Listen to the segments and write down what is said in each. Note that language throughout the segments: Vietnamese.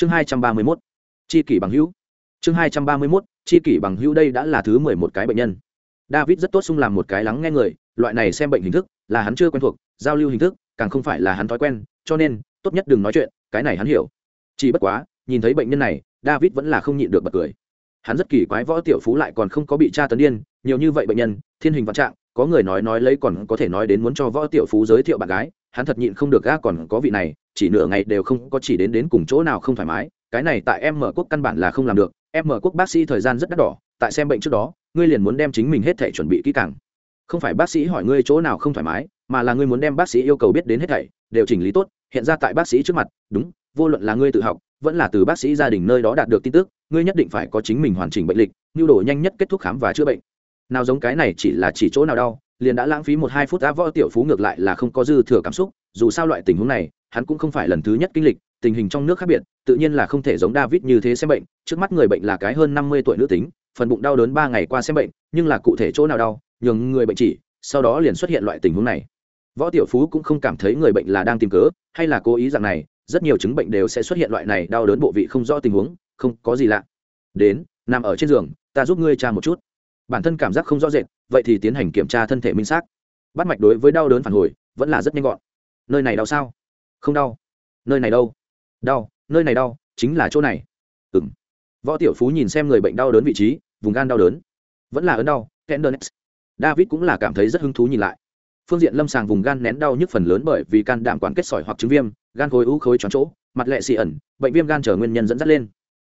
chương hai trăm ba mươi mốt, chi kỷ bằng hữu. Chương hai trăm ba mươi mốt, chi kỷ bằng hữu đây đã là thứ mười một cái bệnh nhân. David rất tốt xung làm một cái lắng nghe người, loại này xem bệnh hình thức là hắn chưa quen thuộc, giao lưu hình thức càng không phải là hắn thói quen, cho nên tốt nhất đừng nói chuyện, cái này hắn hiểu. Chỉ bất quá, nhìn thấy bệnh nhân này, david vẫn là không nhịn được bật cười. Hắn rất kỳ quái võ tiểu phú lại còn không có bị tra tấn điên, nhiều như vậy bệnh nhân, thiên hình vạn trạng, có người nói nói lấy còn có thể nói đến muốn cho võ tiểu phú giới thiệu bạn gái, hắn thật nhịn không được ga còn có vị này chỉ nửa ngày đều không có chỉ đến đến cùng chỗ nào không thoải mái, cái này tại em mở quốc căn bản là không làm được, em mở quốc bác sĩ thời gian rất đắt đỏ, tại xem bệnh trước đó, ngươi liền muốn đem chính mình hết thể chuẩn bị kỹ càng. Không phải bác sĩ hỏi ngươi chỗ nào không thoải mái, mà là ngươi muốn đem bác sĩ yêu cầu biết đến hết thảy, đều chỉnh lý tốt, hiện ra tại bác sĩ trước mặt, đúng, vô luận là ngươi tự học, vẫn là từ bác sĩ gia đình nơi đó đạt được tin tức, ngươi nhất định phải có chính mình hoàn chỉnh bệnh lịch, nhu đồ nhanh nhất kết thúc khám và chữa bệnh. Nào giống cái này chỉ là chỉ chỗ nào đau, liền đã lãng phí một hai phút đã võ tiểu phú ngược lại là không có dư thừa cảm xúc, dù sao loại tình huống này hắn cũng không phải lần thứ nhất kinh lịch, tình hình trong nước khác biệt, tự nhiên là không thể giống david như thế xem bệnh. Trước mắt người bệnh là cái hơn năm mươi tuổi nữ tính, phần bụng đau đớn ba ngày qua xem bệnh, nhưng là cụ thể chỗ nào đau, nhường người bệnh chỉ, sau đó liền xuất hiện loại tình huống này. Võ tiểu phú cũng không cảm thấy người bệnh là đang tìm cớ, hay là cố ý rằng này, rất nhiều chứng bệnh đều sẽ xuất hiện loại này đau đớn bộ vị không rõ tình huống, không có gì lạ. Đến, nằm ở trên giường, ta giúp ngươi tra một chút. Bản thân cảm giác không rõ rệt, vậy thì tiến hành kiểm tra thân thể minh xác. Bắt mạch đối với đau đớn phản hồi, vẫn là rất nhanh gọn. Nơi này đau sao? Không đau. Nơi này đâu? Đau, nơi này đau, chính là chỗ này. Ừ m võ tiểu phú nhìn xem người bệnh đau đớn vị trí, vùng gan đau đớn. Vẫn là ớn đau, tenderness. David cũng là cảm thấy rất hứng thú nhìn lại. Phương diện lâm sàng vùng gan nén đau nhức phần lớn bởi vì can đảm quản kết sỏi hoặc chứng viêm, gan khối u khối tròn chỗ, mặt lệ xị ẩn, bệnh viêm gan trở nguyên nhân dẫn dắt lên.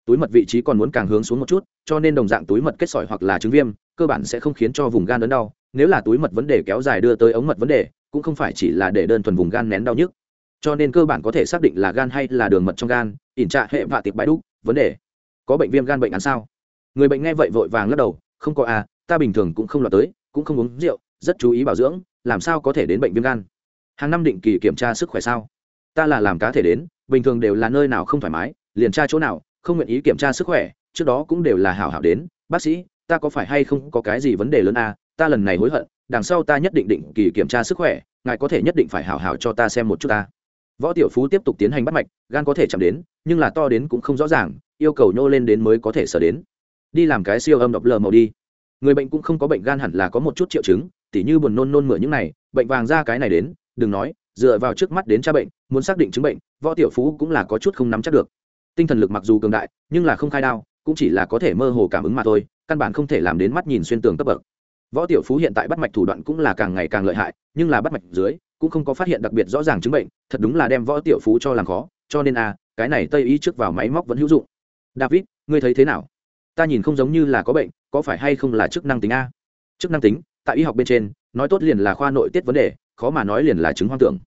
Túi mật vị trí còn muốn càng hướng xuống một chút, cho nên đồng dạng túi mật kết sỏi hoặc là chứng viêm, cơ bản sẽ không khiến cho vùng gan đớn đau. Nếu là túi mật vấn đề kéo dài đưa tới ống mật vấn đề, cũng không phải chỉ là để đơn thuần vùng gan nén đau nhức cho nên cơ bản có thể xác định là gan hay là đường mật trong gan ỉn trạ hệ vạ tiệp bãi đúc vấn đề. Có bệnh viêm gan bệnh án sao? Người bệnh nghe vậy vội vàng lắc đầu không có à ta bình thường cũng không lọt tới cũng không uống rượu rất chú ý bảo dưỡng làm sao có thể đến bệnh viêm gan? Hàng năm định kỳ kiểm tra sức khỏe sao? Ta là làm cá thể đến bình thường đều là nơi nào không thoải mái liền tra chỗ nào không nguyện ý kiểm tra sức khỏe trước đó cũng đều là hảo hảo đến. Bác sĩ ta có phải hay không có cái gì vấn đề lớn à, ta lần này hối hận đằng sau ta nhất định định kỳ kiểm tra sức khỏe ngài có thể nhất định phải hảo hảo cho ta xem một chút ta võ tiểu phú tiếp tục tiến hành bắt mạch, gan có thể chạm đến, nhưng là to đến cũng không rõ ràng, yêu cầu nhô lên đến mới có thể sở đến. Đi làm cái siêu âm độc lờ màu đi. Người bệnh cũng không có bệnh gan hẳn là có một chút triệu chứng, tỉ như buồn nôn nôn mửa những này, bệnh vàng ra cái này đến, đừng nói, dựa vào trước mắt đến cha bệnh, muốn xác định chứng bệnh, võ tiểu phú cũng là có chút không nắm chắc được. Tinh thần lực mặc dù cường đại, nhưng là không khai đao, cũng chỉ là có thể mơ hồ cảm ứng mà thôi, căn bản không thể làm đến mắt nhìn xuyên tường cấp bậc. Võ tiểu phú hiện tại bắt mạch thủ đoạn cũng là càng ngày càng lợi hại, nhưng là bắt mạch dưới cũng không có phát hiện đặc biệt rõ ràng chứng bệnh, thật đúng là đem võ tiểu phú cho làm khó, cho nên a cái này tây y trước vào máy móc vẫn hữu dụng. David, ngươi thấy thế nào? Ta nhìn không giống như là có bệnh, có phải hay không là chức năng tính a? Chức năng tính, tại y học bên trên, nói tốt liền là khoa nội tiết vấn đề, khó mà nói liền là chứng hoang tưởng.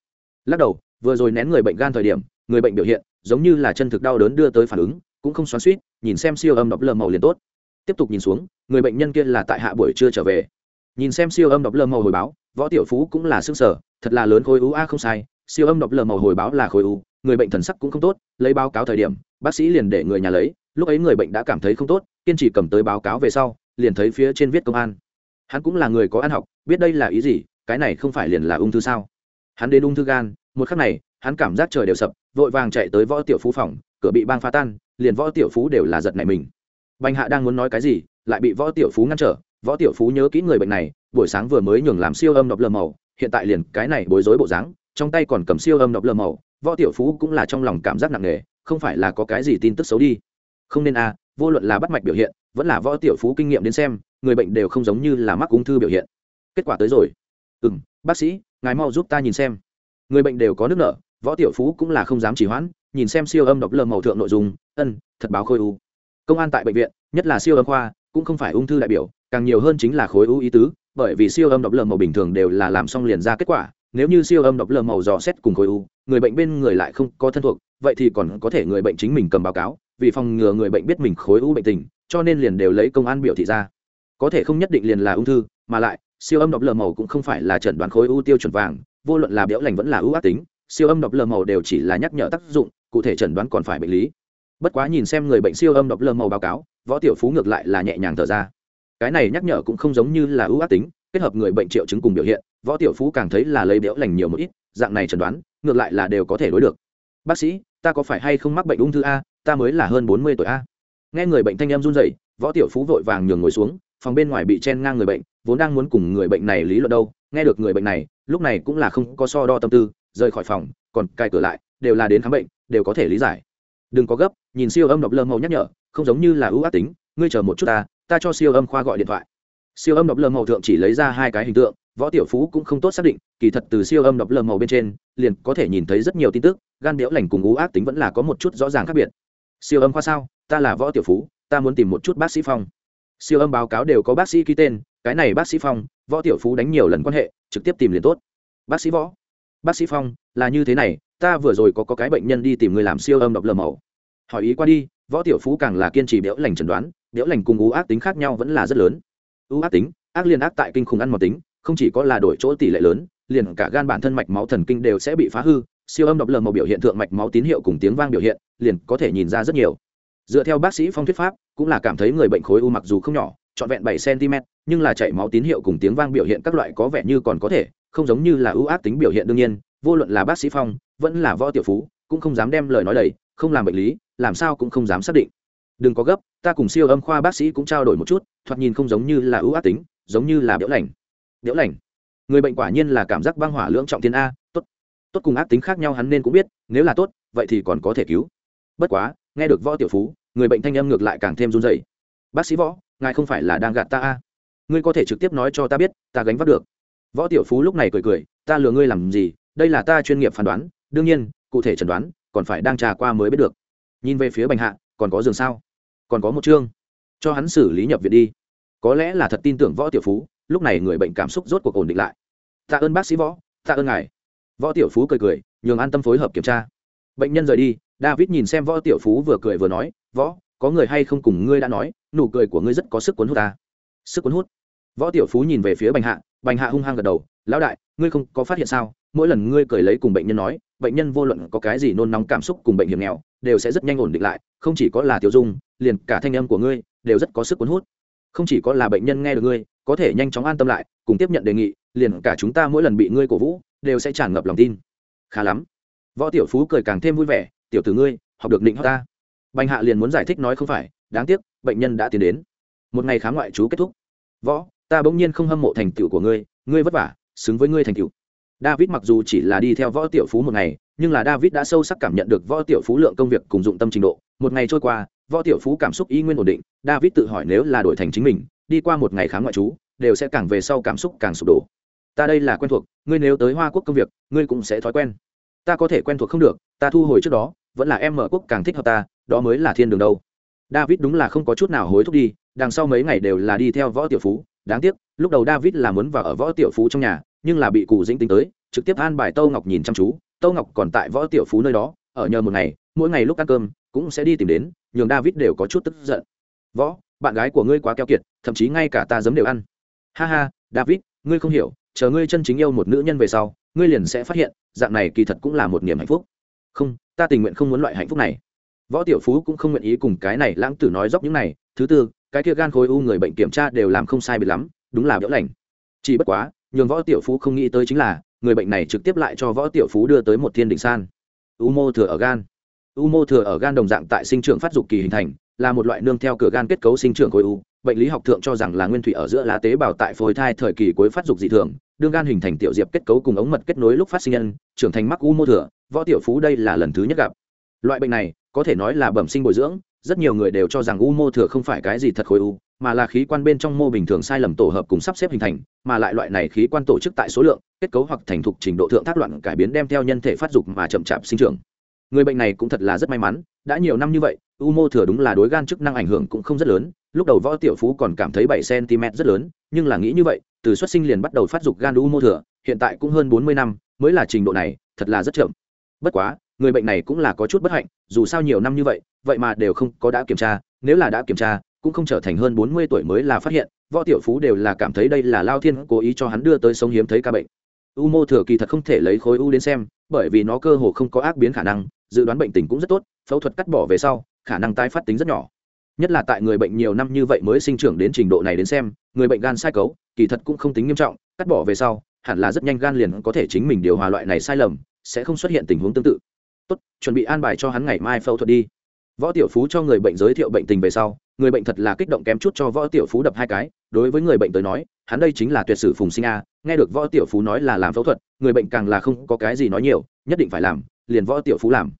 Lắc đầu, vừa rồi nén người bệnh gan thời điểm, người bệnh biểu hiện, giống như là chân thực đau đớn đưa tới phản ứng, cũng không xoắn suýt nhìn xem siêu âm đọc lờ màu liền tốt. Tiếp tục nhìn xuống, người bệnh nhân kia là tại hạ buổi trưa trở về. Nhìn xem siêu âm đọc lờ màu hồi báo võ tiểu phú cũng là xương sở, thật là lớn khối u, a, không sai, siêu âm đọc lờ màu hồi báo là khối u, người bệnh thần sắc cũng không tốt, lấy báo cáo thời điểm, bác sĩ liền để người nhà lấy, lúc ấy người bệnh đã cảm thấy không tốt, kiên trì cầm tới báo cáo về sau, liền thấy phía trên viết công an. Hắn cũng là người có ăn học, biết đây là ý gì, cái này không phải liền là ung thư sao? Hắn đến ung thư gan, một khắc này, hắn cảm giác trời đều sập, vội vàng chạy tới võ tiểu phú phòng, cửa bị bang phá tan, liền võ tiểu phú đều là giật này mình. Bành hạ đang muốn nói cái gì, lại bị võ tiểu phú ngăn trở võ tiểu phú nhớ kỹ người bệnh này buổi sáng vừa mới nhường làm siêu âm đọc lờ màu hiện tại liền cái này bối rối bộ dáng trong tay còn cầm siêu âm đọc lờ màu võ tiểu phú cũng là trong lòng cảm giác nặng nề không phải là có cái gì tin tức xấu đi. Không nên a à, vô luận là bắt mạch biểu hiện vẫn là võ tiểu phú kinh nghiệm đến xem người bệnh đều không giống như là mắc ung thư biểu hiện. Kết quả tới rồi. Ừ m bác sĩ ngài mau giúp ta nhìn xem. Người bệnh đều có nước nở, võ tiểu phú cũng là không dám chỉ hoãn nhìn xem siêu âm đọc lờ màu thượng nội dung ân thật báo khôi u. Công an tại bệnh viện nhất là siêu âm khoa cũng không phải ung thư đại biểu càng nhiều hơn chính là khối u ý tứ, bởi vì siêu âm độc lờ màu bình thường đều là làm xong liền ra kết quả, nếu như siêu âm độc lờ màu dò xét cùng khối u, người bệnh bên người lại không có thân thuộc, vậy thì còn có thể người bệnh chính mình cầm báo cáo, vì phòng ngừa người bệnh biết mình khối u bệnh tình, cho nên liền đều lấy công an biểu thị ra. Có thể không nhất định liền là ung thư, mà lại, siêu âm độc lờ màu cũng không phải là chẩn đoán khối u tiêu chuẩn vàng, vô luận là béo lành vẫn là ưu ác tính, siêu âm độc lờ màu đều chỉ là nhắc nhở tác dụng, cụ thể chẩn đoán còn phải bệnh lý. Bất quá nhìn xem người bệnh siêu âm độc lờ màu báo cáo, võ tiểu phú ngược lại là nhẹ nhàng thở ra cái này nhắc nhở cũng không giống như là ưu ác tính, kết hợp người bệnh triệu chứng cùng biểu hiện, võ tiểu phú càng thấy là lấy béo lành nhiều một ít, dạng này chẩn đoán, ngược lại là đều có thể đối được. Bác sĩ, ta có phải hay không mắc bệnh ung thư a, ta mới là hơn bốn mươi tuổi a. Nghe người bệnh thanh em run rẩy, võ tiểu phú vội vàng nhường ngồi xuống, phòng bên ngoài bị chen ngang người bệnh, vốn đang muốn cùng người bệnh này lý luận đâu, nghe được người bệnh này, lúc này cũng là không có so đo tâm tư, rời khỏi phòng, còn cài cửa lại, đều là đến khám bệnh, đều có thể lý giải. Đừng có gấp, nhìn siêu âm độc lơ màu nhắc nhở, không giống như là ưu ác tính, ngươi chờ một chút ta ta cho siêu âm khoa gọi điện thoại. Siêu âm đọc lơ màu thượng chỉ lấy ra hai cái hình tượng võ tiểu phú cũng không tốt xác định kỳ thật từ siêu âm đọc lơ màu bên trên liền có thể nhìn thấy rất nhiều tin tức gan béo lành cùng ú ác tính vẫn là có một chút rõ ràng khác biệt. Siêu âm khoa sao? Ta là võ tiểu phú ta muốn tìm một chút bác sĩ phong. Siêu âm báo cáo đều có bác sĩ ký tên cái này bác sĩ phong võ tiểu phú đánh nhiều lần quan hệ trực tiếp tìm liền tốt. Bác sĩ võ bác sĩ phong là như thế này ta vừa rồi có, có cái bệnh nhân đi tìm người làm siêu âm đọc lờ màu. Hỏi ý qua đi võ tiểu phú càng là kiên trì biểu lành chẩn đoán, biểu lành cùng ú ác tính khác nhau vẫn là rất lớn. Ú ác tính, ác liên ác tại kinh khủng ăn màu tính, không chỉ có là đổi chỗ tỷ lệ lớn, liền cả gan bản thân mạch máu thần kinh đều sẽ bị phá hư, siêu âm độc lờ màu biểu hiện thượng mạch máu tín hiệu cùng tiếng vang biểu hiện, liền có thể nhìn ra rất nhiều. Dựa theo bác sĩ phong thuyết pháp, cũng là cảm thấy người bệnh khối u mặc dù không nhỏ, trọn vẹn bảy cm nhưng là chảy máu tín hiệu cùng tiếng vang biểu hiện các loại có vẻ như còn có thể, không giống như là ưu ác tính biểu hiện đương nhiên, vô luận là bác sĩ phong, vẫn là võ tiểu phú, cũng không dám đem lời nói đầy, không làm bệnh lý làm sao cũng không dám xác định. Đừng có gấp, ta cùng siêu âm khoa bác sĩ cũng trao đổi một chút, thoạt nhìn không giống như là ưu ác tính, giống như là biểu lành. Biểu lành? Người bệnh quả nhiên là cảm giác băng hỏa lưỡng trọng thiên a, tốt. Tốt cùng ác tính khác nhau hắn nên cũng biết, nếu là tốt, vậy thì còn có thể cứu. Bất quá, nghe được võ tiểu phú, người bệnh thanh âm ngược lại càng thêm run dày bác sĩ võ, ngài không phải là đang gạt ta a. Ngươi có thể trực tiếp nói cho ta biết, ta gánh vác được. Võ tiểu phú lúc này cười cười, ta lừa ngươi làm gì, đây là ta chuyên nghiệp phán đoán, đương nhiên, cụ thể chẩn đoán, còn phải đang trà qua mới biết được nhìn về phía bành hạ, còn có giường sao? Còn có một chương. Cho hắn xử lý nhập viện đi. Có lẽ là thật tin tưởng võ tiểu phú, lúc này người bệnh cảm xúc rốt cuộc ổn định lại. Tạ ơn bác sĩ võ, tạ ơn ngài. Võ tiểu phú cười cười, nhường an tâm phối hợp kiểm tra. Bệnh nhân rời đi, david nhìn xem võ tiểu phú vừa cười vừa nói, võ, có người hay không cùng ngươi đã nói, nụ cười của ngươi rất có sức cuốn hút ta. Sức cuốn hút? Võ tiểu phú nhìn về phía bành hạ bành hạ hung hăng gật đầu, lão đại, ngươi không có phát hiện sao? Mỗi lần ngươi cười lấy cùng bệnh nhân nói, bệnh nhân vô luận có cái gì nôn nóng cảm xúc cùng bệnh hiểm nghèo đều sẽ rất nhanh ổn định lại, không chỉ có là tiêu dung, liền cả thanh âm của ngươi đều rất có sức cuốn hút. Không chỉ có là bệnh nhân nghe được ngươi, có thể nhanh chóng an tâm lại, cùng tiếp nhận đề nghị, liền cả chúng ta mỗi lần bị ngươi cổ vũ, đều sẽ tràn ngập lòng tin. Khá lắm. Võ tiểu phú cười càng thêm vui vẻ, tiểu tử ngươi, học được định họ ta. Bành hạ liền muốn giải thích nói không phải, đáng tiếc, bệnh nhân đã tiến đến. Một ngày khám ngoại trú kết thúc. Võ, ta bỗng nhiên không hâm mộ thành tựu của ngươi ngươi vất vả, xứng với ngươi thành tựu. David mặc dù chỉ là đi theo võ tiểu phú một ngày nhưng là david đã sâu sắc cảm nhận được võ tiểu phú lượng công việc cùng dụng tâm trình độ. Một ngày trôi qua, võ tiểu phú cảm xúc y nguyên ổn định. David tự hỏi nếu là đổi thành chính mình, đi qua một ngày khám ngoại trú, đều sẽ càng về sau cảm xúc càng sụp đổ. Ta đây là quen thuộc, ngươi nếu tới hoa quốc công việc, ngươi cũng sẽ thói quen. Ta có thể quen thuộc không được, ta thu hồi trước đó, vẫn là em mở quốc càng thích hợp ta, đó mới là thiên đường đâu. David đúng là không có chút nào hối thúc đi, đằng sau mấy ngày đều là đi theo võ tiểu phú. Đáng tiếc, lúc đầu david là muốn vào ở võ tiểu phú trong nhà, nhưng là bị cụ dĩnh tính tới, trực tiếp an bài tâu ngọc nhìn chăm chú tâu ngọc còn tại võ tiểu phú nơi đó, ở nhờ một ngày, mỗi ngày lúc ăn cơm, cũng sẽ đi tìm đến, nhường david đều có chút tức giận. Võ, bạn gái của ngươi quá keo kiệt, thậm chí ngay cả ta giấm đều ăn. Ha ha, david, ngươi không hiểu, chờ ngươi chân chính yêu một nữ nhân về sau, ngươi liền sẽ phát hiện, dạng này kỳ thật cũng là một niềm hạnh phúc. Không, ta tình nguyện không muốn loại hạnh phúc này. Võ tiểu phú cũng không nguyện ý cùng cái này lãng tử nói dốc những này. Thứ tư, cái kia gan khối u người bệnh kiểm tra đều làm không sai biệt lắm, đúng là đỡ lành. Chỉ bất quá, nhường võ tiểu phú không nghĩ tới chính là người bệnh này trực tiếp lại cho võ tiểu phú đưa tới một thiên đỉnh san. U mô thừa ở gan. U mô thừa ở gan đồng dạng tại sinh trưởng phát dục kỳ hình thành, là một loại nương theo cửa gan kết cấu sinh trưởng khối u. Bệnh lý học thượng cho rằng là nguyên thủy ở giữa lá tế bào tại phôi thai thời kỳ cuối phát dục dị thường, đương gan hình thành tiểu diệp kết cấu cùng ống mật kết nối lúc phát sinh nhân, trưởng thành mắc u mô thừa, võ tiểu phú đây là lần thứ nhất gặp. Loại bệnh này, có thể nói là bẩm sinh bồi dưỡng, rất nhiều người đều cho rằng u mô thừa không phải cái gì thật khối u mà là khí quan bên trong mô bình thường sai lầm tổ hợp cùng sắp xếp hình thành, mà lại loại này khí quan tổ chức tại số lượng, kết cấu hoặc thành thục trình độ thượng thác loạn cải biến đem theo nhân thể phát dục mà chậm chạp sinh trưởng. Người bệnh này cũng thật là rất may mắn, đã nhiều năm như vậy, u mô thừa đúng là đối gan chức năng ảnh hưởng cũng không rất lớn, lúc đầu võ tiểu phú còn cảm thấy bảy cm rất lớn, nhưng là nghĩ như vậy, từ xuất sinh liền bắt đầu phát dục gan u mô thừa, hiện tại cũng hơn bốn mươi năm, mới là trình độ này, thật là rất chậm. Bất quá, người bệnh này cũng là có chút bất hạnh, dù sao nhiều năm như vậy vậy mà đều không có đã kiểm tra, nếu là đã kiểm tra cũng không trở thành hơn bốn mươi tuổi mới là phát hiện, võ tiểu phú đều là cảm thấy đây là lao thiên cố ý cho hắn đưa tới sống hiếm thấy ca bệnh. U mô thừa kỳ thật không thể lấy khối u đến xem, bởi vì nó cơ hồ không có ác biến khả năng, dự đoán bệnh tình cũng rất tốt, phẫu thuật cắt bỏ về sau, khả năng tái phát tính rất nhỏ. Nhất là tại người bệnh nhiều năm như vậy mới sinh trưởng đến trình độ này đến xem, người bệnh gan sai cấu, kỳ thật cũng không tính nghiêm trọng, cắt bỏ về sau, hẳn là rất nhanh gan liền có thể chính mình điều hòa loại này sai lầm, sẽ không xuất hiện tình huống tương tự. Tốt, chuẩn bị an bài cho hắn ngày mai phẫu thuật đi. Võ tiểu phú cho người bệnh giới thiệu bệnh tình về sau người bệnh thật là kích động kém chút cho võ tiểu phú đập hai cái, đối với người bệnh tới nói, hắn đây chính là tuyệt sử phùng sinh a, nghe được võ tiểu phú nói là làm phẫu thuật, người bệnh càng là không có cái gì nói nhiều, nhất định phải làm, liền võ tiểu phú làm.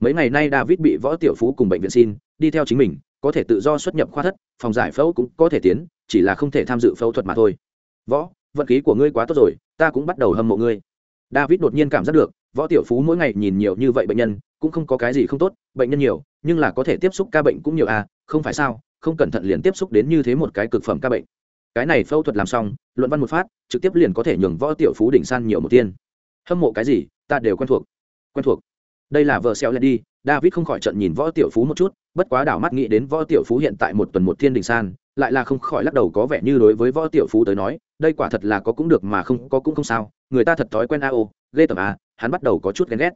Mấy ngày nay david bị võ tiểu phú cùng bệnh viện xin, đi theo chính mình, có thể tự do xuất nhập khoa thất, phòng giải phẫu cũng có thể tiến, chỉ là không thể tham dự phẫu thuật mà thôi. Võ, vận khí của ngươi quá tốt rồi, ta cũng bắt đầu hâm mộ ngươi. David đột nhiên cảm giác được võ tiểu phú mỗi ngày nhìn nhiều như vậy bệnh nhân, cũng không có cái gì không tốt, bệnh nhân nhiều, nhưng là có thể tiếp xúc ca bệnh cũng nhiều à không phải sao, không cẩn thận liền tiếp xúc đến như thế một cái cực phẩm ca bệnh. Cái này phẫu thuật làm xong, luận văn một phát, trực tiếp liền có thể nhường võ tiểu phú đỉnh san nhiều một tiên. Hâm mộ cái gì, ta đều quen thuộc. Quen thuộc. Đây là vợ xeo lên đi, david không khỏi trận nhìn võ tiểu phú một chút, bất quá đảo mắt nghĩ đến võ tiểu phú hiện tại một tuần một thiên đỉnh san, lại là không khỏi lắc đầu có vẻ như đối với võ tiểu phú tới nói, đây quả thật là có cũng được mà không có cũng không sao, người ta thật thói quen a ô, ghê tởm a hắn bắt đầu có chút ghen ghét.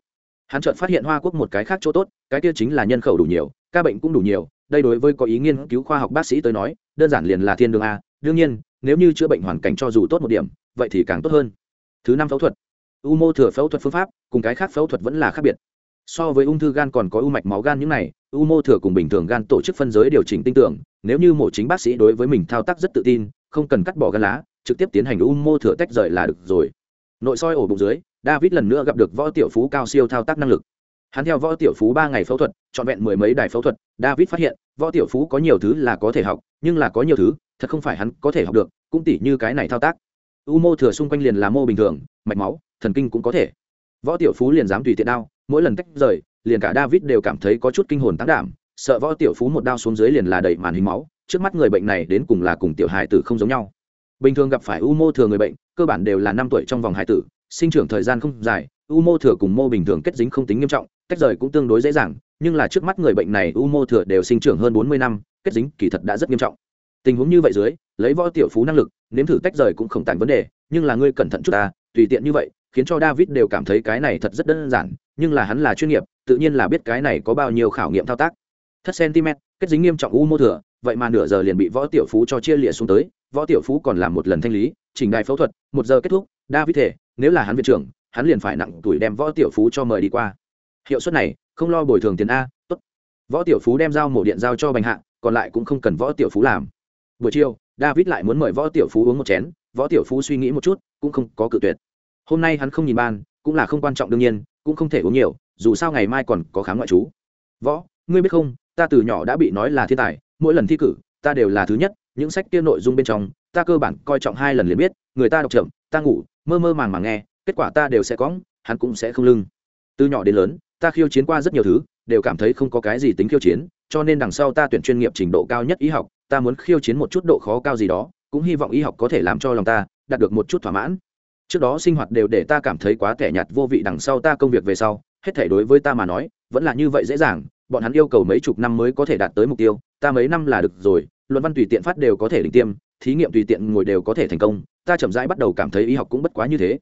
Hắn chợt phát hiện hoa quốc một cái khác chỗ tốt, cái kia chính là nhân khẩu đủ nhiều, ca bệnh cũng đủ nhiều, đây đối với có ý nghiên cứu khoa học bác sĩ tới nói, đơn giản liền là thiên đường a. Đương nhiên, nếu như chữa bệnh hoàn cảnh cho dù tốt một điểm, vậy thì càng tốt hơn. Thứ năm phẫu thuật. U mô thừa phẫu thuật phương pháp, cùng cái khác phẫu thuật vẫn là khác biệt. So với ung thư gan còn có u mạch máu gan những này, u mô thừa cùng bình thường gan tổ chức phân giới điều chỉnh tinh tưởng, nếu như mổ chính bác sĩ đối với mình thao tác rất tự tin, không cần cắt bỏ gan lá, trực tiếp tiến hành u mô thừa tách rời là được rồi. Nội soi ổ bụng dưới david lần nữa gặp được võ tiểu phú cao siêu thao tác năng lực. Hắn theo võ tiểu phú ba ngày phẫu thuật, trọn vẹn mười mấy đài phẫu thuật, david phát hiện, võ tiểu phú có nhiều thứ là có thể học, nhưng là có nhiều thứ, thật không phải hắn có thể học được, cũng tỉ như cái này thao tác. U mô thừa xung quanh liền là mô bình thường, mạch máu, thần kinh cũng có thể. Võ tiểu phú liền dám tùy tiện đao, mỗi lần tách rời, liền cả david đều cảm thấy có chút kinh hồn tán đảm, sợ võ tiểu phú một đao xuống dưới liền là đầy màn hình máu, trước mắt người bệnh này đến cùng là cùng tiểu hài tử không giống nhau. Bình thường gặp phải u mô thừa người bệnh, cơ bản đều là năm tuổi trong vòng hài tử sinh trưởng thời gian không dài, u mô thừa cùng mô bình thường kết dính không tính nghiêm trọng, tách rời cũng tương đối dễ dàng, nhưng là trước mắt người bệnh này u mô thừa đều sinh trưởng hơn bốn mươi năm, kết dính kỳ thật đã rất nghiêm trọng. Tình huống như vậy dưới, lấy võ tiểu phú năng lực, nếm thử tách rời cũng không tàn vấn đề, nhưng là ngươi cẩn thận chút ta, tùy tiện như vậy, khiến cho david đều cảm thấy cái này thật rất đơn giản, nhưng là hắn là chuyên nghiệp, tự nhiên là biết cái này có bao nhiêu khảo nghiệm thao tác. Thất cm kết dính nghiêm trọng u mô thừa, vậy mà nửa giờ liền bị võ tiểu phú cho chia lịa xuống tới, võ tiểu phú còn làm một lần thanh lý chỉnh đài phẫu thuật, một giờ kết thúc, david thể nếu là hắn viện trưởng, hắn liền phải nặng tuổi đem võ tiểu phú cho mời đi qua. Hiệu suất này, không lo bồi thường tiền a, tốt. Võ tiểu phú đem giao mổ điện giao cho bành hạ, còn lại cũng không cần võ tiểu phú làm. Buổi chiều, david lại muốn mời võ tiểu phú uống một chén, võ tiểu phú suy nghĩ một chút, cũng không có cự tuyệt. Hôm nay hắn không nhìn ban, cũng là không quan trọng đương nhiên, cũng không thể uống nhiều, dù sao ngày mai còn có khám ngoại trú. Võ, ngươi biết không, ta từ nhỏ đã bị nói là thiên tài, mỗi lần thi cử, ta đều là thứ nhất, những sách kia nội dung bên trong, ta cơ bản coi trọng hai lần liền biết, người ta đọc chậm, ta ngủ mơ mơ màng màng nghe, kết quả ta đều sẽ cóng hắn cũng sẽ không lưng. Từ nhỏ đến lớn, ta khiêu chiến qua rất nhiều thứ, đều cảm thấy không có cái gì tính khiêu chiến, cho nên đằng sau ta tuyển chuyên nghiệp trình độ cao nhất y học, ta muốn khiêu chiến một chút độ khó cao gì đó, cũng hy vọng y học có thể làm cho lòng ta đạt được một chút thỏa mãn. Trước đó sinh hoạt đều để ta cảm thấy quá tẻ nhạt vô vị, đằng sau ta công việc về sau, hết thể đối với ta mà nói, vẫn là như vậy dễ dàng, bọn hắn yêu cầu mấy chục năm mới có thể đạt tới mục tiêu, ta mấy năm là được rồi, luận văn tùy tiện phát đều có thể đỉnh tiêm thí nghiệm tùy tiện ngồi đều có thể thành công, ta chậm rãi bắt đầu cảm thấy y học cũng bất quá như thế.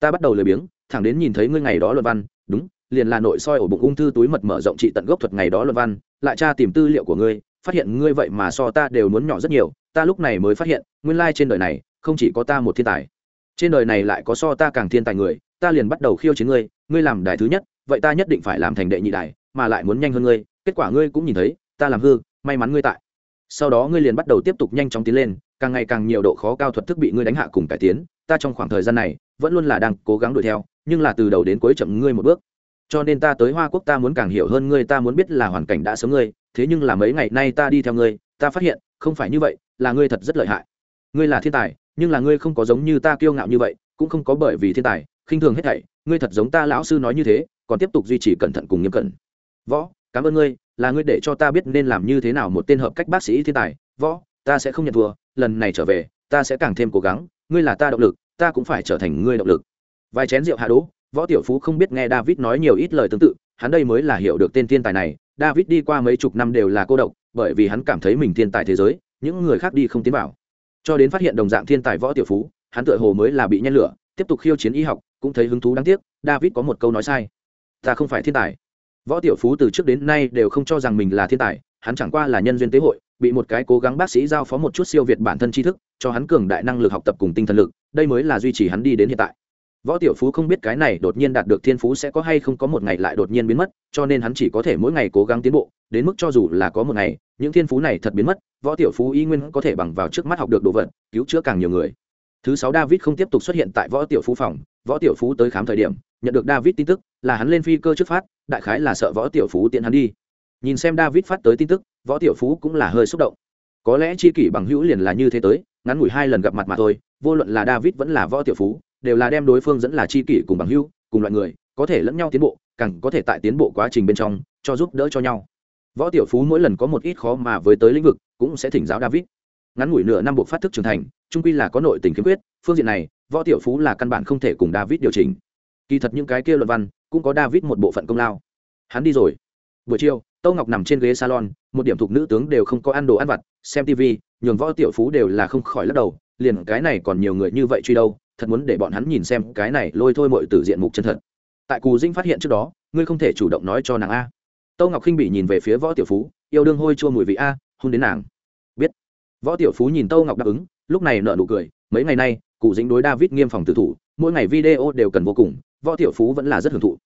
Ta bắt đầu lười biếng, thẳng đến nhìn thấy ngươi ngày đó luận văn, đúng, liền là nội soi ổ bụng ung thư túi mật mở rộng trị tận gốc thuật ngày đó luận văn, lại tra tìm tư liệu của ngươi, phát hiện ngươi vậy mà so ta đều muốn nhỏ rất nhiều, ta lúc này mới phát hiện, nguyên lai trên đời này, không chỉ có ta một thiên tài. Trên đời này lại có so ta càng thiên tài người, ta liền bắt đầu khiêu chiến ngươi ngươi làm đài thứ nhất, vậy ta nhất định phải làm thành đệ nhị đài, mà lại muốn nhanh hơn ngươi, kết quả ngươi cũng nhìn thấy, ta làm hư, may mắn ngươi tại. Sau đó ngươi liền bắt đầu tiếp tục nhanh chóng tiến lên càng ngày càng nhiều độ khó cao thuật thức bị ngươi đánh hạ cùng cải tiến, ta trong khoảng thời gian này, vẫn luôn là đang cố gắng đuổi theo, nhưng là từ đầu đến cuối chậm ngươi một bước. Cho nên ta tới hoa quốc ta muốn càng hiểu hơn ngươi, ta muốn biết là hoàn cảnh đã sớm ngươi, thế nhưng là mấy ngày nay ta đi theo ngươi, ta phát hiện, không phải như vậy, là ngươi thật rất lợi hại. Ngươi là thiên tài, nhưng là ngươi không có giống như ta kiêu ngạo như vậy, cũng không có bởi vì thiên tài, khinh thường hết thảy, ngươi thật giống ta lão sư nói như thế, còn tiếp tục duy trì cẩn thận cùng nghiêm cẩn. Võ, cảm ơn ngươi, là ngươi để cho ta biết nên làm như thế nào một tên hợp cách bác sĩ thiên tài. Võ, ta sẽ không nhận thua lần này trở về, ta sẽ càng thêm cố gắng, ngươi là ta động lực, ta cũng phải trở thành ngươi động lực. Vài chén rượu hạ đỗ, võ tiểu phú không biết nghe david nói nhiều ít lời tương tự, hắn đây mới là hiểu được tên thiên tài này, david đi qua mấy chục năm đều là cô độc, bởi vì hắn cảm thấy mình thiên tài thế giới, những người khác đi không tiến vào. Cho đến phát hiện đồng dạng thiên tài võ tiểu phú, hắn tựa hồ mới là bị nhen lửa, tiếp tục khiêu chiến y học, cũng thấy hứng thú đáng tiếc, david có một câu nói sai. Ta không phải thiên tài. Võ tiểu phú từ trước đến nay đều không cho rằng mình là thiên tài, hắn chẳng qua là nhân duyên tế hội bị một cái cố gắng bác sĩ giao phó một chút siêu việt bản thân tri thức, cho hắn cường đại năng lực học tập cùng tinh thần lực, đây mới là duy trì hắn đi đến hiện tại. Võ tiểu phú không biết cái này đột nhiên đạt được thiên phú sẽ có hay không có một ngày lại đột nhiên biến mất, cho nên hắn chỉ có thể mỗi ngày cố gắng tiến bộ, đến mức cho dù là có một ngày, những thiên phú này thật biến mất, võ tiểu phú y nguyên có thể bằng vào trước mắt học được đồ vật, cứu chữa càng nhiều người. Thứ sáu david không tiếp tục xuất hiện tại võ tiểu phú phòng, võ tiểu phú tới khám thời điểm, nhận được david tin tức, là hắn lên phi cơ trước phát, đại khái là sợ võ tiểu phú tiện hắn đi nhìn xem david phát tới tin tức, võ tiểu phú cũng là hơi xúc động. Có lẽ chi kỷ bằng hữu liền là như thế tới, ngắn ngủi hai lần gặp mặt mà thôi, vô luận là david vẫn là võ tiểu phú, đều là đem đối phương dẫn là chi kỷ cùng bằng hữu, cùng loại người, có thể lẫn nhau tiến bộ, càng có thể tại tiến bộ quá trình bên trong, cho giúp đỡ cho nhau. Võ tiểu phú mỗi lần có một ít khó mà với tới lĩnh vực, cũng sẽ thỉnh giáo david. Ngắn ngủi nửa năm buộc phát thức trưởng thành trung quy là có nội tình khiếm khuyết phương diện này, võ tiểu phú là căn bản không thể cùng david điều chỉnh. Kỳ thật những cái kia luận văn, cũng có david một bộ phận công lao. Hắn đi rồi. Buổi chiều tâu ngọc nằm trên ghế salon, một điểm thuộc nữ tướng đều không có ăn đồ ăn vặt, xem tv nhường võ tiểu phú đều là không khỏi lắc đầu, liền cái này còn nhiều người như vậy truy đâu, thật muốn để bọn hắn nhìn xem cái này lôi thôi mọi từ diện mục chân thật. Tại cù dinh phát hiện trước đó, ngươi không thể chủ động nói cho nàng a. Tâu ngọc khinh bị nhìn về phía võ tiểu phú, yêu đương hôi chua mùi vị a, hôn đến nàng. Biết. Võ tiểu phú nhìn tâu ngọc đáp ứng, lúc này nợ nụ cười, mấy ngày nay cụ dính đối david nghiêm phòng tự thủ, mỗi ngày video đều cần vô cùng, võ tiểu phú vẫn là rất hưởng thụ.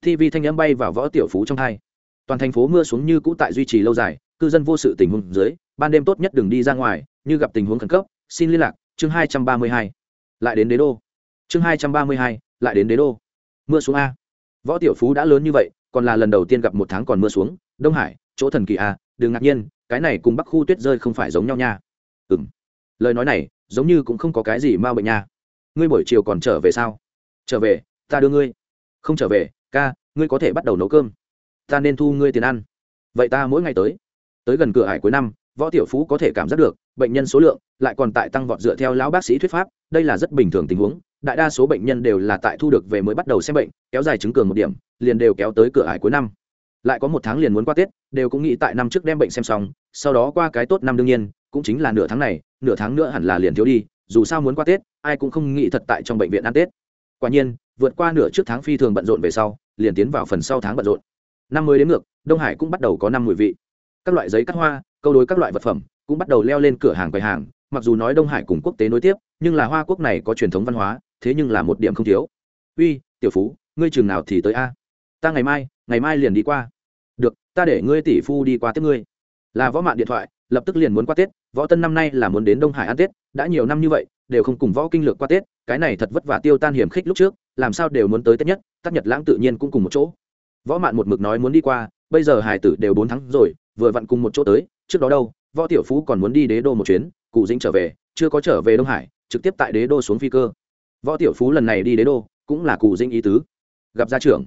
tv thanh âm bay vào võ tiểu phú trong hai toàn thành phố mưa xuống như cũ tại duy trì lâu dài, cư dân vô sự tình huống dưới, ban đêm tốt nhất đừng đi ra ngoài, như gặp tình huống khẩn cấp, xin liên lạc, chương hai trăm ba mươi hai. Lại đến đế đô. Chương hai trăm ba mươi hai, lại đến đế đô. Mưa xuống a. Võ tiểu phú đã lớn như vậy, còn là lần đầu tiên gặp một tháng còn mưa xuống. Đông hải, chỗ thần kỳ a, đừng ngạc nhiên, cái này cùng bắc khu tuyết rơi không phải giống nhau nha. Ừ m lời nói này, giống như cũng không có cái gì m a bệnh nha. Ngươi buổi chiều còn trở về sao? Trở về, ta đưa ngươi. Không trở về, ca, ngươi có thể bắt đầu nấu cơm ta nên thu ngươi tiền ăn. Vậy ta mỗi ngày tới. Tới gần cửa hải cuối năm, võ tiểu phú có thể cảm giác được, bệnh nhân số lượng lại còn tại tăng vọt dựa theo lão bác sĩ thuyết pháp, đây là rất bình thường tình huống, đại đa số bệnh nhân đều là tại thu được về mới bắt đầu xem bệnh, kéo dài chứng cường một điểm, liền đều kéo tới cửa hải cuối năm. Lại có một tháng liền muốn qua tết, đều cũng nghĩ tại năm trước đem bệnh xem xong, sau đó qua cái tốt năm đương nhiên, cũng chính là nửa tháng này, nửa tháng nữa hẳn là liền thiếu đi, dù sao muốn qua tết, ai cũng không nghĩ thật tại trong bệnh viện ăn tết. Quả nhiên, vượt qua nửa trước tháng phi thường bận rộn về sau, liền tiến vào phần sau tháng bận rộn năm mới đến ngược, đông hải cũng bắt đầu có năm mùi vị. Các loại giấy cắt hoa, câu đối các loại vật phẩm, cũng bắt đầu leo lên cửa hàng quầy hàng. Mặc dù nói đông hải cùng quốc tế nối tiếp, nhưng là hoa quốc này có truyền thống văn hóa, thế nhưng là một điểm không thiếu. Uy, tiểu phú, ngươi chừng nào thì tới a? Ta ngày mai ngày mai liền đi qua. Được, ta để ngươi tỷ phu đi qua tiếp ngươi. Là võ mạng điện thoại, lập tức liền muốn qua tết. Võ tân năm nay là muốn đến đông hải ăn tết, đã nhiều năm như vậy, đều không cùng võ kinh lược qua tết. Cái này thật vất vả tiêu tan hiểm khích lúc trước, làm sao đều muốn tới tết nhất tác nhật lãng tự nhiên cũng cùng một chỗ võ mạn một mực nói muốn đi qua, bây giờ hải tử đều bốn tháng rồi, vừa vặn cùng một chỗ tới, trước đó đâu, võ tiểu phú còn muốn đi đế đô một chuyến, cụ dĩnh trở về, chưa có trở về đông hải, trực tiếp tại đế đô xuống phi cơ. Võ tiểu phú lần này đi đế đô, cũng là cụ dĩnh ý tứ. Gặp gia trưởng.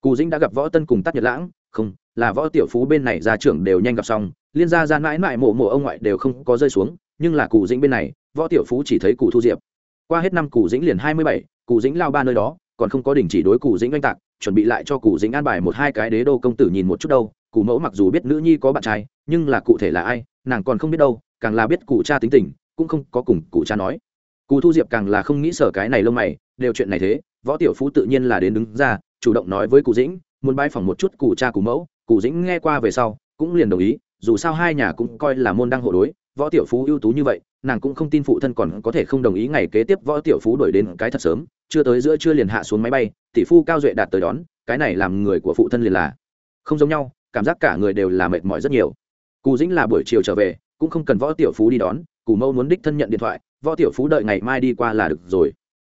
Cụ dĩnh đã gặp võ tân cùng tắt nhật lãng, không, là võ tiểu phú bên này gia trưởng đều nhanh gặp xong, liên gia ra mãi mãi mộ mộ ông ngoại đều không có rơi xuống, nhưng là cụ dĩnh bên này, võ tiểu phú chỉ thấy cụ thu diệp. Qua hết năm cụ dĩnh liền hai mươi bảy, cụ dĩnh lao ba nơi đó, còn không có đình chỉ đối cụ dĩnh oanh tạc chuẩn bị lại cho cụ dĩnh an bài một hai cái đế đô công tử nhìn một chút đâu. Cụ mẫu mặc dù biết nữ nhi có bạn trai, nhưng là cụ thể là ai, nàng còn không biết đâu, càng là biết cụ cha tính tình, cũng không có cùng cụ cha nói. Cụ thu diệp càng là không nghĩ sở cái này lông mày, đều chuyện này thế, võ tiểu phú tự nhiên là đến đứng ra, chủ động nói với cụ dĩnh muốn bãi phỏng một chút cụ cha cụ mẫu. Cụ dĩnh nghe qua về sau, cũng liền đồng ý, dù sao hai nhà cũng coi là môn đăng hộ đối, võ tiểu phú ưu tú như vậy, nàng cũng không tin phụ thân còn có thể không đồng ý ngày kế tiếp võ tiểu phú đổi đến cái thật sớm chưa tới giữa chưa liền hạ xuống máy bay, tỷ phu cao duệ đạt tới đón, cái này làm người của phụ thân liền là không giống nhau, cảm giác cả người đều là mệt mỏi rất nhiều. Cù dĩnh là buổi chiều trở về, cũng không cần võ tiểu phú đi đón, cù mâu muốn đích thân nhận điện thoại, võ tiểu phú đợi ngày mai đi qua là được rồi.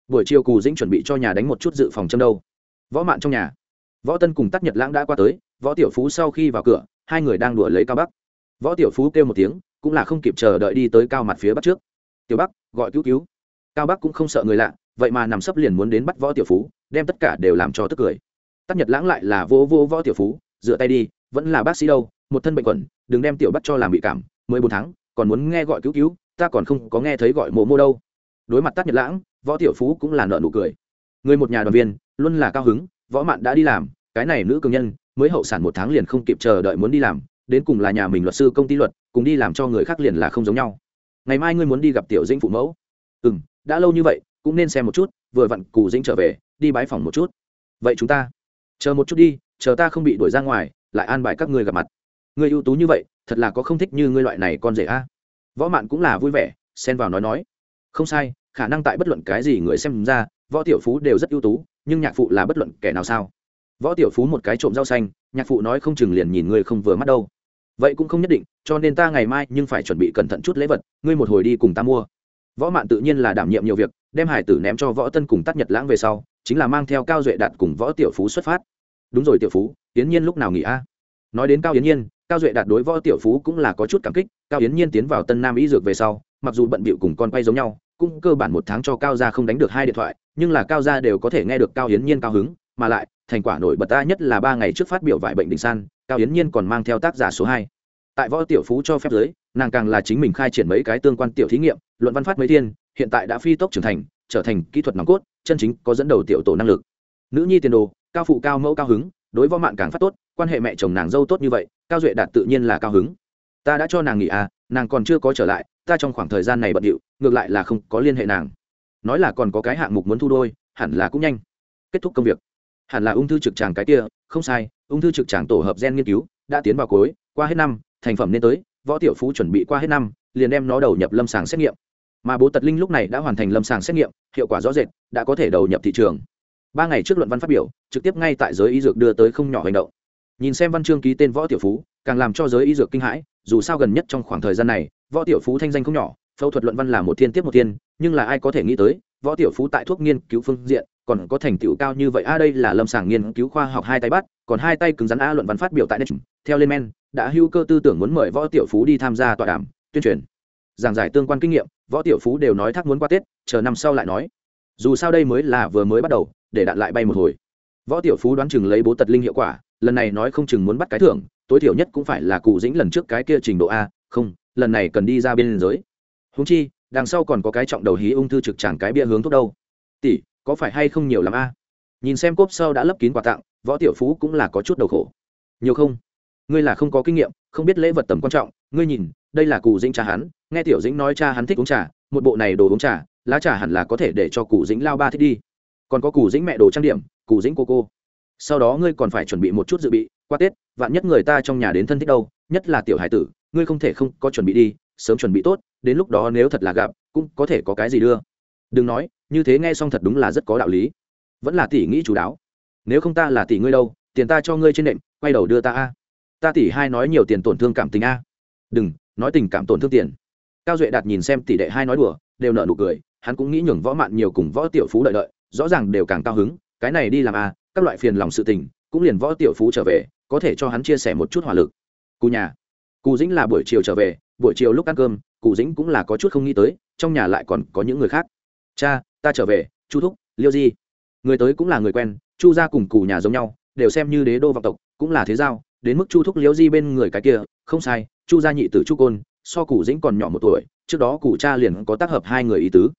Buổi chiều cù dĩnh chuẩn bị cho nhà đánh một chút dự phòng châm đâu. Võ mạn trong nhà. Võ tân cùng tắc nhật lãng đã qua tới, võ tiểu phú sau khi vào cửa, hai người đang đuổi lấy cao bắc. Võ tiểu phú kêu một tiếng, cũng là không kịp chờ đợi đi tới cao mặt phía bắc trước. Tiểu bắc, gọi cứu cứu. Cao bắc cũng không sợ người lạ vậy mà nằm sấp liền muốn đến bắt võ tiểu phú, đem tất cả đều làm cho tức cười. Tắc nhật lãng lại là vô vô võ tiểu phú dựa tay đi, vẫn là bác sĩ đâu, một thân bệnh quẩn, đừng đem tiểu bắt cho làm bị cảm mười bốn tháng, còn muốn nghe gọi cứu cứu, ta còn không có nghe thấy gọi mộ mô đâu. Đối mặt tắc nhật lãng, võ tiểu phú cũng là nợ nụ cười. Người một nhà đoàn viên, luôn là cao hứng, võ mạn đã đi làm, cái này nữ cường nhân, mới hậu sản một tháng liền không kịp chờ đợi muốn đi làm, đến cùng là nhà mình luật sư công ty luật, cùng đi làm cho người khác liền là không giống nhau. Ngày mai ngươi muốn đi gặp tiểu dĩnh phụ mẫu. Ừ m đã lâu như vậy cũng nên xem một chút, vừa vặn cù dĩnh trở về, đi bái phòng một chút. Vậy chúng ta, chờ một chút đi, chờ ta không bị đuổi ra ngoài, lại an bài các ngươi gặp mặt. Người ưu tú như vậy, thật là có không thích như ngươi loại này con rể a. Võ mạn cũng là vui vẻ, xen vào nói nói. Không sai, khả năng tại bất luận cái gì người xem ra, võ tiểu phú đều rất ưu tú, nhưng nhạc phụ là bất luận kẻ nào sao? Võ tiểu phú một cái trộm rau xanh, nhạc phụ nói không chừng liền nhìn ngươi không vừa mắt đâu. Vậy cũng không nhất định, cho nên ta ngày mai nhưng phải chuẩn bị cẩn thận chút lễ vật, ngươi một hồi đi cùng ta mua. Võ mạn tự nhiên là đảm nhiệm nhiều việc đem hải tử ném cho võ tân cùng tắt nhật lãng về sau, chính là mang theo cao duệ đạt cùng võ tiểu phú xuất phát. Đúng rồi tiểu phú, yến nhiên lúc nào nghỉ a? Nói đến cao yến nhiên, cao duệ đạt đối võ tiểu phú cũng là có chút cảm kích, cao yến nhiên tiến vào tân nam ý dược về sau, mặc dù bận bịu cùng con quay giống nhau, cũng cơ bản một tháng cho cao gia không đánh được hai điện thoại, nhưng là cao gia đều có thể nghe được cao yến nhiên cao hứng, mà lại, thành quả nổi bật ta nhất là ba ngày trước phát biểu vải bệnh đình san, cao yến nhiên còn mang theo tác giả số hai. Tại võ tiểu phú cho phép giới, nàng càng là chính mình khai triển mấy cái tương quan tiểu thí nghiệm, luận văn phát mấy thiên hiện tại đã phi tốc trưởng thành, trở thành kỹ thuật nòng cốt, chân chính có dẫn đầu tiểu tổ năng lực. Nữ nhi tiền đồ, cao phụ cao mẫu cao hứng, đối võ mạng càng phát tốt, quan hệ mẹ chồng nàng dâu tốt như vậy, cao duệ đạt tự nhiên là cao hứng. Ta đã cho nàng nghỉ à nàng còn chưa có trở lại, ta trong khoảng thời gian này bận điệu, ngược lại là không có liên hệ nàng. Nói là còn có cái hạng mục muốn thu đôi, hẳn là cũng nhanh. Kết thúc công việc. Hẳn là ung thư trực tràng cái kia, không sai, ung thư trực tràng tổ hợp gen nghiên cứu, đã tiến vào cuối, qua hết năm, thành phẩm nên tới, võ tiểu phú chuẩn bị qua hết năm, liền đem nó đầu nhập lâm sàng xét nghiệm mà bố tật linh lúc này đã hoàn thành lâm sàng xét nghiệm, hiệu quả rõ rệt, đã có thể đầu nhập thị trường. Ba ngày trước luận văn phát biểu, trực tiếp ngay tại giới y dược đưa tới không nhỏ hành động. Nhìn xem văn chương ký tên võ tiểu phú, càng làm cho giới y dược kinh hãi, dù sao gần nhất trong khoảng thời gian này, võ tiểu phú thanh danh không nhỏ, phẫu thuật luận văn là một thiên tiếp một thiên, nhưng là ai có thể nghĩ tới, võ tiểu phú tại thuốc nghiên cứu phương diện, còn có thành tựu cao như vậy. A, đây là lâm sàng nghiên cứu khoa học hai tay bắt, còn hai tay cứng rắn a luận văn phát biểu tại net theo lên men, đã hưu cơ tư tưởng muốn mời võ tiểu phú đi tham gia tọa đàm, tuyên truyền giảng giải tương quan kinh nghiệm, võ tiểu phú đều nói thác muốn qua tết, chờ năm sau lại nói. Dù sao đây mới là vừa mới bắt đầu, để đạn lại bay một hồi. Võ tiểu phú đoán chừng lấy bố tật linh hiệu quả, lần này nói không chừng muốn bắt cái thưởng, tối thiểu nhất cũng phải là cụ dĩnh lần trước cái kia trình độ a, không, lần này cần đi ra biên giới. Húng chi, đằng sau còn có cái trọng đầu hí ung thư trực tràng cái bia hướng thuốc đâu. Tỷ, có phải hay không nhiều lắm a? Nhìn xem cốp sau đã lấp kín quà tặng, võ tiểu phú cũng là có chút đầu khổ. Nhiều không? Ngươi là không có kinh nghiệm, không biết lễ vật tầm quan trọng, ngươi nhìn, đây là cụ dĩnh cha hắn nghe tiểu dĩnh nói cha hắn thích uống trà, một bộ này đồ uống trà, lá trà hẳn là có thể để cho cụ dĩnh lao ba thích đi. Còn có cụ dĩnh mẹ đồ trang điểm cụ dĩnh cô cô. Sau đó ngươi còn phải chuẩn bị một chút dự bị, qua tết, vạn nhất người ta trong nhà đến thân thích đâu, nhất là tiểu hải tử, ngươi không thể không có chuẩn bị đi, sớm chuẩn bị tốt, đến lúc đó nếu thật là gặp, cũng có thể có cái gì đưa. Đừng nói, như thế nghe xong thật đúng là rất có đạo lý. Vẫn là tỷ nghĩ chú đáo. Nếu không ta là tỷ ngươi đâu, tiền ta cho ngươi trên nệm, quay đầu đưa ta a. Ta tỷ hai nói nhiều tiền tổn thương cảm tình a. Đừng, nói tình cảm tổn thương tiền cao duệ đạt nhìn xem tỷ đệ hai nói đùa, đều nợ nụ cười, hắn cũng nghĩ nhường võ mạn nhiều cùng võ tiểu phú đợi đợi, rõ ràng đều càng cao hứng, cái này đi làm a các loại phiền lòng sự tình, cũng liền võ tiểu phú trở về, có thể cho hắn chia sẻ một chút hỏa lực. Cụ nhà. Cụ dĩnh là buổi chiều trở về, buổi chiều lúc ăn cơm cụ dĩnh cũng là có chút không nghĩ tới, trong nhà lại còn có những người khác. Cha, ta trở về, chu thúc, liêu di. Người tới cũng là người quen, chu gia cùng cụ nhà giống nhau, đều xem như đế đô vọng tộc, cũng là thế giao, đến mức chu thúc, liêu di bên người cái kia, không sai, chu gia nhị tử chu côn so cụ dĩnh còn nhỏ một tuổi, trước đó cụ cha liền có tác hợp hai người ý tứ.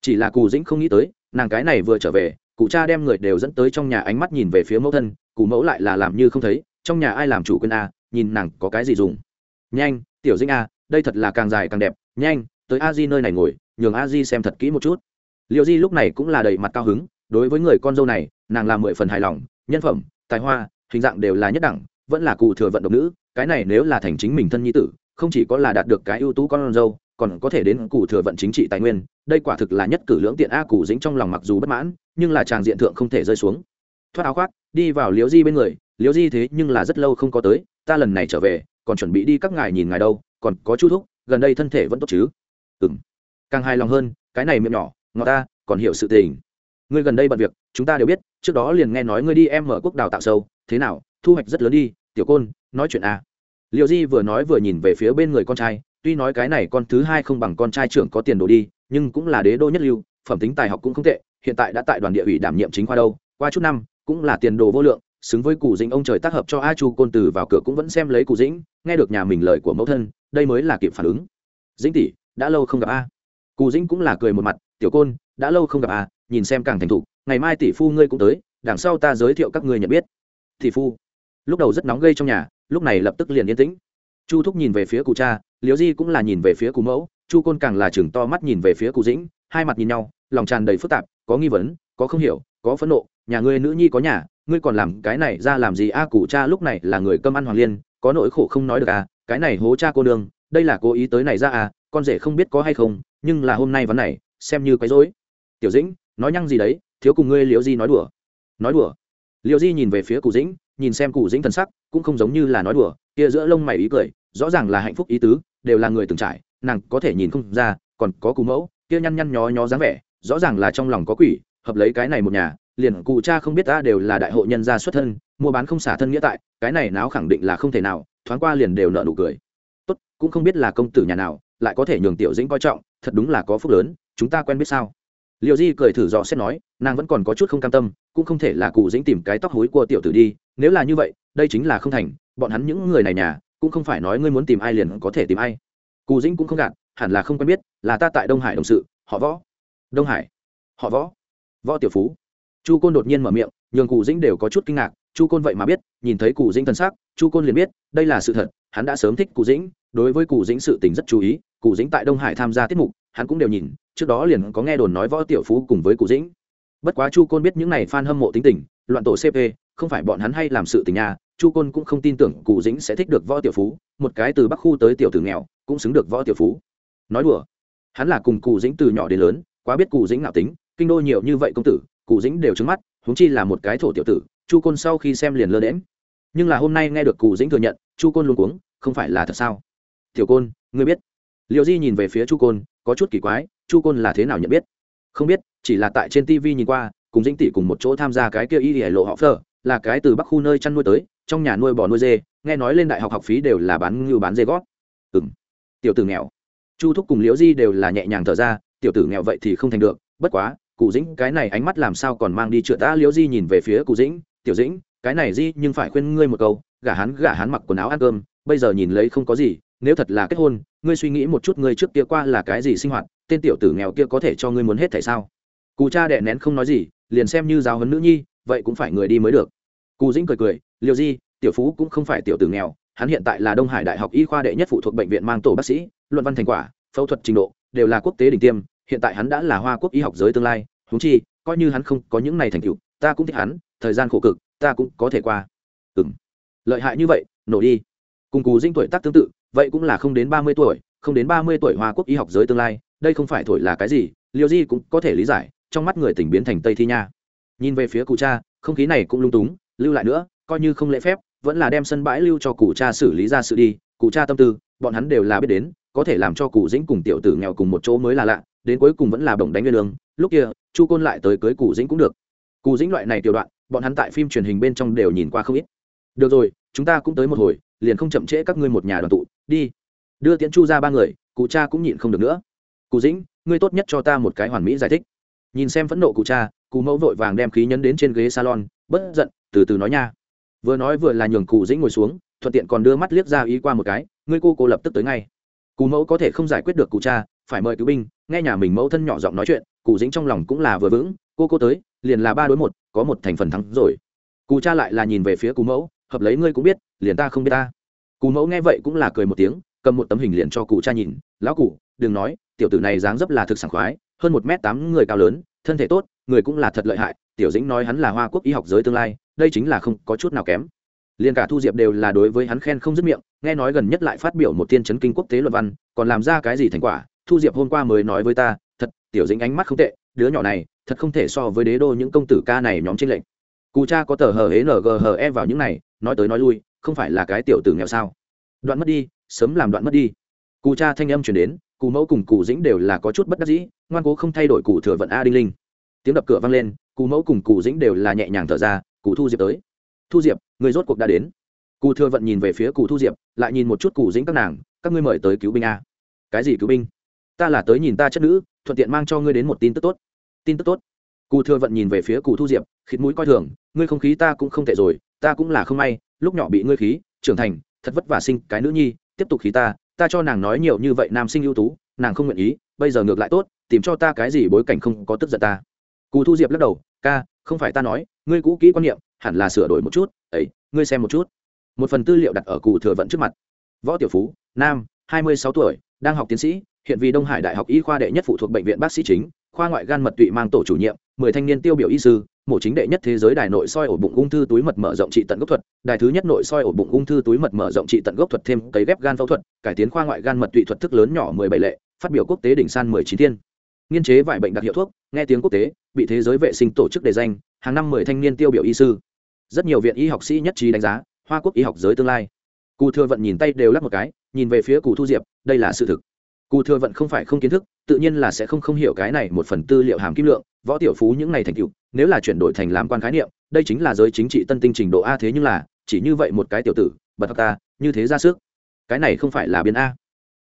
Chỉ là cụ dĩnh không nghĩ tới, nàng cái này vừa trở về cụ cha đem người đều dẫn tới trong nhà ánh mắt nhìn về phía mẫu thân cụ mẫu lại là làm như không thấy, trong nhà ai làm chủ quân a, nhìn nàng có cái gì dùng. Nhanh, tiểu dĩnh a, đây thật là càng dài càng đẹp, nhanh, tới a di nơi này ngồi, nhường a di xem thật kỹ một chút. Liệu di lúc này cũng là đầy mặt cao hứng, đối với người con dâu này, nàng là mười phần hài lòng, nhân phẩm, tài hoa, hình dạng đều là nhất đẳng, vẫn là cụ thừa vận động nữ, cái này nếu là thành chính mình thân nhi tử không chỉ có là đạt được cái ưu tú con dâu còn có thể đến cụ thừa vận chính trị tài nguyên. Đây quả thực là nhất cử lưỡng tiện a cụ dính trong lòng mặc dù bất mãn, nhưng là chàng diện thượng không thể rơi xuống. Thoát áo khoác, đi vào liễu di bên người. Liễu di thế nhưng là rất lâu không có tới, ta lần này trở về, còn chuẩn bị đi các ngài nhìn ngài đâu, còn có chú thúc, gần đây thân thể vẫn tốt chứ? Ừng càng hài lòng hơn, cái này miệng nhỏ, ngọt ta, còn hiểu sự tình. Ngươi gần đây bận việc, chúng ta đều biết, trước đó liền nghe nói ngươi đi em mở quốc đào tạo sâu, thế nào, thu hoạch rất lớn đi, tiểu côn, nói chuyện à liệu di vừa nói vừa nhìn về phía bên người con trai, tuy nói cái này con thứ hai không bằng con trai trưởng có tiền đồ đi, nhưng cũng là đế đô nhất lưu, phẩm tính tài học cũng không tệ, hiện tại đã tại đoàn địa ủy đảm nhiệm chính khoa đâu, qua chút năm, cũng là tiền đồ vô lượng, xứng với cụ dĩnh ông trời tác hợp cho a chu côn từ vào cửa cũng vẫn xem lấy cụ dĩnh, nghe được nhà mình lời của mẫu thân, đây mới là kịp phản ứng. Dĩnh tỷ, đã lâu không gặp a. Cụ dĩnh cũng là cười một mặt, tiểu côn, đã lâu không gặp a, nhìn xem càng thành thục, ngày mai tỷ phu ngươi cũng tới, đằng sau ta giới thiệu các ngươi nhận biết. Tỷ phu, lúc đầu rất nóng gây trong nhà lúc này lập tức liền yên tĩnh. Chu thúc nhìn về phía cụ cha, liễu di cũng là nhìn về phía cụ mẫu, chu côn càng là chừng to mắt nhìn về phía cụ dĩnh, hai mặt nhìn nhau, lòng tràn đầy phức tạp, có nghi vấn, có không hiểu, có phẫn nộ, nhà ngươi nữ nhi có nhà, ngươi còn làm cái này ra làm gì a à, cụ cha lúc này là người cơm ăn hoàng liên, có nỗi khổ không nói được à cái này hố cha cô nương, đây là cố ý tới này ra à con rể không biết có hay không, nhưng là hôm nay vấn này, xem như quấy rối. Tiểu dĩnh, nói nhăng gì đấy, thiếu cùng ngươi liễu di nói đùa. Nói đùa. Liễu di nhìn về phía cụ dĩnh nhìn xem cụ dĩnh thần sắc, cũng không giống như là nói đùa, kia giữa lông mày ý cười, rõ ràng là hạnh phúc ý tứ, đều là người từng trải, nàng có thể nhìn không ra, còn có cụ mẫu, kia nhăn nhăn nhó nhó dáng vẻ, rõ ràng là trong lòng có quỷ, hợp lấy cái này một nhà, liền cụ cha không biết ta đều là đại hội nhân gia xuất thân, mua bán không xả thân nghĩa tại, cái này náo khẳng định là không thể nào, thoáng qua liền đều nợ nụ cười. Tốt, cũng không biết là công tử nhà nào, lại có thể nhường tiểu dĩnh coi trọng, thật đúng là có phúc lớn, chúng ta quen biết sao? Liệu di cười thử dò xét nói, nàng vẫn còn có chút không cam tâm, cũng không thể là cụ dĩnh tìm cái tóc hối của tiểu tử đi, nếu là như vậy, đây chính là không thành, bọn hắn những người này nhà, cũng không phải nói ngươi muốn tìm ai liền có thể tìm ai. Cụ dĩnh cũng không gạt, hẳn là không quen biết, là ta tại đông hải đồng sự, họ võ. Đông hải. Họ võ. Võ tiểu phú. Chu côn đột nhiên mở miệng, nhường cụ dĩnh đều có chút kinh ngạc, chu côn vậy mà biết, nhìn thấy cụ dĩnh thân xác, chu côn liền biết, đây là sự thật, hắn đã sớm thích cụ dĩnh, đối với cụ dĩnh sự tình rất chú ý cụ dĩnh tại đông hải tham gia tiết mục hắn cũng đều nhìn, trước đó liền có nghe đồn nói võ tiểu phú cùng với cụ dĩnh. Bất quá chu côn biết những này f a n hâm mộ tính tình, loạn tổ cp không phải bọn hắn hay làm sự tình nhà chu côn cũng không tin tưởng cụ dĩnh sẽ thích được võ tiểu phú, một cái từ bắc khu tới tiểu tử nghèo, cũng xứng được võ tiểu phú. Nói đùa, hắn là cùng cụ dĩnh từ nhỏ đến lớn, quá biết cụ dĩnh nào tính, kinh đô nhiều như vậy công tử, cụ dĩnh đều trứng mắt, huống chi là một cái thổ tiểu tử, chu côn sau khi xem liền lơ đễm nhưng là hôm nay nghe được cụ dĩnh thừa nhận, chu côn luôn cuống, không phải là thật sao? Tiểu côn, ngươi biết liệu di nhìn về phía chu côn, có chút kỳ quái, chu côn là thế nào nhận biết? Không biết, chỉ là tại trên tv nhìn qua, cùng dĩnh tỷ cùng một chỗ tham gia cái kia y hải lộ họ phở là cái từ bắc khu nơi chăn nuôi tới, trong nhà nuôi bò nuôi dê, nghe nói lên đại học học phí đều là bán ngưu bán dê gót. Ừng tiểu tử nghèo. Chu thúc cùng liễu di đều là nhẹ nhàng thở ra, tiểu tử nghèo vậy thì không thành được, bất quá, cụ dĩnh cái này ánh mắt làm sao còn mang đi chữa ta? Liễu di nhìn về phía cụ dĩnh, tiểu dĩnh, cái này di nhưng phải khuyên ngươi một câu, gả hắn gả hắn mặc quần áo ăn cơm, bây giờ nhìn lấy không có gì nếu thật là kết hôn, ngươi suy nghĩ một chút ngươi trước kia qua là cái gì sinh hoạt, tên tiểu tử nghèo kia có thể cho ngươi muốn hết tại sao? Cụ cha đẻ nén không nói gì, liền xem như giáo huấn nữ nhi, vậy cũng phải người đi mới được. Cụ dĩnh cười cười liều di, tiểu phú cũng không phải tiểu tử nghèo, hắn hiện tại là đông hải đại học y khoa đệ nhất phụ thuộc bệnh viện mang tổ bác sĩ, luận văn thành quả, phẫu thuật trình độ, đều là quốc tế đỉnh tiêm, hiện tại hắn đã là hoa quốc y học giới tương lai húng chi, coi như hắn không có những này thành tựu, ta cũng thích hắn, thời gian khổ cực, ta cũng có thể qua. Ừ m lợi hại như vậy, nổ đi. Cùng cù dinh tuổi tác tương tự vậy cũng là không đến ba mươi tuổi, không đến ba mươi tuổi hoa quốc y học giới tương lai, đây không phải thổi là cái gì, liêu di cũng có thể lý giải, trong mắt người tỉnh biến thành tây thi nha. Nhìn về phía cụ cha, không khí này cũng lung túng, lưu lại nữa, coi như không lễ phép, vẫn là đem sân bãi lưu cho cụ cha xử lý ra sự đi, cụ cha tâm tư, bọn hắn đều là biết đến, có thể làm cho cụ dĩnh cùng tiểu tử nghèo cùng một chỗ mới là lạ, đến cuối cùng vẫn là bổng đánh nguyên lương lúc kia, chu côn lại tới cưới cụ dĩnh cũng được. Cụ dĩnh loại này tiểu đoạn, bọn hắn tại phim truyền hình bên trong đều nhìn qua không ít. Được rồi, chúng ta cũng tới một hồi liền không chậm trễ các ngươi một nhà đoàn tụ, đi. Đưa tiễn chu ra ba người, cụ cha cũng nhịn không được nữa. Cụ dĩnh, ngươi tốt nhất cho ta một cái hoàn mỹ giải thích. Nhìn xem phẫn nộ cụ cha, cụ mẫu vội vàng đem khí nhấn đến trên ghế salon, bất giận, từ từ nói nha. Vừa nói vừa là nhường cụ dĩnh ngồi xuống, thuận tiện còn đưa mắt liếc ra ý qua một cái, ngươi cô cô lập tức tới ngay. Cụ mẫu có thể không giải quyết được cụ cha, phải mời cứu binh, nghe nhà mình mẫu thân nhỏ giọng nói chuyện, cụ dĩnh trong lòng cũng là vừa vững, cô cô tới, liền là ba đối một, có một thành phần thắng rồi. Cụ cha lại là nhìn về phía cụ mẫu hợp lấy ngươi cũng biết, liền ta không biết ta. Cụ mẫu nghe vậy cũng là cười một tiếng, cầm một tấm hình liền cho cụ cha nhìn. Lão cụ, đừng nói, tiểu tử này dáng dấp là thực sảng khoái, hơn một m tám người cao lớn, thân thể tốt, người cũng là thật lợi hại. Tiểu dĩnh nói hắn là hoa quốc y học giới tương lai, đây chính là không có chút nào kém. Liền cả thu diệp đều là đối với hắn khen không dứt miệng, nghe nói gần nhất lại phát biểu một tiên chấn kinh quốc tế luận văn, còn làm ra cái gì thành quả? Thu diệp hôm qua mới nói với ta, thật, tiểu dĩnh ánh mắt không tệ, đứa nhỏ này, thật không thể so với đế đô những công tử ca này nhóm trên lệnh cụ cha có tờ hờ hế ngờ e vào những này nói tới nói lui, không phải là cái tiểu tử nghèo sao? Đoạn mất đi, sớm làm đoạn mất đi. Cụ cha thanh âm chuyển đến cụ mẫu cùng cụ dĩnh đều là có chút bất đắc dĩ, ngoan cố không thay đổi cụ thừa vận a đinh linh. Tiếng đập cửa vang lên cụ mẫu cùng cụ dĩnh đều là nhẹ nhàng thở ra cụ thu diệp tới. Thu diệp, người rốt cuộc đã đến. Cụ thừa vận nhìn về phía cụ thu diệp, lại nhìn một chút cụ dĩnh các nàng, các ngươi mời tới cứu binh a. Cái gì cứu binh? Ta là tới nhìn ta chất nữ, thuận tiện mang cho ngươi đến một tin tức tốt. Tin tức tốt. Cụ thừa vận nhìn về phía cụ thu diệp, khịt mũi coi thường, ngươi không khí ta cũng không tệ rồi ta cũng là không may, lúc nhỏ bị ngươi khí, trưởng thành, thật vất vả sinh cái nữ nhi, tiếp tục khí ta ta cho nàng nói nhiều như vậy nam sinh ưu tú, nàng không nguyện ý, bây giờ ngược lại tốt, tìm cho ta cái gì bối cảnh không có tức giận ta. Cù thu diệp lắc đầu, ca, không phải ta nói, ngươi cũ kỹ quan niệm, hẳn là sửa đổi một chút, ấy, ngươi xem một chút. Một phần tư liệu đặt ở cụ thừa vận trước mặt. Võ tiểu phú, nam, hai mươi sáu tuổi, đang học tiến sĩ, hiện vì đông hải đại học y khoa đệ nhất phụ thuộc bệnh viện bác sĩ chính, khoa ngoại gan mật tụy mang tổ chủ nhiệm, mười thanh niên tiêu biểu y sư mổ chính đệ nhất thế giới đài nội soi ổ bụng ung thư túi mật mở rộng trị tận gốc thuật, đài thứ nhất nội soi ổ bụng ung thư túi mật mở rộng trị tận gốc thuật thêm cấy ghép gan phẫu thuật, cải tiến khoa ngoại gan mật tụy thuật thức lớn nhỏ mười bảy lệ, phát biểu quốc tế đỉnh san mười chín thiên. Nghiên chế vải bệnh đặc hiệu thuốc, nghe tiếng quốc tế, bị thế giới vệ sinh tổ chức đề danh, hàng năm mười thanh niên tiêu biểu y sư. Rất nhiều viện y học sĩ nhất trí đánh giá, hoa quốc y học giới tương lai. Cụ thừa vận nhìn tay đều lắp một cái, nhìn về phía cụ thu diệp, đây là sự thực. Cụ thừa vận không phải không kiến thức, tự nhiên là sẽ không không hiểu cái này một phần tư liệu hàm kim lượng, võ tiểu phú những ngày thành tựu nếu là chuyển đổi thành làm quan khái niệm, đây chính là giới chính trị tân tinh trình độ a thế nhưng là, chỉ như vậy một cái tiểu tử, bật ta, như thế ra sức. Cái này không phải là biến a.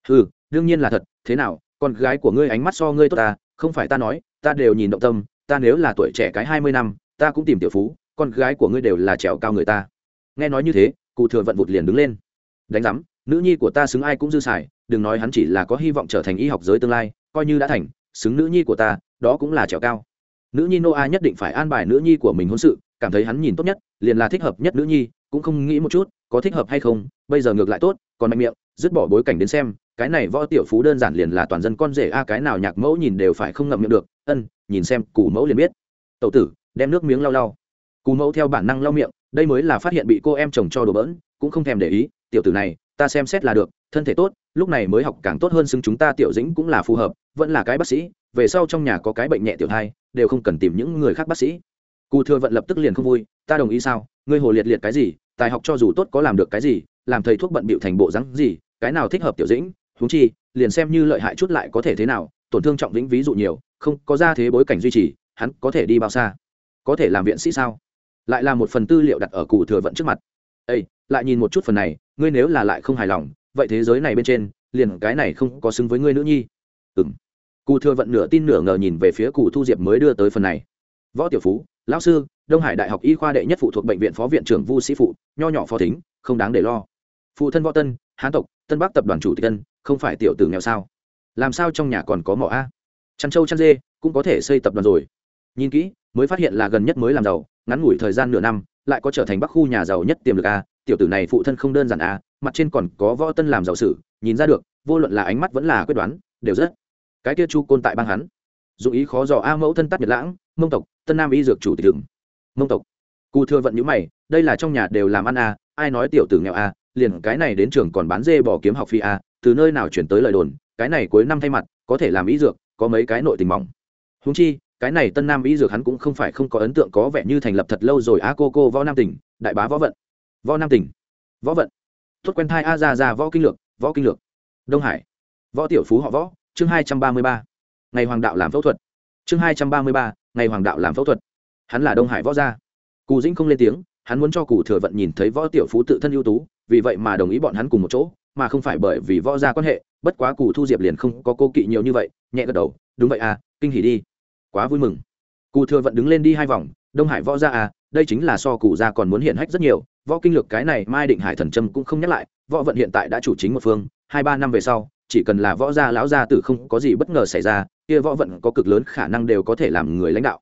Ừ đương nhiên là thật, thế nào, con gái của ngươi ánh mắt so ngươi tốt ta, không phải ta nói, ta đều nhìn động tâm, ta nếu là tuổi trẻ cái hai mươi năm, ta cũng tìm tiểu phú, con gái của ngươi đều là trèo cao người ta. Nghe nói như thế, cụ thừa vận vụt liền đứng lên. Đánh giám, nữ nhi của ta xứng ai cũng dư xài, đừng nói hắn chỉ là có hy vọng trở thành y học giới tương lai, coi như đã thành, xứng nữ nhi của ta, đó cũng là trèo cao nữ nhi noa nhất định phải an bài nữ nhi của mình hôn sự, cảm thấy hắn nhìn tốt nhất, liền là thích hợp nhất nữ nhi, cũng không nghĩ một chút, có thích hợp hay không, bây giờ ngược lại tốt, còn mạnh miệng, dứt bỏ bối cảnh đến xem, cái này võ tiểu phú đơn giản liền là toàn dân con rể a, cái nào nhạc mẫu nhìn đều phải không ngậm miệng được, ân, nhìn xem, cù mẫu liền biết. Tậu tử, đem nước miếng lau lau. Cù mẫu theo bản năng lau miệng, đây mới là phát hiện bị cô em chồng cho đổ bỡn, cũng không thèm để ý, tiểu tử này ta xem xét là được, thân thể tốt, lúc này mới học càng tốt hơn xưng chúng ta tiểu dĩnh cũng là phù hợp, vẫn là cái bác sĩ, về sau trong nhà có cái bệnh nhẹ tiểu thai, đều không cần tìm những người khác bác sĩ. Cù thừa vận lập tức liền không vui, ta đồng ý sao? Ngươi hồ liệt liệt cái gì? Tài học cho dù tốt có làm được cái gì, làm thầy thuốc bận bịu thành bộ rắn gì, cái nào thích hợp tiểu dĩnh? Huống chi, liền xem như lợi hại chút lại có thể thế nào, tổn thương trọng vĩnh ví dụ nhiều, không có ra thế bối cảnh duy trì, hắn có thể đi bao xa? Có thể làm viện sĩ sao? Lại là một phần tư liệu đặt ở cụ thừa vận trước mặt ây lại nhìn một chút phần này, ngươi nếu là lại không hài lòng, vậy thế giới này bên trên, liền cái này không có xứng với ngươi nữ nhi. Ừ m cụ thừa vận nửa tin nửa ngờ nhìn về phía cụ thu diệp mới đưa tới phần này. Võ tiểu phú, lão sư, đông hải đại học y khoa đệ nhất phụ thuộc bệnh viện phó viện trưởng vu sĩ phụ, nho nhỏ phó thính, không đáng để lo. Phụ thân võ tân, hán tộc, tân bắc tập đoàn chủ tịch tân, không phải tiểu tử nghèo sao? Làm sao trong nhà còn có mỏ a? Chăn trâu chăn dê, cũng có thể xây tập đoàn rồi. Nhìn kỹ, mới phát hiện là gần nhất mới làm giàu, ngắn ngủi thời gian nửa năm lại có trở thành bắc khu nhà giàu nhất tiềm lực a, tiểu tử này phụ thân không đơn giản a, mặt trên còn có võ tân làm giàu sử, nhìn ra được, vô luận là ánh mắt vẫn là quyết đoán, đều rất. Cái kia chu côn tại bang hắn. Dù ý khó dò a mẫu thân tắt nhật lãng, mông tộc, tân nam y dược chủ tịch đường mông tộc. Cụ thừa vận nhữ mày, đây là trong nhà đều làm ăn a, ai nói tiểu tử nghèo a, liền cái này đến trường còn bán dê bỏ kiếm học phi a, từ nơi nào chuyển tới lời đồn, cái này cuối năm thay mặt, có thể làm ý dược, có mấy cái nội tình mỏng. Húng chi cái này tân nam y dược hắn cũng không phải không có ấn tượng có vẻ như thành lập thật lâu rồi. A cô cô võ nam tỉnh, đại bá võ vận. Võ nam tỉnh. Võ vận. Tốt quen thai a ra ra võ kinh lược, võ kinh lược. Đông hải. Võ tiểu phú họ võ, chương hai trăm ba mươi ba. Ngày hoàng đạo làm phẫu thuật. Chương hai trăm ba mươi ba, ngày hoàng đạo làm phẫu thuật. Hắn là đông hải võ gia. Cù dĩnh không lên tiếng, hắn muốn cho cù thừa vận nhìn thấy võ tiểu phú tự thân ưu tú, vì vậy mà đồng ý bọn hắn cùng một chỗ, mà không phải bởi vì võ gia quan hệ, bất quá cù thu diệp liền không có cô kỵ nhiều như vậy, nhẹ gật đầu, đúng vậy à kinh hỉ đi quá vui mừng. Cụ thừa vận đứng lên đi hai vòng, đông hải võ gia à đây chính là so cụ gia còn muốn hiện hách rất nhiều, võ kinh lược cái này mai định hải thần trâm cũng không nhắc lại, võ vận hiện tại đã chủ chính một phương, hai ba năm về sau, chỉ cần là võ gia lão gia tử không có gì bất ngờ xảy ra, kia võ vận có cực lớn khả năng đều có thể làm người lãnh đạo.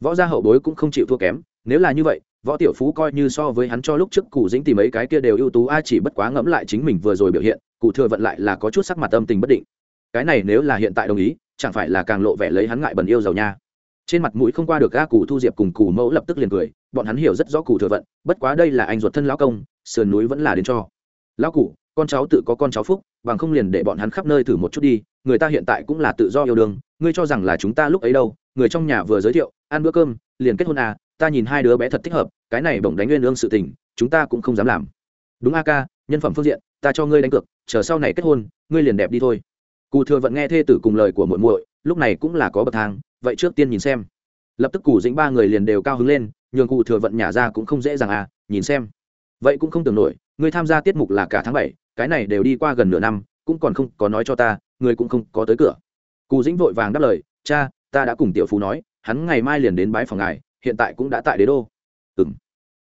Võ gia hậu bối cũng không chịu thua kém, nếu là như vậy, võ tiểu phú coi như so với hắn cho lúc trước cụ dĩnh tìm mấy cái kia đều ưu tú, a chỉ bất quá ngẫm lại chính mình vừa rồi biểu hiện cụ thừa vận lại là có chút sắc mặt âm tình bất định. Cái này nếu là hiện tại đồng ý chẳng phải là càng lộ vẻ lấy hắn ngại bần yêu giàu nha. Trên mặt mũi không qua được ga cù thu diệp cùng cù mẫu lập tức liền cười, bọn hắn hiểu rất rõ cù thừa vận, bất quá đây là anh ruột thân lão công, sườn núi vẫn là đến cho. Lão cụ con cháu tự có con cháu phúc, bằng không liền để bọn hắn khắp nơi thử một chút đi, người ta hiện tại cũng là tự do yêu đương, ngươi cho rằng là chúng ta lúc ấy đâu, người trong nhà vừa giới thiệu, ăn bữa cơm, liền kết hôn à ta nhìn hai đứa bé thật thích hợp, cái này bổng đánh nguyên lương sự tình, chúng ta cũng không dám làm. Đúng a ca, nhân phẩm phương diện, ta cho ngươi đánh cược, chờ sau này kết hôn, ngươi liền đẹp đi thôi cụ thừa vẫn nghe thê tử cùng lời của muội muội, lúc này cũng là có bậc thang, vậy trước tiên nhìn xem. Lập tức cụ dĩnh ba người liền đều cao hứng lên, nhường cụ thừa vận nhả ra cũng không dễ dàng à nhìn xem. Vậy cũng không tưởng nổi ngươi tham gia tiết mục là cả tháng bảy, cái này đều đi qua gần nửa năm, cũng còn không có nói cho ta ngươi cũng không có tới cửa. Cụ dĩnh vội vàng đáp lời, cha, ta đã cùng tiểu phú nói, hắn ngày mai liền đến bái phòng ngài, hiện tại cũng đã tại đế đô. Ừ m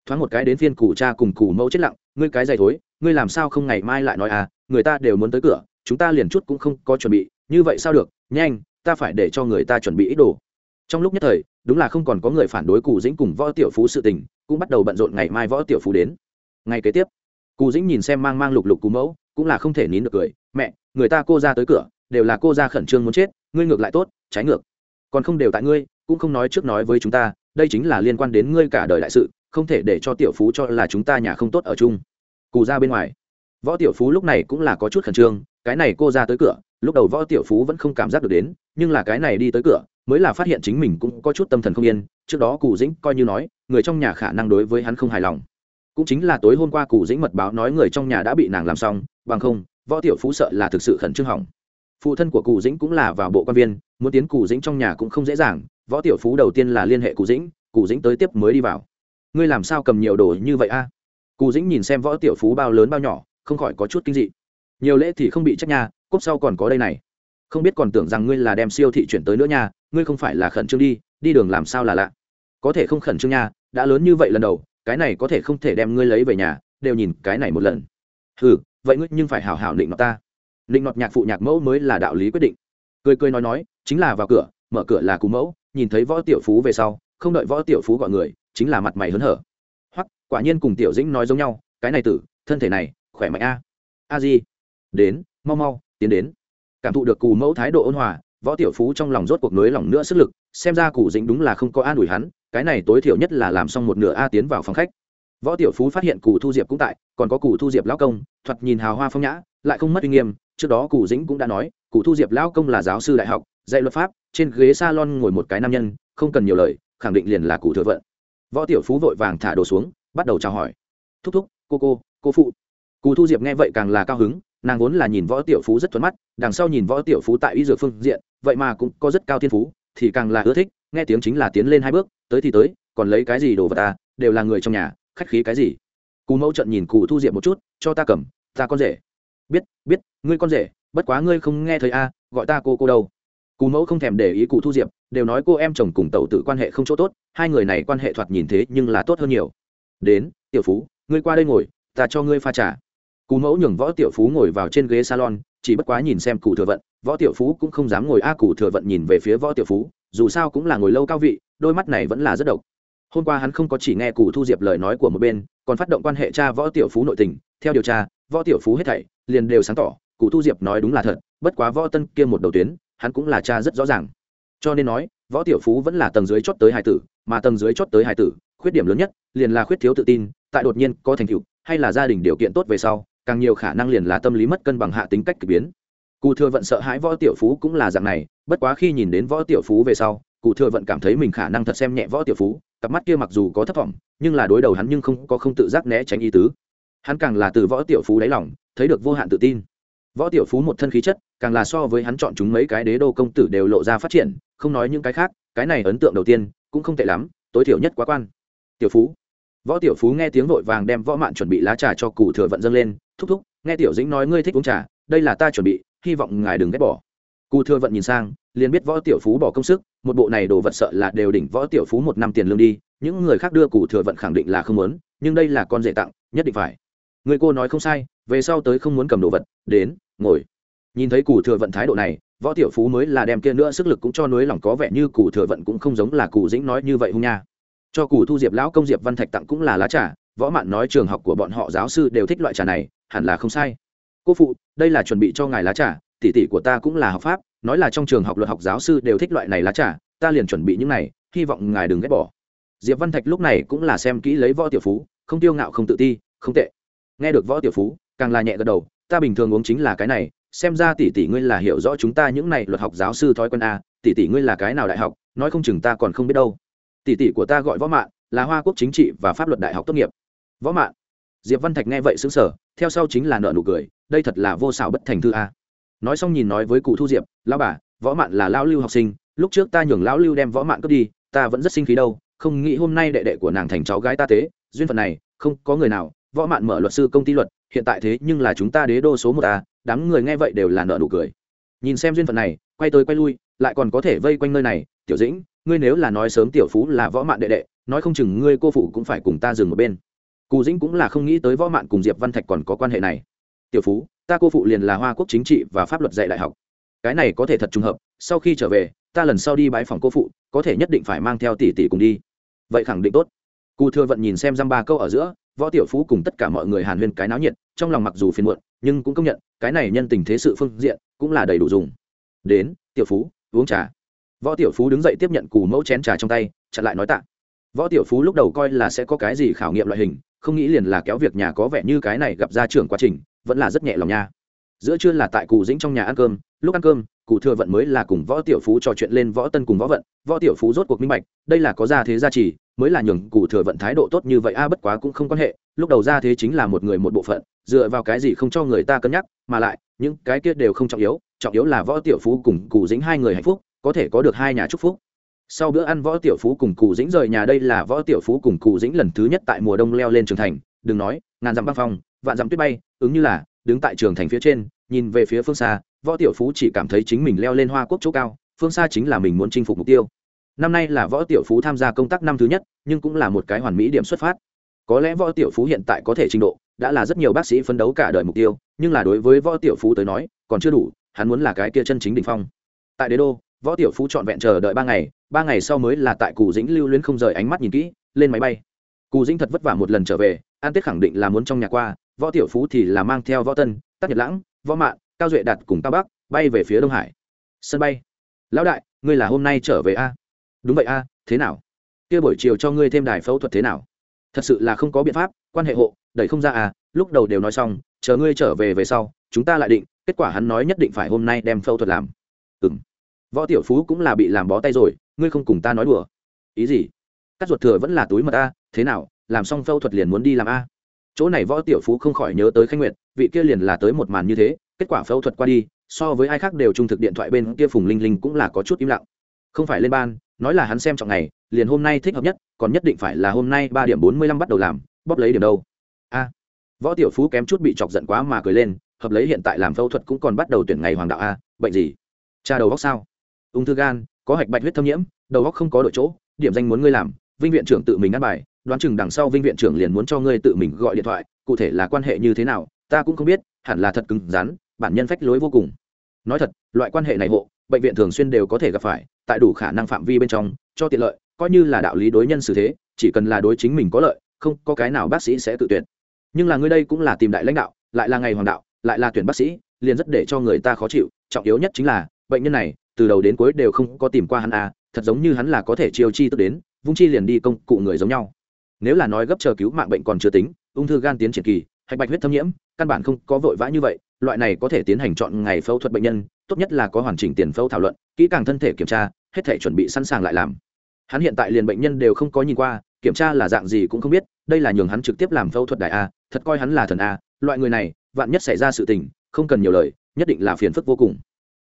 thoáng một cái đến phiên cụ cha cùng cụ mẫu chết lặng, ngươi cái dày thối, ngươi làm sao không ngày mai lại nói à người ta đều muốn tới cửa chúng ta liền chút cũng không có chuẩn bị, như vậy sao được? Nhanh, ta phải để cho người ta chuẩn bị ít đồ. Trong lúc nhất thời, đúng là không còn có người phản đối Cù dĩnh cùng võ tiểu phú sự tình, cũng bắt đầu bận rộn ngày mai võ tiểu phú đến. Ngày kế tiếp, Cù dĩnh nhìn xem mang mang lục lục cú mẫu, cũng là không thể nín được cười. Mẹ, người ta cô ra tới cửa, đều là cô ra khẩn trương muốn chết, ngươi ngược lại tốt, trái ngược. Còn không đều tại ngươi, cũng không nói trước nói với chúng ta, đây chính là liên quan đến ngươi cả đời đại sự, không thể để cho tiểu phú cho là chúng ta nhà không tốt ở chung. Cù ra bên ngoài, võ tiểu phú lúc này cũng là có chút khẩn trương cái này cô ra tới cửa, lúc đầu võ tiểu phú vẫn không cảm giác được đến, nhưng là cái này đi tới cửa, mới là phát hiện chính mình cũng có chút tâm thần không yên. Trước đó cụ dĩnh coi như nói, người trong nhà khả năng đối với hắn không hài lòng. Cũng chính là tối hôm qua cụ dĩnh mật báo nói người trong nhà đã bị nàng làm xong, bằng không, võ tiểu phú sợ là thực sự khẩn trương hỏng. Phụ thân của cụ dĩnh cũng là vào bộ quan viên, muốn tiến cụ dĩnh trong nhà cũng không dễ dàng, võ tiểu phú đầu tiên là liên hệ cụ dĩnh cụ dĩnh tới tiếp mới đi vào. Ngươi làm sao cầm nhiều đồ như vậy a? Cụ dĩnh nhìn xem võ tiểu phú bao lớn bao nhỏ, không khỏi có chút kinh dị nhiều lễ thì không bị trách nha cốc sau còn có đây này. Không biết còn tưởng rằng ngươi là đem siêu thị chuyển tới nữa nha, ngươi không phải là khẩn trương đi đi đường làm sao là lạ. Có thể không khẩn trương nha, đã lớn như vậy lần đầu, cái này có thể không thể đem ngươi lấy về nhà, đều nhìn cái này một lần. Ừ vậy ngươi nhưng phải hảo hảo định nọt ta. Định nọt nhạc phụ nhạc mẫu mới là đạo lý quyết định. Cười cười nói nói, chính là vào cửa, mở cửa là cú mẫu, nhìn thấy võ tiểu phú về sau, không đợi võ tiểu phú gọi người, chính là mặt mày hớn hở. Hoặc quả nhiên cùng tiểu dĩnh nói giống nhau, cái này tử, thân thể này, khỏe mạnh a. A di đến, mau mau, tiến đến. Cảm thụ được cù mẫu thái độ ôn hòa, võ tiểu phú trong lòng rốt cuộc nới lòng nữa sức lực, xem ra cụ dĩnh đúng là không có an ủi hắn, cái này tối thiểu nhất là làm xong một nửa a tiến vào phòng khách. Võ tiểu phú phát hiện cụ thu diệp cũng tại, còn có cụ thu diệp lão công, thoạt nhìn hào hoa phong nhã, lại không mất uy nghiêm, trước đó cụ dĩnh cũng đã nói cụ thu diệp lão công là giáo sư đại học, dạy luật pháp, trên ghế salon ngồi một cái nam nhân, không cần nhiều lời, khẳng định liền là cụ thừa vận. Võ tiểu phú vội vàng thả đồ xuống, bắt đầu chào hỏi. Thúc thúc, cô cô cô phụ. Cụ thu diệp nghe vậy càng là cao hứng nàng vốn là nhìn võ tiểu phú rất thuận mắt, đằng sau nhìn võ tiểu phú tại y dược phương diện, vậy mà cũng có rất cao thiên phú, thì càng là ưa thích, nghe tiếng chính là tiến lên hai bước, tới thì tới, còn lấy cái gì đồ vật ta đều là người trong nhà, khách khí cái gì. Cù mẫu trận nhìn cụ thu diệp một chút, cho ta cầm, ta con rể. Biết biết, ngươi con rể, bất quá ngươi không nghe thấy a gọi ta cô cô đâu. Cù mẫu không thèm để ý cụ thu diệp, đều nói cô em chồng cùng tẩu tự quan hệ không chỗ tốt, hai người này quan hệ thoạt nhìn thế nhưng là tốt hơn nhiều. Đến, tiểu phú, ngươi qua đây ngồi, ta cho ngươi pha trà. Cú mẫu nhường võ tiểu phú ngồi vào trên ghế salon, chỉ bất quá nhìn xem cụ thừa vận, võ tiểu phú cũng không dám ngồi. A cụ thừa vận nhìn về phía võ tiểu phú, dù sao cũng là ngồi lâu cao vị, đôi mắt này vẫn là rất độc. Hôm qua hắn không có chỉ nghe cụ thu diệp lời nói của một bên, còn phát động quan hệ cha võ tiểu phú nội tình. Theo điều tra, võ tiểu phú hết thảy liền đều sáng tỏ cụ thu diệp nói đúng là thật, bất quá võ tân kia một đầu tuyến, hắn cũng là cha rất rõ ràng. Cho nên nói, võ tiểu phú vẫn là tầng dưới chót tới hải tử, mà tầng dưới chót tới hải tử, khuyết điểm lớn nhất liền là khuyết thiếu tự tin, tại đột nhiên có thành tựu, hay là gia đình điều kiện tốt về sau càng nhiều khả năng liền là tâm lý mất cân bằng hạ tính cách k ỳ biến. Cụ thừa vận sợ hãi võ tiểu phú cũng là dạng này, bất quá khi nhìn đến võ tiểu phú về sau, cụ thừa vận cảm thấy mình khả năng thật xem nhẹ võ tiểu phú, cặp mắt kia mặc dù có thất vọng nhưng là đối đầu hắn nhưng không có không tự giác né tránh ý tứ. Hắn càng là từ võ tiểu phú đáy lòng, thấy được vô hạn tự tin. Võ tiểu phú một thân khí chất, càng là so với hắn chọn chúng mấy cái đế đô công tử đều lộ ra phát triển, không nói những cái khác, cái này ấn tượng đầu tiên cũng không tệ lắm, tối thiểu nhất quá quan. Tiểu phú. Võ tiểu phú nghe tiếng vội vàng đem võ mạn chuẩn bị lá trà cho cụ thừa vận dâng lên thúc thúc, nghe tiểu dĩnh nói ngươi thích uống trà, đây là ta chuẩn bị, hy vọng ngài đừng ghét bỏ. Cụ thừa vận nhìn sang, liền biết võ tiểu phú bỏ công sức, một bộ này đồ vật sợ là đều đỉnh võ tiểu phú một năm tiền lương đi, những người khác đưa cụ thừa vận khẳng định là không muốn, nhưng đây là con rể tặng, nhất định phải. Người cô nói không sai, về sau tới không muốn cầm đồ vật, đến, ngồi. Nhìn thấy cụ thừa vận thái độ này, võ tiểu phú mới là đem kia nữa sức lực cũng cho núi lòng có vẻ như cụ thừa vận cũng không giống là cụ dĩnh nói như vậy hung nha. Cho cụ thu diệp lão công diệp văn thạch tặng cũng là lá trà, võ mạn nói trường học của bọn họ giáo sư đều thích loại trà này hẳn là không sai. Cô phụ, đây là chuẩn bị cho ngài lá trà, tỷ tỷ của ta cũng là học pháp, nói là trong trường học luật học giáo sư đều thích loại này lá trà, ta liền chuẩn bị những này, hy vọng ngài đừng ghét bỏ. Diệp văn thạch lúc này cũng là xem kỹ lấy võ tiểu phú, không tiêu ngạo, không tự ti, không tệ. Nghe được võ tiểu phú, càng là nhẹ gật đầu, ta bình thường uống chính là cái này, xem ra tỷ tỷ ngươi là hiểu rõ chúng ta những này luật học giáo sư thói quen a, tỷ tỷ ngươi là cái nào đại học, nói không chừng ta còn không biết đâu. Tỷ tỷ của ta gọi võ mạn, là hoa quốc chính trị và pháp luật đại học tốt nghiệp. Võ mạn. Diệp văn thạch nghe vậy xứng sở theo sau chính là nợ nụ cười, đây thật là vô xảo bất thành thư a. Nói xong nhìn nói với cụ thu diệp lao bà, võ mạn là lao lưu học sinh, lúc trước ta nhường lão lưu đem võ mạn cướp đi, ta vẫn rất sinh khí đâu, không nghĩ hôm nay đệ đệ của nàng thành cháu gái ta tế, duyên phận này, không có người nào, võ mạn mở luật sư công ty luật, hiện tại thế nhưng là chúng ta đế đô số một a, đám người nghe vậy đều là nợ nụ cười. Nhìn xem duyên phận này, quay tới quay lui, lại còn có thể vây quanh nơi này, tiểu dĩnh, ngươi nếu là nói sớm tiểu phú là võ mạn đệ đệ, nói không chừng ngươi cô phụ cũng phải cùng ta dừng một bên cù dĩnh cũng là không nghĩ tới võ mạn cùng diệp văn thạch còn có quan hệ này. Tiểu phú, ta cô phụ liền là hoa quốc chính trị và pháp luật dạy đại học. Cái này có thể thật trùng hợp, sau khi trở về, ta lần sau đi bãi phòng cô phụ, có thể nhất định phải mang theo tỷ tỷ cùng đi. Vậy khẳng định tốt. Cù thừa vận nhìn xem dăm ba câu ở giữa, võ tiểu phú cùng tất cả mọi người hàn huyên cái náo nhiệt, trong lòng mặc dù phiền muộn, nhưng cũng công nhận, cái này nhân tình thế sự phương diện cũng là đầy đủ dùng. Đến, tiểu phú, uống trà. Võ tiểu phú đứng dậy tiếp nhận cù mẫu chén trà trong tay, chặn lại nói tạ. Võ tiểu phú lúc đầu coi là sẽ có cái gì khảo nghiệm loại hình không nghĩ liền là kéo việc nhà có vẻ như cái này gặp ra trưởng quá trình, vẫn là rất nhẹ lòng nha. Giữa trưa là tại cụ dĩnh trong nhà ăn cơm, lúc ăn cơm, cụ thừa vận mới là cùng võ tiểu phú trò chuyện lên võ tân cùng võ vận. Võ tiểu phú rốt cuộc minh bạch, đây là có gia thế gia trì, mới là nhường cụ thừa vận thái độ tốt như vậy, a, bất quá cũng không quan hệ, lúc đầu gia thế chính là một người một bộ phận, dựa vào cái gì không cho người ta cân nhắc, mà lại, những cái kia đều không trọng yếu trọng yếu là võ tiểu phú cùng cụ dĩnh hai người hạnh phúc, có thể có được hai nhà chúc phúc sau bữa ăn võ tiểu phú cùng cụ dĩnh rời nhà đây là võ tiểu phú cùng cụ dĩnh lần thứ nhất tại mùa đông leo lên trường thành. Đừng nói, ngàn dặm băng phong, vạn dặm tuyết bay, ứng như là đứng tại trường thành phía trên, nhìn về phía phương xa, võ tiểu phú chỉ cảm thấy chính mình leo lên hoa quốc chỗ cao, phương xa chính là mình muốn chinh phục mục tiêu. Năm nay là võ tiểu phú tham gia công tác năm thứ nhất, nhưng cũng là một cái hoàn mỹ điểm xuất phát. Có lẽ võ tiểu phú hiện tại có thể trình độ, đã là rất nhiều bác sĩ phấn đấu cả đời mục tiêu, nhưng là đối với võ tiểu phú tới nói, còn chưa đủ, hắn muốn là cái kia chân chính đ ỉ n h phong. Tại đế đô, võ tiểu phú trọn vẹn chờ đợi ba ngày ba ngày sau mới là tại cù dĩnh lưu luyến không rời ánh mắt nhìn kỹ, lên máy bay. Cù dĩnh thật vất vả một lần trở về, an tết khẳng định là muốn trong nhà qua, võ tiểu phú thì là mang theo võ tân, tắc nhật lãng, võ mạn, cao duệ đặt cùng cao bắc bay về phía đông hải. Sân bay. Lão đại, ngươi là hôm nay trở về a? Đúng vậy a, thế nào? Kia buổi chiều cho ngươi thêm đài phẫu thuật thế nào? Thật sự là không có biện pháp, quan hệ hộ, đẩy không ra à lúc đầu đều nói xong, chờ ngươi trở về về sau, chúng ta lại định, kết quả hắn nói nhất định phải hôm nay đem phẫu thuật làm. Ừ m võ tiểu phú cũng là bị làm bó tay rồi ngươi không cùng ta nói đùa. Ý gì? Cắt ruột thừa vẫn là túi mật a, thế nào, làm xong phẫu thuật liền muốn đi làm a? Chỗ này võ tiểu phú không khỏi nhớ tới khanh nguyệt, vị kia liền là tới một màn như thế, kết quả phẫu thuật qua đi, so với ai khác đều trung thực điện thoại bên kia phùng linh linh cũng là có chút im lặng. Không phải lên ban, nói là hắn xem trọng ngày, liền hôm nay thích hợp nhất, còn nhất định phải là hôm nay ba điểm bốn mươi lăm bắt đầu làm, bóp lấy điểm đâu. A. Võ tiểu phú kém chút bị chọc giận quá mà cười lên, hợp lấy hiện tại làm phẫu thuật cũng còn bắt đầu tuyển ngày hoàng đạo a, bệnh gì? Cha đầu góc sao? Ung thư gan có hạch bạch huyết thâm nhiễm, đầu góc không có đội chỗ, điểm danh muốn ngươi làm, vinh viện trưởng tự mình ăn bài, đoán chừng đằng sau vinh viện trưởng liền muốn cho ngươi tự mình gọi điện thoại, cụ thể là quan hệ như thế nào, ta cũng không biết, hẳn là thật cứng rắn, bản nhân phách lối vô cùng. Nói thật, loại quan hệ này hộ, bệnh viện thường xuyên đều có thể gặp phải, tại đủ khả năng phạm vi bên trong, cho tiện lợi, coi như là đạo lý đối nhân xử thế, chỉ cần là đối chính mình có lợi, không có cái nào bác sĩ sẽ tự tuyển nhưng là ngươi đây cũng là tìm đại lãnh đạo, lại là ngày hoàng đạo, lại là tuyển bác sĩ, liền rất để cho người ta khó chịu, trọng yếu nhất chính là, bệnh nhân này từ đầu đến cuối đều không có tìm qua hắn à thật giống như hắn là có thể chiêu chi tức đến, vung chi liền đi công cụ người giống nhau. Nếu là nói gấp chờ cứu mạng bệnh còn chưa tính, ung thư gan tiến triển kỳ, hạch bạch huyết thâm nhiễm, căn bản không có vội vã như vậy, loại này có thể tiến hành chọn ngày phẫu thuật bệnh nhân, tốt nhất là có hoàn chỉnh tiền phẫu thảo luận, kỹ càng thân thể kiểm tra, hết thể chuẩn bị sẵn sàng lại làm. Hắn hiện tại liền bệnh nhân đều không có nhìn qua, kiểm tra là dạng gì cũng không biết, đây là nhường hắn trực tiếp làm phẫu thuật đại a, thật coi hắn là thần a, loại người này, vạn nhất xảy ra sự tình, không cần nhiều lời, nhất định là phiền phức vô cùng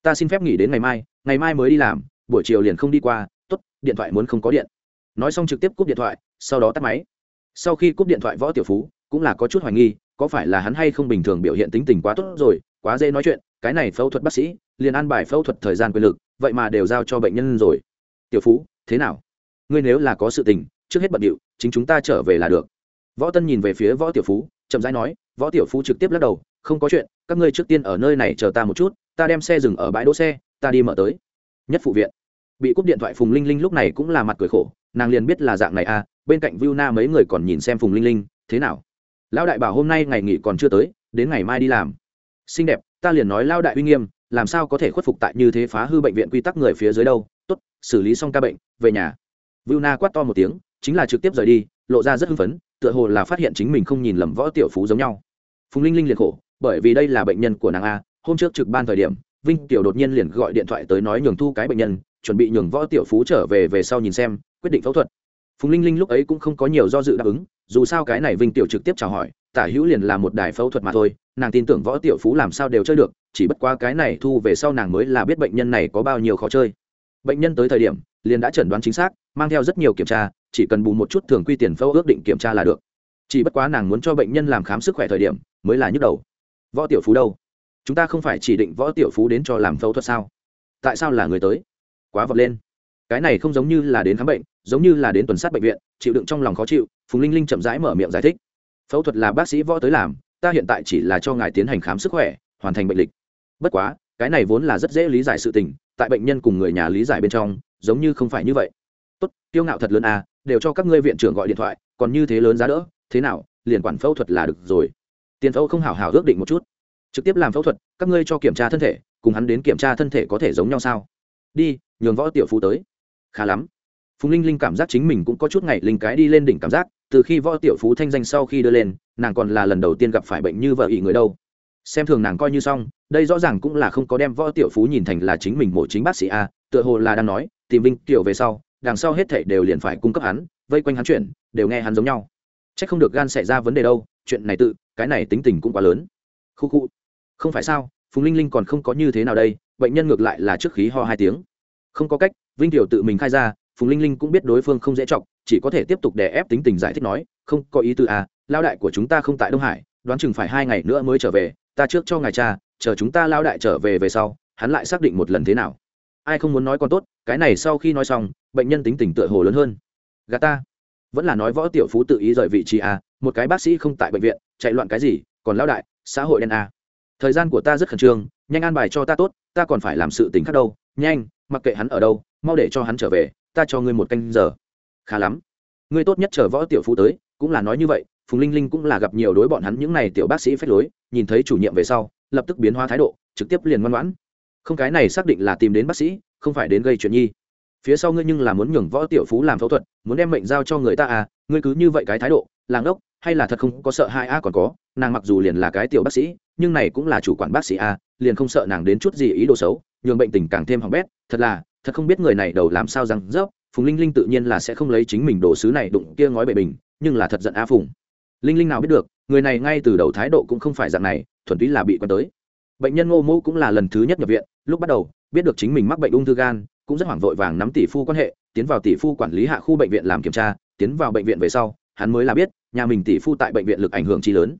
ta xin phép nghỉ đến ngày mai ngày mai mới đi làm, buổi chiều liền không đi qua, tốt, điện thoại muốn không có điện. Nói xong trực tiếp cúp điện thoại, sau đó tắt máy. Sau khi cúp điện thoại võ tiểu phú, cũng là có chút hoài nghi, có phải là hắn hay không bình thường biểu hiện tính tình quá tốt rồi, quá dễ nói chuyện, cái này phẫu thuật bác sĩ, liền an bài phẫu thuật thời gian quyền lực, vậy mà đều giao cho bệnh nhân rồi. Tiểu phú, thế nào? Ngươi nếu là có sự tình, trước hết bận điệu, chính chúng ta trở về là được. Võ tân nhìn về phía võ tiểu phú, chậm rãi nói võ tiểu phú trực tiếp lắc đầu, không có chuyện, các ngươi trước tiên ở nơi này chờ ta một chút, ta đem xe dừng ở bãi đỗ xe, ta đi mở tới. Nhất phụ viện. Bị cúp điện thoại phùng linh linh lúc này cũng là mặt cười khổ, nàng liền biết là dạng này à bên cạnh viu na mấy người còn nhìn xem phùng linh linh, thế nào? Lão đại bảo hôm nay ngày nghỉ còn chưa tới, đến ngày mai đi làm. Xinh đẹp, ta liền nói lao đại uy nghiêm, làm sao có thể khuất phục tại như thế phá hư bệnh viện quy tắc người phía dưới đâu? Tốt, xử lý xong ca bệnh, về nhà. Viu na quát to một tiếng, chính là trực tiếp rời đi, lộ ra rất hưng phấn tựa hồ là phát hiện chính mình không nhìn lầm võ tiểu phú giống nhau. Phùng linh linh liền khổ, bởi vì đây là bệnh nhân của nàng a, hôm trước trực ban thời điểm, vinh tiểu đột nhiên liền gọi điện thoại tới nói nhường thu cái bệnh nhân, chuẩn bị nhường võ tiểu phú trở về về sau nhìn xem, quyết định phẫu thuật. Phùng linh linh lúc ấy cũng không có nhiều do dự đáp ứng, dù sao cái này vinh tiểu trực tiếp chào hỏi, tả hữu liền là một đài phẫu thuật mà thôi, nàng tin tưởng võ tiểu phú làm sao đều chơi được, chỉ bất qua cái này thu về sau nàng mới là biết bệnh nhân này có bao nhiêu khó chơi. Bệnh nhân tới thời điểm, liền đã chẩn đoán chính xác, mang theo rất nhiều kiểm tra chỉ cần bù một chút thường quy tiền phẫu ước định kiểm tra là được. Chỉ bất quá nàng muốn cho bệnh nhân làm khám sức khỏe thời điểm, mới là nhức đầu. Võ tiểu phú đâu? Chúng ta không phải chỉ định võ tiểu phú đến cho làm phẫu thuật sao? Tại sao là người tới? Quá vọt lên. Cái này không giống như là đến khám bệnh, giống như là đến tuần sát bệnh viện, chịu đựng trong lòng khó chịu, phùng linh linh chậm rãi mở miệng giải thích. Phẫu thuật là bác sĩ võ tới làm, ta hiện tại chỉ là cho ngài tiến hành khám sức khỏe, hoàn thành bệnh lịch. Bất quá, cái này vốn là rất dễ lý giải sự tình, tại bệnh nhân cùng người nhà lý giải bên trong, giống như không phải như vậy. Tốt tiêu ngạo thật lớn à đều cho các ngươi viện trưởng gọi điện thoại, còn như thế lớn giá đỡ, thế nào, liền quản phẫu thuật là được rồi. Tiền phẫu không hảo hảo ước định một chút. Trực tiếp làm phẫu thuật, các ngươi cho kiểm tra thân thể, cùng hắn đến kiểm tra thân thể có thể giống nhau sao? Đi, nhường võ tiểu phú tới. Khá lắm. Phùng linh linh cảm giác chính mình cũng có chút ngày linh cái đi lên đỉnh cảm giác, từ khi võ tiểu phú thanh danh sau khi đưa lên, nàng còn là lần đầu tiên gặp phải bệnh như vợ ỷ người đâu. Xem thường nàng coi như xong, đây rõ ràng cũng là không có đem võ tiểu phú nhìn thành là chính mình mổ chính bác sĩ a, tựa hồ là đang nói, tìm vinh tiểu về sau đằng sau hết thảy đều liền phải cung cấp hắn, vây quanh hắn chuyện đều nghe hắn giống nhau. Chắc không được gan xảy ra vấn đề đâu, chuyện này tự, cái này tính tình cũng quá lớn. Khu khu. Không phải sao, phùng linh linh còn không có như thế nào đây, bệnh nhân ngược lại là trước khí ho hai tiếng. Không có cách, vinh tiểu tự mình khai ra, phùng linh linh cũng biết đối phương không dễ chọc, chỉ có thể tiếp tục đè ép tính tình giải thích nói, không, có ý tư à lao đại của chúng ta không tại đông hải, đoán chừng phải hai ngày nữa mới trở về, ta trước cho ngài cha, chờ chúng ta lao đại trở về về sau, hắn lại xác định một lần thế nào. Ai không muốn nói còn tốt, cái này sau khi nói xong bệnh nhân tính tình tựa hồ lớn hơn. Gà ta. Vẫn là nói võ tiểu phú tự ý rời vị trí à một cái bác sĩ không tại bệnh viện, chạy loạn cái gì, còn lão đại, xã hội đen à. thời gian của ta rất khẩn trương, nhanh an bài cho ta tốt, ta còn phải làm sự tình khác đâu. Nhanh, mặc kệ hắn ở đâu, mau để cho hắn trở về, ta cho ngươi một canh giờ. Khá lắm. Ngươi tốt nhất chờ võ tiểu phú tới, cũng là nói như vậy, phùng linh linh cũng là gặp nhiều đối bọn hắn những n à y tiểu bác sĩ phép lối, nhìn thấy chủ nhiệm về sau, lập tức biến hóa thái độ, trực tiếp liền ngoan ngoãn. Không, cái này xác định là tìm đến bác sĩ, không phải đến gây chuyện nhi phía sau ngươi nhưng là muốn nhường võ tiểu phú làm phẫu thuật, muốn đem mệnh giao cho người ta à ngươi cứ như vậy cái thái độ, làng ốc, hay là thật không có sợ hai a còn có, nàng mặc dù liền là cái tiểu bác sĩ, nhưng này cũng là chủ quản bác sĩ a, liền không sợ nàng đến chút gì ý đồ xấu, nhường bệnh tình càng thêm hỏng bét, thật là, thật không biết người này đầu làm sao rằng dốc phùng linh linh tự nhiên là sẽ không lấy chính mình đồ sứ này đụng kia ngói bệ bình, nhưng là thật giận a phùng. Linh linh nào biết được, người này ngay từ đầu thái độ cũng không phải dạng này, thuần túy là bị quan tới. Bệnh nhân ngô mô cũng là lần thứ nhất nhập viện, lúc bắt đầu, biết được chính mình mắc bệnh ung thư gan cũng rất hoảng vội vàng nắm tỷ phu quan hệ, tiến vào tỷ phu quản lý hạ khu bệnh viện làm kiểm tra, tiến vào bệnh viện về sau, hắn mới là biết, nhà mình tỷ phu tại bệnh viện lực ảnh hưởng chi lớn.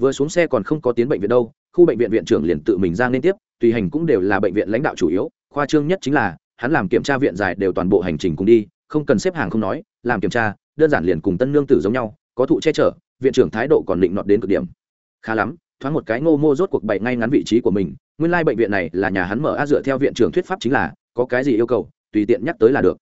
Vừa xuống xe còn không có tiến bệnh viện đâu, khu bệnh viện viện trưởng liền tự mình ra lên tiếp, tùy hành cũng đều là bệnh viện lãnh đạo chủ yếu, khoa trương nhất chính là, hắn làm kiểm tra viện dài đều toàn bộ hành trình cùng đi, không cần xếp hàng không nói, làm kiểm tra, đơn giản liền cùng tân nương tử giống nhau, có thụ che chở, viện trưởng thái độ còn định nọt đến cực điểm. Khá lắm, thoáng một cái ngô mô rốt cuộc bậy ngay ngắn vị trí của mình, nguyên lai bệnh viện này là nhà hắn mở á dựa theo viện trưởng thuyết pháp chính là có cái gì yêu cầu, tùy tiện nhắc tới là được.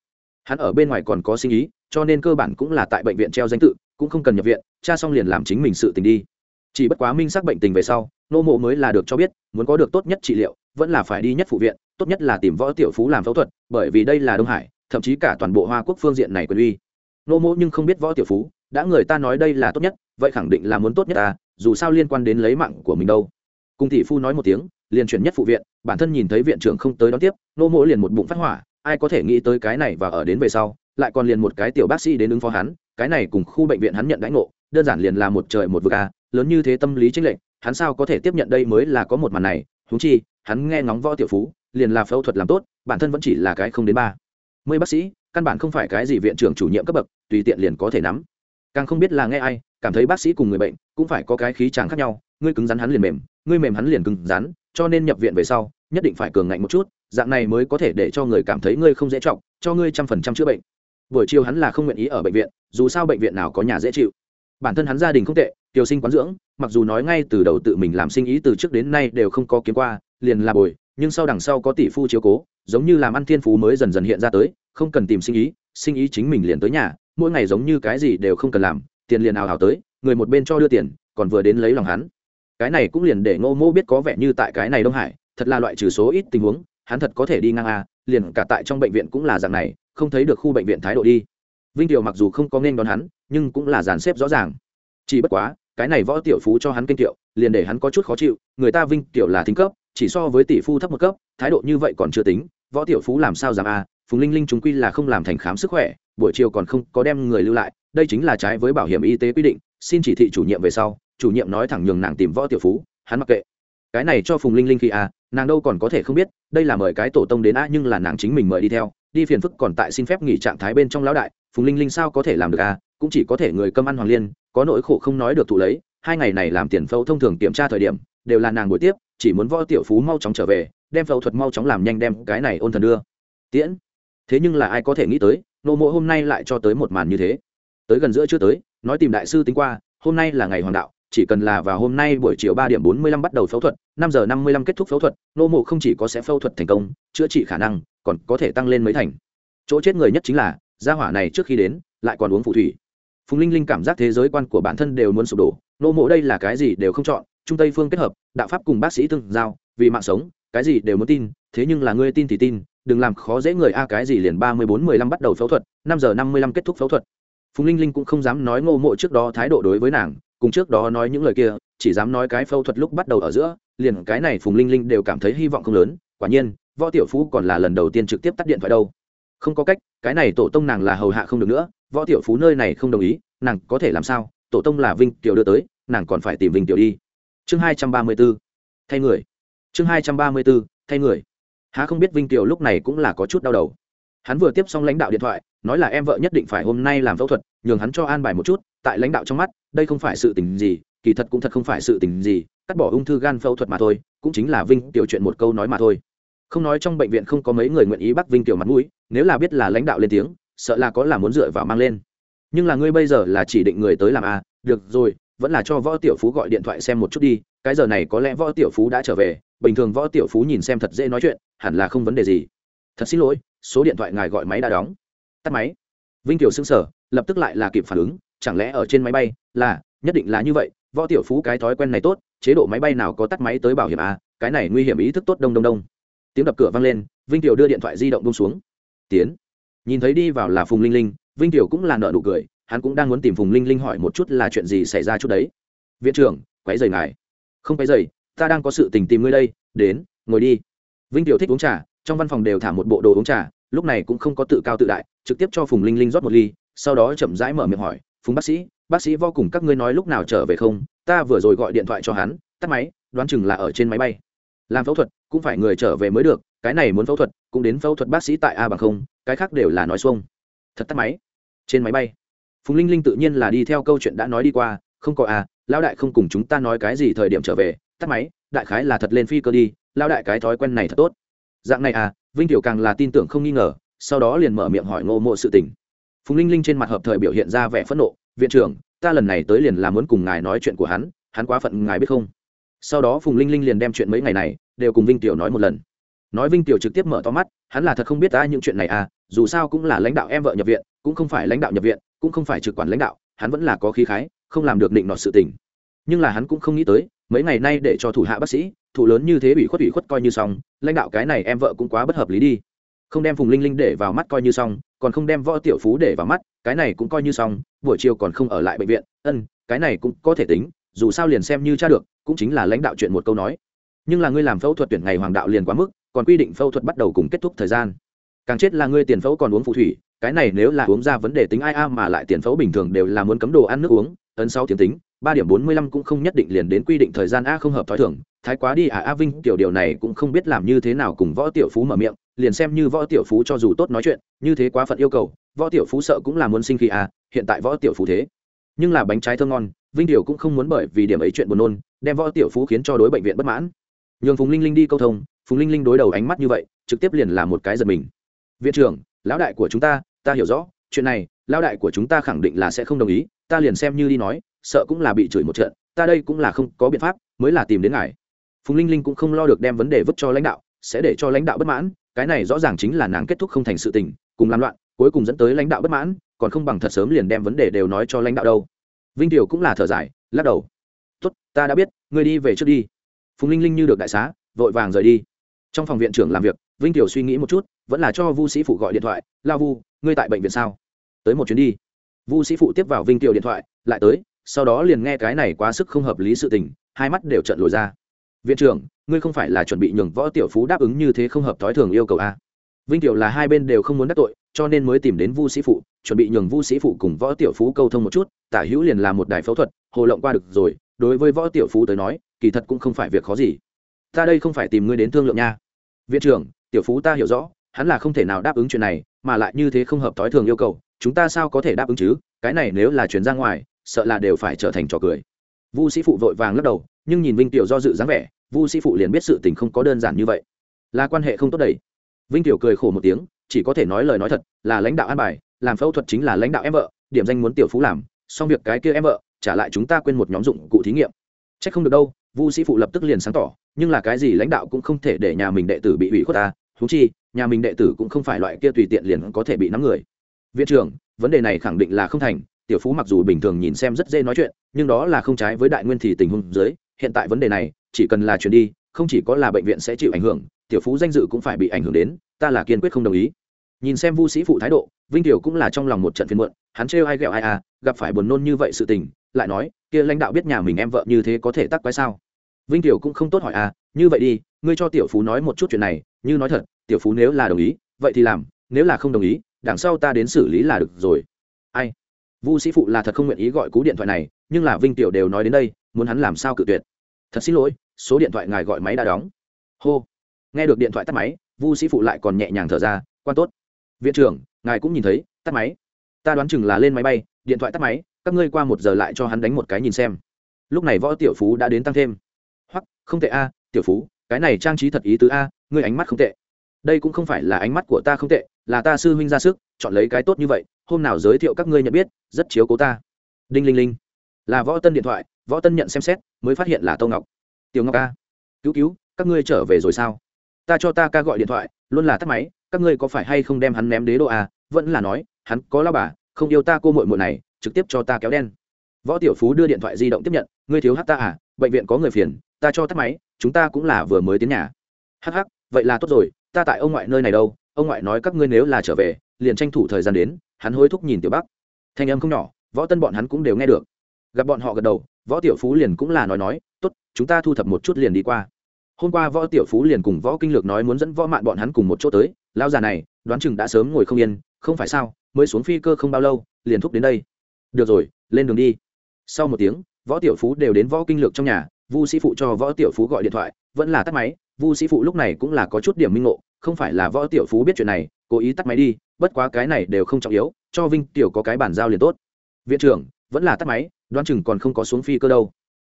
Hắn ở bên ngoài còn có sinh ý, cho nên cơ bản cũng là tại bệnh viện treo danh tự, cũng không cần nhập viện, cha xong liền làm chính mình sự tình đi. Chỉ bất quá minh xác bệnh tình về sau, nô mộ mới là được cho biết, muốn có được tốt nhất trị liệu, vẫn là phải đi nhất phụ viện, tốt nhất là tìm võ tiểu phú làm phẫu thuật, bởi vì đây là đông hải, thậm chí cả toàn bộ hoa quốc phương diện này quyền uy. Nô mộ nhưng không biết võ tiểu phú, đã người ta nói đây là tốt nhất, vậy khẳng định là muốn tốt nhất ta, dù sao liên quan đến lấy mạng của mình đâu. Cùng tỷ phu nói một tiếng, liền chuyển nhất phụ viện bản thân nhìn thấy viện trưởng không tới đón tiếp, nô mộ liền một bụng phát hỏa, ai có thể nghĩ tới cái này và ở đến về sau, lại còn liền một cái tiểu bác sĩ đến ứng phó hắn, cái này cùng khu bệnh viện hắn nhận đánh ngộ, đơn giản liền là một trời một vực a, lớn như thế tâm lý chính lệnh hắn sao có thể tiếp nhận đây mới là có một màn này thú chi, hắn nghe ngóng võ tiểu phú, liền là phẫu thuật làm tốt, bản thân vẫn chỉ là cái không đến ba. Mươi bác sĩ, căn bản không phải cái gì viện trưởng chủ nhiệm cấp bậc, tùy tiện liền có thể nắm. Càng không biết là nghe ai, cảm thấy bác sĩ cùng người bệnh cũng phải có cái khí tràng khác nhau, ngươi cứng rắn hắn liền mềm, ngươi mềm hắn liền cứng rắn cho nên nhập viện về sau, nhất định phải cường ngạnh một chút, dạng này mới có thể để cho người cảm thấy ngươi không dễ trọng cho ngươi trăm phần trăm chữa bệnh. Buổi chiều hắn là không nguyện ý ở bệnh viện, dù sao bệnh viện nào có nhà dễ chịu. Bản thân hắn gia đình không tệ, tiểu sinh quán dưỡng, mặc dù nói ngay từ đầu tự mình làm sinh ý từ trước đến nay đều không có kiếm qua, liền là bồi, nhưng sau đằng sau có tỷ phu chiếu cố, giống như làm ăn thiên phú mới dần dần hiện ra tới, không cần tìm sinh ý sinh ý chính mình liền tới nhà, mỗi ngày giống như cái gì đều không cần làm, tiền liền ào ào tới, người một bên cho đưa tiền, còn vừa đến lấy lòng hắn cái này cũng liền để ngô mô biết có vẻ như tại cái này đông hải, thật là loại trừ số ít tình huống, hắn thật có thể đi ngang a liền cả tại trong bệnh viện cũng là dạng này, không thấy được khu bệnh viện thái độ đi. Vinh tiểu mặc dù không có nên đón hắn, nhưng cũng là dàn xếp rõ ràng. Chỉ bất quá, cái này võ tiểu phú cho hắn kinh tiểu liền để hắn có chút khó chịu, người ta vinh tiểu là thính cấp, chỉ so với tỷ phu thấp một cấp, thái độ như vậy còn chưa tính, võ tiểu phú làm sao dám a phùng linh linh chúng quy là không làm thành khám sức khỏe, buổi chiều còn không có đem người lưu lại, đây chính là trái với bảo hiểm y tế quy định, xin chỉ thị chủ nhiệm về sau chủ nhiệm nói thẳng nhường nàng tìm võ tiểu phú, hắn mặc kệ. Cái này cho phùng linh linh khi a nàng đâu còn có thể không biết, đây là mời cái tổ tông đến a nhưng là nàng chính mình mời đi theo, đi phiền phức còn tại xin phép nghỉ trạng thái bên trong lão đại, phùng linh linh sao có thể làm được a cũng chỉ có thể người cơm ăn hoàng liên, có nỗi khổ không nói được thụ lấy, hai ngày này làm tiền phẫu thông thường kiểm tra thời điểm, đều là nàng buổi tiếp, chỉ muốn võ tiểu phú mau chóng trở về, đem phẫu thuật mau chóng làm nhanh đem cái này ôn thần đưa. Tiễn, thế nhưng là ai có thể nghĩ tới, nô mộ hôm nay lại cho tới một màn như thế. Tới gần giữa chưa tới, nói tìm đại sư tính qua, hôm nay là ngày hoàng đạo chỉ cần là vào hôm nay buổi chiều ba điểm bốn mươi lăm bắt đầu phẫu thuật, năm giờ năm mươi lăm kết thúc phẫu thuật, nô mộ không chỉ có sẽ phẫu thuật thành công, chữa trị khả năng, còn có thể tăng lên mấy thành. Chỗ chết người nhất chính là, gia hỏa này trước khi đến, lại còn uống phù thủy. Phùng linh linh cảm giác thế giới quan của bản thân đều muốn sụp đổ, nô mộ đây là cái gì đều không chọn trung tây phương kết hợp, đạo pháp cùng bác sĩ tương giao, vì mạng sống, cái gì đều muốn tin, thế nhưng là ngươi tin thì tin, đừng làm khó dễ người a, cái gì liền ba mươi bốn mười lăm bắt đầu phẫu thuật, năm giờ năm mươi lăm kết thúc phẫu thuật. Phùng linh linh cũng không dám nói ngô mộ trước đó thái độ đối với nàng cùng trước đó nói những lời kia, chỉ dám nói cái phẫu thuật lúc bắt đầu ở giữa, liền cái này phùng linh linh đều cảm thấy hy vọng không lớn, quả nhiên, võ tiểu phú còn là lần đầu tiên trực tiếp tắt điện thoại đâu. Không có cách, cái này tổ tông nàng là hầu hạ không được nữa, võ tiểu phú nơi này không đồng ý, nàng có thể làm sao? Tổ tông là vinh tiểu đưa tới, nàng còn phải tìm vinh tiểu đi. Chương hai trăm ba mươi b ố thay người. Chương hai trăm ba mươi b ố thay người. Há không biết vinh tiểu lúc này cũng là có chút đau đầu. Hắn vừa tiếp xong lãnh đạo điện thoại, nói là em vợ nhất định phải hôm nay làm phẫu thuật, nhường hắn cho an bài một chút tại lãnh đạo trong mắt đây không phải sự tình gì kỳ thật cũng thật không phải sự tình gì cắt bỏ ung thư gan phẫu thuật mà thôi cũng chính là vinh tiểu chuyện một câu nói mà thôi. Không nói trong bệnh viện không có mấy người nguyện ý bắt vinh tiểu mặt mũi nếu là biết là lãnh đạo lên tiếng sợ là có là muốn dựa vào mang lên. Nhưng là ngươi bây giờ là chỉ định người tới làm à, được rồi vẫn là cho võ tiểu phú gọi điện thoại xem một chút đi cái giờ này có lẽ võ tiểu phú đã trở về bình thường võ tiểu phú nhìn xem thật dễ nói chuyện hẳn là không vấn đề gì. Thật xin lỗi số điện thoại ngài gọi máy đã đóng. Tắt máy. Vinh tiểu xưng sở lập tức lại là kịp phản ứng chẳng lẽ ở trên máy bay? Là, nhất định là như vậy. Võ tiểu phú cái thói quen này tốt, chế độ máy bay nào có tắt máy tới bảo hiểm à? Cái này nguy hiểm ý thức tốt đông đông đông. Tiếng đập cửa vang lên, vinh tiểu đưa điện thoại di động bông xuống. Tiến. Nhìn thấy đi vào là phùng linh linh, vinh tiểu cũng là nợ nụ cười, hắn cũng đang muốn tìm phùng linh linh hỏi một chút là chuyện gì xảy ra chút đấy. Viện trưởng, quấy rầy ngài. Không quấy rầy, ta đang có sự tình tìm ngươi đây, đến, ngồi đi. Vinh tiểu thích uống trà, trong văn phòng đều thả một bộ đồ uống trà, lúc này cũng không có tự cao tự đại, trực tiếp cho phùng linh linh rót một ly, sau đó chậm rãi mở miệng hỏi phùng bác sĩ bác sĩ vô cùng các ngươi nói lúc nào trở về không? Ta vừa rồi gọi điện thoại cho hắn, tắt máy, đoán chừng là ở trên máy bay. Làm phẫu thuật, cũng phải người trở về mới được, cái này muốn phẫu thuật, cũng đến phẫu thuật bác sĩ tại a bằng không, cái khác đều là nói xuông. Thật tắt máy. Trên máy bay, phùng linh linh tự nhiên là đi theo câu chuyện đã nói đi qua, không có a lão đại không cùng chúng ta nói cái gì thời điểm trở về, tắt máy, đại khái là thật lên phi cơ đi, lão đại cái thói quen này thật tốt. Dạng này à vinh tiểu càng là tin tưởng không nghi ngờ, sau đó liền mở miệng hỏi ngô mộ sự tình phùng linh linh trên mặt hợp thời biểu hiện ra vẻ phẫn nộ, viện trưởng, ta lần này tới liền là muốn cùng ngài nói chuyện của hắn hắn quá phận ngài biết không? Sau đó phùng linh linh liền đem chuyện mấy ngày này đều cùng vinh tiểu nói một lần. Nói vinh tiểu trực tiếp mở to mắt, hắn là thật không biết ta những chuyện này à dù sao cũng là lãnh đạo em vợ nhập viện, cũng không phải lãnh đạo nhập viện, cũng không phải trực quản lãnh đạo, hắn vẫn là có khí khái, không làm được định nọt sự tình. Nhưng là hắn cũng không nghĩ tới, mấy ngày nay để cho thủ hạ bác sĩ, thủ lớn như thế bị khuất ủy khuất coi như xong, lãnh đạo cái này em vợ cũng quá bất hợp lý đi không đem phùng linh linh để vào mắt coi như xong, còn không đem võ tiểu phú để vào mắt, cái này cũng coi như xong, buổi chiều còn không ở lại bệnh viện. Ân, cái này cũng có thể tính, dù sao liền xem như cha được, cũng chính là lãnh đạo chuyện một câu nói. Nhưng là ngươi làm phẫu thuật tuyển ngày hoàng đạo liền quá mức, còn quy định phẫu thuật bắt đầu cùng kết thúc thời gian. Càng chết là ngươi tiền phẫu còn uống phù thủy, cái này nếu là uống ra vấn đề tính ai a mà lại tiền phẫu bình thường đều là muốn cấm đồ ăn nước uống, ấn sáu tiếng tính ba điểm bốn mươi lăm cũng không nhất định liền đến quy định thời gian a không hợp tối thưởng, thái quá đi à a vinh tiểu điều này cũng không biết làm như thế nào cùng võ tiểu phú mở miệng liền xem như võ tiểu phú cho dù tốt nói chuyện như thế quá phận yêu cầu võ tiểu phú sợ cũng là muốn sinh khi à hiện tại võ tiểu phú thế. Nhưng là bánh trái thơm ngon vinh tiểu cũng không muốn bởi vì điểm ấy chuyện buồn nôn đem võ tiểu phú khiến cho đối bệnh viện bất mãn. Nhường phùng linh linh đi câu thông phùng linh linh đối đầu ánh mắt như vậy trực tiếp liền là một cái giật mình. Viện trưởng lão đại của chúng ta ta hiểu rõ chuyện này lao đại của chúng ta khẳng định là sẽ không đồng ý, ta liền xem như đi nói, sợ cũng là bị chửi một trận, ta đây cũng là không có biện pháp, mới là tìm đến ngài. Phùng linh linh cũng không lo được đem vấn đề vứt cho lãnh đạo, sẽ để cho lãnh đạo bất mãn, cái này rõ ràng chính là nàng kết thúc không thành sự tình, cùng làm loạn, cuối cùng dẫn tới lãnh đạo bất mãn, còn không bằng thật sớm liền đem vấn đề đều nói cho lãnh đạo đâu. Vinh tiểu cũng là thở dài, lắc đầu. Tốt, ta đã biết, ngươi đi về trước đi. Phùng linh linh như được đại xá, vội vàng rời đi. Trong phòng viện trưởng làm việc, vinh tiểu suy nghĩ một chút, vẫn là cho vu sĩ phụ gọi điện thoại, lao vu, ngươi tại bệnh viện sao? Tới một chuyến đi. Vu sĩ phụ tiếp vào vinh tiểu điện thoại, lại tới, sau đó liền nghe cái này quá sức không hợp lý sự tình, hai mắt đều trận lồi ra. Viện trưởng, ngươi không phải là chuẩn bị nhường võ tiểu phú đáp ứng như thế không hợp thói thường yêu cầu a vinh tiểu là hai bên đều không muốn đắc tội, cho nên mới tìm đến vu sĩ phụ, chuẩn bị nhường vu sĩ phụ cùng võ tiểu phú câu thông một chút, tả hữu liền là một đài phẫu thuật, hồ lộng qua được rồi, đối với võ tiểu phú tới nói, kỳ thật cũng không phải việc khó gì. Ta đây không phải tìm ngươi đến thương lượng nha. Viện trưởng, tiểu phú ta hiểu rõ, hắn là không thể nào đáp ứng chuyện này, mà lại như thế không hợp thói thường yêu cầu chúng ta sao có thể đáp ứng chứ? Cái này nếu là chuyển ra ngoài, sợ là đều phải trở thành trò cười. Vu sĩ phụ vội vàng lắc đầu, nhưng nhìn vinh tiểu do dự dáng vẻ, vu sĩ phụ liền biết sự tình không có đơn giản như vậy. Là quan hệ không tốt đầy vinh tiểu cười khổ một tiếng, chỉ có thể nói lời nói thật, là lãnh đạo an bài, làm phẫu thuật chính là lãnh đạo em vợ, điểm danh muốn tiểu phú làm, xong việc cái kia em vợ, trả lại chúng ta quên một nhóm dụng cụ thí nghiệm. C h ắ c không được đâu, vu sĩ phụ lập tức liền sáng tỏ, nhưng là cái gì lãnh đạo cũng không thể để nhà mình đệ tử bị ủy khuất ta thú chi, nhà mình đệ tử cũng không phải loại kia tùy tiện liền có thể bị nắm người viện trưởng, vấn đề này khẳng định là không thành, tiểu phú mặc dù bình thường nhìn xem rất dễ nói chuyện, nhưng đó là không trái với đại nguyên thì tình huống dưới, hiện tại vấn đề này, chỉ cần là chuyển đi, không chỉ có là bệnh viện sẽ chịu ảnh hưởng, tiểu phú danh dự cũng phải bị ảnh hưởng đến, ta là kiên quyết không đồng ý. Nhìn xem vu sĩ phụ thái độ, vinh tiểu cũng là trong lòng một trận phiền muộn, hắn trêu ai ghẹo ai à gặp phải buồn nôn như vậy sự tình, lại nói, kia lãnh đạo biết nhà mình em vợ như thế có thể tắc quái sao? Vinh tiểu cũng không tốt hỏi à như vậy đi, ngươi cho tiểu phú nói một chút chuyện này, như nói thật, tiểu phú nếu là đồng ý, vậy thì làm, nếu là không đồng ý đằng sau ta đến xử lý là được rồi. Ai? Vu sĩ phụ là thật không nguyện ý gọi cú điện thoại này, nhưng là vinh tiểu đều nói đến đây, muốn hắn làm sao cự tuyệt. Thật xin lỗi, số điện thoại ngài gọi máy đã đóng. Hô. Nghe được điện thoại tắt máy, vu sĩ phụ lại còn nhẹ nhàng thở ra, quan tốt. Viện trưởng, ngài cũng nhìn thấy, tắt máy. Ta đoán chừng là lên máy bay, điện thoại tắt máy, các ngươi qua một giờ lại cho hắn đánh một cái nhìn xem. Lúc này võ tiểu phú đã đến tăng thêm. Hoặc không tệ a, tiểu phú, cái này trang trí thật ý tứ a, ngươi ánh mắt không tệ. Đây cũng không phải là ánh mắt của ta không tệ là ta sư huynh ra sức, chọn lấy cái tốt như vậy, hôm nào giới thiệu các ngươi nhận biết, rất chiếu cố ta. Đinh linh linh. Là võ tân điện thoại, võ tân nhận xem xét, mới phát hiện là tâu ngọc. Tiểu ngọc ca. Cứu cứu, các ngươi trở về rồi sao? Ta cho ta ca gọi điện thoại, luôn là tắt máy, các ngươi có phải hay không đem hắn ném đế độ à? Vẫn là nói, hắn có lao bà, không yêu ta cô mội mội này, trực tiếp cho ta kéo đen. Võ tiểu phú đưa điện thoại di động tiếp nhận, ngươi thiếu hát ta à? Bệnh viện có người phiền, ta cho tắt máy, chúng ta cũng là vừa mới tiến nhà. Hh vậy là tốt rồi, ta tại ông ngoại nơi này đâu? Ông ngoại nói các ngươi nếu là trở về, liền tranh thủ thời gian đến, hắn hối thúc nhìn tiểu bắc thanh âm không nhỏ, võ tân bọn hắn cũng đều nghe được. Gặp bọn họ gật đầu, võ tiểu phú liền cũng là nói nói, tốt, chúng ta thu thập một chút liền đi qua. Hôm qua võ tiểu phú liền cùng võ kinh lược nói muốn dẫn võ mạn bọn hắn cùng một chỗ tới lao già này, đoán chừng đã sớm ngồi không yên, không phải sao, mới xuống phi cơ không bao lâu, liền thúc đến đây. Được rồi, lên đường đi. Sau một tiếng, võ tiểu phú đều đến võ kinh lược trong nhà, vu sĩ phụ cho võ tiểu phú gọi điện thoại, vẫn là tắt máy, vu sĩ phụ lúc này cũng là có chút điểm minh ngộ không phải là võ tiểu phú biết chuyện này, cố ý tắt máy đi, bất quá cái này đều không trọng yếu, cho vinh tiểu có cái bản giao liền tốt. Viện trưởng, vẫn là tắt máy, đoán chừng còn không có xuống phi cơ đâu.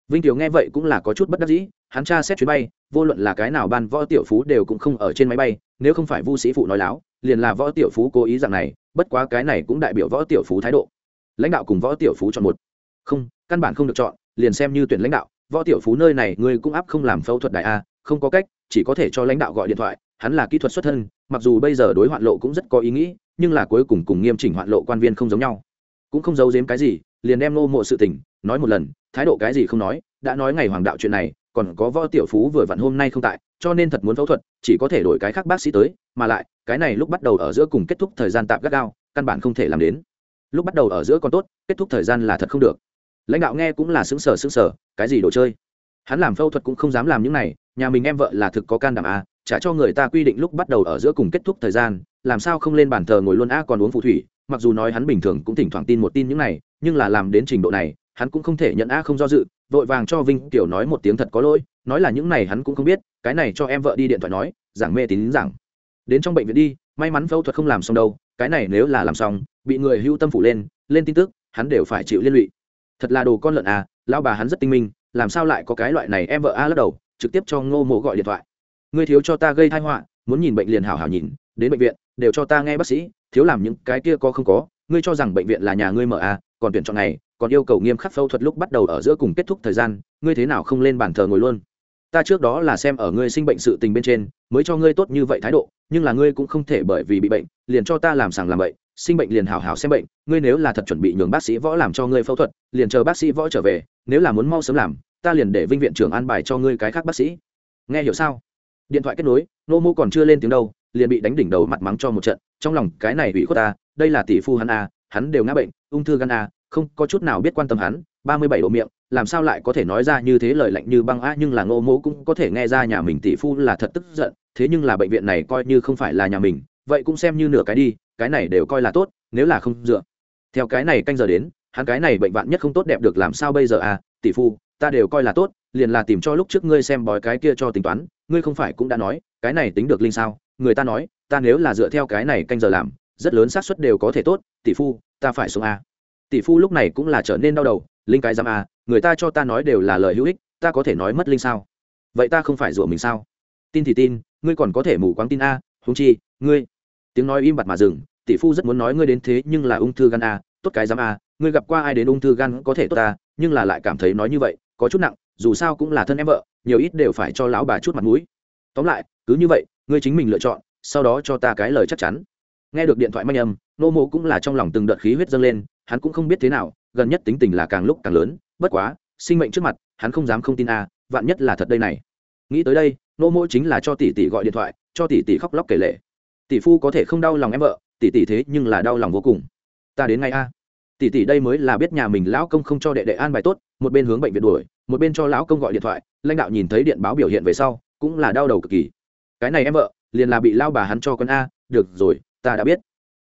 Vinh tiểu nghe vậy cũng là có chút bất đắc dĩ, hắn tra xét chuyến bay, vô luận là cái nào ban võ tiểu phú đều cũng không ở trên máy bay, nếu không phải vu sĩ phụ nói láo, liền là võ tiểu phú cố ý rằng này, bất quá cái này cũng đại biểu võ tiểu phú thái độ. Lãnh đạo cùng võ tiểu phú chọn một. Không, căn bản không được chọn, liền xem như tuyển lãnh đạo, võ tiểu phú nơi này ngươi cũng áp không làm phẫu thuật đại a, không có cách, chỉ có thể cho lãnh đạo gọi điện thoại hắn là kỹ thuật xuất thân, mặc dù bây giờ đối hoạn lộ cũng rất có ý nghĩ, nhưng là cuối cùng cùng nghiêm chỉnh hoạn lộ quan viên không giống nhau. Cũng không giấu giếm cái gì, liền đem nô mộ sự tình nói một lần, thái độ cái gì không nói, đã nói ngày hoàng đạo chuyện này, còn có võ tiểu phú vừa vặn hôm nay không tại, cho nên thật muốn phẫu thuật, chỉ có thể đổi cái khác bác sĩ tới, mà lại, cái này lúc bắt đầu ở giữa cùng kết thúc thời gian tạm gắt gao, căn bản không thể làm đến. Lúc bắt đầu ở giữa còn tốt, kết thúc thời gian là thật không được. Lãnh đạo nghe cũng là xứng sở xứng sở cái gì đồ chơi? Hắn làm phẫu thuật cũng không dám làm những này, nhà mình em vợ là thực có can đảm à trả cho người ta quy định lúc bắt đầu ở giữa cùng kết thúc thời gian, làm sao không lên bàn thờ ngồi luôn a còn uống phù thủy, mặc dù nói hắn bình thường cũng thỉnh thoảng tin một tin những này, nhưng là làm đến trình độ này, hắn cũng không thể nhận a không do dự, vội vàng cho vinh tiểu nói một tiếng thật có lỗi, nói là những này hắn cũng không biết, cái này cho em vợ đi điện thoại nói, giảng mê tín giảng. Đến trong bệnh viện đi, may mắn phẫu thuật không làm xong đâu, cái này nếu là làm xong, bị người hưu tâm phủ lên lên tin tức, hắn đều phải chịu liên lụy. Thật là đồ con lợn à lao bà hắn rất tinh minh, làm sao lại có cái loại này em vợ a lắc đầu, trực tiếp cho ngô mộ gọi điện thoại ngươi thiếu cho ta gây tai họa, muốn nhìn bệnh liền hảo hảo nhìn, đến bệnh viện, đều cho ta nghe bác sĩ, thiếu làm những cái kia có không có, ngươi cho rằng bệnh viện là nhà ngươi mở à còn tuyển chọn này, còn yêu cầu nghiêm khắc phẫu thuật lúc bắt đầu ở giữa cùng kết thúc thời gian, ngươi thế nào không lên bàn thờ ngồi luôn? Ta trước đó là xem ở ngươi sinh bệnh sự tình bên trên, mới cho ngươi tốt như vậy thái độ, nhưng là ngươi cũng không thể bởi vì bị bệnh, liền cho ta làm sàng làm bệnh sinh bệnh liền hảo hảo xem bệnh, ngươi nếu là thật chuẩn bị nhường bác sĩ võ làm cho ngươi phẫu thuật, liền chờ bác sĩ võ trở về, nếu là muốn mau sớm làm, ta liền để vinh viện trưởng an bài cho ngươi cái khác bác sĩ. Nghe hiểu sao? Điện thoại kết nối, nô mô còn chưa lên tiếng đâu, liền bị đánh đỉnh đầu mặt mắng cho một trận. Trong lòng cái này ủy khuất ta, đây là tỷ phu hắn a hắn đều ngã bệnh, ung thư gan a không có chút nào biết quan tâm hắn, ba mươi bảy độ miệng, làm sao lại có thể nói ra như thế lời lạnh như băng a nhưng là ngô mô cũng có thể nghe ra nhà mình tỷ phu là thật tức giận, thế nhưng là bệnh viện này coi như không phải là nhà mình, vậy cũng xem như nửa cái đi, cái này đều coi là tốt, nếu là không dựa. Theo cái này canh giờ đến, hắn cái này bệnh vạn nhất không tốt đẹp được làm sao bây giờ à tỷ phu ta đều coi là tốt, liền là tìm cho lúc trước ngươi xem bói cái kia cho tính toán, ngươi không phải cũng đã nói, cái này tính được linh sao? Người ta nói, ta nếu là dựa theo cái này canh giờ làm, rất lớn xác suất đều có thể tốt, tỷ phu, ta phải xuống a. Tỷ phu lúc này cũng là trở nên đau đầu, linh cái giam a, người ta cho ta nói đều là lời hữu ích, ta có thể nói mất linh sao? Vậy ta không phải rủa mình sao? Tin thì tin, ngươi còn có thể mù quáng tin a húng chi, ngươi. Tiếng nói im bặt mà dừng, tỷ phu rất muốn nói ngươi đến thế nhưng là ung thư gan a, tốt cái giam a, ngươi gặp qua ai đến ung thư gan có thể tốt ta, nhưng là lại cảm thấy nói như vậy có chút nặng, dù sao cũng là thân em vợ, nhiều ít đều phải cho lão bà chút mặt mũi. Tóm lại, cứ như vậy, ngươi chính mình lựa chọn, sau đó cho ta cái lời chắc chắn. Nghe được điện thoại manh âm, nô mộ cũng là trong lòng từng đợt khí huyết dâng lên, hắn cũng không biết thế nào, gần nhất tính tình là càng lúc càng lớn, bất quá, sinh mệnh trước mặt, hắn không dám không tin a, vạn nhất là thật đây này. Nghĩ tới đây, nô mộ chính là cho tỷ tỷ gọi điện thoại, cho tỷ tỷ khóc lóc kể lệ tỷ phu có thể không đau lòng em vợ, tỷ tỷ thế nhưng là đau lòng vô cùng. Ta đến ngay a tỷ tỷ đây mới là biết nhà mình lão công không cho đệ đệ an bài tốt, một bên hướng bệnh viện đuổi, một bên cho lão công gọi điện thoại, lãnh đạo nhìn thấy điện báo biểu hiện về sau, cũng là đau đầu cực kỳ. Cái này em vợ, liền là bị lao bà hắn cho con a, được rồi, ta đã biết.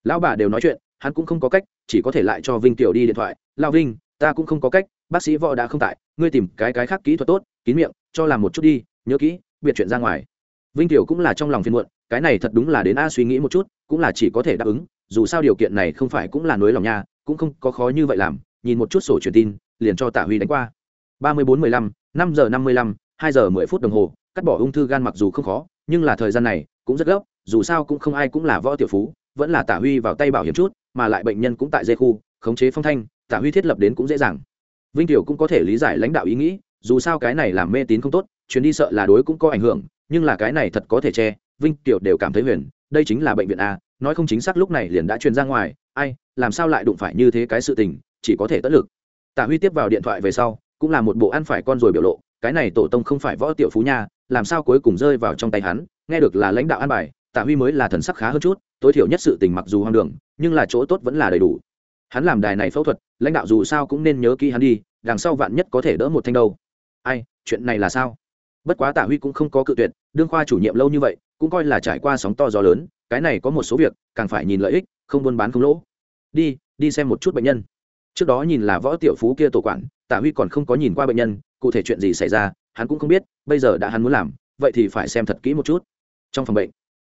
Lão bà đều nói chuyện, hắn cũng không có cách, chỉ có thể lại cho vinh tiểu đi điện thoại. Lao vinh, ta cũng không có cách, bác sĩ võ đã không tại, ngươi tìm cái cái khác kỹ thuật tốt, kín miệng, cho làm một chút đi, nhớ kỹ, biệt chuyện ra ngoài. Vinh tiểu cũng là trong lòng phiền muộn, cái này thật đúng là đến a suy nghĩ một chút, cũng là chỉ có thể đáp ứng, dù sao điều kiện này không phải cũng là nối lòng nha cũng không có khó như vậy làm, nhìn một chút sổ truyền tin, liền cho tạ huy đánh qua. ba mươi bốn mười lăm, năm giờ năm mươi lăm, hai giờ mười phút đồng hồ, cắt bỏ ung thư gan mặc dù không khó, nhưng là thời gian này cũng rất gấp, dù sao cũng không ai cũng là võ tiểu phú, vẫn là tạ huy vào tay bảo hiểm chút, mà lại bệnh nhân cũng tại dây khu, khống chế phong thanh, tạ huy thiết lập đến cũng dễ dàng. Vinh tiểu cũng có thể lý giải lãnh đạo ý nghĩ, dù sao cái này làm mê tín không tốt, chuyến đi sợ là đối cũng có ảnh hưởng, nhưng là cái này thật có thể che, vinh tiểu đều cảm thấy huyền, đây chính là bệnh viện a, nói không chính xác lúc này liền đã truyền ra ngoài ai, làm sao lại đụng phải như thế cái sự tình, chỉ có thể tất lực. Tạ huy tiếp vào điện thoại về sau, cũng là một bộ ăn phải con rồi biểu lộ, cái này tổ tông không phải võ tiểu phú nha, làm sao cuối cùng rơi vào trong tay hắn, nghe được là lãnh đạo an bài tạ huy mới là thần sắc khá hơn chút, tối thiểu nhất sự tình mặc dù hoang đường, nhưng là chỗ tốt vẫn là đầy đủ. Hắn làm đài này phẫu thuật, lãnh đạo dù sao cũng nên nhớ kỹ hắn đi, đằng sau vạn nhất có thể đỡ một thanh đâu. Ai, chuyện này là sao? Bất quá tạ huy cũng không có cự tuyệt, đương khoa chủ nhiệm lâu như vậy, cũng coi là trải qua sóng to gió lớn, cái này có một số việc, càng phải nhìn lợi ích không buôn bán không lỗ. Đi đi xem một chút bệnh nhân. Trước đó nhìn là võ tiểu phú kia tổ quản, tạ huy còn không có nhìn qua bệnh nhân, cụ thể chuyện gì xảy ra, hắn cũng không biết, bây giờ đã hắn muốn làm, vậy thì phải xem thật kỹ một chút. Trong phòng bệnh,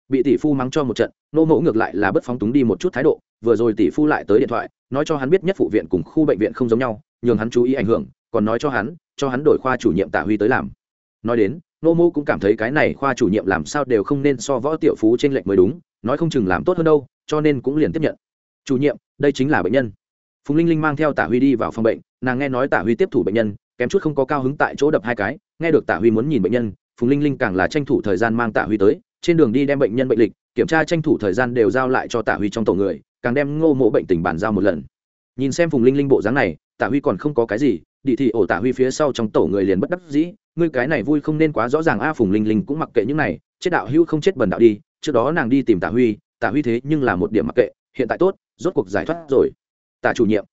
bị tỷ phu mắng cho một trận, nô mẫu ngược lại là bất phóng túng đi một chút thái độ, vừa rồi tỷ phu lại tới điện thoại, nói cho hắn biết nhất phụ viện cùng khu bệnh viện không giống nhau, nhường hắn chú ý ảnh hưởng, còn nói cho hắn cho hắn đổi khoa chủ nhiệm tạ huy tới làm. Nói đến, nô mẫu cũng cảm thấy cái này khoa chủ nhiệm làm sao đều không nên so võ tiểu phú trên lệnh mới đúng, nói không chừng làm tốt hơn đâu cho nên cũng liền tiếp nhận. Chủ nhiệm, đây chính là bệnh nhân. Phùng linh linh mang theo tả huy đi vào phòng bệnh, nàng nghe nói tả huy tiếp thủ bệnh nhân, kém chút không có cao hứng tại chỗ đập hai cái, nghe được tả huy muốn nhìn bệnh nhân, phùng linh linh càng là tranh thủ thời gian mang tả huy tới, trên đường đi đem bệnh nhân bệnh lịch, kiểm tra tranh thủ thời gian đều giao lại cho tả huy trong tổ người, càng đem ngô mộ bệnh tình bàn giao một lần. Nhìn xem phùng linh linh bộ dáng này, tả huy còn không có cái gì địa thị ổ tả huy phía sau trong tổ người liền bất đắc dĩ, ngươi cái này vui không nên quá rõ ràng a, phùng linh linh cũng mặc kệ những này, chết đạo hưu không chết bần đạo đi, trước đó nàng đi tìm tả huy tả huy thế nhưng là một điểm mặc kệ, hiện tại tốt, rốt cuộc giải thoát rồi. Tả chủ nhiệm.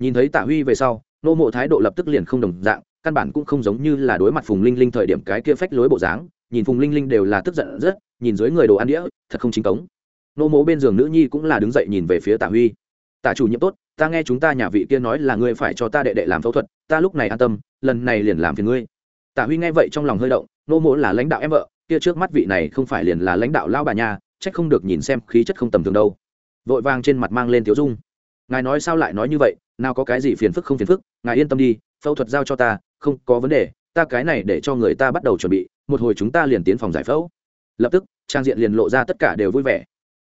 Nhìn thấy tả huy về sau, nô mộ thái độ lập tức liền không đồng dạng, căn bản cũng không giống như là đối mặt phùng linh linh thời điểm cái kia phách lối bộ dáng, nhìn phùng linh linh đều là tức giận rất, nhìn dưới người đồ ăn đĩa, thật không chính cống. Nô mộ bên giường nữ nhi cũng là đứng dậy nhìn về phía tả huy. Tả chủ nhiệm tốt, ta nghe chúng ta nhà vị kia nói là ngươi phải cho ta đệ đệ làm phẫu thuật, ta lúc này an tâm, lần này liền làm phiền ngươi. Tả huy nghe vậy trong lòng hơi động, nô mộ là lãnh đạo em vợ, kia trước mắt vị này không phải liền là lãnh đạo lao bà nhà trách không được nhìn xem khí chất không tầm thường đâu. Vội vàng trên mặt mang lên thiếu dung. Ngài nói sao lại nói như vậy, nào có cái gì phiền phức không phiền phức, ngài yên tâm đi, phẫu thuật giao cho ta, không có vấn đề, ta cái này để cho người ta bắt đầu chuẩn bị, một hồi chúng ta liền tiến phòng giải phẫu. Lập tức, trang diện liền lộ ra tất cả đều vui vẻ.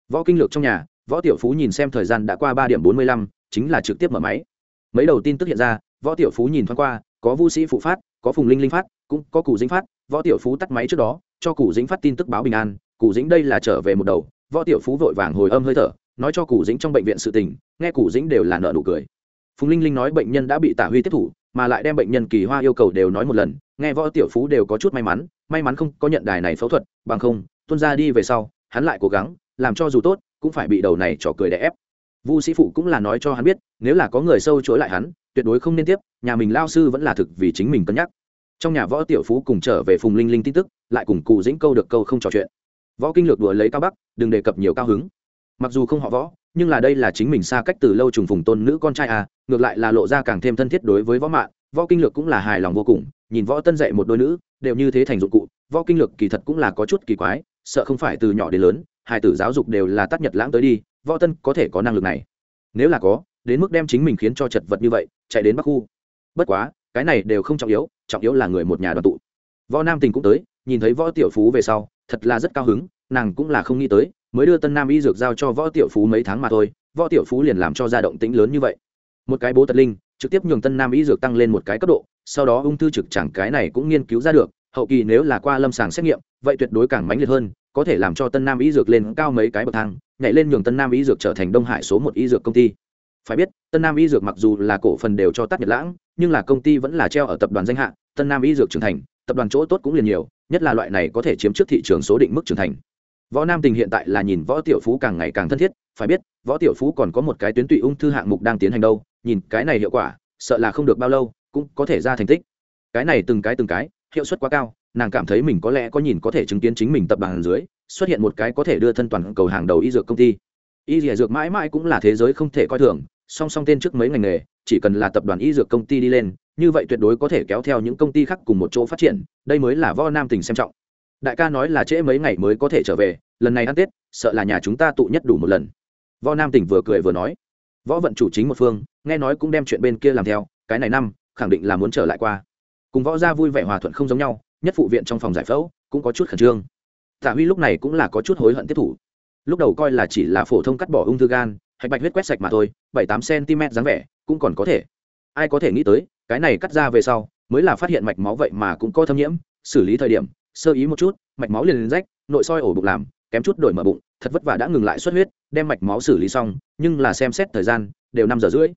Võ kinh lược trong nhà, võ tiểu phú nhìn xem thời gian đã qua ba điểm bốn mươi lăm, chính là trực tiếp mở máy. Mấy đầu tin tức hiện ra, võ tiểu phú nhìn thoáng qua, có vu sĩ phụ phát, có phùng linh linh phát, cũng có cụ dính phát, võ tiểu phú tắt máy trước đó, cho cụ dính phát tin tức báo bình an cụ Dĩnh đây là trở về một đầu, võ tiểu phú vội vàng hồi âm hơi thở, nói cho cụ Dĩnh trong bệnh viện sự tình, nghe cụ Dĩnh đều là nợ nụ cười. Phùng linh linh nói bệnh nhân đã bị tả huy tiếp thủ, mà lại đem bệnh nhân kỳ hoa yêu cầu đều nói một lần, nghe võ tiểu phú đều có chút may mắn may mắn không có nhận đài này phẫu thuật, bằng không, tuân ra đi về sau, hắn lại cố gắng, làm cho dù tốt, cũng phải bị đầu này trò cười đè ép. Vu sĩ phụ cũng là nói cho hắn biết, nếu là có người sâu chối lại hắn, tuyệt đối không nên tiếp, nhà mình lao sư vẫn là thực vì chính mình cân nhắc. Trong nhà võ tiểu phú cùng trở về phùng linh linh tin tức, lại cùng cụ dĩnh câu được câu không trò chuyện võ kinh lược đùa lấy cao bắc, đừng đề cập nhiều cao hứng. Mặc dù không họ võ, nhưng là đây là chính mình xa cách từ lâu trùng phùng tôn nữ con trai à ngược lại là lộ ra càng thêm thân thiết đối với võ mạng võ kinh lược cũng là hài lòng vô cùng, nhìn võ tân dạy một đôi nữ, đều như thế thành dụng cụ, võ kinh lược kỳ thật cũng là có chút kỳ quái, sợ không phải từ nhỏ đến lớn, hai tử giáo dục đều là tác nhật lãng tới đi, võ tân có thể có năng lực này? Nếu là có, đến mức đem chính mình khiến cho chật vật như vậy, chạy đến bắc khu. Bất quá, cái này đều không trọng yếu trọng yếu là người một nhà đoàn tụ. Võ nam tình cũng tới, nhìn thấy võ tiểu phú về sau thật là rất cao hứng, nàng cũng là không nghĩ tới, mới đưa tân nam y dược giao cho võ tiểu phú mấy tháng mà thôi, võ tiểu phú liền làm cho ra động tĩnh lớn như vậy. Một cái bố tật linh, trực tiếp nhường tân nam y dược tăng lên một cái cấp độ, sau đó ung thư trực chẳng cái này cũng nghiên cứu ra được, hậu kỳ nếu là qua lâm sàng xét nghiệm, vậy tuyệt đối càng mãnh liệt hơn, có thể làm cho tân nam y dược lên cao mấy cái bậc thang, nhảy lên nhường tân nam y dược trở thành đông hải số một y dược công ty. Phải biết, tân nam y dược mặc dù là cổ phần đều cho tắt nhật lãng, nhưng là công ty vẫn là treo ở tập đoàn danh hạ, tân nam y dược trưởng thành tập đoàn chỗ tốt cũng liền nhiều, nhất là loại này có thể chiếm trước thị trường số định mức trưởng thành. Võ nam tình hiện tại là nhìn võ tiểu phú càng ngày càng thân thiết, phải biết, võ tiểu phú còn có một cái tuyến tụy ung thư hạng mục đang tiến hành đâu, nhìn cái này hiệu quả, sợ là không được bao lâu, cũng có thể ra thành tích. Cái này từng cái từng cái, hiệu suất quá cao, nàng cảm thấy mình có lẽ có nhìn có thể chứng kiến chính mình tập đoàn dưới, xuất hiện một cái có thể đưa thân toàn cầu hàng đầu y dược công ty. Y dược mãi mãi cũng là thế giới không thể coi thường, song song tên trước mấy ngành nghề chỉ cần là tập đoàn y dược công ty đi lên, như vậy tuyệt đối có thể kéo theo những công ty khác cùng một chỗ phát triển, đây mới là võ nam tình xem trọng. Đại ca nói là trễ mấy ngày mới có thể trở về, lần này ăn tết, sợ là nhà chúng ta tụ nhất đủ một lần. Võ nam tỉnh vừa cười vừa nói, võ vận chủ chính một phương, nghe nói cũng đem chuyện bên kia làm theo, cái này năm, khẳng định là muốn trở lại qua. Cùng võ gia vui vẻ hòa thuận không giống nhau, nhất phụ viện trong phòng giải phẫu cũng có chút khẩn trương. Tạ huy lúc này cũng là có chút hối hận tiếp thủ. Lúc đầu coi là chỉ là phổ thông cắt bỏ ung thư gan, hạch bạch huyết quét sạch mà thôi, bảy tám cm dáng vẻ cũng còn có thể. Ai có thể nghĩ tới, cái này cắt ra về sau, mới là phát hiện mạch máu vậy mà cũng có thâm nhiễm, xử lý thời điểm, sơ ý một chút, mạch máu liền lên rách, nội soi ổ bụng làm, kém chút đổi mở bụng, thật vất vả đã ngừng lại xuất huyết, đem mạch máu xử lý xong, nhưng là xem xét thời gian, đều năm giờ rưỡi.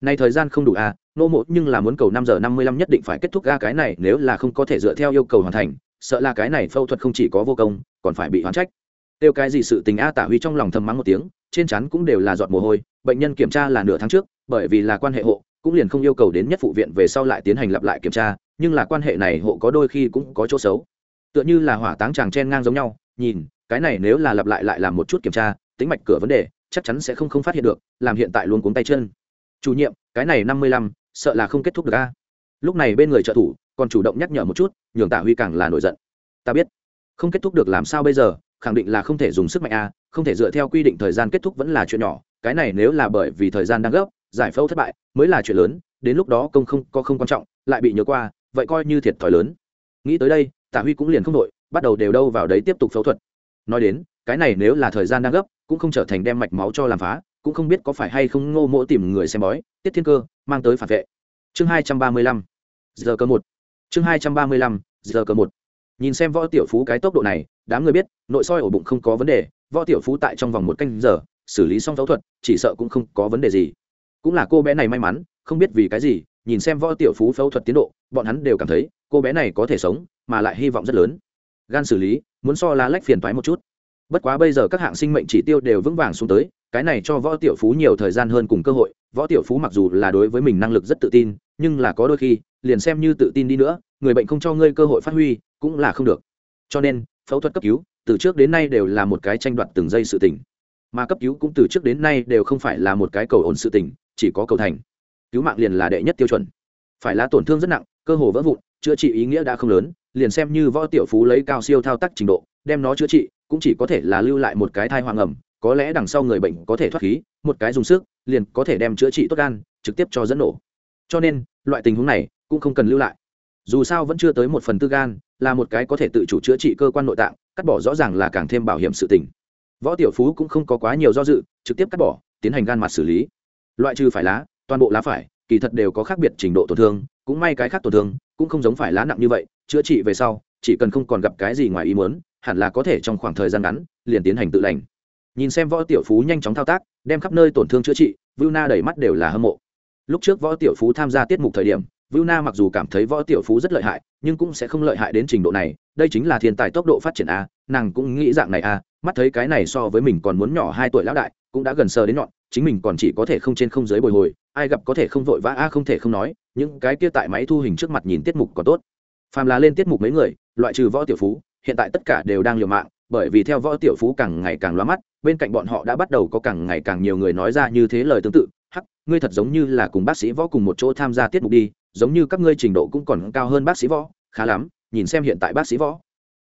Nay thời gian không đủ à nô mộ nhưng là muốn cầu năm giờ năm mươi lăm nhất định phải kết thúc ga cái này, nếu là không có thể dựa theo yêu cầu hoàn thành, sợ là cái này phẫu thuật không chỉ có vô công, còn phải bị hoán trách tiêu cái gì sự tình a tả huy trong lòng thầm mắng một tiếng, trên chắn cũng đều là giọt mồ hôi, bệnh nhân kiểm tra là nửa tháng trước, bởi vì là quan hệ hộ, cũng liền không yêu cầu đến nhất phụ viện về sau lại tiến hành lặp lại kiểm tra, nhưng là quan hệ này hộ có đôi khi cũng có chỗ xấu. Tựa như là hỏa táng chàng chen ngang giống nhau, nhìn, cái này nếu là lặp lại lại làm một chút kiểm tra, tính mạch cửa vấn đề, chắc chắn sẽ không không phát hiện được, làm hiện tại luôn cuống tay chân. Chủ nhiệm, cái này năm mươi lăm, sợ là không kết thúc được a. Lúc này bên người trợ thủ còn chủ động nhắc nhở một chút, nhường tạ huy càng là nổi giận. Ta biết, không kết thúc được làm sao bây giờ khẳng định là không thể dùng sức mạnh a, không thể dựa theo quy định thời gian kết thúc vẫn là chuyện nhỏ, cái này nếu là bởi vì thời gian đang gấp, giải phẫu thất bại mới là chuyện lớn, đến lúc đó công không, có không quan trọng, lại bị nhớ qua, vậy coi như thiệt thòi lớn. Nghĩ tới đây, tạ huy cũng liền không đội bắt đầu đều đâu vào đấy tiếp tục phẫu thuật. Nói đến, cái này nếu là thời gian đang gấp, cũng không trở thành đem mạch máu cho làm phá, cũng không biết có phải hay không ngô mỗ tìm người xem bói, tiết thiên cơ, mang tới phản vệ. Chương hai trăm ba mươi lăm, giờ cơ một. Chương hai trăm ba mươi lăm, giờ cơ một. Nhìn xem võ tiểu phú cái tốc độ này đám người biết, nội soi ổ bụng không có vấn đề, võ tiểu phú tại trong vòng một canh giờ, xử lý xong phẫu thuật, chỉ sợ cũng không có vấn đề gì. Cũng là cô bé này may mắn, không biết vì cái gì, nhìn xem võ tiểu phú phẫu thuật tiến độ, bọn hắn đều cảm thấy, cô bé này có thể sống, mà lại hy vọng rất lớn. Gan xử lý, muốn so lá lách phiền toái một chút. Bất quá bây giờ các hạng sinh mệnh chỉ tiêu đều vững vàng xuống tới, cái này cho võ tiểu phú nhiều thời gian hơn cùng cơ hội. Võ tiểu phú mặc dù là đối với mình năng lực rất tự tin, nhưng là có đôi khi, liền xem như tự tin đi nữa, người bệnh không cho ngươi cơ hội phát huy, cũng là không được. Cho nên phẫu thuật cấp cứu, từ trước đến nay đều là một cái tranh đoạt từng giây sự tình. Mà cấp cứu cũng từ trước đến nay đều không phải là một cái cầu ổn sự tình, chỉ có cầu thành. Cứu mạng liền là đệ nhất tiêu chuẩn. Phải là tổn thương rất nặng, cơ hồ vỡ vụn, chữa trị ý nghĩa đã không lớn, liền xem như võ tiểu phú lấy cao siêu thao tác trình độ, đem nó chữa trị, cũng chỉ có thể là lưu lại một cái thai hoàng ẩm, có lẽ đằng sau người bệnh có thể thoát khí, một cái dùng sức, liền có thể đem chữa trị tốt gan, trực tiếp cho dẫn nổ. Cho nên, loại tình huống này cũng không cần lưu lại. Dù sao vẫn chưa tới một phần tư gan là một cái có thể tự chủ chữa trị cơ quan nội tạng, cắt bỏ rõ ràng là càng thêm bảo hiểm sự tình. Võ tiểu phú cũng không có quá nhiều do dự, trực tiếp cắt bỏ, tiến hành gan mặt xử lý. Loại trừ phải lá, toàn bộ lá phải, kỳ thật đều có khác biệt trình độ tổn thương, cũng may cái khác tổn thương cũng không giống phải lá nặng như vậy, chữa trị về sau, chỉ cần không còn gặp cái gì ngoài ý muốn, hẳn là có thể trong khoảng thời gian ngắn, liền tiến hành tự lành. Nhìn xem võ tiểu phú nhanh chóng thao tác, đem khắp nơi tổn thương chữa trị, vưu na đầy mắt đều là hâm mộ. Lúc trước võ tiểu phú tham gia tiết mục thời điểm, vưu na mặc dù cảm thấy võ tiểu phú rất lợi hại nhưng cũng sẽ không lợi hại đến trình độ này, đây chính là thiên tài tốc độ phát triển a, nàng cũng nghĩ dạng này a, mắt thấy cái này so với mình còn muốn nhỏ hai tuổi lão đại, cũng đã gần sờ đến nhọn, chính mình còn chỉ có thể không trên không dưới bồi hồi, ai gặp có thể không vội vã a, không thể không nói, những cái kia tại máy thu hình trước mặt nhìn tiết mục còn tốt. Phàm là lên tiết mục mấy người, loại trừ võ tiểu phú, hiện tại tất cả đều đang liều mạng, bởi vì theo võ tiểu phú càng ngày càng loa mắt, bên cạnh bọn họ đã bắt đầu có càng ngày càng nhiều người nói ra như thế lời tương tự, hắc, ngươi thật giống như là cùng bác sĩ võ cùng một chỗ tham gia tiết mục đi giống như các ngươi trình độ cũng còn cao hơn bác sĩ võ, khá lắm, nhìn xem hiện tại bác sĩ võ.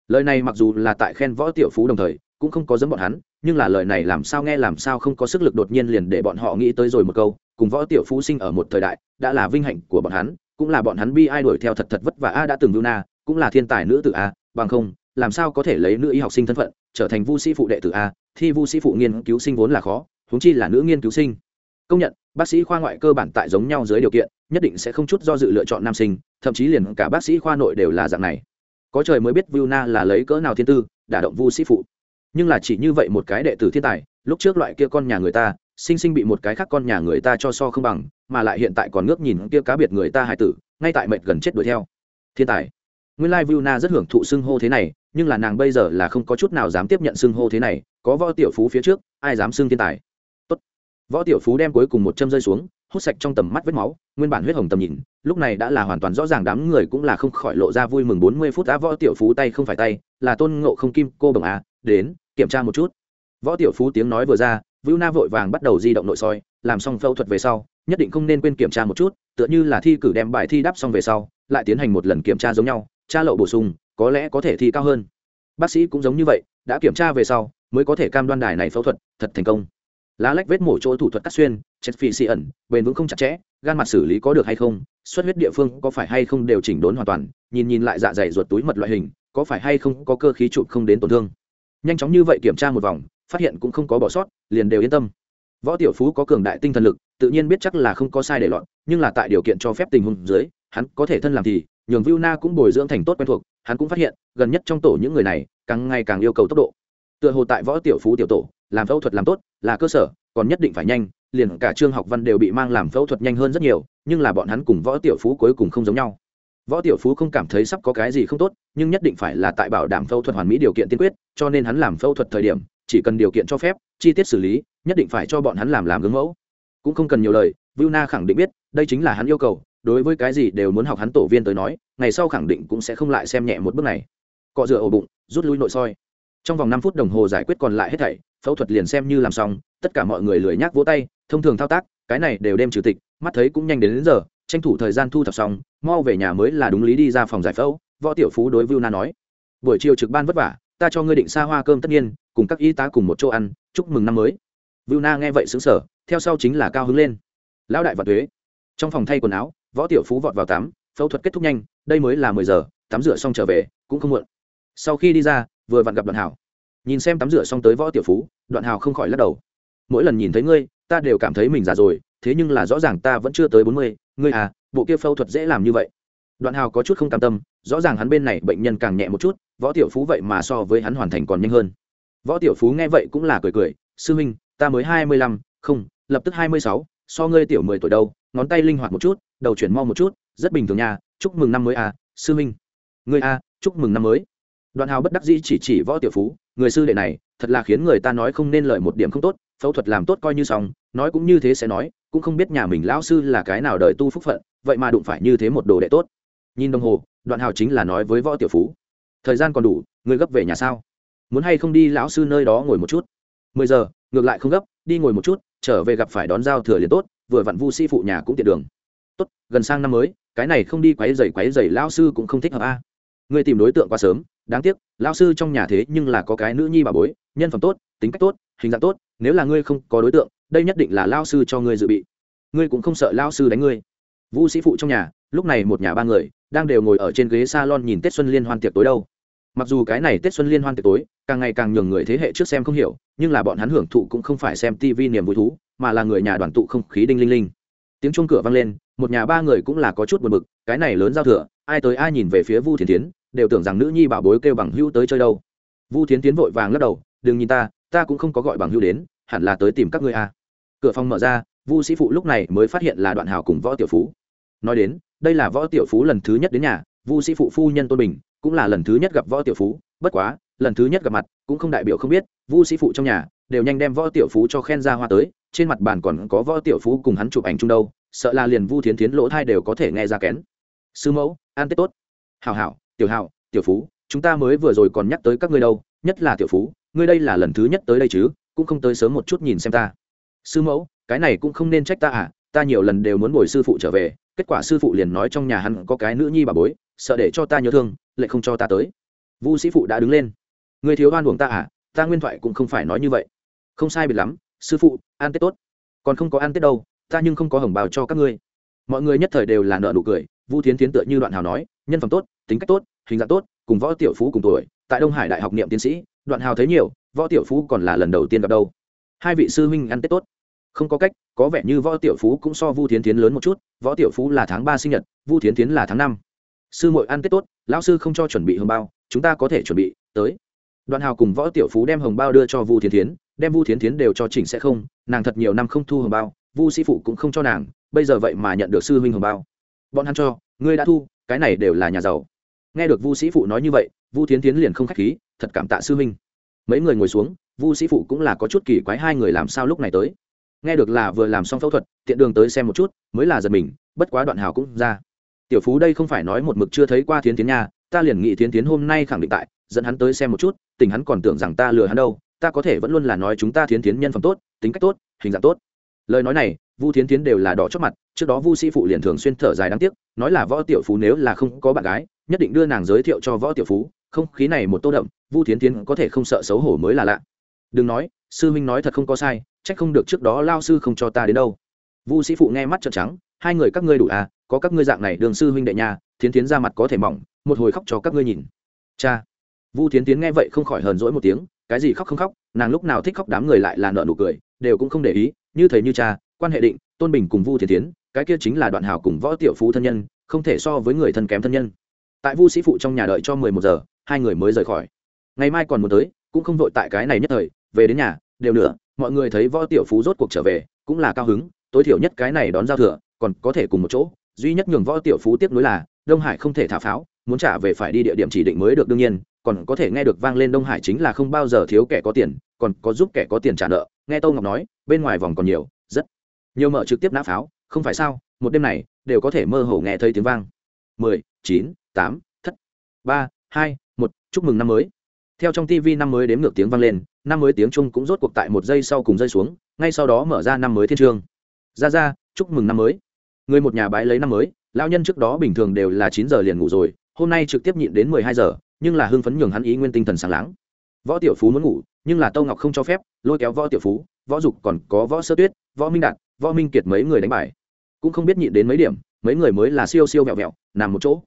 Lời này mặc dù là tại khen võ tiểu phú đồng thời, cũng không có dấm bọn hắn, nhưng là lời này làm sao nghe làm sao không có sức lực đột nhiên liền để bọn họ nghĩ tới rồi một câu, cùng võ tiểu phú sinh ở một thời đại, đã là vinh hạnh của bọn hắn, cũng là bọn hắn bi ai đuổi theo thật thật vất vả, a, đã từng vưu na, cũng là thiên tài nữ tử, a, bằng không, làm sao có thể lấy nữ y học sinh thân phận, trở thành vu sĩ phụ đệ tử, a, thi vu sĩ phụ nghiên cứu sinh vốn là khó, huống chi là nữ nghiên cứu sinh công nhận, bác sĩ khoa ngoại cơ bản tại giống nhau dưới điều kiện, nhất định sẽ không chút do dự lựa chọn nam sinh, thậm chí liền cả bác sĩ khoa nội đều là dạng này. Có trời mới biết vu na là lấy cỡ nào thiên tư, đả động vu sĩ phụ. Nhưng là chỉ như vậy một cái đệ tử thiên tài, lúc trước loại kia con nhà người ta, sinh sinh bị một cái khác con nhà người ta cho so không bằng, mà lại hiện tại còn ngước nhìn kia cá biệt người ta hài tử, ngay tại mệt gần chết đuổi theo. Thiên tài. Nguyên lai like na rất hưởng thụ xưng hô thế này, nhưng là nàng bây giờ là không có chút nào dám tiếp nhận xưng hô thế này, có võ tiểu phú phía trước, ai dám xưng thiên tài? Võ tiểu phú đem cuối cùng một châm rơi xuống hút sạch trong tầm mắt vết máu nguyên bản huyết hồng tầm nhìn lúc này đã là hoàn toàn rõ ràng đám người cũng là không khỏi lộ ra vui mừng bốn mươi phút đã võ tiểu phú tay không phải tay là tôn ngộ không kim cô đồng à, đến kiểm tra một chút võ tiểu phú tiếng nói vừa ra Vưu Na vội vàng bắt đầu di động nội soi, làm xong phẫu thuật về sau, nhất định không nên quên kiểm tra một chút, tựa như là thi cử đem bài thi đáp xong về sau, lại tiến hành một lần kiểm tra giống nhau, tra lậu bổ sung, có lẽ có thể thi cao hơn. Bác sĩ cũng giống như vậy, đã kiểm tra về sau, mới có thể cam đoan đài này phẫu thuật thật thành công. Lá lách vết mổ chỗ thủ thuật cắt xuyên, chết phi xì ẩn, bền vững không chặt chẽ, gan mặt xử lý có được hay không, xuất huyết địa phương có phải hay không đều chỉnh đốn hoàn toàn, nhìn nhìn lại dạ dày ruột túi mật loại hình, có phải hay không có cơ khí chụp không đến tổn thương. Nhanh chóng như vậy kiểm tra một vòng, phát hiện cũng không có bỏ sót liền đều yên tâm võ tiểu phú có cường đại tinh thần lực tự nhiên biết chắc là không có sai để loạn nhưng là tại điều kiện cho phép tình huống dưới hắn có thể thân làm thì nhường viu na cũng bồi dưỡng thành tốt quen thuộc hắn cũng phát hiện gần nhất trong tổ những người này càng ngày càng yêu cầu tốc độ tựa hồ tại võ tiểu phú tiểu tổ làm phẫu thuật làm tốt là cơ sở, còn nhất định phải nhanh, liền cả trương học văn đều bị mang làm phẫu thuật nhanh hơn rất nhiều, nhưng là bọn hắn cùng võ tiểu phú cuối cùng không giống nhau. Võ tiểu phú không cảm thấy sắp có cái gì không tốt, nhưng nhất định phải là tại bảo đảm phẫu thuật hoàn mỹ điều kiện tiên quyết, cho nên hắn làm phẫu thuật thời điểm, chỉ cần điều kiện cho phép, chi tiết xử lý, nhất định phải cho bọn hắn làm làm gương mẫu. Cũng không cần nhiều lời Vu Na khẳng định biết, đây chính là hắn yêu cầu, đối với cái gì đều muốn học hắn tổ viên tới nói, ngày sau khẳng định cũng sẽ không lại xem nhẹ một bước này. Cọ rửa ổ bụng, rút lui nội soi. Trong vòng năm phút đồng hồ giải quyết còn lại hết thảy phẫu thuật liền xem như làm xong tất cả mọi người lười nhác vỗ tay thông thường thao tác cái này đều đem trừ tịch mắt thấy cũng nhanh đến, đến giờ tranh thủ thời gian thu thập xong mau về nhà mới là đúng lý đi ra phòng giải phẫu võ tiểu phú đối vưu Na nói. Buổi chiều trực ban vất vả ta cho ngươi định xa hoa cơm tất nhiên cùng các y tá cùng một chỗ ăn chúc mừng năm mới. Vưu Na nghe vậy xứng sở theo sau chính là cao hứng lên. Lão đại và thuế trong phòng thay quần áo võ tiểu phú vọt vào tắm phẫu thuật kết thúc nhanh đây mới là mười giờ tắm rửa xong trở về cũng không muộn. Sau khi đi ra vừa vặn gặp đoàn hảo nhìn xem tắm rửa xong tới võ tiểu phú đoạn hào không khỏi lắc đầu. Mỗi lần nhìn thấy ngươi ta đều cảm thấy mình già rồi thế nhưng là rõ ràng ta vẫn chưa tới bốn mươi ngươi à bộ kia phẫu thuật dễ làm như vậy. Đoạn hào có chút không cam tâm rõ ràng hắn bên này bệnh nhân càng nhẹ một chút võ tiểu phú vậy mà so với hắn hoàn thành còn nhanh hơn. Võ tiểu phú nghe vậy cũng là cười cười sư huynh ta mới hai mươi lăm không lập tức hai mươi sáu so ngươi tiểu mười tuổi đâu ngón tay linh hoạt một chút đầu chuyển mau một chút rất bình thường nha chúc mừng năm mới à sư huynh. Ngươi a à, chúc mừng năm mới. Đoạn hào bất đắc dĩ chỉ chỉ võ tiểu phú người sư đệ này, thật là khiến người ta nói không nên lời một điểm không tốt, phẫu thuật làm tốt coi như xong, nói cũng như thế sẽ nói, cũng không biết nhà mình lão sư là cái nào đời tu phúc phận, vậy mà đụng phải như thế một đồ đệ tốt. Nhìn đồng hồ, đoạn hào chính là nói với võ tiểu phú. Thời gian còn đủ, ngươi gấp về nhà sao? Muốn hay không đi lão sư nơi đó ngồi một chút? Mười giờ, ngược lại không gấp, đi ngồi một chút, trở về gặp phải đón giao thừa liền tốt, vừa vặn vu sĩ phụ nhà cũng tiện đường. Tốt, gần sang năm mới, cái này không đi quáy dày quáy dày lão sư cũng không thích hợp a. Ngươi tìm đối tượng quá sớm đáng tiếc lão sư trong nhà thế nhưng là có cái nữ nhi bà bối nhân phẩm tốt tính cách tốt hình dạng tốt nếu là ngươi không có đối tượng đây nhất định là lão sư cho ngươi dự bị ngươi cũng không sợ lão sư đánh ngươi vu sĩ phụ trong nhà lúc này một nhà ba người đang đều ngồi ở trên ghế salon nhìn Tết xuân liên hoan tiệc tối đâu. Mặc dù cái này Tết xuân liên hoan tiệc tối, càng ngày càng nhường người thế hệ trước xem không hiểu, nhưng là bọn hắn hưởng thụ cũng không phải xem TV niềm vui thú, mà là người nhà đoàn tụ không khí đinh linh linh. Tiếng chuông cửa vang lên, một nhà ba người cũng là có chút buồn bực, cái này lớn giao thừa, ai tới ai nhìn về phía Vu Thiến Thiến, đều tưởng rằng nữ nhi bảo bối kêu bằng hữu tới chơi đâu. Vu Thiến Thiến vội vàng lắc đầu, đừng nhìn ta, ta cũng không có gọi bằng hữu đến, hẳn là tới tìm các ngươi a. Cửa phòng mở ra, Vu sĩ phụ lúc này mới phát hiện là Đoạn Hào cùng Võ Tiểu Phú. Nói đến, đây là võ tiểu phú lần thứ nhất đến nhà vu sĩ phụ phu nhân tôn bình cũng là lần thứ nhất gặp võ tiểu phú bất quá lần thứ nhất gặp mặt cũng không đại biểu không biết vu sĩ phụ trong nhà đều nhanh đem võ tiểu phú cho khen ra hoa tới trên mặt bàn còn có võ tiểu phú cùng hắn chụp ảnh chung đâu sợ là liền vu thiến thiến lỗ thai đều có thể nghe ra kén sư mẫu an tết tốt. Hào hảo, tiểu hào tiểu phú, chúng ta mới vừa rồi còn nhắc tới các ngươi đâu, nhất là tiểu phú, ngươi đây là lần thứ nhất tới đây chứ, cũng không tới sớm một chút nhìn xem ta. Sư mẫu, cái này cũng không nên trách ta à ta nhiều lần đều muốn bồi sư phụ trở về, kết quả sư phụ liền nói trong nhà hắn có cái nữ nhi bà bối, sợ để cho ta nhớ thương, lại không cho ta tới. Vu sĩ phụ đã đứng lên. Người thiếu oan uổng ta à ta nguyên thoại cũng không phải nói như vậy. Không sai biệt lắm, sư phụ ăn tết tốt. Còn không có ăn tết đâu, ta nhưng không có hồng bào cho các ngươi. Mọi người nhất thời đều là nợ nụ cười vu thiến tiến tựa như đoạn hào nói, nhân phẩm tốt, tính cách tốt, hình dạng tốt, cùng võ tiểu phú cùng tuổi. Tại đông hải đại học niệm tiến sĩ, đoạn hào thấy nhiều, võ tiểu phú còn là lần đầu tiên gặp đâu. Hai vị sư huynh ăn tết tốt. Không có cách, có vẻ như võ tiểu phú cũng so vu thiến tiến lớn một chút, võ tiểu phú là tháng ba sinh nhật, vu thiến tiến là tháng năm. Sư muội ăn tết tốt, lão sư không cho chuẩn bị hồng bao, chúng ta có thể chuẩn bị, tới. Đoạn hào cùng võ tiểu phú đem hồng bao đưa cho vu thiến tiến đem vu thiến tiến đều cho chỉnh sẽ không, nàng thật nhiều năm không thu hồng bao, vu sĩ phụ cũng không cho nàng, bây giờ vậy mà nhận được sư huynh hồng bao bọn hắn cho, ngươi đã thu, cái này đều là nhà giàu. Nghe được vu sĩ phụ nói như vậy, vu thiến tiến liền không k h á c h khí, thật cảm tạ sư huynh. Mấy người ngồi xuống, vu sĩ phụ cũng là có chút kỳ quái hai người làm sao lúc này tới. Nghe được là vừa làm xong phẫu thuật, tiện đường tới xem một chút, mới là giật mình, bất quá đoạn hào cũng ra. Tiểu phú đây không phải nói một mực chưa thấy qua thiến tiến nha, ta liền nghĩ thiến tiến hôm nay khẳng định tại, dẫn hắn tới xem một chút, tình hắn còn tưởng rằng ta lừa hắn đâu, ta có thể vẫn luôn là nói chúng ta thiến tiến nhân phẩm tốt, tính cách tốt, hình dạng tốt. Lời nói này vu thiến tiến đều là đỏ chót mặt, trước đó vu sĩ phụ liền thường xuyên thở dài đáng tiếc, nói là võ tiểu phú nếu là không có bạn gái, nhất định đưa nàng giới thiệu cho võ tiểu phú, không khí này một tô đậm, vu thiến tiến có thể không sợ xấu hổ mới là lạ. Đừng nói, sư huynh nói thật không có sai trách không được trước đó lao sư không cho ta đến đâu. Vu sĩ phụ nghe mắt trợn trắng, hai người các ngươi đủ à có các ngươi dạng này đường sư huynh đệ nhà thiến tiến ra mặt có thể mỏng, một hồi khóc cho các ngươi nhìn. Cha. Vu thiến tiến nghe vậy không khỏi hờn dỗi một tiếng, cái gì khóc không khóc, nàng lúc nào thích khóc đám người lại là nợ nụ cười, đều cũng không để ý, như thầy như cha quan hệ định, tôn bình cùng vu thiến tiến cái kia chính là đoạn hào cùng võ tiểu phú thân nhân, không thể so với người thân kém thân nhân. Tại vu sĩ phụ trong nhà đợi cho mười một giờ, hai người mới rời khỏi. Ngày mai còn muốn tới, cũng không vội tại cái này nhất thời, về đến nhà, đều nữa mọi người thấy võ tiểu phú rốt cuộc trở về, cũng là cao hứng, tối thiểu nhất cái này đón giao thừa, còn có thể cùng một chỗ, duy nhất nhường võ tiểu phú tiếp nối là, đông hải không thể thả pháo, muốn trả về phải đi địa điểm chỉ định mới được đương nhiên, còn có thể nghe được vang lên đông hải chính là không bao giờ thiếu kẻ có tiền, còn có giúp kẻ có tiền trả nợ. Nghe tô ngọc nói, bên ngoài vòng còn nhiều, rất nhiều mở trực tiếp nã pháo, không phải sao, một đêm này, đều có thể mơ hồ nghe thấy tiếng vang. Mười, chín, tám, thất. Ba, hai, một, chúc mừng năm mới. Theo trong tv năm mới đếm ngược tiếng vang lên, năm mới tiếng trung cũng rốt cuộc tại một giây sau cùng rơi xuống, ngay sau đó mở ra năm mới thiên trương ra ra, chúc mừng năm mới. Người một nhà bái lấy năm mới lao nhân trước đó bình thường đều là chín giờ liền ngủ rồi, hôm nay trực tiếp nhịn đến mười hai giờ, nhưng là hưng phấn nhường hắn ý nguyên tinh thần sáng láng. Võ tiểu phú muốn ngủ, nhưng là tâu ngọc không cho phép, lôi kéo võ tiểu phú, võ dục còn có võ sơ tuyết, võ minh đạt võ minh kiệt mấy người đánh bài cũng không biết nhịn đến mấy điểm mấy người mới là siêu siêu vẹo vẹo nằm một chỗ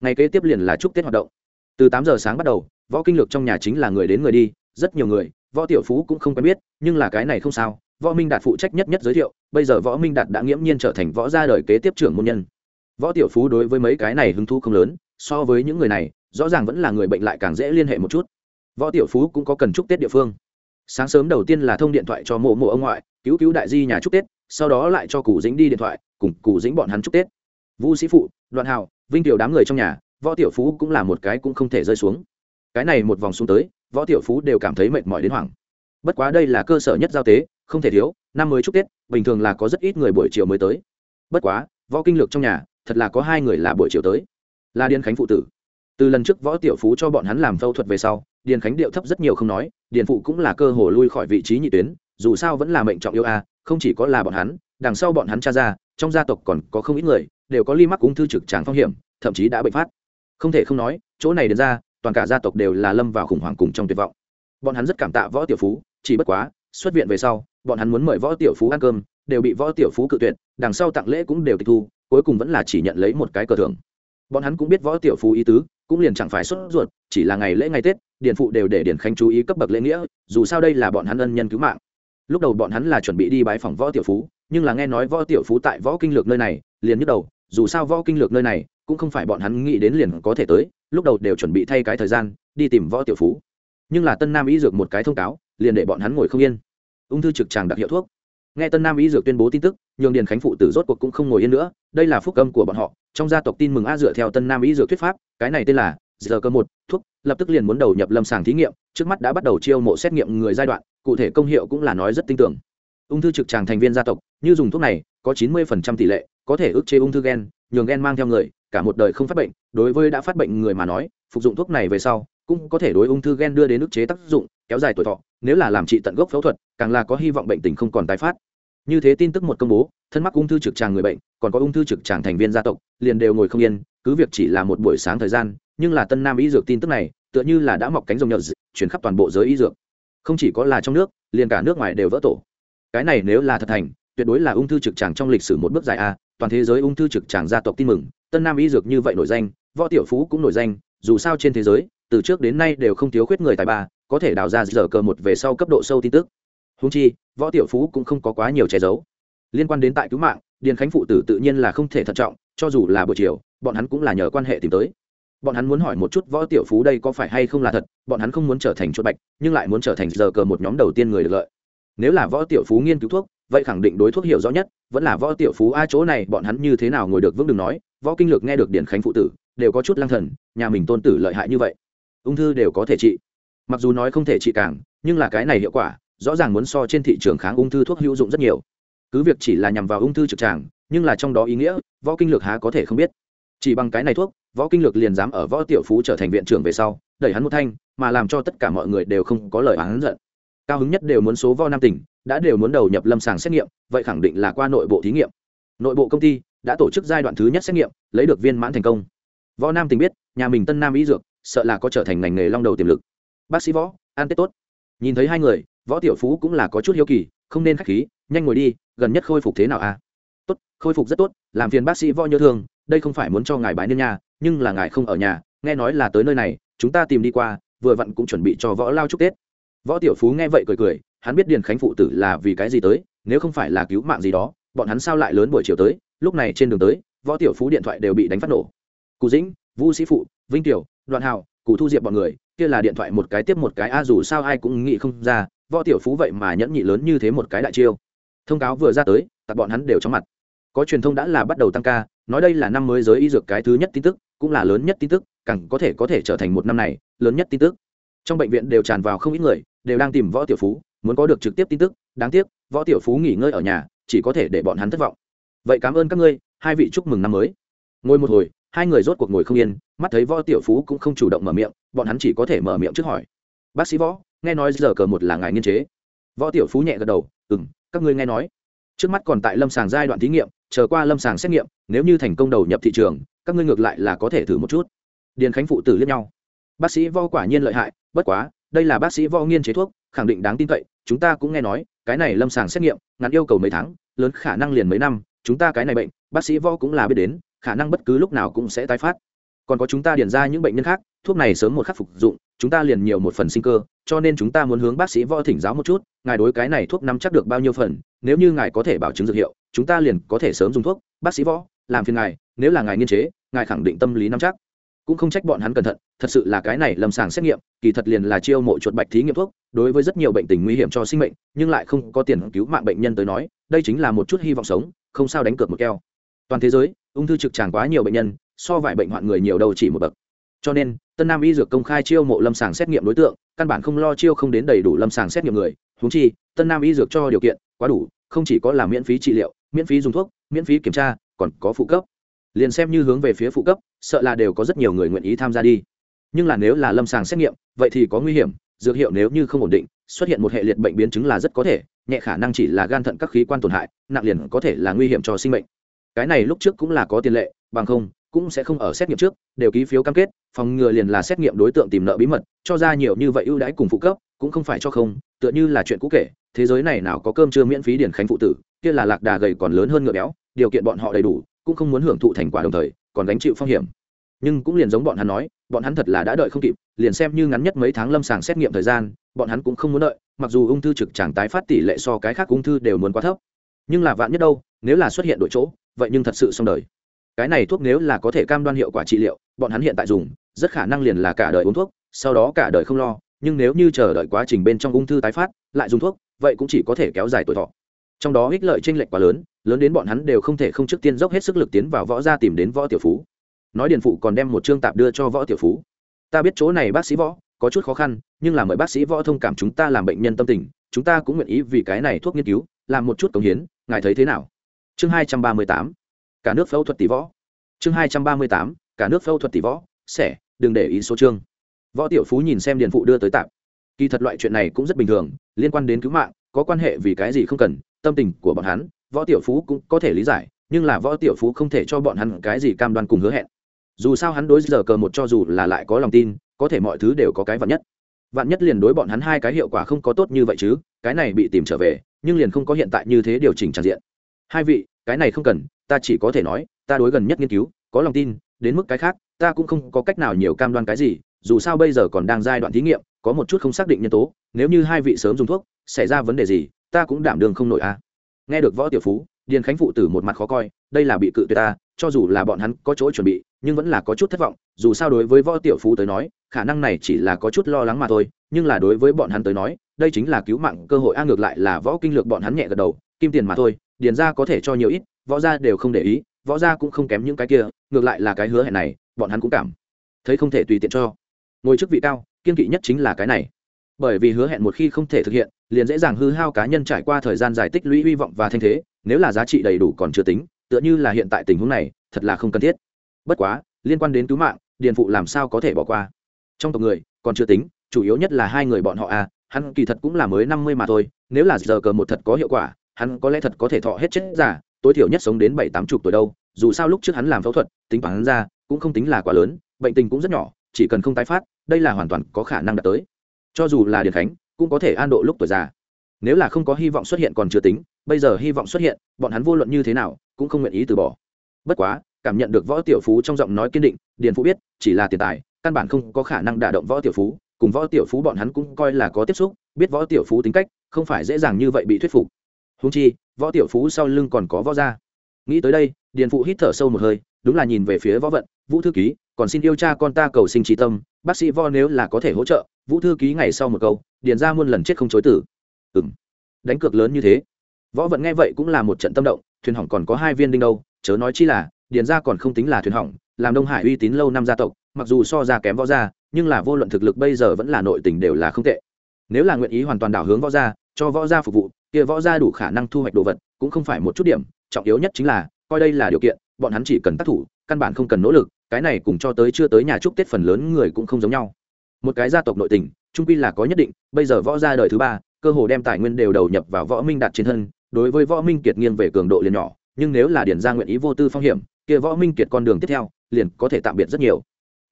ngày kế tiếp liền là chúc tết hoạt động từ tám giờ sáng bắt đầu võ kinh lược trong nhà chính là người đến người đi rất nhiều người võ tiểu phú cũng không quen biết nhưng là cái này không sao võ minh đạt phụ trách nhất nhất giới thiệu bây giờ võ minh đạt đã nghiễm nhiên trở thành võ gia đời kế tiếp trưởng môn nhân võ tiểu phú đối với mấy cái này hứng thú không lớn so với những người này rõ ràng vẫn là người bệnh lại càng dễ liên hệ một chút võ tiểu phú cũng có cần chúc tết địa phương sáng sớm đầu tiên là thông điện thoại cho mộ mộ ông ngoại cứu cứu đại di nhà chúc tết sau đó lại cho cụ dĩnh đi điện thoại, cùng cụ dĩnh bọn hắn chúc tết. Vũ sĩ phụ, đoạn hào vinh tiểu đám người trong nhà, võ tiểu phú cũng là một cái cũng không thể rơi xuống. Cái này một vòng xuống tới, võ tiểu phú đều cảm thấy mệt mỏi đến hoảng. Bất quá đây là cơ sở nhất giao tế, không thể thiếu, năm mới chúc tết, bình thường là có rất ít người buổi chiều mới tới. Bất quá, võ kinh lược trong nhà, thật là có hai người là buổi chiều tới. Là điền khánh phụ tử. Từ lần trước võ tiểu phú cho bọn hắn làm phẫu thuật về sau, điền khánh điệu thấp rất nhiều không nói, điền phụ cũng là cơ hồ lui khỏi vị trí nhị tuyến dù sao vẫn là mệnh trọng yêu a, không chỉ có là bọn hắn, đằng sau bọn hắn cha ra, trong gia tộc còn có không ít người, đều có ly mắc ung thư trực tràng phong hiểm, thậm chí đã bệnh phát. Không thể không nói, chỗ này đến ra, toàn cả gia tộc đều là lâm vào khủng hoảng cùng trong tuyệt vọng. Bọn hắn rất cảm tạ võ tiểu phú, chỉ bất quá, xuất viện về sau, bọn hắn muốn mời võ tiểu phú ăn cơm, đều bị võ tiểu phú cự tuyệt, đằng sau tặng lễ cũng đều tịch thu, cuối cùng vẫn là chỉ nhận lấy một cái cờ thưởng. Bọn hắn cũng biết võ tiểu phú ý tứ, cũng liền chẳng phải xuất ruột, chỉ là ngày lễ ngày tết, điền phụ đều để điền khánh chú ý cấp bậc lễ nghĩa, dù sao đây là bọn hắn ân nhân cứu mạng lúc đầu bọn hắn là chuẩn bị đi bái phòng võ tiểu phú, nhưng là nghe nói võ tiểu phú tại võ kinh lược nơi này, liền nhức đầu, dù sao võ kinh lược nơi này, cũng không phải bọn hắn nghĩ đến liền có thể tới, lúc đầu đều chuẩn bị thay cái thời gian, đi tìm võ tiểu phú. Nhưng là tân nam y dược một cái thông cáo, liền để bọn hắn ngồi không yên. Ung thư trực tràng đặc hiệu thuốc. Nghe tân nam y dược tuyên bố tin tức, nhường điền khánh phụ tử rốt cuộc cũng không ngồi yên nữa, đây là phúc âm của bọn họ, trong gia tộc tin mừng a dựa theo tân nam y dược thuyết pháp, cái này tên là giờ cơ một, thuốc, lập tức liền muốn đầu nhập lâm sàng thí nghiệm, trước mắt đã bắt đầu chiêu mộ xét nghiệm người giai đoạn, cụ thể công hiệu cũng là nói rất tin tưởng. Ung thư trực tràng thành viên gia tộc, như dùng thuốc này, có chín mươi tỷ lệ, có thể ức chế ung thư gen, nhường gen mang theo người, cả một đời không phát bệnh, đối với đã phát bệnh người mà nói, phục dụng thuốc này về sau, cũng có thể đối ung thư gen đưa đến ức chế tác dụng, kéo dài tuổi thọ, nếu là làm trị tận gốc phẫu thuật, càng là có hy vọng bệnh tình không còn tái phát. Như thế tin tức một công bố, thân mắc ung thư trực tràng người bệnh, còn có ung thư trực tràng thành viên gia tộc, liền đều ngồi không yên, cứ việc chỉ là một buổi sáng thời gian nhưng là tân nam y dược tin tức này, tựa như là đã mọc cánh rồng nhợt chuyển khắp toàn bộ giới y dược. Không chỉ có là trong nước, liền cả nước ngoài đều vỡ tổ. Cái này nếu là thật thành, tuyệt đối là ung thư trực tràng trong lịch sử một bước dài a, toàn thế giới ung thư trực tràng gia tộc tin mừng, tân nam y dược như vậy nổi danh, võ tiểu phú cũng nổi danh, dù sao trên thế giới, từ trước đến nay đều không thiếu khuyết người tài ba, có thể đào ra giờ cờ một về sau cấp độ sâu tin tức. Húng chi, võ tiểu phú cũng không có quá nhiều che giấu. Liên quan đến tại cứu mạng, điền khánh phụ tử tự nhiên là không thể thận trọng, cho dù là buổi chiều, bọn hắn cũng là nhờ quan hệ tìm tới bọn hắn muốn hỏi một chút võ tiểu phú đây có phải hay không là thật, bọn hắn không muốn trở thành chuột bạch, nhưng lại muốn trở thành giờ cờ một nhóm đầu tiên người được lợi. Nếu là võ tiểu phú nghiên cứu thuốc, vậy khẳng định đối thuốc hiểu rõ nhất, vẫn là võ tiểu phú a chỗ này bọn hắn như thế nào ngồi được vững đừng nói, võ kinh lược nghe được điển khánh phụ tử, đều có chút lang thần, nhà mình tôn tử lợi hại như vậy. Ung thư đều có thể trị. Mặc dù nói không thể trị càng, nhưng là cái này hiệu quả, rõ ràng muốn so trên thị trường kháng ung thư thuốc hữu dụng rất nhiều. Cứ việc chỉ là nhằm vào ung thư trực tràng, nhưng là trong đó ý nghĩa, võ kinh lược há có thể không biết chỉ bằng cái này thuốc, võ kinh lược liền dám ở võ tiểu phú trở thành viện trưởng về sau, đẩy hắn một thanh, mà làm cho tất cả mọi người đều không có lời hắn giận. Cao hứng nhất đều muốn số võ nam tỉnh, đã đều muốn đầu nhập lâm sàng xét nghiệm, vậy khẳng định là qua nội bộ thí nghiệm. Nội bộ công ty đã tổ chức giai đoạn thứ nhất xét nghiệm, lấy được viên mãn thành công. Võ nam tình biết, nhà mình tân nam y dược, sợ là có trở thành ngành nghề long đầu tiềm lực. Bác sĩ võ an tết tốt. Nhìn thấy hai người, võ tiểu phú cũng là có chút hiếu kỳ, không nên k h á c h khí, nhanh ngồi đi, gần nhất khôi phục thế nào à? Khôi phục rất tốt, làm phiền bác sĩ võ nhớ thương, đây không phải muốn cho ngài bái niên nha, nhưng là ngài không ở nhà, nghe nói là tới nơi này, chúng ta tìm đi qua, vừa vặn cũng chuẩn bị cho võ lao chúc tết. Võ tiểu phú nghe vậy cười cười, hắn biết điền khánh phụ tử là vì cái gì tới, nếu không phải là cứu mạng gì đó, bọn hắn sao lại lớn buổi chiều tới, lúc này trên đường tới, võ tiểu phú điện thoại đều bị đánh phát nổ. Cụ dĩnh vũ sĩ phụ, vinh tiểu, đoạn hào cụ thu diệp bọn người, kia là điện thoại một cái tiếp một cái, a dù sao ai cũng nghĩ không ra, võ tiểu phú vậy mà nhẫn nhị lớn như thế một cái đại chiêu. Thông cáo vừa ra tới, tặc bọn hắn đều trong mặt có truyền thông đã là bắt đầu tăng ca, nói đây là năm mới giới y dược cái thứ nhất tin tức, cũng là lớn nhất tin tức, càng có thể có thể trở thành một năm này, lớn nhất tin tức. Trong bệnh viện đều tràn vào không ít người, đều đang tìm võ tiểu phú, muốn có được trực tiếp tin tức, đáng tiếc, võ tiểu phú nghỉ ngơi ở nhà, chỉ có thể để bọn hắn thất vọng. Vậy cảm ơn các ngươi, hai vị chúc mừng năm mới. Ngồi một hồi, hai người rốt cuộc ngồi không yên, mắt thấy võ tiểu phú cũng không chủ động mở miệng, bọn hắn chỉ có thể mở miệng trước hỏi. Bác sĩ võ, nghe nói giờ cờ một là ngài nghiên chế. Võ tiểu phú nhẹ gật đầu ừ m các ngươi nghe nói. Trước mắt còn tại lâm sàng giai đoạn thí nghiệm chờ qua lâm sàng xét nghiệm, nếu như thành công đầu nhập thị trường, các ngươi ngược lại là có thể thử một chút. Điền khánh phụ tử liếc nhau. Bác sĩ vo quả nhiên lợi hại, bất quá, đây là bác sĩ vo nghiên chế thuốc, khẳng định đáng tin cậy, chúng ta cũng nghe nói, cái này lâm sàng xét nghiệm, ngắn yêu cầu mấy tháng, lớn khả năng liền mấy năm, chúng ta cái này bệnh, bác sĩ vo cũng là biết đến, khả năng bất cứ lúc nào cũng sẽ tái phát. Còn có chúng ta điền ra những bệnh nhân khác, thuốc này sớm một khắc phục dụng, chúng ta liền nhiều một phần sinh cơ, cho nên chúng ta muốn hướng bác sĩ võ thỉnh giáo một chút, ngài đối cái này thuốc nắm chắc được bao nhiêu phần, nếu như ngài có thể bảo chứng dược hiệu chúng ta liền có thể sớm dùng thuốc, bác sĩ võ, làm phiền ngài, nếu là ngài nghiên chế, ngài khẳng định tâm lý nắm chắc. Cũng không trách bọn hắn cẩn thận, thật sự là cái này lâm sàng xét nghiệm, kỳ thật liền là chiêu mộ chuột bạch thí nghiệm thuốc, đối với rất nhiều bệnh tình nguy hiểm cho sinh mệnh, nhưng lại không có tiền cứu mạng bệnh nhân tới nói, đây chính là một chút hy vọng sống, không sao đánh cược một keo. Toàn thế giới, ung thư trực tràng quá nhiều bệnh nhân, so vài bệnh hoạn người nhiều đâu chỉ một bậc. Cho nên, tân nam y dược công khai chiêu mộ lâm sàng xét nghiệm đối tượng, căn bản không lo chiêu không đến đầy đủ lâm sàng xét nghiệm người. Húng chi, tân nam y dược cho điều kiện, quá đủ, không chỉ có là miễn phí trị liệu miễn phí dùng thuốc, miễn phí kiểm tra, còn có phụ cấp. Liền xem như hướng về phía phụ cấp, sợ là đều có rất nhiều người nguyện ý tham gia đi. Nhưng là nếu là lâm sàng xét nghiệm, vậy thì có nguy hiểm, dược hiệu nếu như không ổn định, xuất hiện một hệ liệt bệnh biến chứng là rất có thể, nhẹ khả năng chỉ là gan thận các khí quan tổn hại, nặng liền có thể là nguy hiểm cho sinh mệnh. Cái này lúc trước cũng là có tiền lệ, bằng không, cũng sẽ không ở xét nghiệm trước, đều ký phiếu cam kết, phòng ngừa liền là xét nghiệm đối tượng tìm nợ bí mật, cho ra nhiều như vậy ưu đãi cùng phụ cấp, cũng không phải cho không tựa như là chuyện cũ kể, thế giới này nào có cơm chưa miễn phí điển khánh phụ tử, kia là lạc đà gầy còn lớn hơn ngựa béo, điều kiện bọn họ đầy đủ, cũng không muốn hưởng thụ thành quả đồng thời, còn gánh chịu phong hiểm. Nhưng cũng liền giống bọn hắn nói, bọn hắn thật là đã đợi không kịp, liền xem như ngắn nhất mấy tháng lâm sàng xét nghiệm thời gian, bọn hắn cũng không muốn đợi, mặc dù ung thư trực tràng tái phát tỷ lệ so cái khác ung thư đều muốn quá thấp. Nhưng là vạn nhất đâu, nếu là xuất hiện đội chỗ, vậy nhưng thật sự xong đời. Cái này thuốc nếu là có thể cam đoan hiệu quả trị liệu, bọn hắn hiện tại dùng, rất khả năng liền là cả đời uống thuốc, sau đó cả đời không lo nhưng nếu như chờ đợi quá trình bên trong ung thư tái phát, lại dùng thuốc, vậy cũng chỉ có thể kéo dài tuổi thọ. Trong đó ích lợi tranh lệch quá lớn lớn đến bọn hắn đều không thể không trước tiên dốc hết sức lực tiến vào võ gia tìm đến võ tiểu phú. Nói điền phụ còn đem một chương tạp đưa cho võ tiểu phú. Ta biết chỗ này bác sĩ võ, có chút khó khăn, nhưng là mời bác sĩ võ thông cảm chúng ta làm bệnh nhân tâm tình, chúng ta cũng nguyện ý vì cái này thuốc nghiên cứu, làm một chút cống hiến, ngài thấy thế nào? Chương hai trăm ba mươi tám, cả nước phẫu thuật tỷ võ. Chương hai trăm ba mươi tám, cả nước phẫu thuật tỷ võ xẻ đừng để ý số chương võ tiểu phú nhìn xem điền phụ đưa tới tạp. Kỳ thật loại chuyện này cũng rất bình thường, liên quan đến cứu mạng, có quan hệ vì cái gì không cần, tâm tình của bọn hắn, võ tiểu phú cũng có thể lý giải, nhưng là võ tiểu phú không thể cho bọn hắn cái gì cam đoan cùng hứa hẹn. Dù sao hắn đối giờ cờ một cho dù là lại có lòng tin, có thể mọi thứ đều có cái vạn nhất. Vạn nhất liền đối bọn hắn hai cái hiệu quả không có tốt như vậy chứ, cái này bị tìm trở về, nhưng liền không có hiện tại như thế điều chỉnh tràn diện. Hai vị, cái này không cần, ta chỉ có thể nói, ta đối gần nhất nghiên cứu, có lòng tin, đến mức cái khác, ta cũng không có cách nào nhiều cam đoan cái gì dù sao bây giờ còn đang giai đoạn thí nghiệm, có một chút không xác định nhân tố, nếu như hai vị sớm dùng thuốc, xảy ra vấn đề gì, ta cũng đảm đường không nổi a à. nghe được võ tiểu phú, điền khánh phụ tử một mặt khó coi, đây là bị cự tuyệt ta, cho dù là bọn hắn có chỗ chuẩn bị, nhưng vẫn là có chút thất vọng, dù sao đối với võ tiểu phú tới nói, khả năng này chỉ là có chút lo lắng mà thôi, nhưng là đối với bọn hắn tới nói, đây chính là cứu mạng cơ hội, a ngược lại là võ kinh lược bọn hắn nhẹ gật đầu, kim tiền mà thôi, điền ra có thể cho nhiều ít, võ gia đều không để ý, võ gia cũng không kém những cái kia, ngược lại là cái hứa hẹn này, bọn hắn cũng cảm thấy không thể tùy tiện cho ngồi chức vị cao, kiên kỵ nhất chính là cái này. Bởi vì hứa hẹn một khi không thể thực hiện, liền dễ dàng hư hao cá nhân trải qua thời gian dài tích lũy hy vọng và thanh thế, nếu là giá trị đầy đủ còn chưa tính, tựa như là hiện tại tình huống này, thật là không cần thiết. Bất quá, liên quan đến cứu mạng, điền phụ làm sao có thể bỏ qua? Trong tộc người, còn chưa tính, chủ yếu nhất là hai người bọn họ à hắn kỳ thật cũng là mới năm mươi mà thôi, nếu là giờ cờ một thật có hiệu quả, hắn có lẽ thật có thể thọ hết chết giả, tối thiểu nhất sống đến bảy tám chục tuổi đâu, dù sao lúc trước hắn làm phẫu thuật, tính toán ra, cũng không tính là quá lớn, bệnh tình cũng rất nhỏ chỉ cần không tái phát, đây là hoàn toàn có khả năng đạt tới. Cho dù là điền khánh, cũng có thể an độ lúc tuổi già. Nếu là không có hy vọng xuất hiện còn chưa tính, bây giờ hy vọng xuất hiện, bọn hắn vô luận như thế nào, cũng không nguyện ý từ bỏ. Bất quá, cảm nhận được võ tiểu phú trong giọng nói kiên định, điền phú biết, chỉ là tiền tài, căn bản không có khả năng đả động võ tiểu phú, cùng võ tiểu phú bọn hắn cũng coi là có tiếp xúc, biết võ tiểu phú tính cách, không phải dễ dàng như vậy bị thuyết phục. Húng chi, võ tiểu phú sau lưng còn có võ gia. Nghĩ tới đây, điền phụ hít thở sâu một hơi, đúng là nhìn về phía võ vận, vũ thư ký còn xin yêu cha con ta cầu sinh trí tâm, bác sĩ vo nếu là có thể hỗ trợ, vũ thư ký ngày sau một câu, điền ra muôn lần chết không chối tử. Ừ m đánh cược lớn như thế. Võ vận nghe vậy cũng là một trận tâm động, thuyền hỏng còn có hai viên đinh đâu, chớ nói chi là, điền ra còn không tính là thuyền hỏng, làm đông hải uy tín lâu năm gia tộc, mặc dù so ra kém võ gia, nhưng là vô luận thực lực bây giờ vẫn là nội tình đều là không tệ. Nếu là nguyện ý hoàn toàn đảo hướng võ gia, cho võ gia phục vụ, kia võ gia đủ khả năng thu hoạch đồ vật, cũng không phải một chút điểm, trọng yếu nhất chính là, coi đây là điều kiện, bọn hắn chỉ cần tác thủ, căn bản không cần nỗ lực cái này cùng cho tới chưa tới nhà chúc tết phần lớn người cũng không giống nhau. Một cái gia tộc nội tình, trung quy là có nhất định, bây giờ võ gia đời thứ ba, cơ hồ đem tài nguyên đều đầu nhập vào võ minh đạt trên thân, đối với võ minh kiệt nghiêng về cường độ liền nhỏ, nhưng nếu là điển gia nguyện ý vô tư phong hiểm, kia võ minh kiệt con đường tiếp theo, liền có thể tạm biệt rất nhiều.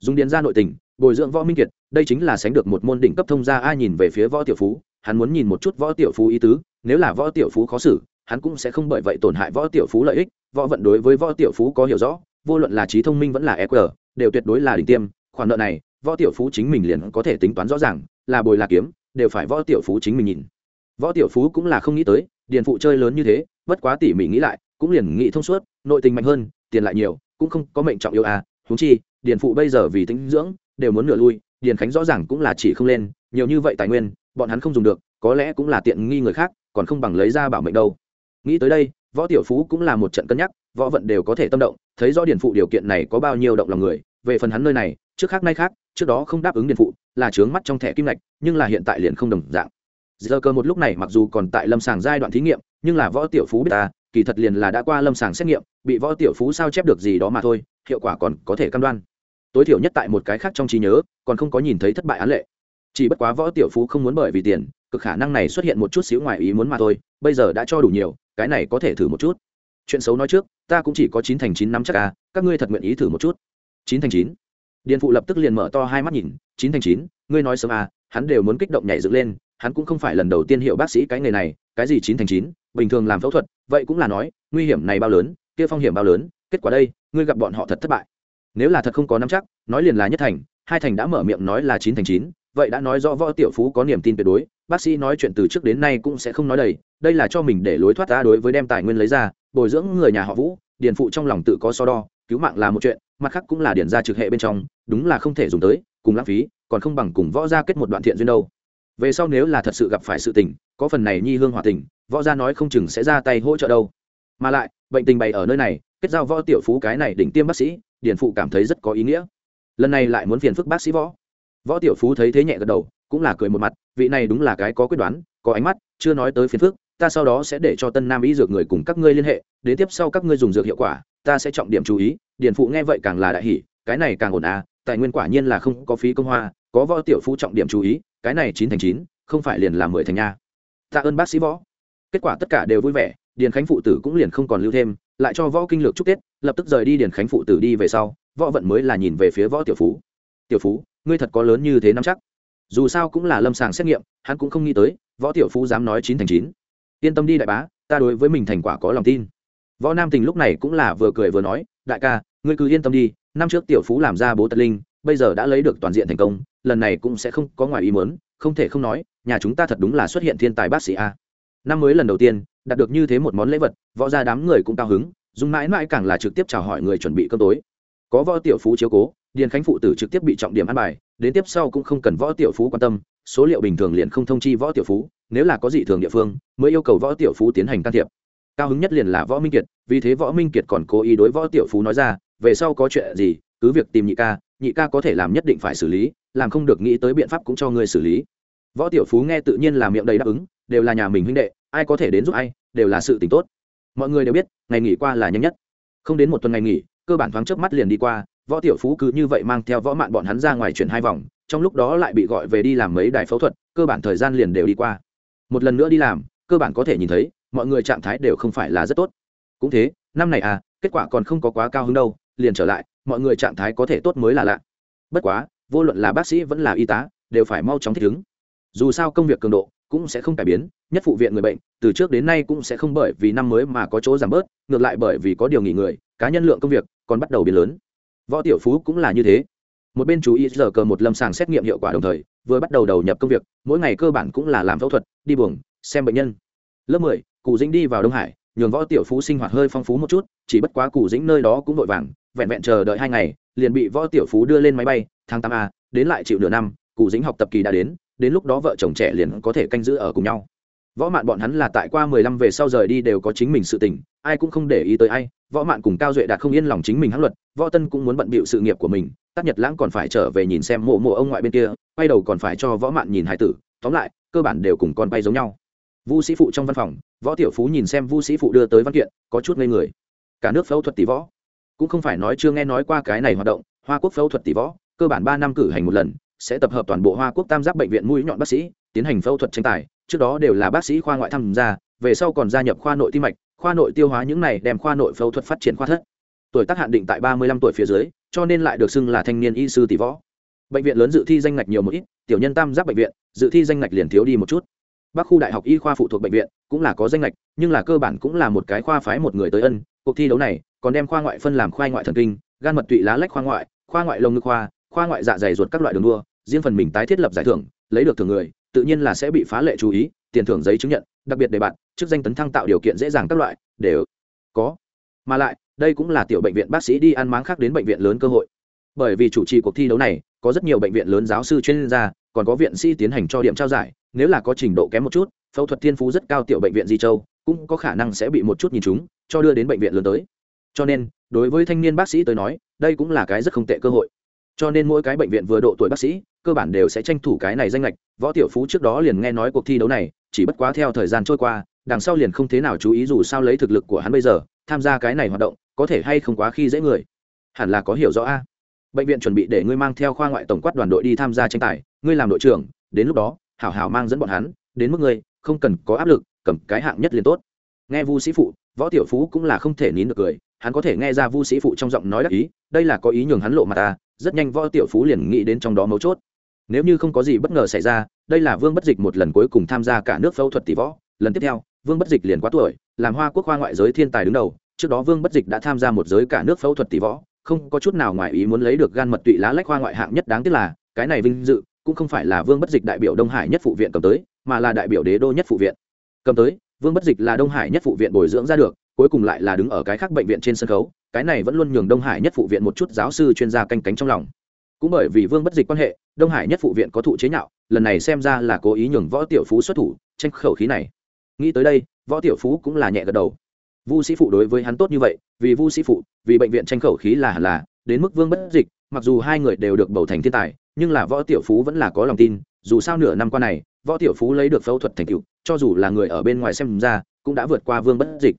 Dùng điển gia nội tình, bồi dưỡng võ minh kiệt, đây chính là sánh được một môn đỉnh cấp thông gia ai nhìn về phía võ tiểu phú, hắn muốn nhìn một chút võ tiểu phú ý tứ, nếu là võ tiểu phú khó xử, hắn cũng sẽ không bởi vậy tổn hại võ tiểu phú lợi ích, võ vận đối với võ tiểu phú có hiểu rõ vô luận là trí thông minh vẫn là eq đều tuyệt đối là đỉnh tiêm. Khoản nợ này, võ tiểu phú chính mình liền có thể tính toán rõ ràng, là bồi là kiếm, đều phải võ tiểu phú chính mình nhìn. Võ tiểu phú cũng là không nghĩ tới, điền phụ chơi lớn như thế, bất quá tỉ mỉ nghĩ lại, cũng liền nghĩ thông suốt, nội tình mạnh hơn, tiền lại nhiều, cũng không có mệnh trọng yêu à huống chi, điền phụ bây giờ vì tính dưỡng, đều muốn nửa lui, điền khánh rõ ràng cũng là chỉ không lên, nhiều như vậy tài nguyên, bọn hắn không dùng được, có lẽ cũng là tiện nghi người khác, còn không bằng lấy ra bảo mệnh đâu. Nghĩ tới đây, võ tiểu phú cũng là một trận cân nhắc võ vận đều có thể tâm động, thấy rõ điền phụ điều kiện này có bao nhiêu động lòng người, về phần hắn nơi này, trước khác nay khác, trước đó không đáp ứng điền phụ, là trướng mắt trong thẻ kim lạch nhưng là hiện tại liền không đồng dạng. Giờ cơ một lúc này mặc dù còn tại lâm sàng giai đoạn thí nghiệm, nhưng là võ tiểu phú biết ta, kỳ thật liền là đã qua lâm sàng xét nghiệm, bị võ tiểu phú sao chép được gì đó mà thôi, hiệu quả còn có thể cam đoan. Tối thiểu nhất tại một cái khác trong trí nhớ, còn không có nhìn thấy thất bại án lệ. Chỉ bất quá võ tiểu phú không muốn bởi vì tiền, cực khả năng này xuất hiện một chút xíu ngoài ý muốn mà thôi, bây giờ đã cho đủ nhiều, cái này có thể thử một chút chuyện xấu nói trước, ta cũng chỉ có chín thành chín năm chắc à các ngươi thật nguyện ý thử một chút. Chín thành chín. Điện phụ lập tức liền mở to hai mắt nhìn, chín thành chín, ngươi nói sớm à hắn đều muốn kích động nhảy dựng lên, hắn cũng không phải lần đầu tiên hiệu bác sĩ cái nghề này, cái gì chín thành chín, bình thường làm phẫu thuật, vậy cũng là nói, nguy hiểm này bao lớn, kia phong hiểm bao lớn, kết quả đây, ngươi gặp bọn họ thật thất bại. Nếu là thật không có nắm chắc, nói liền là nhất thành, hai thành đã mở miệng nói là chín thành chín, vậy đã nói rõ võ tiểu phú có niềm tin tuyệt đối, bác sĩ nói chuyện từ trước đến nay cũng sẽ không nói đầy, đây là cho mình để lối thoát ra đối với đem tài nguyên lấy ra bồi dưỡng người nhà họ vũ, điền phụ trong lòng tự có so đo, cứu mạng là một chuyện, mặt khác cũng là điền ra trực hệ bên trong, đúng là không thể dùng tới, cùng lãng phí, còn không bằng cùng võ gia kết một đoạn thiện duyên đâu. Về sau nếu là thật sự gặp phải sự tình, có phần này nhi hương hòa tình, võ gia nói không chừng sẽ ra tay hỗ trợ đâu. Mà lại, bệnh tình bày ở nơi này, kết giao võ tiểu phú cái này đỉnh tiêm bác sĩ, điền phụ cảm thấy rất có ý nghĩa. Lần này lại muốn phiền phức bác sĩ võ. Võ tiểu phú thấy thế nhẹ gật đầu, cũng là cười một mặt, vị này đúng là cái có quyết đoán, có ánh mắt, chưa nói tới phiền phức ta sau đó sẽ để cho tân nam y dược người cùng các ngươi liên hệ, đến tiếp sau các ngươi dùng dược hiệu quả, ta sẽ trọng điểm chú ý, điền phụ nghe vậy càng là đại hỷ cái này càng ổn à tài nguyên quả nhiên là không có phí công hoa, có võ tiểu phú trọng điểm chú ý, cái này chín thành chín, không phải liền là mười thành nha. Tạ ơn bác sĩ võ. Kết quả tất cả đều vui vẻ, điền khánh phụ tử cũng liền không còn lưu thêm, lại cho võ kinh lược chúc tết, lập tức rời đi điền khánh phụ tử đi về sau, võ vận mới là nhìn về phía võ tiểu phú tiểu phú ngươi thật có lớn như thế năm chắc. Dù sao cũng là lâm sàng xét nghiệm, hắn cũng không nghĩ tới, võ tiểu phú dám nói chín thành chín yên tâm đi đại bá, ta đối với mình thành quả có lòng tin. Võ nam tình lúc này cũng là vừa cười vừa nói, đại ca, ngươi cứ yên tâm đi, năm trước tiểu phú làm ra bố tật linh, bây giờ đã lấy được toàn diện thành công, lần này cũng sẽ không có ngoài ý muốn, không thể không nói, nhà chúng ta thật đúng là xuất hiện thiên tài bác sĩ a. Năm mới lần đầu tiên, đạt được như thế một món lễ vật, võ ra đám người cũng cao hứng, dùng mãi mãi càng là trực tiếp chào hỏi người chuẩn bị cơm tối. Có võ tiểu phú chiếu cố, điền khánh phụ tử trực tiếp bị trọng điểm ăn bài, đến tiếp sau cũng không cần võ tiểu phú quan tâm, số liệu bình thường liền không thông chi võ tiểu phú nếu là có dị thường địa phương, mới yêu cầu võ tiểu phú tiến hành can thiệp. Cao hứng nhất liền là võ minh kiệt, vì thế võ minh kiệt còn cố ý đối võ tiểu phú nói ra, về sau có chuyện gì, cứ việc tìm nhị ca nhị ca có thể làm nhất định phải xử lý, làm không được nghĩ tới biện pháp cũng cho ngươi xử lý. Võ tiểu phú nghe tự nhiên là miệng đầy đáp ứng, đều là nhà mình huynh đệ, ai có thể đến giúp ai, đều là sự tình tốt. Mọi người đều biết, ngày nghỉ qua là nhanh nhất. Không đến một tuần ngày nghỉ, cơ bản thoáng chớp mắt liền đi qua, võ tiểu phú cứ như vậy mang theo võ mạn bọn hắn ra ngoài chuyển hai vòng, trong lúc đó lại bị gọi về đi làm mấy đài phẫu thuật, cơ bản thời gian liền đều đi qua một lần nữa đi làm, cơ bản có thể nhìn thấy, mọi người trạng thái đều không phải là rất tốt. Cũng thế, năm này à kết quả còn không có quá cao hứng đâu, liền trở lại, mọi người trạng thái có thể tốt mới là lạ. Bất quá, vô luận là bác sĩ vẫn là y tá, đều phải mau chóng thích ứng. Dù sao công việc cường độ cũng sẽ không cải biến, nhất phụ viện người bệnh, từ trước đến nay cũng sẽ không bởi vì năm mới mà có chỗ giảm bớt, ngược lại bởi vì có điều nghỉ người, cá nhân lượng công việc còn bắt đầu biến lớn. Võ tiểu phú cũng là như thế một bên chú ý giờ cờ một lâm sàng xét nghiệm hiệu quả đồng thời, vừa bắt đầu đầu nhập công việc, mỗi ngày cơ bản cũng là làm phẫu thuật, đi buồng, xem bệnh nhân. Lớp mười, cụ dĩnh đi vào đông hải, nhường võ tiểu phú sinh hoạt hơi phong phú một chút, chỉ bất quá cụ dĩnh nơi đó cũng vội vàng, vẹn vẹn chờ đợi hai ngày, liền bị võ tiểu phú đưa lên máy bay, tháng tám a, đến lại chịu nửa năm, cụ dĩnh học tập kỳ đã đến đến lúc đó vợ chồng trẻ liền có thể canh giữ ở cùng nhau. Võ mạn bọn hắn là tại qua mười lăm về sau rời đi đều có chính mình sự tình, ai cũng không để ý tới ai, võ mạn cùng cao duệ đạt không yên lòng chính mình hãng luật, võ tân cũng muốn bận bịu sự nghiệp của mình Tác nhật lãng còn phải trở về nhìn xem mộ mộ ông ngoại bên kia, quay đầu còn phải cho võ mạn nhìn hải tử, tóm lại, cơ bản đều cùng con bay giống nhau. Vu sĩ phụ trong văn phòng, võ tiểu phú nhìn xem vu sĩ phụ đưa tới văn kiện, có chút ngây người. Cả nước phẫu thuật tỷ võ. Cũng không phải nói chưa nghe nói qua cái này hoạt động, hoa quốc phẫu thuật tỷ võ, cơ bản ba năm cử hành một lần, sẽ tập hợp toàn bộ hoa quốc tam giác bệnh viện mũi nhọn bác sĩ, tiến hành phẫu thuật tranh tài, trước đó đều là bác sĩ khoa ngoại tham gia, về sau còn gia nhập khoa nội tim mạch, khoa nội tiêu hóa những này đem khoa nội phẫu thuật phát triển khoa thất. Tuổi tác hạn định tại ba mươi lăm tuổi phía dưới cho nên lại được xưng là thanh niên y sư tỷ võ. Bệnh viện lớn dự thi danh ngạch nhiều một ít, tiểu nhân tam giác bệnh viện, dự thi danh ngạch liền thiếu đi một chút. Bắc khu đại học y khoa phụ thuộc bệnh viện cũng là có danh ngạch, nhưng là cơ bản cũng là một cái khoa phái một người tới ân, cuộc thi đấu này còn đem khoa ngoại phân làm khoa ngoại thần kinh, gan mật tụy lá lách khoa ngoại khoa ngoại lồng ngực khoa khoa ngoại dạ dày ruột các loại đường đua, riêng phần mình tái thiết lập giải thưởng, lấy được thưởng người, tự nhiên là sẽ bị phá lệ chú ý, tiền thưởng giấy chứng nhận, đặc biệt để bạn, chức danh tấn thăng tạo điều kiện dễ dàng các loại, đều có. Mà lại đây cũng là tiểu bệnh viện bác sĩ đi ăn máng khác đến bệnh viện lớn cơ hội. Bởi vì chủ trì cuộc thi đấu này, có rất nhiều bệnh viện lớn giáo sư chuyên gia, còn có viện sĩ tiến hành cho điểm trao giải, nếu là có trình độ kém một chút, phẫu thuật thiên phú rất cao tiểu bệnh viện di châu cũng có khả năng sẽ bị một chút nhìn chúng, cho đưa đến bệnh viện lớn tới. Cho nên, đối với thanh niên bác sĩ tới nói, đây cũng là cái rất không tệ cơ hội. Cho nên mỗi cái bệnh viện vừa độ tuổi bác sĩ, cơ bản đều sẽ tranh thủ cái này danh lệch võ tiểu phú trước đó liền nghe nói cuộc thi đấu này, chỉ bất quá theo thời gian trôi qua, đằng sau liền không thế nào chú ý dù sao lấy thực lực của hắn bây giờ, tham gia cái này hoạt động có thể hay không quá khi dễ người? Hẳn là có hiểu rõ a. Bệnh viện chuẩn bị để ngươi mang theo khoa ngoại tổng quát đoàn đội đi tham gia tranh tài. Ngươi làm đội trưởng, đến lúc đó, hảo hảo mang dẫn bọn hắn, đến mức ngươi không cần có áp lực, cầm cái hạng nhất liền tốt. Nghe vu sĩ phụ, võ tiểu phú cũng là không thể nín được cười. Hắn có thể nghe ra vu sĩ phụ trong giọng nói đắc ý, đây là có ý nhường hắn lộ mặt ta. Rất nhanh võ tiểu phú liền nghĩ đến trong đó mấu chốt. Nếu như không có gì bất ngờ xảy ra, đây là vương bất dịch một lần cuối cùng tham gia cả nước phẫu thuật tỷ võ. Lần tiếp theo, vương bất dịch liền quá tuổi, làm hoa quốc khoa ngoại giới thiên tài đứng đầu trước đó vương bất dịch đã tham gia một giới cả nước phẫu thuật tỷ võ, không có chút nào ngoài ý muốn lấy được gan mật tụy lá lách hoa ngoại hạng nhất đáng tiếc là, cái này vinh dự cũng không phải là vương bất dịch đại biểu đông hải nhất phụ viện cầm tới, mà là đại biểu đế đô nhất phụ viện. Cầm tới, vương bất dịch là đông hải nhất phụ viện bồi dưỡng ra được, cuối cùng lại là đứng ở cái khác bệnh viện trên sân khấu, cái này vẫn luôn nhường đông hải nhất phụ viện một chút giáo sư chuyên gia canh cánh trong lòng. Cũng bởi vì vương bất dịch quan hệ, đông hải nhất phụ viện có thụ chế nhạo, lần này xem ra là cố ý nhường võ tiểu phú xuất thủ, tranh khẩu khí này. Nghĩ tới đây, võ tiểu phú cũng là nhẹ gật đầu vu sĩ phụ đối với hắn tốt như vậy, vì vu sĩ phụ, vì bệnh viện tranh khẩu khí là hẳn là, đến mức vương bất dịch, mặc dù hai người đều được bầu thành thiên tài, nhưng là võ tiểu phú vẫn là có lòng tin, dù sao nửa năm qua này, võ tiểu phú lấy được phẫu thuật thành tựu, cho dù là người ở bên ngoài xem ra, cũng đã vượt qua vương bất dịch.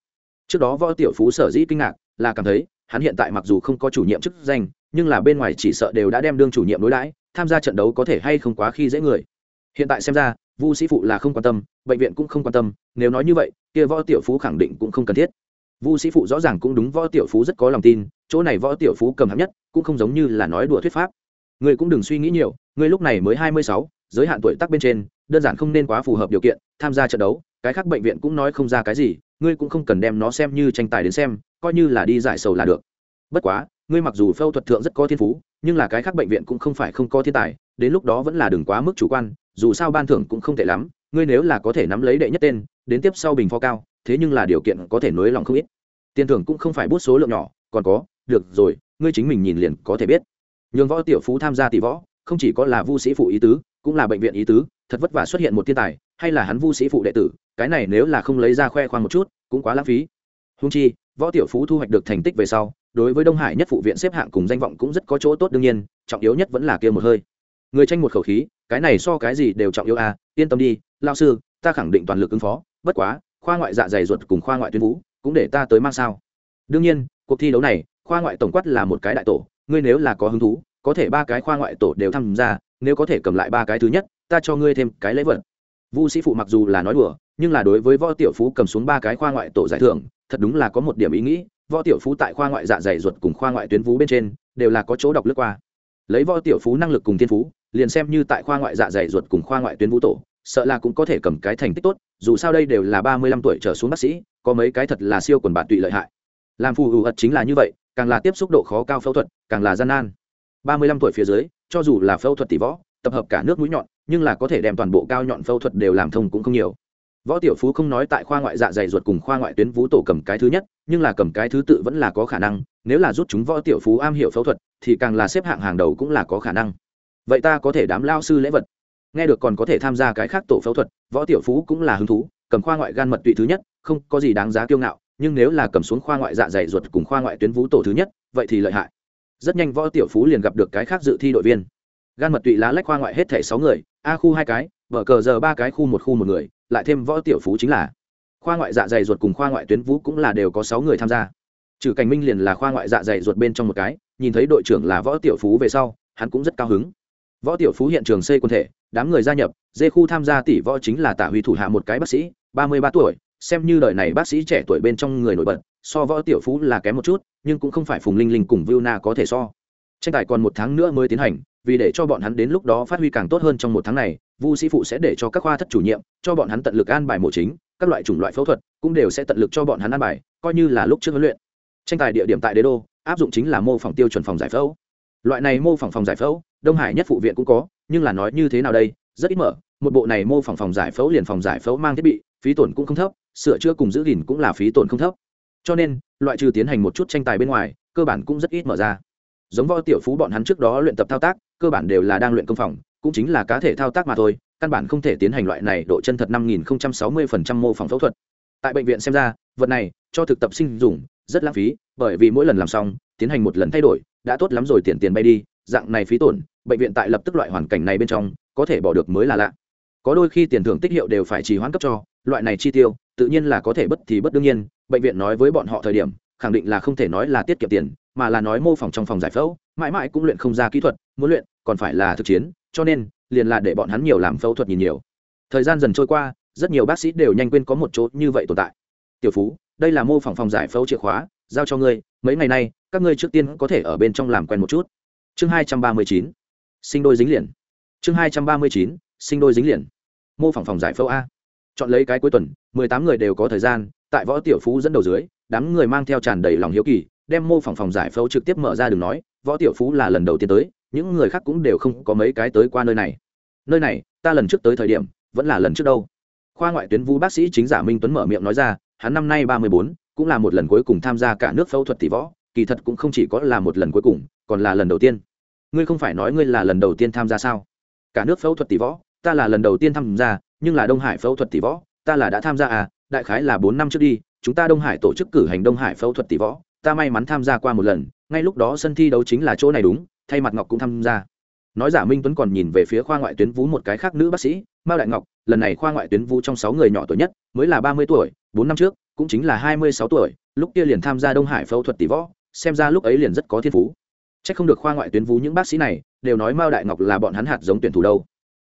Trước đó võ tiểu phú sở dĩ kinh ngạc, là cảm thấy, hắn hiện tại mặc dù không có chủ nhiệm chức danh, nhưng là bên ngoài chỉ sợ đều đã đem đương chủ nhiệm đối đãi, tham gia trận đấu có thể hay không quá khi dễ người. Hiện tại xem ra, vu sĩ phụ là không quan tâm, bệnh viện cũng không quan tâm, nếu nói như vậy kia võ tiểu phú khẳng định cũng không cần thiết. Vu sĩ phụ rõ ràng cũng đúng, võ tiểu phú rất có lòng tin, chỗ này võ tiểu phú cầm hạng nhất, cũng không giống như là nói đùa thuyết pháp. Ngươi cũng đừng suy nghĩ nhiều ngươi lúc này mới hai mươi sáu, giới hạn tuổi tác bên trên, đơn giản không nên quá phù hợp điều kiện, tham gia trận đấu, cái khác bệnh viện cũng nói không ra cái gì, ngươi cũng không cần đem nó xem như tranh tài đến xem, coi như là đi giải sầu là được. Bất quá, ngươi mặc dù phẫu thuật thượng rất có thiên phú, nhưng là cái khác bệnh viện cũng không phải không có thiên tài, đến lúc đó vẫn là đừng quá mức chủ quan, dù sao ban thưởng cũng không tệ lắm ngươi nếu là có thể nắm lấy đệ nhất tên, đến tiếp sau bình phó cao, thế nhưng là điều kiện có thể nối lòng không ít. Tiền thưởng cũng không phải bút số lượng nhỏ, còn có, được rồi, ngươi chính mình nhìn liền có thể biết. Nhường võ tiểu phú tham gia tỷ võ, không chỉ có là vu sĩ phụ ý tứ, cũng là bệnh viện ý tứ, thật vất vả xuất hiện một thiên tài, hay là hắn vu sĩ phụ đệ tử, cái này nếu là không lấy ra khoe khoang một chút, cũng quá lãng phí. Húng chi, võ tiểu phú thu hoạch được thành tích về sau, đối với đông hải nhất phụ viện xếp hạng cùng danh vọng cũng rất có chỗ tốt đương nhiên, trọng yếu nhất vẫn là kia một hơi. Người tranh một khẩu khí, cái này so cái gì đều trọng yếu à yên tâm đi lao sư, ta khẳng định toàn lực ứng phó, bất quá, khoa ngoại dạ dày ruột cùng khoa ngoại tuyến vũ, cũng để ta tới mang sao. Đương nhiên, cuộc thi đấu này, khoa ngoại tổng quát là một cái đại tổ, ngươi nếu là có hứng thú, có thể ba cái khoa ngoại tổ đều tham gia, nếu có thể cầm lại ba cái thứ nhất, ta cho ngươi thêm cái lễ vật. Vu sĩ phụ mặc dù là nói đùa, nhưng là đối với võ tiểu phú cầm xuống ba cái khoa ngoại tổ giải thưởng, thật đúng là có một điểm ý nghĩ, võ tiểu phú tại khoa ngoại dạ dày ruột cùng khoa ngoại tuyến vú bên trên, đều là có chỗ đọc lướt qua. Lấy võ tiểu phú năng lực cùng thiên phú, liền xem như tại khoa ngoại dạ dày ruột cùng khoa ngoại tuyến vũ tổ sợ là cũng có thể cầm cái thành tích tốt, dù sao đây đều là ba mươi lăm tuổi trở xuống bác sĩ, có mấy cái thật là siêu quần bạn tụy lợi hại. Làm phù hữu ật chính là như vậy, càng là tiếp xúc độ khó cao phẫu thuật, càng là gian nan. ba mươi lăm tuổi phía dưới, cho dù là phẫu thuật tỷ võ, tập hợp cả nước mũi nhọn, nhưng là có thể đem toàn bộ cao nhọn phẫu thuật đều làm thông cũng không nhiều. Võ tiểu phú không nói tại khoa ngoại dạ dày ruột cùng khoa ngoại tuyến vú tổ cầm cái thứ nhất, nhưng là cầm cái thứ tự vẫn là có khả năng, nếu là rút chúng võ tiểu phú am hiểu phẫu thuật, thì càng là xếp hạng hàng đầu cũng là có khả năng. Vậy ta có thể đám lao sư lễ vật nghe được còn có thể tham gia cái khác tổ phẫu thuật, võ tiểu phú cũng là hứng thú, cầm khoa ngoại gan mật tụy thứ nhất, không có gì đáng giá kiêu ngạo, nhưng nếu là cầm xuống khoa ngoại dạ dày ruột cùng khoa ngoại tuyến vú tổ thứ nhất, vậy thì lợi hại. Rất nhanh võ tiểu phú liền gặp được cái khác dự thi đội viên. Gan mật tụy lá lách khoa ngoại hết thẻ sáu người, a khu hai cái vở cờ giờ ba cái khu một khu một người, lại thêm võ tiểu phú chính là. Khoa ngoại dạ dày ruột cùng khoa ngoại tuyến vũ cũng là đều có sáu người tham gia. Trừ cảnh minh liền là khoa ngoại dạ dày ruột bên trong một cái, nhìn thấy đội trưởng là võ tiểu phú về sau, hắn cũng rất cao hứng. Võ tiểu phú hiện trường xây quân thể đám người gia nhập, dê khu tham gia tỷ võ chính là tả huy thủ hạ một cái bác sĩ, ba mươi ba tuổi, xem như đời này bác sĩ trẻ tuổi bên trong người nổi bật, so võ tiểu phú là kém một chút, nhưng cũng không phải phùng linh linh cùng viu na có thể so. Tranh tài còn một tháng nữa mới tiến hành, vì để cho bọn hắn đến lúc đó phát huy càng tốt hơn trong một tháng này, vu sĩ phụ sẽ để cho các khoa thất chủ nhiệm, cho bọn hắn tận lực an bài mổ chính, các loại chủng loại phẫu thuật cũng đều sẽ tận lực cho bọn hắn an bài, coi như là lúc trước huấn luyện. Tranh tài địa điểm tại đế đô, áp dụng chính là mô phỏng tiêu chuẩn phòng giải phẫu. Loại này mô phỏng phòng giải phẫu, đông hải nhất phụ viện cũng có nhưng là nói như thế nào đây, rất ít mở, một bộ này mô phỏng phòng giải phẫu liền phòng giải phẫu mang thiết bị, phí tổn cũng không thấp, sửa chữa cùng giữ gìn cũng là phí tổn không thấp. Cho nên, loại trừ tiến hành một chút tranh tài bên ngoài, cơ bản cũng rất ít mở ra. Giống võ tiểu phú bọn hắn trước đó luyện tập thao tác, cơ bản đều là đang luyện công phòng, cũng chính là cá thể thao tác mà thôi, căn bản không thể tiến hành loại này độ chân thật năm nghìn sáu mươi phần trăm mô phỏng phẫu thuật. Tại bệnh viện xem ra, vật này, cho thực tập sinh dùng, rất lãng phí, bởi vì mỗi lần làm xong, tiến hành một lần thay đổi, đã tốt lắm rồi tiền tiền bay đi, dạng này phí tổn bệnh viện tại lập tức loại hoàn cảnh này bên trong, có thể bỏ được mới là lạ. Có đôi khi tiền thưởng tích hiệu đều phải trì hoãn cấp cho, loại này chi tiêu, tự nhiên là có thể bất thì bất đương nhiên, bệnh viện nói với bọn họ thời điểm, khẳng định là không thể nói là tiết kiệm tiền, mà là nói mô phỏng trong phòng giải phẫu, mãi mãi cũng luyện không ra kỹ thuật, muốn luyện, còn phải là thực chiến, cho nên, liền là để bọn hắn nhiều làm phẫu thuật nhìn nhiều. Thời gian dần trôi qua, rất nhiều bác sĩ đều nhanh quên có một chỗ như vậy tồn tại. Tiểu phú, đây là mô phỏng phòng giải phẫu chìa khóa, giao cho ngươi, mấy ngày nay, các ngươi trước tiên có thể ở bên trong làm quen một chút. Chương hai trăm ba mươi chín sinh đôi dính liền. Chương hai trăm ba mươi chín, sinh đôi dính liền. Mô phỏng phòng giải phẫu a. Chọn lấy cái cuối tuần, mười tám người đều có thời gian, tại võ tiểu phú dẫn đầu dưới, đám người mang theo tràn đầy lòng hiếu kỳ, đem mô phỏng phòng giải phẫu trực tiếp mở ra đường nói, võ tiểu phú là lần đầu tiên tới, những người khác cũng đều không có mấy cái tới qua nơi này. Nơi này, ta lần trước tới thời điểm, vẫn là lần trước đâu. Khoa ngoại tuyến vũ bác sĩ chính giả minh tuấn mở miệng nói ra, hắn năm nay ba mươi bốn, cũng là một lần cuối cùng tham gia cả nước phẫu thuật tỷ võ, kỳ thật cũng không chỉ có là một lần cuối cùng, còn là lần đầu tiên ngươi không phải nói ngươi là lần đầu tiên tham gia sao? Cả nước phẫu thuật tỷ võ, ta là lần đầu tiên tham gia, nhưng là đông hải phẫu thuật tỷ võ, ta là đã tham gia à đại khái là bốn năm trước đi, chúng ta đông hải tổ chức cử hành đông hải phẫu thuật tỷ võ, ta may mắn tham gia qua một lần, ngay lúc đó sân thi đấu chính là chỗ này đúng, thay mặt ngọc cũng tham gia. Nói giả minh tuấn còn nhìn về phía khoa ngoại tuyến vú một cái khác nữ bác sĩ, mao đại ngọc, lần này khoa ngoại tuyến vú trong sáu người nhỏ tuổi nhất, mới là ba mươi tuổi, bốn năm trước, cũng chính là hai mươi sáu tuổi, lúc kia liền tham gia đông hải phẫu thuật tỷ võ, xem ra lúc ấy liền rất có thiên phú c h ắ c không được khoa ngoại tuyến vú những bác sĩ này, đều nói mao đại ngọc là bọn hắn hạt giống tuyển thủ đâu.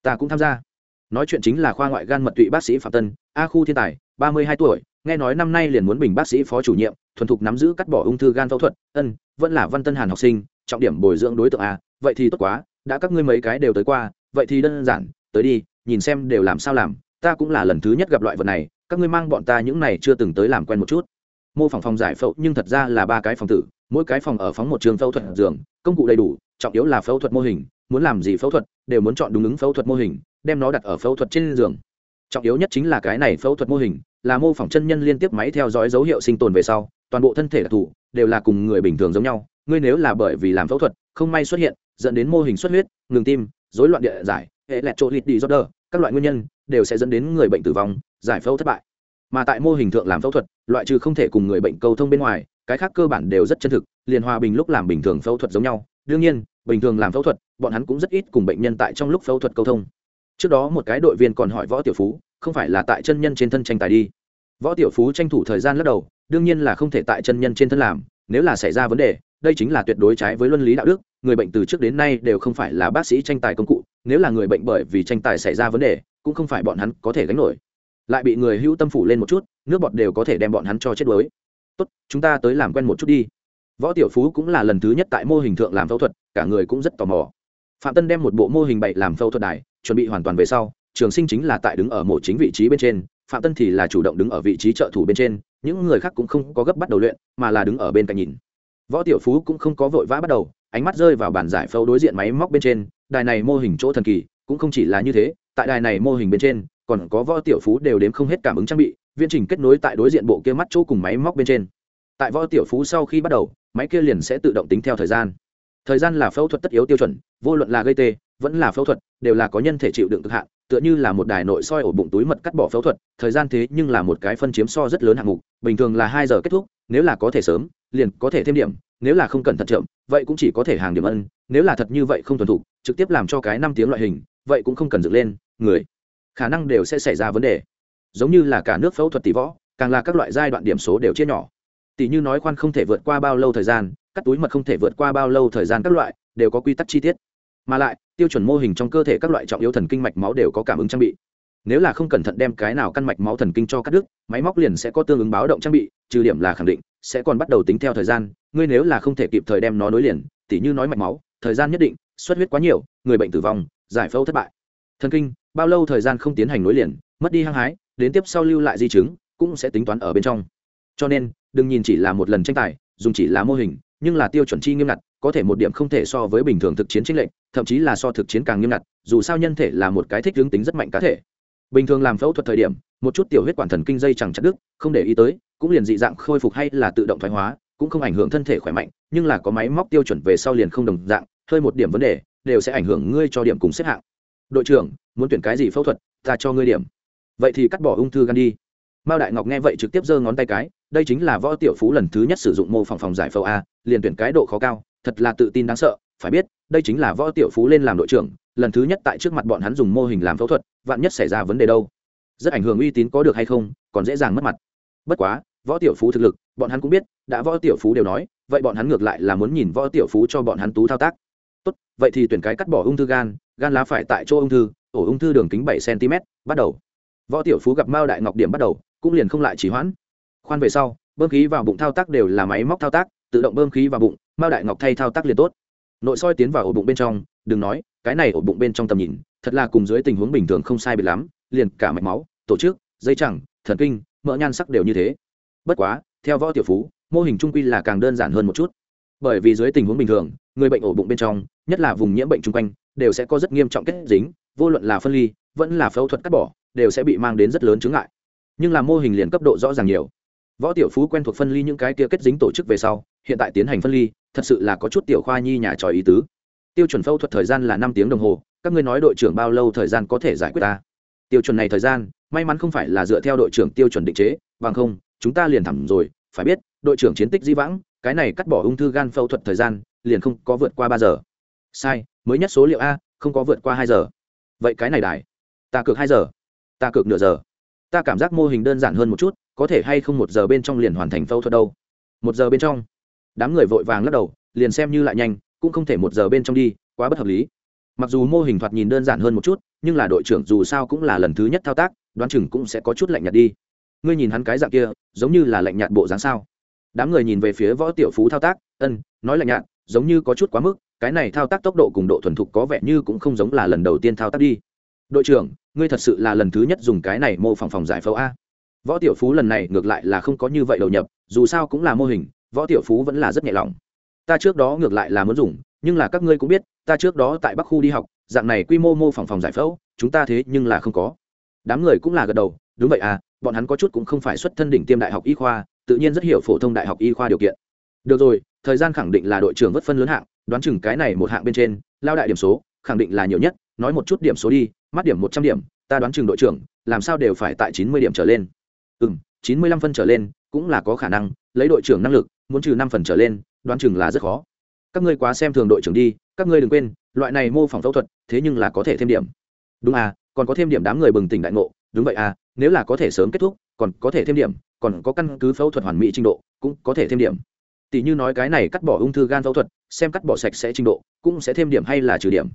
Ta cũng tham gia. Nói chuyện chính là khoa ngoại gan mật tụy bác sĩ phạm tân, a khu thiên tài, ba mươi hai tuổi, nghe nói năm nay liền muốn bình bác sĩ phó chủ nhiệm, thuần thục nắm giữ cắt bỏ ung thư gan phẫu thuật, ân, vẫn là văn tân hàn học sinh, trọng điểm bồi dưỡng đối tượng a, vậy thì tốt quá, đã các ngươi mấy cái đều tới qua, vậy thì đơn giản, tới đi, nhìn xem đều làm sao làm, ta cũng là lần thứ nhất gặp loại vật này, các ngươi mang bọn ta những này chưa từng tới làm quen một chút mô phỏng phòng giải phẫu nhưng thật ra là ba cái phòng tử, mỗi cái phòng ở phóng một trường phẫu thuật giường, công cụ đầy đủ, trọng yếu là phẫu thuật mô hình, muốn làm gì phẫu thuật đều muốn chọn đúng ứng phẫu thuật mô hình, đem nó đặt ở phẫu thuật trên giường. Trọng yếu nhất chính là cái này phẫu thuật mô hình, là mô phỏng chân nhân liên tiếp máy theo dõi dấu hiệu sinh tồn về sau, toàn bộ thân thể đặc thù đều là cùng người bình thường giống nhau, ngươi nếu là bởi vì làm phẫu thuật không may xuất hiện, dẫn đến mô hình xuất huyết, ngừng tim, rối loạn địa giải, hệ lẹt trộn lịt đi do đờ, các loại nguyên nhân đều sẽ dẫn đến người bệnh tử vong, giải phẫu thất bại mà tại mô hình thượng làm phẫu thuật, loại trừ không thể cùng người bệnh cầu thông bên ngoài, cái khác cơ bản đều rất chân thực, liền hòa bình lúc làm bình thường phẫu thuật giống nhau. Đương nhiên, bình thường làm phẫu thuật, bọn hắn cũng rất ít cùng bệnh nhân tại trong lúc phẫu thuật cầu thông. Trước đó một cái đội viên còn hỏi võ tiểu phú, không phải là tại chân nhân trên thân tranh tài đi? Võ tiểu phú tranh thủ thời gian lắc đầu, đương nhiên là không thể tại chân nhân trên thân làm, nếu là xảy ra vấn đề, đây chính là tuyệt đối trái với luân lý đạo đức, người bệnh từ trước đến nay đều không phải là bác sĩ tranh tài công cụ, nếu là người bệnh bởi vì tranh tài xảy ra vấn đề, cũng không phải bọn hắn có thể gánh nổi lại bị người hữu tâm phủ lên một chút, nước bọt đều có thể đem bọn hắn cho chết đuối. Tốt, chúng ta tới làm quen một chút đi. Võ tiểu phú cũng là lần thứ nhất tại mô hình thượng làm phẫu thuật, cả người cũng rất tò mò. Phạm tân đem một bộ mô hình bậy làm phẫu thuật đài chuẩn bị hoàn toàn về sau, trường sinh chính là tại đứng ở mổ chính vị trí bên trên, phạm tân thì là chủ động đứng ở vị trí trợ thủ bên trên, những người khác cũng không có gấp bắt đầu luyện, mà là đứng ở bên cạnh nhìn. Võ tiểu phú cũng không có vội vã bắt đầu, ánh mắt rơi vào bàn giải phẫu đối diện máy móc bên trên, đài này mô hình chỗ thần kỳ, cũng không chỉ là như thế, tại đài này mô hình bên trên còn có võ tiểu phú đều đếm không hết cảm ứng trang bị viên trình kết nối tại đối diện bộ kia mắt chỗ cùng máy móc bên trên. Tại võ tiểu phú sau khi bắt đầu, máy kia liền sẽ tự động tính theo thời gian. Thời gian là phẫu thuật tất yếu tiêu chuẩn, vô luận là gây tê, vẫn là phẫu thuật, đều là có nhân thể chịu đựng cực hạn, tựa như là một đài nội soi ổ bụng túi mật cắt bỏ phẫu thuật, thời gian thế nhưng là một cái phân chiếm so rất lớn hạng mục, bình thường là hai giờ kết thúc, nếu là có thể sớm, liền có thể thêm điểm, nếu là không cần thận chậm, vậy cũng chỉ có thể hàng điểm ân, nếu là thật như vậy không thuần thục, trực tiếp làm cho cái năm tiếng loại hình, vậy cũng không cần dựng lên, người khả năng đều sẽ xảy ra vấn đề. Giống như là cả nước phẫu thuật tỷ võ, càng là các loại giai đoạn điểm số đều chia nhỏ. Tỷ như nói khoan không thể vượt qua bao lâu thời gian, cắt túi mật không thể vượt qua bao lâu thời gian các loại, đều có quy tắc chi tiết. Mà lại, tiêu chuẩn mô hình trong cơ thể các loại trọng yếu thần kinh mạch máu đều có cảm ứng trang bị. Nếu là không cẩn thận đem cái nào căn mạch máu thần kinh cho cắt đứt, máy móc liền sẽ có tương ứng báo động trang bị, trừ điểm là khẳng định sẽ còn bắt đầu tính theo thời gian, ngươi nếu là không thể kịp thời đem nó nối liền, tỉ như nói mạch máu, thời gian nhất định xuất huyết quá nhiều, người bệnh tử vong, giải phẫu thất bại. Thần kinh bao lâu thời gian không tiến hành nối liền, mất đi hăng hái, đến tiếp sau lưu lại di chứng, cũng sẽ tính toán ở bên trong. Cho nên, đừng nhìn chỉ là một lần tranh tài, dùng chỉ là mô hình, nhưng là tiêu chuẩn chi nghiêm ngặt, có thể một điểm không thể so với bình thường thực chiến tranh lệnh thậm chí là so thực chiến càng nghiêm ngặt, dù sao nhân thể là một cái thích hướng tính rất mạnh cá thể. Bình thường làm phẫu thuật thời điểm, một chút tiểu huyết quản thần kinh dây chẳng chặt đứt, không để ý tới, cũng liền dị dạng khôi phục hay là tự động thoái hóa, cũng không ảnh hưởng thân thể khỏe mạnh, nhưng là có máy móc tiêu chuẩn về sau liền không đồng dạng, hơi một điểm vấn đề, đều sẽ ảnh hưởng ngươi cho điểm cùng xếp hạng đội trưởng, muốn tuyển cái gì phẫu thuật, ta cho ngươi điểm. Vậy thì cắt bỏ ung thư gan đi. Mao đại ngọc nghe vậy trực tiếp giơ ngón tay cái, đây chính là võ tiểu phú lần thứ nhất sử dụng mô phỏng phòng giải phẫu a, liền tuyển cái độ khó cao, thật là tự tin đáng sợ, phải biết, đây chính là võ tiểu phú lên làm đội trưởng, lần thứ nhất tại trước mặt bọn hắn dùng mô hình làm phẫu thuật, vạn nhất xảy ra vấn đề đâu? Rất ảnh hưởng uy tín có được hay không, còn dễ dàng mất mặt. Bất quá, võ tiểu phú thực lực, bọn hắn cũng biết, đã võ tiểu phú đều nói, vậy bọn hắn ngược lại là muốn nhìn võ tiểu phú cho bọn hắn tú thao tác tốt, vậy thì tuyển cái cắt bỏ ung thư gan gan lá phải tại chỗ ung thư, ổ ung thư đường kính bảy cm bắt đầu. Võ tiểu phú gặp mao đại ngọc điểm bắt đầu, cũng liền không lại chỉ hoãn. Khoan về sau, bơm khí vào bụng thao tác đều là máy móc thao tác, tự động bơm khí vào bụng, mao đại ngọc thay thao tác liền tốt. Nội soi tiến vào ổ bụng bên trong, đừng nói, cái này ổ bụng bên trong tầm nhìn, thật là cùng dưới tình huống bình thường không sai biệt lắm, liền cả mạch máu, tổ chức, dây chẳng, thần kinh, mỡ nhan sắc đều như thế. Bất quá, theo võ tiểu phú, mô hình trung quy là càng đơn giản hơn một chút bởi vì dưới tình huống bình thường, người bệnh ổ bụng bên trong, nhất là vùng nhiễm bệnh chung quanh, đều sẽ có rất nghiêm trọng kết dính, vô luận là phân ly, vẫn là phẫu thuật cắt bỏ, đều sẽ bị mang đến rất lớn chứng ngại. Nhưng là mô hình liền cấp độ rõ ràng nhiều. Võ tiểu phú quen thuộc phân ly những cái kia kết dính tổ chức về sau, hiện tại tiến hành phân ly, thật sự là có chút tiểu khoa nhi nhà tròi ý tứ. Tiêu chuẩn phẫu thuật thời gian là năm tiếng đồng hồ, các ngươi nói đội trưởng bao lâu thời gian có thể giải quyết ta? Tiêu chuẩn này thời gian, may mắn không phải là dựa theo đội trưởng tiêu chuẩn định chế, bằng không, chúng ta liền thẳng rồi, phải biết, đội trưởng chiến tích di vãng cái này cắt bỏ ung thư gan phẫu thuật thời gian, liền không có vượt qua ba giờ. Sai, mới nhất số liệu a, không có vượt qua hai giờ. Vậy cái này đài, ta cược hai giờ, ta cược nửa giờ. Ta cảm giác mô hình đơn giản hơn một chút, có thể hay không một giờ bên trong liền hoàn thành phẫu thuật đâu. Một giờ bên trong. Đám người vội vàng lắc đầu, liền xem như lại nhanh, cũng không thể một giờ bên trong đi, quá bất hợp lý. Mặc dù mô hình thoạt nhìn đơn giản hơn một chút, nhưng là đội trưởng dù sao cũng là lần thứ nhất thao tác, đoán chừng cũng sẽ có chút lạnh nhạt đi. Ngươi nhìn hắn cái dạng kia, giống như là lạnh nhạt bộ dáng sao? Đám người nhìn về phía võ tiểu phú thao tác, ân, nói lạnh nhạt, giống như có chút quá mức, cái này thao tác tốc độ cùng độ thuần thục có vẻ như cũng không giống là lần đầu tiên thao tác đi. Đội trưởng, ngươi thật sự là lần thứ nhất dùng cái này mô phỏng phòng giải phẫu a. Võ tiểu phú lần này ngược lại là không có như vậy đầu nhập, dù sao cũng là mô hình, võ tiểu phú vẫn là rất nhẹ lòng. Ta trước đó ngược lại là muốn dùng, nhưng là các ngươi cũng biết, ta trước đó tại bắc khu đi học, dạng này quy mô mô phỏng phòng giải phẫu, chúng ta thế nhưng là không có. Đám người cũng là gật đầu, đúng vậy à bọn hắn có chút cũng không phải xuất thân đỉnh tiêm đại học y khoa, tự nhiên rất hiểu phổ thông đại học y khoa điều kiện. Được rồi, thời gian khẳng định là đội trưởng vất phân lớn hạng, đoán chừng cái này một hạng bên trên, lao đại điểm số, khẳng định là nhiều nhất, nói một chút điểm số đi, mắt điểm một trăm điểm, ta đoán chừng đội trưởng, làm sao đều phải tại chín mươi điểm trở lên. Ừ m chín mươi lăm phân trở lên, cũng là có khả năng, lấy đội trưởng năng lực, muốn trừ năm phần trở lên, đoán chừng là rất khó. Các ngươi quá xem thường đội trưởng đi, các ngươi đừng quên, loại này mô phỏng phẫu thuật, thế nhưng là có thể thêm điểm. Đúng à còn có thêm điểm đám người bừng tỉnh đại ngộ đúng vậy à nếu là có thể sớm kết thúc, còn có thể thêm điểm, còn có căn cứ phẫu thuật hoàn mỹ trình độ, cũng có thể thêm điểm. Tỷ như nói cái này cắt bỏ ung thư gan phẫu thuật, xem cắt bỏ sạch sẽ trình độ, cũng sẽ thêm điểm hay là trừ điểm.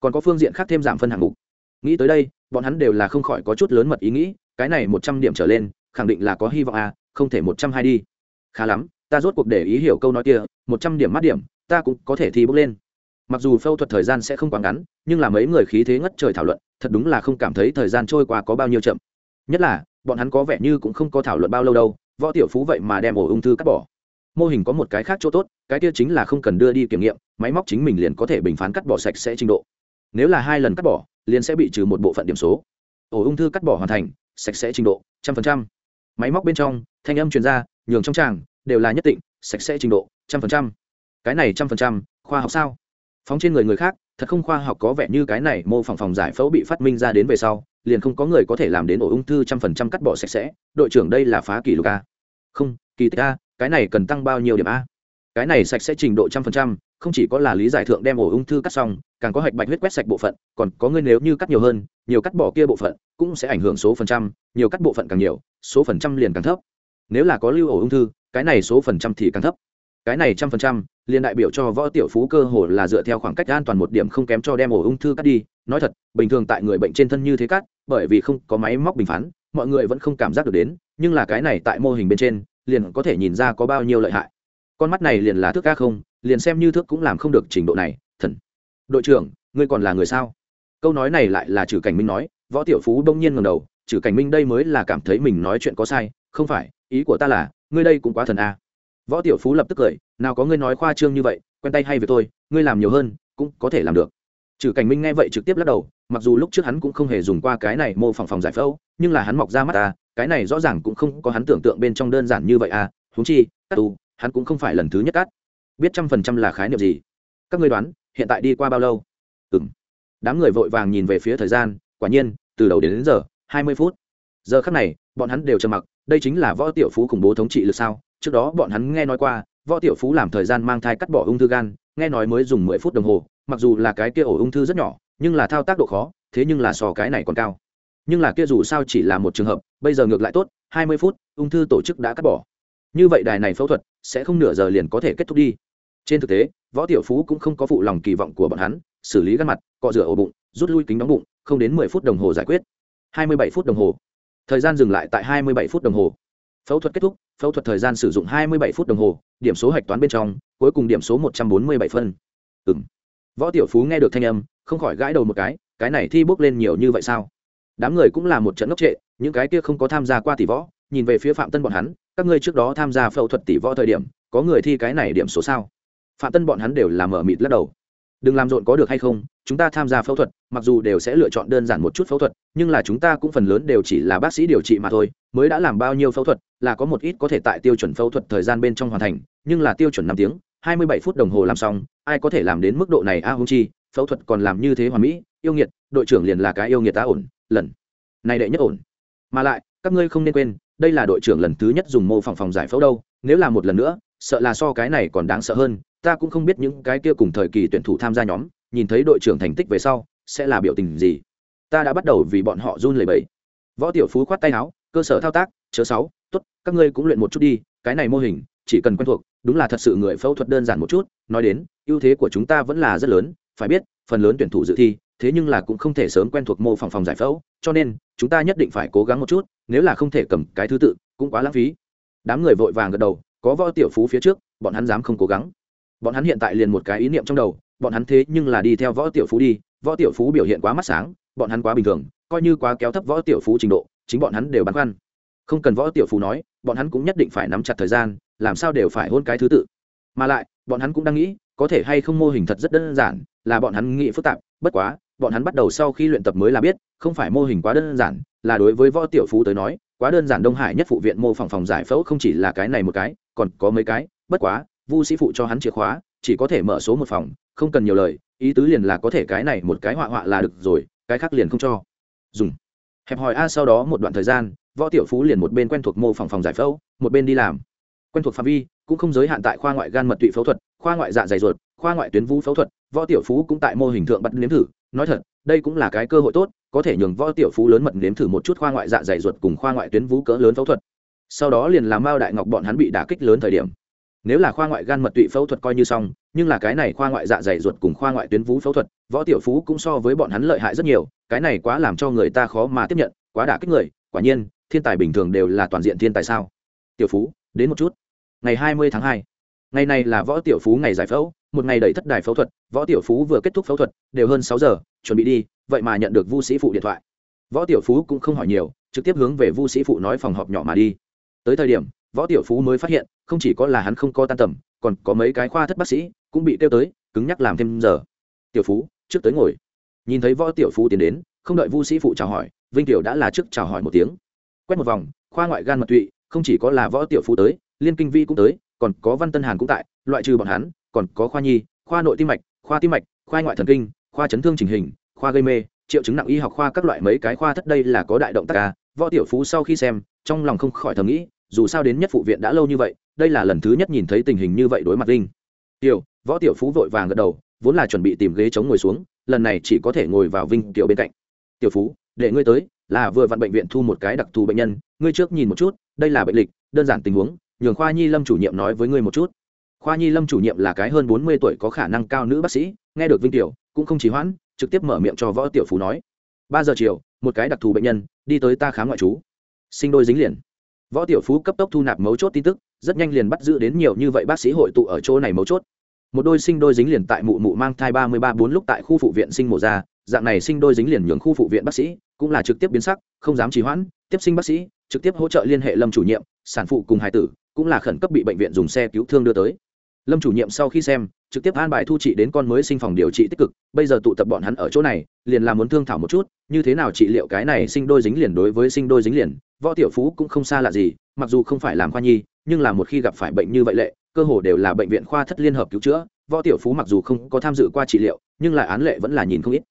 Còn có phương diện khác thêm giảm phân hạng mục. Nghĩ tới đây, bọn hắn đều là không khỏi có chút lớn mật ý nghĩ, cái này một trăm điểm trở lên, khẳng định là có hy vọng à không thể một trăm hai đi. Khá lắm, ta rốt cuộc để ý hiểu câu nói kia, một trăm điểm mắt điểm, ta cũng có thể thi bước lên mặc dù phẫu thuật thời gian sẽ không quá ngắn, nhưng là mấy người khí thế ngất trời thảo luận, thật đúng là không cảm thấy thời gian trôi qua có bao nhiêu chậm. Nhất là, bọn hắn có vẻ như cũng không có thảo luận bao lâu đâu, võ tiểu phú vậy mà đem ổ ung thư cắt bỏ. Mô hình có một cái khác chỗ tốt, cái kia chính là không cần đưa đi kiểm nghiệm, máy móc chính mình liền có thể bình phán cắt bỏ sạch sẽ trình độ. Nếu là hai lần cắt bỏ, liền sẽ bị trừ một bộ phận điểm số. Ổ ung thư cắt bỏ hoàn thành, sạch sẽ trình độ, trăm phần trăm. Máy móc bên trong, thanh âm truyền ra, nhường trong tràng, đều là nhất định, sạch sẽ trình độ, trăm phần trăm. Cái này trăm phần trăm, khoa học sao? Phóng trên người người khác, thật không khoa học có vẻ như cái này mô phỏng phòng giải phẫu bị phát minh ra đến về sau, liền không có người có thể làm đến ổ ung thư trăm phần trăm cắt bỏ sạch sẽ. Đội trưởng đây là phá kỷ lục a. Không, kỳ tích a, cái này cần tăng bao nhiêu điểm a? Cái này sạch sẽ trình độ trăm phần trăm, không chỉ có là lý giải thượng đem ổ ung thư cắt xong, càng có hạch bạch huyết quét sạch bộ phận, còn có người nếu như cắt nhiều hơn, nhiều cắt bỏ kia bộ phận, cũng sẽ ảnh hưởng số phần trăm, nhiều cắt bộ phận càng nhiều, số phần trăm liền càng thấp. Nếu là có lưu ổ ung thư, cái này số phần trăm thì càng thấp cái này trăm phần trăm, liền đại biểu cho võ tiểu phú cơ hồ là dựa theo khoảng cách an toàn một điểm không kém cho đem ổ ung thư cắt đi. Nói thật, bình thường tại người bệnh trên thân như thế cắt, bởi vì không có máy móc bình phán, mọi người vẫn không cảm giác được đến, nhưng là cái này tại mô hình bên trên, liền có thể nhìn ra có bao nhiêu lợi hại. Con mắt này liền là thước ca không, liền xem như thước cũng làm không được trình độ này, thần. Đội trưởng, ngươi còn là người sao? Câu nói này lại là trừ cảnh minh nói, võ tiểu phú đông nhiên ngầm đầu trừ cảnh minh đây mới là cảm thấy mình nói chuyện có sai, không phải, ý của ta là, ngươi đây cũng quá thần a võ tiểu phú lập tức cười nào có ngươi nói khoa trương như vậy quen tay hay với tôi ngươi làm nhiều hơn cũng có thể làm được. Trừ cảnh minh nghe vậy trực tiếp lắc đầu mặc dù lúc trước hắn cũng không hề dùng qua cái này mô phỏng phòng giải phẫu nhưng là hắn mọc ra mắt ta cái này rõ ràng cũng không có hắn tưởng tượng bên trong đơn giản như vậy à húng chi cắt tù hắn cũng không phải lần thứ nhất cắt. Biết trăm phần trăm là khái niệm gì? Các ngươi đoán hiện tại đi qua bao lâu? Ừ m đám người vội vàng nhìn về phía thời gian quả nhiên từ đầu đến, đến giờ hai mươi phút. Giờ khắc này bọn hắn đều trầm mặc đây chính là võ tiểu phú khủng bố thống trị lực sao? Trước đó bọn hắn nghe nói qua, võ tiểu phú làm thời gian mang thai cắt bỏ ung thư gan, nghe nói mới dùng mười phút đồng hồ, mặc dù là cái kia ổ ung thư rất nhỏ, nhưng là thao tác độ khó, thế nhưng là so cái này còn cao. Nhưng là kia dù sao chỉ là một trường hợp, bây giờ ngược lại tốt, hai mươi phút, ung thư tổ chức đã cắt bỏ. Như vậy đài này phẫu thuật, sẽ không nửa giờ liền có thể kết thúc đi. Trên thực tế, võ tiểu phú cũng không có phụ lòng kỳ vọng của bọn hắn, xử lý gắt mặt, cọ rửa ổ bụng, rút lui kính đóng bụng, không đến mười phút đồng hồ giải quyết. Hai mươi bảy phút đồng hồ. Thời gian dừng lại tại hai mươi bảy phút đồng hồ phẫu thuật kết thúc, phẫu thuật thời gian sử dụng hai mươi bảy phút đồng hồ, điểm số hạch toán bên trong, cuối cùng điểm số một trăm bốn mươi bảy phân. Ừ m võ tiểu phú nghe được thanh âm, không khỏi gãi đầu một cái cái này thi bốc lên nhiều như vậy sao? Đám người cũng là một trận ngốc trệ, những cái kia không có tham gia qua tỷ võ, nhìn về phía phạm tân bọn hắn, các ngươi trước đó tham gia phẫu thuật tỷ võ thời điểm, có người thi cái này điểm số sao? Phạm tân bọn hắn đều làm mở mịt lắc đầu. Đừng làm rộn có được hay không chúng ta tham gia phẫu thuật mặc dù đều sẽ lựa chọn đơn giản một chút phẫu thuật nhưng là chúng ta cũng phần lớn đều chỉ là bác sĩ điều trị mà thôi mới đã làm bao nhiêu phẫu thuật là có một ít có thể tại tiêu chuẩn phẫu thuật thời gian bên trong hoàn thành nhưng là tiêu chuẩn năm tiếng hai mươi bảy phút đồng hồ làm xong ai có thể làm đến mức độ này a à, hung chi phẫu thuật còn làm như thế hoàn mỹ yêu nghiệt đội trưởng liền là cái yêu nghiệt ta ổn lần này đệ nhất ổn. Mà lại các ngươi không nên quên đây là đội trưởng lần thứ nhất dùng mô phỏng phòng giải phẫu đâu nếu là một lần nữa sợ là so cái này còn đáng sợ hơn ta cũng không biết những cái kia cùng thời kỳ tuyển thủ tham gia nhóm nhìn thấy đội trưởng thành tích về sau, sẽ là biểu tình gì? Ta đã bắt đầu vì bọn họ run lẩy bẩy. Võ tiểu phú khoát tay áo, cơ sở thao tác, chớ sáu tốt, các ngươi cũng luyện một chút đi, cái này mô hình, chỉ cần quen thuộc, đúng là thật sự người phẫu thuật đơn giản một chút, nói đến, ưu thế của chúng ta vẫn là rất lớn, phải biết, phần lớn tuyển thủ dự thi, thế nhưng là cũng không thể sớm quen thuộc mô phỏng phòng giải phẫu, cho nên, chúng ta nhất định phải cố gắng một chút, nếu là không thể cầm cái thứ tự, cũng quá lãng phí. Đám người vội vàng gật đầu, có võ tiểu phú phía trước, bọn hắn dám không cố gắng. Bọn hắn hiện tại liền một cái ý niệm trong đầu bọn hắn thế nhưng là đi theo võ tiểu phú đi, võ tiểu phú biểu hiện quá mắt sáng, bọn hắn quá bình thường, coi như quá kéo thấp võ tiểu phú trình độ, chính bọn hắn đều băn khoăn. Không cần võ tiểu phú nói, bọn hắn cũng nhất định phải nắm chặt thời gian, làm sao đều phải hôn cái thứ tự. Mà lại, bọn hắn cũng đang nghĩ, có thể hay không mô hình thật rất đơn giản, là bọn hắn nghĩ phức tạp, bất quá, bọn hắn bắt đầu sau khi luyện tập mới là biết, không phải mô hình quá đơn giản, là đối với võ tiểu phú tới nói, quá đơn giản đông hải nhất phụ viện mô phỏng phòng giải phẫu không chỉ là cái này một cái, còn có mấy cái, bất quá, vu sĩ phụ cho hắn chìa khóa, chỉ có thể mở số một phòng không cần nhiều lời, ý tứ liền là có thể cái này một cái họa họa là được rồi, cái khác liền không cho. Dùng. Hẹp hòi a sau đó một đoạn thời gian, võ tiểu phú liền một bên quen thuộc mô phòng phòng giải phẫu, một bên đi làm. Quen thuộc phạm vi, cũng không giới hạn tại khoa ngoại gan mật tụy phẫu thuật, khoa ngoại dạ dày ruột, khoa ngoại tuyến vũ phẫu thuật, võ tiểu phú cũng tại mô hình thượng bắt nếm thử. Nói thật, đây cũng là cái cơ hội tốt, có thể nhường võ tiểu phú lớn mật nếm thử một chút khoa ngoại dạ dày ruột cùng khoa ngoại tuyến vú cỡ lớn phẫu thuật. Sau đó liền làm mao đại ngọc bọn hắn bị đả kích lớn thời điểm nếu là khoa ngoại gan mật tụy phẫu thuật coi như xong, nhưng là cái này khoa ngoại dạ dày ruột cùng khoa ngoại tuyến vú phẫu thuật, võ tiểu phú cũng so với bọn hắn lợi hại rất nhiều, cái này quá làm cho người ta khó mà tiếp nhận, quá đả kích người, quả nhiên, thiên tài bình thường đều là toàn diện thiên tài sao. Tiểu phú, đến một chút. Ngày hai mươi tháng hai. Ngày này là võ tiểu phú ngày giải phẫu, một ngày đầy thất đài phẫu thuật, võ tiểu phú vừa kết thúc phẫu thuật, đều hơn sáu giờ, chuẩn bị đi, vậy mà nhận được vu sĩ phụ điện thoại. Võ tiểu phú cũng không hỏi nhiều, trực tiếp hướng về vu sĩ phụ nói phòng họp nhỏ mà đi. Tới thời điểm võ tiểu phú mới phát hiện, không chỉ có là hắn không có tan tầm, còn có mấy cái khoa thất bác sĩ cũng bị kêu tới, cứng nhắc làm thêm giờ. Tiểu phú, trước tới ngồi. Nhìn thấy võ tiểu phú tiến đến, không đợi vu sĩ phụ chào hỏi, vinh tiểu đã là trước chào hỏi một tiếng. Quét một vòng, khoa ngoại gan mật tụy, không chỉ có là võ tiểu phú tới, liên kinh vi cũng tới, còn có văn tân hàn cũng tại, loại trừ bọn hắn, còn có khoa nhi, khoa nội tim mạch, khoa tim mạch, khoa ngoại thần kinh, khoa chấn thương chỉnh hình, khoa gây mê, triệu chứng nặng y học khoa các loại mấy cái khoa thất đây là có đại động tác ca võ tiểu phú sau khi xem, trong lòng không khỏi thầm nghĩ dù sao đến nhất phụ viện đã lâu như vậy, đây là lần thứ nhất nhìn thấy tình hình như vậy đối mặt linh tiểu, võ tiểu phú vội vàng gật đầu, vốn là chuẩn bị tìm ghế chống ngồi xuống, lần này chỉ có thể ngồi vào vinh tiểu bên cạnh. Tiểu phú, để ngươi tới, là vừa vặn bệnh viện thu một cái đặc thù bệnh nhân, ngươi trước nhìn một chút, đây là bệnh lịch, đơn giản tình huống, nhường khoa nhi lâm chủ nhiệm nói với ngươi một chút. Khoa nhi lâm chủ nhiệm là cái hơn bốn mươi tuổi có khả năng cao nữ bác sĩ, nghe được vinh tiểu, cũng không trì hoãn, trực tiếp mở miệng cho võ tiểu phú nói. Ba giờ chiều, một cái đặc thù bệnh nhân, đi tới ta khám ngoại trú. Sinh đôi dính liền võ tiểu phú cấp tốc thu nạp mấu chốt tin tức, rất nhanh liền bắt giữ đến nhiều như vậy bác sĩ hội tụ ở chỗ này mấu chốt. Một đôi sinh đôi dính liền tại mụ mụ mang thai ba mươi ba bốn lúc tại khu phụ viện sinh mổ ra, dạng này sinh đôi dính liền nhường khu phụ viện bác sĩ cũng là trực tiếp biến sắc, không dám trì hoãn, tiếp sinh bác sĩ, trực tiếp hỗ trợ liên hệ lâm chủ nhiệm, sản phụ cùng hai tử, cũng là khẩn cấp bị bệnh viện dùng xe cứu thương đưa tới. Lâm chủ nhiệm sau khi xem, trực tiếp an bài thu trị đến con mới sinh phòng điều trị tích cực, bây giờ tụ tập bọn hắn ở chỗ này, liền làm muốn thương thảo một chút, như thế nào trị liệu cái này sinh đôi dính liền đối với sinh đôi dính liền võ tiểu phú cũng không xa lạ gì, mặc dù không phải làm khoa nhi, nhưng là một khi gặp phải bệnh như vậy lệ, cơ hồ đều là bệnh viện khoa thất liên hợp cứu chữa. Võ tiểu phú mặc dù không có tham dự qua trị liệu, nhưng là án lệ vẫn là nhìn không ít.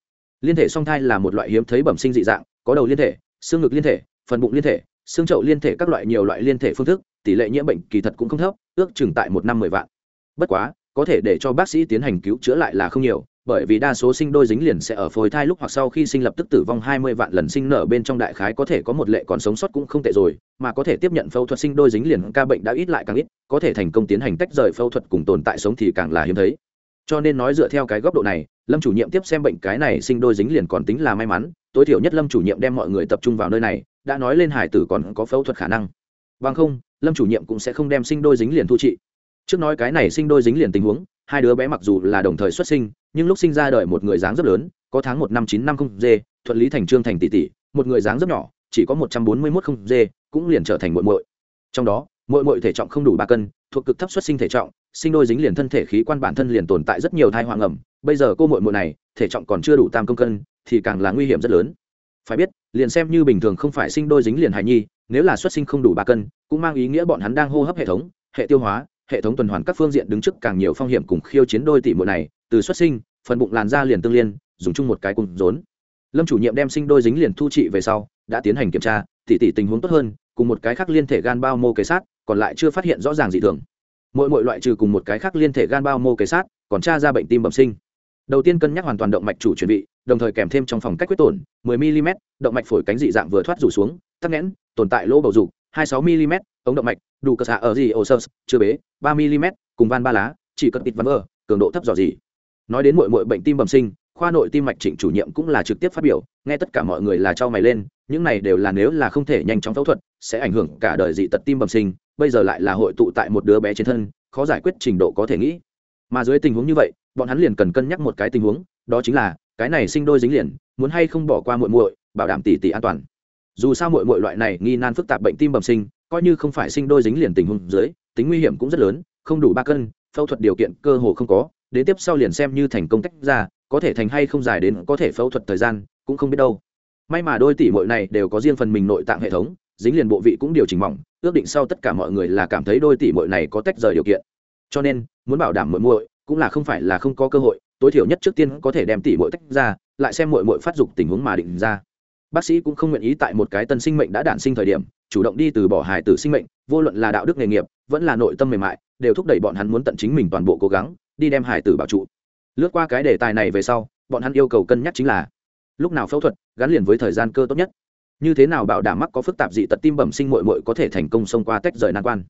Liên thể song thai là một loại hiếm thấy bẩm sinh dị dạng, có đầu liên thể, xương ngực liên thể, phần bụng liên thể, xương trậu liên thể các loại nhiều loại liên thể phương thức, tỷ lệ nhiễm bệnh kỳ thật cũng không thấp, ước chừng tại một năm mười vạn. Bất quá, có thể để cho bác sĩ tiến hành cứu chữa lại là không nhiều bởi vì đa số sinh đôi dính liền sẽ ở phôi thai lúc hoặc sau khi sinh lập tức tử vong hai mươi vạn lần sinh nở bên trong đại khái có thể có một lệ còn sống sót cũng không tệ rồi, mà có thể tiếp nhận phẫu thuật sinh đôi dính liền ca bệnh đã ít lại càng ít, có thể thành công tiến hành tách rời phẫu thuật cùng tồn tại sống thì càng là hiếm thấy. Cho nên nói dựa theo cái góc độ này, Lâm chủ nhiệm tiếp xem bệnh cái này sinh đôi dính liền còn tính là may mắn, tối thiểu nhất Lâm chủ nhiệm đem mọi người tập trung vào nơi này, đã nói lên hải tử còn có phẫu thuật khả năng. Bằng không, Lâm chủ nhiệm cũng sẽ không đem sinh đôi dính liền thu trị. Trước nói cái này sinh đôi dính liền tình huống, hai đứa bé mặc dù là đồng thời xuất sinh, nhưng lúc sinh ra đời một người dáng rất lớn, có tháng một năm chín năm không dê, thuận lý thành trương thành tỷ tỷ, một người dáng rất nhỏ, chỉ có một trăm bốn mươi mốt không dê, cũng liền trở thành muội muội. Trong đó, muội muội thể trọng không đủ ba cân, thuộc cực thấp xuất sinh thể trọng, sinh đôi dính liền thân thể khí quan bản thân liền tồn tại rất nhiều thai hoang ẩm. Bây giờ cô muội muội này, thể trọng còn chưa đủ tam công cân, thì càng là nguy hiểm rất lớn. Phải biết, liền xem như bình thường không phải sinh đôi dính liền hài nhi, nếu là xuất sinh không đủ ba cân, cũng mang ý nghĩa bọn hắn đang hô hấp hệ thống, hệ tiêu hóa hệ thống tuần hoàn các phương diện đứng trước càng nhiều phong hiểm cùng khiêu chiến đôi tỷ muội này, từ xuất sinh, phần bụng làn da liền tương liên, dùng chung một cái cùng rốn. Lâm chủ nhiệm đem sinh đôi dính liền thu trị về sau, đã tiến hành kiểm tra tỷ tỷ tình huống tốt hơn, cùng một cái khác liên thể gan bao mô kế sát, còn lại chưa phát hiện rõ ràng dị thường. Mỗi mỗi loại trừ cùng một cái khác liên thể gan bao mô kế sát, còn tra ra bệnh tim bẩm sinh. Đầu tiên cân nhắc hoàn toàn động mạch chủ chuẩn bị đồng thời kèm thêm trong phòng cách quyết tổn 10 mm động mạch phổi cánh dị dạng vừa thoát rủ xuống, tắc nghẽn, tồn tại lỗ bầu dục 26 mm ống động mạch, đủ cơ xạ ở gì, ổ sơ, chưa bế, ba mm cùng van ba lá, chỉ cần tịt văn vơ cường độ thấp dò gì. Nói đến mọi mọi bệnh tim bẩm sinh, khoa nội tim mạch trịnh chủ nhiệm cũng là trực tiếp phát biểu, nghe tất cả mọi người là cho mày lên, những này đều là nếu là không thể nhanh chóng phẫu thuật, sẽ ảnh hưởng cả đời dị tật tim bẩm sinh, bây giờ lại là hội tụ tại một đứa bé trên thân, khó giải quyết trình độ có thể nghĩ. Mà dưới tình huống như vậy, bọn hắn liền cần cân nhắc một cái tình huống, đó chính là, cái này sinh đôi dính liền, muốn hay không bỏ qua muội muội, bảo đảm tỷ tỷ an toàn. Dù sao muội muội loại này nghi nan phức tạp bệnh tim bẩm sinh coi như không phải sinh đôi dính liền tình huống dưới, tính nguy hiểm cũng rất lớn, không đủ ba cân, phẫu thuật điều kiện cơ hồ không có, đến tiếp sau liền xem như thành công tách ra, có thể thành hay không dài đến có thể phẫu thuật thời gian, cũng không biết đâu. May mà đôi tỷ muội này đều có riêng phần mình nội tạng hệ thống, dính liền bộ vị cũng điều chỉnh mỏng, ước định sau tất cả mọi người là cảm thấy đôi tỷ muội này có tách rời điều kiện. Cho nên, muốn bảo đảm muội muội, cũng là không phải là không có cơ hội, tối thiểu nhất trước tiên có thể đem tỷ muội tách ra, lại xem muội muội phát dục tình huống mà định ra. Bác sĩ cũng không nguyện ý tại một cái tân sinh mệnh đã đản sinh thời điểm chủ động đi từ bỏ hài tử sinh mệnh, vô luận là đạo đức nghề nghiệp, vẫn là nội tâm mềm mại, đều thúc đẩy bọn hắn muốn tận chính mình toàn bộ cố gắng, đi đem hài tử bảo trụ. Lướt qua cái đề tài này về sau, bọn hắn yêu cầu cân nhắc chính là, lúc nào phẫu thuật gắn liền với thời gian cơ tốt nhất. Như thế nào bảo đảm mắc có phức tạp dị tật tim bẩm sinh mội mội có thể thành công xông qua tách rời nan quan?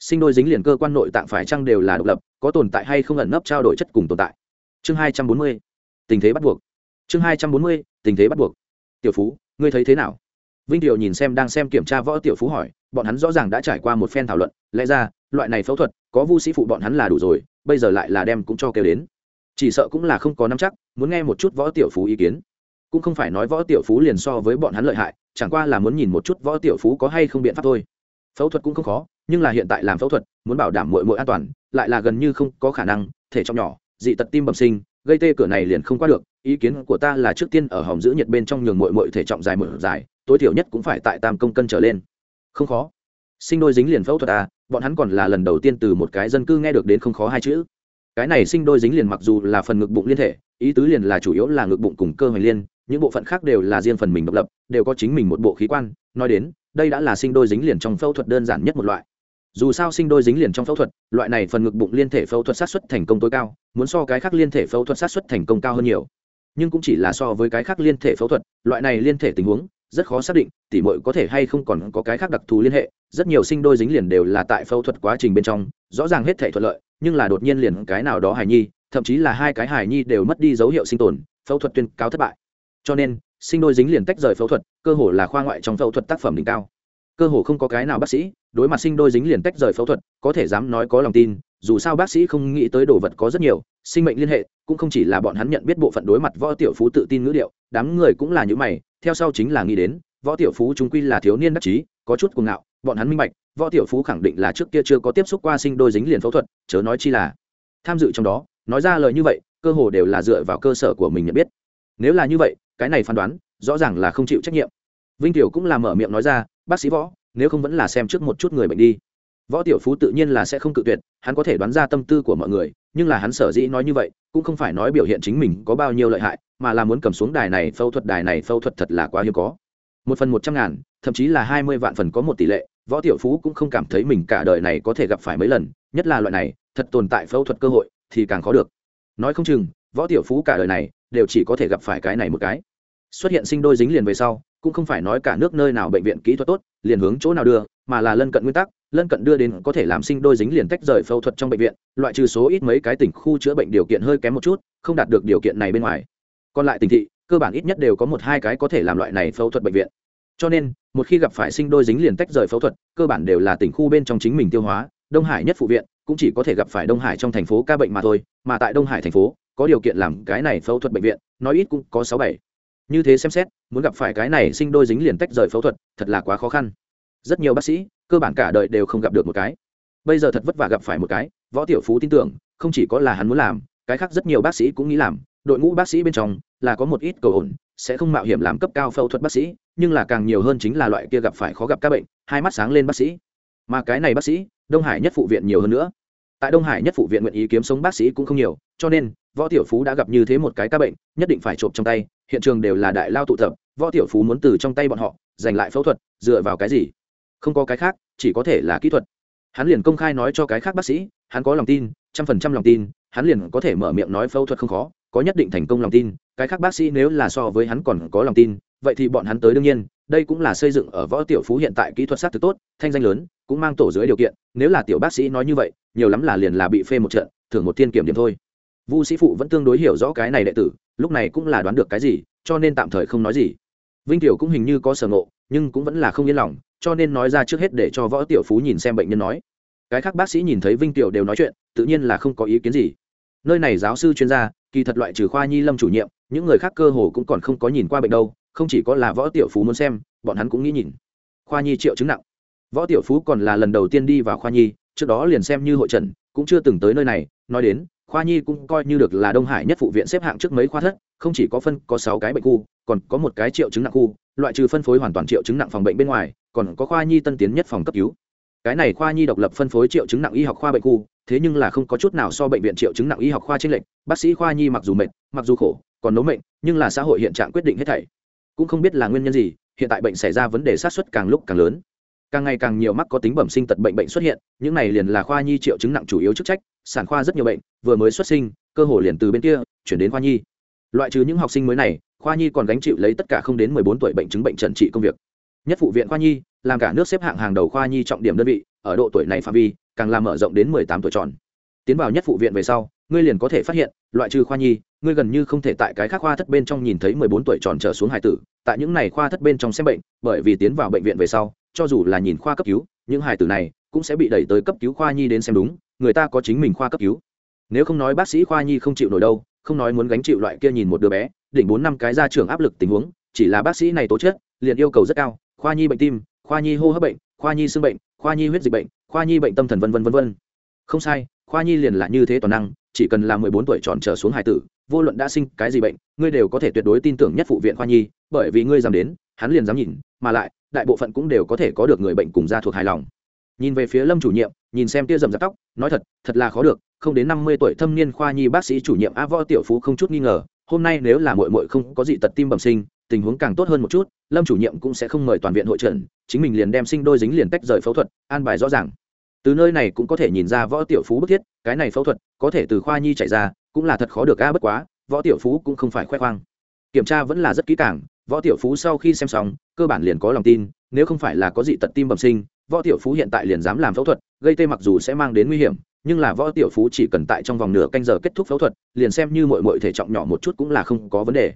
Sinh đôi dính liền cơ quan nội tạng phải chăng đều là độc lập, có tồn tại hay không ẩn nấp trao đổi chất cùng tồn tại? Chương hai trăm bốn mươi, tình thế bắt buộc. Chương hai trăm bốn mươi, tình thế bắt buộc. Tiểu phú, ngươi thấy thế nào? Vinh tiểu nhìn xem đang xem kiểm tra võ tiểu phú hỏi, bọn hắn rõ ràng đã trải qua một phen thảo luận, lẽ ra, loại này phẫu thuật, có vu sĩ phụ bọn hắn là đủ rồi, bây giờ lại là đem cũng cho kêu đến. Chỉ sợ cũng là không có nắm chắc, muốn nghe một chút võ tiểu phú ý kiến. Cũng không phải nói võ tiểu phú liền so với bọn hắn lợi hại, chẳng qua là muốn nhìn một chút võ tiểu phú có hay không biện pháp thôi. Phẫu thuật cũng không khó, nhưng là hiện tại làm phẫu thuật, muốn bảo đảm mội mội an toàn, lại là gần như không có khả năng, thể trọng nhỏ, dị tật tim bẩm sinh, gây tê cửa này liền không qua được, ý kiến của ta là trước tiên ở hòm giữ nhiệt bên trong nhường mội mội thể trọng dài một dài tối thiểu nhất cũng phải tại tam công cân trở lên. Không khó. Sinh đôi dính liền phẫu thuật à bọn hắn còn là lần đầu tiên từ một cái dân cư nghe được đến không khó hai chữ. Cái này sinh đôi dính liền mặc dù là phần ngực bụng liên thể, ý tứ liền là chủ yếu là ngực bụng cùng cơ hoành liên, những bộ phận khác đều là riêng phần mình độc lập, đều có chính mình một bộ khí quan. Nói đến, đây đã là sinh đôi dính liền trong phẫu thuật đơn giản nhất một loại. Dù sao sinh đôi dính liền trong phẫu thuật, loại này phần ngực bụng liên thể phẫu thuật sát xuất thành công tối cao, muốn so cái khác liên thể phẫu thuật sát xuất thành công cao hơn nhiều. Nhưng cũng chỉ là so với cái khác liên thể phẫu thuật, loại này liên thể tình huống rất khó xác định, tỉ mội có thể hay không còn có cái khác đặc thù liên hệ, rất nhiều sinh đôi dính liền đều là tại phẫu thuật quá trình bên trong, rõ ràng hết thể thuận lợi, nhưng là đột nhiên liền cái nào đó hài nhi, thậm chí là hai cái hài nhi đều mất đi dấu hiệu sinh tồn, phẫu thuật tuyên cáo thất bại. Cho nên, sinh đôi dính liền tách rời phẫu thuật, cơ hồ là khoa ngoại trong phẫu thuật tác phẩm đỉnh cao. Cơ hồ không có cái nào bác sĩ đối mặt sinh đôi dính liền tách rời phẫu thuật, có thể dám nói có lòng tin, dù sao bác sĩ không nghĩ tới đồ vật có rất nhiều, sinh mệnh liên hệ, cũng không chỉ là bọn hắn nhận biết bộ phận đối mặt võ tiểu phú tự tin ngữ điệu, đám người cũng là những mày theo sau chính là nghĩ đến, võ tiểu phú chúng quy là thiếu niên đắc chí, có chút cuồng ngạo, bọn hắn minh bạch, võ tiểu phú khẳng định là trước kia chưa có tiếp xúc qua sinh đôi dính liền phẫu thuật, chớ nói chi là tham dự trong đó, nói ra lời như vậy, cơ hồ đều là dựa vào cơ sở của mình nhận biết. Nếu là như vậy, cái này phán đoán, rõ ràng là không chịu trách nhiệm. Vinh tiểu cũng là mở miệng nói ra, bác sĩ võ, nếu không vẫn là xem trước một chút người bệnh đi. Võ tiểu phú tự nhiên là sẽ không cự tuyệt, hắn có thể đoán ra tâm tư của mọi người, nhưng là hắn sở dĩ nói như vậy, cũng không phải nói biểu hiện chính mình có bao nhiêu lợi hại mà là muốn cầm xuống đài này phẫu thuật, đài này phẫu thuật thật là quá hiếm có. Một phần một trăm ngàn, thậm chí là hai mươi vạn phần có một tỷ lệ, võ tiểu phú cũng không cảm thấy mình cả đời này có thể gặp phải mấy lần, nhất là loại này, thật tồn tại phẫu thuật cơ hội thì càng khó được. Nói không chừng, võ tiểu phú cả đời này đều chỉ có thể gặp phải cái này một cái. Xuất hiện sinh đôi dính liền về sau, cũng không phải nói cả nước nơi nào bệnh viện kỹ thuật tốt, liền hướng chỗ nào đưa, mà là lân cận nguyên tắc, lân cận đưa đến có thể làm sinh đôi dính liền tách rời phẫu thuật trong bệnh viện, loại trừ số ít mấy cái tỉnh khu chữa bệnh điều kiện hơi kém một chút, không đạt được điều kiện này bên ngoài còn lại tỉnh thị, cơ bản ít nhất đều có một hai cái có thể làm loại này phẫu thuật bệnh viện. Cho nên, một khi gặp phải sinh đôi dính liền tách rời phẫu thuật, cơ bản đều là tỉnh khu bên trong chính mình tiêu hóa, đông hải nhất phụ viện, cũng chỉ có thể gặp phải đông hải trong thành phố ca bệnh mà thôi, mà tại đông hải thành phố, có điều kiện làm cái này phẫu thuật bệnh viện, nói ít cũng có sáu bảy. Như thế xem xét, muốn gặp phải cái này sinh đôi dính liền tách rời phẫu thuật, thật là quá khó khăn. Rất nhiều bác sĩ, cơ bản cả đời đều không gặp được một cái. Bây giờ thật vất vả gặp phải một cái, võ tiểu phú tin tưởng, không chỉ có là hắn muốn làm, cái khác rất nhiều bác sĩ cũng nghĩ làm đội ngũ bác sĩ bên trong là có một ít cầu ổn, sẽ không mạo hiểm làm cấp cao phẫu thuật bác sĩ, nhưng là càng nhiều hơn chính là loại kia gặp phải khó gặp các bệnh, hai mắt sáng lên bác sĩ. Mà cái này bác sĩ, đông hải nhất phụ viện nhiều hơn nữa. Tại đông hải nhất phụ viện nguyện ý kiếm sống bác sĩ cũng không nhiều, cho nên, võ tiểu phú đã gặp như thế một cái ca bệnh, nhất định phải trộm trong tay, hiện trường đều là đại lao tụ tập, võ tiểu phú muốn từ trong tay bọn họ, giành lại phẫu thuật, dựa vào cái gì? Không có cái khác, chỉ có thể là kỹ thuật. Hắn liền công khai nói cho cái khác bác sĩ, hắn có lòng tin, trăm phần trăm lòng tin, hắn liền có thể mở miệng nói phẫu thuật không khó có nhất định thành công lòng tin, cái khác bác sĩ nếu là so với hắn còn có lòng tin, vậy thì bọn hắn tới đương nhiên, đây cũng là xây dựng ở võ tiểu phú hiện tại kỹ thuật sát thực tốt, thanh danh lớn, cũng mang tổ dưới điều kiện, nếu là tiểu bác sĩ nói như vậy, nhiều lắm là liền là bị phê một trận, thưởng một thiên kiểm điểm thôi. Vu sĩ phụ vẫn tương đối hiểu rõ cái này đệ tử, lúc này cũng là đoán được cái gì, cho nên tạm thời không nói gì. Vinh tiểu cũng hình như có sở ngộ, nhưng cũng vẫn là không yên lòng, cho nên nói ra trước hết để cho võ tiểu phú nhìn xem bệnh nhân nói. Cái khác bác sĩ nhìn thấy vinh tiểu đều nói chuyện, tự nhiên là không có ý kiến gì nơi này giáo sư chuyên gia, kỳ thật loại trừ khoa nhi lâm chủ nhiệm, những người khác cơ hồ cũng còn không có nhìn qua bệnh đâu, không chỉ có là võ tiểu phú muốn xem, bọn hắn cũng nghĩ nhìn. Khoa nhi triệu chứng nặng. Võ tiểu phú còn là lần đầu tiên đi vào khoa nhi, trước đó liền xem như hội trần, cũng chưa từng tới nơi này, nói đến, khoa nhi cũng coi như được là đông hải nhất phụ viện xếp hạng trước mấy khoa thất, không chỉ có phân, có sáu cái bệnh khu, còn có một cái triệu chứng nặng khu, loại trừ phân phối hoàn toàn triệu chứng nặng phòng bệnh bên ngoài, còn có khoa nhi tân tiến nhất phòng cấp cứu. Cái này khoa nhi độc lập phân phối triệu chứng nặng y học khoa bệnh khu thế nhưng là không có chút nào so bệnh viện triệu chứng nặng y học khoa trên lệnh bác sĩ khoa nhi mặc dù mệt, mặc dù khổ, còn nấu mệnh, nhưng là xã hội hiện trạng quyết định hết thảy. Cũng không biết là nguyên nhân gì, hiện tại bệnh xảy ra vấn đề sát xuất càng lúc càng lớn. Càng ngày càng nhiều mắc có tính bẩm sinh tật bệnh bệnh xuất hiện, những này liền là khoa nhi triệu chứng nặng chủ yếu chức trách, sản khoa rất nhiều bệnh, vừa mới xuất sinh, cơ hồ liền từ bên kia, chuyển đến khoa nhi. Loại trừ những học sinh mới này, khoa nhi còn gánh chịu lấy tất cả không đến mười bốn tuổi bệnh chứng bệnh trần trị công việc. Nhất phụ viện khoa nhi, làm cả nước xếp hạng hàng đầu khoa nhi trọng điểm đơn vị, ở độ tuổi này phạm vi càng làm mở rộng đến mười tám tuổi tròn. Tiến vào nhất phụ viện về sau, ngươi liền có thể phát hiện, loại trừ khoa nhi, ngươi gần như không thể tại cái khác khoa thất bên trong nhìn thấy mười bốn tuổi tròn trở xuống hải tử. Tại những này khoa thất bên trong xem bệnh, bởi vì tiến vào bệnh viện về sau, cho dù là nhìn khoa cấp cứu, những hải tử này cũng sẽ bị đẩy tới cấp cứu khoa nhi đến xem đúng, người ta có chính mình khoa cấp cứu. Nếu không nói bác sĩ khoa nhi không chịu nổi đâu, không nói muốn gánh chịu loại kia nhìn một đứa bé, đỉnh bốn năm cái ra trường áp lực tình huống, chỉ là bác sĩ này tố chất, liền yêu cầu rất cao, khoa nhi bệnh tim, khoa nhi hô hấp bệnh, khoa nhi xương bệnh khoa nhi huyết dịch bệnh, khoa nhi bệnh tâm thần v v v v không sai, khoa nhi liền là như thế toàn năng, chỉ cần là mười bốn tuổi tròn trở xuống hải tử, vô luận đã sinh cái gì bệnh, ngươi đều có thể tuyệt đối tin tưởng nhất phụ viện khoa nhi, bởi vì ngươi dám đến, hắn liền dám nhìn, mà lại, đại bộ phận cũng đều có thể có được người bệnh cùng gia thuộc hài lòng. Nhìn về phía lâm chủ nhiệm, nhìn xem tia rầm rạp tóc, nói thật thật là khó được, không đến năm mươi tuổi thâm niên khoa nhi bác sĩ chủ nhiệm a võ tiểu phú không chút nghi ngờ, hôm nay nếu là mội mội không có dị tật tim bẩm sinh tình huống càng tốt hơn một chút, lâm chủ nhiệm cũng sẽ không mời toàn viện hội trần chính mình liền đem sinh đôi dính liền tách rời phẫu thuật, an bài rõ ràng. Từ nơi này cũng có thể nhìn ra võ tiểu phú bức thiết, cái này phẫu thuật có thể từ khoa nhi chạy ra, cũng là thật khó được a, bất quá, võ tiểu phú cũng không phải khoe khoang. Kiểm tra vẫn là rất kỹ càng, võ tiểu phú sau khi xem xong, cơ bản liền có lòng tin, nếu không phải là có dị tật tim bẩm sinh, võ tiểu phú hiện tại liền dám làm phẫu thuật, gây tê mặc dù sẽ mang đến nguy hiểm, nhưng là võ tiểu phú chỉ cần tại trong vòng nửa canh giờ kết thúc phẫu thuật, liền xem như mọi mọi thể trọng nhỏ một chút cũng là không có vấn đề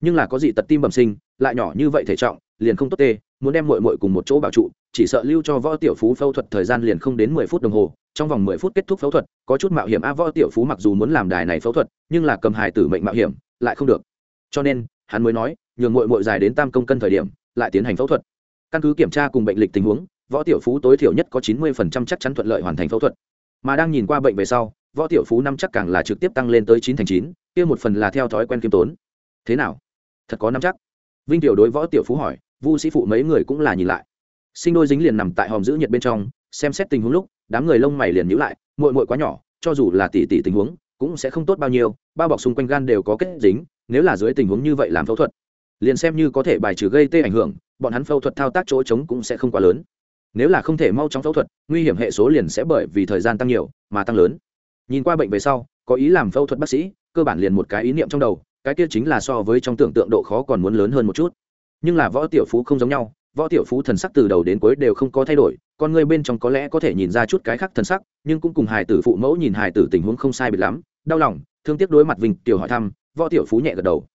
nhưng là có dị tật tim bẩm sinh, lại nhỏ như vậy thể trọng, liền không tốt tê, muốn đem mội mội cùng một chỗ bảo trụ, chỉ sợ lưu cho võ tiểu phú phẫu thuật thời gian liền không đến mười phút đồng hồ, trong vòng mười phút kết thúc phẫu thuật, có chút mạo hiểm a võ tiểu phú mặc dù muốn làm đài này phẫu thuật, nhưng là cầm hài tử mệnh mạo hiểm, lại không được. Cho nên, hắn mới nói, nhường mội mội dài đến tam công cân thời điểm, lại tiến hành phẫu thuật. Căn cứ kiểm tra cùng bệnh lịch tình huống, võ tiểu phú tối thiểu nhất có chín mươi chắc chắn thuận lợi hoàn thành phẫu thuật. Mà đang nhìn qua bệnh về sau, võ tiểu phú năm chắc càng là trực tiếp tăng lên tới chín thành chín, kia một phần là theo thói quen kiêm tốn. Thế nào? Thật có năm chắc. Vinh tiểu đối võ tiểu phú hỏi, vu sĩ phụ mấy người cũng là nhìn lại. Sinh đôi dính liền nằm tại hòm giữ nhiệt bên trong, xem xét tình huống lúc, đám người lông mày liền nhíu lại, muội muội quá nhỏ, cho dù là tỷ tỷ tình huống, cũng sẽ không tốt bao nhiêu, bao bọc xung quanh gan đều có kết dính, nếu là dưới tình huống như vậy làm phẫu thuật, liền xem như có thể bài trừ gây tê ảnh hưởng, bọn hắn phẫu thuật thao tác chỗ trống cũng sẽ không quá lớn. Nếu là không thể mau chóng phẫu thuật, nguy hiểm hệ số liền sẽ bởi vì thời gian tăng nhiều mà tăng lớn. Nhìn qua bệnh về sau, có ý làm phẫu thuật bác sĩ, cơ bản liền một cái ý niệm trong đầu cái kia chính là so với trong tưởng tượng độ khó còn muốn lớn hơn một chút. Nhưng là võ tiểu phú không giống nhau, võ tiểu phú thần sắc từ đầu đến cuối đều không có thay đổi, con người bên trong có lẽ có thể nhìn ra chút cái khác thần sắc, nhưng cũng cùng hài tử phụ mẫu nhìn hài tử tình huống không sai biệt lắm, đau lòng, thương tiếc đối mặt vinh tiểu hỏi thăm, võ tiểu phú nhẹ gật đầu.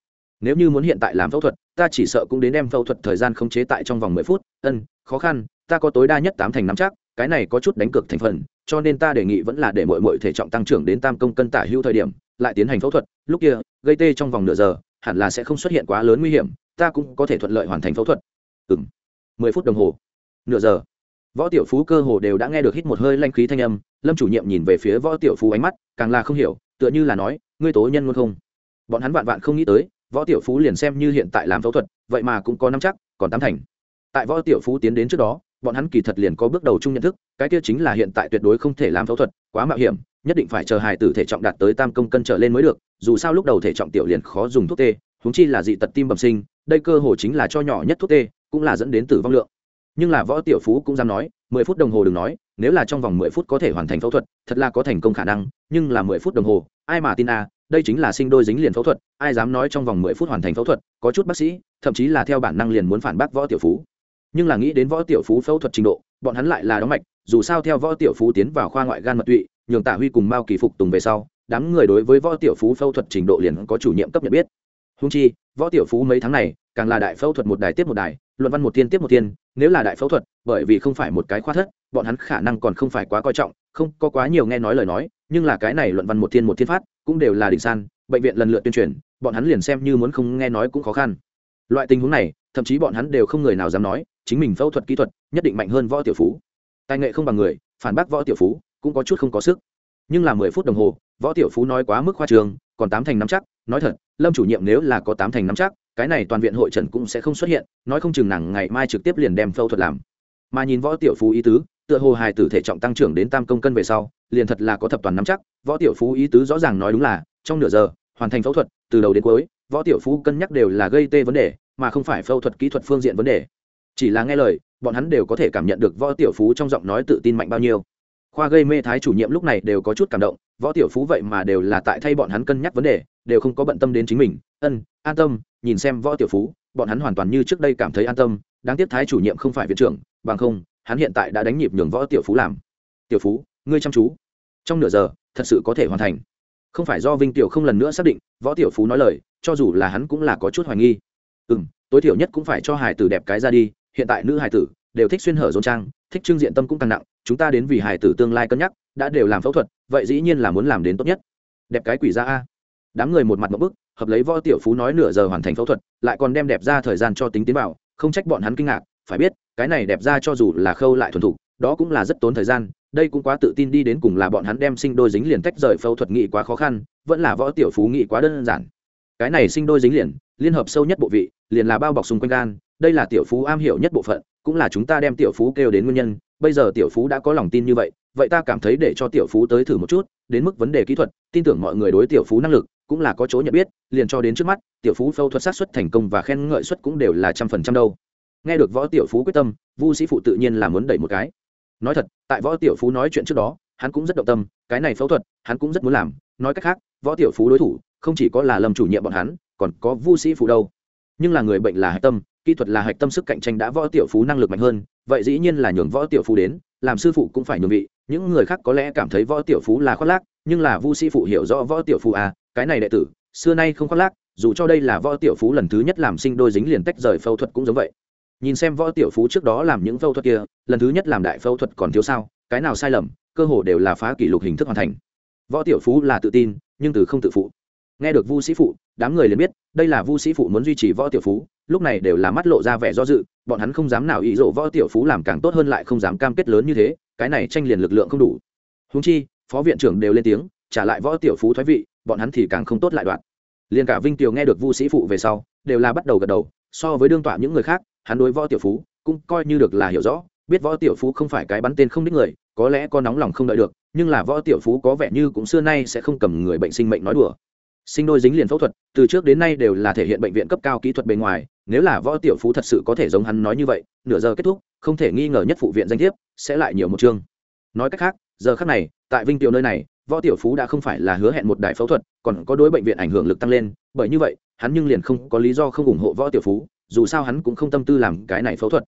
Nếu như muốn hiện tại làm phẫu thuật, ta chỉ sợ cũng đến đem phẫu thuật thời gian không chế tại trong vòng mười phút, ân, khó khăn, ta có tối đa nhất tám thành nắm chắc, cái này có chút đánh cược thành phần, cho nên ta đề nghị vẫn là để mọi mọi thể trọng tăng trưởng đến tam công cân tả hữu thời điểm lại tiến hành phẫu thuật, lúc kia, gây tê trong vòng nửa giờ, hẳn là sẽ không xuất hiện quá lớn nguy hiểm, ta cũng có thể thuận lợi hoàn thành phẫu thuật. Ừ m mười phút đồng hồ. Nửa giờ. Võ tiểu phú cơ hồ đều đã nghe được hít một hơi lanh khí thanh âm, lâm chủ nhiệm nhìn về phía võ tiểu phú ánh mắt, càng là không hiểu, tựa như là nói, ngươi tố nhân luôn không? Bọn hắn vạn vạn không nghĩ tới, võ tiểu phú liền xem như hiện tại làm phẫu thuật, vậy mà cũng có năm chắc, còn tám thành. Tại võ tiểu phú tiến đến trước đó bọn hắn kỳ thật liền có bước đầu chung nhận thức, cái kia chính là hiện tại tuyệt đối không thể làm phẫu thuật, quá mạo hiểm, nhất định phải chờ hài tử thể trọng đạt tới tam công cân trở lên mới được, dù sao lúc đầu thể trọng tiểu liền khó dùng thuốc tê húng chi là dị tật tim bẩm sinh, đây cơ hồ chính là cho nhỏ nhất thuốc tê, cũng là dẫn đến tử vong lượng. Nhưng là võ tiểu phú cũng dám nói, mười phút đồng hồ đừng nói, nếu là trong vòng mười phút có thể hoàn thành phẫu thuật, thật là có thành công khả năng, nhưng là mười phút đồng hồ, ai mà tin à đây chính là sinh đôi dính liền phẫu thuật, ai dám nói trong vòng mười phút hoàn thành phẫu thuật, có chút bác sĩ, thậm chí là theo bản năng liền muốn phản bác võ tiểu phú nhưng là nghĩ đến võ tiểu phú phẫu thuật trình độ, bọn hắn lại là đóng mạch, dù sao theo võ tiểu phú tiến vào khoa ngoại gan mật tụy, nhường tạ huy cùng mao kỳ phục tùng về sau, đám người đối với võ tiểu phú phẫu thuật trình độ liền có chủ nhiệm cấp nhận biết. Húng chi, võ tiểu phú mấy tháng này, càng là đại phẫu thuật một đài tiếp một đài, luận văn một tiên tiếp một tiên nếu là đại phẫu thuật, bởi vì không phải một cái khoa thất, bọn hắn khả năng còn không phải quá coi trọng, không có quá nhiều nghe nói lời nói, nhưng là cái này luận văn một tiên một thiên phát, cũng đều là đỉnh san, bệnh viện lần lượt tuyên truyền, bọn hắn liền xem như muốn không nghe nói cũng khó khăn. Loại tình huống này, thậm chí bọn hắn đều không người nào dám nói chính mình phẫu thuật kỹ thuật, nhất định mạnh hơn võ tiểu phú. Tài nghệ không bằng người, phản bác võ tiểu phú cũng có chút không có sức. Nhưng là mười phút đồng hồ, võ tiểu phú nói quá mức khoa trường, còn tám thành nắm chắc, nói thật, lâm chủ nhiệm nếu là có tám thành nắm chắc, cái này toàn viện hội trần cũng sẽ không xuất hiện, nói không chừng nàng ngày mai trực tiếp liền đem phẫu thuật làm. Mà nhìn võ tiểu phú ý tứ, tựa hồ hài tử thể trọng tăng trưởng đến tam công cân về sau, liền thật là có thập toàn nắm chắc, võ tiểu phú ý tứ rõ ràng nói đúng là, trong nửa giờ, hoàn thành phẫu thuật, từ đầu đến cuối, võ tiểu phú cân nhắc đều là gây tê vấn đề, mà không phải phẫu thuật kỹ thuật phương diện vấn đề chỉ là nghe lời, bọn hắn đều có thể cảm nhận được võ tiểu phú trong giọng nói tự tin mạnh bao nhiêu. Khoa gây mê thái chủ nhiệm lúc này đều có chút cảm động, võ tiểu phú vậy mà đều là tại thay bọn hắn cân nhắc vấn đề, đều không có bận tâm đến chính mình. Ân, an tâm, nhìn xem võ tiểu phú, bọn hắn hoàn toàn như trước đây cảm thấy an tâm, đáng tiếc thái chủ nhiệm không phải viện trưởng, bằng không, hắn hiện tại đã đánh nhịp nhường võ tiểu phú làm. Tiểu phú, ngươi chăm chú. Trong nửa giờ, thật sự có thể hoàn thành. Không phải do vinh tiểu không lần nữa xác định, võ tiểu phú nói lời, cho dù là hắn cũng là có chút hoài nghi. Ừ m tối thiểu nhất cũng phải cho hải tử đẹp cái ra đi hiện tại nữ hải tử đều thích xuyên hở rốn trang, thích trưng diện tâm cũng càng nặng, chúng ta đến vì hải tử tương lai cân nhắc, đã đều làm phẫu thuật, vậy dĩ nhiên là muốn làm đến tốt nhất. Đẹp cái quỷ ra a. Đám người một mặt một bức, hợp lấy võ tiểu phú nói nửa giờ hoàn thành phẫu thuật, lại còn đem đẹp ra thời gian cho tính tiến vào, không trách bọn hắn kinh ngạc, phải biết, cái này đẹp ra cho dù là khâu lại thuần thục, đó cũng là rất tốn thời gian, đây cũng quá tự tin đi đến cùng là bọn hắn đem sinh đôi dính liền tách rời phẫu thuật nghị quá khó khăn, vẫn là võ tiểu phú nghị quá đơn giản. Cái này sinh đôi dính liền, liên hợp sâu nhất bộ vị, liền là bao bọc xung quanh gan đây là tiểu phú am hiểu nhất bộ phận, cũng là chúng ta đem tiểu phú kêu đến nguyên nhân. Bây giờ tiểu phú đã có lòng tin như vậy vậy ta cảm thấy để cho tiểu phú tới thử một chút, đến mức vấn đề kỹ thuật, tin tưởng mọi người đối tiểu phú năng lực cũng là có chỗ nhận biết, liền cho đến trước mắt, tiểu phú phẫu thuật sát xuất thành công và khen ngợi xuất cũng đều là trăm phần trăm đâu. Nghe được võ tiểu phú quyết tâm, vu sĩ phụ tự nhiên là muốn đẩy một cái. Nói thật, tại võ tiểu phú nói chuyện trước đó, hắn cũng rất động tâm, cái này phẫu thuật, hắn cũng rất muốn làm. Nói cách khác, võ tiểu phú đối thủ không chỉ có là lâm chủ nhiệm bọn hắn, còn có vu sĩ phụ đâu. Nhưng là người bệnh là hạch tâm kỹ thuật là hạch tâm sức cạnh tranh đã võ tiểu phú năng lực mạnh hơn, vậy dĩ nhiên là nhường võ tiểu phú đến, làm sư phụ cũng phải nhường vị. Những người khác có lẽ cảm thấy võ tiểu phú là khoác lác, nhưng là vu sĩ phụ hiểu rõ võ tiểu phú à cái này đệ tử, xưa nay không khoác lác, dù cho đây là võ tiểu phú lần thứ nhất làm sinh đôi dính liền tách rời phẫu thuật cũng giống vậy. Nhìn xem võ tiểu phú trước đó làm những phẫu thuật kia, lần thứ nhất làm đại phẫu thuật còn thiếu sao, cái nào sai lầm, cơ hồ đều là phá kỷ lục hình thức hoàn thành. Võ tiểu phú là tự tin, nhưng từ không tự phụ. Nghe được vu sĩ phụ, đám người liền biết, đây là vu sĩ phụ muốn duy trì võ tiểu phú lúc này đều là mắt lộ ra vẻ do dự, bọn hắn không dám nào ý dỗ võ tiểu phú làm càng tốt hơn lại không dám cam kết lớn như thế, cái này tranh liền lực lượng không đủ. Húng chi, phó viện trưởng đều lên tiếng, trả lại võ tiểu phú thoái vị, bọn hắn thì càng không tốt lại đoạn. Liền cả vinh tiểu nghe được vu sĩ phụ về sau, đều là bắt đầu gật đầu, so với đương tọa những người khác, hắn đối võ tiểu phú cũng coi như được là hiểu rõ, biết võ tiểu phú không phải cái bắn tên không đích người, có lẽ có nóng lòng không đợi được, nhưng là võ tiểu phú có vẻ như cũng xưa nay sẽ không cầm người bệnh sinh mệnh nói đùa sinh đôi dính liền phẫu thuật, từ trước đến nay đều là thể hiện bệnh viện cấp cao kỹ thuật bề ngoài, nếu là võ tiểu phú thật sự có thể giống hắn nói như vậy, nửa giờ kết thúc, không thể nghi ngờ nhất phụ viện danh thiếp, sẽ lại nhiều một chương. Nói cách khác, giờ khác này, tại vinh tiểu nơi này, võ tiểu phú đã không phải là hứa hẹn một đại phẫu thuật, còn có đối bệnh viện ảnh hưởng lực tăng lên, bởi như vậy, hắn nhưng liền không có lý do không ủng hộ võ tiểu phú, dù sao hắn cũng không tâm tư làm cái này phẫu thuật.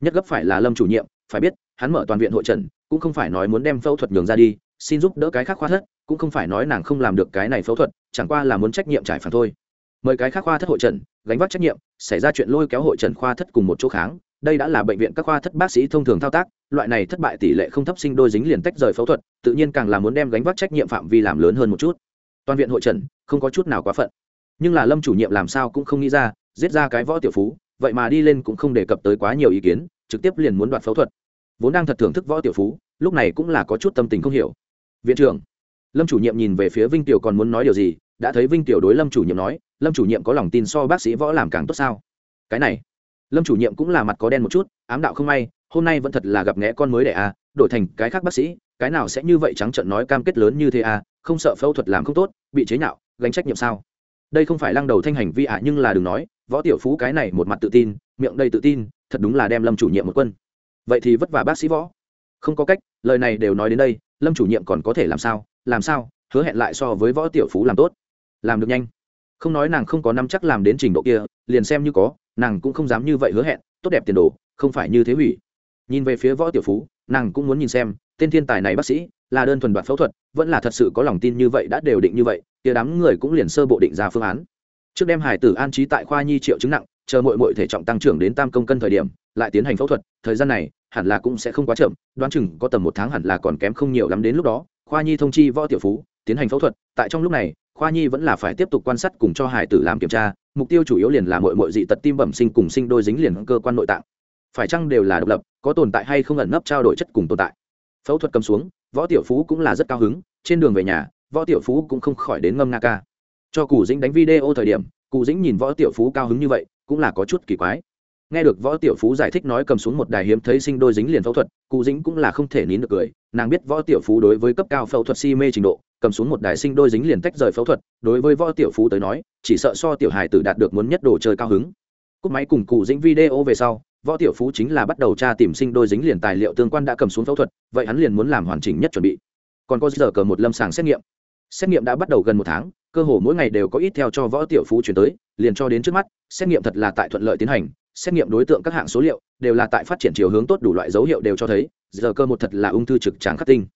Nhất gấp phải là lâm chủ nhiệm, phải biết, hắn mở toàn viện hội trần, cũng không phải nói muốn đem phẫu thuật nhường ra đi xin giúp đỡ cái khác khoa thất, cũng không phải nói nàng không làm được cái này phẫu thuật, chẳng qua là muốn trách nhiệm trải phản thôi. Mời cái khác khoa thất hội trần, gánh vác trách nhiệm, xảy ra chuyện lôi kéo hội trần khoa thất cùng một chỗ kháng, đây đã là bệnh viện các khoa thất bác sĩ thông thường thao tác, loại này thất bại tỷ lệ không thấp sinh đôi dính liền tách rời phẫu thuật, tự nhiên càng là muốn đem gánh vác trách nhiệm phạm vi làm lớn hơn một chút. Toàn viện hội trần, không có chút nào quá phận. Nhưng là lâm chủ nhiệm làm sao cũng không nghĩ ra, giết ra cái võ tiểu phú, vậy mà đi lên cũng không đề cập tới quá nhiều ý kiến, trực tiếp liền muốn đoạt phẫu thuật. Vốn đang thật thưởng thức võ tiểu phú, lúc này cũng là có chút tâm tình không hiểu viện trưởng. Lâm chủ nhiệm nhìn về phía vinh tiểu còn muốn nói điều gì đã thấy vinh tiểu đối lâm chủ nhiệm nói lâm chủ nhiệm có lòng tin so bác sĩ võ làm càng tốt sao? Cái này. Lâm chủ nhiệm cũng là mặt có đen một chút ám đạo không may hôm nay vẫn thật là gặp nghẽ con mới đẻ à đổi thành cái khác bác sĩ cái nào sẽ như vậy trắng trợn nói cam kết lớn như thế à không sợ phẫu thuật làm không tốt bị chế nhạo gánh trách nhiệm sao? Đây không phải lăng đầu thanh hành vi ạ à, nhưng là đừng nói võ tiểu phú cái này một mặt tự tin miệng đầy tự tin thật đúng là đem lâm chủ nhiệm một quân. Vậy thì vất vả bác sĩ võ không có cách, lời này đều nói đến đây, lâm chủ nhiệm còn có thể làm sao? Làm sao? Hứa hẹn lại so với võ tiểu phú làm tốt. Làm được nhanh. Không nói nàng không có năm chắc làm đến trình độ kia, liền xem như có, nàng cũng không dám như vậy hứa hẹn, tốt đẹp tiền đồ, không phải như thế hủy. Nhìn về phía võ tiểu phú, nàng cũng muốn nhìn xem, tên thiên tài này bác sĩ, là đơn thuần đoạt phẫu thuật, vẫn là thật sự có lòng tin như vậy đã đều định như vậy, kia đám người cũng liền sơ bộ định ra phương án. Trước đem hải tử an trí tại khoa nhi triệu chứng nặng chờ mọi mọi thể trọng tăng trưởng đến tam công cân thời điểm, lại tiến hành phẫu thuật, thời gian này, hẳn là cũng sẽ không quá chậm, đoán chừng có tầm một tháng hẳn là còn kém không nhiều lắm đến lúc đó, khoa nhi thông chi võ tiểu phú, tiến hành phẫu thuật, tại trong lúc này, khoa nhi vẫn là phải tiếp tục quan sát cùng cho hải tử làm kiểm tra, mục tiêu chủ yếu liền là mọi mọi dị tật tim bẩm sinh cùng sinh đôi dính liền cơ quan nội tạng. Phải chăng đều là độc lập, có tồn tại hay không ẩn nấp trao đổi chất cùng tồn tại? Phẫu thuật cầm xuống, võ tiểu phú cũng là rất cao hứng, trên đường về nhà, võ tiểu phú cũng không khỏi đến ngâm nga ca. Cho cù dĩnh đánh video thời điểm cụ dĩnh nhìn võ tiểu phú cao hứng như vậy cũng là có chút kỳ quái. Nghe được võ tiểu phú giải thích nói cầm xuống một đài hiếm thấy sinh đôi dính liền phẫu thuật, cụ dĩnh cũng là không thể nín được cười. Nàng biết võ tiểu phú đối với cấp cao phẫu thuật si mê trình độ, cầm xuống một đài sinh đôi dính liền tách rời phẫu thuật, đối với võ tiểu phú tới nói, chỉ sợ so tiểu hài tử đạt được muốn nhất đồ chơi cao hứng. Cúp máy cùng cụ dĩnh video về sau, võ tiểu phú chính là bắt đầu tra tìm sinh đôi dính liền tài liệu tương quan đã cầm xuống phẫu thuật, vậy hắn liền muốn làm hoàn chỉnh nhất chuẩn bị. Còn có giờ cờ một lâm sàng xét nghiệm. Xét nghiệm đã bắt đầu gần một tháng cơ hồ mỗi ngày đều có ít theo cho võ tiểu phú chuyển tới, liền cho đến trước mắt, xét nghiệm thật là tại thuận lợi tiến hành, xét nghiệm đối tượng các hạng số liệu đều là tại phát triển chiều hướng tốt đủ loại dấu hiệu đều cho thấy, giờ cơ một thật là ung thư trực tràng khắc tinh.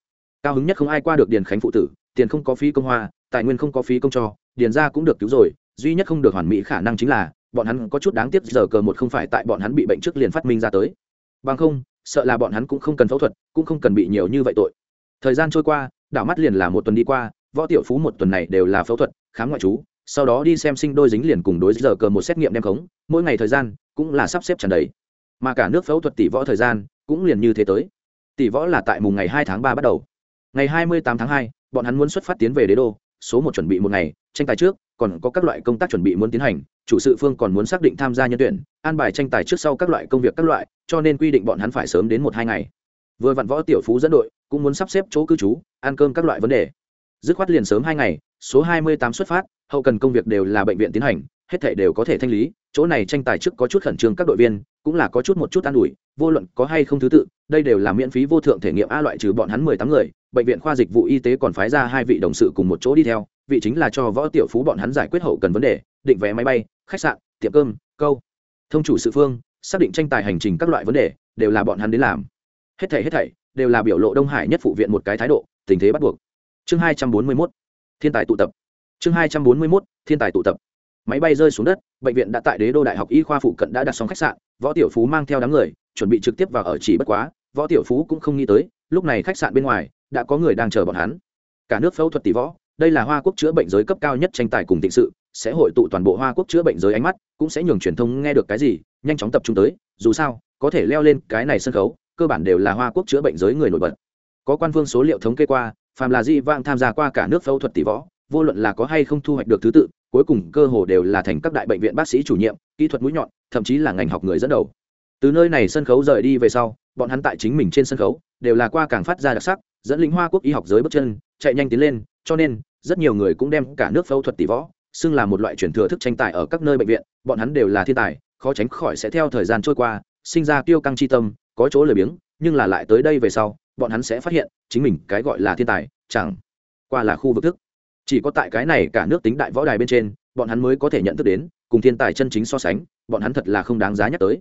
Cao hứng nhất không ai qua được điền khánh phụ tử, tiền không có phí công hoa, tài nguyên không có phí công cho, điền ra cũng được cứu rồi, duy nhất không được hoàn mỹ khả năng chính là, bọn hắn có chút đáng tiếc giờ cờ một không phải tại bọn hắn bị bệnh trước liền phát minh ra tới. Bằng không, sợ là bọn hắn cũng không cần phẫu thuật, cũng không cần bị nhiều như vậy tội. Thời gian trôi qua, đảo mắt liền là một tuần đi qua võ tiểu phú một tuần này đều là phẫu thuật, khám ngoại trú, sau đó đi xem sinh đôi dính liền cùng đối giờ cờ một xét nghiệm đem khống, mỗi ngày thời gian cũng là sắp xếp tràn đầy. Mà cả nước phẫu thuật tỷ võ thời gian cũng liền như thế tới. Tỷ võ là tại mùng ngày hai tháng ba bắt đầu. Ngày hai mươi tám tháng hai, bọn hắn muốn xuất phát tiến về đế đô, số một chuẩn bị một ngày, tranh tài trước còn có các loại công tác chuẩn bị muốn tiến hành, chủ sự phương còn muốn xác định tham gia nhân tuyển, an bài tranh tài trước sau các loại công việc các loại, cho nên quy định bọn hắn phải sớm đến một hai ngày. Vừa vặn võ tiểu phú dẫn đội cũng muốn sắp xếp chỗ cư trú, ăn cơm các loại vấn đề dứt khoát liền sớm hai ngày, số hai mươi tám xuất phát, hậu cần công việc đều là bệnh viện tiến hành, hết thể đều có thể thanh lý, chỗ này tranh tài trước có chút khẩn trương các đội viên, cũng là có chút một chút an ủi, vô luận có hay không thứ tự, đây đều là miễn phí vô thượng thể nghiệm a loại trừ bọn hắn mười tám người, bệnh viện khoa dịch vụ y tế còn phái ra hai vị đồng sự cùng một chỗ đi theo, vị chính là cho võ tiểu phú bọn hắn giải quyết hậu cần vấn đề, định vé máy bay, khách sạn, tiệm cơm, câu. Thông chủ sự phương, xác định tranh tài hành trình các loại vấn đề, đều là bọn hắn đến làm. Hết thảy hết thảy, đều là biểu lộ đông hải nhất phụ viện một cái thái độ, tình thế bắt buộc chương hai trăm bốn mươi 241 thiên tài tụ tập. Chương hai trăm bốn mươi 241 thiên tài tụ tập. Máy bay rơi xuống đất, bệnh viện đã tại đế đô đại học y khoa phụ cận đã đặt xong khách sạn, võ tiểu phú mang theo đám người, chuẩn bị trực tiếp vào ở chỉ bất quá, võ tiểu phú cũng không nghĩ tới, lúc này khách sạn bên ngoài, đã có người đang chờ bọn hắn. Cả nước phẫu thuật tỷ võ, đây là hoa quốc chữa bệnh giới cấp cao nhất tranh tài cùng thịnh sự, sẽ hội tụ toàn bộ hoa quốc chữa bệnh giới ánh mắt, cũng sẽ nhường truyền thông nghe được cái gì, nhanh chóng tập trung tới, dù sao, có thể leo lên cái này sân khấu, cơ bản đều là hoa quốc chữa bệnh giới người nổi bật. Có quan phương số liệu thống kê qua phàm là dị vang tham gia qua cả nước phẫu thuật tỷ võ, vô luận là có hay không thu hoạch được thứ tự, cuối cùng cơ hồ đều là thành các đại bệnh viện bác sĩ chủ nhiệm, kỹ thuật mũi nhọn, thậm chí là ngành học người dẫn đầu. Từ nơi này sân khấu rời đi về sau, bọn hắn tại chính mình trên sân khấu, đều là qua càng phát ra đặc sắc, dẫn lính hoa quốc y học giới bước chân, chạy nhanh tiến lên, cho nên, rất nhiều người cũng đem cả nước phẫu thuật tỷ võ, xưng là một loại truyền thừa thức tranh tài ở các nơi bệnh viện, bọn hắn đều là thiên tài, khó tránh khỏi sẽ theo thời gian trôi qua, sinh ra tiêu căng chi tâm, có chỗ lười biếng nhưng là lại tới đây về sau, bọn hắn sẽ phát hiện, chính mình cái gọi là thiên tài, chẳng qua là khu vực thức. Chỉ có tại cái này cả nước tính đại võ đài bên trên, bọn hắn mới có thể nhận thức đến, cùng thiên tài chân chính so sánh, bọn hắn thật là không đáng giá nhắc tới.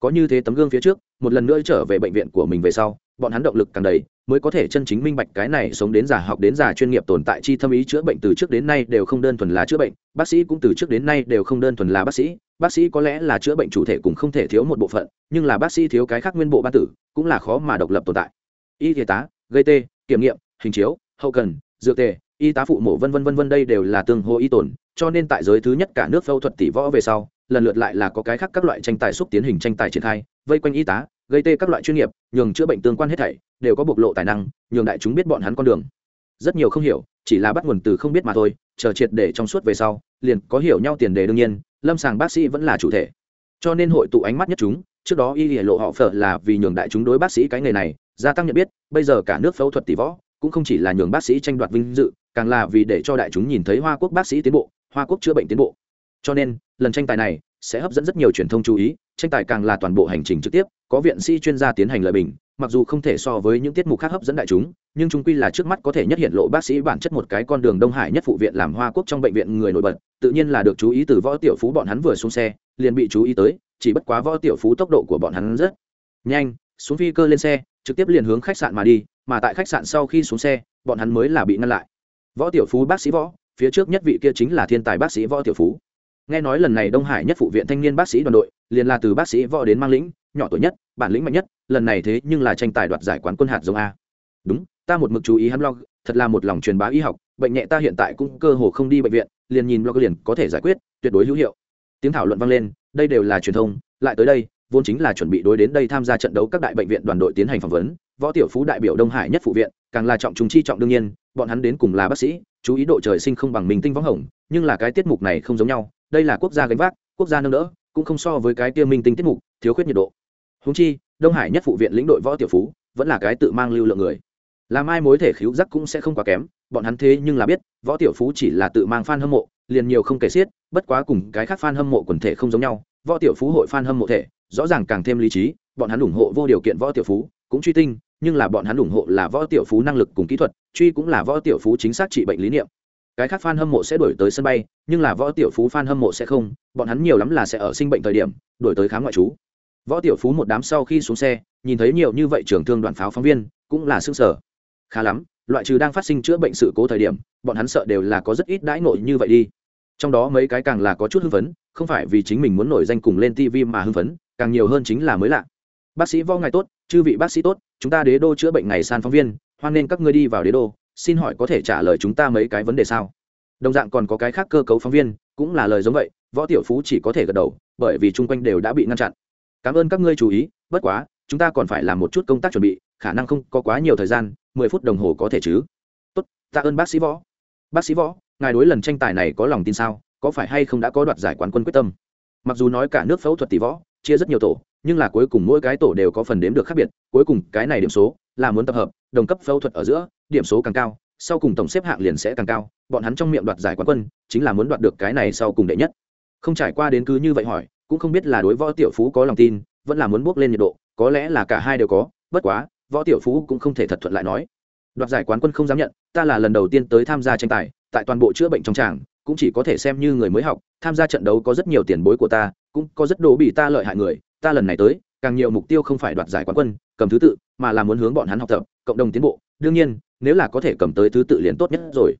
Có như thế tấm gương phía trước, một lần nữa trở về bệnh viện của mình về sau, bọn hắn động lực càng đầy mới có thể chân chính minh bạch cái này sống đến già học đến già chuyên nghiệp tồn tại chi thâm ý chữa bệnh từ trước đến nay đều không đơn thuần là chữa bệnh. Bác sĩ cũng từ trước đến nay đều không đơn thuần là bác sĩ. Bác sĩ có lẽ là chữa bệnh chủ thể cũng không thể thiếu một bộ phận, nhưng là bác sĩ thiếu cái khác nguyên bộ ban tử cũng là khó mà độc lập tồn tại. Y y tá, gây tê, kiểm nghiệm, hình chiếu, hậu cần, dược tề, y tá phụ mổ vân vân vân vân đây đều là tương hô y tồn cho nên tại giới thứ nhất cả nước phẫu thuật tỷ võ về sau, lần lượt lại là có cái khác các loại tranh tài xúc tiến hình tranh tài triển khai, vây quanh y tá gây tê các loại chuyên nghiệp, nhường chữa bệnh tương quan hết thảy đều có bộc lộ tài năng, nhường đại chúng biết bọn hắn con đường. Rất nhiều không hiểu, chỉ là bắt nguồn từ không biết mà thôi, chờ triệt để trong suốt về sau, liền có hiểu nhau tiền đề đương nhiên, lâm sàng bác sĩ vẫn là chủ thể. Cho nên hội tụ ánh mắt nhất chúng, trước đó y hệ lộ họ phở là vì nhường đại chúng đối bác sĩ cái nghề này, gia tăng nhận biết, bây giờ cả nước phẫu thuật tỷ võ, cũng không chỉ là nhường bác sĩ tranh đoạt vinh dự, càng là vì để cho đại chúng nhìn thấy hoa quốc bác sĩ tiến bộ, hoa quốc chữa bệnh tiến bộ. Cho nên, lần tranh tài này sẽ hấp dẫn rất nhiều truyền thông chú ý tranh tài càng là toàn bộ hành trình trực tiếp, có viện sĩ chuyên gia tiến hành lợi bình, mặc dù không thể so với những tiết mục khác hấp dẫn đại chúng, nhưng chúng quy là trước mắt có thể nhất hiện lộ bác sĩ bản chất một cái con đường đông hải nhất phụ viện làm hoa quốc trong bệnh viện người nổi bật, tự nhiên là được chú ý từ võ tiểu phú bọn hắn vừa xuống xe, liền bị chú ý tới, chỉ bất quá võ tiểu phú tốc độ của bọn hắn rất nhanh, xuống phi cơ lên xe, trực tiếp liền hướng khách sạn mà đi, mà tại khách sạn sau khi xuống xe, bọn hắn mới là bị ngăn lại. Võ tiểu phú bác sĩ võ, phía trước nhất vị kia chính là thiên tài bác sĩ võ tiểu phú nghe nói lần này đông hải nhất phụ viện thanh niên bác sĩ đoàn đội, liền là từ bác sĩ võ đến mang lĩnh, nhỏ tuổi nhất, bản lĩnh mạnh nhất, lần này thế nhưng là tranh tài đoạt giải quán quân hạt giống a. Đúng, ta một mực chú ý hắn blog, thật là một lòng truyền bá y học, bệnh nhẹ ta hiện tại cũng cơ hồ không đi bệnh viện, liền nhìn blog liền có thể giải quyết, tuyệt đối hữu hiệu. Tiếng thảo luận vang lên, đây đều là truyền thông, lại tới đây, vốn chính là chuẩn bị đối đến đây tham gia trận đấu các đại bệnh viện đoàn đội tiến hành phỏng vấn, võ tiểu phú đại biểu đông hải nhất phụ viện, càng là trọng chúng chi trọng đương nhiên, bọn hắn đến cùng là bác sĩ, chú ý độ trời sinh không bằng mình tinh võng hồng, nhưng là cái tiết mục này không giống nhau đây là quốc gia gánh vác, quốc gia nâng đỡ, cũng không so với cái kia minh tinh tiết mục, thiếu khuyết nhiệt độ. Húng chi, đông hải nhất phụ viện lĩnh đội võ tiểu phú, vẫn là cái tự mang lưu lượng người. Làm ai mối thể khiếu giác cũng sẽ không quá kém, bọn hắn thế nhưng là biết, võ tiểu phú chỉ là tự mang f a n hâm mộ, liền nhiều không kể xiết, bất quá cùng cái khác f a n hâm mộ quần thể không giống nhau, võ tiểu phú hội f a n hâm mộ thể, rõ ràng càng thêm lý trí, bọn hắn ủng hộ vô điều kiện võ tiểu phú, cũng truy tinh, nhưng là bọn hắn ủng hộ là võ tiểu phú năng lực cùng kỹ thuật, truy cũng là võ tiểu phú chính xác trị bệnh lý niệm cái khác fan hâm mộ sẽ đổi tới sân bay, nhưng là võ tiểu phú fan hâm mộ sẽ không, bọn hắn nhiều lắm là sẽ ở sinh bệnh thời điểm, đổi tới khám ngoại trú. Võ tiểu phú một đám sau khi xuống xe, nhìn thấy nhiều như vậy trưởng thương đoàn pháo phóng viên, cũng là xương sở khá lắm, loại trừ đang phát sinh chữa bệnh sự cố thời điểm, bọn hắn sợ đều là có rất ít đãi nội như vậy đi. Trong đó mấy cái càng là có chút hưng phấn, không phải vì chính mình muốn nổi danh cùng lên tv mà hưng phấn, càng nhiều hơn chính là mới lạ. Bác sĩ võ ngài tốt, chư vị bác sĩ tốt, chúng ta đế đô chữa bệnh ngày san phóng viên, hoan nên các ngươi đi vào đế đô xin hỏi có thể trả lời chúng ta mấy cái vấn đề sao? Đồng dạng còn có cái khác cơ cấu phóng viên, cũng là lời giống vậy, võ tiểu phú chỉ có thể gật đầu, bởi vì chung quanh đều đã bị ngăn chặn. Cảm ơn các ngươi chú ý, bất quá, chúng ta còn phải làm một chút công tác chuẩn bị, khả năng không có quá nhiều thời gian, mười phút đồng hồ có thể chứ? Tốt, tạ ơn bác sĩ võ. Bác sĩ võ, ngài đối lần tranh tài này có lòng tin sao? Có phải hay không đã có đoạt giải quán quân quyết tâm? Mặc dù nói cả nước phẫu thuật tỷ võ, chia rất nhiều tổ, nhưng là cuối cùng mỗi cái tổ đều có phần đếm được khác biệt, cuối cùng cái này điểm số là muốn tập hợp, đồng cấp phẫu thuật ở giữa, điểm số càng cao, sau cùng tổng xếp hạng liền sẽ càng cao, bọn hắn trong miệng đoạt giải quán quân, chính là muốn đoạt được cái này sau cùng đệ nhất. Không trải qua đến cứ như vậy hỏi, cũng không biết là đối võ tiểu phú có lòng tin, vẫn là muốn bước lên nhiệt độ, có lẽ là cả hai đều có, bất quá, võ tiểu phú cũng không thể thật thuận lại nói. Đoạt giải quán quân không dám nhận, ta là lần đầu tiên tới tham gia tranh tài, tại toàn bộ chữa bệnh trong tràng, cũng chỉ có thể xem như người mới học, tham gia trận đấu có rất nhiều tiền bối của ta, cũng có rất đồ bị ta lợi hại người, ta lần này tới càng nhiều mục tiêu không phải đoạt giải quán quân, cầm thứ tự, mà là muốn hướng bọn hắn học tập, cộng đồng tiến bộ. Đương nhiên, nếu là có thể cầm tới thứ tự liền tốt nhất rồi.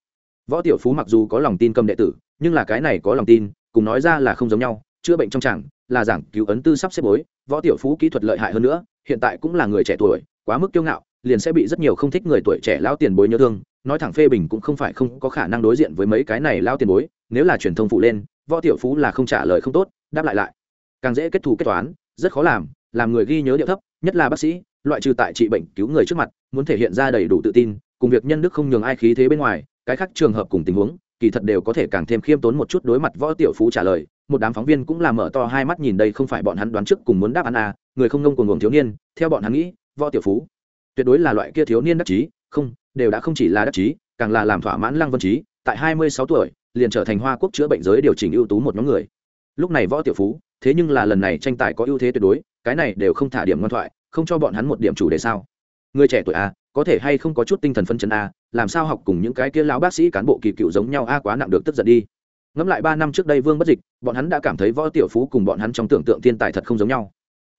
Võ tiểu phú mặc dù có lòng tin cầm đệ tử, nhưng là cái này có lòng tin, cùng nói ra là không giống nhau, chữa bệnh trong chẳng là giảng cứu ấn tư sắp xếp bối, võ tiểu phú kỹ thuật lợi hại hơn nữa, hiện tại cũng là người trẻ tuổi, quá mức kiêu ngạo, liền sẽ bị rất nhiều không thích người tuổi trẻ lao tiền bối nhớ thương, nói thẳng phê bình cũng không phải không có khả năng đối diện với mấy cái này lao tiền bối, nếu là truyền thông phụ lên, võ tiểu phú là không trả lời không tốt, đáp lại lại. Càng dễ kết thù kết toán, rất khó làm làm người ghi nhớ điệu thấp, nhất là bác sĩ, loại trừ tại trị bệnh cứu người trước mặt, muốn thể hiện ra đầy đủ tự tin, cùng việc nhân đức không nhường ai khí thế bên ngoài, cái khác trường hợp cùng tình huống, kỳ thật đều có thể càng thêm khiêm tốn một chút đối mặt võ tiểu phú trả lời, một đám phóng viên cũng làm mở to hai mắt nhìn đây không phải bọn hắn đoán trước cùng muốn đáp án à người không nông cuồng nguồn thiếu niên, theo bọn hắn nghĩ, võ tiểu phú, tuyệt đối là loại kia thiếu niên đắc chí, không, đều đã không chỉ là đắc chí, càng là làm thỏa mãn lăng vân trí tại hai mươi sáu tuổi, liền trở thành hoa quốc chữa bệnh giới điều chỉnh ưu tú một nhóm người. Lúc này võ tiểu phú, thế nhưng là lần này tranh tài có ưu thế tuyệt đối cái này đều không thả điểm ngoan thoại, không cho bọn hắn một điểm chủ đề sao? Người trẻ tuổi a có thể hay không có chút tinh thần phân chấn a làm sao học cùng những cái kia lão bác sĩ cán bộ kỳ cựu giống nhau a à, quá nặng được tức giận đi. Ngẫm lại ba năm trước đây vương bất dịch, bọn hắn đã cảm thấy võ tiểu phú cùng bọn hắn trong tưởng tượng thiên tài thật không giống nhau.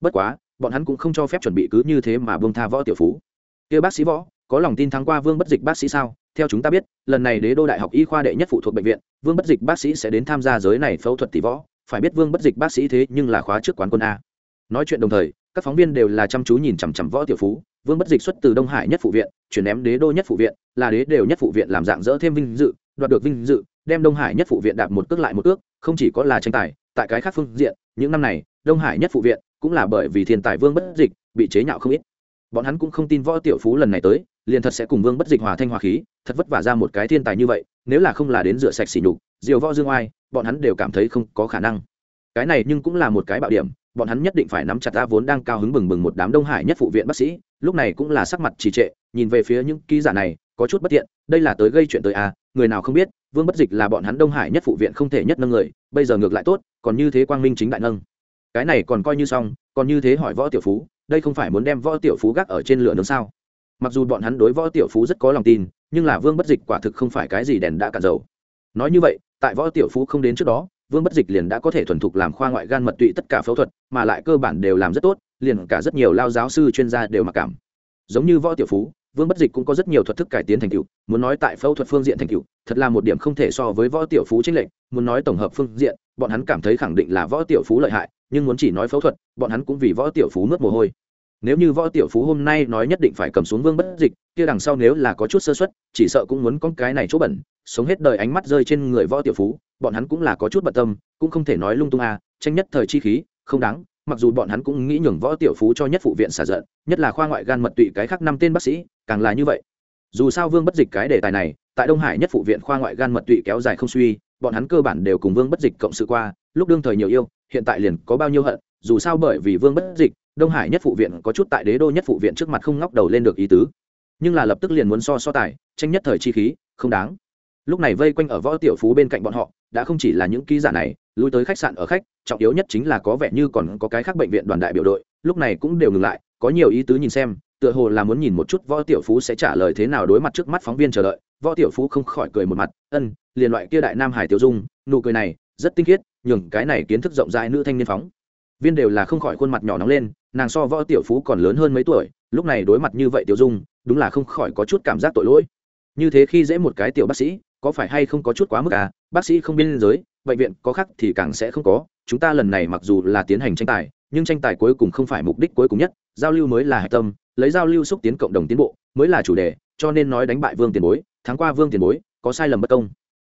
Bất quá, bọn hắn cũng không cho phép chuẩn bị cứ như thế mà vương tha võ tiểu phú. Kia bác sĩ võ, có lòng tin thắng qua vương bất dịch bác sĩ sao? Theo chúng ta biết, lần này đế đô đại học y khoa đệ nhất phụ thuộc bệnh viện, vương bất dịch bác sĩ sẽ đến tham gia giới này phẫu thuật tỷ võ. Phải biết vương bất dịch bác sĩ thế nhưng là khóa trước quán quân a nói chuyện đồng thời, các phóng viên đều là chăm chú nhìn chằm chằm võ tiểu phú, vương bất dịch xuất từ đông hải nhất phụ viện, chuyển ném đế đô nhất phụ viện, là đế đều nhất phụ viện làm dạng dỡ thêm vinh dự, đoạt được vinh dự, đem đông hải nhất phụ viện đạp một cước lại một cước không chỉ có là tranh tài, tại cái khác phương diện, những năm này, đông hải nhất phụ viện cũng là bởi vì thiên tài vương bất dịch bị chế nhạo không ít. Bọn hắn cũng không tin võ tiểu phú lần này tới, liền thật sẽ cùng vương bất dịch hòa thanh hòa khí, thật vất vả ra một cái thiên tài như vậy, nếu là không là đến rửa sạch xỉ nhục diều võ dương oai, bọn hắn đều cảm thấy không có khả năng. Cái này nhưng cũng là một cái bạo điểm bọn hắn nhất định phải nắm chặt ta vốn đang cao hứng bừng bừng một đám đông hải nhất phụ viện bác sĩ, lúc này cũng là sắc mặt trì trệ, nhìn về phía những ký giả này, có chút bất tiện, đây là tới gây chuyện tới à người nào không biết, vương bất dịch là bọn hắn đông hải nhất phụ viện không thể nhất nâng người, bây giờ ngược lại tốt, còn như thế quang minh chính đại nâng. Cái này còn coi như xong, còn như thế hỏi võ tiểu phú, đây không phải muốn đem võ tiểu phú gác ở trên lửa nướng sao? Mặc dù bọn hắn đối võ tiểu phú rất có lòng tin, nhưng là vương bất dịch quả thực không phải cái gì đèn đã cạn dầu. Nói như vậy, tại võ tiểu phú không đến trước đó vương bất dịch liền đã có thể thuần thục làm khoa ngoại gan mật tụy tất cả phẫu thuật, mà lại cơ bản đều làm rất tốt, liền cả rất nhiều lao giáo sư chuyên gia đều mặc cảm. Giống như võ tiểu phú, vương bất dịch cũng có rất nhiều thuật thức cải tiến thành tựu, muốn nói tại phẫu thuật phương diện thành tựu, thật là một điểm không thể so với võ tiểu phú chính lệnh muốn nói tổng hợp phương diện, bọn hắn cảm thấy khẳng định là võ tiểu phú lợi hại, nhưng muốn chỉ nói phẫu thuật, bọn hắn cũng vì võ tiểu phú mất mồ hôi nếu như võ tiểu phú hôm nay nói nhất định phải cầm xuống vương bất dịch, kia đằng sau nếu là có chút sơ xuất chỉ sợ cũng muốn con cái này chỗ bẩn, sống hết đời ánh mắt rơi trên người võ tiểu phú, bọn hắn cũng là có chút bận tâm, cũng không thể nói lung tung à tranh nhất thời chi khí, không đáng, mặc dù bọn hắn cũng nghĩ nhường võ tiểu phú cho nhất phụ viện xả giận, nhất là khoa ngoại gan mật tụy cái khác năm tên bác sĩ, càng là như vậy. Dù sao vương bất dịch cái đề tài này, tại đông hải nhất phụ viện khoa ngoại gan mật tụy kéo dài không suy, bọn hắn cơ bản đều cùng vương bất dịch cộng sự qua, lúc đương thời nhiều yêu, hiện tại liền có bao nhiêu hận dù sao bởi vì vương bất dịch, đông hải nhất phụ viện có chút tại đế đô nhất phụ viện trước mặt không ngóc đầu lên được ý tứ. Nhưng là lập tức liền muốn so so tài, tranh nhất thời chi khí, không đáng. Lúc này vây quanh ở võ tiểu phú bên cạnh bọn họ, đã không chỉ là những ký giả này, lui tới khách sạn ở khách, trọng yếu nhất chính là có vẻ như còn có cái khác bệnh viện đoàn đại biểu đội, lúc này cũng đều ngừng lại, có nhiều ý tứ nhìn xem, tựa hồ là muốn nhìn một chút võ tiểu phú sẽ trả lời thế nào đối mặt trước mắt phóng viên chờ đợi. Võ tiểu phú không khỏi cười một mặt, ân, liền loại kia đại nam hải tiểu dung, nụ cười này rất tinh khiết, nhường cái này kiến thức rộng rãi nữ thanh niên phóng viên đều là không khỏi khuôn mặt nhỏ nóng lên, nàng so võ tiểu phú còn lớn hơn mấy tuổi, lúc này đối mặt như vậy tiểu dung, đúng là không khỏi có chút cảm giác tội lỗi. Như thế khi dễ một cái tiểu bác sĩ, có phải hay không có chút quá mức à? Bác sĩ không biên giới, bệnh viện có khác thì càng sẽ không có. Chúng ta lần này mặc dù là tiến hành tranh tài, nhưng tranh tài cuối cùng không phải mục đích cuối cùng nhất. Giao lưu mới là hạch tâm, lấy giao lưu xúc tiến cộng đồng tiến bộ mới là chủ đề, cho nên nói đánh bại vương tiền bối, thắng qua vương tiền bối, có sai lầm bất công.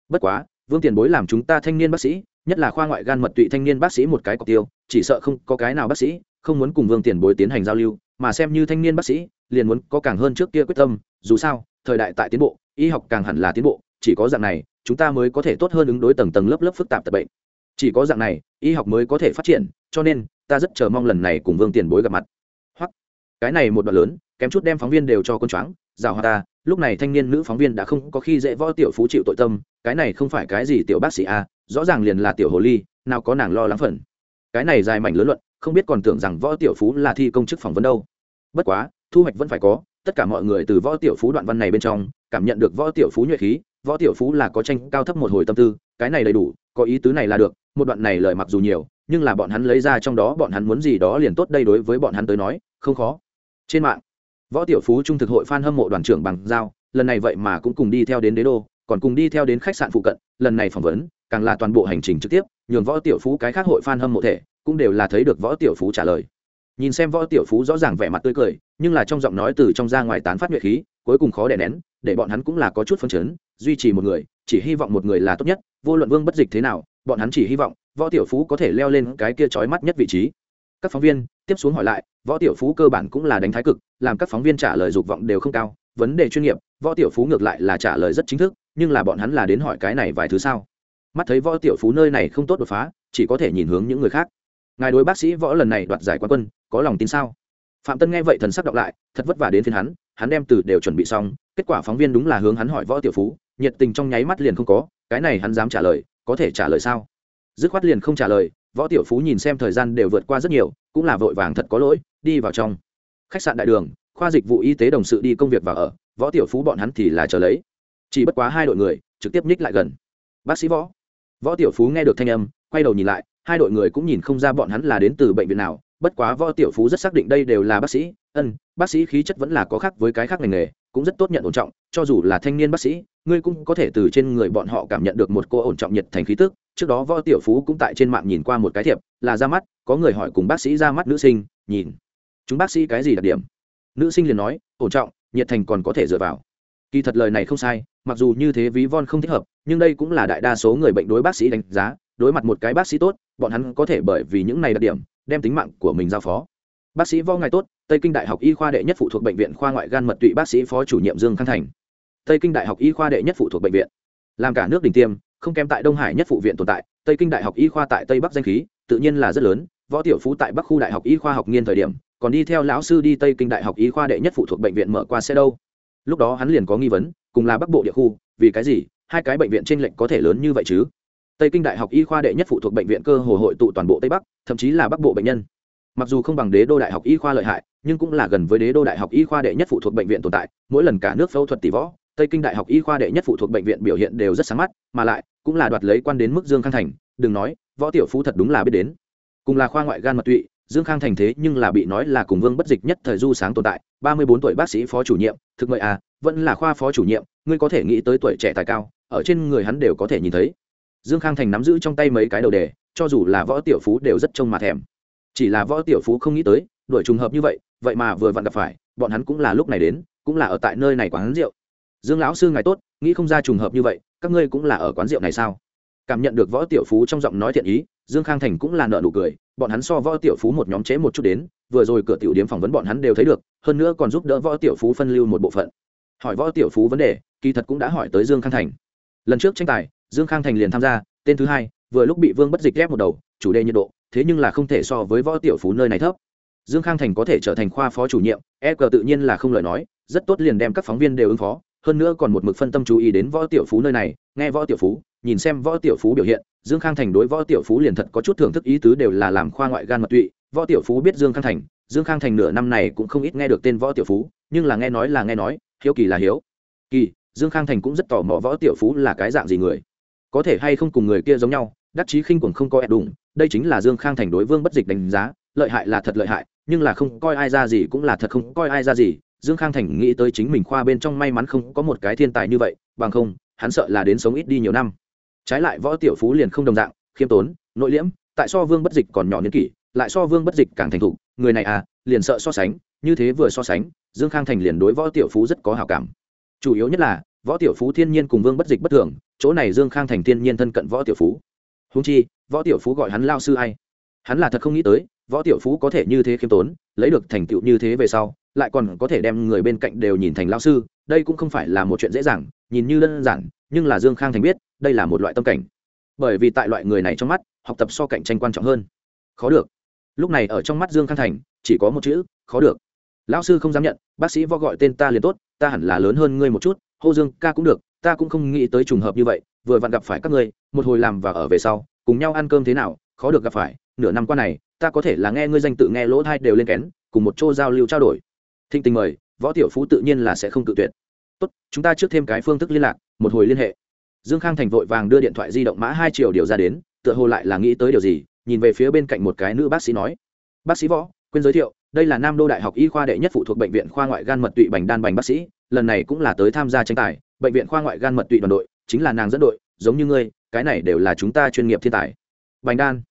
Bất quá, vương tiền bối làm chúng ta thanh niên bác sĩ nhất là khoa ngoại gan mật tụy thanh niên bác sĩ một cái cọc tiêu, chỉ sợ không có cái nào bác sĩ không muốn cùng vương tiền bối tiến hành giao lưu, mà xem như thanh niên bác sĩ, liền muốn có càng hơn trước kia quyết tâm, dù sao, thời đại tại tiến bộ, y học càng hẳn là tiến bộ, chỉ có dạng này, chúng ta mới có thể tốt hơn ứng đối tầng tầng lớp lớp phức tạp tập bệnh. Chỉ có dạng này, y học mới có thể phát triển, cho nên, ta rất chờ mong lần này cùng vương tiền bối gặp mặt. Hoặc, cái này một đoạn lớn, kém chút đem phóng viên đều cho con choáng, rào hoa ta, lúc này thanh niên nữ phóng viên đã không có khi dễ võ tiểu phú chịu tội tâm cái này không phải cái gì tiểu bác sĩ a, rõ ràng liền là tiểu hồ ly, nào có nàng lo lắng phần. Cái này dài mảnh lớn luận, không biết còn tưởng rằng võ tiểu phú là thi công chức phỏng vấn đâu. Bất quá, thu hoạch vẫn phải có, tất cả mọi người từ võ tiểu phú đoạn văn này bên trong, cảm nhận được võ tiểu phú nhuệ khí, võ tiểu phú là có tranh cao thấp một hồi tâm tư, cái này đầy đủ, có ý tứ này là được, một đoạn này lời mặc dù nhiều, nhưng là bọn hắn lấy ra trong đó bọn hắn muốn gì đó liền tốt đây đối với bọn hắn tới nói, không khó. Trên mạng, võ tiểu phú trung thực hội f hâm mộ đoàn trưởng bằng giao, lần này vậy mà cũng cùng đi theo đến đế đô còn cùng đi theo đến khách sạn phụ cận, lần này phỏng vấn, càng là toàn bộ hành trình trực tiếp, nhường võ tiểu phú cái khác hội f hâm mộ thể, cũng đều là thấy được võ tiểu phú trả lời. Nhìn xem võ tiểu phú rõ ràng vẻ mặt tươi cười, nhưng là trong giọng nói từ trong ra ngoài tán phát nhuệ khí, cuối cùng khó đè nén, để bọn hắn cũng là có chút phân chấn, duy trì một người, chỉ hy vọng một người là tốt nhất, vô luận vương bất dịch thế nào, bọn hắn chỉ hy vọng võ tiểu phú có thể leo lên cái kia trói mắt nhất vị trí. Các phóng viên, tiếp xuống hỏi lại, võ tiểu phú cơ bản cũng là đánh thái cực, làm các phóng viên trả lời dục vọng đều không cao, vấn đề chuyên nghiệp, võ tiểu phú ngược lại là trả lời rất chính thức nhưng là bọn hắn là đến hỏi cái này vài thứ sao? Mắt thấy võ tiểu phú nơi này không tốt đột phá, chỉ có thể nhìn hướng những người khác. Ngài đối bác sĩ võ lần này đoạt giải quán quân, có lòng tin sao? Phạm tân nghe vậy thần sắc đọc lại, thật vất vả đến phiên hắn hắn đem từ đều chuẩn bị xong, kết quả phóng viên đúng là hướng hắn hỏi võ tiểu phú, nhiệt tình trong nháy mắt liền không có, cái này hắn dám trả lời, có thể trả lời sao? Dứt khoát liền không trả lời, võ tiểu phú nhìn xem thời gian đều vượt qua rất nhiều, cũng là vội vàng thật có lỗi, đi vào trong. Khách sạn đại đường, khoa dịch vụ y tế đồng sự đi công việc vào ở, võ tiểu phú bọn hắn thì là chờ lấy chỉ bất quá hai đội người trực tiếp nhích lại gần. Bác sĩ võ. Võ tiểu phú nghe được thanh âm, quay đầu nhìn lại, hai đội người cũng nhìn không ra bọn hắn là đến từ bệnh viện nào, bất quá võ tiểu phú rất xác định đây đều là bác sĩ. Ân, bác sĩ khí chất vẫn là có khác với cái khác ngành nghề, cũng rất tốt nhận ổn trọng, cho dù là thanh niên bác sĩ, ngươi cũng có thể từ trên người bọn họ cảm nhận được một cô ổn trọng nhiệt thành khí tức. Trước đó võ tiểu phú cũng tại trên mạng nhìn qua một cái thiệp, là ra mắt, có người hỏi cùng bác sĩ ra mắt nữ sinh, nhìn. Chúng bác sĩ cái gì đặc điểm? Nữ sinh liền nói, ổn trọng, nhiệt thành còn có thể dựa vào. Kỳ thật lời này không sai mặc dù như thế ví von không thích hợp, nhưng đây cũng là đại đa số người bệnh đối bác sĩ đánh giá, đối mặt một cái bác sĩ tốt, bọn hắn có thể bởi vì những này đặc điểm, đem tính mạng của mình giao phó. Bác sĩ võ ngài tốt, tây kinh đại học y khoa đệ nhất phụ thuộc bệnh viện khoa ngoại gan mật tụy bác sĩ phó chủ nhiệm dương khang thành. Tây kinh đại học y khoa đệ nhất phụ thuộc bệnh viện. Làm cả nước đỉnh tiêm, không kém tại đông hải nhất phụ viện tồn tại, tây kinh đại học y khoa tại tây bắc danh khí, tự nhiên là rất lớn, võ tiểu phú tại bắc khu đại học y khoa học nghiên thời điểm, còn đi theo lão sư đi tây kinh đại học y khoa đệ nhất phụ thuộc bệnh viện mở qua xe đâu. Lúc đó hắn liền có nghi vấn cùng là bắc bộ địa khu, vì cái gì? Hai cái bệnh viện trên lệnh có thể lớn như vậy chứ? Tây kinh đại học y khoa đệ nhất phụ thuộc bệnh viện cơ hồ hội tụ toàn bộ tây bắc, thậm chí là bắc bộ bệnh nhân. Mặc dù không bằng đế đô đại học y khoa lợi hại, nhưng cũng là gần với đế đô đại học y khoa đệ nhất phụ thuộc bệnh viện tồn tại. Mỗi lần cả nước phẫu thuật tỷ võ, tây kinh đại học y khoa đệ nhất phụ thuộc bệnh viện biểu hiện đều rất sáng mắt, mà lại cũng là đoạt lấy quan đến mức dương khang thành. Đừng nói, võ tiểu phú thật đúng là biết đến. Cùng là khoa ngoại gan mật tụy, dương khang thành thế nhưng là bị nói là cùng vương bất dịch nhất thời du sáng tồn tại. Ba mươi bốn tuổi bác sĩ phó chủ nhiệm thực mời à vẫn là khoa phó chủ nhiệm, ngươi có thể nghĩ tới tuổi trẻ tài cao, ở trên người hắn đều có thể nhìn thấy. Dương khang thành nắm giữ trong tay mấy cái đầu đề, cho dù là võ tiểu phú đều rất trông mà thèm. Chỉ là võ tiểu phú không nghĩ tới, đuổi trùng hợp như vậy vậy mà vừa vặn gặp phải, bọn hắn cũng là lúc này đến, cũng là ở tại nơi này quán rượu. Dương lão sư ngài tốt, nghĩ không ra trùng hợp như vậy, các ngươi cũng là ở quán rượu này sao? Cảm nhận được võ tiểu phú trong giọng nói thiện ý, dương khang thành cũng là nợ nụ cười, bọn hắn so võ tiểu phú một nhóm chế một chút đến, vừa rồi cửa tiểu điếm phỏng vấn bọn hắn đều thấy được, hơn nữa còn giúp đỡ võ tiểu phú phân lưu một bộ phận. Hỏi võ tiểu phú vấn đề, kỳ thật cũng đã hỏi tới dương khang thành. Lần trước tranh tài, dương khang thành liền tham gia, tên thứ hai, vừa lúc bị vương bất dịch ghép một đầu, chủ đề nhiệt độ, thế nhưng là không thể so với võ tiểu phú nơi này thấp. Dương khang thành có thể trở thành khoa phó chủ nhiệm e cờ tự nhiên là không lời nói, rất tốt liền đem các phóng viên đều ứng phó, hơn nữa còn một mực phân tâm chú ý đến võ tiểu phú nơi này, nghe võ tiểu phú nhìn xem võ tiểu phú biểu hiện, dương khang thành đối võ tiểu phú liền thật có chút thưởng thức ý tứ đều là làm khoa ngoại gan mật tụy. Võ tiểu phú biết dương khang thành, dương khang thành nửa năm này cũng không ít nghe được tên võ tiểu phú, nhưng là nghe nói là nghe nói, hiếu kỳ là hiếu. Kỳ, dương khang thành cũng rất tò mò võ tiểu phú là cái dạng gì người. Có thể hay không cùng người kia giống nhau, đắc chí khinh quẩn không có ép đủng đây chính là dương khang thành đối vương bất dịch đánh giá, lợi hại là thật lợi hại, nhưng là không coi ai ra gì cũng là thật không coi ai ra gì. Dương khang thành nghĩ tới chính mình khoa bên trong may mắn không có một cái thiên tài như vậy, bằng không, hắn sợ là đến sống ít đi nhiều năm trái lại võ tiểu phú liền không đồng dạng, khiêm tốn, nội liễm, tại so vương bất dịch còn nhỏ niên kỷ, lại so vương bất dịch càng thành thục, người này à liền sợ so sánh, như thế vừa so sánh, dương khang thành liền đối võ tiểu phú rất có hào cảm. Chủ yếu nhất là, võ tiểu phú thiên nhiên cùng vương bất dịch bất thường, chỗ này dương khang thành thiên nhiên thân cận võ tiểu phú. Húng chi, võ tiểu phú gọi hắn lao sư ai? Hắn là thật không nghĩ tới, võ tiểu phú có thể như thế khiêm tốn, lấy được thành tựu như thế về sau, lại còn có thể đem người bên cạnh đều nhìn thành lao sư, đây cũng không phải là một chuyện dễ dàng, nhìn như đơn giản, nhưng là dương khang thành biết đây là một loại tâm cảnh. Bởi vì tại loại người này trong mắt, học tập so cạnh tranh quan trọng hơn. Khó được. Lúc này ở trong mắt dương khang thành, chỉ có một chữ, khó được. Lão sư không dám nhận, bác sĩ võ gọi tên ta liền tốt, ta hẳn là lớn hơn ngươi một chút, hô dương, ca cũng được, ta cũng không nghĩ tới trùng hợp như vậy, vừa vặn gặp phải các ngươi, một hồi làm và ở về sau, cùng nhau ăn cơm thế nào, khó được gặp phải, nửa năm qua này, ta có thể là nghe ngươi danh tự nghe lỗ thai đều lên kén, cùng một chỗ giao lưu trao đổi. Thịnh tình mời, võ tiểu phú tự nhiên là sẽ không tự tuyệt. Tốt, chúng ta trước thêm cái phương thức liên lạc, một hồi liên hệ dương khang thành vội vàng đưa điện thoại di động mã hai triệu điều ra đến, tựa hồ lại là nghĩ tới điều gì, nhìn về phía bên cạnh một cái nữ bác sĩ nói, bác sĩ võ, quên giới thiệu, đây là nam đô đại học y khoa đệ nhất phụ thuộc bệnh viện khoa ngoại gan mật tụy bành đan bành bác sĩ, lần này cũng là tới tham gia tranh tài, bệnh viện khoa ngoại gan mật tụy đoàn đội, chính là nàng dẫn đội, giống như ngươi, cái này đều là chúng ta chuyên nghiệp thiên tài. Bành đan,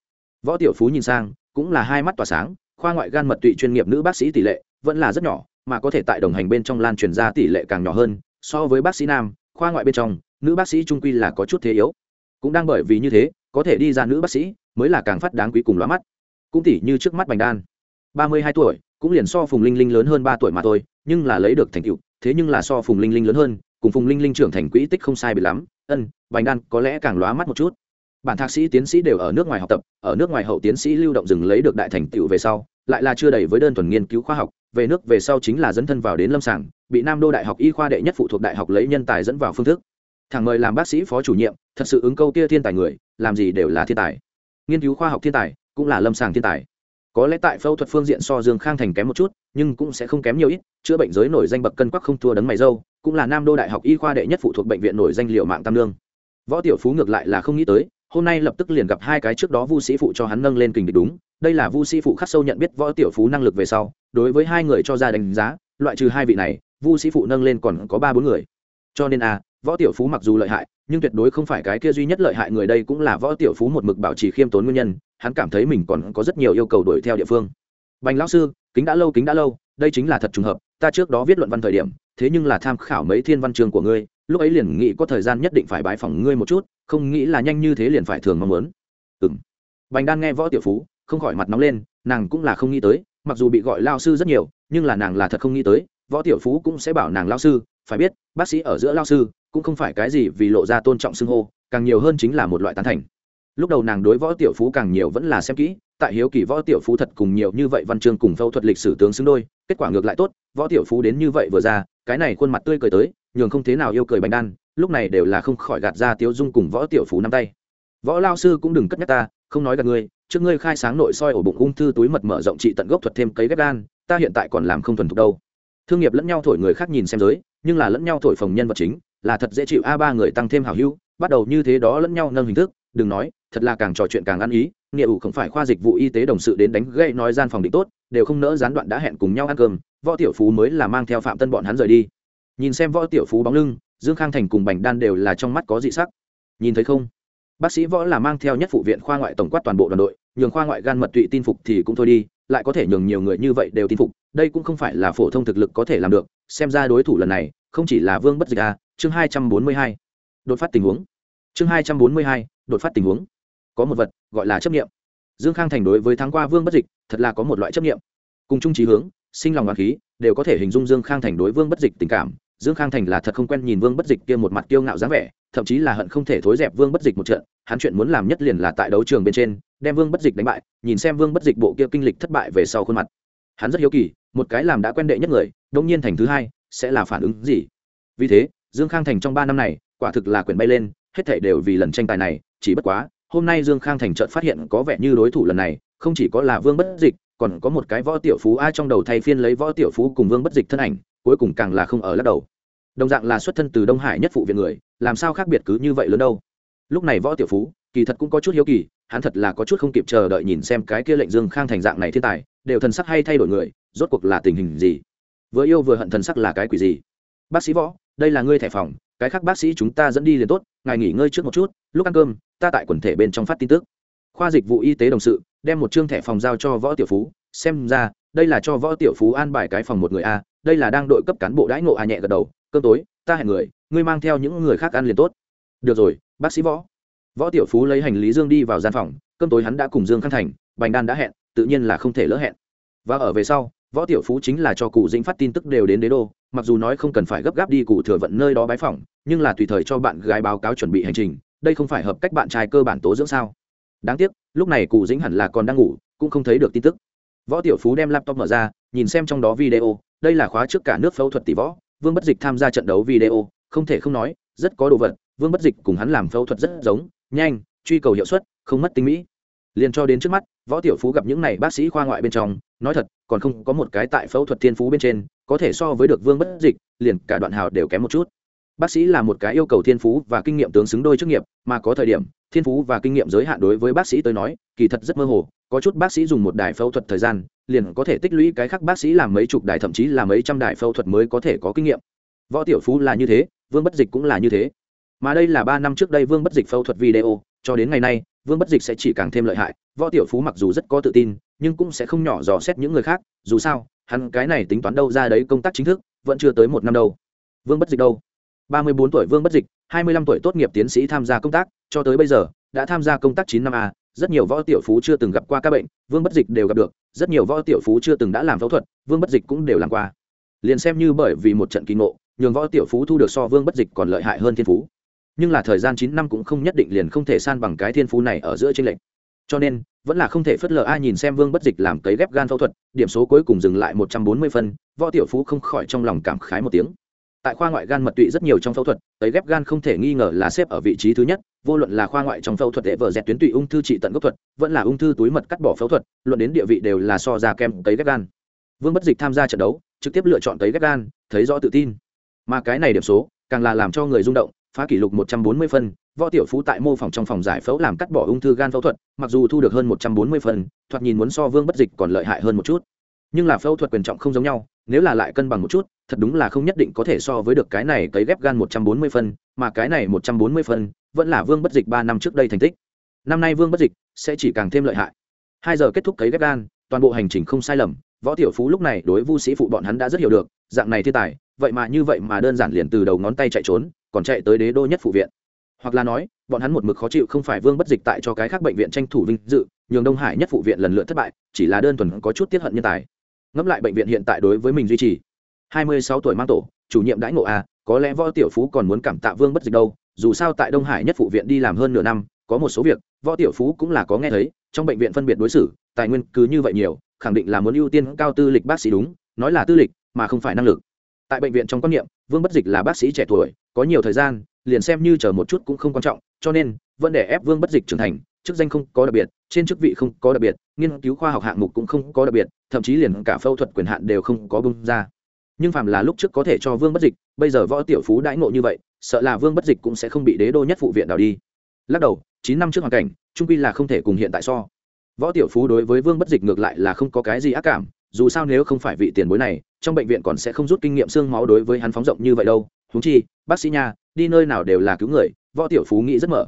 võ tiểu phú nhìn sang, cũng là hai mắt tỏa sáng, khoa ngoại gan mật tụy chuyên nghiệp nữ bác sĩ tỷ lệ vẫn là rất nhỏ, mà có thể tại đồng hành bên trong lan truyền ra tỷ lệ càng nhỏ hơn, so với bác sĩ nam, khoa ngoại bên trong nữ bác sĩ trung quy là có chút thế yếu. Cũng đang bởi vì như thế, có thể đi ra nữ bác sĩ mới là càng phát đáng quý cùng lóa mắt. Cũng tỷ như trước mắt bành đan. Ba mươi hai tuổi, cũng liền so phùng linh linh lớn hơn ba tuổi mà thôi, nhưng là lấy được thành tựu, thế nhưng là so phùng linh linh lớn hơn, cùng phùng linh linh trưởng thành quỹ tích không sai bị lắm. Ân, bành đan có lẽ càng lóa mắt một chút. Bản thạc sĩ tiến sĩ đều ở nước ngoài học tập, ở nước ngoài hậu tiến sĩ lưu động dừng lấy được đại thành tựu về sau, lại là chưa đầy với đơn thuần nghiên cứu khoa học, về nước về sau chính là dẫn thân vào đến lâm sàng, bị nam đô đại học y khoa đệ nhất phụ thuộc đại học lấy nhân tài dẫn vào phương thức thẳng mời làm bác sĩ phó chủ nhiệm, thật sự ứng câu kia thiên tài người, làm gì đều là thiên tài. Nghiên cứu khoa học thiên tài, cũng là lâm sàng thiên tài. Có lẽ tại phẫu thuật phương diện so dương khang thành kém một chút, nhưng cũng sẽ không kém nhiều ít, chữa bệnh giới nổi danh bậc cân quắc không thua đấng mày dâu, cũng là nam đô đại học y khoa đệ nhất phụ thuộc bệnh viện nổi danh liệu mạng tam lương võ tiểu phú ngược lại là không nghĩ tới, hôm nay lập tức liền gặp hai cái trước đó vu sĩ phụ cho hắn nâng lên kình địch đúng, đây là vu sĩ phụ khắc sâu nhận biết võ tiểu phú năng lực về sau, đối với hai người cho ra đánh giá, loại trừ hai vị này, vu sĩ phụ nâng lên còn có ba bốn người. Cho nên a võ tiểu phú mặc dù lợi hại, nhưng tuyệt đối không phải cái kia duy nhất lợi hại người đây cũng là võ tiểu phú một mực bảo trì khiêm tốn nguyên nhân, hắn cảm thấy mình còn có rất nhiều yêu cầu đuổi theo địa phương. Bành lão sư, kính đã lâu, kính đã lâu, đây chính là thật trùng hợp, ta trước đó viết luận văn thời điểm, thế nhưng là tham khảo mấy thiên văn chương của ngươi, lúc ấy liền nghĩ có thời gian nhất định phải bái phỏng ngươi một chút, không nghĩ là nhanh như thế liền phải thường mong muốn. Ừng bành đan nghe võ tiểu phú, không khỏi mặt nóng lên, nàng cũng là không nghĩ tới, mặc dù bị gọi lao sư rất nhiều, nhưng là nàng là thật không nghĩ tới, võ tiểu phú cũng sẽ bảo nàng lao sư, phải biết, bác sĩ ở giữa lao sư cũng không phải cái gì vì lộ ra tôn trọng xưng hô, càng nhiều hơn chính là một loại tán thành. Lúc đầu nàng đối võ tiểu phú càng nhiều vẫn là xem kỹ, tại hiếu kỳ võ tiểu phú thật cùng nhiều như vậy văn chương cùng phẫu thuật lịch sử tướng xứng đôi, kết quả ngược lại tốt, võ tiểu phú đến như vậy vừa ra, cái này khuôn mặt tươi cười tới, nhường không thế nào yêu cười bánh đan, lúc này đều là không khỏi gạt ra tiếu dung cùng võ tiểu phú năm tay. Võ lao sư cũng đừng cất nhắc ta, không nói gạt ngươi, trước ngươi khai sáng nội soi ổ bụng ung thư túi mật mở rộng trị tận gốc thuật thêm cấy ghép gan ta hiện tại còn làm không thuần thục đâu. Thương nghiệp lẫn nhau thổi người khác nhìn xem giới, nhưng là lẫn nhau thổi phòng nhân vật chính là thật dễ chịu. A ba người tăng thêm hảo hữu, bắt đầu như thế đó lẫn nhau nâng hình thức. Đừng nói, thật là càng trò chuyện càng ăn ý. Nghĩa ủ không phải khoa dịch vụ y tế đồng sự đến đánh gây nói gian phòng định tốt, đều không nỡ gián đoạn đã hẹn cùng nhau ăn cơm. Võ tiểu phú mới là mang theo phạm tân bọn hắn rời đi. Nhìn xem võ tiểu phú bóng lưng, dương khang thành cùng bành đan đều là trong mắt có dị sắc. Nhìn thấy không? Bác sĩ võ là mang theo nhất phụ viện khoa ngoại tổng quát toàn bộ đoàn đội, nhường khoa ngoại gan mật tụy tin phục thì cũng thôi đi, lại có thể nhường nhiều người như vậy đều tin phục, đây cũng không phải là phổ thông thực lực có thể làm được. Xem ra đối thủ lần này, không chỉ là vương bất dịch a chương hai trăm bốn mươi hai. Đột phát tình huống. Chương hai trăm bốn mươi hai, đột phát tình huống. Có một vật, gọi là chấp nghiệm dương khang thành đối với tháng qua vương bất dịch, thật là có một loại chấp nghiệm cùng chung trí hướng, sinh lòng hoàng khí, đều có thể hình dung dương khang thành đối vương bất dịch tình cảm. Dương khang thành là thật không quen nhìn vương bất dịch kia một mặt kiêu ngạo dáng vẻ, thậm chí là hận không thể thối dẹp vương bất dịch một trận. Hắn chuyện muốn làm nhất liền là tại đấu trường bên trên, đem vương bất dịch đánh bại, nhìn xem vương bất dịch bộ kia kinh lịch thất bại về sau khuôn mặt. Hắn rất hiếu kỳ, một cái làm đã quen đệ nhất người đông nhiên thành thứ hai, sẽ là phản ứng gì? Vì thế dương khang thành trong ba năm này, quả thực là quyền bay lên, hết thảy đều vì lần tranh tài này, chỉ bất quá, hôm nay dương khang thành trợt phát hiện có vẻ như đối thủ lần này, không chỉ có là vương bất dịch, còn có một cái võ tiểu phú ai trong đầu thay phiên lấy võ tiểu phú cùng vương bất dịch thân ảnh, cuối cùng càng là không ở lắc đầu. Đồng dạng là xuất thân từ đông hải nhất phụ viện người, làm sao khác biệt cứ như vậy lớn đâu. Lúc này võ tiểu phú, kỳ thật cũng có chút hiếu kỳ, hắn thật là có chút không kịp chờ đợi nhìn xem cái kia lệnh dương khang thành dạng này thiên tài, đều thần sắc hay thay đổi người, rốt cuộc là tình hình gì? Vừa yêu vừa hận thần sắc là cái quỷ gì? Bác sĩ võ, đây là ngươi thẻ phòng, cái khác bác sĩ chúng ta dẫn đi liền tốt, ngài nghỉ ngơi trước một chút, lúc ăn cơm, ta tại quần thể bên trong phát tin tức. Khoa dịch vụ y tế đồng sự, đem một chương thẻ phòng giao cho võ tiểu phú, xem ra, đây là cho võ tiểu phú an bài cái phòng một người a, đây là đang đội cấp cán bộ đãi ngộ a nhẹ gật đầu, cơm tối, ta hẹn người, ngươi mang theo những người khác ăn liền tốt. Được rồi, bác sĩ võ. Võ tiểu phú lấy hành lý dương đi vào gian phòng, cơm tối hắn đã cùng dương khang thành, bành đan đã hẹn, tự nhiên là không thể lỡ hẹn. Và ở về sau võ tiểu phú chính là cho cụ dĩnh phát tin tức đều đến đế đô, mặc dù nói không cần phải gấp gáp đi cụ thừa vận nơi đó bái phỏng, nhưng là tùy thời cho bạn gái báo cáo chuẩn bị hành trình, đây không phải hợp cách bạn trai cơ bản tố dưỡng sao? Đáng tiếc, lúc này cụ dĩnh hẳn là còn đang ngủ, cũng không thấy được tin tức. Võ tiểu phú đem laptop mở ra, nhìn xem trong đó video, đây là khóa trước cả nước phẫu thuật tỷ võ, vương bất dịch tham gia trận đấu video, không thể không nói, rất có đồ vật, vương bất dịch cùng hắn làm phẫu thuật rất giống, nhanh, truy cầu hiệu suất, không mất tinh mỹ. Liền cho đến trước mắt, võ tiểu phú gặp những n à y bác sĩ khoa ngoại bên trong nói thật, còn không có một cái tại phẫu thuật thiên phú bên trên, có thể so với được vương bất dịch, liền cả đoạn hào đều kém một chút. Bác sĩ là một cái yêu cầu thiên phú và kinh nghiệm tướng xứng đôi chức nghiệp, mà có thời điểm, thiên phú và kinh nghiệm giới hạn đối với bác sĩ tới nói, kỳ thật rất mơ hồ, có chút bác sĩ dùng một đài phẫu thuật thời gian, liền có thể tích lũy cái khác bác sĩ làm mấy chục đài, thậm chí là mấy trăm đài phẫu thuật mới có thể có kinh nghiệm. Võ tiểu phú là như thế, vương bất dịch cũng là như thế. Mà đây là ba năm trước đây vương bất dịch phẫu thuật video, cho đến ngày nay vương bất dịch sẽ chỉ càng thêm lợi hại, võ tiểu phú mặc dù rất có tự tin, nhưng cũng sẽ không nhỏ dò xét những người khác, dù sao, hắn cái này tính toán đâu ra đấy công tác chính thức, vẫn chưa tới một năm đâu. Vương bất dịch đâu? Ba mươi bốn tuổi vương bất dịch, hai mươi lăm tuổi tốt nghiệp tiến sĩ tham gia công tác, cho tới bây giờ, đã tham gia công tác chín năm a, rất nhiều võ tiểu phú chưa từng gặp qua các bệnh, vương bất dịch đều gặp được, rất nhiều võ tiểu phú chưa từng đã làm phẫu thuật, vương bất dịch cũng đều làm qua. Liền xem như bởi vì một trận kỳ ngộ, nhường võ tiểu phú thu được so vương bất dịch còn lợi hại hơn thiên phú nhưng là thời gian chín năm cũng không nhất định liền không thể san bằng cái thiên phú này ở giữa tranh lệch. Cho nên, vẫn là không thể phớt lờ ai nhìn xem vương bất dịch làm cấy ghép gan phẫu thuật, điểm số cuối cùng dừng lại một trăm bốn mươi phân, võ tiểu phú không khỏi trong lòng cảm khái một tiếng. Tại khoa ngoại gan mật tụy rất nhiều trong phẫu thuật, cấy ghép gan không thể nghi ngờ là xếp ở vị trí thứ nhất, vô luận là khoa ngoại trong phẫu thuật để vợ dẹt tuyến tụy ung thư trị tận gốc thuật, vẫn là ung thư túi mật cắt bỏ phẫu thuật, luận đến địa vị đều là so ra kem cấy ghép gan. Vương bất dịch tham gia trận đấu, trực tiếp lựa chọn cấy ghép gan, thấy rõ tự tin. Mà cái này điểm số, càng là làm cho người rung động phá kỷ lục 140 phân, võ tiểu phú tại mô phòng trong phòng giải phẫu làm cắt bỏ ung thư gan phẫu thuật, mặc dù thu được hơn 140 phân, thoạt nhìn muốn so Vương Bất Dịch còn lợi hại hơn một chút. Nhưng là phẫu thuật quyền trọng không giống nhau, nếu là lại cân bằng một chút, thật đúng là không nhất định có thể so với được cái này cấy ghép gan 140 phân, mà cái này 140 phân vẫn là Vương Bất Dịch 3 năm trước đây thành tích. Năm nay Vương Bất Dịch sẽ chỉ càng thêm lợi hại. 2 giờ kết thúc cấy ghép gan, toàn bộ hành trình không sai lầm, võ tiểu phú lúc này đối Vu sĩ phụ bọn hắn đã rất hiểu được, dạng này thiên tài, vậy mà như vậy mà đơn giản liền từ đầu ngón tay chạy trốn, còn chạy tới đế đô nhất phụ viện. Hoặc là nói, bọn hắn một mực khó chịu không phải vương bất dịch tại cho cái khác bệnh viện tranh thủ vinh dự, nhường đông hải nhất phụ viện lần lượt thất bại, chỉ là đơn thuần có chút tiết hận nhân tài. Ngẫm lại bệnh viện hiện tại đối với mình duy trì. Hai mươi sáu tuổi mang tổ, chủ nhiệm đãi ngộ a có lẽ võ tiểu phú còn muốn cảm tạ vương bất dịch đâu, dù sao tại đông hải nhất phụ viện đi làm hơn nửa năm, có một số việc, võ tiểu phú cũng là có nghe thấy, trong bệnh viện phân biệt đối xử, tài nguyên cứ như vậy nhiều, khẳng định là muốn ưu tiên cao tư lịch bác sĩ đúng, nói là tư lịch, mà không phải năng lực tại bệnh viện trong quan niệm, vương bất dịch là bác sĩ trẻ tuổi, có nhiều thời gian, liền xem như chờ một chút cũng không quan trọng, cho nên, vẫn để ép vương bất dịch trưởng thành, chức danh không có đặc biệt, trên chức vị không có đặc biệt, nghiên cứu khoa học hạng mục cũng không có đặc biệt, thậm chí liền cả phẫu thuật quyền hạn đều không có bung ra. Nhưng phàm là lúc trước có thể cho vương bất dịch, bây giờ võ tiểu phú đãi ngộ như vậy, sợ là vương bất dịch cũng sẽ không bị đế đô nhất phụ viện đào đi. Lắc đầu, chín năm trước hoàn cảnh trung quy là không thể cùng hiện tại so. Võ tiểu phú đối với vương bất dịch ngược lại là không có cái gì ác cảm, dù sao nếu không phải vị tiền bối này trong bệnh viện còn sẽ không rút kinh nghiệm xương máu đối với hắn phóng rộng như vậy đâu. Húng chi, bác sĩ nha, đi nơi nào đều là cứu người, võ tiểu phú nghĩ rất mở.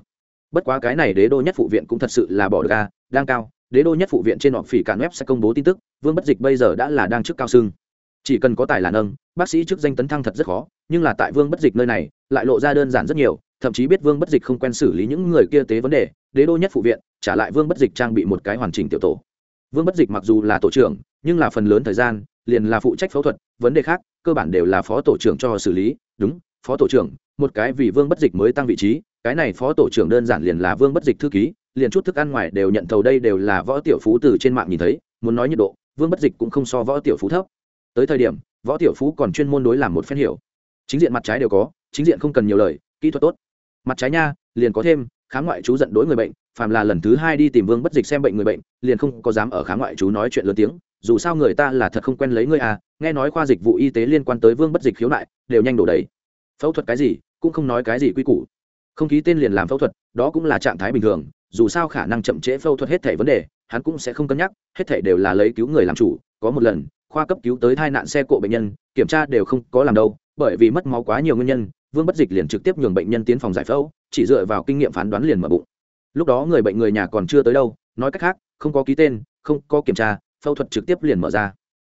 Bất quá cái này đế đô nhất phụ viện cũng thật sự là bỏ được ga đang cao. Đế đô nhất phụ viện trên họp phỉ cản web sẽ công bố tin tức, vương bất dịch bây giờ đã là đang chức cao sưng chỉ cần có tài là nâng, bác sĩ chức danh tấn thăng thật rất khó, nhưng là tại vương bất dịch nơi này, lại lộ ra đơn giản rất nhiều, thậm chí biết vương bất dịch không quen xử lý những người kia tế vấn đề, đế đô nhất phụ viện, trả lại vương bất dịch trang bị một cái hoàn chỉnh tiểu tổ. Vương bất dịch mặc dù là tổ trưởng, nhưng là phần lớn thời gian liền là phụ trách phẫu thuật, vấn đề khác, cơ bản đều là phó tổ trưởng cho xử lý. Đúng, phó tổ trưởng, một cái vì vương bất dịch mới tăng vị trí, cái này phó tổ trưởng đơn giản liền là vương bất dịch thư ký, liền chút thức ăn ngoài đều nhận thầu đây đều là võ tiểu phú từ trên mạng nhìn thấy, muốn nói nhiệt độ, vương bất dịch cũng không so võ tiểu phú thấp. Tới thời điểm, võ tiểu phú còn chuyên môn đối làm một phen hiểu. Chính diện mặt trái đều có, chính diện không cần nhiều lời, kỹ thuật tốt. Mặt trái nha, liền có thêm, khám ngoại chú giận đối người bệnh, phàm là lần thứ hai đi tìm vương bất dịch xem bệnh người bệnh, liền không có dám ở khám ngoại chú nói chuyện lớn tiếng dù sao người ta là thật không quen lấy ngươi à nghe nói khoa dịch vụ y tế liên quan tới vương bất dịch khiếu nại, đều nhanh đổ đầy. Phẫu thuật cái gì, cũng không nói cái gì quy củ. Không ký tên liền làm phẫu thuật, đó cũng là trạng thái bình thường, dù sao khả năng chậm trễ phẫu thuật hết thể vấn đề, hắn cũng sẽ không cân nhắc, hết thể đều là lấy cứu người làm chủ, có một lần, khoa cấp cứu tới tai nạn xe cộ bệnh nhân, kiểm tra đều không có làm đâu, bởi vì mất máu quá nhiều nguyên nhân, vương bất dịch liền trực tiếp nhường bệnh nhân tiến phòng giải phẫu, chỉ dựa vào kinh nghiệm phán đoán liền mở bụng. Lúc đó người bệnh người nhà còn chưa tới đâu, nói cách khác, không có ký tên, không có kiểm tra phẫu thuật trực tiếp liền mở ra.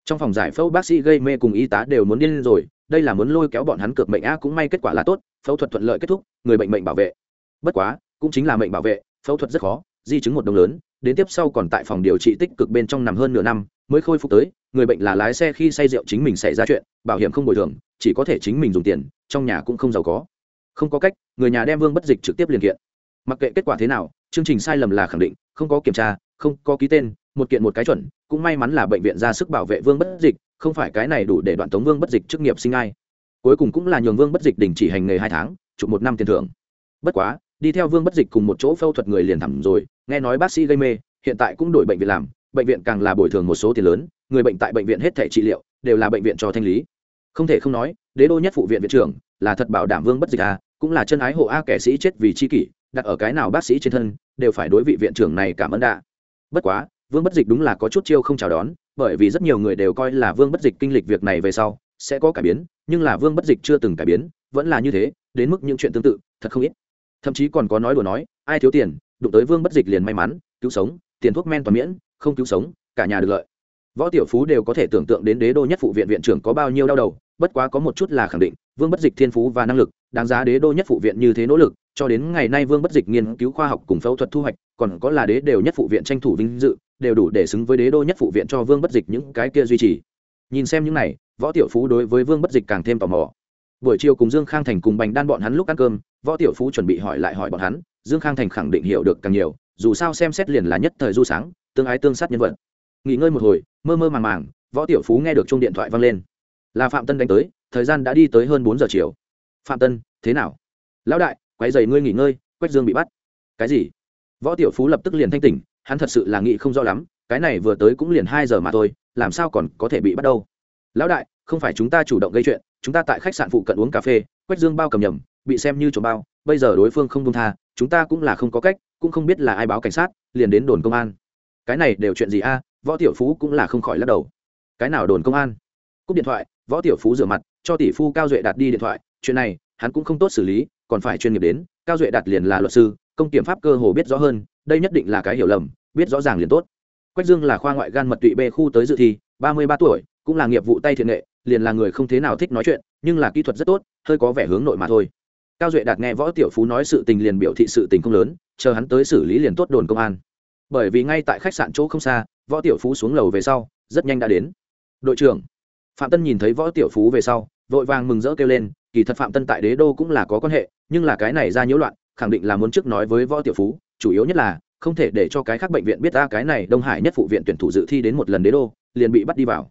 Trong phòng giải phẫu bác sĩ gây mê cùng y tá đều muốn điên rồi, đây là muốn lôi kéo bọn hắn cược mệnh a cũng may kết quả là tốt, phẫu thuật thuận lợi kết thúc, người bệnh mệnh bảo vệ. Bất quá, cũng chính là mệnh bảo vệ, phẫu thuật rất khó, di chứng một đồng lớn, đến tiếp sau còn tại phòng điều trị tích cực bên trong nằm hơn nửa năm, mới khôi phục tới, người bệnh là lái xe khi say rượu chính mình xảy ra chuyện, bảo hiểm không bồi thường, chỉ có thể chính mình dùng tiền, trong nhà cũng không giàu có. Không có cách, người nhà đem vương bất dịch trực tiếp liền kiện. Mặc kệ kết quả thế nào, chương trình sai lầm là khẳng định, không có kiểm tra, không có ký tên một kiện một cái chuẩn cũng may mắn là bệnh viện ra sức bảo vệ vương bất dịch không phải cái này đủ để đoạn tống vương bất dịch chức nghiệp sinh ai. Cuối cùng cũng là nhường vương bất dịch đình chỉ hành nghề hai tháng chụp một năm tiền thưởng. Bất quá đi theo vương bất dịch cùng một chỗ phẫu thuật người liền thẳm rồi nghe nói bác sĩ gây mê hiện tại cũng đổi bệnh viện làm bệnh viện càng là bồi thường một số tiền lớn người bệnh tại bệnh viện hết thể trị liệu đều là bệnh viện cho thanh lý. Không thể không nói đế đô nhất phụ viện viện trưởng là thật bảo đảm vương bất dịch à, cũng là chân ái hộ a kẻ sĩ chết vì chi kỷ đặt ở cái nào bác sĩ trên thân đều phải đối vị viện trưởng này cảm ơn đạ bất quá vương bất dịch đúng là có chút chiêu không chào đón, bởi vì rất nhiều người đều coi là vương bất dịch kinh lịch việc này về sau sẽ có cải biến, nhưng là vương bất dịch chưa từng cải biến, vẫn là như thế, đến mức những chuyện tương tự, thật không ít. Thậm chí còn có nói đùa nói, ai thiếu tiền, đụng tới vương bất dịch liền may mắn, cứu sống, tiền thuốc men toàn miễn, không cứu sống, cả nhà được lợi. Võ tiểu phú đều có thể tưởng tượng đến đế đô nhất phụ viện viện trưởng có bao nhiêu đau đầu, bất quá có một chút là khẳng định, vương bất dịch thiên phú và năng lực đáng giá đế đô nhất phụ viện như thế nỗ lực, cho đến ngày nay vương bất dịch nghiên cứu khoa học cùng phẫu thuật thu hoạch, còn có là đế đều nhất phụ viện tranh thủ vinh dự, đều đủ để xứng với đế đô nhất phụ viện cho vương bất dịch những cái kia duy trì. Nhìn xem những này, võ tiểu phú đối với vương bất dịch càng thêm tò mò. Buổi chiều cùng dương khang thành cùng bành đan bọn hắn lúc ăn cơm, võ tiểu phú chuẩn bị hỏi lại hỏi bọn hắn, dương khang thành khẳng định hiểu được càng nhiều, dù sao xem xét liền là nhất thời du sáng, tương ái tương sát nhân vật. Nghỉ ngơi một hồi, mơ mơ màng màng, võ tiểu phú nghe được chung điện thoại vang lên. Là phạm tân đánh tới, thời gian đã đi tới hơn bốn giờ chiều phạm tân, thế nào? Lão đại quái dày ngươi nghỉ ngơi, quách dương bị bắt. Cái gì? Võ tiểu phú lập tức liền thanh tỉnh, hắn thật sự là nghĩ không rõ lắm, cái này vừa tới cũng liền hai giờ mà thôi, làm sao còn có thể bị bắt đâu? Lão đại, không phải chúng ta chủ động gây chuyện, chúng ta tại khách sạn phụ cận uống cà phê, quách dương bao cầm nhầm, bị xem như trộm bao, bây giờ đối phương không công tha, chúng ta cũng là không có cách, cũng không biết là ai báo cảnh sát, liền đến đồn công an. Cái này đều chuyện gì a? Võ tiểu phú cũng là không khỏi lắc đầu. Cái nào đồn công an? Cúp điện thoại võ tiểu phú rửa mặt, cho tỷ phu cao duệ đạt đi điện thoại, chuyện này, hắn cũng không tốt xử lý, còn phải chuyên nghiệp đến, cao duệ đạt liền là luật sư, công kiểm pháp cơ hồ biết rõ hơn, đây nhất định là cái hiểu lầm, biết rõ ràng liền tốt. Quách dương là khoa ngoại gan mật tụy b khu tới dự thi, ba mươi ba tuổi, cũng là nghiệp vụ tay thiện nghệ, liền là người không thế nào thích nói chuyện, nhưng là kỹ thuật rất tốt, hơi có vẻ hướng nội mà thôi. Cao duệ đạt nghe võ tiểu phú nói sự tình liền biểu thị sự tình không lớn, chờ hắn tới xử lý liền tốt đồn công an. Bởi vì ngay tại khách sạn chỗ không xa, võ tiểu phú xuống lầu về sau, rất nhanh đã đến. Đội trưởng phạm tân nhìn thấy võ tiểu phú về sau, vội vàng mừng rỡ kêu lên, kỳ thật phạm tân tại đế đô cũng là có quan hệ, nhưng là cái này ra nhiễu loạn, khẳng định là muốn trước nói với võ tiểu phú, chủ yếu nhất là, không thể để cho cái khác bệnh viện biết ta cái này đông hải nhất phụ viện tuyển thủ dự thi đến một lần đế đô, liền bị bắt đi vào.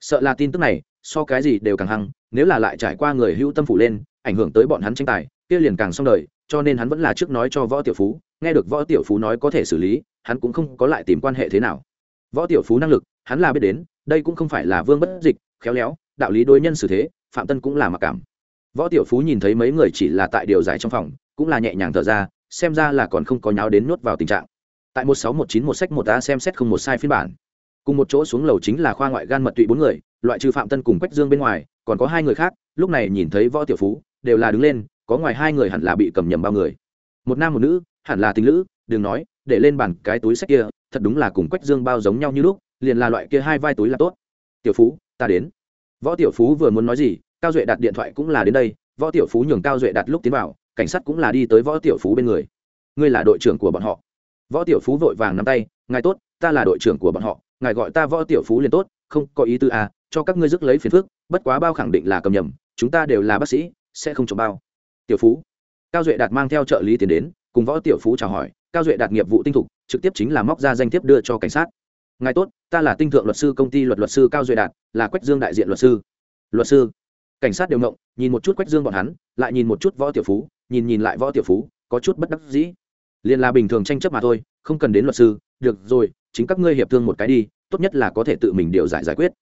Sợ là tin tức này, so cái gì đều càng hăng, nếu là lại trải qua người hưu tâm phủ lên, ảnh hưởng tới bọn hắn tranh tài, kia liền càng xong đời, cho nên hắn vẫn là trước nói cho võ tiểu phú, nghe được võ tiểu phú nói có thể xử lý, hắn cũng không có lại tìm quan hệ thế nào. Võ tiểu phú năng lực, hắn là biết đến, đây cũng không phải là vương bất dịch khéo léo, đạo lý đối nhân xử thế, phạm tân cũng là mặc cảm. Võ tiểu phú nhìn thấy mấy người chỉ là tại điều giải trong phòng, cũng là nhẹ nhàng thở ra, xem ra là còn không có nháo đến nuốt vào tình trạng. Tại một sáu một chín một sách một a xem xét không một sai phiên bản. Cùng một chỗ xuống lầu chính là khoa ngoại gan mật tụy bốn người, loại trừ phạm tân cùng quách dương bên ngoài, còn có hai người khác, lúc này nhìn thấy võ tiểu phú, đều là đứng lên, có ngoài hai người hẳn là bị cầm nhầm bao người. Một nam một nữ, hẳn là tình nữ đừng nói, để lên bàn cái túi sách kia, thật đúng là cùng quách dương bao giống nhau như lúc, liền là loại kia hai vai túi là tốt. Tiểu phú ta đến. Võ tiểu phú vừa muốn nói gì, cao duệ đặt điện thoại cũng là đến đây, võ tiểu phú nhường cao duệ đặt lúc tiến vào, cảnh sát cũng là đi tới võ tiểu phú bên người. Ngươi là đội trưởng của bọn họ. Võ tiểu phú vội vàng nắm tay, ngài tốt, ta là đội trưởng của bọn họ, ngài gọi ta võ tiểu phú liền tốt, không có ý tư à cho các ngươi dứt lấy phiền phức, bất quá bao khẳng định là cầm nhầm, chúng ta đều là bác sĩ, sẽ không trộm bao. Tiểu phú. Cao duệ đạt mang theo trợ lý tiến đến, cùng võ tiểu phú chào hỏi, cao duệ đạt nghiệp vụ tinh thục, trực tiếp chính là móc ra danh thiếp đưa cho cảnh sát. Ngài tốt ta là tinh thượng luật sư công ty luật luật sư cao duy đạt là quách dương đại diện luật sư luật sư cảnh sát đều ngộng nhìn một chút quách dương bọn hắn lại nhìn một chút võ tiểu phú nhìn nhìn lại võ tiểu phú có chút bất đắc dĩ liền là bình thường tranh chấp mà thôi không cần đến luật sư được rồi chính các ngươi hiệp thương một cái đi tốt nhất là có thể tự mình điều giải giải quyết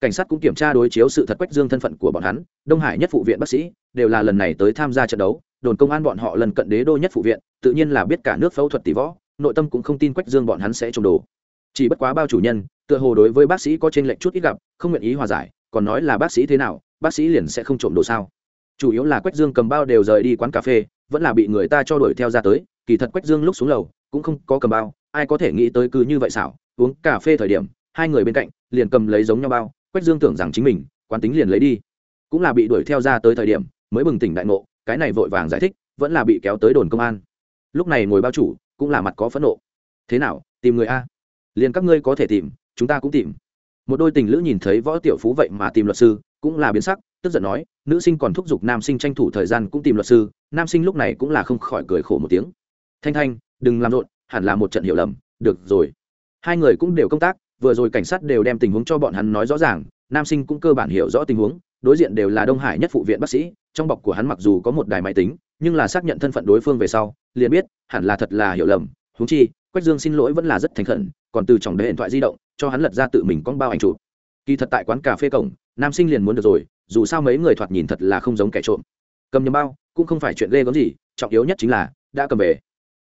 cảnh sát cũng kiểm tra đối chiếu sự thật quách dương thân phận của bọn hắn đông hải nhất phụ viện bác sĩ đều là lần này tới tham gia trận đấu đồn công an bọn họ lần cận đế đô nhất phụ viện tự nhiên là biết cả nước phẫu thuật tỷ võ nội tâm cũng không tin quách dương bọn hắn sẽ trồng đồ chỉ bất quá bao chủ nhân, tựa hồ đối với bác sĩ có trên lệnh chút ít gặp, không nguyện ý hòa giải, còn nói là bác sĩ thế nào, bác sĩ liền sẽ không trộm đồ sao. Chủ yếu là quách dương cầm bao đều rời đi quán cà phê, vẫn là bị người ta cho đuổi theo ra tới, kỳ thật quách dương lúc xuống lầu, cũng không có cầm bao, ai có thể nghĩ tới cứ như vậy xảo, uống cà phê thời điểm, hai người bên cạnh, liền cầm lấy giống nhau bao, quách dương tưởng rằng chính mình, quán tính liền lấy đi. Cũng là bị đuổi theo ra tới thời điểm, mới bừng tỉnh đại ngộ, cái này vội vàng giải thích, vẫn là bị kéo tới đồn công an. Lúc này ngồi bao chủ, cũng là mặt có phẫn nộ. Thế nào, tìm người a? Liền các ngươi có thể tìm, chúng ta cũng tìm. Một đôi tình lữ nhìn thấy võ tiểu phú vậy mà tìm luật sư, cũng là biến sắc, tức giận nói, nữ sinh còn thúc giục nam sinh tranh thủ thời gian cũng tìm luật sư, nam sinh lúc này cũng là không khỏi cười khổ một tiếng. Thanh thanh, đừng làm rộn, hẳn là một trận hiểu lầm, được rồi. Hai người cũng đều công tác, vừa rồi cảnh sát đều đem tình huống cho bọn hắn nói rõ ràng, nam sinh cũng cơ bản hiểu rõ tình huống, đối diện đều là đông hải nhất phụ viện bác sĩ, trong bọc của hắn mặc dù có một đài máy tính, nhưng là xác nhận thân phận đối phương về sau, liền biết, hẳn là thật là hiểu lầm. Huống chi, quách dương xin lỗi vẫn là rất thành khẩn còn từ trong đề điện thoại di động, cho hắn lật ra tự mình con bao ảnh chụp. Kỳ thật tại quán cà phê cổng, nam sinh liền muốn được rồi, dù sao mấy người thoạt nhìn thật là không giống kẻ trộm. Cầm nhầm bao, cũng không phải chuyện ghê gớm gì, trọng yếu nhất chính là, đã cầm về.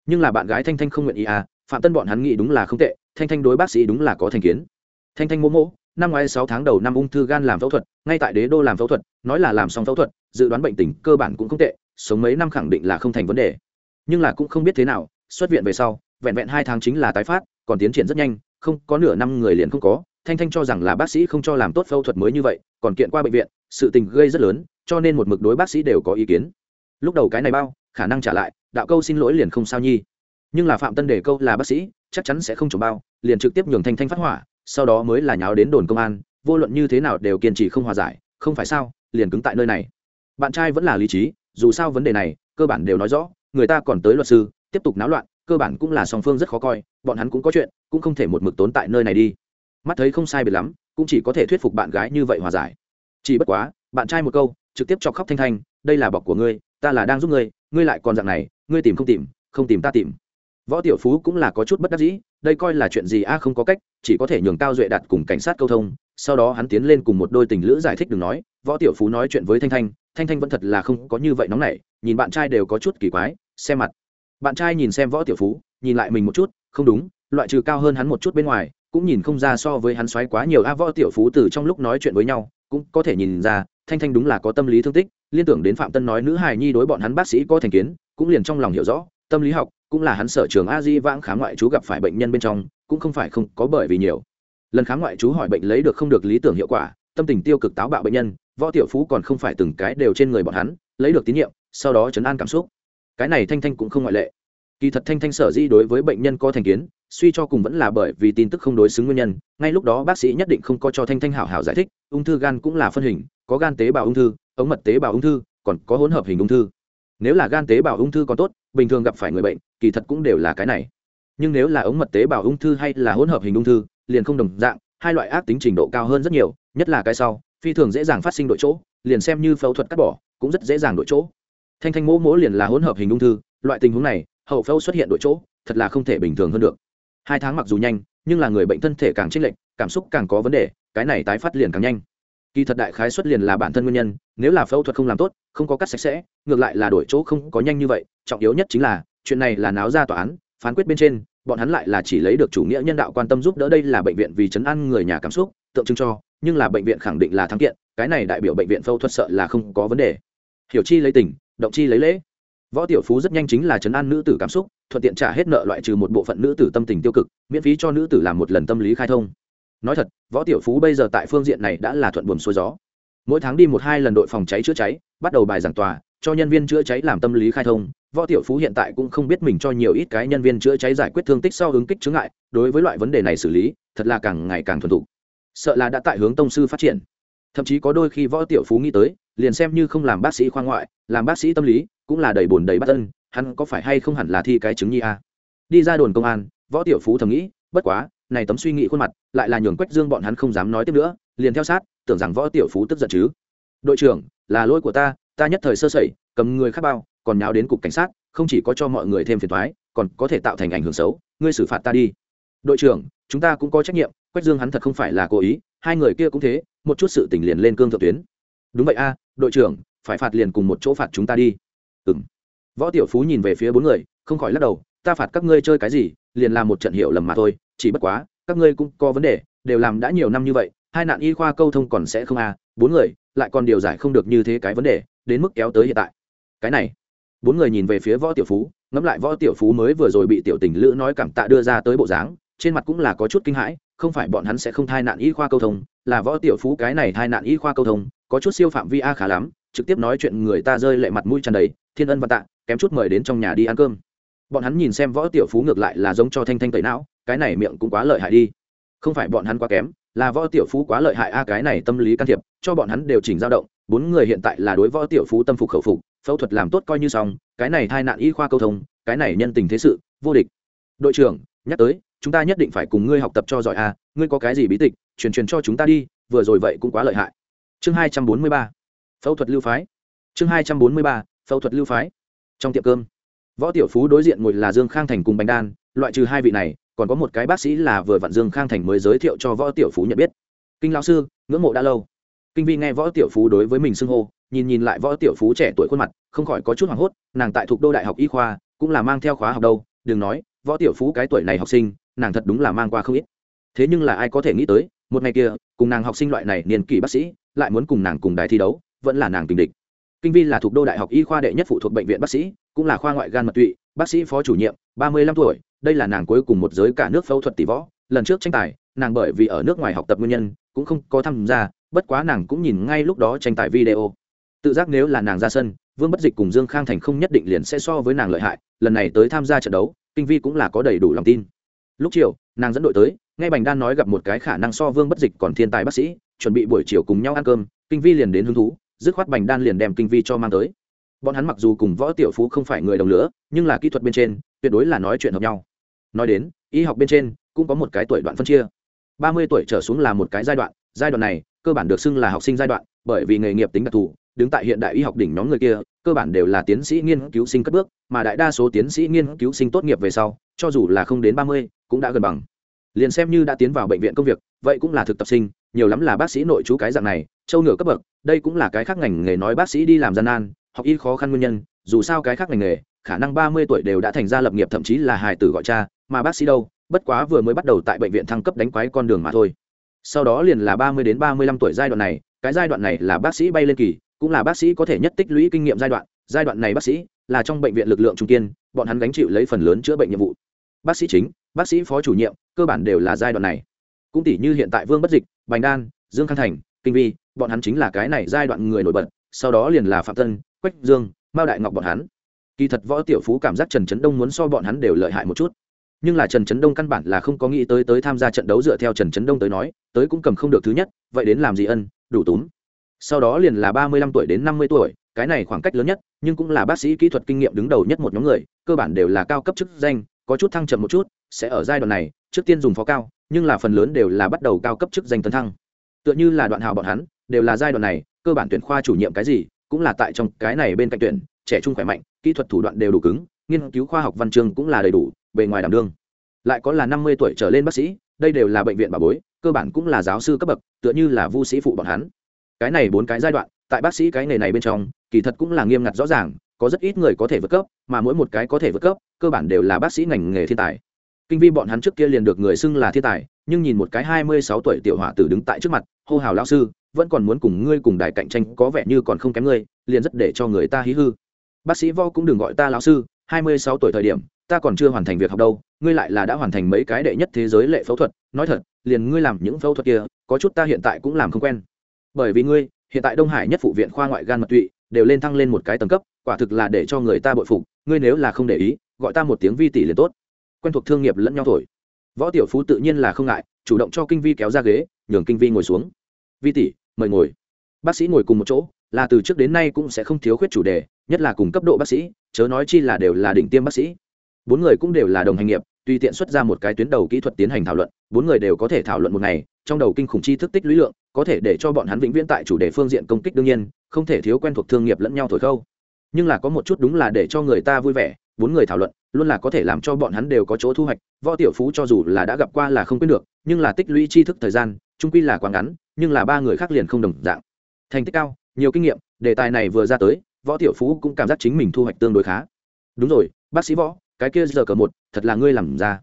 Nhưng là bạn gái thanh thanh không nguyện ý à phạm tân bọn hắn nghĩ đúng là không tệ, thanh thanh đối bác sĩ đúng là có thành kiến. Thanh thanh mô mô, năm ngoái sáu tháng đầu năm ung thư gan làm phẫu thuật, ngay tại đế đô làm phẫu thuật, nói là làm xong phẫu thuật, dự đoán bệnh tình cơ bản cũng không tệ, sống mấy năm khẳng định là không thành vấn đề. Nhưng là cũng không biết thế nào, xuất viện về sau, vẹn vẹn hai tháng chính là tái phát còn tiến triển rất nhanh, không, có nửa năm người liền không có, thanh thanh cho rằng là bác sĩ không cho làm tốt phẫu thuật mới như vậy, còn kiện qua bệnh viện, sự tình gây rất lớn, cho nên một mực đối bác sĩ đều có ý kiến. Lúc đầu cái này bao, khả năng trả lại, đạo câu xin lỗi liền không sao nhi. Nhưng là phạm tân đề câu là bác sĩ, chắc chắn sẽ không trồng bao, liền trực tiếp nhường thanh thanh phát hỏa, sau đó mới là nháo đến đồn công an, vô luận như thế nào đều kiên trì không hòa giải, không phải sao, liền cứng tại nơi này. Bạn trai vẫn là lý trí, dù sao vấn đề này, cơ bản đều nói rõ, người ta còn tới luật sư, tiếp tục náo loạn cơ bản cũng là song phương rất khó coi, bọn hắn cũng có chuyện, cũng không thể một mực tốn tại nơi này đi. Mắt thấy không sai biệt lắm, cũng chỉ có thể thuyết phục bạn gái như vậy hòa giải. Chỉ bất quá, bạn trai một câu, trực tiếp chọc khóc thanh thanh, đây là bọc của ngươi, ta là đang giúp ngươi ngươi lại còn dạng này, ngươi tìm không tìm không tìm ta tìm. Võ tiểu phú cũng là có chút bất đắc dĩ, đây coi là chuyện gì a, không có cách, chỉ có thể nhường cao duệ đặt cùng cảnh sát câu thông. Sau đó hắn tiến lên cùng một đôi tình lữ giải thích đừng nói, võ tiểu phú nói chuyện với thanh thanh thanh thanh vẫn thật là không có như vậy nóng nảy, nhìn bạn trai đều có chút kỳ quái, xem mặt bạn trai nhìn xem võ tiểu phú, nhìn lại mình một chút, không đúng, loại trừ cao hơn hắn một chút bên ngoài, cũng nhìn không ra so với hắn xoáy quá nhiều. A, võ tiểu phú từ trong lúc nói chuyện với nhau, cũng có thể nhìn ra, thanh thanh đúng là có tâm lý thương tích, liên tưởng đến phạm tân nói nữ hài nhi đối bọn hắn bác sĩ có thành kiến, cũng liền trong lòng hiểu rõ, tâm lý học, cũng là hắn sở trường a di vãng khám ngoại chú gặp phải bệnh nhân bên trong, cũng không phải không có bởi vì nhiều. Lần khám ngoại chú hỏi bệnh lấy được không được lý tưởng hiệu quả, tâm tình tiêu cực táo bạo bệnh nhân, võ tiểu phú còn không phải từng cái đều trên người bọn hắn, lấy được tín nhiệm, sau đó chấn an cảm xúc cái này thanh thanh cũng không ngoại lệ. Kỳ thật thanh thanh sở di đối với bệnh nhân có thành kiến, suy cho cùng vẫn là bởi vì tin tức không đối xứng nguyên nhân, ngay lúc đó bác sĩ nhất định không có cho thanh thanh hảo hảo giải thích, ung thư gan cũng là phân hình, có gan tế bào ung thư, ống mật tế bào ung thư, còn có hỗn hợp hình ung thư. Nếu là gan tế bào ung thư còn tốt, bình thường gặp phải người bệnh, kỳ thật cũng đều là cái này. Nhưng nếu là ống mật tế bào ung thư hay là hỗn hợp hình ung thư, liền không đồng dạng, hai loại ác tính trình độ cao hơn rất nhiều, nhất là cái sau, phi thường dễ dàng phát sinh đội chỗ, liền xem như phẫu thuật cắt bỏ, cũng rất dễ dàng đội chỗ thanh thanh mỗ mỗ liền là hỗn hợp hình ung thư, loại tình huống này, hậu phẫu xuất hiện đội chỗ, thật là không thể bình thường hơn được. Hai tháng mặc dù nhanh, nhưng là người bệnh thân thể càng chênh lệch, cảm xúc càng có vấn đề, cái này tái phát liền càng nhanh. Kỳ thật đại khái xuất liền là bản thân nguyên nhân, nếu là phẫu thuật không làm tốt, không có cắt sạch sẽ, ngược lại là đổi chỗ không có nhanh như vậy, trọng yếu nhất chính là, chuyện này là náo ra tòa án, phán quyết bên trên, bọn hắn lại là chỉ lấy được chủ nghĩa nhân đạo quan tâm giúp đỡ đây là bệnh viện vì chấn an người nhà cảm xúc, tượng trưng cho, nhưng là bệnh viện khẳng định là thắng kiện, cái này đại biểu bệnh viện phẫu thuật sợ là không có vấn đề. Hiểu chi lấy tình động chi lấy lễ. Võ tiểu phú rất nhanh chính là chấn an nữ tử cảm xúc, thuận tiện trả hết nợ loại trừ một bộ phận nữ tử tâm tình tiêu cực, miễn phí cho nữ tử làm một lần tâm lý khai thông. Nói thật, võ tiểu phú bây giờ tại phương diện này đã là thuận buồm xuôi gió. Mỗi tháng đi một hai lần đội phòng cháy chữa cháy, bắt đầu bài giảng tòa, cho nhân viên chữa cháy làm tâm lý khai thông. Võ tiểu phú hiện tại cũng không biết mình cho nhiều ít cái nhân viên chữa cháy giải quyết thương tích sau ứng kích chướng ngại, đối với loại vấn đề này xử lý, thật là càng ngày càng thuần thục. Sợ là đã tại hướng tông sư phát triển. Thậm chí có đôi khi võ tiểu phú nghĩ tới liền xem như không làm bác sĩ khoa ngoại, làm bác sĩ tâm lý, cũng là đầy bồn đầy bắt tân hắn có phải hay không hẳn là thi cái chứng nhi a? Đi ra đồn công an, võ tiểu phú thầm nghĩ, bất quá, này tấm suy nghĩ khuôn mặt, lại là nhường quách dương bọn hắn không dám nói tiếp nữa, liền theo sát, tưởng rằng võ tiểu phú tức giận chứ. Đội trưởng, là lỗi của ta ta nhất thời sơ sẩy, cầm người khác bao, còn nháo đến cục cảnh sát, không chỉ có cho mọi người thêm phiền thoái còn có thể tạo thành ảnh hưởng xấu, ngươi xử phạt ta đi. Đội trưởng, chúng ta cũng có trách nhiệm, quách dương hắn thật không phải là cố ý, hai người kia cũng thế, một chút sự tình liền lên cương thượng tuyến. Đúng vậy a đội trưởng, phải phạt liền cùng một chỗ phạt chúng ta đi. Ừ m võ tiểu phú nhìn về phía bốn người, không khỏi lắc đầu, ta phạt các ngươi chơi cái gì, liền làm một trận hiệu lầm mà thôi, chỉ bất quá, các ngươi cũng có vấn đề, đều làm đã nhiều năm như vậy, hai nạn y khoa câu thông còn sẽ không a bốn người, lại còn điều giải không được như thế cái vấn đề, đến mức kéo tới hiện tại. Cái này. Bốn người nhìn về phía võ tiểu phú, ngẫm lại võ tiểu phú mới vừa rồi bị tiểu tình lữ nói cảm tạ đưa ra tới bộ dáng, trên mặt cũng là có chút kinh hãi, không phải bọn hắn sẽ không thai nạn y khoa câu thông, là võ tiểu phú cái này thai nạn y khoa câu thông có chút siêu phạm vi a khá lắm, trực tiếp nói chuyện người ta rơi lệ mặt mũi tràn đầy, thiên ân và tạ, kém chút mời đến trong nhà đi ăn cơm. Bọn hắn nhìn xem võ tiểu phú ngược lại là giống cho thanh thanh tẩy não, cái này miệng cũng quá lợi hại đi. Không phải bọn hắn quá kém, là võ tiểu phú quá lợi hại a, cái này tâm lý can thiệp, cho bọn hắn đều chỉnh dao động, bốn người hiện tại là đối võ tiểu phú tâm phục khẩu phục, phẫu thuật làm tốt coi như xong, cái này tai nạn y khoa câu thông, cái này nhân tình thế sự, vô địch. Đội trưởng, nhắc tới, chúng ta nhất định phải cùng ngươi học tập cho giỏi a, ngươi có cái gì bí tịch, truyền truyền cho chúng ta đi, vừa rồi vậy cũng quá lợi hại chương hai trăm bốn mươi ba, phẫu thuật lưu phái. Chương hai trăm bốn mươi ba, phẫu thuật lưu phái. Trong tiệm cơm, võ tiểu phú đối diện ngồi là dương khang thành cùng bánh đan, loại trừ hai vị này, còn có một cái bác sĩ là vừa vặn dương khang thành mới giới thiệu cho võ tiểu phú nhận biết. Kinh lão sư, ngưỡng mộ đã lâu. Kinh vi nghe võ tiểu phú đối với mình xưng hô, nhìn nhìn lại võ tiểu phú trẻ tuổi khuôn mặt, không khỏi có chút hoảng hốt, nàng tại thuộc đô đại học y khoa, cũng là mang theo khóa học đâu, đừng nói, võ tiểu phú cái tuổi này học sinh, nàng thật đúng là mang qua không ít. Thế nhưng là ai có thể nghĩ tới, một ngày kia, cùng nàng học sinh loại này niên kỷ bác sĩ lại muốn cùng nàng cùng đài thi đấu, vẫn là nàng tình địch. Kinh vi là thuộc đô đại học y khoa đệ nhất phụ thuộc bệnh viện bác sĩ, cũng là khoa ngoại gan mật tụy, bác sĩ phó chủ nhiệm, ba mươi lăm tuổi, đây là nàng cuối cùng một giới cả nước phẫu thuật tỷ võ, lần trước tranh tài, nàng bởi vì ở nước ngoài học tập nguyên nhân, cũng không có tham gia, bất quá nàng cũng nhìn ngay lúc đó tranh tài video. Tự giác nếu là nàng ra sân, vương bất dịch cùng dương khang thành không nhất định liền sẽ so với nàng lợi hại, lần này tới tham gia trận đấu, kinh vi cũng là có đầy đủ lòng tin. Lúc chiều, nàng dẫn đội tới ngay bành đan nói gặp một cái khả năng so vương bất dịch còn thiên tài bác sĩ chuẩn bị buổi chiều cùng nhau ăn cơm, kinh vi liền đến hứng thú, dứt khoát bành đan liền đem kinh vi cho mang tới. Bọn hắn mặc dù cùng võ tiểu phú không phải người đồng lửa nhưng là kỹ thuật bên trên, tuyệt đối là nói chuyện hợp nhau. Nói đến, y học bên trên, cũng có một cái tuổi đoạn phân chia. Ba mươi tuổi trở xuống là một cái giai đoạn giai đoạn này, cơ bản được xưng là học sinh giai đoạn, bởi vì nghề nghiệp tính đặc thù, đứng tại hiện đại y học đỉnh nhóm người kia, cơ bản đều là tiến sĩ nghiên cứu sinh cất bước, mà đại đa số tiến sĩ nghiên cứu sinh tốt nghiệp về sau, cho dù là không đến ba mươi, cũng đã gần bằng liền xem như đã tiến vào bệnh viện công việc, vậy cũng là thực tập sinh, nhiều lắm là bác sĩ nội chú cái dạng này châu nửa cấp bậc, đây cũng là cái khác ngành nghề nói bác sĩ đi làm gian nan, học y khó khăn nguyên nhân, dù sao cái khác ngành nghề, khả năng ba mươi tuổi đều đã thành ra lập nghiệp thậm chí là hài tử gọi cha, mà bác sĩ đâu, bất quá vừa mới bắt đầu tại bệnh viện thăng cấp đánh quái con đường mà thôi. Sau đó liền là ba mươi đến ba mươi lăm tuổi giai đoạn này, cái giai đoạn này là bác sĩ bay lên kỳ, cũng là bác sĩ có thể nhất tích lũy kinh nghiệm giai đoạn giai đoạn này bác sĩ là trong bệnh viện lực lượng trung kiên, bọn hắn gánh chịu lấy phần lớn chữa bệnh nhiệm vụ. Bác sĩ chính, bác sĩ phó chủ nhiệm cơ bản đều là giai đoạn này. Cũng tỷ như hiện tại vương bất dịch, bành đan, dương khang thành, kinh vi, bọn hắn chính là cái này giai đoạn người nổi bật, sau đó liền là phạm tân, quách dương, mao đại ngọc bọn hắn. Kỳ thật võ tiểu phú cảm giác trần trấn đông muốn so bọn hắn đều lợi hại một chút. Nhưng là trần trấn đông căn bản là không có nghĩ tới tới tham gia trận đấu dựa theo trần trấn đông tới nói, tới cũng cầm không được thứ nhất, vậy đến làm gì ân, đủ túm. Sau đó liền là ba mươi lăm tuổi đến năm mươi tuổi, cái này khoảng cách lớn nhất, nhưng cũng là bác sĩ kỹ thuật kinh nghiệm đứng đầu nhất một nhóm người, cơ bản đều là cao cấp chức danh, có chút thăng trầm một chút, sẽ ở giai đoạn này trước tiên dùng phó cao, nhưng là phần lớn đều là bắt đầu cao cấp chức danh tấn thăng. Tựa như là đoạn hào bọn hắn, đều là giai đoạn này, cơ bản tuyển khoa chủ nhiệm cái gì, cũng là tại trong cái này bên cạnh tuyển, trẻ trung khỏe mạnh, kỹ thuật thủ đoạn đều đủ cứng, nghiên cứu khoa học văn chương cũng là đầy đủ, bề ngoài đảm đương. Lại có là năm mươi tuổi trở lên bác sĩ, đây đều là bệnh viện bà bối, cơ bản cũng là giáo sư cấp bậc, tựa như là vu sĩ phụ bọn hắn. Cái này bốn cái giai đoạn, tại bác sĩ cái nghề này bên trong, kỳ thật cũng là nghiêm ngặt rõ ràng, có rất ít người có thể vượt cấp, mà mỗi một cái có thể vượt cấp, cơ bản đều là bác sĩ ngành nghề thiên tài kinh vi bọn hắn trước kia liền được người xưng là thiên tài, nhưng nhìn một cái hai mươi sáu tuổi tiểu hỏa tử đứng tại trước mặt, hô hào lao sư, vẫn còn muốn cùng ngươi cùng đài cạnh tranh, có vẻ như còn không kém ngươi, liền rất để cho người ta hí hư. Bác sĩ vo cũng đừng gọi ta lão sư, hai mươi sáu tuổi thời điểm, ta còn chưa hoàn thành việc học đâu, ngươi lại là đã hoàn thành mấy cái đệ nhất thế giới lệ phẫu thuật, nói thật, liền ngươi làm những phẫu thuật kia, có chút ta hiện tại cũng làm không quen. Bởi vì ngươi, hiện tại đông hải nhất phụ viện khoa ngoại gan mật tụy, đều lên thăng lên một cái tầng cấp, quả thực là để cho người ta bội phục, ngươi nếu là không để ý, gọi ta một tiếng vi tỷ liền tốt quen thuộc thương nghiệp lẫn nhau thổi. Võ tiểu phú tự nhiên là không ngại, chủ động cho kinh vi kéo ra ghế, nhường kinh vi ngồi xuống. Vi tỷ, mời ngồi. Bác sĩ ngồi cùng một chỗ, là từ trước đến nay cũng sẽ không thiếu khuyết chủ đề, nhất là cùng cấp độ bác sĩ, chớ nói chi là đều là đỉnh tiêm bác sĩ. Bốn người cũng đều là đồng hành nghiệp, tùy tiện xuất ra một cái tuyến đầu kỹ thuật tiến hành thảo luận, bốn người đều có thể thảo luận một ngày, trong đầu kinh khủng chi thức tích lũy lượng, có thể để cho bọn hắn vĩnh viễn tại chủ đề phương diện công kích đương nhiên, không thể thiếu quen thuộc thương nghiệp lẫn nhau thổi khâu. Nhưng là có một chút đúng là để cho người ta vui vẻ, bốn người thảo luận luôn là có thể làm cho bọn hắn đều có chỗ thu hoạch, võ tiểu phú cho dù là đã gặp qua là không quên được, nhưng là tích lũy tri thức thời gian trung quy là quá ngắn, nhưng là ba người khác liền không đồng dạng. Thành tích cao, nhiều kinh nghiệm, đề tài này vừa ra tới, võ tiểu phú cũng cảm giác chính mình thu hoạch tương đối khá. Đúng rồi, bác sĩ võ, cái kia giờ cờ một, thật là ngươi làm ra.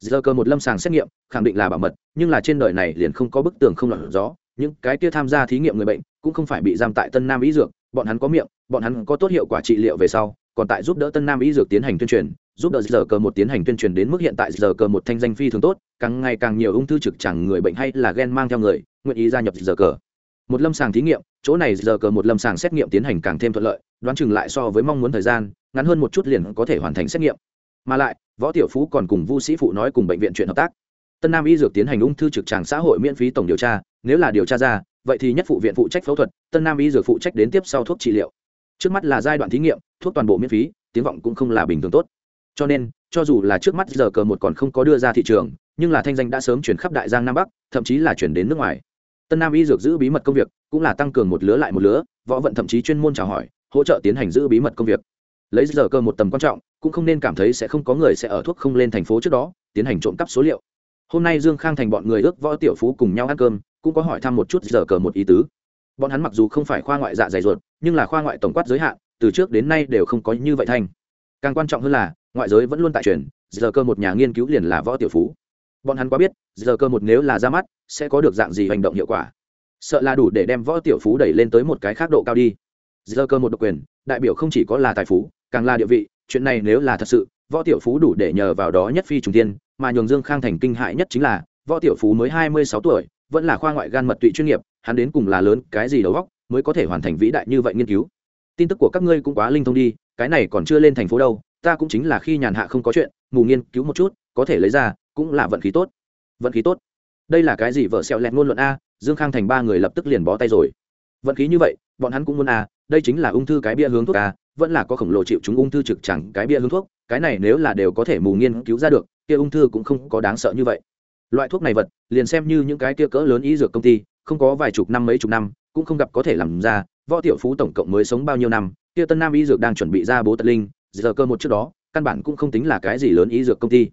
Giờ cờ một lâm sàng xét nghiệm, khẳng định là bảo mật, nhưng là trên đời này liền không có bức tường không lọt gió. Những cái kia tham gia thí nghiệm người bệnh, cũng không phải bị giam tại tân nam ý dược, bọn hắn có miệng, bọn hắn có tốt hiệu quả trị liệu về sau còn tại giúp đỡ tân nam Y dược tiến hành tuyên truyền, giúp đỡ giờ cờ một tiến hành tuyên truyền đến mức hiện tại giờ cờ một thanh danh phi thường tốt, càng ngày càng nhiều ung thư trực chẳng người bệnh hay là ghen mang theo người, nguyện ý gia nhập giờ cờ. Một lâm sàng thí nghiệm, chỗ này giờ cờ một lâm sàng xét nghiệm tiến hành càng thêm thuận lợi, đoán chừng lại so với mong muốn thời gian, ngắn hơn một chút liền có thể hoàn thành xét nghiệm. Mà lại, võ tiểu phú còn cùng vu sĩ phụ nói cùng bệnh viện chuyện hợp tác. Tân nam y dược tiến hành ung thư trực tràng xã hội miễn phí tổng điều tra, nếu là điều tra ra, vậy thì nhất phụ viện phụ trách phẫu thuật, tân nam y dược phụ trách đến tiếp sau thuốc trị liệu trước mắt là giai đoạn thí nghiệm, thuốc toàn bộ miễn phí, tiếng vọng cũng không là bình thường tốt. Cho nên, cho dù là trước mắt giờ cờ một còn không có đưa ra thị trường, nhưng là thanh danh đã sớm chuyển khắp đại giang nam bắc, thậm chí là chuyển đến nước ngoài. Tân nam y dược giữ bí mật công việc, cũng là tăng cường một lứa lại một lứa, võ vận thậm chí chuyên môn chào hỏi, hỗ trợ tiến hành giữ bí mật công việc. Lấy giờ cơ một tầm quan trọng, cũng không nên cảm thấy sẽ không có người sẽ ở thuốc không lên thành phố trước đó, tiến hành trộm cắp số liệu. Hôm nay dương khang thành bọn người ước võ tiểu phú cùng nhau ăn cơm, cũng có hỏi thăm một chút giờ cờ một ý tứ bọn hắn mặc dù không phải khoa ngoại dạ dày ruột, nhưng là khoa ngoại tổng quát giới hạn, từ trước đến nay đều không có như vậy thanh càng quan trọng hơn là, ngoại giới vẫn luôn tại truyền, giờ cơ một nhà nghiên cứu liền là võ tiểu phú. Bọn hắn quá biết, giờ cơ một nếu là ra mắt, sẽ có được dạng gì hành động hiệu quả. Sợ là đủ để đem võ tiểu phú đẩy lên tới một cái khác độ cao đi. Giờ cơ một độc quyền, đại biểu không chỉ có là tài phú, càng là địa vị, chuyện này nếu là thật sự, võ tiểu phú đủ để nhờ vào đó nhất phi trùng tiên mà nhường dương khang thành kinh hại nhất chính là, võ tiểu phú mới hai mươi sáu tuổi, vẫn là khoa ngoại gan mật tụy chuyên nghiệp hắn đến cùng là lớn cái gì đầu góc mới có thể hoàn thành vĩ đại như vậy nghiên cứu? Tin tức của các ngươi cũng quá linh thông đi, cái này còn chưa lên thành phố đâu, ta cũng chính là khi nhàn hạ không có chuyện, mù nghiên cứu một chút, có thể lấy ra, cũng là vận khí tốt. Vận khí tốt? Đây là cái gì vợ xẹo lẹt ngôn luận a, dương khang thành ba người lập tức liền bó tay rồi. Vận khí như vậy, bọn hắn cũng muốn a, đây chính là ung thư cái bia hướng thuốc a, vẫn là có khổng lồ chịu chúng ung thư trực chẳng cái bia hướng thuốc, cái này nếu là đều có thể mù nghiên cứu ra được, kia ung thư cũng không có đáng sợ như vậy. Loại thuốc này vật, liền xem như những cái kia cỡ lớn y dược công ty không có vài chục năm mấy chục năm, cũng không gặp có thể làm ra, võ tiểu phú tổng cộng mới sống bao nhiêu năm, kia tân nam y dược đang chuẩn bị ra bố tật linh, giờ cơ một trước đó, căn bản cũng không tính là cái gì lớn y dược công ty.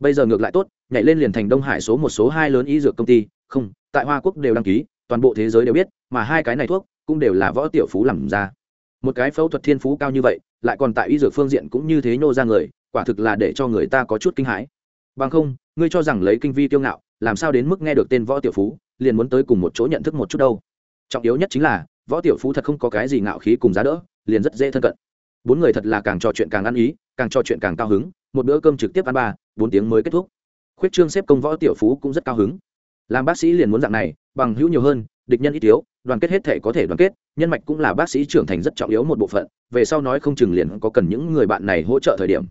Bây giờ ngược lại tốt, nhảy lên liền thành đông hải số một số hai lớn y dược công ty, không, tại hoa quốc đều đăng ký, toàn bộ thế giới đều biết, mà hai cái này thuốc cũng đều là võ tiểu phú làm ra. Một cái phẫu thuật thiên phú cao như vậy, lại còn tại y dược phương diện cũng như thế nhô ra người, quả thực là để cho người ta có chút kinh hãi. Bằng không, ngươi cho rằng lấy kinh vi tiêu ngạo, làm sao đến mức nghe được tên võ tiểu phú? Liền muốn tới cùng một chỗ nhận thức một chút đâu. Trọng yếu nhất chính là, võ tiểu phú thật không có cái gì ngạo khí cùng giá đỡ, liền rất dễ thân cận. Bốn người thật là càng trò chuyện càng ăn ý, càng trò chuyện càng cao hứng, một bữa cơm trực tiếp ăn ba, bốn tiếng mới kết thúc. Khuyết trương xếp công võ tiểu phú cũng rất cao hứng. Làm bác sĩ liền muốn dạng này, bằng hữu nhiều hơn, địch nhân ít yếu, đoàn kết hết thể có thể đoàn kết, nhân mạch cũng là bác sĩ trưởng thành rất trọng yếu một bộ phận, về sau nói không chừng liền có cần những người bạn này hỗ trợ thời điểm.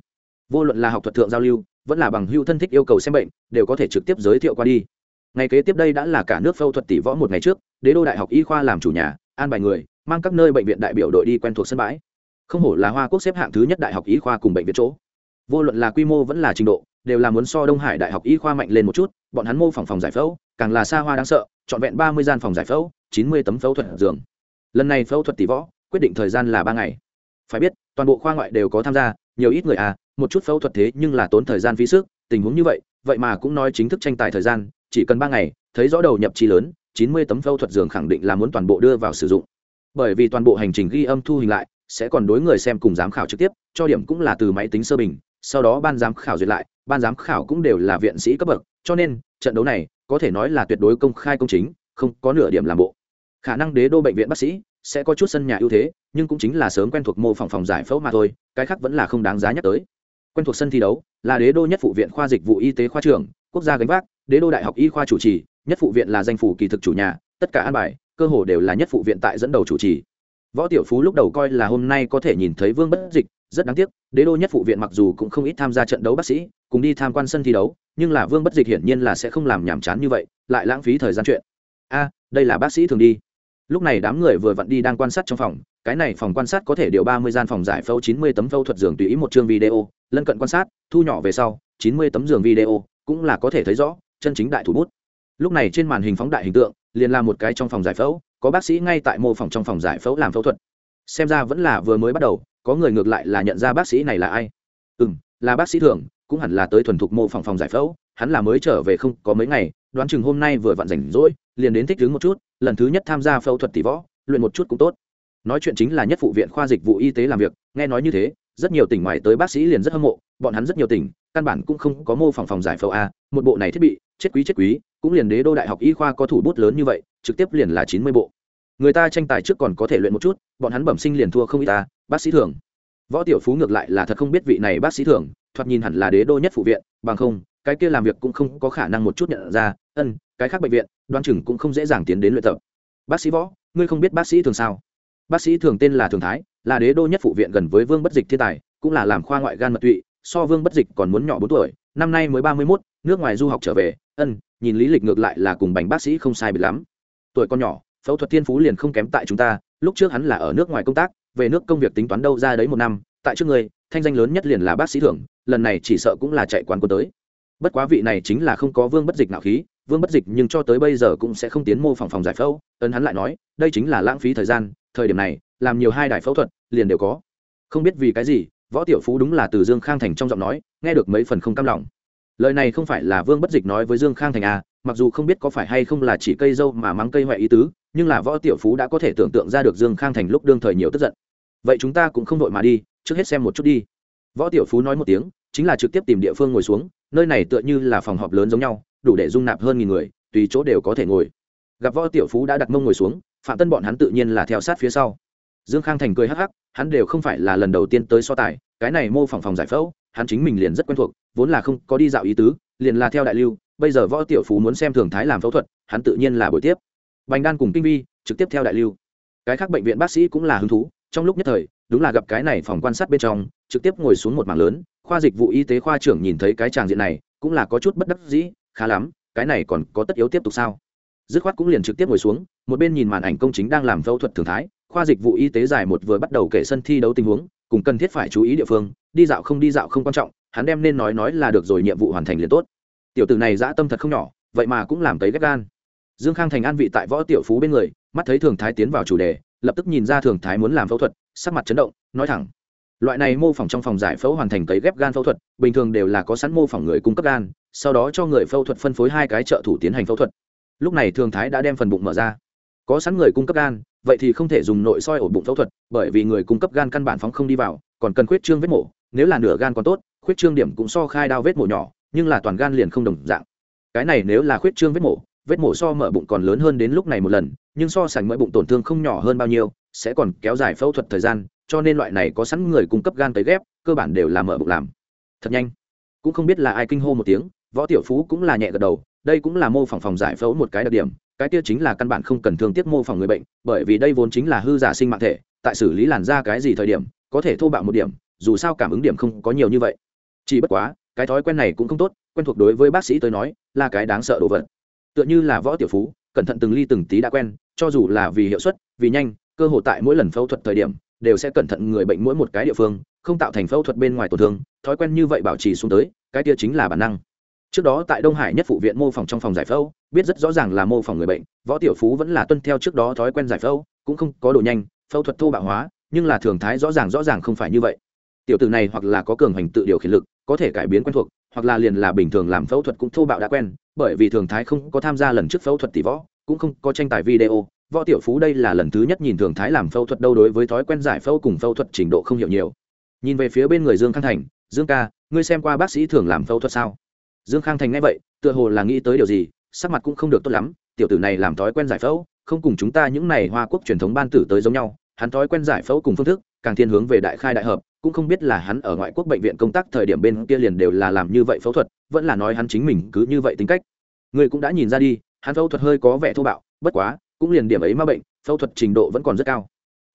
Vô luận là học thuật thượng giao lưu, vẫn là bằng hữu thân thích yêu cầu xem bệnh, đều có thể trực tiếp giới thiệu qua đi ngày kế tiếp đây đã là cả nước phẫu thuật tỷ võ một ngày trước, đế đô đại học y khoa làm chủ nhà, an bài người, mang các nơi bệnh viện đại biểu đội đi quen thuộc sân bãi. Không hổ là hoa quốc xếp hạng thứ nhất đại học y khoa cùng bệnh viện chỗ. Vô luận là quy mô vẫn là trình độ, đều là muốn so đông hải đại học y khoa mạnh lên một chút, bọn hắn mô phỏng phòng giải phẫu, càng là xa hoa đáng sợ, trọn vẹn ba mươi gian phòng giải phẫu, chín mươi tấm phẫu thuật giường. Lần này phẫu thuật tỷ võ, quyết định thời gian là ba ngày. Phải biết, toàn bộ khoa ngoại đều có tham gia, nhiều ít người à một chút phẫu thuật thế nhưng là tốn thời gian phí sức, tình huống như vậy vậy mà cũng nói chính thức tranh tài thời gian chỉ cần ba ngày, thấy rõ đầu nhập chi lớn, chín mươi tấm phẫu thuật giường khẳng định là muốn toàn bộ đưa vào sử dụng. Bởi vì toàn bộ hành trình ghi âm thu hình lại, sẽ còn đối người xem cùng giám khảo trực tiếp, cho điểm cũng là từ máy tính sơ bình, sau đó ban giám khảo duyệt lại, ban giám khảo cũng đều là viện sĩ cấp bậc, cho nên, trận đấu này, có thể nói là tuyệt đối công khai công chính, không có nửa điểm làm bộ. Khả năng đế đô bệnh viện bác sĩ sẽ có chút sân nhà ưu thế, nhưng cũng chính là sớm quen thuộc mô phỏng phòng giải phẫu mà thôi, cái khác vẫn là không đáng giá nhắc tới. Quen thuộc sân thi đấu là đế đô nhất phụ viện khoa dịch vụ y tế khoa trưởng, quốc gia gánh vác đế đô đại học y khoa chủ trì, nhất phụ viện là danh phủ kỳ thực chủ nhà, tất cả an bài, cơ hồ đều là nhất phụ viện tại dẫn đầu chủ trì. Võ tiểu phú lúc đầu coi là hôm nay có thể nhìn thấy vương bất dịch, rất đáng tiếc, đế đô nhất phụ viện mặc dù cũng không ít tham gia trận đấu bác sĩ, cùng đi tham quan sân thi đấu, nhưng là vương bất dịch hiển nhiên là sẽ không làm nhàm chán như vậy, lại lãng phí thời gian chuyện. A, đây là bác sĩ thường đi. Lúc này đám người vừa vặn đi đang quan sát trong phòng, cái này phòng quan sát có thể điều ba mươi gian phòng giải phẫu chín mươi tấm phẫu thuật giường tùy ý một chương video, lân cận quan sát, thu nhỏ về sau, chín mươi tấm giường video, cũng là có thể thấy rõ chân chính đại thủ bút. Lúc này trên màn hình phóng đại hình tượng, liền là một cái trong phòng giải phẫu, có bác sĩ ngay tại mô phòng trong phòng giải phẫu làm phẫu thuật. Xem ra vẫn là vừa mới bắt đầu, có người ngược lại là nhận ra bác sĩ này là ai. Ừ m là bác sĩ thường, cũng hẳn là tới thuần thục mô phòng phòng giải phẫu, hắn là mới trở về không có mấy ngày, đoán chừng hôm nay vừa vặn rảnh rỗi, liền đến thích đứng một chút, lần thứ nhất tham gia phẫu thuật tỷ võ, luyện một chút cũng tốt. Nói chuyện chính là nhất phụ viện khoa dịch vụ y tế làm việc, nghe nói như thế, rất nhiều tỉnh ngoài tới bác sĩ liền rất hâm mộ, bọn hắn rất nhiều tỉnh, căn bản cũng không có mô phòng phòng giải phẫu a một bộ này thiết bị, chết quý chết quý, cũng liền đế đô đại học y khoa có thủ bút lớn như vậy, trực tiếp liền là chín mươi bộ. Người ta tranh tài trước còn có thể luyện một chút, bọn hắn bẩm sinh liền thua không ít ta, bác sĩ thường. Võ tiểu phú ngược lại là thật không biết vị này bác sĩ thường, thoạt nhìn hẳn là đế đô nhất phụ viện, bằng không, cái kia làm việc cũng không có khả năng một chút nhận ra, ân, cái khác bệnh viện, đoan chừng cũng không dễ dàng tiến đến luyện tập. Bác sĩ võ, ngươi không biết bác sĩ thường sao? Bác sĩ thường tên là thường thái, là đế đô nhất phụ viện gần với vương bất dịch thiên tài, cũng là làm khoa ngoại gan mật tụy, so vương bất dịch còn muốn nhỏ bốn tuổi năm nay mới ba mươi mốt, nước ngoài du học trở về, ân, nhìn lý lịch ngược lại là cùng bành bác sĩ không sai biệt lắm. Tuổi con nhỏ, phẫu thuật thiên phú liền không kém tại chúng ta, lúc trước hắn là ở nước ngoài công tác, về nước công việc tính toán đâu ra đấy một năm, tại trước người, thanh danh lớn nhất liền là bác sĩ thưởng, lần này chỉ sợ cũng là chạy quán quân tới. Bất quá vị này chính là không có vương bất dịch nào khí, vương bất dịch nhưng cho tới bây giờ cũng sẽ không tiến mô phòng phòng giải phẫu ấn hắn lại nói, đây chính là lãng phí thời gian, thời điểm này, làm nhiều hai đài phẫu thuật, liền đều có. Không biết vì cái gì, võ tiểu phú đúng là từ dương khang thành trong giọng nói nghe được mấy phần không cam lòng. Lời này không phải là vương bất dịch nói với dương khang thành à mặc dù không biết có phải hay không là chỉ cây dâu mà mắng cây hoại ý tứ, nhưng là võ tiểu phú đã có thể tưởng tượng ra được dương khang thành lúc đương thời nhiều tức giận. Vậy chúng ta cũng không đội mà đi, trước hết xem một chút đi. Võ tiểu phú nói một tiếng, chính là trực tiếp tìm địa phương ngồi xuống, nơi này tựa như là phòng họp lớn giống nhau, đủ để dung nạp hơn nghìn người, tùy chỗ đều có thể ngồi. Gặp võ tiểu phú đã đặt mông ngồi xuống, phạm tân bọn hắn tự nhiên là theo sát phía sau. Dương khang thành cười hắc hắc, hắn đều không phải là lần đầu tiên tới so tài, cái này mô phỏng phòng giải phẫu hắn chính mình liền rất quen thuộc, vốn là không có đi dạo ý tứ, liền là theo đại lưu, bây giờ võ tiểu phú muốn xem thường thái làm phẫu thuật, hắn tự nhiên là buổi tiếp. Bành đan cùng kinh vi, trực tiếp theo đại lưu. Cái khác bệnh viện bác sĩ cũng là hứng thú, trong lúc nhất thời, đúng là gặp cái này phòng quan sát bên trong, trực tiếp ngồi xuống một mảng lớn, khoa dịch vụ y tế khoa trưởng nhìn thấy cái tràng diện này, cũng là có chút bất đắc dĩ, khá lắm, cái này còn có tất yếu tiếp tục sao? Dứt khoát cũng liền trực tiếp ngồi xuống, một bên nhìn màn ảnh công chính đang làm phẫu thuật thường thái, khoa dịch vụ y tế giải một vừa bắt đầu kể sân thi đấu tình huống cùng cần thiết phải chú ý địa phương, đi dạo không đi dạo không quan trọng, hắn đem nên nói nói là được rồi, nhiệm vụ hoàn thành liền tốt. Tiểu tử này dã tâm thật không nhỏ, vậy mà cũng làm tới ghép gan. Dương khang thành an vị tại võ tiểu phú bên người, mắt thấy thường thái tiến vào chủ đề, lập tức nhìn ra thường thái muốn làm phẫu thuật, sắc mặt chấn động, nói thẳng. Loại này mô phỏng trong phòng giải phẫu hoàn thành cấy ghép gan phẫu thuật, bình thường đều là có sẵn mô phỏng người cung cấp gan, sau đó cho người phẫu thuật phân phối hai cái trợ thủ tiến hành phẫu thuật. Lúc này thường thái đã đem phần bụng mở ra có sẵn người cung cấp gan, vậy thì không thể dùng nội soi ổ bụng phẫu thuật, bởi vì người cung cấp gan căn bản phóng không đi vào, còn cần khuyết trương vết mổ. Nếu là nửa gan còn tốt, khuyết trương điểm cũng so khai đao vết mổ nhỏ, nhưng là toàn gan liền không đồng dạng. Cái này nếu là khuyết trương vết mổ vết mổ so mở bụng còn lớn hơn đến lúc này một lần, nhưng so sánh mỡ bụng tổn thương không nhỏ hơn bao nhiêu, sẽ còn kéo dài phẫu thuật thời gian, cho nên loại này có sẵn người cung cấp gan tới ghép, cơ bản đều là mở bụng làm. Thật nhanh. Cũng không biết là ai kinh hô một tiếng, võ tiểu phú cũng là nhẹ gật đầu đây cũng là mô phỏng phòng giải phẫu một cái đặc điểm, cái tiêu chính là căn bản không cần thương tiếc mô phỏng người bệnh, bởi vì đây vốn chính là hư giả sinh mạng thể, tại xử lý làn da cái gì thời điểm, có thể thô bạo một điểm, dù sao cảm ứng điểm không có nhiều như vậy. Chỉ bất quá, cái thói quen này cũng không tốt, quen thuộc đối với bác sĩ tới nói, là cái đáng sợ đồ vật. Tựa như là võ tiểu phú, cẩn thận từng ly từng tí đã quen, cho dù là vì hiệu suất, vì nhanh, cơ hội tại mỗi lần phẫu thuật thời điểm, đều sẽ cẩn thận người bệnh mỗi một cái địa phương, không tạo thành phẫu thuật bên ngoài tổn thương, thói quen như vậy bảo trì xuống tới, cái kia chính là bản năng trước đó tại đông hải nhất phụ viện mô phỏng trong phòng giải phẫu, biết rất rõ ràng là mô phỏng người bệnh, võ tiểu phú vẫn là tuân theo trước đó thói quen giải phẫu, cũng không có độ nhanh, phẫu thuật thô bạo hóa, nhưng là thường thái rõ ràng rõ ràng không phải như vậy. Tiểu tử này hoặc là có cường hành tự điều khiển lực, có thể cải biến quen thuộc, hoặc là liền là bình thường làm phẫu thuật cũng thô bạo đã quen, bởi vì thường thái không có tham gia lần trước phẫu thuật tỷ võ, cũng không có tranh tài video. Võ tiểu phú đây là lần thứ nhất nhìn thường thái làm phẫu thuật đâu đối với thói quen giải phẫu cùng phẫu thuật trình độ không hiểu nhiều. Nhìn về phía bên người dương khang thành, dương ca, ngươi xem qua bác sĩ thường làm phẫu thuật sao? Dương khang thành nghe vậy, tựa hồ là nghĩ tới điều gì, sắc mặt cũng không được tốt lắm, tiểu tử này làm thói quen giải phẫu, không cùng chúng ta những này hoa quốc truyền thống ban tử tới giống nhau, hắn thói quen giải phẫu cùng phương thức, càng thiên hướng về đại khai đại hợp, cũng không biết là hắn ở ngoại quốc bệnh viện công tác thời điểm bên kia liền đều là làm như vậy phẫu thuật, vẫn là nói hắn chính mình cứ như vậy tính cách. Người cũng đã nhìn ra đi, hắn phẫu thuật hơi có vẻ thô bạo, bất quá, cũng liền điểm ấy mà bệnh, phẫu thuật trình độ vẫn còn rất cao.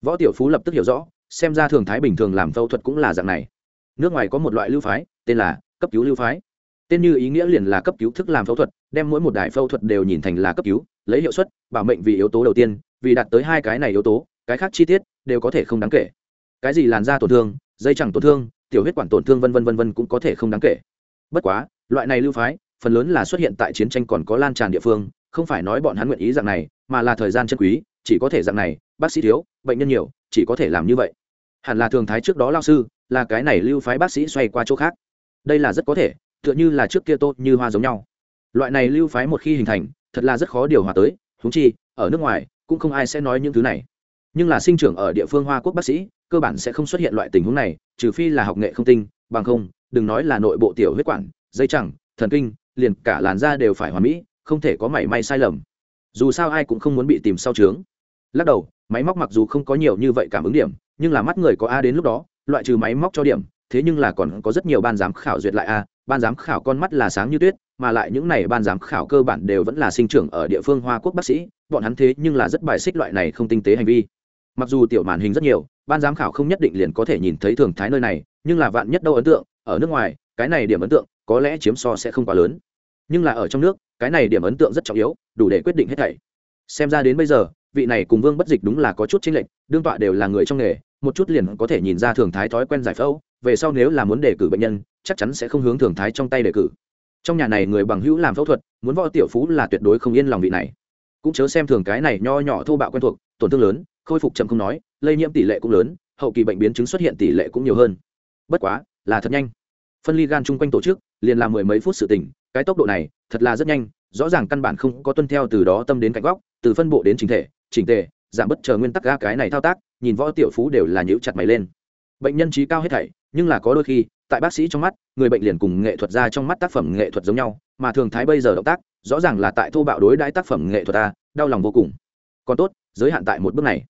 Võ tiểu phú lập tức hiểu rõ, xem ra thường thái bình thường làm phẫu thuật cũng là dạng này. Nước ngoài có một loại lưu phái, tên là cấp cứu lưu phái tên như ý nghĩa liền là cấp cứu thức làm phẫu thuật, đem mỗi một đài phẫu thuật đều nhìn thành là cấp cứu, lấy hiệu suất, bảo mệnh vì yếu tố đầu tiên, vì đạt tới hai cái này yếu tố, cái khác chi tiết đều có thể không đáng kể. Cái gì làn da tổn thương, dây chẳng tổn thương, tiểu huyết quản tổn thương vân vân vân vân cũng có thể không đáng kể. Bất quá, loại này lưu phái, phần lớn là xuất hiện tại chiến tranh còn có lan tràn địa phương, không phải nói bọn hắn nguyện ý dạng này, mà là thời gian chân quý, chỉ có thể dạng này, bác sĩ thiếu, bệnh nhân nhiều, chỉ có thể làm như vậy. Hẳn là thường thái trước đó lao sư, là cái này lưu phái bác sĩ xoay qua chỗ khác. Đây là rất có thể tựa như là trước kia tốt như hoa giống nhau. Loại này lưu phái một khi hình thành, thật là rất khó điều hòa tới húng chi, ở nước ngoài, cũng không ai sẽ nói những thứ này. Nhưng là sinh trưởng ở địa phương hoa quốc bác sĩ, cơ bản sẽ không xuất hiện loại tình huống này, trừ phi là học nghệ không tinh, bằng không, đừng nói là nội bộ tiểu huyết quản, dây chẳng, thần kinh, liền cả làn da đều phải hoàn mỹ, không thể có mảy may sai lầm. Dù sao ai cũng không muốn bị tìm sau trướng. Lắc đầu, máy móc mặc dù không có nhiều như vậy cảm ứng điểm, nhưng là mắt người có a đến lúc đó, loại trừ máy móc cho điểm, thế nhưng là còn có rất nhiều ban giám khảo duyệt lại a ban giám khảo con mắt là sáng như tuyết, mà lại những này ban giám khảo cơ bản đều vẫn là sinh trưởng ở địa phương hoa quốc bác sĩ, bọn hắn thế nhưng là rất bài xích loại này không tinh tế hành vi. Mặc dù tiểu màn hình rất nhiều, ban giám khảo không nhất định liền có thể nhìn thấy thường thái nơi này, nhưng là vạn nhất đâu ấn tượng, ở nước ngoài, cái này điểm ấn tượng, có lẽ chiếm so sẽ không quá lớn. Nhưng là ở trong nước, cái này điểm ấn tượng rất trọng yếu, đủ để quyết định hết thảy. Xem ra đến bây giờ, vị này cùng vương bất dịch đúng là có chút chênh lệch, đương tọa đều là người trong nghề, một chút liền có thể nhìn ra thường thái thói quen giải phẫu, về sau nếu là muốn đề cử bệnh nhân chắc chắn sẽ không hướng thường thái trong tay đề cử. Trong nhà này người bằng hữu làm phẫu thuật, muốn võ tiểu phú là tuyệt đối không yên lòng vị này. Cũng chớ xem thường cái này nho nhỏ thô bạo quen thuộc, tổn thương lớn, khôi phục chậm không nói, lây nhiễm tỷ lệ cũng lớn, hậu kỳ bệnh biến chứng xuất hiện tỷ lệ cũng nhiều hơn. Bất quá, là thật nhanh. Phân ly gan chung quanh tổ chức, liền làm mười mấy phút sự tỉnh, cái tốc độ này, thật là rất nhanh, rõ ràng căn bản không có tuân theo từ đó tâm đến cạnh góc, từ phân bộ đến chính thể, chỉnh tề, giảm bất chờ nguyên tắc ga cái này thao tác, nhìn võ tiểu phú đều là nhíu chặt mày lên. Bệnh nhân trí cao hết thảy, nhưng là có đôi khi tại bác sĩ trong mắt, người bệnh liền cùng nghệ thuật ra trong mắt tác phẩm nghệ thuật giống nhau, mà thường thái bây giờ động tác, rõ ràng là tại thô bạo đối đãi tác phẩm nghệ thuật ta, đau lòng vô cùng. Còn tốt, giới hạn tại một bước này.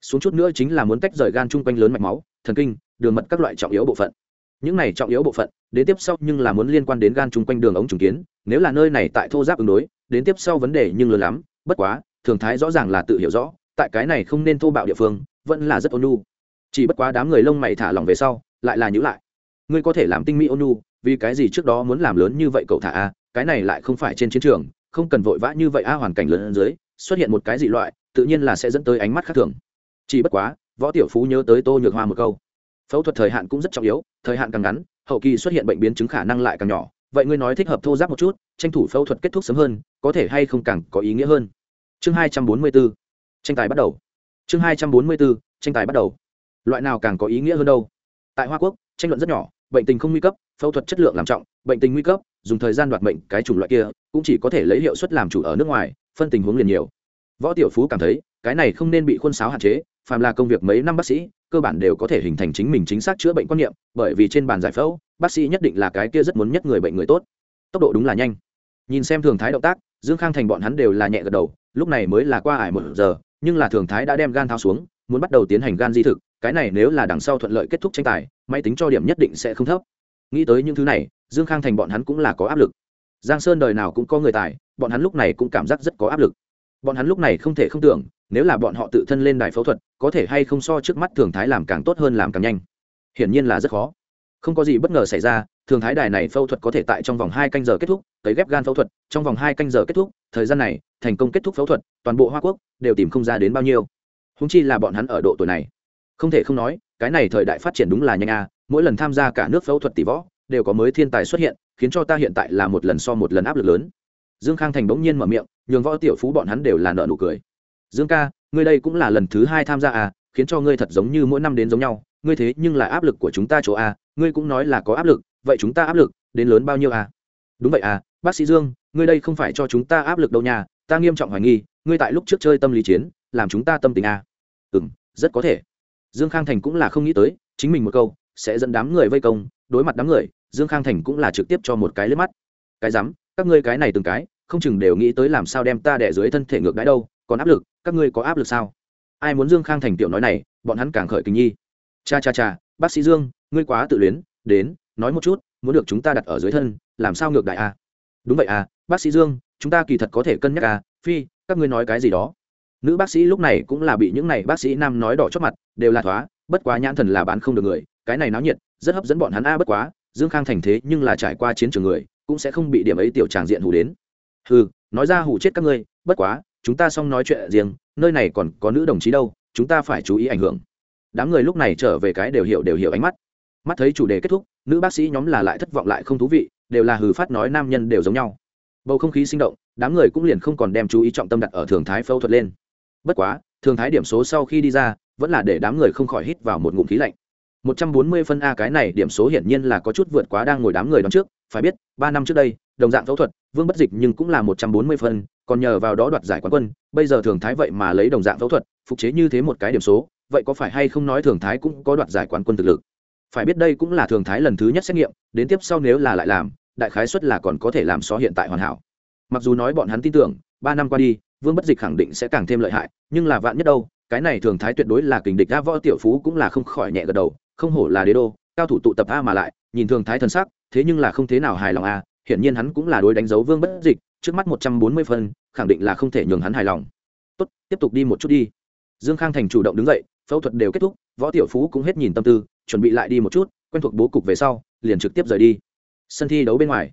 Xuống chút nữa chính là muốn tách rời gan chung quanh lớn mạch máu, thần kinh, đường mật các loại trọng yếu bộ phận. Những này trọng yếu bộ phận, đến tiếp sau nhưng là muốn liên quan đến gan chung quanh đường ống trùng kiến, nếu là nơi này tại thô giáp ứng đối, đến tiếp sau vấn đề nhưng lớn lắm, bất quá, thường thái rõ ràng là tự hiểu rõ, tại cái này không nên thô bạo địa phương, vẫn là rất ôn nhu. Chỉ bất quá đám người lông mày thả lỏng về sau, lại là nhữ lại ngươi có thể làm tinh mỹ ônu vì cái gì trước đó muốn làm lớn như vậy cậu thả a, cái này lại không phải trên chiến trường, không cần vội vã như vậy a, hoàn cảnh lớn hơn dưới, xuất hiện một cái dị loại, tự nhiên là sẽ dẫn tới ánh mắt khác thường. Chỉ bất quá, võ tiểu phú nhớ tới tô nhược hoa một câu. Phẫu thuật thời hạn cũng rất trọng yếu, thời hạn càng ngắn, hậu kỳ xuất hiện bệnh biến chứng khả năng lại càng nhỏ. Vậy ngươi nói thích hợp thô giáp một chút, tranh thủ phẫu thuật kết thúc sớm hơn, có thể hay không càng có ý nghĩa hơn? Chương hai trăm bốn mươi bốn, tranh tài bắt đầu. Chương hai trăm bốn mươi bốn, tranh tài bắt đầu. Loại nào càng có ý nghĩa hơn đâu? Tại hoa quốc, tranh luận rất nhỏ bệnh tình không nguy cấp, phẫu thuật chất lượng làm trọng, bệnh tình nguy cấp, dùng thời gian đoạt bệnh cái chủng loại kia, cũng chỉ có thể lấy hiệu suất làm chủ ở nước ngoài, phân tình huống liền nhiều. Võ tiểu phú cảm thấy, cái này không nên bị khuôn sáo hạn chế, phàm là công việc mấy năm bác sĩ, cơ bản đều có thể hình thành chính mình chính xác chữa bệnh quan niệm, bởi vì trên bàn giải phẫu, bác sĩ nhất định là cái kia rất muốn nhất người bệnh người tốt. Tốc độ đúng là nhanh. Nhìn xem thường thái động tác, dương khang thành bọn hắn đều là nhẹ gật đầu, lúc này mới là qua ải một giờ, nhưng là thường thái đã đem gan thao xuống, muốn bắt đầu tiến hành gan di thực cái này nếu là đằng sau thuận lợi kết thúc tranh tài, máy tính cho điểm nhất định sẽ không thấp. Nghĩ tới những thứ này, dương khang thành bọn hắn cũng là có áp lực. Giang sơn đời nào cũng có người tài, bọn hắn lúc này cũng cảm giác rất có áp lực. Bọn hắn lúc này không thể không tưởng, nếu là bọn họ tự thân lên đài phẫu thuật, có thể hay không so trước mắt thường thái làm càng tốt hơn làm càng nhanh. Hiển nhiên là rất khó. Không có gì bất ngờ xảy ra, thường thái đài này phẫu thuật có thể tại trong vòng hai canh giờ kết thúc tới ghép gan phẫu thuật, trong vòng hai canh giờ kết thúc, thời gian này, thành công kết thúc phẫu thuật, toàn bộ hoa quốc đều tìm không ra đến bao nhiêu. Húng chi là bọn hắn ở độ tuổi này không thể không nói, cái này thời đại phát triển đúng là nhanh a mỗi lần tham gia cả nước phẫu thuật tỷ võ, đều có mới thiên tài xuất hiện, khiến cho ta hiện tại là một lần so một lần áp lực lớn. Dương khang thành bỗng nhiên mở miệng, nhường võ tiểu phú bọn hắn đều là nợ nụ cười. Dương ca, ngươi đây cũng là lần thứ hai tham gia à khiến cho ngươi thật giống như mỗi năm đến giống nhau, ngươi thế nhưng là áp lực của chúng ta chỗ à ngươi cũng nói là có áp lực, vậy chúng ta áp lực, đến lớn bao nhiêu à? Đúng vậy à bác sĩ dương, ngươi đây không phải cho chúng ta áp lực đâu nhà ta nghiêm trọng hoài nghi, ngươi tại lúc trước chơi tâm lý chiến, làm chúng ta tâm tình à? Ừ rất có thể dương khang thành cũng là không nghĩ tới, chính mình một câu, sẽ dẫn đám người vây công, đối mặt đám người, dương khang thành cũng là trực tiếp cho một cái lướt mắt. Cái rắm, các ngươi cái này từng cái, không chừng đều nghĩ tới làm sao đem ta đẻ dưới thân thể ngược đãi đâu, còn áp lực, các ngươi có áp lực sao? Ai muốn dương khang thành tiểu nói này, bọn hắn càng khởi kinh nhi cha cha cha, bác sĩ dương, ngươi quá tự luyến, đến, nói một chút, muốn được chúng ta đặt ở dưới thân, làm sao ngược đại a à? đúng vậy à bác sĩ dương, chúng ta kỳ thật có thể cân nhắc à phi, các ngươi nói cái gì đó. Nữ bác sĩ lúc này cũng là bị những này bác sĩ nam nói đỏ chót mặt đều là thoá, bất quá nhãn thần là bán không được người, cái này náo nhiệt, rất hấp dẫn bọn hắn a, bất quá, dương khang thành thế nhưng là trải qua chiến trường người, cũng sẽ không bị điểm ấy tiểu tràng diện hủ đến. Ừ nói ra hủ chết các ngươi, bất quá, chúng ta xong nói chuyện riêng, nơi này còn có nữ đồng chí đâu, chúng ta phải chú ý ảnh hưởng. Đám người lúc này trở về cái đều hiểu đều hiểu ánh mắt. Mắt thấy chủ đề kết thúc, nữ bác sĩ nhóm là lại thất vọng lại không thú vị, đều là hừ phát nói nam nhân đều giống nhau. Bầu không khí sinh động, đám người cũng liền không còn đem chú ý trọng tâm đặt ở thường thái phẫu thuật lên. Bất quá, thường thái điểm số sau khi đi ra vẫn là để đám người không khỏi hít vào một ngụm khí lạnh. Một trăm bốn mươi phân a cái này điểm số hiển nhiên là có chút vượt quá đang ngồi đám người đón trước, phải biết, ba năm trước đây, đồng dạng phẫu thuật, vương bất dịch nhưng cũng là một trăm bốn mươi phân, còn nhờ vào đó đoạt giải quán quân, bây giờ thường thái vậy mà lấy đồng dạng phẫu thuật, phục chế như thế một cái điểm số, vậy có phải hay không nói thường thái cũng có đoạt giải quán quân thực lực? Phải biết đây cũng là thường thái lần thứ nhất xét nghiệm, đến tiếp sau nếu là lại làm, đại khái suất là còn có thể làm so hiện tại hoàn hảo. Mặc dù nói bọn hắn tin tưởng, ba năm qua đi, vương bất dịch khẳng định sẽ càng thêm lợi hại, nhưng là vạn nhất đâu cái này thường thái tuyệt đối là kình địch, a võ tiểu phú cũng là không khỏi nhẹ gật đầu, không hổ là đế đô, cao thủ tụ tập a mà lại, nhìn thường thái thần sắc, thế nhưng là không thế nào hài lòng a, hiển nhiên hắn cũng là đối đánh dấu vương bất dịch, trước mắt một trăm bốn mươi phân, khẳng định là không thể nhường hắn hài lòng. Tốt, tiếp tục đi một chút đi. Dương khang thành chủ động đứng dậy, phẫu thuật đều kết thúc, võ tiểu phú cũng hết nhìn tâm tư, chuẩn bị lại đi một chút, quen thuộc bố cục về sau, liền trực tiếp rời đi. Sân thi đấu bên ngoài.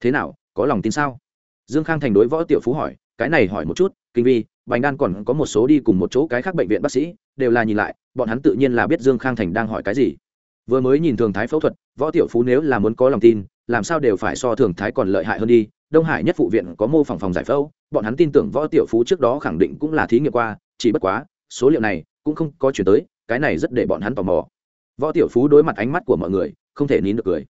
Thế nào, có lòng tin sao? Dương khang thành đối võ tiểu phú hỏi, cái này hỏi một chút, kinh vi bành đan còn có một số đi cùng một chỗ cái khác bệnh viện bác sĩ, đều là nhìn lại, bọn hắn tự nhiên là biết dương khang thành đang hỏi cái gì. Vừa mới nhìn thường thái phẫu thuật, võ tiểu phú nếu là muốn có lòng tin, làm sao đều phải so thường thái còn lợi hại hơn đi. Đông hải nhất phụ viện có mô phỏng phòng giải phẫu, bọn hắn tin tưởng võ tiểu phú trước đó khẳng định cũng là thí nghiệm qua, chỉ bất quá, số liệu này cũng không có chuyển tới, cái này rất để bọn hắn tò mò. Võ tiểu phú đối mặt ánh mắt của mọi người, không thể nín được cười.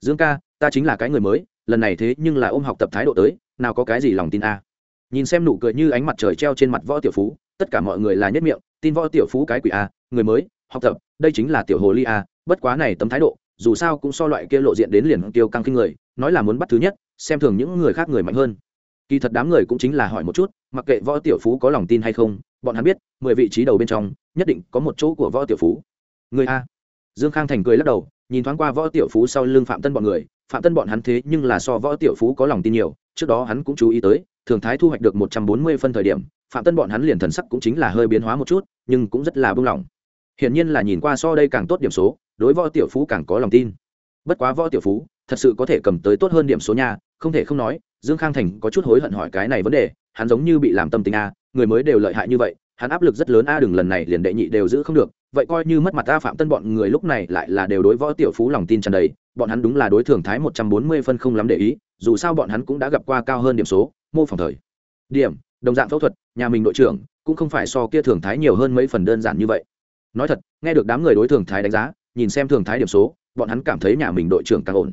Dương ca, ta chính là cái người mới, lần này thế nhưng là ôm học tập thái độ tới, nào có cái gì lòng tin a? Nhìn xem nụ cười như ánh mặt trời treo trên mặt võ tiểu phú, tất cả mọi người là nhất miệng, tin võ tiểu phú cái quỷ a người mới, học tập, đây chính là tiểu hồ ly a bất quá này tấm thái độ, dù sao cũng so loại kia lộ diện đến liền tiêu căng kinh người, nói là muốn bắt thứ nhất, xem thường những người khác người mạnh hơn. Kỳ thật đám người cũng chính là hỏi một chút, mặc kệ võ tiểu phú có lòng tin hay không, bọn hắn biết, mười vị trí đầu bên trong, nhất định có một chỗ của võ tiểu phú. Người a. Dương khang thành cười lắc đầu, nhìn thoáng qua võ tiểu phú sau lưng phạm tân bọn người, phạm tân bọn hắn thế nhưng là so võ tiểu phú có lòng tin nhiều trước đó hắn cũng chú ý tới, thường thái thu hoạch được một trăm bốn mươi phân thời điểm, phạm tân bọn hắn liền thần sắc cũng chính là hơi biến hóa một chút, nhưng cũng rất là buông lỏng hiển nhiên là nhìn qua so đây càng tốt điểm số, đối võ tiểu phú càng có lòng tin. Bất quá võ tiểu phú, thật sự có thể cầm tới tốt hơn điểm số nha, không thể không nói, dương khang thành có chút hối hận hỏi cái này vấn đề, hắn giống như bị làm tâm tình a, người mới đều lợi hại như vậy, hắn áp lực rất lớn a, đừng lần này liền đệ nhị đều giữ không được, vậy coi như mất mặt ta phạm tân bọn người lúc này lại là đều đối võ tiểu phú lòng tin tràn đầy, bọn hắn đúng là đối thường thái một trăm bốn mươi phân không lắm để ý dù sao bọn hắn cũng đã gặp qua cao hơn điểm số, mô phỏng thời. Điểm, đồng dạng phẫu thuật, nhà mình đội trưởng cũng không phải so kia thường thái nhiều hơn mấy phần đơn giản như vậy. Nói thật, nghe được đám người đối thường thái đánh giá, nhìn xem thường thái điểm số, bọn hắn cảm thấy nhà mình đội trưởng càng ổn.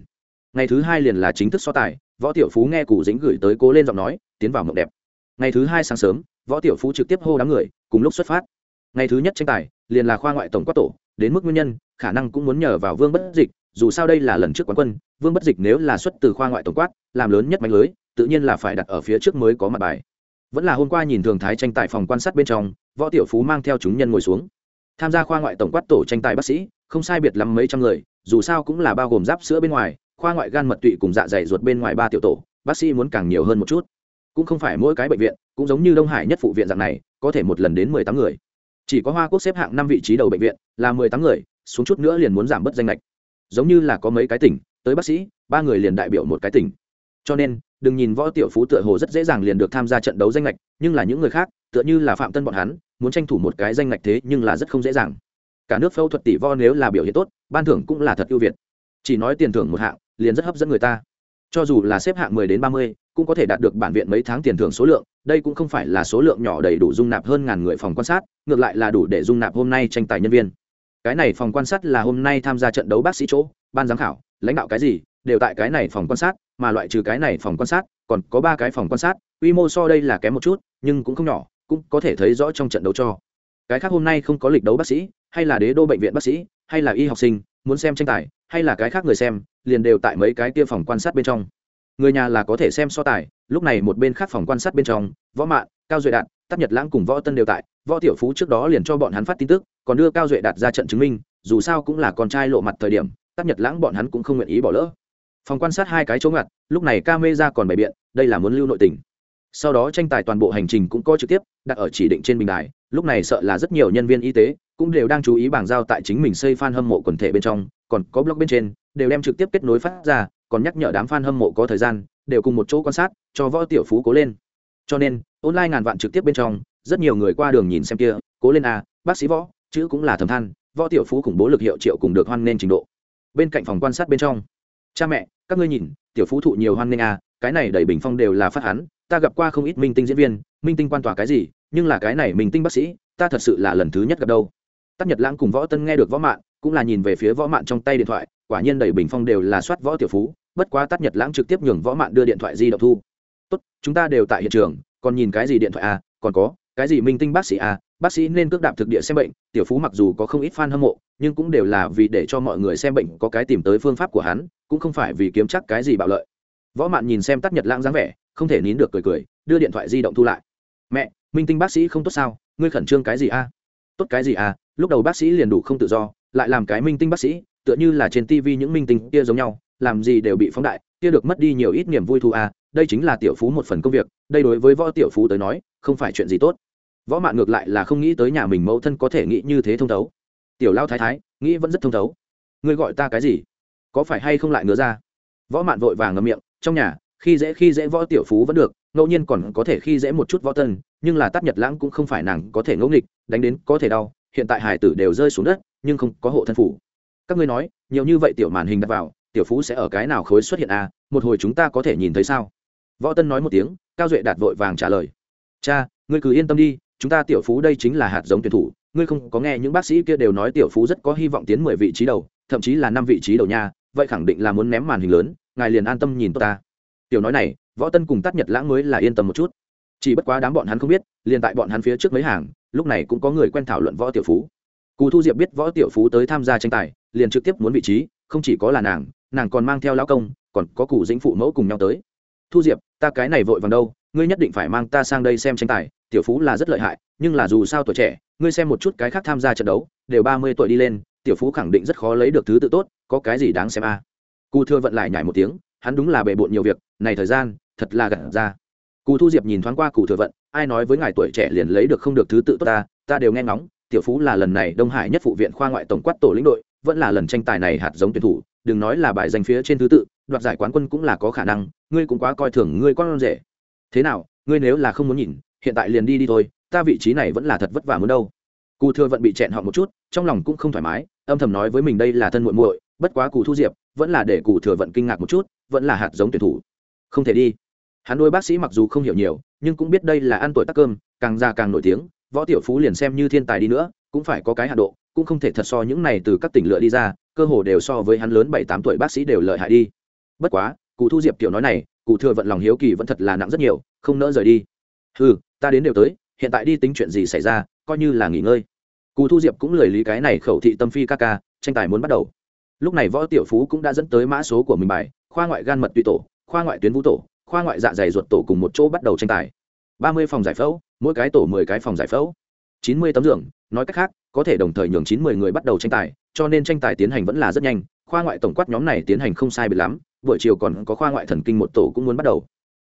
Ngày thứ hai liền là chính thức so tài, võ tiểu phú nghe cụ dĩnh gửi tới cố lên giọng nói, tiến vào mộng đẹp. Ngày thứ hai sáng sớm, võ tiểu phú trực tiếp hô đám người, cùng lúc xuất phát. Ngày thứ nhất tranh tài, liền là khoa ngoại tổng quát tổ, đến mức nguyên nhân, khả năng cũng muốn nhờ vào vương bất dịch dù sao đây là lần trước quán quân, vương bất dịch nếu là xuất từ khoa ngoại tổng quát, làm lớn nhất mạnh lưới, tự nhiên là phải đặt ở phía trước mới có mặt bài. Vẫn là hôm qua nhìn thường thái tranh tài phòng quan sát bên trong, võ tiểu phú mang theo chúng nhân ngồi xuống. Tham gia khoa ngoại tổng quát tổ tranh tài bác sĩ, không sai biệt lắm mấy trăm người, dù sao cũng là bao gồm giáp sữa bên ngoài, khoa ngoại gan mật tụy cùng dạ dày ruột bên ngoài ba tiểu tổ, bác sĩ muốn càng nhiều hơn một chút. Cũng không phải mỗi cái bệnh viện, cũng giống như đông hải nhất phụ viện dạng này, có thể một lần đến mười tám người. Chỉ có hoa quốc xếp hạng năm vị trí đầu bệnh viện, là mười tám người, xuống chút nữa liền muốn giảm bớt danh lệch giống như là có mấy cái tỉnh tới bác sĩ ba người liền đại biểu một cái tỉnh. Cho nên đừng nhìn võ tiểu phú tựa hồ rất dễ dàng liền được tham gia trận đấu danh lệch nhưng là những người khác tựa như là phạm tân bọn hắn muốn tranh thủ một cái danh lệch thế nhưng là rất không dễ dàng. Cả nước phẫu thuật tỷ vo nếu là biểu hiện tốt ban thưởng cũng là thật ưu việt. Chỉ nói tiền thưởng một hạng liền rất hấp dẫn người ta. Cho dù là xếp hạng 10 đến 30, cũng có thể đạt được bản viện mấy tháng tiền thưởng số lượng đây cũng không phải là số lượng nhỏ đầy đủ dung nạp hơn ngàn người phòng quan sát ngược lại là đủ để dung nạp hôm nay tranh tài nhân viên cái này phòng quan sát là hôm nay tham gia trận đấu bác sĩ chỗ, ban giám khảo, lãnh đạo cái gì, đều tại cái này phòng quan sát, mà loại trừ cái này phòng quan sát, còn có ba cái phòng quan sát, quy mô so đây là kém một chút, nhưng cũng không nhỏ, cũng có thể thấy rõ trong trận đấu cho. Cái khác hôm nay không có lịch đấu bác sĩ, hay là đế đô bệnh viện bác sĩ, hay là y học sinh, muốn xem tranh tài, hay là cái khác người xem, liền đều tại mấy cái kia phòng quan sát bên trong. Người nhà là có thể xem so tài, lúc này một bên khác phòng quan sát bên trong, võ mạn, cao duệ đạt tắc nhật lãng cùng võ tân đều tại, võ tiểu phú trước đó liền cho bọn hắn phát tin tức còn đưa cao duệ đạt ra trận chứng minh, dù sao cũng là con trai lộ mặt thời điểm tắc nhật lãng bọn hắn cũng không nguyện ý bỏ lỡ. Phòng quan sát hai cái chỗ ngặt, lúc này ca mê ra còn bày biện, đây là muốn lưu nội tình. Sau đó tranh tài toàn bộ hành trình cũng có trực tiếp, đặt ở chỉ định trên bình đài, lúc này sợ là rất nhiều nhân viên y tế cũng đều đang chú ý bảng giao tại chính mình xây fan hâm mộ quần thể bên trong, còn có blog bên trên, đều đem trực tiếp kết nối phát ra, còn nhắc nhở đám fan hâm mộ có thời gian, đều cùng một chỗ quan sát, cho võ tiểu phú cố lên. Cho nên, online ngàn vạn trực tiếp bên trong, rất nhiều người qua đường nhìn xem kia, cố lên à bác sĩ võ chữ cũng là thầm than, võ tiểu phú khủng bố lực hiệu triệu cùng được hoan nên trình độ. Bên cạnh phòng quan sát bên trong, cha mẹ, các ngươi nhìn, tiểu phú thụ nhiều hoan nghênh à cái này đầy bình phong đều là phát hắn, ta gặp qua không ít minh tinh diễn viên, minh tinh quan tòa cái gì, nhưng là cái này minh tinh bác sĩ, ta thật sự là lần thứ nhất gặp đâu. Tắc nhật lãng cùng võ tân nghe được võ mạng cũng là nhìn về phía võ mạn trong tay điện thoại, quả nhiên đầy bình phong đều là soát võ tiểu phú, bất quá tắc nhật lãng trực tiếp nhường võ mạn đưa điện thoại di động thu. Tốt, chúng ta đều tại hiện trường, còn nhìn cái gì điện thoại à còn có, cái gì minh tinh bác sĩ à bác sĩ nên cước đạp thực địa xem bệnh, tiểu phú mặc dù có không ít fan hâm mộ, nhưng cũng đều là vì để cho mọi người xem bệnh có cái tìm tới phương pháp của hắn, cũng không phải vì kiếm chắc cái gì bạo lợi. Võ mạn nhìn xem tắt nhật lãng dáng vẻ, không thể nín được cười cười, đưa điện thoại di động thu lại. Mẹ, minh tinh bác sĩ không tốt sao? Ngươi khẩn trương cái gì a? Tốt cái gì à lúc đầu bác sĩ liền đủ không tự do, lại làm cái minh tinh bác sĩ, tựa như là trên tv những minh tinh kia giống nhau, làm gì đều bị phóng đại, kia được mất đi nhiều ít niềm vui thu à đây chính là tiểu phú một phần công việc, đây đối với võ tiểu phú tới nói, không phải chuyện gì tốt võ mạn ngược lại là không nghĩ tới nhà mình mẫu thân có thể nghĩ như thế thông thấu. Tiểu lao thái thái, nghĩ vẫn rất thông thấu. Ngươi gọi ta cái gì? Có phải hay không lại ngứa ra? Võ mạn vội vàng ngậm miệng, trong nhà, khi dễ khi dễ võ tiểu phú vẫn được, ngẫu nhiên còn có thể khi dễ một chút võ tân, nhưng là tắt nhật lãng cũng không phải nàng có thể ngẫu nghịch, đánh đến có thể đau, hiện tại hải tử đều rơi xuống đất, nhưng không có hộ thân phủ. Các ngươi nói, nhiều như vậy tiểu màn hình đặt vào, tiểu phú sẽ ở cái nào khối xuất hiện à? Một hồi chúng ta có thể nhìn thấy sao? Võ tân nói một tiếng, cao duệ đạt vội vàng trả lời. Cha, ngươi cứ yên tâm đi chúng ta tiểu phú đây chính là hạt giống tuyển thủ, ngươi không có nghe những bác sĩ kia đều nói tiểu phú rất có hy vọng tiến mười vị trí đầu, thậm chí là năm vị trí đầu nha, vậy khẳng định là muốn ném màn hình lớn, ngài liền an tâm nhìn tôi ta. Tiểu nói này, võ tân cùng tắt nhật lãng mới là yên tâm một chút. Chỉ bất quá đám bọn hắn không biết, liền tại bọn hắn phía trước mấy hàng, lúc này cũng có người quen thảo luận võ tiểu phú. Cù thu diệp biết võ tiểu phú tới tham gia tranh tài, liền trực tiếp muốn vị trí, không chỉ có là nàng nàng còn mang theo lão công, còn có cụ dĩnh phụ mẫu cùng nhau tới. Thu diệp, ta cái này vội vàng đâu, ngươi nhất định phải mang ta sang đây xem tranh tài tiểu phú là rất lợi hại, nhưng là dù sao tuổi trẻ, ngươi xem một chút cái khác tham gia trận đấu, đều ba mươi tuổi đi lên, tiểu phú khẳng định rất khó lấy được thứ tự tốt, có cái gì đáng xem a à. cụ thưa vận lại nhảy một tiếng, hắn đúng là bề bộn nhiều việc, này thời gian, thật là gặt ra cụ thu diệp nhìn thoáng qua cụ thừa vận, ai nói với ngài tuổi trẻ liền lấy được không được thứ tự tốt ta ta đều nghe ngóng, tiểu phú là lần này đông hải nhất phụ viện khoa ngoại tổng quát tổ lĩnh đội, vẫn là lần tranh tài này hạt giống tuyển thủ, đừng nói là bài danh phía trên thứ tự, đoạt giải quán quân cũng là có khả năng, ngươi cũng quá coi thường ngươi con rể thế nào, ngươi nếu là không muốn nhìn hiện tại liền đi đi thôi, ta vị trí này vẫn là thật vất vả muốn đâu. Cù thừa vận bị chẹn họ một chút, trong lòng cũng không thoải mái, âm thầm nói với mình đây là thân muội muội, bất quá cù thu diệp vẫn là để cù thừa vận kinh ngạc một chút, vẫn là hạt giống tuyển thủ. Không thể đi. Hắn đôi bác sĩ mặc dù không hiểu nhiều, nhưng cũng biết đây là ăn tuổi tắc cơm, càng già càng nổi tiếng, võ tiểu phú liền xem như thiên tài đi nữa, cũng phải có cái hạ độ, cũng không thể thật so những này từ các tỉnh lựa đi ra, cơ hồ đều so với hắn lớn bảy tám tuổi bác sĩ đều lợi hại đi. Bất quá cụ thu diệp tiểu nói này cụ thừa vận lòng hiếu kỳ vẫn thật là nặng rất nhiều, không nỡ rời đi ừ ta đến đều tới, hiện tại đi tính chuyện gì xảy ra, coi như là nghỉ ngơi. Cù thu diệp cũng lười lý cái này khẩu thị tâm phi ca ca, tranh tài muốn bắt đầu. Lúc này võ tiểu phú cũng đã dẫn tới mã số của mình bài, khoa ngoại gan mật tụy tổ, khoa ngoại tuyến vũ tổ, khoa ngoại dạ dày ruột tổ cùng một chỗ bắt đầu tranh tài. Ba mươi phòng giải phẫu, mỗi cái tổ mười cái phòng giải phẫu. Chín mươi tấm giường, nói cách khác, có thể đồng thời nhường chín mươi người bắt đầu tranh tài, cho nên tranh tài tiến hành vẫn là rất nhanh. Khoa ngoại tổng quát nhóm này tiến hành không sai biệt lắm, buổi chiều còn có khoa ngoại thần kinh một tổ cũng muốn bắt đầu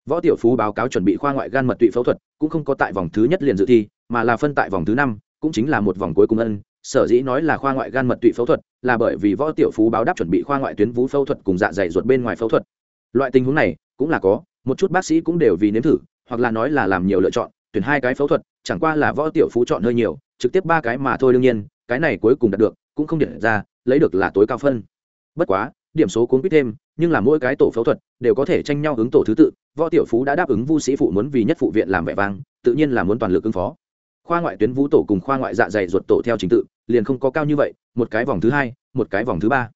võ tiểu phú báo cáo chuẩn bị khoa ngoại gan mật tụy phẫu thuật, cũng không có tại vòng thứ nhất liền dự thi, mà là phân tại vòng thứ năm, cũng chính là một vòng cuối cùng ân. Sở dĩ nói là khoa ngoại gan mật tụy phẫu thuật, là bởi vì võ tiểu phú báo đáp chuẩn bị khoa ngoại tuyến vú phẫu thuật cùng dạ dày ruột bên ngoài phẫu thuật. Loại tình huống này, cũng là có, một chút bác sĩ cũng đều vì nếm thử, hoặc là nói là làm nhiều lựa chọn, tuyển hai cái phẫu thuật, chẳng qua là võ tiểu phú chọn hơi nhiều, trực tiếp ba cái mà thôi đương nhiên, cái này cuối cùng đạt được, cũng không điểm ra, lấy được là tối cao phân. Bất quá, điểm số cuốn quýt thêm, nhưng là mỗi cái tổ phẫu thuật đều có thể tranh nhau ứng tổ thứ tự võ tiểu phú đã đáp ứng vu sĩ phụ muốn vì nhất phụ viện làm vẻ vang, tự nhiên là muốn toàn lực ứng phó. Khoa ngoại tuyến vũ tổ cùng khoa ngoại dạ dày ruột tổ theo trình tự, liền không có cao như vậy, một cái vòng thứ hai, một cái vòng thứ ba.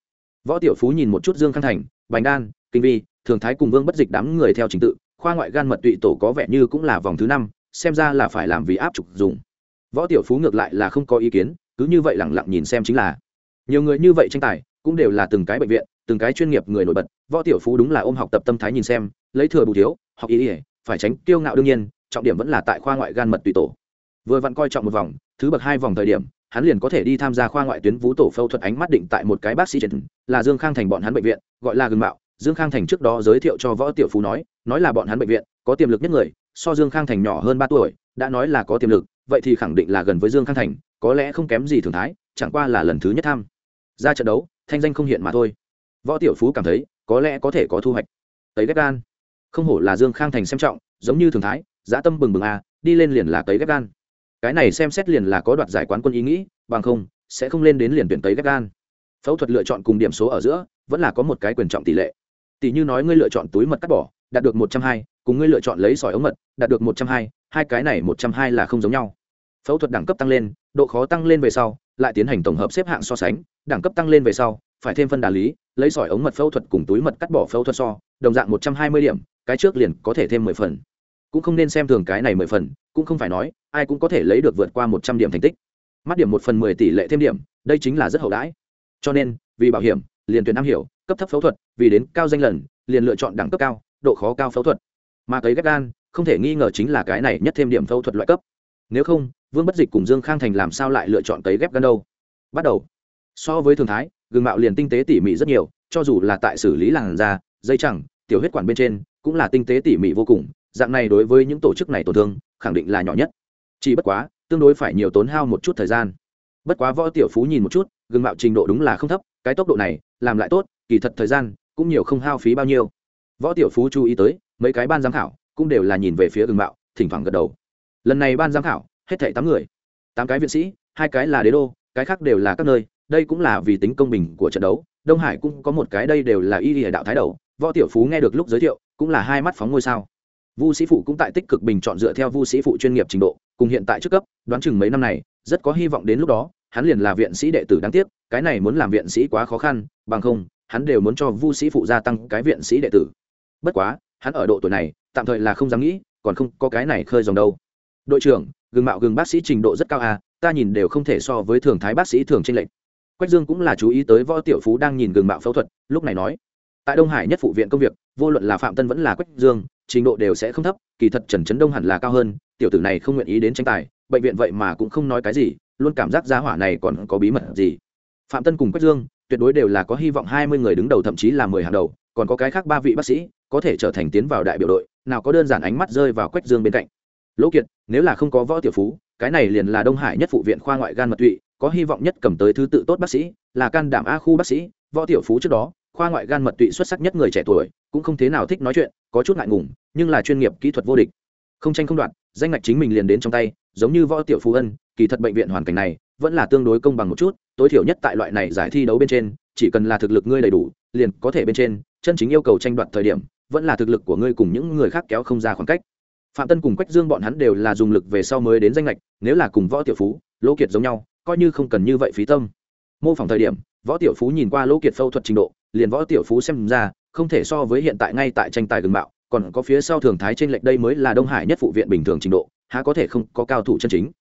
Võ tiểu phú nhìn một chút dương khang thành, bành đan, kinh vi, thường thái cùng vương bất dịch đám người theo trình tự, khoa ngoại gan mật tụy tổ có vẻ như cũng là vòng thứ năm, xem ra là phải làm vì áp trục dùng. Võ tiểu phú ngược lại là không có ý kiến, cứ như vậy lẳng lặng nhìn xem chính là. Nhiều người như vậy tranh tài, cũng đều là từng cái bệnh viện, từng cái chuyên nghiệp người nổi bật, võ tiểu phú đúng là ôm học tập tâm thái nhìn xem lấy thừa bù thiếu, học ý ỉa phải tránh kiêu ngạo đương nhiên, trọng điểm vẫn là tại khoa ngoại gan mật tùy tổ. Vừa vặn coi trọng một vòng, thứ bậc hai vòng thời điểm, hắn liền có thể đi tham gia khoa ngoại tuyến vú tổ phẫu thuật ánh mắt định tại một cái bác sĩ trần là dương khang thành bọn hắn bệnh viện, gọi là gừng mạo. Dương khang thành trước đó giới thiệu cho võ tiểu phú nói nói là bọn hắn bệnh viện, có tiềm lực nhất người, so dương khang thành nhỏ hơn ba tuổi, đã nói là có tiềm lực, vậy thì khẳng định là gần với dương khang thành, có lẽ không kém gì thường thái, chẳng qua là lần thứ nhất tham. Ra trận đấu, thanh danh không hiện mà thôi. Võ tiểu phú cảm thấy, có lẽ có thể có thu hoạch. Tấy ghép gan không hổ là dương khang thành xem trọng, giống như thường thái, dã tâm bừng bừng a đi lên liền là tấy ghép gan. Cái này xem xét liền là có đoạt giải quán quân ý nghĩ, bằng không, sẽ không lên đến liền tuyển tấy ghép gan. Phẫu thuật lựa chọn cùng điểm số ở giữa, vẫn là có một cái quyền trọng tỷ lệ. Tỷ như nói ngươi lựa chọn túi mật cắt bỏ, đạt được một trăm hai, cùng ngươi lựa chọn lấy sỏi ống mật, đạt được một trăm hai hai cái này một trăm hai là không giống nhau. Phẫu thuật đẳng cấp tăng lên, độ khó tăng lên về sau, lại tiến hành tổng hợp xếp hạng so sánh, đẳng cấp tăng lên về sau, phải thêm phân đà lý, lấy sỏi ống mật phẫu thuật cùng túi mật cắt bỏ phẫu thuật so, đồng dạng một trăm hai mươi điểm cái trước liền có thể thêm mười phần. Cũng không nên xem thường cái này mười phần, cũng không phải nói, ai cũng có thể lấy được vượt qua một trăm điểm thành tích. Mắt điểm một phần mười tỷ lệ thêm điểm, đây chính là rất hậu đãi. Cho nên, vì bảo hiểm, liền tuyển am hiểu, cấp thấp phẫu thuật, vì đến cao danh lần, liền lựa chọn đẳng cấp cao, độ khó cao phẫu thuật. Mà cấy ghép gan, không thể nghi ngờ chính là cái này nhất thêm điểm phẫu thuật loại cấp. Nếu không, vương bất dịch cùng dương khang thành làm sao lại lựa chọn cấy ghép gan đâu? Bắt đầu. So với thường thái, gương mạo liền tinh tế tỉ mỉ rất nhiều, cho dù là tại xử lý làn da, dây chẳng, tiểu huyết quản bên trên cũng là tinh tế tỉ mỉ vô cùng, dạng này đối với những tổ chức này tổn thương, khẳng định là nhỏ nhất. Chỉ bất quá, tương đối phải nhiều tốn hao một chút thời gian. Bất quá võ tiểu phú nhìn một chút, gương mạo trình độ đúng là không thấp, cái tốc độ này, làm lại tốt, kỳ thật thời gian cũng nhiều không hao phí bao nhiêu. Võ tiểu phú chú ý tới, mấy cái ban giám khảo cũng đều là nhìn về phía gương mạo, thỉnh thoảng gật đầu. Lần này ban giám khảo, hết thảy tám người. Tám cái viện sĩ, hai cái là đế đô, cái khác đều là các nơi, đây cũng là vì tính công bình của trận đấu, đông hải cũng có một cái, đây đều là y địa đạo thái đầu võ tiểu phú nghe được lúc giới thiệu, cũng là hai mắt phóng ngôi sao. Vu sĩ phụ cũng tại tích cực bình chọn dựa theo vu sĩ phụ chuyên nghiệp trình độ, cùng hiện tại trước cấp, đoán chừng mấy năm này, rất có hy vọng đến lúc đó, hắn liền là viện sĩ đệ tử đáng tiếc, cái này muốn làm viện sĩ quá khó khăn, bằng không, hắn đều muốn cho vu sĩ phụ gia tăng cái viện sĩ đệ tử. Bất quá, hắn ở độ tuổi này, tạm thời là không dám nghĩ, còn không có cái này khơi dòng đâu. Đội trưởng, gừng mạo gừng bác sĩ trình độ rất cao à ta nhìn đều không thể so với thường thái bác sĩ thường tranh lệch. Quách dương cũng là chú ý tới võ tiểu phú đang nhìn gừng mạo phẫu thuật, lúc này nói tại đông hải nhất phụ viện công việc, vô luận là phạm tân vẫn là quách dương, trình độ đều sẽ không thấp, kỳ thật trần trấn đông hẳn là cao hơn, tiểu tử này không nguyện ý đến tranh tài, bệnh viện vậy mà cũng không nói cái gì, luôn cảm giác giá hỏa này còn có bí mật gì. Phạm tân cùng quách dương, tuyệt đối đều là có hy vọng hai mươi người đứng đầu thậm chí là mười hàng đầu, còn có cái khác ba vị bác sĩ, có thể trở thành tiến vào đại biểu đội, nào có đơn giản ánh mắt rơi vào quách dương bên cạnh. Lỗ kiệt, nếu là không có võ tiểu phú, cái này liền là đông hải nhất phụ viện khoa ngoại gan mật tụy, có hy vọng nhất cầm tới thứ tự tốt bác sĩ, là can đảm a khu bác sĩ, võ tiểu phú trước đó khoa ngoại gan mật tụy xuất sắc nhất người trẻ tuổi, cũng không thế nào thích nói chuyện, có chút ngại ngùng, nhưng là chuyên nghiệp kỹ thuật vô địch. Không tranh không đoạn danh ngạch chính mình liền đến trong tay, giống như võ tiểu phú ân, kỳ thật bệnh viện hoàn cảnh này, vẫn là tương đối công bằng một chút, tối thiểu nhất tại loại này giải thi đấu bên trên, chỉ cần là thực lực ngươi đầy đủ, liền có thể bên trên, chân chính yêu cầu tranh đoạt thời điểm, vẫn là thực lực của ngươi cùng những người khác kéo không ra khoảng cách. Phạm tân cùng quách dương bọn hắn đều là dùng lực về sau mới đến danh lệch nếu là cùng võ tiểu phú, lỗ kiệt giống nhau, coi như không cần như vậy phí tâm. Mô phỏng thời điểm, võ tiểu phú nhìn qua lỗ kiệt phẫu thuật trình độ liền võ tiểu phú xem ra, không thể so với hiện tại ngay tại tranh tài gừng mạo, còn có phía sau thường thái trên lệch đây mới là đông hải nhất phụ viện bình thường trình độ, há có thể không có cao thủ chân chính.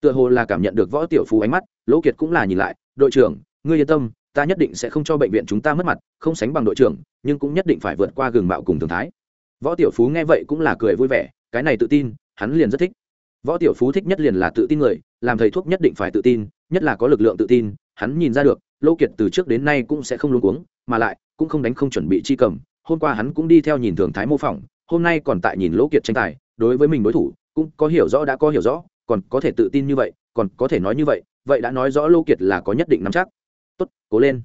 Tựa hồ là cảm nhận được võ tiểu phú ánh mắt, lỗ kiệt cũng là nhìn lại, đội trưởng, ngươi yên tâm, ta nhất định sẽ không cho bệnh viện chúng ta mất mặt, không sánh bằng đội trưởng, nhưng cũng nhất định phải vượt qua gừng mạo cùng thường thái. Võ tiểu phú nghe vậy cũng là cười vui vẻ, cái này tự tin, hắn liền rất thích. Võ tiểu phú thích nhất liền là tự tin người, làm thầy thuốc nhất định phải tự tin, nhất là có lực lượng tự tin, hắn nhìn ra được lô kiệt từ trước đến nay cũng sẽ không luôn cuống, mà lại, cũng không đánh không chuẩn bị chi cầm. Hôm qua hắn cũng đi theo nhìn thường thái mô phỏng, hôm nay còn tại nhìn lỗ kiệt tranh tài, đối với mình đối thủ, cũng có hiểu rõ đã có hiểu rõ, còn có thể tự tin như vậy, còn có thể nói như vậy vậy đã nói rõ lô kiệt là có nhất định nắm chắc. Tốt, cố lên.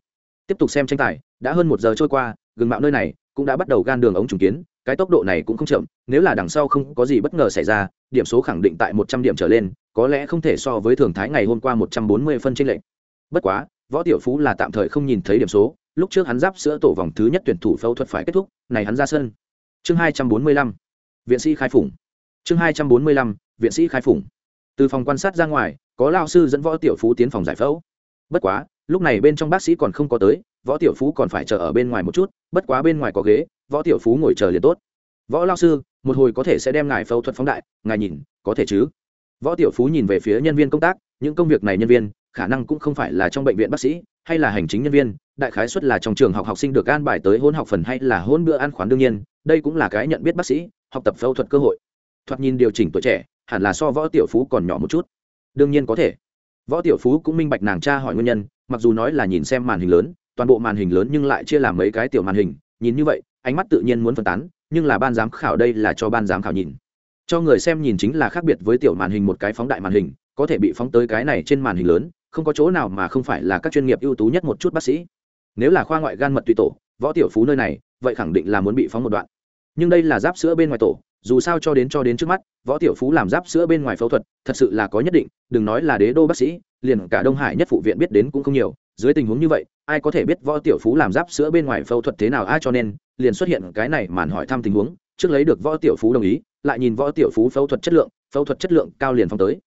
Tiếp tục xem tranh tài, đã hơn một giờ trôi qua, gừng mạo nơi này cũng đã bắt đầu gan đường ống trùng kiến, cái tốc độ này cũng không chậm, nếu là đằng sau không có gì bất ngờ xảy ra, điểm số khẳng định tại một trăm điểm trở lên, có lẽ không thể so với thường thái ngày hôm qua một trăm bốn mươi phân trên lệnh bất quá võ tiểu phú là tạm thời không nhìn thấy điểm số, lúc trước hắn giáp sữa tổ vòng thứ nhất tuyển thủ phẫu thuật phải kết thúc, này hắn ra sân. Chương hai trăm bốn mươi lăm, viện sĩ khai phủng. Chương hai trăm bốn mươi lăm, viện sĩ khai phủng. Từ phòng quan sát ra ngoài, có lao sư dẫn võ tiểu phú tiến phòng giải phẫu. Bất quá, lúc này bên trong bác sĩ còn không có tới, võ tiểu phú còn phải chờ ở bên ngoài một chút, bất quá bên ngoài có ghế, võ tiểu phú ngồi chờ liền tốt. Võ lao sư, một hồi có thể sẽ đem ngài phẫu thuật phóng đại, ngài nhìn, có thể chứ? Võ tiểu phú nhìn về phía nhân viên công tác, những công việc này nhân viên khả năng cũng không phải là trong bệnh viện bác sĩ, hay là hành chính nhân viên, đại khái xuất là trong trường học học sinh được an bài tới hôn học phần hay là hôn bữa ăn khoán đương nhiên, đây cũng là cái nhận biết bác sĩ, học tập phẫu thuật cơ hội. Thoạt nhìn điều chỉnh tuổi trẻ, hẳn là so võ tiểu phú còn nhỏ một chút. Đương nhiên có thể. Võ tiểu phú cũng minh bạch nàng cha hỏi nguyên nhân, mặc dù nói là nhìn xem màn hình lớn, toàn bộ màn hình lớn nhưng lại chia làm mấy cái tiểu màn hình, nhìn như vậy, ánh mắt tự nhiên muốn phân tán, nhưng là ban giám khảo đây là cho ban giám khảo nhìn. Cho người xem nhìn chính là khác biệt với tiểu màn hình một cái phóng đại màn hình, có thể bị phóng tới cái này trên màn hình lớn không có chỗ nào mà không phải là các chuyên nghiệp ưu tú nhất một chút bác sĩ. Nếu là khoa ngoại gan mật tùy tổ, võ tiểu phú nơi này, vậy khẳng định là muốn bị phóng một đoạn. Nhưng đây là giáp sữa bên ngoài tổ, dù sao cho đến cho đến trước mắt, võ tiểu phú làm giáp sữa bên ngoài phẫu thuật, thật sự là có nhất định, đừng nói là đế đô bác sĩ, liền cả đông hải nhất phụ viện biết đến cũng không nhiều, dưới tình huống như vậy, ai có thể biết võ tiểu phú làm giáp sữa bên ngoài phẫu thuật thế nào ai cho nên, liền xuất hiện cái này màn hỏi thăm tình huống, trước lấy được võ tiểu phú đồng ý, lại nhìn võ tiểu phú phẫu thuật chất lượng, phẫu thuật chất lượng cao liền phong tới.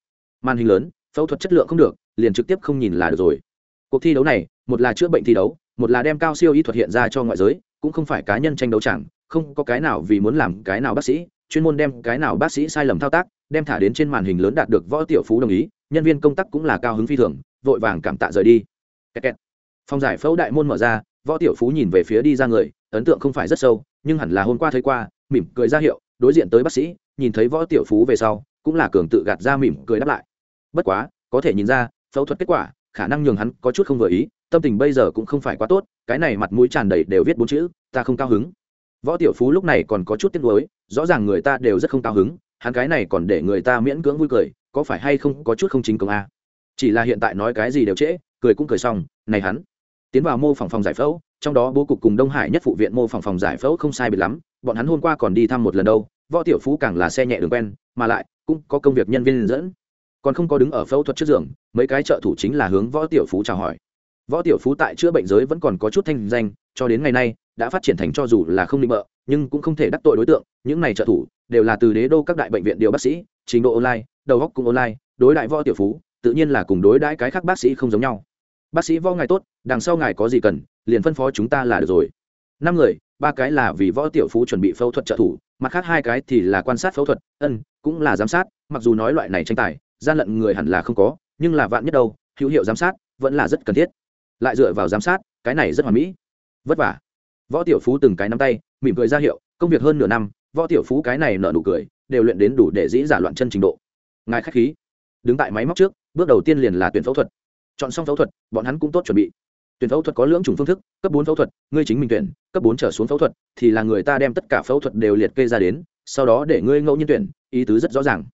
Màn hình lớn, phẫu thuật chất lượng không được liền trực tiếp không nhìn là được rồi. Cuộc thi đấu này, một là chữa bệnh thi đấu, một là đem cao siêu y thuật hiện ra cho ngoại giới, cũng không phải cá nhân tranh đấu chẳng, không có cái nào vì muốn làm cái nào bác sĩ, chuyên môn đem cái nào bác sĩ sai lầm thao tác, đem thả đến trên màn hình lớn đạt được võ tiểu phú đồng ý, nhân viên công tác cũng là cao hứng phi thường, vội vàng cảm tạ rời đi. Phòng giải phẫu đại môn mở ra, võ tiểu phú nhìn về phía đi ra người, ấn tượng không phải rất sâu, nhưng hẳn là hôm qua thấy qua, mỉm cười ra hiệu, đối diện tới bác sĩ, nhìn thấy võ tiểu phú về sau, cũng là cường tự gạt ra mỉm cười đáp lại. Bất quá, có thể nhìn ra phẫu thuật kết quả, khả năng nhường hắn có chút không vừa ý, tâm tình bây giờ cũng không phải quá tốt, cái này mặt mũi tràn đầy đều viết bốn chữ, ta không cao hứng. Võ tiểu phú lúc này còn có chút tiếc nuối, rõ ràng người ta đều rất không cao hứng, hắn cái này còn để người ta miễn cưỡng vui cười, có phải hay không có chút không chính công a? Chỉ là hiện tại nói cái gì đều trễ, cười cũng cười xong, này hắn. Tiến vào mô phòng phòng giải phẫu, trong đó bố cục cùng đông hải nhất phụ viện mô phòng phòng giải phẫu không sai biệt lắm, bọn hắn hôm qua còn đi thăm một lần đâu, võ tiểu phú càng là xe nhẹ đường quen, mà lại cũng có công việc nhân viên dẫn còn không có đứng ở phẫu thuật trước giường, mấy cái trợ thủ chính là hướng võ tiểu phú chào hỏi. Võ tiểu phú tại chữa bệnh giới vẫn còn có chút thanh danh, cho đến ngày nay, đã phát triển thành cho dù là không định bợ, nhưng cũng không thể đắc tội đối tượng, những này trợ thủ đều là từ đế đô các đại bệnh viện điều bác sĩ, trình độ online, đầu góc cũng online, đối đại võ tiểu phú, tự nhiên là cùng đối đãi cái khác bác sĩ không giống nhau. Bác sĩ võ ngài tốt, đằng sau ngài có gì cần, liền phân phó chúng ta là được rồi. Năm người, ba cái là vì võ tiểu phú chuẩn bị phẫu thuật trợ thủ, mặt khác hai cái thì là quan sát phẫu thuật, ân, cũng là giám sát, mặc dù nói loại này tranh tài gian lận người hẳn là không có, nhưng là vạn nhất đâu, hữu hiệu giám sát vẫn là rất cần thiết. Lại dựa vào giám sát, cái này rất hoàn mỹ. Vất vả. Võ tiểu phú từng cái nắm tay, mỉm cười ra hiệu, công việc hơn nửa năm, võ tiểu phú cái này nợ nụ cười, đều luyện đến đủ để dĩ giả loạn chân trình độ. Ngài khách khí. Đứng tại máy móc trước, bước đầu tiên liền là tuyển phẫu thuật. Chọn xong phẫu thuật, bọn hắn cũng tốt chuẩn bị. Tuyển phẫu thuật có lưỡng chủng phương thức, cấp bốn phẫu thuật, ngươi chính mình tuyển, cấp bốn trở xuống phẫu thuật, thì là người ta đem tất cả phẫu thuật đều liệt kê ra đến, sau đó để ngươi ngẫu nhiên tuyển, ý tứ rất rõ ràng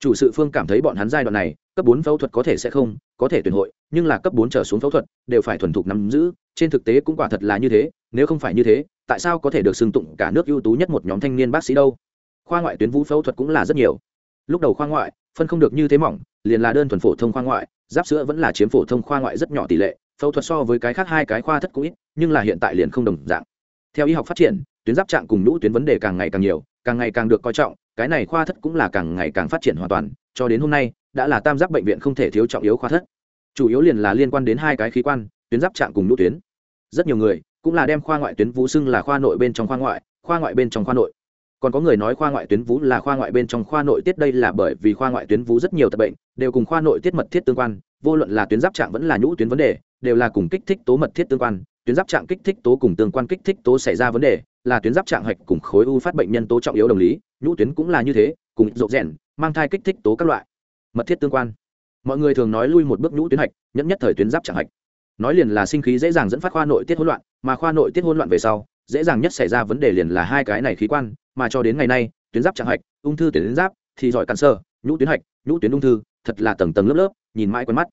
chủ sự phương cảm thấy bọn hắn giai đoạn này, cấp bốn phẫu thuật có thể sẽ không, có thể tuyển hội, nhưng là cấp bốn trở xuống phẫu thuật, đều phải thuần thục nắm giữ, trên thực tế cũng quả thật là như thế, nếu không phải như thế, tại sao có thể được xưng tụng cả nước ưu tú nhất một nhóm thanh niên bác sĩ đâu? Khoa ngoại tuyến vũ phẫu thuật cũng là rất nhiều. Lúc đầu khoa ngoại, phân không được như thế mỏng, liền là đơn thuần phổ thông khoa ngoại, giáp sữa vẫn là chiếm phổ thông khoa ngoại rất nhỏ tỷ lệ, phẫu thuật so với cái khác hai cái khoa thất cũng ít, nhưng là hiện tại liền không đồng dạng. Theo y học phát triển tuyến giáp trạng cùng nhũ tuyến vấn đề càng ngày càng nhiều, càng ngày càng được coi trọng, cái này khoa thất cũng là càng ngày càng phát triển hoàn toàn, cho đến hôm nay, đã là tam giác bệnh viện không thể thiếu trọng yếu khoa thất. Chủ yếu liền là liên quan đến hai cái khí quan, tuyến giáp trạng cùng nhũ tuyến. Rất nhiều người cũng là đem khoa ngoại tuyến vũ xưng là khoa nội bên trong khoa ngoại khoa ngoại bên trong khoa nội. Còn có người nói khoa ngoại tuyến vú là khoa ngoại bên trong khoa nội tiết đây là bởi vì khoa ngoại tuyến vú rất nhiều tập bệnh, đều cùng khoa nội tiết mật thiết tương quan, vô luận là tuyến giáp trạng vẫn là nhũ tuyến vấn đề, đều là cùng kích thích tố mật thiết tương quan, tuyến giáp trạng kích thích tố cùng tương quan kích thích tố xảy ra vấn đề là tuyến giáp trạng hạch cùng khối u phát bệnh nhân tố trọng yếu đồng lý, nhũ tuyến cũng là như thế, cùng rộ rèn, mang thai kích thích tố các loại. Mật thiết tương quan. Mọi người thường nói lui một bước nhũ tuyến hạch, nhẫn nhất thời tuyến giáp trạng hạch. Nói liền là sinh khí dễ dàng dẫn phát khoa nội tiết hỗn loạn, mà khoa nội tiết hỗn loạn về sau, dễ dàng nhất xảy ra vấn đề liền là hai cái này khí quan, mà cho đến ngày nay, tuyến giáp trạng hạch, ung thư tuyến giáp, thì giỏi cản sơ, nhũ tuyến hạch, nhũ tuyến ung thư, thật là tầng tầng lớp lớp, nhìn mãi quen mắt.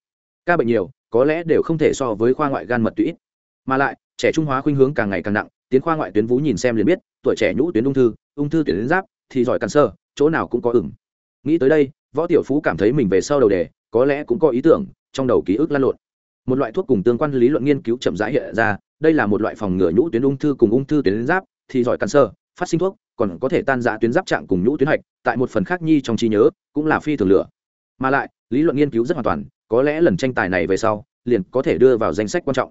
Ca bệnh nhiều, có lẽ đều không thể so với khoa ngoại gan mật tụy mà lại, trẻ trung hóa khuynh hướng càng ngày càng nặng tiến khoa ngoại tuyến vú nhìn xem liền biết, tuổi trẻ nhũ tuyến ung thư ung thư tuyến giáp, thì giỏi cản sơ, chỗ nào cũng có ửng. Nghĩ tới đây, võ tiểu phú cảm thấy mình về sau đầu đề, có lẽ cũng có ý tưởng, trong đầu ký ức lan lộn. Một loại thuốc cùng tương quan lý luận nghiên cứu chậm rãi hiện ra, đây là một loại phòng ngừa nhũ tuyến ung thư cùng ung thư tuyến giáp, thì giỏi cancer phát sinh thuốc, còn có thể tan giã tuyến giáp trạng cùng nhũ tuyến hạch, tại một phần khác nhi trong trí nhớ, cũng là phi thường lửa. Mà lại, lý luận nghiên cứu rất hoàn toàn, có lẽ lần tranh tài này về sau, liền có thể đưa vào danh sách quan trọng.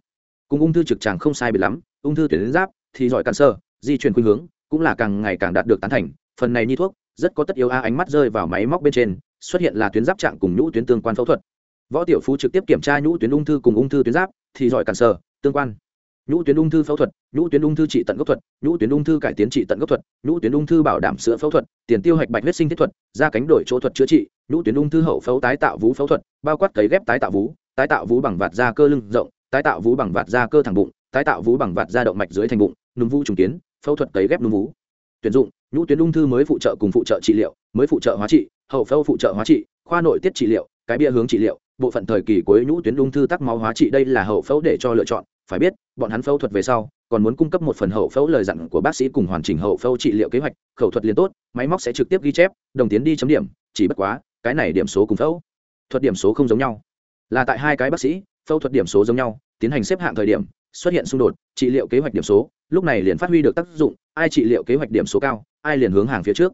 Cùng ung thư trực tràng không sai biệt lắm, ung thư tuyến giáp thì giỏi cancer di chuyển khuynh hướng, cũng là càng ngày càng đạt được tán thành. Phần này nhi thuốc, rất có tất yếu a, ánh mắt rơi vào máy móc bên trên, xuất hiện là tuyến giáp trạng cùng nhũ tuyến tương quan phẫu thuật. Võ tiểu phú trực tiếp kiểm tra nhũ tuyến ung thư cùng ung thư tuyến giáp, thì giỏi cản sơ, tương quan. Nhũ tuyến ung thư phẫu thuật, nhũ tuyến ung thư trị tận gốc thuật, nhũ tuyến ung thư cải tiến trị tận gốc thuật, nhũ tuyến ung thư bảo đảm sữa phẫu thuật, tiền tiêu hạch bạch huyết sinh thiết thuật, da cánh đổi chỗ thuật chữa trị, nhũ tuyến ung thư hậu phẫu tái tạo vú phẫu thuật, bao quát cấy ghép tái tạo vú, tái tạo vú bằng vạt da cơ lưng rộng, tái tạo vú bằng vạt da cơ thẳng bụng, tái tạo vú bằng vạt da động mạch dưới thành bụng núm vú trùng kiến, phẫu thuật cấy ghép núm vú tuyển dụng, nhũ tuyến ung thư mới phụ trợ cùng phụ trợ trị liệu, mới phụ trợ hóa trị, hậu phẫu phụ trợ hóa trị, khoa nội tiết trị liệu, cái bia hướng trị liệu, bộ phận thời kỳ cuối nhũ tuyến ung thư tắc máu hóa trị đây là hậu phẫu để cho lựa chọn. Phải biết, bọn hắn phẫu thuật về sau, còn muốn cung cấp một phần hậu phẫu lời dặn của bác sĩ cùng hoàn chỉnh hậu phẫu trị liệu kế hoạch, khẩu thuật liền tốt, máy móc sẽ trực tiếp ghi chép, đồng tiến đi chấm điểm, chỉ bất quá, cái này điểm số cùng phẫu thuật điểm số không giống nhau. Là tại hai cái bác sĩ, phẫu thuật điểm số giống nhau, tiến hành xếp hạng thời điểm xuất hiện xung đột, trị liệu kế hoạch điểm số, lúc này liền phát huy được tác dụng, ai trị liệu kế hoạch điểm số cao, ai liền hướng hàng phía trước.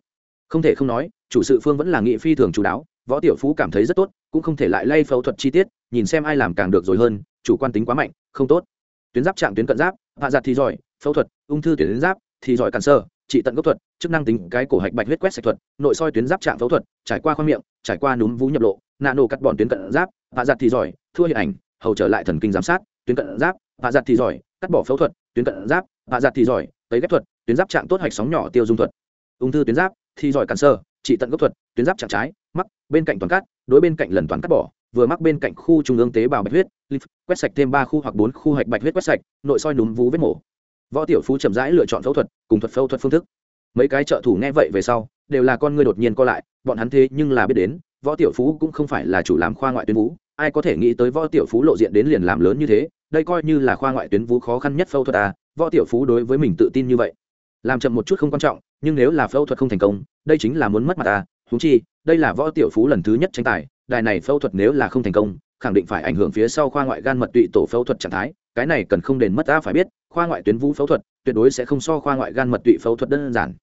Không thể không nói, chủ sự phương vẫn là nghị phi thường chú đáo, võ tiểu phú cảm thấy rất tốt, cũng không thể lại lay phẫu thuật chi tiết, nhìn xem ai làm càng được rồi hơn, chủ quan tính quá mạnh, không tốt. Tuyến giáp trạng tuyến cận giáp, hạ giặt thì giỏi, phẫu thuật, ung thư tuyến giáp thì giỏi cản sơ, trị tận gốc thuật, chức năng tính cái cổ hạch bạch huyết quét sạch thuật, nội soi tuyến giáp trạng phẫu thuật, trải qua khoang miệng, trải qua núm vú nhập lộ, nạ nổ cắt bọn tuyến cận giáp, hạ giặt thì giỏi, thua hiện ảnh, hầu trở lại thần kinh giám sát, tuyến cận giáp hạ giặt thì giỏi, cắt bỏ phẫu thuật, tuyến cận giáp. Hạ giặt thì giỏi tấy ghép thuật, tuyến giáp trạng tốt hạch sóng nhỏ tiêu dung thuật. Ung thư tuyến giáp thì giỏi cản sơ, trị tận gốc thuật, tuyến giáp trạng trái, mắc, bên cạnh toàn cắt, đối bên cạnh lần toàn cắt bỏ, vừa mắc bên cạnh khu trung ương tế bào bạch huyết quét sạch thêm ba khu hoặc bốn khu hạch bạch huyết quét sạch, nội soi núm vú vết mổ. Võ tiểu phú chậm rãi lựa chọn phẫu thuật, cùng thuật phẫu thuật phương thức. Mấy cái trợ thủ nghe vậy về sau, đều là con người đột nhiên co lại, bọn hắn thế nhưng là biết đến, võ tiểu phú cũng không phải là chủ làm khoa ngoại tuyến vú, ai có thể nghĩ tới võ tiểu phú lộ diện đến liền làm lớn như thế đây coi như là khoa ngoại tuyến vú khó khăn nhất phẫu thuật à võ tiểu phú đối với mình tự tin như vậy. Làm chậm một chút không quan trọng, nhưng nếu là phẫu thuật không thành công, đây chính là muốn mất mặt à húng chi, đây là võ tiểu phú lần thứ nhất tranh tài, đài này phẫu thuật nếu là không thành công, khẳng định phải ảnh hưởng phía sau khoa ngoại gan mật tụy tổ phẫu thuật trạng thái, cái này cần không đền mất ta phải biết, khoa ngoại tuyến vú phẫu thuật tuyệt đối sẽ không so khoa ngoại gan mật tụy phẫu thuật đơn giản.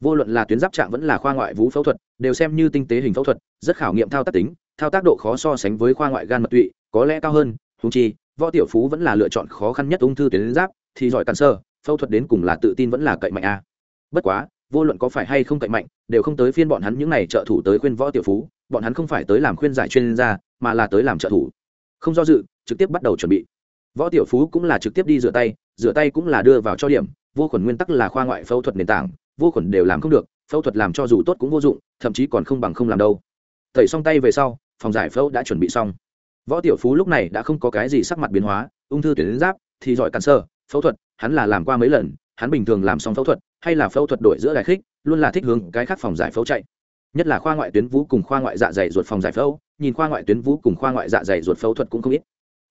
Vô luận là tuyến giáp trạng vẫn là khoa ngoại vú phẫu thuật, đều xem như tinh tế hình phẫu thuật, rất khảo nghiệm thao tác tính, thao tác độ khó so sánh với khoa ngoại gan mật tụy, có lẽ cao hơn húng chi võ tiểu phú vẫn là lựa chọn khó khăn nhất ung thư tuyến giáp, thì giỏi cản sơ, phẫu thuật đến cùng là tự tin vẫn là cậy mạnh a. Bất quá, vô luận có phải hay không cậy mạnh, đều không tới phiên bọn hắn những n à y trợ thủ tới khuyên võ tiểu phú, bọn hắn không phải tới làm khuyên giải chuyên gia, mà là tới làm trợ thủ. Không do dự, trực tiếp bắt đầu chuẩn bị. Võ tiểu phú cũng là trực tiếp đi rửa tay rửa tay cũng là đưa vào cho điểm, vô khuẩn nguyên tắc là khoa ngoại phẫu thuật nền tảng, vô khuẩn đều làm không được, phẫu thuật làm cho dù tốt cũng vô dụng, thậm chí còn không bằng không làm đâu. Tẩy xong tay về sau, phòng giải phẫu đã chuẩn bị xong võ tiểu phú lúc này đã không có cái gì sắc mặt biến hóa, ung thư tuyến giáp, thì giỏi cản sơ, phẫu thuật, hắn là làm qua mấy lần, hắn bình thường làm xong phẫu thuật, hay là phẫu thuật đổi giữa đại khích, luôn là thích hướng cái khác phòng giải phẫu chạy. Nhất là khoa ngoại tuyến vũ cùng khoa ngoại dạ dày ruột phòng giải phẫu, nhìn khoa ngoại tuyến vũ cùng khoa ngoại dạ dày ruột phẫu thuật cũng không ít.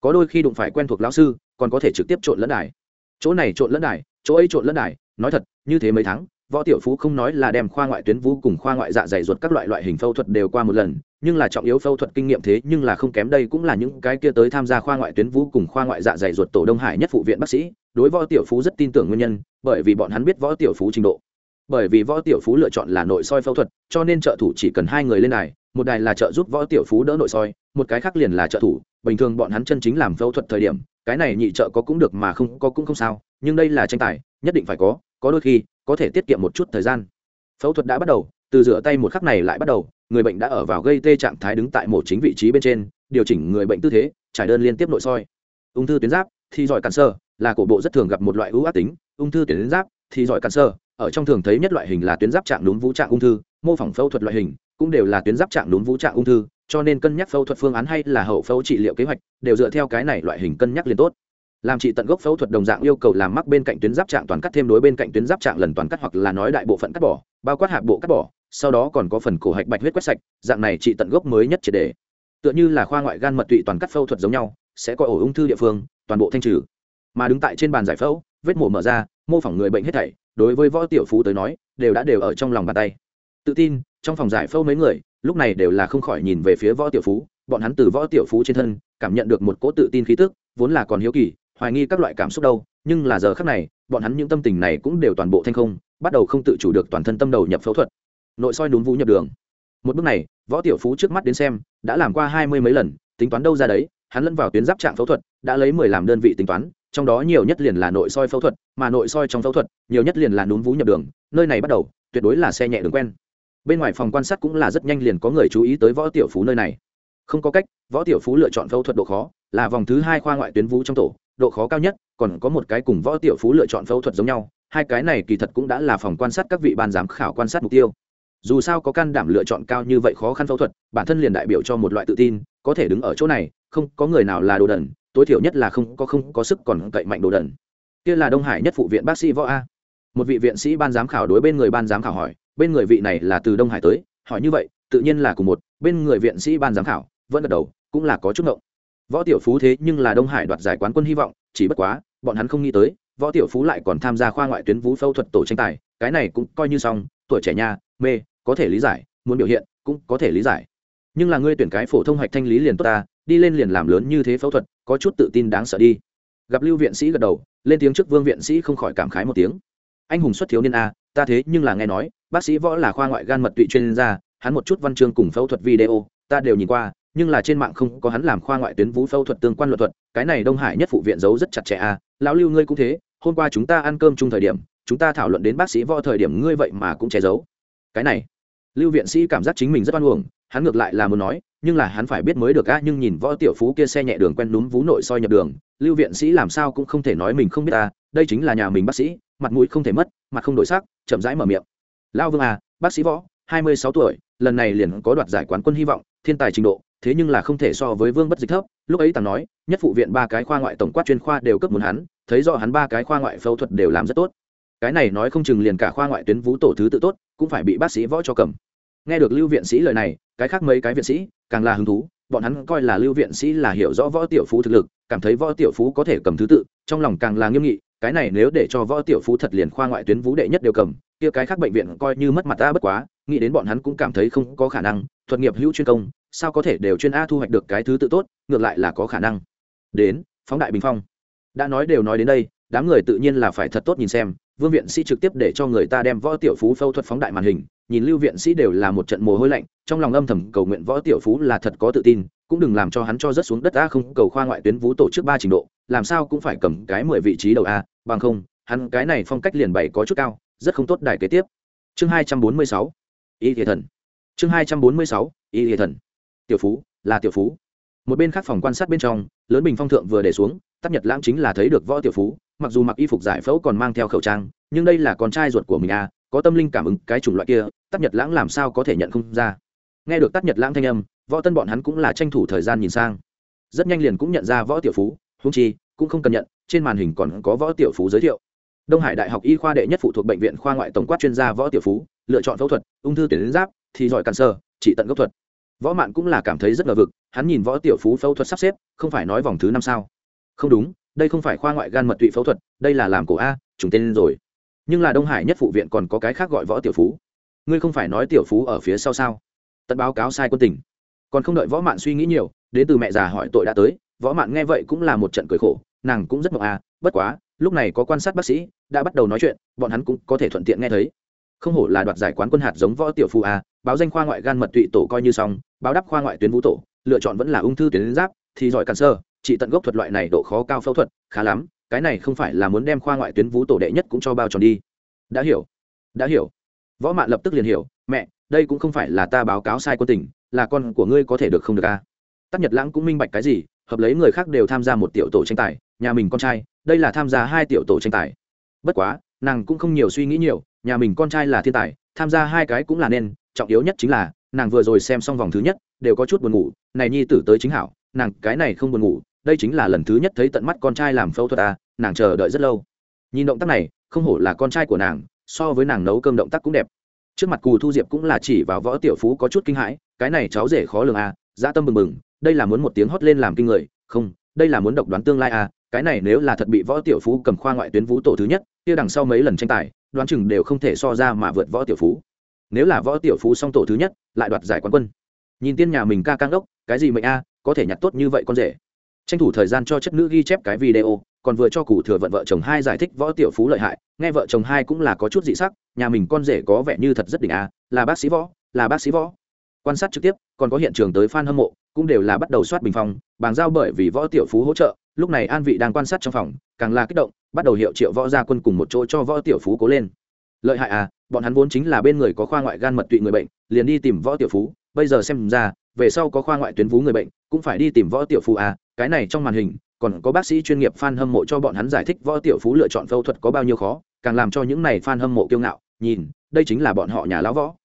Có đôi khi đụng phải quen thuộc lão sư, còn có thể trực tiếp trộn lẫn đài. Chỗ này trộn lẫn đài, chỗ ấy trộn lẫn đài, nói thật, như thế mấy tháng, võ tiểu phú không nói là đem khoa ngoại tuyến vũ cùng khoa ngoại dạ dày ruột các loại loại hình phẫu thuật đều qua một lần nhưng là trọng yếu phẫu thuật kinh nghiệm thế nhưng là không kém đây cũng là những cái kia tới tham gia khoa ngoại tuyến vũ cùng khoa ngoại dạ dày ruột tổ đông hải nhất phụ viện bác sĩ, đối võ tiểu phú rất tin tưởng nguyên nhân, bởi vì bọn hắn biết võ tiểu phú trình độ. Bởi vì võ tiểu phú lựa chọn là nội soi phẫu thuật, cho nên trợ thủ chỉ cần hai người lên đài, một đài là trợ giúp võ tiểu phú đỡ nội soi, một cái khác liền là trợ thủ. Bình thường bọn hắn chân chính làm phẫu thuật thời điểm, cái này nhị trợ có cũng được mà không có cũng không sao, nhưng đây là tranh tài, nhất định phải có có đôi khi, có thể tiết kiệm một chút thời gian. Phẫu thuật đã bắt đầu từ rửa tay một khắc này lại bắt đầu, người bệnh đã ở vào gây tê trạng thái đứng tại một chính vị trí bên trên, điều chỉnh người bệnh tư thế, trải đơn liên tiếp nội soi. Ung thư tuyến giáp, thì giỏi cản sơ, là cổ bộ rất thường gặp một loại ưu ác tính. Ung thư tuyến giáp, thì giỏi cản sơ, ở trong thường thấy nhất loại hình là tuyến giáp trạng đúng vũ trạng ung thư, mô phỏng phẫu thuật loại hình, cũng đều là tuyến giáp trạng đúng vũ trạng ung thư, cho nên cân nhắc phẫu thuật phương án hay là hậu phẫu trị liệu kế hoạch, đều dựa theo cái này loại hình cân nhắc liền tốt. Làm trị tận gốc phẫu thuật đồng dạng yêu cầu làm mắc bên cạnh tuyến giáp trạng toàn cắt thêm đối bên cạnh tuyến giáp trạng lần toàn cắt hoặc là nói đại bộ phận cắt bỏ, bao quát hạp bộ cắt bỏ sau đó còn có phần cổ hạch bạch huyết quét sạch, dạng này trị tận gốc mới nhất triệt đề. Tựa như là khoa ngoại gan mật tụy toàn cắt phẫu thuật giống nhau, sẽ có ổ ung thư địa phương, toàn bộ thanh trừ. Mà đứng tại trên bàn giải phẫu, vết mổ mở ra, mô phỏng người bệnh hết thảy, đối với võ tiểu phú tới nói, đều đã đều ở trong lòng bàn tay. Tự tin, trong phòng giải phẫu mấy người, lúc này đều là không khỏi nhìn về phía võ tiểu phú, bọn hắn từ võ tiểu phú trên thân, cảm nhận được một cỗ tự tin khí tức, vốn là còn hiếu kỳ, hoài nghi các loại cảm xúc đâu, nhưng là giờ khác này, bọn hắn những tâm tình này cũng đều toàn bộ thanh không, bắt đầu không tự chủ được toàn thân tâm đầu nhập phẫu thuật nội soi núm vũ nhập đường. Một bước này, võ tiểu phú trước mắt đến xem, đã làm qua hai mươi mấy lần, tính toán đâu ra đấy, hắn lẫn vào tuyến giáp trạng phẫu thuật, đã lấy mười làm đơn vị tính toán, trong đó nhiều nhất liền là nội soi phẫu thuật, mà nội soi trong phẫu thuật, nhiều nhất liền là núm vú nhập đường, nơi này bắt đầu, tuyệt đối là xe nhẹ đường quen. Bên ngoài phòng quan sát cũng là rất nhanh liền có người chú ý tới võ tiểu phú nơi này. Không có cách, võ tiểu phú lựa chọn phẫu thuật độ khó, là vòng thứ hai khoa ngoại tuyến vú trong tổ, độ khó cao nhất, còn có một cái cùng võ tiểu phú lựa chọn phẫu thuật giống nhau, hai cái này kỳ thật cũng đã là phòng quan sát các vị ban giám khảo quan sát mục tiêu dù sao có can đảm lựa chọn cao như vậy khó khăn phẫu thuật, bản thân liền đại biểu cho một loại tự tin, có thể đứng ở chỗ này, không có người nào là đồ đần, tối thiểu nhất là không có không có sức còn cậy mạnh đồ đần. Kia là đông hải nhất phụ viện bác sĩ võ a. Một vị viện sĩ ban giám khảo đối bên người ban giám khảo hỏi, bên người vị này là từ đông hải tới, hỏi như vậy, tự nhiên là cùng một, bên người viện sĩ ban giám khảo, vẫn gật đầu, cũng là có chút ngộng. Võ tiểu phú thế nhưng là đông hải đoạt giải quán quân hy vọng, chỉ bất quá, bọn hắn không nghĩ tới, võ tiểu phú lại còn tham gia khoa ngoại tuyến vũ phẫu thuật tổ tranh tài, cái này cũng coi như xong, tuổi trẻ nha mê có thể lý giải, muốn biểu hiện cũng có thể lý giải. Nhưng là ngươi tuyển cái phổ thông Hạch thanh lý liền tốt ta, đi lên liền làm lớn như thế phẫu thuật, có chút tự tin đáng sợ đi. Gặp lưu viện sĩ gật đầu, lên tiếng trước vương viện sĩ không khỏi cảm khái một tiếng. Anh hùng xuất thiếu niên a, ta thế nhưng là nghe nói, bác sĩ võ là khoa ngoại gan mật tụy chuyên gia, hắn một chút văn chương cùng phẫu thuật video, ta đều nhìn qua, nhưng là trên mạng không có hắn làm khoa ngoại tuyến vú phẫu thuật tương quan luật thuật, cái này đông hải nhất phụ viện giấu rất chặt chẽ à lão lưu ngươi cũng thế, hôm qua chúng ta ăn cơm chung thời điểm, chúng ta thảo luận đến bác sĩ võ thời điểm ngươi vậy mà cũng che giấu cái này. Lưu viện sĩ cảm giác chính mình rất oan uổng, hắn ngược lại là muốn nói, nhưng là hắn phải biết mới được a nhưng nhìn võ tiểu phú kia xe nhẹ đường quen núm vú nội soi nhập đường, lưu viện sĩ làm sao cũng không thể nói mình không biết ta, đây chính là nhà mình bác sĩ, mặt mũi không thể mất, mặt không đổi sắc, chậm rãi mở miệng. Lao vương à bác sĩ võ, hai mươi sáu tuổi, lần này liền có đoạt giải quán quân hy vọng, thiên tài trình độ, thế nhưng là không thể so với vương bất dịch thấp, lúc ấy tàng nói, nhất phụ viện ba cái khoa ngoại tổng quát chuyên khoa đều cấp muốn hắn, thấy rõ hắn ba cái khoa ngoại phẫu thuật đều làm rất tốt. Cái này nói không chừng liền cả khoa ngoại tuyến vũ tổ thứ tự tốt cũng phải bị bác sĩ võ cho cầm. Nghe được lưu viện sĩ lời này, cái khác mấy cái viện sĩ càng là hứng thú, bọn hắn coi là lưu viện sĩ là hiểu rõ võ tiểu phú thực lực, cảm thấy võ tiểu phú có thể cầm thứ tự, trong lòng càng là nghiêm nghị, cái này nếu để cho võ tiểu phú thật liền khoa ngoại tuyến vũ đệ nhất đều cầm, kia cái khác bệnh viện coi như mất mặt ta bất quá, nghĩ đến bọn hắn cũng cảm thấy không có khả năng, thuật nghiệp hữu chuyên công, sao có thể đều chuyên a thu hoạch được cái thứ tự tốt, ngược lại là có khả năng. Đến, phóng đại bình phong. Đã nói đều nói đến đây, đám người tự nhiên là phải thật tốt nhìn xem vương viện sĩ trực tiếp để cho người ta đem võ tiểu phú phẫu thuật phóng đại màn hình, nhìn lưu viện sĩ đều là một trận mồ hôi lạnh, trong lòng âm thầm cầu nguyện võ tiểu phú là thật có tự tin, cũng đừng làm cho hắn cho rất xuống đất a không cầu khoa ngoại tuyến vũ tổ chức ba trình độ, làm sao cũng phải cầm cái mười vị trí đầu a bằng không, hắn cái này phong cách liền bày có chút cao, rất không tốt đài kế tiếp. Chương hai trăm bốn mươi sáu, y thiệt thần. Chương hai trăm bốn mươi sáu, y thiệt thần. Tiểu phú, là tiểu phú. Một bên khác phòng quan sát bên trong, lớn bình phong thượng vừa để xuống, tắc nhật lãng chính là thấy được võ tiểu phú mặc dù mặc y phục giải phẫu còn mang theo khẩu trang, nhưng đây là con trai ruột của mình à có tâm linh cảm ứng cái chủng loại kia tắc nhật lãng làm sao có thể nhận không ra. Nghe được tắc nhật lãng thanh âm, võ tân bọn hắn cũng là tranh thủ thời gian nhìn sang. Rất nhanh liền cũng nhận ra võ tiểu phú húng chi, cũng không cần nhận, trên màn hình còn có võ tiểu phú giới thiệu. Đông hải đại học y khoa đệ nhất phụ thuộc bệnh viện khoa ngoại tổng quát chuyên gia võ tiểu phú, lựa chọn phẫu thuật, ung thư tuyển giáp, thì giỏi cản sơ, chỉ tận gốc thuật. Võ mạn cũng là cảm thấy rất ngờ vực, hắn nhìn võ tiểu phú phẫu thuật sắp xếp, không phải nói vòng thứ năm sao. Không đúng đây không phải khoa ngoại gan mật tụy phẫu thuật, đây là làm cổ a, trùng tên rồi. Nhưng là đông hải nhất phụ viện còn có cái khác gọi võ tiểu phú. Ngươi không phải nói tiểu phú ở phía sau sao? Tận báo cáo sai quân tình. Còn không đợi võ mạn suy nghĩ nhiều, đến từ mẹ già hỏi tội đã tới, võ mạn nghe vậy cũng là một trận cười khổ, nàng cũng rất mộng a, bất quá, lúc này có quan sát bác sĩ, đã bắt đầu nói chuyện, bọn hắn cũng có thể thuận tiện nghe thấy. Không hổ là đoạt giải quán quân hạt giống võ tiểu phú a, báo danh khoa ngoại gan mật tụy tổ coi như xong, báo đáp khoa ngoại tuyến vũ tổ, lựa chọn vẫn là ung thư tuyến giáp, thì giỏi cản sơ chỉ tận gốc thuật loại này độ khó cao phẫu thuật, khá lắm, cái này không phải là muốn đem khoa ngoại tuyến vũ tổ đệ nhất cũng cho bao tròn đi. Đã hiểu đã hiểu. Võ mạn lập tức liền hiểu, mẹ, đây cũng không phải là ta báo cáo sai quân tình, là con của ngươi có thể được không được a à? tắc nhật lãng cũng minh bạch cái gì, hợp lấy người khác đều tham gia một tiểu tổ tranh tài, nhà mình con trai, đây là tham gia hai tiểu tổ tranh tài. Bất quá, nàng cũng không nhiều suy nghĩ nhiều, nhà mình con trai là thiên tài, tham gia hai cái cũng là nên, trọng yếu nhất chính là, nàng vừa rồi xem xong vòng thứ nhất, đều có chút buồn ngủ, này nhi tử tới chính hảo, nàng cái này không buồn ngủ đây chính là lần thứ nhất thấy tận mắt con trai làm phẫu thuật à nàng chờ đợi rất lâu. Nhìn động tác này, không hổ là con trai của nàng, so với nàng nấu cơm động tác cũng đẹp. Trước mặt cù thu diệp cũng là chỉ vào võ tiểu phú có chút kinh hãi, cái này cháu rể khó lường à dã tâm mừng mừng đây là muốn một tiếng hót lên làm kinh người, không, đây là muốn độc đoán tương lai à cái này nếu là thật bị võ tiểu phú cầm khoa ngoại tuyến vũ tổ thứ nhất, kia đằng sau mấy lần tranh tài, đoán chừng đều không thể so ra mà vượt võ tiểu phú. Nếu là võ tiểu phú song tổ thứ nhất, lại đoạt giải quán quân. Nhìn tiên nhà mình ca căng đốc cái gì mệnh a có thể nhặt tốt như vậy con rể tranh thủ thời gian cho chất nữ ghi chép cái video, còn vừa cho cụ thừa vận vợ chồng hai giải thích võ tiểu phú lợi hại, nghe vợ chồng hai cũng là có chút dị sắc, nhà mình con rể có vẻ như thật rất đỉnh à là bác sĩ võ, là bác sĩ võ. Quan sát trực tiếp, còn có hiện trường tới fan hâm mộ, cũng đều là bắt đầu soát bình phong, bàn giao bởi vì võ tiểu phú hỗ trợ, lúc này an vị đang quan sát trong phòng, càng là kích động, bắt đầu hiệu triệu võ gia quân cùng một chỗ cho võ tiểu phú cố lên. Lợi hại à bọn hắn vốn chính là bên người có khoa ngoại gan mật tụy người bệnh, liền đi tìm võ tiểu phú, bây giờ xem ra, về sau có khoa ngoại tuyến vú người bệnh cũng phải đi tìm võ tiểu phú à cái này trong màn hình, còn có bác sĩ chuyên nghiệp fan hâm mộ cho bọn hắn giải thích võ tiểu phú lựa chọn phẫu thuật có bao nhiêu khó, càng làm cho những này fan hâm mộ kiêu ngạo, nhìn, đây chính là bọn họ nhà lão võ.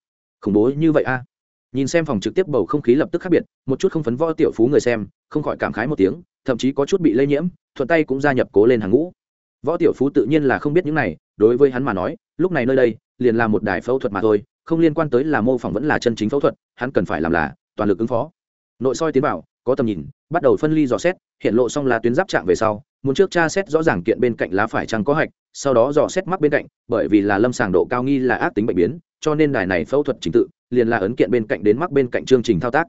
Khủng bố như vậy à? Nhìn xem phòng trực tiếp bầu không khí lập tức khác biệt, một chút không phấn võ tiểu phú người xem, không khỏi cảm khái một tiếng, thậm chí có chút bị lây nhiễm, thuận tay cũng gia nhập cố lên hàng ngũ. Võ tiểu phú tự nhiên là không biết những này, đối với hắn mà nói, lúc này nơi đây, liền là một đài phẫu thuật mà thôi, không liên quan tới là mô phỏng vẫn là chân chính phẫu thuật, hắn cần phải làm là toàn lực ứng phó. Nội soi tiến vào có tầm nhìn, bắt đầu phân ly dò xét, hiện lộ xong là tuyến giáp trạng về sau, muốn trước tra xét rõ ràng kiện bên cạnh lá phải chăng có hạch, sau đó dò xét mắc bên cạnh, bởi vì là lâm sàng độ cao nghi là ác tính bệnh biến, cho nên đài này phẫu thuật trình tự, liền là ấn kiện bên cạnh đến mắc bên cạnh chương trình thao tác.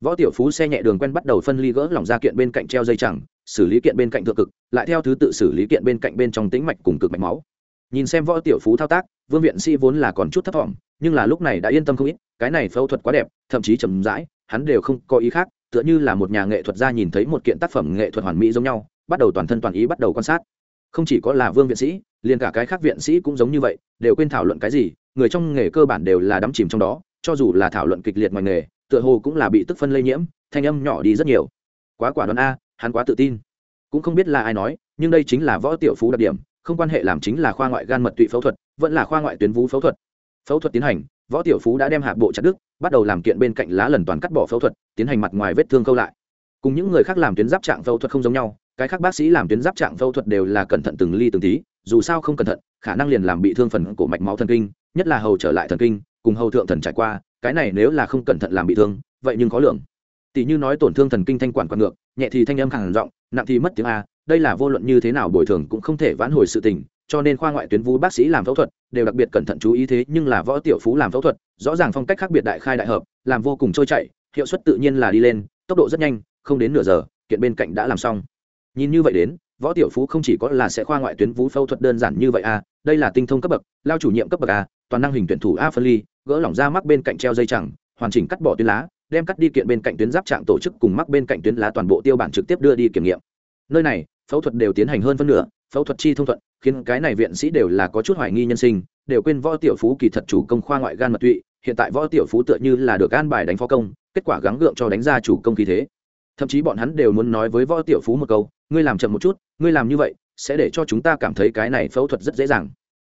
Võ tiểu phú xe nhẹ đường quen bắt đầu phân ly gỡ lỏng ra kiện bên cạnh treo dây chẳng, xử lý kiện bên cạnh thượng cực, lại theo thứ tự xử lý kiện bên cạnh bên trong tĩnh mạch cùng cực mạch máu. Nhìn xem võ tiểu phú thao tác, vương viện sĩ vốn là còn chút thấp thỏm, nhưng là lúc này đã yên tâm không ít, cái này phẫu thuật quá đẹp, thậm chí chầm rãi, hắn đều không có ý khác tựa như là một nhà nghệ thuật gia nhìn thấy một kiện tác phẩm nghệ thuật hoàn mỹ giống nhau, bắt đầu toàn thân toàn ý bắt đầu quan sát. Không chỉ có là vương viện sĩ, liền cả cái khác viện sĩ cũng giống như vậy, đều quên thảo luận cái gì, người trong nghề cơ bản đều là đắm chìm trong đó, cho dù là thảo luận kịch liệt ngoài nghề, tựa hồ cũng là bị tức phân lây nhiễm, thanh âm nhỏ đi rất nhiều. Quá quả đoán a, hắn quá tự tin. Cũng không biết là ai nói, nhưng đây chính là võ tiểu phú đặc điểm, không quan hệ làm chính là khoa ngoại gan mật tụy phẫu thuật, vẫn là khoa ngoại tuyến vú phẫu thuật. Phẫu thuật tiến hành võ tiểu phú đã đem hạ bộ chặt đứt, bắt đầu làm kiện bên cạnh lá lần toàn cắt bỏ phẫu thuật, tiến hành mặt ngoài vết thương câu lại. Cùng những người khác làm tuyến giáp trạng phẫu thuật không giống nhau, cái khác bác sĩ làm tuyến giáp trạng phẫu thuật đều là cẩn thận từng ly từng tí, dù sao không cẩn thận, khả năng liền làm bị thương phần của mạch máu thần kinh, nhất là hầu trở lại thần kinh, cùng hầu thượng thần trải qua, cái này nếu là không cẩn thận làm bị thương, vậy nhưng khó lượng tỷ như nói tổn thương thần kinh thanh quản quản ngược, nhẹ thì thanh âm khẳng giọng, nặng thì mất tiếng a, đây là vô luận như thế nào bồi thường cũng không thể vãn hồi sự tình cho nên khoa ngoại tuyến vú bác sĩ làm phẫu thuật đều đặc biệt cẩn thận chú ý thế, nhưng là võ tiểu phú làm phẫu thuật, rõ ràng phong cách khác biệt đại khai đại hợp, làm vô cùng trôi chảy, hiệu suất tự nhiên là đi lên, tốc độ rất nhanh, không đến nửa giờ, kiện bên cạnh đã làm xong. Nhìn như vậy đến, võ tiểu phú không chỉ có là sẽ khoa ngoại tuyến vú phẫu thuật đơn giản như vậy a đây là tinh thông cấp bậc, lao chủ nhiệm cấp bậc a toàn năng hình tuyển thủ a phân ly, gỡ lỏng ra mắc bên cạnh treo dây chẳng, hoàn chỉnh cắt bỏ tuyến lá, đem cắt đi kiện bên cạnh tuyến giáp trạng tổ chức cùng mắc bên cạnh tuyến lá toàn bộ tiêu bản trực tiếp đưa đi kiểm nghiệm. Nơi này, phẫu thuật đều tiến hành hơn phân nửa phẫu thuật chi thông thuận, khiến cái này viện sĩ đều là có chút hoài nghi nhân sinh, đều quên võ tiểu phú kỳ thật chủ công khoa ngoại gan mật tụy, hiện tại võ tiểu phú tựa như là được an bài đánh phó công, kết quả gắng gượng cho đánh ra chủ công khí thế. Thậm chí bọn hắn đều muốn nói với võ tiểu phú một câu, ngươi làm chậm một chút, ngươi làm như vậy, sẽ để cho chúng ta cảm thấy cái này phẫu thuật rất dễ dàng.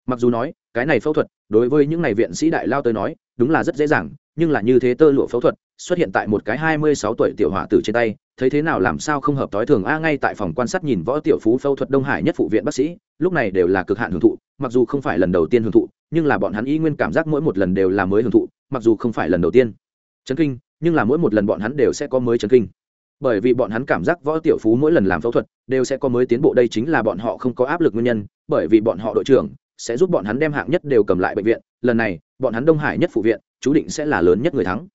Mặc dù nói, cái này phẫu thuật, đối với những này viện sĩ đại lao tới nói, đúng là rất dễ dàng, nhưng là như thế tơ lụa phẫu thuật, xuất hiện tại một cái hai mươi sáu tuổi tiểu hỏa tử trên tay thấy thế nào làm sao không hợp tối thường? A, ngay tại phòng quan sát nhìn võ tiểu phú phẫu thuật đông hải nhất phụ viện bác sĩ, lúc này đều là cực hạn hưởng thụ, mặc dù không phải lần đầu tiên hưởng thụ, nhưng là bọn hắn y nguyên cảm giác mỗi một lần đều là mới hưởng thụ, mặc dù không phải lần đầu tiên. Chấn kinh, nhưng là mỗi một lần bọn hắn đều sẽ có mới chấn kinh. Bởi vì bọn hắn cảm giác võ tiểu phú mỗi lần làm phẫu thuật đều sẽ có mới tiến bộ, đây chính là bọn họ không có áp lực nguyên nhân, bởi vì bọn họ đội trưởng sẽ giúp bọn hắn đem hạng nhất đều cầm lại bệnh viện. Lần này, bọn hắn đông hải nhất phụ viện, chú định sẽ là lớn nhất người thắng.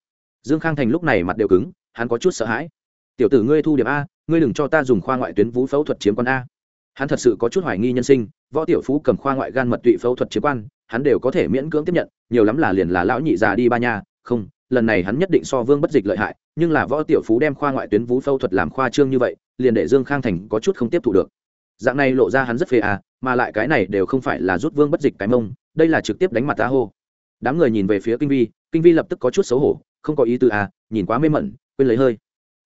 Dương khang thành lúc này mặt đều cứng, hắn có chút sợ hãi tiểu tử ngươi thu điểm a, ngươi đừng cho ta dùng khoa ngoại tuyến vú phẫu thuật chiếm quan a. Hắn thật sự có chút hoài nghi nhân sinh, võ tiểu phú cầm khoa ngoại gan mật tụy phẫu thuật chiếm quan, hắn đều có thể miễn cưỡng tiếp nhận, nhiều lắm là liền là lão nhị già đi ba nhà, không, lần này hắn nhất định so vương bất dịch lợi hại, nhưng là võ tiểu phú đem khoa ngoại tuyến vú phẫu thuật làm khoa trương như vậy, liền để dương khang thành có chút không tiếp thu được. Dạng này lộ ra hắn rất phê à mà lại cái này đều không phải là rút vương bất dịch cái mông, đây là trực tiếp đánh mặt ta hô. Đám người nhìn về phía kinh vi kinh vi lập tức có chút xấu hổ, không có ý tư à nhìn quá mê mẩn, quên lấy hơi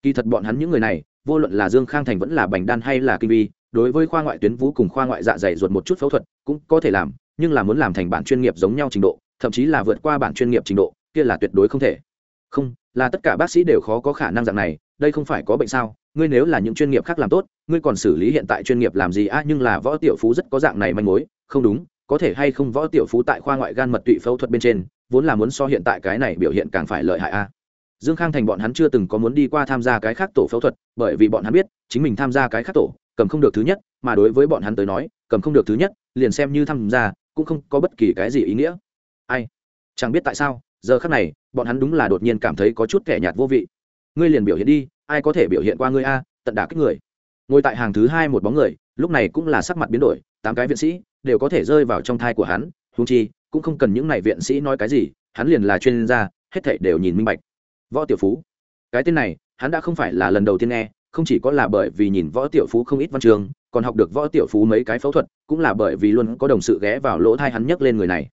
kỳ thật bọn hắn những người này, vô luận là dương khang thành vẫn là bành đan hay là kinh vi, đối với khoa ngoại tuyến vú cùng khoa ngoại dạ dày ruột một chút phẫu thuật cũng có thể làm, nhưng là muốn làm thành bản chuyên nghiệp giống nhau trình độ, thậm chí là vượt qua bản chuyên nghiệp trình độ, kia là tuyệt đối không thể. Không, là tất cả bác sĩ đều khó có khả năng dạng này, đây không phải có bệnh sao? Ngươi nếu là những chuyên nghiệp khác làm tốt, ngươi còn xử lý hiện tại chuyên nghiệp làm gì a nhưng là võ tiểu phú rất có dạng này manh mối, không đúng, có thể hay không võ tiểu phú tại khoa ngoại gan mật tụy phẫu thuật bên trên, vốn là muốn so hiện tại cái này biểu hiện càng phải lợi hại a dương khang thành bọn hắn chưa từng có muốn đi qua tham gia cái khác tổ phẫu thuật, bởi vì bọn hắn biết, chính mình tham gia cái khác tổ, cầm không được thứ nhất, mà đối với bọn hắn tới nói, cầm không được thứ nhất, liền xem như tham gia, cũng không có bất kỳ cái gì ý nghĩa. Ai? Chẳng biết tại sao, giờ khác này, bọn hắn đúng là đột nhiên cảm thấy có chút kẻ nhạt vô vị. Ngươi liền biểu hiện đi, ai có thể biểu hiện qua ngươi a, tận đả kích người. Ngồi tại hàng thứ hai một bóng người, lúc này cũng là sắc mặt biến đổi, tám cái viện sĩ đều có thể rơi vào trong thai của hắn húng chi, cũng không cần những này viện sĩ nói cái gì, hắn liền là chuyên gia, hết thảy đều nhìn minh bạch võ tiểu phú. Cái tên này, hắn đã không phải là lần đầu tiên nghe, không chỉ có là bởi vì nhìn võ tiểu phú không ít văn trường, còn học được võ tiểu phú mấy cái phẫu thuật, cũng là bởi vì luôn có đồng sự ghé vào lỗ thai hắn nhấc lên người này.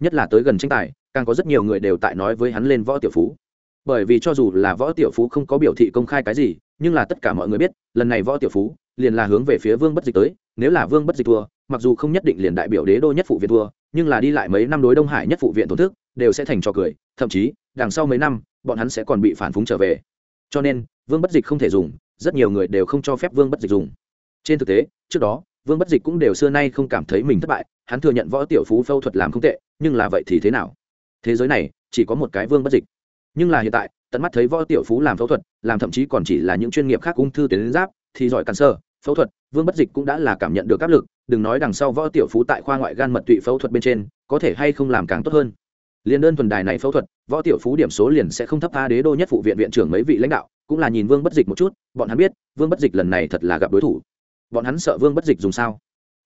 Nhất là tới gần tranh tài, càng có rất nhiều người đều tại nói với hắn lên võ tiểu phú. Bởi vì cho dù là võ tiểu phú không có biểu thị công khai cái gì, nhưng là tất cả mọi người biết, lần này võ tiểu phú liền là hướng về phía vương bất dịch tới, nếu là vương bất dịch thua, mặc dù không nhất định liền đại biểu đế đô nhất phụ viện thua, nhưng là đi lại mấy năm đối đông hải nhất phụ viện thổn thức, đều sẽ thành trò cười, thậm chí, đằng sau mấy năm bọn hắn sẽ còn bị phản phúng trở về. Cho nên, vương bất dịch không thể dùng, rất nhiều người đều không cho phép vương bất dịch dùng. Trên thực tế, trước đó, vương bất dịch cũng đều xưa nay không cảm thấy mình thất bại, hắn thừa nhận võ tiểu phú phẫu thuật làm không tệ, nhưng là vậy thì thế nào? Thế giới này, chỉ có một cái vương bất dịch. Nhưng là hiện tại, tận mắt thấy võ tiểu phú làm phẫu thuật, làm thậm chí còn chỉ là những chuyên nghiệp khác ung thư tuyến giáp, thì giỏi cản sơ, phẫu thuật, vương bất dịch cũng đã là cảm nhận được áp lực, đừng nói đằng sau võ tiểu phú tại khoa ngoại gan mật tụy phẫu thuật bên trên, có thể hay không làm càng tốt hơn liền đơn thuần đài này phẫu thuật, võ tiểu phú điểm số liền sẽ không thấp tha đế đô nhất phụ viện viện trưởng mấy vị lãnh đạo, cũng là nhìn vương bất dịch một chút, bọn hắn biết, vương bất dịch lần này thật là gặp đối thủ. Bọn hắn sợ vương bất dịch dùng sao?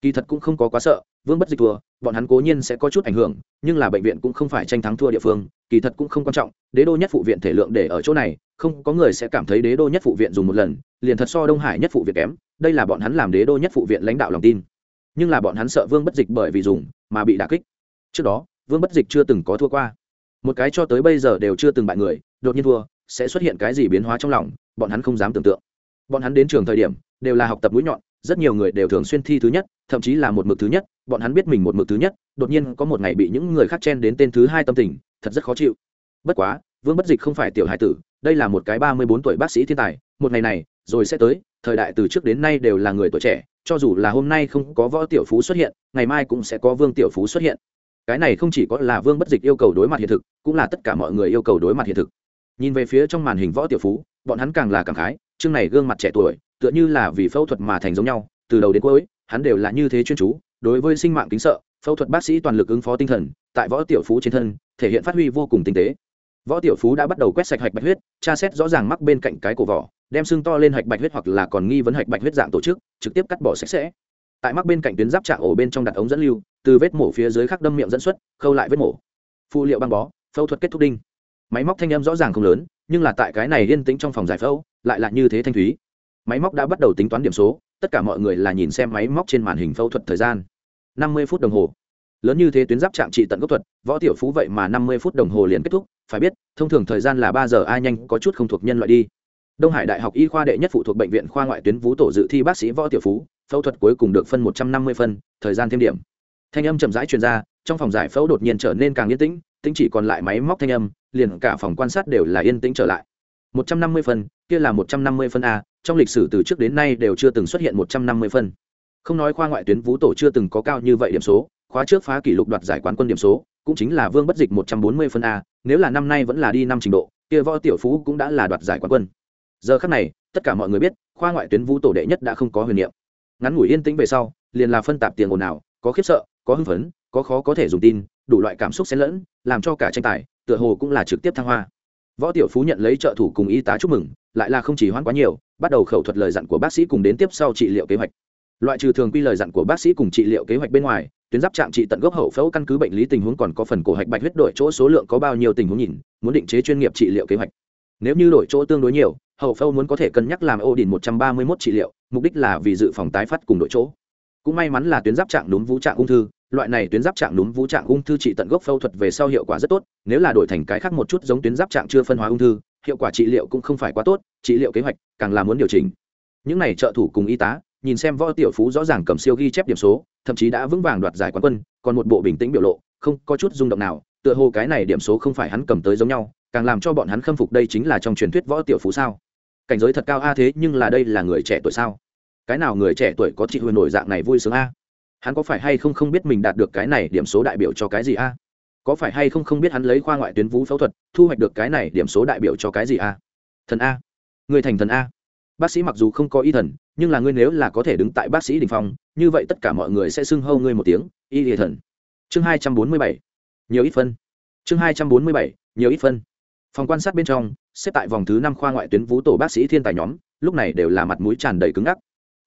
Kỳ thật cũng không có quá sợ, vương bất dịch thua, bọn hắn cố nhiên sẽ có chút ảnh hưởng, nhưng là bệnh viện cũng không phải tranh thắng thua địa phương, kỳ thật cũng không quan trọng, đế đô nhất phụ viện thể lượng để ở chỗ này, không có người sẽ cảm thấy đế đô nhất phụ viện dùng một lần, liền thật so đông hải nhất phụ viện kém, đây là bọn hắn làm đế đô nhất phụ viện lãnh đạo lòng tin. Nhưng là bọn hắn sợ vương bất dịch bởi vì dùng mà bị đả kích. Trước đó vương bất dịch chưa từng có thua qua. Một cái cho tới bây giờ đều chưa từng bại người, đột nhiên thua, sẽ xuất hiện cái gì biến hóa trong lòng, bọn hắn không dám tưởng tượng. Bọn hắn đến trường thời điểm, đều là học tập mũi nhọn, rất nhiều người đều thường xuyên thi thứ nhất, thậm chí là một mực thứ nhất, bọn hắn biết mình một mực thứ nhất, đột nhiên có một ngày bị những người khác chen đến tên thứ hai tâm tình, thật rất khó chịu. Bất quá, vương bất dịch không phải tiểu hải tử, đây là một cái ba mươi bốn tuổi bác sĩ thiên tài, một ngày này, rồi sẽ tới, thời đại từ trước đến nay đều là người tuổi trẻ, cho dù là hôm nay không có võ tiểu phú xuất hiện, ngày mai cũng sẽ có vương tiểu phú xuất hiện cái này không chỉ có là vương bất dịch yêu cầu đối mặt hiện thực, cũng là tất cả mọi người yêu cầu đối mặt hiện thực. Nhìn về phía trong màn hình võ tiểu phú, bọn hắn càng là càng khái, chương này gương mặt trẻ tuổi, tựa như là vì phẫu thuật mà thành giống nhau, từ đầu đến cuối, hắn đều là như thế chuyên chú, đối với sinh mạng kính sợ, phẫu thuật bác sĩ toàn lực ứng phó tinh thần, tại võ tiểu phú trên thân, thể hiện phát huy vô cùng tinh tế. Võ tiểu phú đã bắt đầu quét sạch hạch bạch huyết, tra xét rõ ràng mắc bên cạnh cái cổ vỏ, đem xương to lên hạch bạch huyết hoặc là còn nghi vấn hạch bạch huyết dạng tổ chức, trực tiếp cắt bỏ sạch sẽ. Tại mắc bên cạnh tuyến giáp trạng ổ bên trong đặt ống dẫn lưu từ vết mổ phía dưới khắc đâm miệng dẫn xuất, khâu lại vết mổ. Phụ liệu băng bó, phẫu thuật kết thúc đinh. Máy móc thanh âm rõ ràng không lớn, nhưng là tại cái này yên tĩnh trong phòng giải phẫu, lại là như thế thanh thúy. Máy móc đã bắt đầu tính toán điểm số, tất cả mọi người là nhìn xem máy móc trên màn hình phẫu thuật thời gian. Năm mươi phút đồng hồ. Lớn như thế tuyến giáp trạng trị tận gốc thuật, võ tiểu phú vậy mà năm mươi phút đồng hồ liền kết thúc, phải biết, thông thường thời gian là ba giờ, ai nhanh, có chút không thuộc nhân loại đi. Đông hải đại học y khoa đệ nhất phụ thuộc bệnh viện khoa ngoại tuyến vú tổ dự thi bác sĩ võ tiểu phú, phẫu thuật cuối cùng được phân một trăm năm mươi phân, thời gian thêm điểm thanh âm chậm rãi truyền ra, trong phòng giải phẫu đột nhiên trở nên càng yên tĩnh tính chỉ còn lại máy móc thanh âm, liền cả phòng quan sát đều là yên tĩnh trở lại. Một trăm năm mươi phân, kia là một trăm năm mươi phân a, trong lịch sử từ trước đến nay đều chưa từng xuất hiện một trăm năm mươi phân. Không nói khoa ngoại tuyến vũ tổ chưa từng có cao như vậy điểm số, khóa trước phá kỷ lục đoạt giải quán quân điểm số, cũng chính là vương bất dịch một trăm bốn mươi phân a, nếu là năm nay vẫn là đi năm trình độ, kia võ tiểu phú cũng đã là đoạt giải quán quân. Giờ khắc này, tất cả mọi người biết, khoa ngoại tuyến vũ tổ đệ nhất đã không có huyền niệm. Ngắn ngủi yên tĩnh về sau, liền là phân tạp tiền ồn ào, có khiếp sợ có hưng phấn, có khó có thể dùng tin, đủ loại cảm xúc xen lẫn, làm cho cả tranh tài, tựa hồ cũng là trực tiếp thăng hoa. Võ tiểu phú nhận lấy trợ thủ cùng y tá chúc mừng, lại là không chỉ hoãn quá nhiều, bắt đầu khẩu thuật lời dặn của bác sĩ cùng đến tiếp sau trị liệu kế hoạch. Loại trừ thường quy lời dặn của bác sĩ cùng trị liệu kế hoạch bên ngoài, tuyến giáp trạng trị tận gốc hậu phẫu căn cứ bệnh lý tình huống còn có phần cổ hạch bạch huyết đổi chỗ số lượng có bao nhiêu tình huống nhìn, muốn định chế chuyên nghiệp trị liệu kế hoạch. Nếu như đổi chỗ tương đối nhiều, hậu phẫu muốn có thể cân nhắc làm ô đình một trăm ba mươi mốt trị liệu, mục đích là vì dự phòng tái phát cùng đổi chỗ. Cũng may mắn là tuyến giáp trạng đúng vũ trạng ung thư loại này tuyến giáp trạng núm vũ trạng ung thư trị tận gốc phẫu thuật về sau hiệu quả rất tốt, nếu là đổi thành cái khác một chút giống tuyến giáp trạng chưa phân hóa ung thư, hiệu quả trị liệu cũng không phải quá tốt, trị liệu kế hoạch càng là muốn điều chỉnh. Những này trợ thủ cùng y tá, nhìn xem võ tiểu phú rõ ràng cầm siêu ghi chép điểm số, thậm chí đã vững vàng đoạt giải quán quân, còn một bộ bình tĩnh biểu lộ, không có chút rung động nào, tựa hồ cái này điểm số không phải hắn cầm tới giống nhau, càng làm cho bọn hắn khâm phục đây chính là trong truyền thuyết võ tiểu phú sao. Cảnh giới thật cao a, thế nhưng là đây là người trẻ tuổi sao? Cái nào người trẻ tuổi có chị huyền nổi dạng này vui sướng a? Hắn có phải hay không không biết mình đạt được cái này điểm số đại biểu cho cái gì a? Có phải hay không không biết hắn lấy khoa ngoại tuyến vú phẫu thuật, thu hoạch được cái này điểm số đại biểu cho cái gì a? Thần a. Người thành thần a. Bác sĩ mặc dù không có y thần, nhưng là ngươi nếu là có thể đứng tại bác sĩ đình phong, như vậy tất cả mọi người sẽ xưng hâu ngươi một tiếng, y y thần. Chương hai trăm bốn mươi bảy. Nhiều ít phân. Chương hai trăm bốn mươi bảy, nhiều ít phân. Phòng quan sát bên trong, xếp tại vòng thứ năm khoa ngoại tuyến vũ tổ bác sĩ thiên tài nhóm, lúc này đều là mặt mũi tràn đầy cứng ngắc.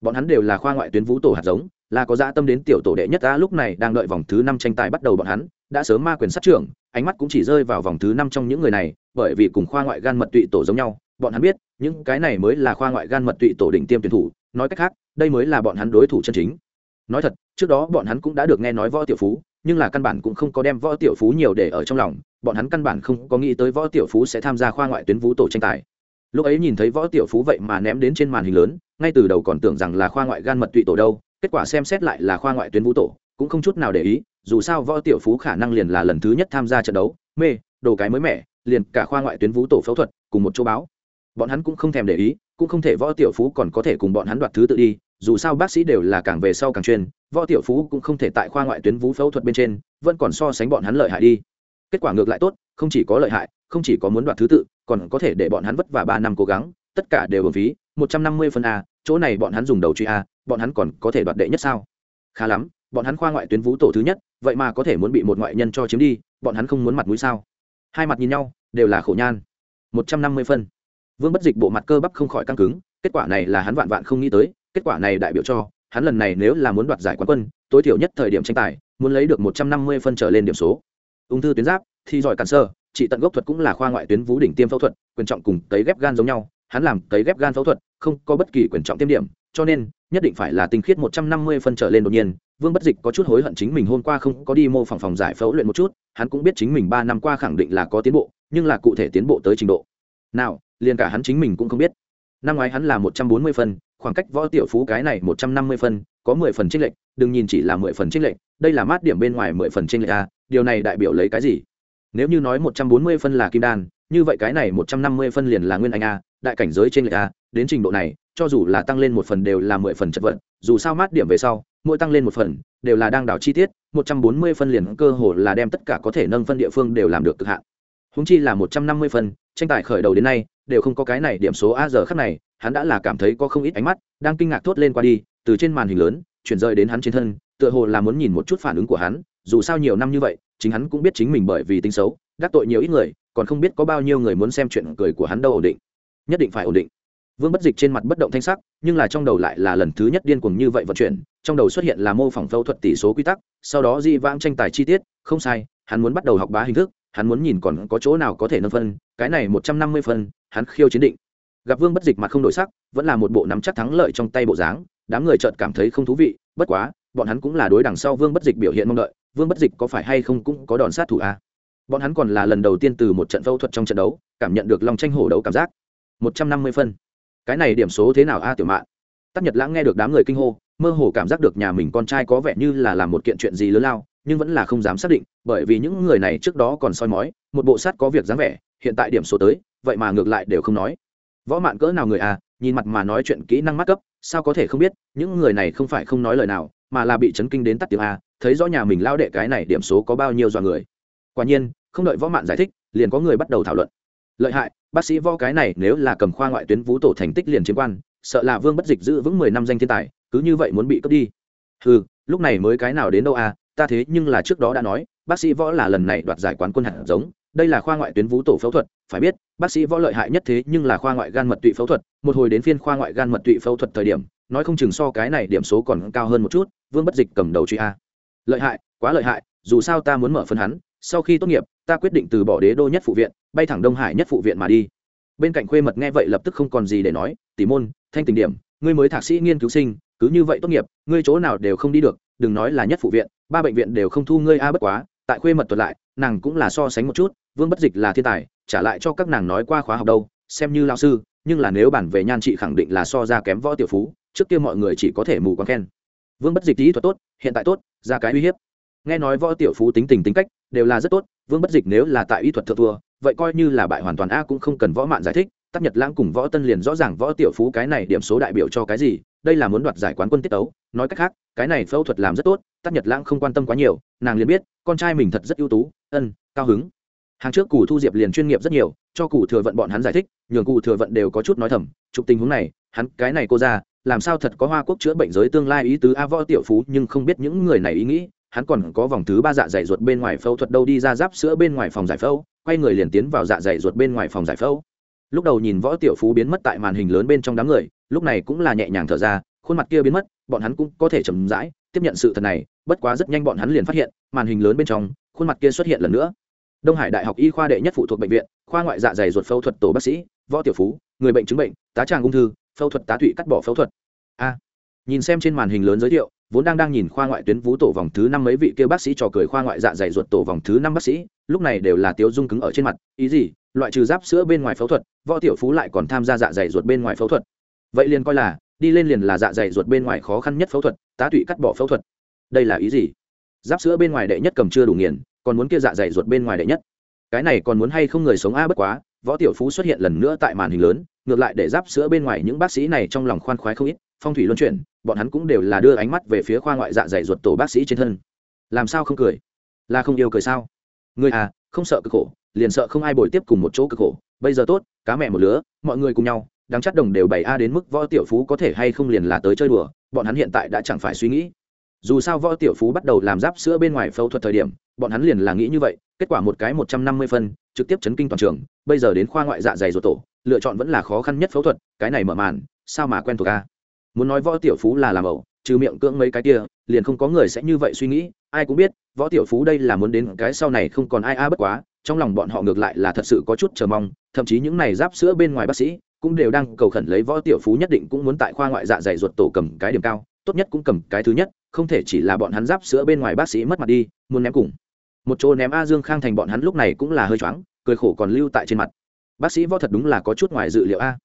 Bọn hắn đều là khoa ngoại tuyến vũ tổ hạt giống là có dã tâm đến tiểu tổ đệ nhất ta lúc này đang đợi vòng thứ năm tranh tài bắt đầu bọn hắn, đã sớm ma quyền sát trưởng, ánh mắt cũng chỉ rơi vào vòng thứ năm trong những người này, bởi vì cùng khoa ngoại gan mật tụy tổ giống nhau, bọn hắn biết, những cái này mới là khoa ngoại gan mật tụy tổ đỉnh tiêm tuyển thủ, nói cách khác, đây mới là bọn hắn đối thủ chân chính. Nói thật, trước đó bọn hắn cũng đã được nghe nói võ tiểu phú, nhưng là căn bản cũng không có đem võ tiểu phú nhiều để ở trong lòng, bọn hắn căn bản không có nghĩ tới võ tiểu phú sẽ tham gia khoa ngoại tuyến vũ tổ tranh tài. Lúc ấy nhìn thấy võ tiểu phú vậy mà ném đến trên màn hình lớn, ngay từ đầu còn tưởng rằng là khoa ngoại gan mật tụy tổ đâu kết quả xem xét lại là khoa ngoại tuyến vũ tổ, cũng không chút nào để ý, dù sao võ tiểu phú khả năng liền là lần thứ nhất tham gia trận đấu, mê, đồ cái mới mẻ, liền cả khoa ngoại tuyến vũ tổ phẫu thuật, cùng một chỗ báo. Bọn hắn cũng không thèm để ý, cũng không thể võ tiểu phú còn có thể cùng bọn hắn đoạt thứ tự đi, dù sao bác sĩ đều là càng về sau càng chuyên, võ tiểu phú cũng không thể tại khoa ngoại tuyến vũ phẫu thuật bên trên, vẫn còn so sánh bọn hắn lợi hại đi. Kết quả ngược lại tốt, không chỉ có lợi hại, không chỉ có muốn đoạt thứ tự, còn có thể để bọn hắn vất vả ba năm cố gắng, tất cả đều ở phí một trăm năm mươi phân a, chỗ này bọn hắn dùng đầu truy a, bọn hắn còn có thể đoạt đệ nhất sao? Khá lắm, bọn hắn khoa ngoại tuyến vũ tổ thứ nhất, vậy mà có thể muốn bị một ngoại nhân cho chiếm đi, bọn hắn không muốn mặt mũi sao? Hai mặt nhìn nhau, đều là khổ nhan. Một trăm năm mươi phân. Vương bất dịch bộ mặt cơ bắp không khỏi căng cứng, kết quả này là hắn vạn vạn không nghĩ tới, kết quả này đại biểu cho, hắn lần này nếu là muốn đoạt giải quán quân, tối thiểu nhất thời điểm tranh tài, muốn lấy được một trăm năm mươi phân trở lên điểm số. Ung thư tuyến giáp, thi giỏi cản sơ trị tận gốc thuật cũng là khoa ngoại tuyến vũ đỉnh tiêm phẫu thuật, quyền trọng cùng tấy ghép gan giống nhau hắn làm cấy ghép gan phẫu thuật, không có bất kỳ quyền trọng tiêm điểm, cho nên, nhất định phải là tinh khiết một trăm năm mươi phân trở lên đột nhiên. Vương bất dịch có chút hối hận chính mình hôm qua không có đi mô phỏng phòng giải phẫu luyện một chút, hắn cũng biết chính mình ba năm qua khẳng định là có tiến bộ, nhưng là cụ thể tiến bộ tới trình độ. Nào, liền cả hắn chính mình cũng không biết. Năm ngoái hắn là một trăm bốn mươi phân, khoảng cách võ tiểu phú cái này một trăm năm mươi phân, có mười phần trích lệch, đừng nhìn chỉ là mười phần trích lệch, đây là mát điểm bên ngoài mười phần trích lệch a điều này đại biểu lấy cái gì? Nếu như nói một trăm bốn mươi phân là kim đan, như vậy cái này một trăm năm mươi phân liền là nguyên anh a đại cảnh giới trên lệch a, đến trình độ này, cho dù là tăng lên một phần đều là mười phần chất vận dù sao mát điểm về sau, mỗi tăng lên một phần, đều là đang đảo chi tiết, một trăm bốn mươi phân liền cơ hồ là đem tất cả có thể nâng phân địa phương đều làm được cực hạn. Húng chi là một trăm năm mươi phân, tranh tài khởi đầu đến nay, đều không có cái này điểm số a giờ khắc này, hắn đã là cảm thấy có không ít ánh mắt, đang kinh ngạc thốt lên qua đi, từ trên màn hình lớn, chuyển rời đến hắn trên thân, tựa hồ là muốn nhìn một chút phản ứng của hắn, dù sao nhiều năm như vậy, chính hắn cũng biết chính mình bởi vì tính xấu, đắc tội nhiều ít người, còn không biết có bao nhiêu người muốn xem chuyện cười của hắn đâu ổn định nhất định phải ổn định. Vương bất dịch trên mặt bất động thanh sắc, nhưng là trong đầu lại là lần thứ nhất điên cuồng như vậy vận chuyển, trong đầu xuất hiện là mô phỏng phẫu thuật tỷ số quy tắc, sau đó di vãng tranh tài chi tiết, không sai, hắn muốn bắt đầu học bá hình thức, hắn muốn nhìn còn có chỗ nào có thể nâng phân, cái này một trăm năm mươi phân, hắn khiêu chiến định. Gặp vương bất dịch mặt không đổi sắc, vẫn là một bộ nắm chắc thắng lợi trong tay bộ dáng, đám người chợt cảm thấy không thú vị, bất quá, bọn hắn cũng là đối đằng sau vương bất dịch biểu hiện mong đợi, vương bất dịch có phải hay không cũng có đòn sát thủ a à? bọn hắn còn là lần đầu tiên từ một trận phẫu thuật trong trận đấu, cảm nhận được lòng tranh hổ đấu cảm giác một trăm năm mươi phân. Cái này điểm số thế nào a, tiểu mạn? Tắc nhật lãng nghe được đám người kinh hô, mơ hồ cảm giác được nhà mình con trai có vẻ như là làm một kiện chuyện gì lớn lao, nhưng vẫn là không dám xác định, bởi vì những người này trước đó còn soi mói, một bộ sát có việc dáng vẻ, hiện tại điểm số tới, vậy mà ngược lại đều không nói. Võ mạn cỡ nào người à nhìn mặt mà nói chuyện kỹ năng mắt cấp, sao có thể không biết, những người này không phải không nói lời nào, mà là bị chấn kinh đến tắt tiếng a, thấy rõ nhà mình lao đệ cái này điểm số có bao nhiêu dọa người. Quả nhiên, không đợi võ mạn giải thích, liền có người bắt đầu thảo luận. Lợi hại bác sĩ võ cái này nếu là cầm khoa ngoại tuyến vũ tổ thành tích liền chiếm quan, sợ là vương bất dịch giữ vững mười năm danh thiên tài, cứ như vậy muốn bị cướp đi. Ừ lúc này mới cái nào đến đâu à ta thế nhưng là trước đó đã nói, bác sĩ võ là lần này đoạt giải quán quân hạt giống, đây là khoa ngoại tuyến vũ tổ phẫu thuật, phải biết, bác sĩ võ lợi hại nhất thế nhưng là khoa ngoại gan mật tụy phẫu thuật, một hồi đến phiên khoa ngoại gan mật tụy phẫu thuật thời điểm, nói không chừng so cái này điểm số còn cao hơn một chút, vương bất dịch cầm đầu truy a. Lợi hại, quá lợi hại, dù sao ta muốn mở phân hắn, sau khi tốt nghiệp ta quyết định từ bỏ đế đô nhất phụ viện, bay thẳng đông hải nhất phụ viện mà đi. Bên cạnh khuê mật nghe vậy lập tức không còn gì để nói, tỉ môn, thanh tình điểm, ngươi mới thạc sĩ nghiên cứu sinh, cứ như vậy tốt nghiệp, ngươi chỗ nào đều không đi được, đừng nói là nhất phụ viện, ba bệnh viện đều không thu ngươi a bất quá. Tại khuê mật thuật lại, nàng cũng là so sánh một chút, vương bất dịch là thiên tài, trả lại cho các nàng nói qua khóa học đâu, xem như lao sư, nhưng là nếu bản về nhan trị khẳng định là so ra kém võ tiểu phú, trước kia mọi người chỉ có thể mù quáng khen. Vương bất dịch lý thuật tốt, hiện tại tốt, ra cái uy hiếp nghe nói võ tiểu phú tính tình tính cách đều là rất tốt, vương bất dịch nếu là tại y thuật thượng thua, vậy coi như là bại hoàn toàn a cũng không cần võ mạn giải thích, tắc nhật lãng cùng võ tân liền rõ ràng võ tiểu phú cái này điểm số đại biểu cho cái gì, đây là muốn đoạt giải quán quân tiết tấu, nói cách khác, cái này phẫu thuật làm rất tốt, tắc nhật lãng không quan tâm quá nhiều, nàng liền biết, con trai mình thật rất ưu tú, ân, cao hứng. Hàng trước cù thu diệp liền chuyên nghiệp rất nhiều, cho cù thừa vận bọn hắn giải thích, nhường cù thừa vận đều có chút nói thầm, chụp tình huống này, hắn, cái này cô ra làm sao thật có hoa quốc chữa bệnh giới tương lai ý tứ a võ tiểu phú nhưng không biết những người này ý nghĩ hắn còn có vòng thứ ba dạ dày ruột bên ngoài phẫu thuật đâu đi ra giáp sữa bên ngoài phòng giải phẫu, quay người liền tiến vào dạ dày ruột bên ngoài phòng giải phẫu. Lúc đầu nhìn võ tiểu phú biến mất tại màn hình lớn bên trong đám người, lúc này cũng là nhẹ nhàng thở ra, khuôn mặt kia biến mất, bọn hắn cũng có thể chầm rãi tiếp nhận sự thật này, bất quá rất nhanh bọn hắn liền phát hiện, màn hình lớn bên trong, khuôn mặt kia xuất hiện lần nữa. Đông hải đại học y khoa đệ nhất phụ thuộc bệnh viện, khoa ngoại dạ dày ruột phẫu thuật tổ bác sĩ, võ tiểu phú, người bệnh chứng bệnh, tá tràng ung thư, phẫu thuật tá thụy cắt bỏ phẫu thuật. A, nhìn xem trên màn hình lớn giới thiệu vốn đang đang nhìn khoa ngoại tuyến vú tổ vòng thứ năm mấy vị kêu bác sĩ trò cười khoa ngoại dạ dày ruột tổ vòng thứ năm bác sĩ, lúc này đều là tiếu dung cứng ở trên mặt, ý gì, loại trừ giáp sữa bên ngoài phẫu thuật, võ tiểu phú lại còn tham gia dạ dày ruột bên ngoài phẫu thuật. Vậy liền coi là, đi lên liền là dạ dày ruột bên ngoài khó khăn nhất phẫu thuật, tá tụy cắt bỏ phẫu thuật. Đây là ý gì? Giáp sữa bên ngoài đệ nhất cầm chưa đủ nghiền, còn muốn kia dạ dày ruột bên ngoài đệ nhất. Cái này còn muốn hay không người sống a bất quá, võ tiểu phú xuất hiện lần nữa tại màn hình lớn, ngược lại để giáp sữa bên ngoài những bác sĩ này trong lòng khoan khoái không ít phong thủy luân chuyển, bọn hắn cũng đều là đưa ánh mắt về phía khoa ngoại dạ dày ruột tổ bác sĩ trên thân. Làm sao không cười? Là không yêu cười sao? Người à không sợ cực khổ, liền sợ không ai bồi tiếp cùng một chỗ cực khổ. Bây giờ tốt, cá mẹ một lứa, mọi người cùng nhau đáng chắc đồng đều bày a đến mức võ tiểu phú có thể hay không liền là tới chơi đùa, bọn hắn hiện tại đã chẳng phải suy nghĩ. Dù sao võ tiểu phú bắt đầu làm giáp sữa bên ngoài phẫu thuật thời điểm, bọn hắn liền là nghĩ như vậy, kết quả một cái một trăm năm mươi phân, trực tiếp chấn kinh toàn trường. Bây giờ đến khoa ngoại dạ dày ruột tổ, lựa chọn vẫn là khó khăn nhất phẫu thuật, cái này mở màn, sao mà quen thuộc a? Muốn nói võ tiểu phú là làm ẩu, trừ miệng cưỡng mấy cái kia, liền không có người sẽ như vậy suy nghĩ, ai cũng biết, võ tiểu phú đây là muốn đến cái sau này không còn ai a bất quá, trong lòng bọn họ ngược lại là thật sự có chút chờ mong, thậm chí những này giáp sữa bên ngoài bác sĩ cũng đều đang cầu khẩn lấy võ tiểu phú nhất định cũng muốn tại khoa ngoại dạ dày ruột tổ cầm cái điểm cao, tốt nhất cũng cầm cái thứ nhất, không thể chỉ là bọn hắn giáp sữa bên ngoài bác sĩ mất mặt đi, muốn ném cùng. Một chỗ ném a dương khang thành bọn hắn lúc này cũng là hơi choáng, cười khổ còn lưu tại trên mặt. Bác sĩ võ thật đúng là có chút ngoài dự liệu a.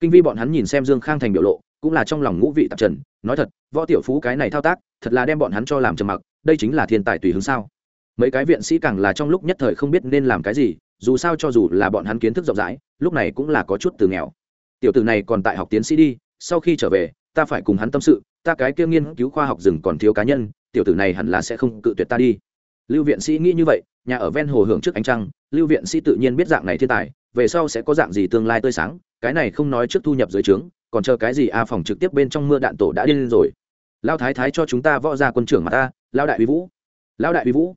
Kinh vi bọn hắn nhìn xem dương khang thành biểu lộ cũng là trong lòng ngũ vị tạp trần, nói thật, võ tiểu phú cái này thao tác, thật là đem bọn hắn cho làm trầm mặc, đây chính là thiên tài tùy hướng sao. Mấy cái viện sĩ càng là trong lúc nhất thời không biết nên làm cái gì, dù sao cho dù là bọn hắn kiến thức rộng rãi, lúc này cũng là có chút từ nghèo. Tiểu tử này còn tại học tiến sĩ đi, sau khi trở về, ta phải cùng hắn tâm sự, ta cái kia nghiên cứu khoa học rừng còn thiếu cá nhân, tiểu tử này hẳn là sẽ không cự tuyệt ta đi. Lưu viện sĩ nghĩ như vậy, nhà ở ven hồ hưởng trước ánh trăng, lưu viện sĩ tự nhiên biết dạng này thiên tài, về sau sẽ có dạng gì tương lai tươi sáng, cái này không nói trước thu nhập dưới trướng còn chờ cái gì? A, phòng trực tiếp bên trong mưa đạn tổ đã điên lên rồi. Lao thái thái cho chúng ta võ ra quân trưởng mà ta lao đại uy vũ. Lao đại uy vũ.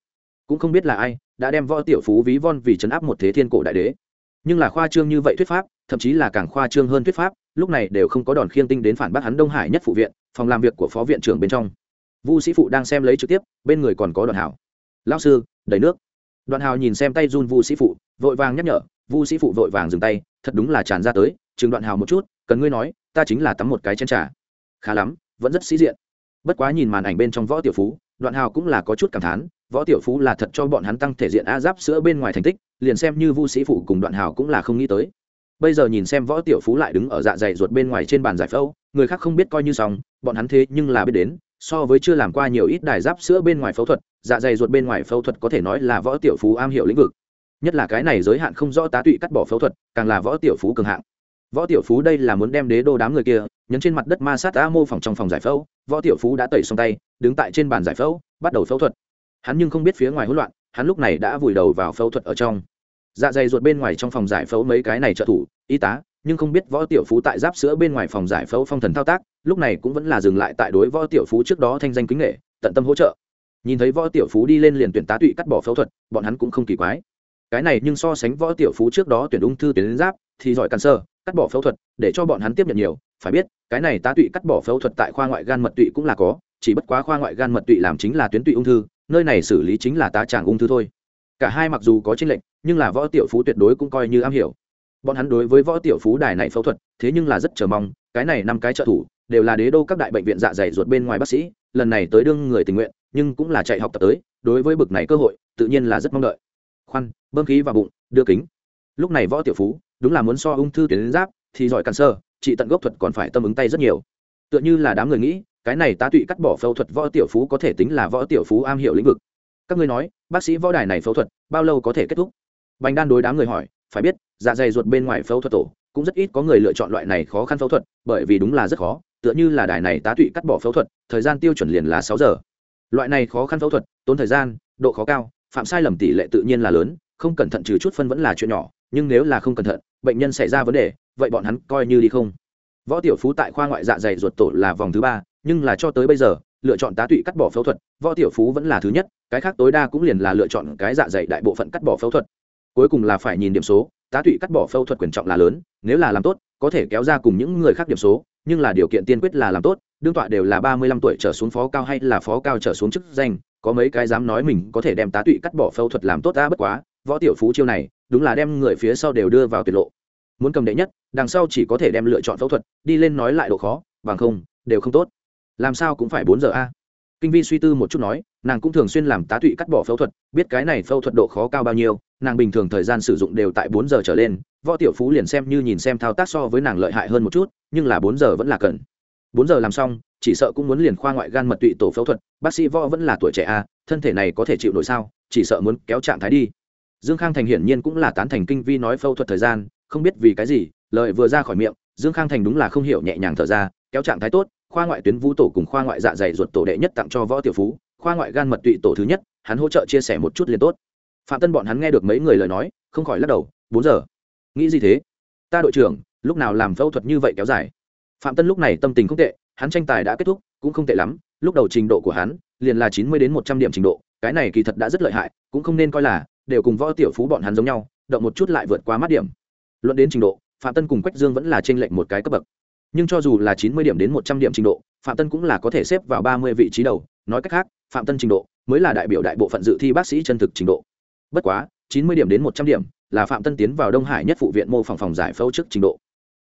Cũng không biết là ai đã đem võ tiểu phú ví von vì chấn áp một thế thiên cổ đại đế. Nhưng là khoa trương như vậy thuyết pháp, thậm chí là càng khoa trương hơn thuyết pháp, lúc này đều không có đòn khiêng tinh đến phản bác hắn đông hải nhất phụ viện, phòng làm việc của phó viện trưởng bên trong. Vu sĩ phụ đang xem lấy trực tiếp, bên người còn có đoàn hảo. Lao sư, đầy nước. Đoàn hào nhìn xem tay run vu sĩ phụ, vội vàng nhắc nhở. Vu sĩ phụ vội vàng dừng tay, thật đúng là tràn ra tới chừng đoạn hào một chút, cần ngươi nói ta chính là tắm một cái chén trà. Khá lắm, vẫn rất sĩ diện. Bất quá nhìn màn ảnh bên trong võ tiểu phú, đoạn hào cũng là có chút cảm thán, võ tiểu phú là thật cho bọn hắn tăng thể diện a giáp sữa bên ngoài thành tích, liền xem như vu sĩ phụ cùng đoạn hào cũng là không nghĩ tới. Bây giờ nhìn xem võ tiểu phú lại đứng ở dạ dày ruột bên ngoài trên bàn giải phẫu, người khác không biết coi như xong, bọn hắn thế nhưng là biết đến, so với chưa làm qua nhiều ít đài giáp sữa bên ngoài phẫu thuật dạ dày ruột bên ngoài phẫu thuật có thể nói là võ tiểu phú am hiểu lĩnh vực. Nhất là cái này giới hạn không rõ tá tụy cắt bỏ phẫu thuật, càng là võ tiểu phú cường hạng võ tiểu phú đây là muốn đem đế đô đám người kia nhấn trên mặt đất ma sát đã mô phỏng trong phòng giải phẫu. Võ tiểu phú đã tẩy xong tay, đứng tại trên bàn giải phẫu, bắt đầu phẫu thuật. Hắn nhưng không biết phía ngoài hỗn loạn, hắn lúc này đã vùi đầu vào phẫu thuật ở trong. Dạ dày ruột bên ngoài trong phòng giải phẫu mấy cái này trợ thủ, y tá, nhưng không biết võ tiểu phú tại giáp sữa bên ngoài phòng giải phẫu phong thần thao tác, lúc này cũng vẫn là dừng lại tại đối võ tiểu phú trước đó thanh danh kính nghệ, tận tâm hỗ trợ. Nhìn thấy võ tiểu phú đi lên liền tuyển tá tụy cắt bỏ phẫu thuật, bọn hắn cũng không kỳ quái. Cái này nhưng so sánh võ tiểu phú trước đó tuyển ung thư tuyển giáp, thì giỏi căn sơ cắt bỏ phẫu thuật, để cho bọn hắn tiếp nhận nhiều, phải biết, cái này tá tụy cắt bỏ phẫu thuật tại khoa ngoại gan mật tụy cũng là có, chỉ bất quá khoa ngoại gan mật tụy làm chính là tuyến tụy ung thư, nơi này xử lý chính là tá tràng ung thư thôi. Cả hai mặc dù có tranh lệch, nhưng là võ tiểu phú tuyệt đối cũng coi như am hiểu. Bọn hắn đối với võ tiểu phú đài này phẫu thuật, thế nhưng là rất chờ mong, cái này năm cái trợ thủ, đều là đế đô các đại bệnh viện dạ dày ruột bên ngoài bác sĩ, lần này tới đương người tình nguyện, nhưng cũng là chạy học tập tới, đối với bực này cơ hội, tự nhiên là rất mong đợi. Khoan, bơm khí vào bụng, đưa kính. Lúc này võ tiểu phú đúng là muốn so ung thư tuyến giáp, thì giỏi căn sơ, trị tận gốc thuật còn phải tâm ứng tay rất nhiều. Tựa như là đám người nghĩ, cái này tá tụy cắt bỏ phẫu thuật võ tiểu phú có thể tính là võ tiểu phú am hiểu lĩnh vực. Các ngươi nói, bác sĩ võ đài này phẫu thuật, bao lâu có thể kết thúc? Bành đan đối đám người hỏi, phải biết dạ dày ruột bên ngoài phẫu thuật tổ, cũng rất ít có người lựa chọn loại này khó khăn phẫu thuật, bởi vì đúng là rất khó, tựa như là đài này tá tụy cắt bỏ phẫu thuật, thời gian tiêu chuẩn liền là sáu giờ. Loại này khó khăn phẫu thuật, tốn thời gian, độ khó cao, phạm sai lầm tỷ lệ tự nhiên là lớn, không cẩn thận trừ chút phân vẫn là chuyện nhỏ nhưng nếu là không cẩn thận, bệnh nhân xảy ra vấn đề, vậy bọn hắn coi như đi không. Võ tiểu phú tại khoa ngoại dạ dày ruột tổ là vòng thứ ba, nhưng là cho tới bây giờ, lựa chọn tá tụy cắt bỏ phẫu thuật, võ tiểu phú vẫn là thứ nhất, cái khác tối đa cũng liền là lựa chọn cái dạ dày đại bộ phận cắt bỏ phẫu thuật. Cuối cùng là phải nhìn điểm số, tá tụy cắt bỏ phẫu thuật quyền trọng là lớn, nếu là làm tốt, có thể kéo ra cùng những người khác điểm số, nhưng là điều kiện tiên quyết là làm tốt, đương tọa đều là ba mươi lăm tuổi trở xuống phó cao hay là phó cao trở xuống chức danh, có mấy cái dám nói mình có thể đem tá tụy cắt bỏ phẫu thuật làm tốt ra bất quá võ tiểu phú chiêu này, đúng là đem người phía sau đều đưa vào tuyệt lộ. Muốn cầm đệ nhất, đằng sau chỉ có thể đem lựa chọn phẫu thuật, đi lên nói lại độ khó, bằng không, đều không tốt. Làm sao cũng phải bốn giờ a? Kinh vi suy tư một chút nói, nàng cũng thường xuyên làm tá tụy cắt bỏ phẫu thuật, biết cái này phẫu thuật độ khó cao bao nhiêu, nàng bình thường thời gian sử dụng đều tại bốn giờ trở lên, võ tiểu phú liền xem như nhìn xem thao tác so với nàng lợi hại hơn một chút, nhưng là bốn giờ vẫn là cần. Bốn giờ làm xong, chỉ sợ cũng muốn liền khoa ngoại gan mật tụy tổ phẫu thuật, bác sĩ võ vẫn là tuổi trẻ a, thân thể này có thể chịu nổi sao, chỉ sợ muốn kéo trạng thái đi dương khang thành hiển nhiên cũng là tán thành kinh vi nói phẫu thuật thời gian, không biết vì cái gì, lời vừa ra khỏi miệng, dương khang thành đúng là không hiểu nhẹ nhàng thở ra, kéo trạng thái tốt, khoa ngoại tuyến vũ tổ cùng khoa ngoại dạ dày ruột tổ đệ nhất tặng cho võ tiểu phú, khoa ngoại gan mật tụy tổ thứ nhất, hắn hỗ trợ chia sẻ một chút liền tốt. Phạm tân bọn hắn nghe được mấy người lời nói, không khỏi lắc đầu, bốn giờ. Nghĩ gì thế? Ta đội trưởng, lúc nào làm phẫu thuật như vậy kéo dài? Phạm tân lúc này tâm tình không tệ, hắn tranh tài đã kết thúc, cũng không tệ lắm, lúc đầu trình độ của hắn liền là chín mươi đến một trăm điểm trình độ, cái này kỳ thật đã rất lợi hại, cũng không nên coi là đều cùng võ tiểu phú bọn hắn giống nhau, động một chút lại vượt qua mắt điểm. Luận đến trình độ, phạm tân cùng quách dương vẫn là t r ê n lệch một cái cấp bậc. Nhưng cho dù là chín mươi điểm đến một trăm điểm trình độ, phạm tân cũng là có thể xếp vào ba mươi vị trí đầu. Nói cách khác, phạm tân trình độ mới là đại biểu đại bộ phận dự thi bác sĩ chân thực trình độ. Bất quá, chín mươi điểm đến một trăm điểm là phạm tân tiến vào đông hải nhất phụ viện mô phỏng phòng giải phẫu trước trình độ.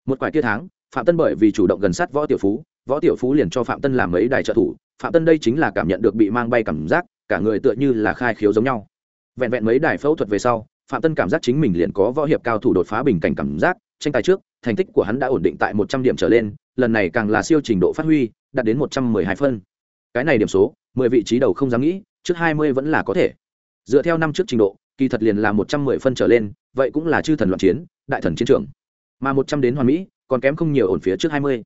Một quải kia tháng, phạm tân bởi vì chủ động gần sát võ tiểu phú, võ tiểu phú liền cho phạm tân làm mấy đài trợ thủ. Phạm tân đây chính là cảm nhận được bị mang bay cảm giác, cả người tựa như là khai khiếu giống nhau vẹn vẹn mấy đài phẫu thuật về sau, phạm tân cảm giác chính mình liền có võ hiệp cao thủ đột phá bình cảnh cảm giác, tranh tài trước, thành tích của hắn đã ổn định tại một trăm điểm trở lên, lần này càng là siêu trình độ phát huy, đạt đến một trăm mười hai phân. Cái này điểm số, mười vị trí đầu không dám nghĩ, trước hai mươi vẫn là có thể. Dựa theo năm trước trình độ, kỳ thật liền là một trăm mười phân trở lên, vậy cũng là chư thần loạn chiến, đại thần chiến trường. Mà một trăm đến hoàn mỹ, còn kém không nhiều ổn phía trước hai mươi.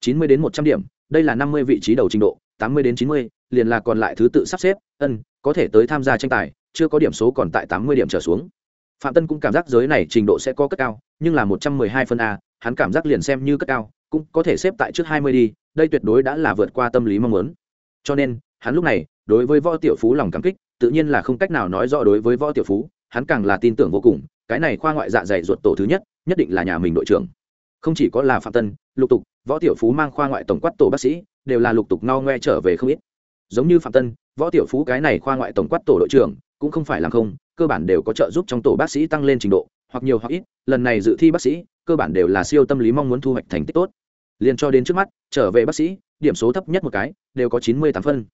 chín mươi đến một trăm điểm, đây là năm mươi vị trí đầu trình độ, tám mươi đến chín mươi, liền là còn lại thứ tự sắp xếp, ân, có thể tới tham gia tranh tài chưa có điểm số còn tại tám mươi điểm trở xuống. Phạm tân cũng cảm giác giới này trình độ sẽ có cất cao, nhưng là một trăm mười hai phân a, hắn cảm giác liền xem như cất cao, cũng có thể xếp tại trước hai mươi đi, đây tuyệt đối đã là vượt qua tâm lý mong muốn. Cho nên, hắn lúc này, đối với võ tiểu phú lòng cảm kích, tự nhiên là không cách nào nói rõ đối với võ tiểu phú, hắn càng là tin tưởng vô cùng, cái này khoa ngoại dạ dày ruột tổ thứ nhất nhất định là nhà mình đội trưởng. Không chỉ có là phạm tân, lục tục, võ tiểu phú mang khoa ngoại tổng quát tổ bác sĩ, đều là lục tục no ngoe trở về không ít. Giống như phạm tân, võ tiểu phú cái này khoa ngoại tổng quát tổ đội trưởng cũng không phải làm không, cơ bản đều có trợ giúp trong tổ bác sĩ tăng lên trình độ, hoặc nhiều hoặc ít, lần này dự thi bác sĩ, cơ bản đều là siêu tâm lý mong muốn thu hoạch thành tích tốt. Liền cho đến trước mắt, trở về bác sĩ, điểm số thấp nhất một cái, đều có chín mươi tám phân.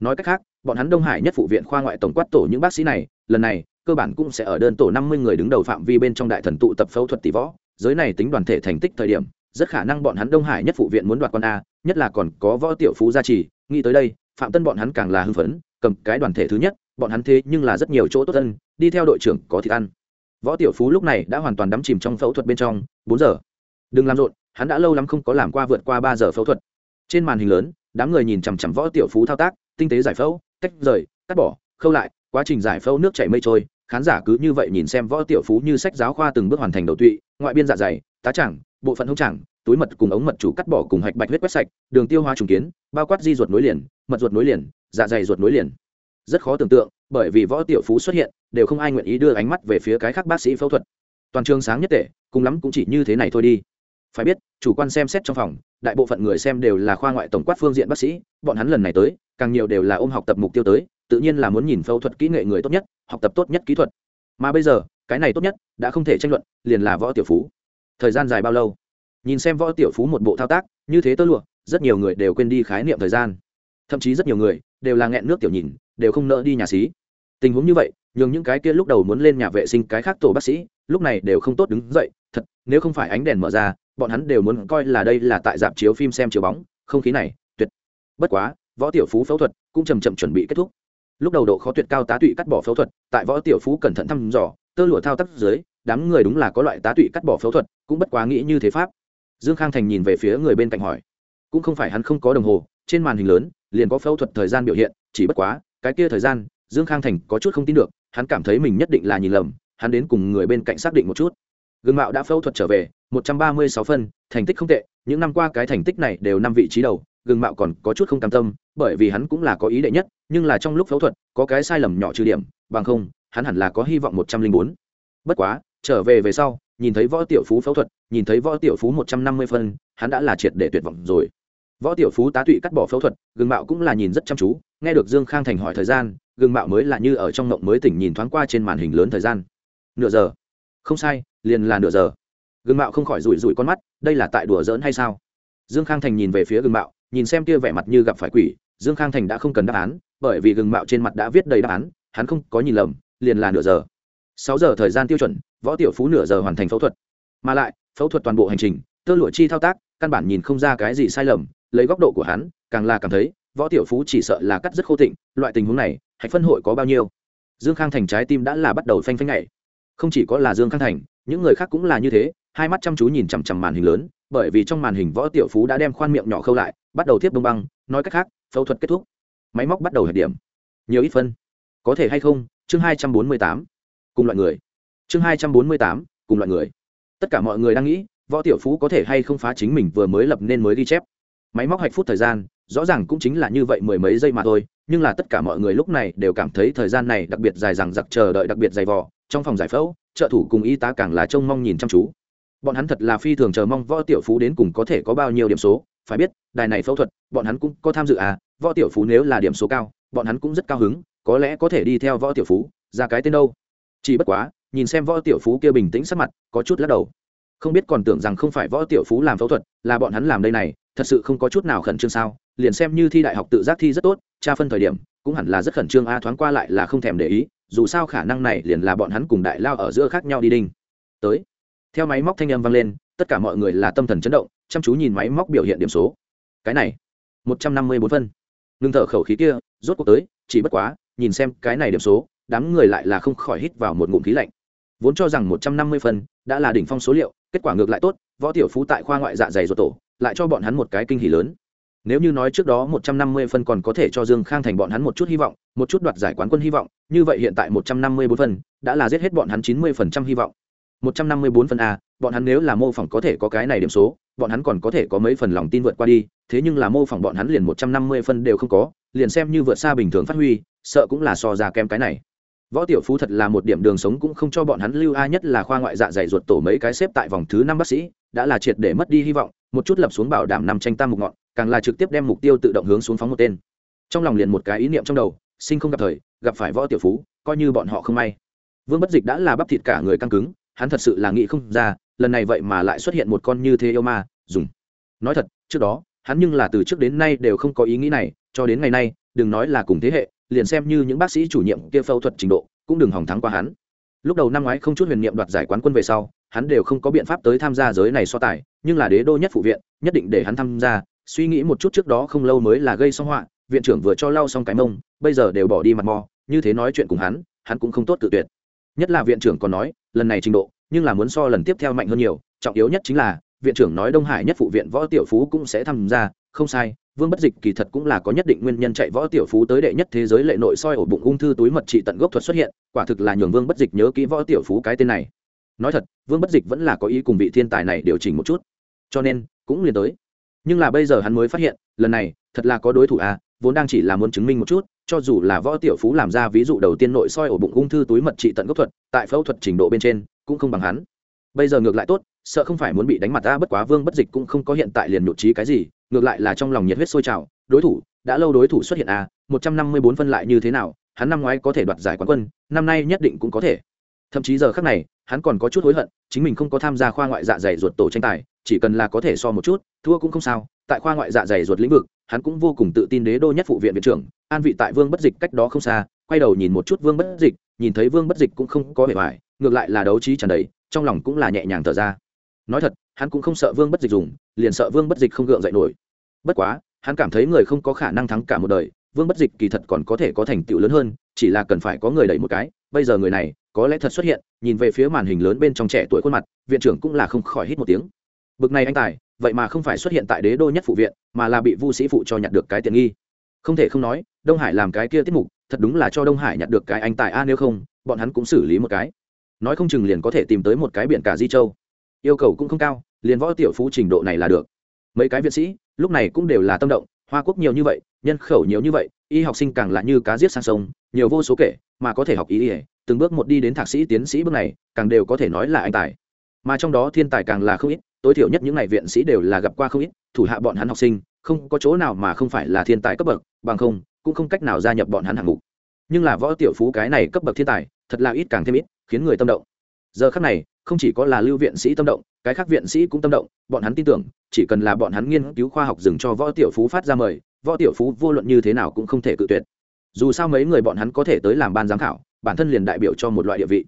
Nói cách khác, bọn hắn đông hải nhất phụ viện khoa ngoại tổng quát tổ những bác sĩ này, lần này, cơ bản cũng sẽ ở đơn tổ năm mươi người đứng đầu phạm vi bên trong đại thần tụ tập phẫu thuật tỷ võ. Giới này tính đoàn thể thành tích thời điểm, rất khả năng bọn hắn đông hải nhất phụ viện muốn đoạt con a, nhất là còn có võ tiểu phú gia trì. Nghĩ tới đây, phạm tân bọn hắn càng là hưng phấn, cầm cái đoàn thể thứ nhất bọn hắn thế nhưng là rất nhiều chỗ tốt tân đi theo đội trưởng có thịt ăn. Võ tiểu phú lúc này đã hoàn toàn đắm chìm trong phẫu thuật bên trong, bốn giờ. Đừng làm rộn, hắn đã lâu lắm không có làm qua vượt qua ba giờ phẫu thuật. Trên màn hình lớn, đám người nhìn chằm chằm võ tiểu phú thao tác, tinh tế giải phẫu, tách rời, cắt bỏ, khâu lại, quá trình giải phẫu nước chảy mây trôi, khán giả cứ như vậy nhìn xem võ tiểu phú như sách giáo khoa từng bước hoàn thành đầu tụy, ngoại biên dạ dày, tá chẳng bộ phận hông chẳng túi mật cùng ống mật chủ cắt bỏ cùng hạch bạch huyết quét sạch, đường tiêu hóa trùng kiến, bao quát di ruột nối liền, mật ruột nối liền dạ dày ruột nối liền rất khó tưởng tượng, bởi vì võ tiểu phú xuất hiện, đều không ai nguyện ý đưa ánh mắt về phía cái khác bác sĩ phẫu thuật. Toàn trường sáng nhất tệ, cùng lắm cũng chỉ như thế này thôi đi. Phải biết, chủ quan xem xét trong phòng, đại bộ phận người xem đều là khoa ngoại tổng quát phương diện bác sĩ, bọn hắn lần này tới, càng nhiều đều là ôm học tập mục tiêu tới, tự nhiên là muốn nhìn phẫu thuật kỹ nghệ người tốt nhất, học tập tốt nhất kỹ thuật. Mà bây giờ, cái này tốt nhất, đã không thể tranh luận, liền là võ tiểu phú. Thời gian dài bao lâu? Nhìn xem võ tiểu phú một bộ thao tác, như thế tơ lụa, rất nhiều người đều quên đi khái niệm thời gian. Thậm chí rất nhiều người đều là nghẹn nước tiểu nhìn, đều không nỡ đi nhà xí. Tình huống như vậy, nhường những cái kia lúc đầu muốn lên nhà vệ sinh cái khác tổ bác sĩ, lúc này đều không tốt đứng dậy, thật, nếu không phải ánh đèn mở ra, bọn hắn đều muốn coi là đây là tại dạp chiếu phim xem chiếu bóng, không khí này, tuyệt. Bất quá, võ tiểu phú phẫu thuật cũng chầm chậm chuẩn bị kết thúc. Lúc đầu độ khó tuyệt cao tá tụy cắt bỏ phẫu thuật, tại võ tiểu phú cẩn thận thăm dò, tơ lụa thao tác dưới, đám người đúng là có loại tá tụy cắt bỏ phẫu thuật, cũng bất quá nghĩ như thế pháp. Dương khang thành nhìn về phía người bên cạnh hỏi. Cũng không phải hắn không có đồng hồ, trên màn hình lớn liền có phẫu thuật thời gian biểu hiện, chỉ bất quá, cái kia thời gian, dương khang thành có chút không tin được, hắn cảm thấy mình nhất định là nhìn lầm, hắn đến cùng người bên cạnh xác định một chút. Gương mạo đã phẫu thuật trở về, một trăm ba mươi sáu phân, thành tích không tệ, những năm qua cái thành tích này đều năm vị trí đầu, gương mạo còn có chút không cam tâm, bởi vì hắn cũng là có ý đệ nhất, nhưng là trong lúc phẫu thuật, có cái sai lầm nhỏ trừ điểm, bằng không, hắn hẳn là có hy vọng một trăm linh bốn. Bất quá, trở về về sau, nhìn thấy võ tiểu phú phẫu thuật, nhìn thấy võ tiểu phú một trăm năm mươi phân, hắn đã là triệt để tuyệt vọng rồi võ tiểu phú tá tụy cắt bỏ phẫu thuật gương mạo cũng là nhìn rất chăm chú, nghe được dương khang thành hỏi thời gian gương mạo mới là như ở trong ngộng mới tỉnh nhìn thoáng qua trên màn hình lớn thời gian. Nửa giờ. Không sai, liền là nửa giờ. Gương mạo không khỏi rủi rủi con mắt, đây là tại đùa giỡn hay sao? Dương khang thành nhìn về phía gương mạo, nhìn xem kia vẻ mặt như gặp phải quỷ, dương khang thành đã không cần đáp án, bởi vì gương mạo trên mặt đã viết đầy đáp án, hắn không có nhìn lầm, liền là nửa giờ. Sáu giờ thời gian tiêu chuẩn, võ tiểu phú nửa giờ hoàn thành phẫu thuật. Mà lại, phẫu thuật toàn bộ hành trình, tơ lụa chi thao tác, căn bản nhìn không ra cái gì sai lầm lấy góc độ của hắn, càng là cảm thấy, võ tiểu phú chỉ sợ là cắt rất khô tịnh, loại tình huống này, hạch phân hội có bao nhiêu? Dương khang thành trái tim đã là bắt đầu phanh phanh nhảy. Không chỉ có là dương khang thành, những người khác cũng là như thế, hai mắt chăm chú nhìn chằm chằm màn hình lớn, bởi vì trong màn hình võ tiểu phú đã đem khoan miệng nhỏ khâu lại, bắt đầu tiếp bông băng, nói cách khác, phẫu thuật kết thúc. Máy móc bắt đầu hạch điểm. Nhiều ít phân. Có thể hay không? Chương hai trăm bốn mươi tám. Cùng loại người. Chương hai trăm bốn mươi tám, cùng loại người. Tất cả mọi người đang nghĩ, võ tiểu phú có thể hay không phá chính mình vừa mới lập nên mới ghi chép máy móc hạch phút thời gian, rõ ràng cũng chính là như vậy mười mấy giây mà thôi, nhưng là tất cả mọi người lúc này đều cảm thấy thời gian này đặc biệt dài dằng dặc chờ đợi đặc biệt dày vò, trong phòng giải phẫu, trợ thủ cùng y tá càng là trông mong nhìn chăm chú. Bọn hắn thật là phi thường chờ mong võ tiểu phú đến cùng có thể có bao nhiêu điểm số, phải biết, đài này phẫu thuật, bọn hắn cũng có tham dự à võ tiểu phú nếu là điểm số cao, bọn hắn cũng rất cao hứng, có lẽ có thể đi theo võ tiểu phú, ra cái tên đâu. Chỉ bất quá, nhìn xem võ tiểu phú kia bình tĩnh sắc mặt, có chút lắc đầu. Không biết còn tưởng rằng không phải võ tiểu phú làm phẫu thuật, là bọn hắn làm đây này thật sự không có chút nào khẩn trương sao? Liền xem như thi đại học tự giác thi rất tốt, tra phân thời điểm, cũng hẳn là rất khẩn trương, a, thoáng qua lại là không thèm để ý, dù sao khả năng này liền là bọn hắn cùng đại lao ở giữa khác nhau đi đinh. Tới. Theo máy móc thanh âm vang lên, tất cả mọi người là tâm thần chấn động, chăm chú nhìn máy móc biểu hiện điểm số. Cái này, một trăm năm mươi bốn phân. Ngưng thở khẩu khí kia, rốt cuộc tới, chỉ bất quá, nhìn xem cái này điểm số, đám người lại là không khỏi hít vào một ngụm khí lạnh. Vốn cho rằng một trăm năm mươi phân, đã là đỉnh phong số liệu, kết quả ngược lại tốt võ tiểu phú tại khoa ngoại dạ dày ruột tổ lại cho bọn hắn một cái kinh hỉ lớn nếu như nói trước đó một trăm năm mươi phân còn có thể cho Dương Khang thành bọn hắn một chút hy vọng, một chút đoạt giải quán quân hy vọng, như vậy hiện tại một trăm năm mươi bốn phân đã là giết hết bọn hắn chín mươi phần trăm hy vọng. Một trăm năm mươi bốn phân a, bọn hắn nếu là mô phỏng có thể có cái này điểm số, bọn hắn còn có thể có mấy phần lòng tin vượt qua đi, thế nhưng là mô phỏng bọn hắn liền một trăm năm mươi phân đều không có, liền xem như vượt xa bình thường phát huy, sợ cũng là so ra kém cái này. Võ Tiểu Phú thật là một điểm đường sống cũng không cho bọn hắn lưu a nhất là khoa ngoại dạ dày ruột tổ mấy cái xếp tại vòng thứ năm bác sĩ, đã là triệt để mất đi hy vọng, một chút lập xuống bảo đảm nằm tranh tam mục ngọn, càng là trực tiếp đem mục tiêu tự động hướng xuống phóng một tên. Trong lòng liền một cái ý niệm trong đầu sinh không gặp thời gặp phải võ tiểu phú coi như bọn họ không may. Vương bất dịch đã là bắp thịt cả người căng cứng hắn thật sự là nghĩ không ra lần này vậy mà lại xuất hiện một con như thế yêu ma dùng. Nói thật trước đó hắn nhưng là từ trước đến nay đều không có ý nghĩ này cho đến ngày nay đừng nói là cùng thế hệ liền xem như những bác sĩ chủ nhiệm kia phẫu thuật trình độ cũng đừng hỏng thắng qua hắn. Lúc đầu năm ngoái không chút huyền niệm đoạt giải quán quân về sau hắn đều không có biện pháp tới tham gia giới này so tài, nhưng là đế đô nhất phụ viện, nhất định để hắn tham gia. Suy nghĩ một chút trước đó không lâu mới là gây xong họa, viện trưởng vừa cho lau xong cái mông, bây giờ đều bỏ đi mặt mò, như thế nói chuyện cùng hắn hắn cũng không tốt tự tuyệt. Nhất là viện trưởng còn nói, lần này trình độ, nhưng là muốn so lần tiếp theo mạnh hơn nhiều, trọng yếu nhất chính là, viện trưởng nói đông hải nhất phụ viện võ tiểu phú cũng sẽ tham gia, không sai, vương bất dịch kỳ thật cũng là có nhất định nguyên nhân chạy võ tiểu phú tới đệ nhất thế giới lệ nội soi ổ bụng ung thư túi mật trị tận gốc thuật xuất hiện, quả thực là nhường vương bất dịch nhớ kỹ võ tiểu phú cái tên này nói thật, vương bất dịch vẫn là có ý cùng vị thiên tài này điều chỉnh một chút. Cho nên, cũng liền tới. Nhưng là bây giờ hắn mới phát hiện, lần này, thật là có đối thủ à vốn đang chỉ là muốn chứng minh một chút, cho dù là võ tiểu phú làm ra ví dụ đầu tiên nội soi ổ bụng ung thư túi mật trị tận gốc thuật, tại phẫu thuật trình độ bên trên, cũng không bằng hắn. Bây giờ ngược lại tốt, sợ không phải muốn bị đánh mặt ta bất quá vương bất dịch cũng không có hiện tại liền nhụt trí cái gì, ngược lại là trong lòng nhiệt huyết sôi trào, đối thủ, đã lâu đối thủ xuất hiện à một trăm năm mươi bốn phân lại như thế nào, hắn năm ngoái có thể đoạt giải quán quân, năm nay nhất định cũng có thể. Thậm chí giờ khác này hắn còn có chút hối hận, chính mình không có tham gia khoa ngoại dạ dày ruột tổ tranh tài, chỉ cần là có thể so một chút, thua cũng không sao. Tại khoa ngoại dạ dày ruột lĩnh vực, hắn cũng vô cùng tự tin đế đô nhất phụ viện viện trưởng, an vị tại vương bất dịch cách đó không xa, quay đầu nhìn một chút vương bất dịch, nhìn thấy vương bất dịch cũng không có vẻ vải ngược lại là đấu trí tràn đầy, trong lòng cũng là nhẹ nhàng thở ra. Nói thật, hắn cũng không sợ vương bất dịch dùng, liền sợ vương bất dịch không gượng dậy nổi. Bất quá, hắn cảm thấy người không có khả năng thắng cả một đời, vương bất dịch kỳ thật còn có thể có thành tựu lớn hơn, chỉ là cần phải có người đẩy một cái bây giờ người này có lẽ thật xuất hiện, nhìn về phía màn hình lớn bên trong trẻ tuổi khuôn mặt, viện trưởng cũng là không khỏi hít một tiếng. Bực này anh tài, vậy mà không phải xuất hiện tại đế đô nhất phụ viện, mà là bị vu sĩ phụ cho nhặt được cái tiện nghi. Không thể không nói, đông hải làm cái kia tiết mục, thật đúng là cho đông hải nhặt được cái anh tài a, nếu không, bọn hắn cũng xử lý một cái. Nói không chừng liền có thể tìm tới một cái biển cả di châu. Yêu cầu cũng không cao, liền võ tiểu phú trình độ này là được. Mấy cái viện sĩ, lúc này cũng đều là tâm động hoa quốc nhiều như vậy, nhân khẩu nhiều như vậy, y học sinh càng là như cá giết sang sông, nhiều vô số kể, mà có thể học ý ỉa từng bước một đi đến thạc sĩ tiến sĩ bước này, càng đều có thể nói là anh tài. Mà trong đó thiên tài càng là không ít, tối thiểu nhất những ngày viện sĩ đều là gặp qua không ít, thủ hạ bọn hắn học sinh, không có chỗ nào mà không phải là thiên tài cấp bậc, bằng không, cũng không cách nào gia nhập bọn hắn hạng mục. Nhưng là võ tiểu phú cái này cấp bậc thiên tài, thật là ít càng thêm ít, khiến người tâm động. Giờ khác này không chỉ có là lưu viện sĩ tâm động, cái khác viện sĩ cũng tâm động, bọn hắn tin tưởng, chỉ cần là bọn hắn nghiên cứu khoa học dừng cho võ tiểu phú phát ra mời, võ tiểu phú vô luận như thế nào cũng không thể cự tuyệt. Dù sao mấy người bọn hắn có thể tới làm ban giám khảo, bản thân liền đại biểu cho một loại địa vị.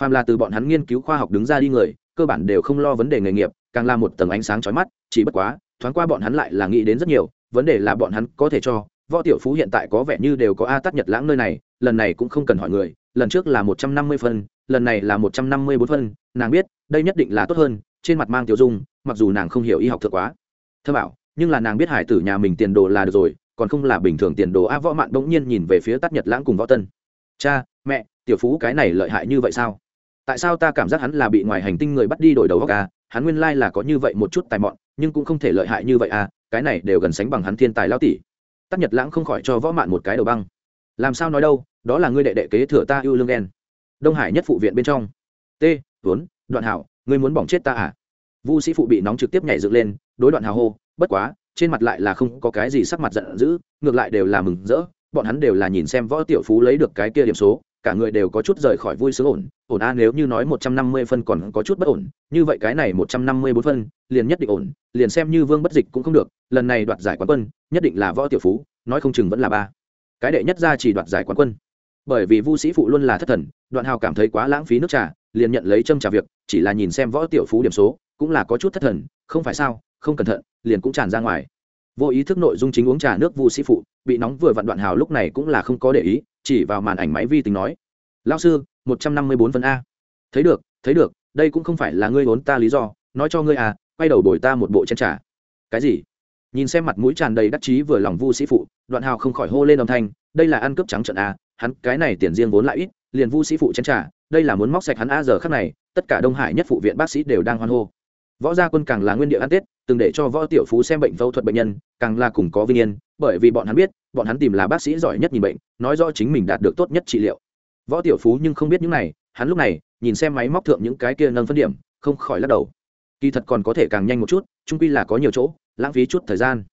Phàm là từ bọn hắn nghiên cứu khoa học đứng ra đi người, cơ bản đều không lo vấn đề nghề nghiệp, càng là một tầng ánh sáng chói mắt, chỉ bất quá, thoáng qua bọn hắn lại là nghĩ đến rất nhiều, vấn đề là bọn hắn có thể cho, võ tiểu phú hiện tại có vẻ như đều có a tắt nhật lãng nơi này, lần này cũng không cần hỏi người, lần trước là một trăm năm mươi phân, lần này là một trăm năm mươi bốn phân nàng biết, đây nhất định là tốt hơn, trên mặt mang tiểu dung, mặc dù nàng không hiểu y học thượng quá. Thơ bảo nhưng là nàng biết hải tử nhà mình tiền đồ là được rồi, còn không là bình thường tiền đồ a võ mạn bỗng nhiên nhìn về phía tắt nhật lãng cùng võ tân. Cha, mẹ, tiểu phú cái này lợi hại như vậy sao? Tại sao ta cảm giác hắn là bị ngoài hành tinh người bắt đi đổi đầu góc à hắn nguyên lai là có như vậy một chút tài mọn, nhưng cũng không thể lợi hại như vậy à cái này đều gần sánh bằng hắn thiên tài lao tỷ. Tắt nhật lãng không khỏi cho võ mạn một cái đầu băng. Làm sao nói đâu, đó là ngươi đệ đệ kế thừa ta yêu lương đen đông hải nhất phụ viện bên trong. T vốn đoạn hào, ngươi muốn bỏng chết ta à? Vu sĩ phụ bị nóng trực tiếp nhảy dựng lên đối đoạn hào hô bất quá trên mặt lại là không có cái gì sắc mặt giận dữ ngược lại đều là mừng rỡ bọn hắn đều là nhìn xem võ tiểu phú lấy được cái kia điểm số cả người đều có chút rời khỏi vui sướng ổn ổn a nếu như nói một trăm năm mươi phân còn có chút bất ổn như vậy cái này một trăm năm mươi bốn phân liền nhất định ổn liền xem như vương bất dịch cũng không được lần này đoạt giải quán quân nhất định là võ tiểu phú nói không chừng vẫn là ba. Cái đệ nhất ra chỉ đoạt giải quán quân. Bởi vì vu sĩ phụ luôn là thất thần đoạn hào cảm thấy quá lãng phí nước trà liền nhận lấy châm trà việc, chỉ là nhìn xem võ tiểu phú điểm số, cũng là có chút thất thần, không phải sao, không cẩn thận, liền cũng tràn ra ngoài. Vô ý thức nội dung chính uống trà nước vu sĩ phụ, bị nóng vừa vặn đoạn hào lúc này cũng là không có để ý, chỉ vào màn ảnh máy vi tính nói lao sư, một trăm năm mươi bốn phần a. Thấy được thấy được, đây cũng không phải là ngươi vốn ta lý do, nói cho ngươi à quay đầu bồi ta một bộ chen trà. Cái gì? Nhìn xem mặt mũi tràn đầy đắc chí vừa lòng vu sĩ phụ, đoạn hào không khỏi hô lên âm thanh, đây là ăn cướp trắng trận a, hắn cái này tiền riêng vốn lại ít liền vu sĩ phụ chen trà, đây là muốn móc sạch hắn a giờ khắc này, tất cả đông hải nhất phụ viện bác sĩ đều đang hoan hô. Võ gia quân càng là nguyên địa ăn tết, từng để cho võ tiểu phú xem bệnh phẫu thuật bệnh nhân, càng là cùng có vinh yên, bởi vì bọn hắn biết, bọn hắn tìm là bác sĩ giỏi nhất nhìn bệnh, nói rõ chính mình đạt được tốt nhất trị liệu. Võ tiểu phú nhưng không biết những này, hắn lúc này, nhìn xem máy móc thượng những cái kia nâng phân điểm, không khỏi lắc đầu. Kỳ thật còn có thể càng nhanh một chút trung quy là có nhiều chỗ, lãng phí chút thời gian.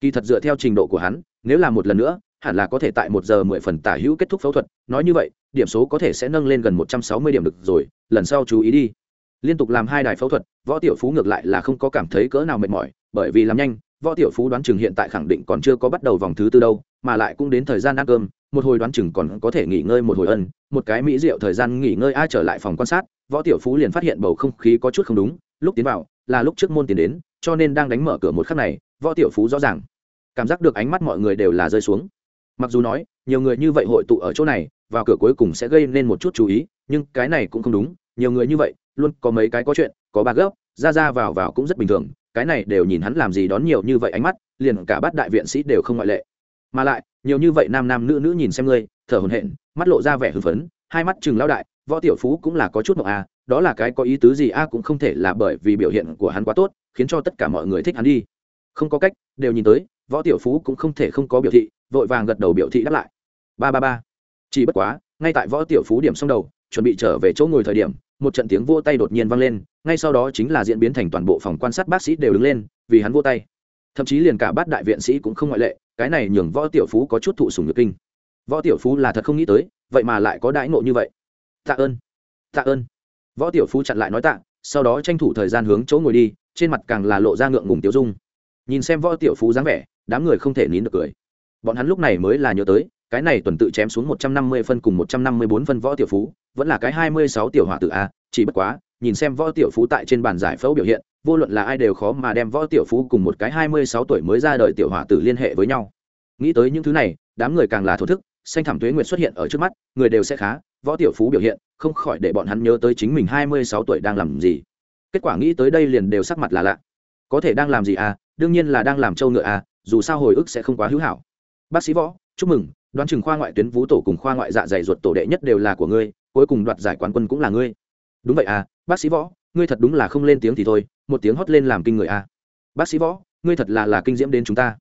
Kỳ thật dựa theo trình độ của hắn, nếu là một lần nữa hẳn là có thể tại một giờ mười phần tả hữu kết thúc phẫu thuật, nói như vậy, điểm số có thể sẽ nâng lên gần một trăm sáu mươi điểm được rồi, lần sau chú ý đi. Liên tục làm hai đài phẫu thuật, võ tiểu phú ngược lại là không có cảm thấy cỡ nào mệt mỏi, bởi vì làm nhanh, võ tiểu phú đoán chừng hiện tại khẳng định còn chưa có bắt đầu vòng thứ tư đâu, mà lại cũng đến thời gian ăn cơm, một hồi đoán chừng còn có thể nghỉ ngơi một hồi ân, một cái mỹ rượu thời gian nghỉ ngơi ai trở lại phòng quan sát, võ tiểu phú liền phát hiện bầu không khí có chút không đúng, lúc tiến vào, là lúc trước môn tiến đến, cho nên đang đánh mở cửa một khắc này, võ tiểu phú rõ ràng cảm giác được ánh mắt mọi người đều là rơi xuống mặc dù nói nhiều người như vậy hội tụ ở chỗ này vào cửa cuối cùng sẽ gây nên một chút chú ý nhưng cái này cũng không đúng nhiều người như vậy luôn có mấy cái có chuyện có ba gốc ra ra vào vào cũng rất bình thường cái này đều nhìn hắn làm gì đón nhiều như vậy ánh mắt liền cả bát đại viện sĩ đều không ngoại lệ. Mà lại nhiều như vậy nam nam nữ nữ nhìn xem ngươi thở hồn hện mắt lộ ra vẻ hưng phấn hai mắt chừng lao đại võ tiểu phú cũng là có chút mộng a à, đó là cái có ý tứ gì a cũng không thể là bởi vì biểu hiện của hắn quá tốt khiến cho tất cả mọi người thích hắn đi. Không có cách đều nhìn tới võ tiểu phú cũng không thể không có biểu thị, vội vàng gật đầu biểu thị đáp lại. Ba ba ba. Chỉ bất quá, ngay tại võ tiểu phú điểm xong đầu, chuẩn bị trở về chỗ ngồi thời điểm, một trận tiếng vô tay đột nhiên vang lên, ngay sau đó chính là diễn biến thành toàn bộ phòng quan sát bác sĩ đều đứng lên, vì hắn vô tay. Thậm chí liền cả bát đại viện sĩ cũng không ngoại lệ, cái này nhường võ tiểu phú có chút thụ sùng nhược kinh. Võ tiểu phú là thật không nghĩ tới, vậy mà lại có đãi ngộ như vậy. Tạ ơn tạ ơn. Võ tiểu phú chặn lại nói tạ, sau đó tranh thủ thời gian hướng chỗ ngồi đi, trên mặt càng là lộ ra ngượng ngùng tiêu dung. Nhìn xem võ tiểu phú dáng vẻ đám người không thể nín được cười. Bọn hắn lúc này mới là nhớ tới, cái này tuần tự chém xuống một trăm năm mươi phân cùng một trăm năm mươi bốn phân võ tiểu phú, vẫn là cái hai mươi sáu tiểu hỏa tử a, chỉ bất quá, nhìn xem võ tiểu phú tại trên bàn giải phẫu biểu hiện, vô luận là ai đều khó mà đem võ tiểu phú cùng một cái hai mươi sáu tuổi mới ra đời tiểu hỏa tử liên hệ với nhau. Nghĩ tới những thứ này, đám người càng là thổ thức, xanh thảm tuế nguyệt xuất hiện ở trước mắt, người đều sẽ khá, võ tiểu phú biểu hiện, không khỏi để bọn hắn nhớ tới chính mình hai mươi sáu tuổi đang làm gì. Kết quả nghĩ tới đây liền đều sắc mặt là lạ. Có thể đang làm gì à đương nhiên là đang làm trâu ngựa à dù sao hồi ức sẽ không quá hữu hảo. Bác sĩ võ, chúc mừng, đoán chừng khoa ngoại tuyến vũ tổ cùng khoa ngoại dạ dày ruột tổ đệ nhất đều là của ngươi, cuối cùng đoạt giải quán quân cũng là ngươi. Đúng vậy à bác sĩ võ, ngươi thật đúng là không lên tiếng thì thôi, một tiếng hót lên làm kinh người à. Bác sĩ võ, ngươi thật là là kinh diễm đến chúng ta.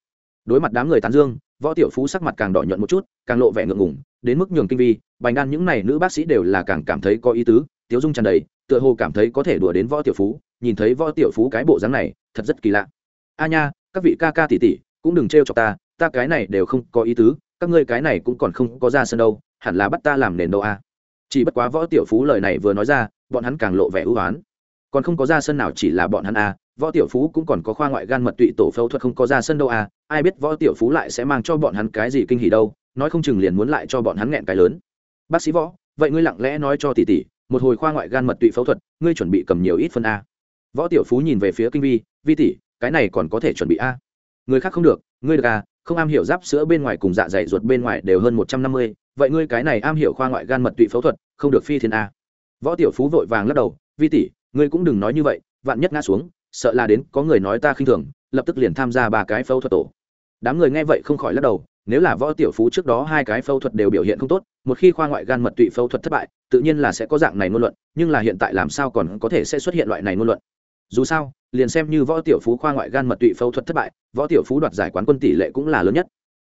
Đối mặt đám người tán dương, võ tiểu phú sắc mặt càng đỏ nhuận một chút, càng lộ vẻ ngượng ngùng, đến mức nhường kinh vi, bành đan những này nữ bác sĩ đều là càng cảm thấy có ý tứ, tiếu dung tràn đầy, tựa hồ cảm thấy có thể đùa đến võ tiểu phú, nhìn thấy võ tiểu phú cái bộ dáng này, thật rất kỳ lạ. A nha, các vị ca ca tỷ tỷ cũng đừng trêu cho ta ta cái này đều không có ý tứ, các ngươi cái này cũng còn không có ra sân đâu, hẳn là bắt ta làm nền đâu a chỉ bất quá võ tiểu phú lời này vừa nói ra, bọn hắn càng lộ vẻ ưu oán. Còn không có ra sân nào chỉ là bọn hắn a võ tiểu phú cũng còn có khoa ngoại gan mật tụy tổ phẫu thuật không có ra sân đâu a ai biết võ tiểu phú lại sẽ mang cho bọn hắn cái gì kinh hỉ đâu, nói không chừng liền muốn lại cho bọn hắn nghẹn cái lớn. Bác sĩ võ, vậy ngươi lặng lẽ nói cho tỷ tỷ, một hồi khoa ngoại gan mật tụy phẫu thuật, ngươi chuẩn bị cầm nhiều ít phân a võ tiểu phú nhìn về phía kinh vi vi tỷ, cái này còn có thể chuẩn bị a người khác không được, ngươi được à? không am hiểu giáp sữa bên ngoài cùng dạ dày ruột bên ngoài đều hơn một trăm năm mươi, vậy ngươi cái này am hiểu khoa ngoại gan mật tụy phẫu thuật, không được phi thiên a võ tiểu phú vội vàng lắc đầu, vi tỷ, ngươi cũng đừng nói như vậy, vạn nhất ngã xuống, sợ là đến có người nói ta khinh thường, lập tức liền tham gia ba cái phẫu thuật tổ đám người nghe vậy không khỏi lắc đầu, nếu là võ tiểu phú trước đó hai cái phẫu thuật đều biểu hiện không tốt, một khi khoa ngoại gan mật tụy phẫu thuật thất bại, tự nhiên là sẽ có dạng này ngôn luận, nhưng là hiện tại làm sao còn có thể sẽ xuất hiện loại này ngôn luận dù sao, liền xem như võ tiểu phú khoa ngoại gan mật tụy phẫu thuật thất bại, võ tiểu phú đoạt giải quán quân tỷ lệ cũng là lớn nhất.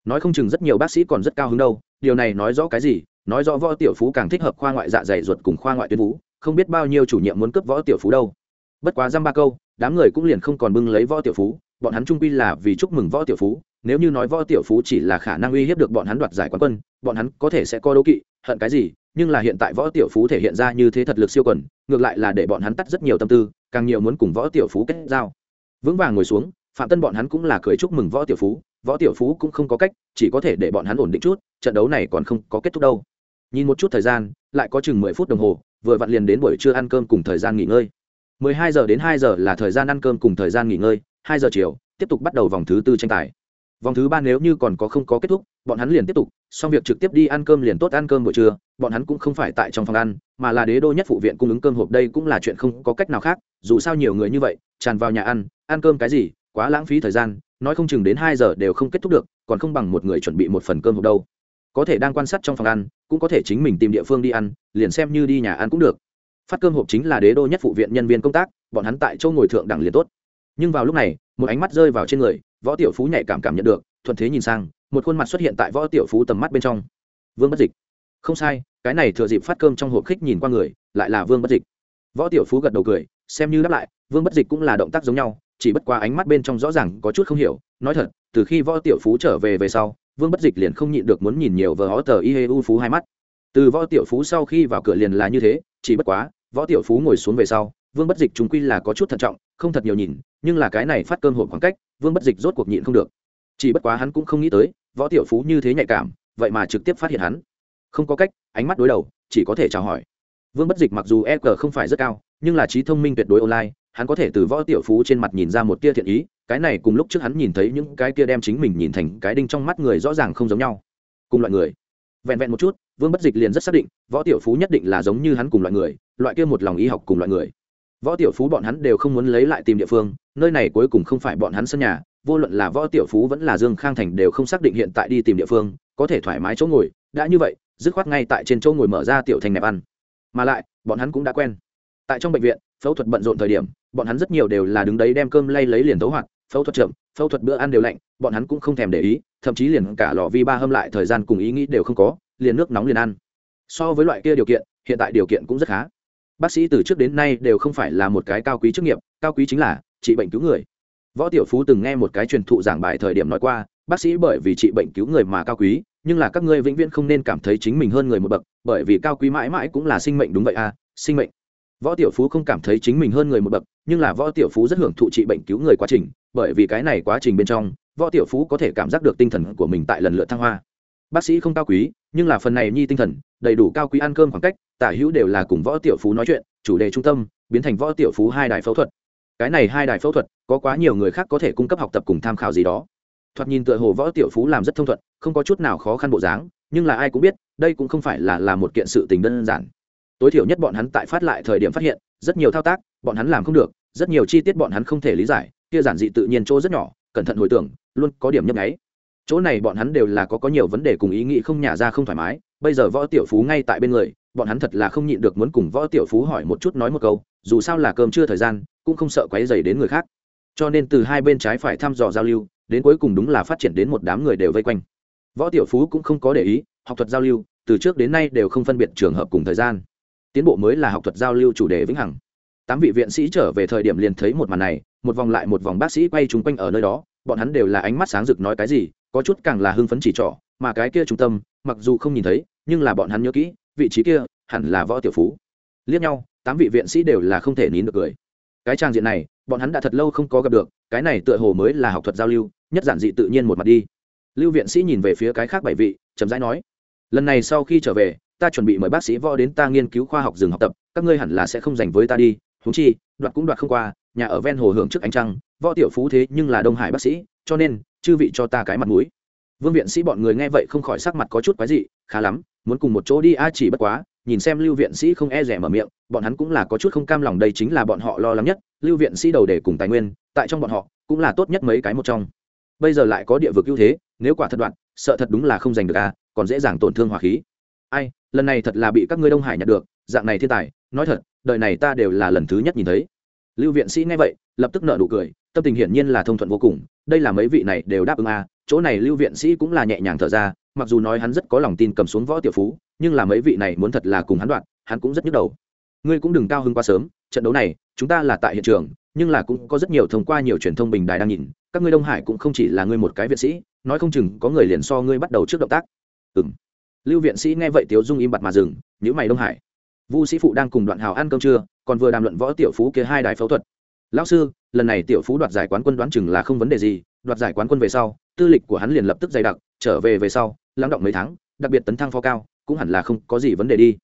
Nói không chừng rất nhiều bác sĩ còn rất cao hứng đâu, điều này nói rõ cái gì? Nói rõ võ tiểu phú càng thích hợp khoa ngoại dạ dày ruột cùng khoa ngoại tuyến vú, không biết bao nhiêu chủ nhiệm muốn cướp võ tiểu phú đâu. Bất quá dăm ba câu, đám người cũng liền không còn bưng lấy võ tiểu phú, bọn hắn trung quy là vì chúc mừng võ tiểu phú, nếu như nói võ tiểu phú chỉ là khả năng uy hiếp được bọn hắn đoạt giải quán quân, bọn hắn có thể sẽ co đố kỵ, hận cái gì? Nhưng là hiện tại võ tiểu phú thể hiện ra như thế thật lực siêu quần, ngược lại là để bọn hắn tắt rất nhiều tâm tư, càng nhiều muốn cùng võ tiểu phú kết giao. Vững vàng ngồi xuống, phạm tân bọn hắn cũng là cười chúc mừng võ tiểu phú, võ tiểu phú cũng không có cách, chỉ có thể để bọn hắn ổn định chút, trận đấu này còn không có kết thúc đâu. Nhìn một chút thời gian, lại có chừng mười phút đồng hồ, vừa vặn liền đến buổi trưa ăn cơm cùng thời gian nghỉ ngơi. mười hai giờ đến hai giờ là thời gian ăn cơm cùng thời gian nghỉ ngơi, hai giờ chiều, tiếp tục bắt đầu vòng thứ tư tranh tài vòng thứ ba nếu như còn có không có kết thúc, bọn hắn liền tiếp tục, xong việc trực tiếp đi ăn cơm liền tốt, ăn cơm buổi trưa, bọn hắn cũng không phải tại trong phòng ăn, mà là đế đô nhất phụ viện cung ứng cơm hộp đây cũng là chuyện không có cách nào khác, dù sao nhiều người như vậy, tràn vào nhà ăn ăn cơm cái gì, quá lãng phí thời gian, nói không chừng đến hai giờ đều không kết thúc được, còn không bằng một người chuẩn bị một phần cơm hộp đâu. Có thể đang quan sát trong phòng ăn, cũng có thể chính mình tìm địa phương đi ăn, liền xem như đi nhà ăn cũng được. Phát cơm hộp chính là đế đô nhất phụ viện nhân viên công tác, bọn hắn tại châu ngồi thượng đẳng liền tốt. Nhưng vào lúc này, một ánh mắt rơi vào trên người võ tiểu phú nhạy cảm cảm nhận được, thuận thế nhìn sang, một khuôn mặt xuất hiện tại võ tiểu phú tầm mắt bên trong. Vương bất dịch. Không sai, cái này thừa dịp phát cơm trong hộp khích nhìn qua người, lại là vương bất dịch. Võ tiểu phú gật đầu cười, xem như đáp lại, vương bất dịch cũng là động tác giống nhau, chỉ bất qua ánh mắt bên trong rõ ràng có chút không hiểu, nói thật, từ khi võ tiểu phú trở về về sau, vương bất dịch liền không nhịn được muốn nhìn nhiều vờ hó tờ y hê u phú hai mắt. Từ võ tiểu phú sau khi vào cửa liền là như thế, chỉ bất quá, võ tiểu phú ngồi xuống về sau, vương bất dịch chúng quy là có chút thận trọng không thật nhiều nhìn, nhưng là cái này phát cơm hộp khoảng cách, vương bất dịch rốt cuộc nhịn không được. Chỉ bất quá hắn cũng không nghĩ tới, võ tiểu phú như thế nhạy cảm, vậy mà trực tiếp phát hiện hắn. Không có cách, ánh mắt đối đầu, chỉ có thể chào hỏi. Vương bất dịch mặc dù e g không phải rất cao, nhưng là trí thông minh tuyệt đối online, hắn có thể từ võ tiểu phú trên mặt nhìn ra một tia thiện ý, cái này cùng lúc trước hắn nhìn thấy những cái kia đem chính mình nhìn thành cái đinh trong mắt người rõ ràng không giống nhau. Cùng loại người. Vẹn vẹn một chút, vương bất dịch liền rất xác định, võ tiểu phú nhất định là giống như hắn cùng loại người, loại kia một lòng y học cùng loại người võ tiểu phú bọn hắn đều không muốn lấy lại tìm địa phương, nơi này cuối cùng không phải bọn hắn sân nhà, vô luận là võ tiểu phú vẫn là dương khang thành đều không xác định hiện tại đi tìm địa phương, có thể thoải mái chỗ ngồi, đã như vậy, dứt khoát ngay tại trên chỗ ngồi mở ra tiểu thành nẹp ăn. Mà lại, bọn hắn cũng đã quen. Tại trong bệnh viện, phẫu thuật bận rộn thời điểm, bọn hắn rất nhiều đều là đứng đấy đem cơm lay lấy liền tấu hoạt, phẫu thuật chậm, phẫu thuật bữa ăn đều lạnh, bọn hắn cũng không thèm để ý, thậm chí liền cả lò vi ba hâm lại thời gian cùng ý nghĩ đều không có, liền nước nóng liền ăn. So với loại kia điều kiện, hiện tại điều kiện cũng rất khá bác sĩ từ trước đến nay đều không phải là một cái cao quý chức nghiệp, cao quý chính là trị bệnh cứu người. Võ tiểu phú từng nghe một cái truyền thụ giảng bài thời điểm nói qua, bác sĩ bởi vì trị bệnh cứu người mà cao quý, nhưng là các ngươi vĩnh viễn không nên cảm thấy chính mình hơn người một bậc, bởi vì cao quý mãi mãi cũng là sinh mệnh đúng vậy à sinh mệnh. Võ tiểu phú không cảm thấy chính mình hơn người một bậc, nhưng là võ tiểu phú rất hưởng thụ trị bệnh cứu người quá trình, bởi vì cái này quá trình bên trong, võ tiểu phú có thể cảm giác được tinh thần của mình tại lần lượt thăng hoa bác sĩ không cao quý, nhưng là phần này nhi tinh thần, đầy đủ cao quý ăn cơm khoảng cách, tả hữu đều là cùng võ tiểu phú nói chuyện, chủ đề trung tâm, biến thành võ tiểu phú hai đài phẫu thuật. Cái này hai đài phẫu thuật, có quá nhiều người khác có thể cung cấp học tập cùng tham khảo gì đó. Thoạt nhìn tựa hồ võ tiểu phú làm rất thông thuận, không có chút nào khó khăn bộ dáng, nhưng là ai cũng biết, đây cũng không phải là là một kiện sự tình đơn giản. Tối thiểu nhất bọn hắn tại phát lại thời điểm phát hiện, rất nhiều thao tác, bọn hắn làm không được, rất nhiều chi tiết bọn hắn không thể lý giải, kia giản dị tự nhiên chỗ rất nhỏ, cẩn thận hồi tưởng, luôn có điểm nhấp nháy chỗ này bọn hắn đều là có có nhiều vấn đề cùng ý nghĩ không nhả ra không thoải mái, bây giờ võ tiểu phú ngay tại bên người, bọn hắn thật là không nhịn được muốn cùng võ tiểu phú hỏi một chút nói một câu, dù sao là cơm chưa thời gian, cũng không sợ quấy dày đến người khác. Cho nên từ hai bên trái phải thăm dò giao lưu, đến cuối cùng đúng là phát triển đến một đám người đều vây quanh. Võ tiểu phú cũng không có để ý, học thuật giao lưu, từ trước đến nay đều không phân biệt trường hợp cùng thời gian. Tiến bộ mới là học thuật giao lưu chủ đề vĩnh hằng. Tám vị viện sĩ trở về thời điểm liền thấy một màn này, một vòng lại một vòng bác sĩ quay chúng quanh ở nơi đó, bọn hắn đều là ánh mắt sáng rực nói cái gì có chút càng là hưng phấn chỉ trỏ, mà cái kia trung tâm, mặc dù không nhìn thấy, nhưng là bọn hắn nhớ kỹ, vị trí kia, hẳn là võ tiểu phú. Liếc nhau, tám vị viện sĩ đều là không thể nín được cười. Cái trang diện này, bọn hắn đã thật lâu không có gặp được, cái này tựa hồ mới là học thuật giao lưu, nhất giản dị tự nhiên một mặt đi. Lưu viện sĩ nhìn về phía cái khác bảy vị, chậm rãi nói, lần này sau khi trở về, ta chuẩn bị mời bác sĩ võ đến ta nghiên cứu khoa học rừng học tập, các ngươi hẳn là sẽ không dành với ta đi húng chi, đoạt cũng đoạt không qua, nhà ở ven hồ hưởng trước ánh trăng, võ tiểu phú thế nhưng là đông hải bác sĩ, cho nên chư vị cho ta cái mặt mũi. Vương viện sĩ bọn người nghe vậy không khỏi sắc mặt có chút quái dị, khá lắm, muốn cùng một chỗ đi a, chỉ bất quá, nhìn xem lưu viện sĩ không e rẻ mở miệng, bọn hắn cũng là có chút không cam lòng, đây chính là bọn họ lo lắng nhất, lưu viện sĩ đầu để cùng tài nguyên, tại trong bọn họ, cũng là tốt nhất mấy cái một trong. Bây giờ lại có địa vực ưu thế, nếu quả thật đoạn, sợ thật đúng là không giành được a, còn dễ dàng tổn thương hỏa khí. Ai, lần này thật là bị các ngươi đông hải nhặt được, dạng này thiên tài, nói thật, đời này ta đều là lần thứ nhất nhìn thấy. Lưu viện sĩ nghe vậy, lập tức nợ nụ cười, tâm tình hiển nhiên là thông thuận vô cùng đây là mấy vị này đều đáp ứng a chỗ này lưu viện sĩ cũng là nhẹ nhàng thở ra, mặc dù nói hắn rất có lòng tin cầm xuống võ tiểu phú, nhưng là mấy vị này muốn thật là cùng hắn đoạn, hắn cũng rất nhức đầu. Ngươi cũng đừng cao hứng quá sớm, trận đấu này, chúng ta là tại hiện trường, nhưng là cũng có rất nhiều thông qua nhiều truyền thông bình đài đang nhìn, các ngươi đông hải cũng không chỉ là ngươi một cái viện sĩ, nói không chừng có người liền so ngươi bắt đầu trước động tác. Ừng lưu viện sĩ nghe vậy tiếu dung im bặt mà dừng nhữ mày đông hải. Vu sĩ phụ đang cùng đoạn hào ăn cơm trưa, còn vừa đàm luận võ tiểu phú kia hai đài phẫu thuật lão sư, lần này tiểu phú đoạt giải quán quân đoán chừng là không vấn đề gì, đoạt giải quán quân về sau, tư lịch của hắn liền lập tức dày đặc, trở về về sau, lắng động mấy tháng, đặc biệt tấn thăng phó cao, cũng hẳn là không có gì vấn đề đi.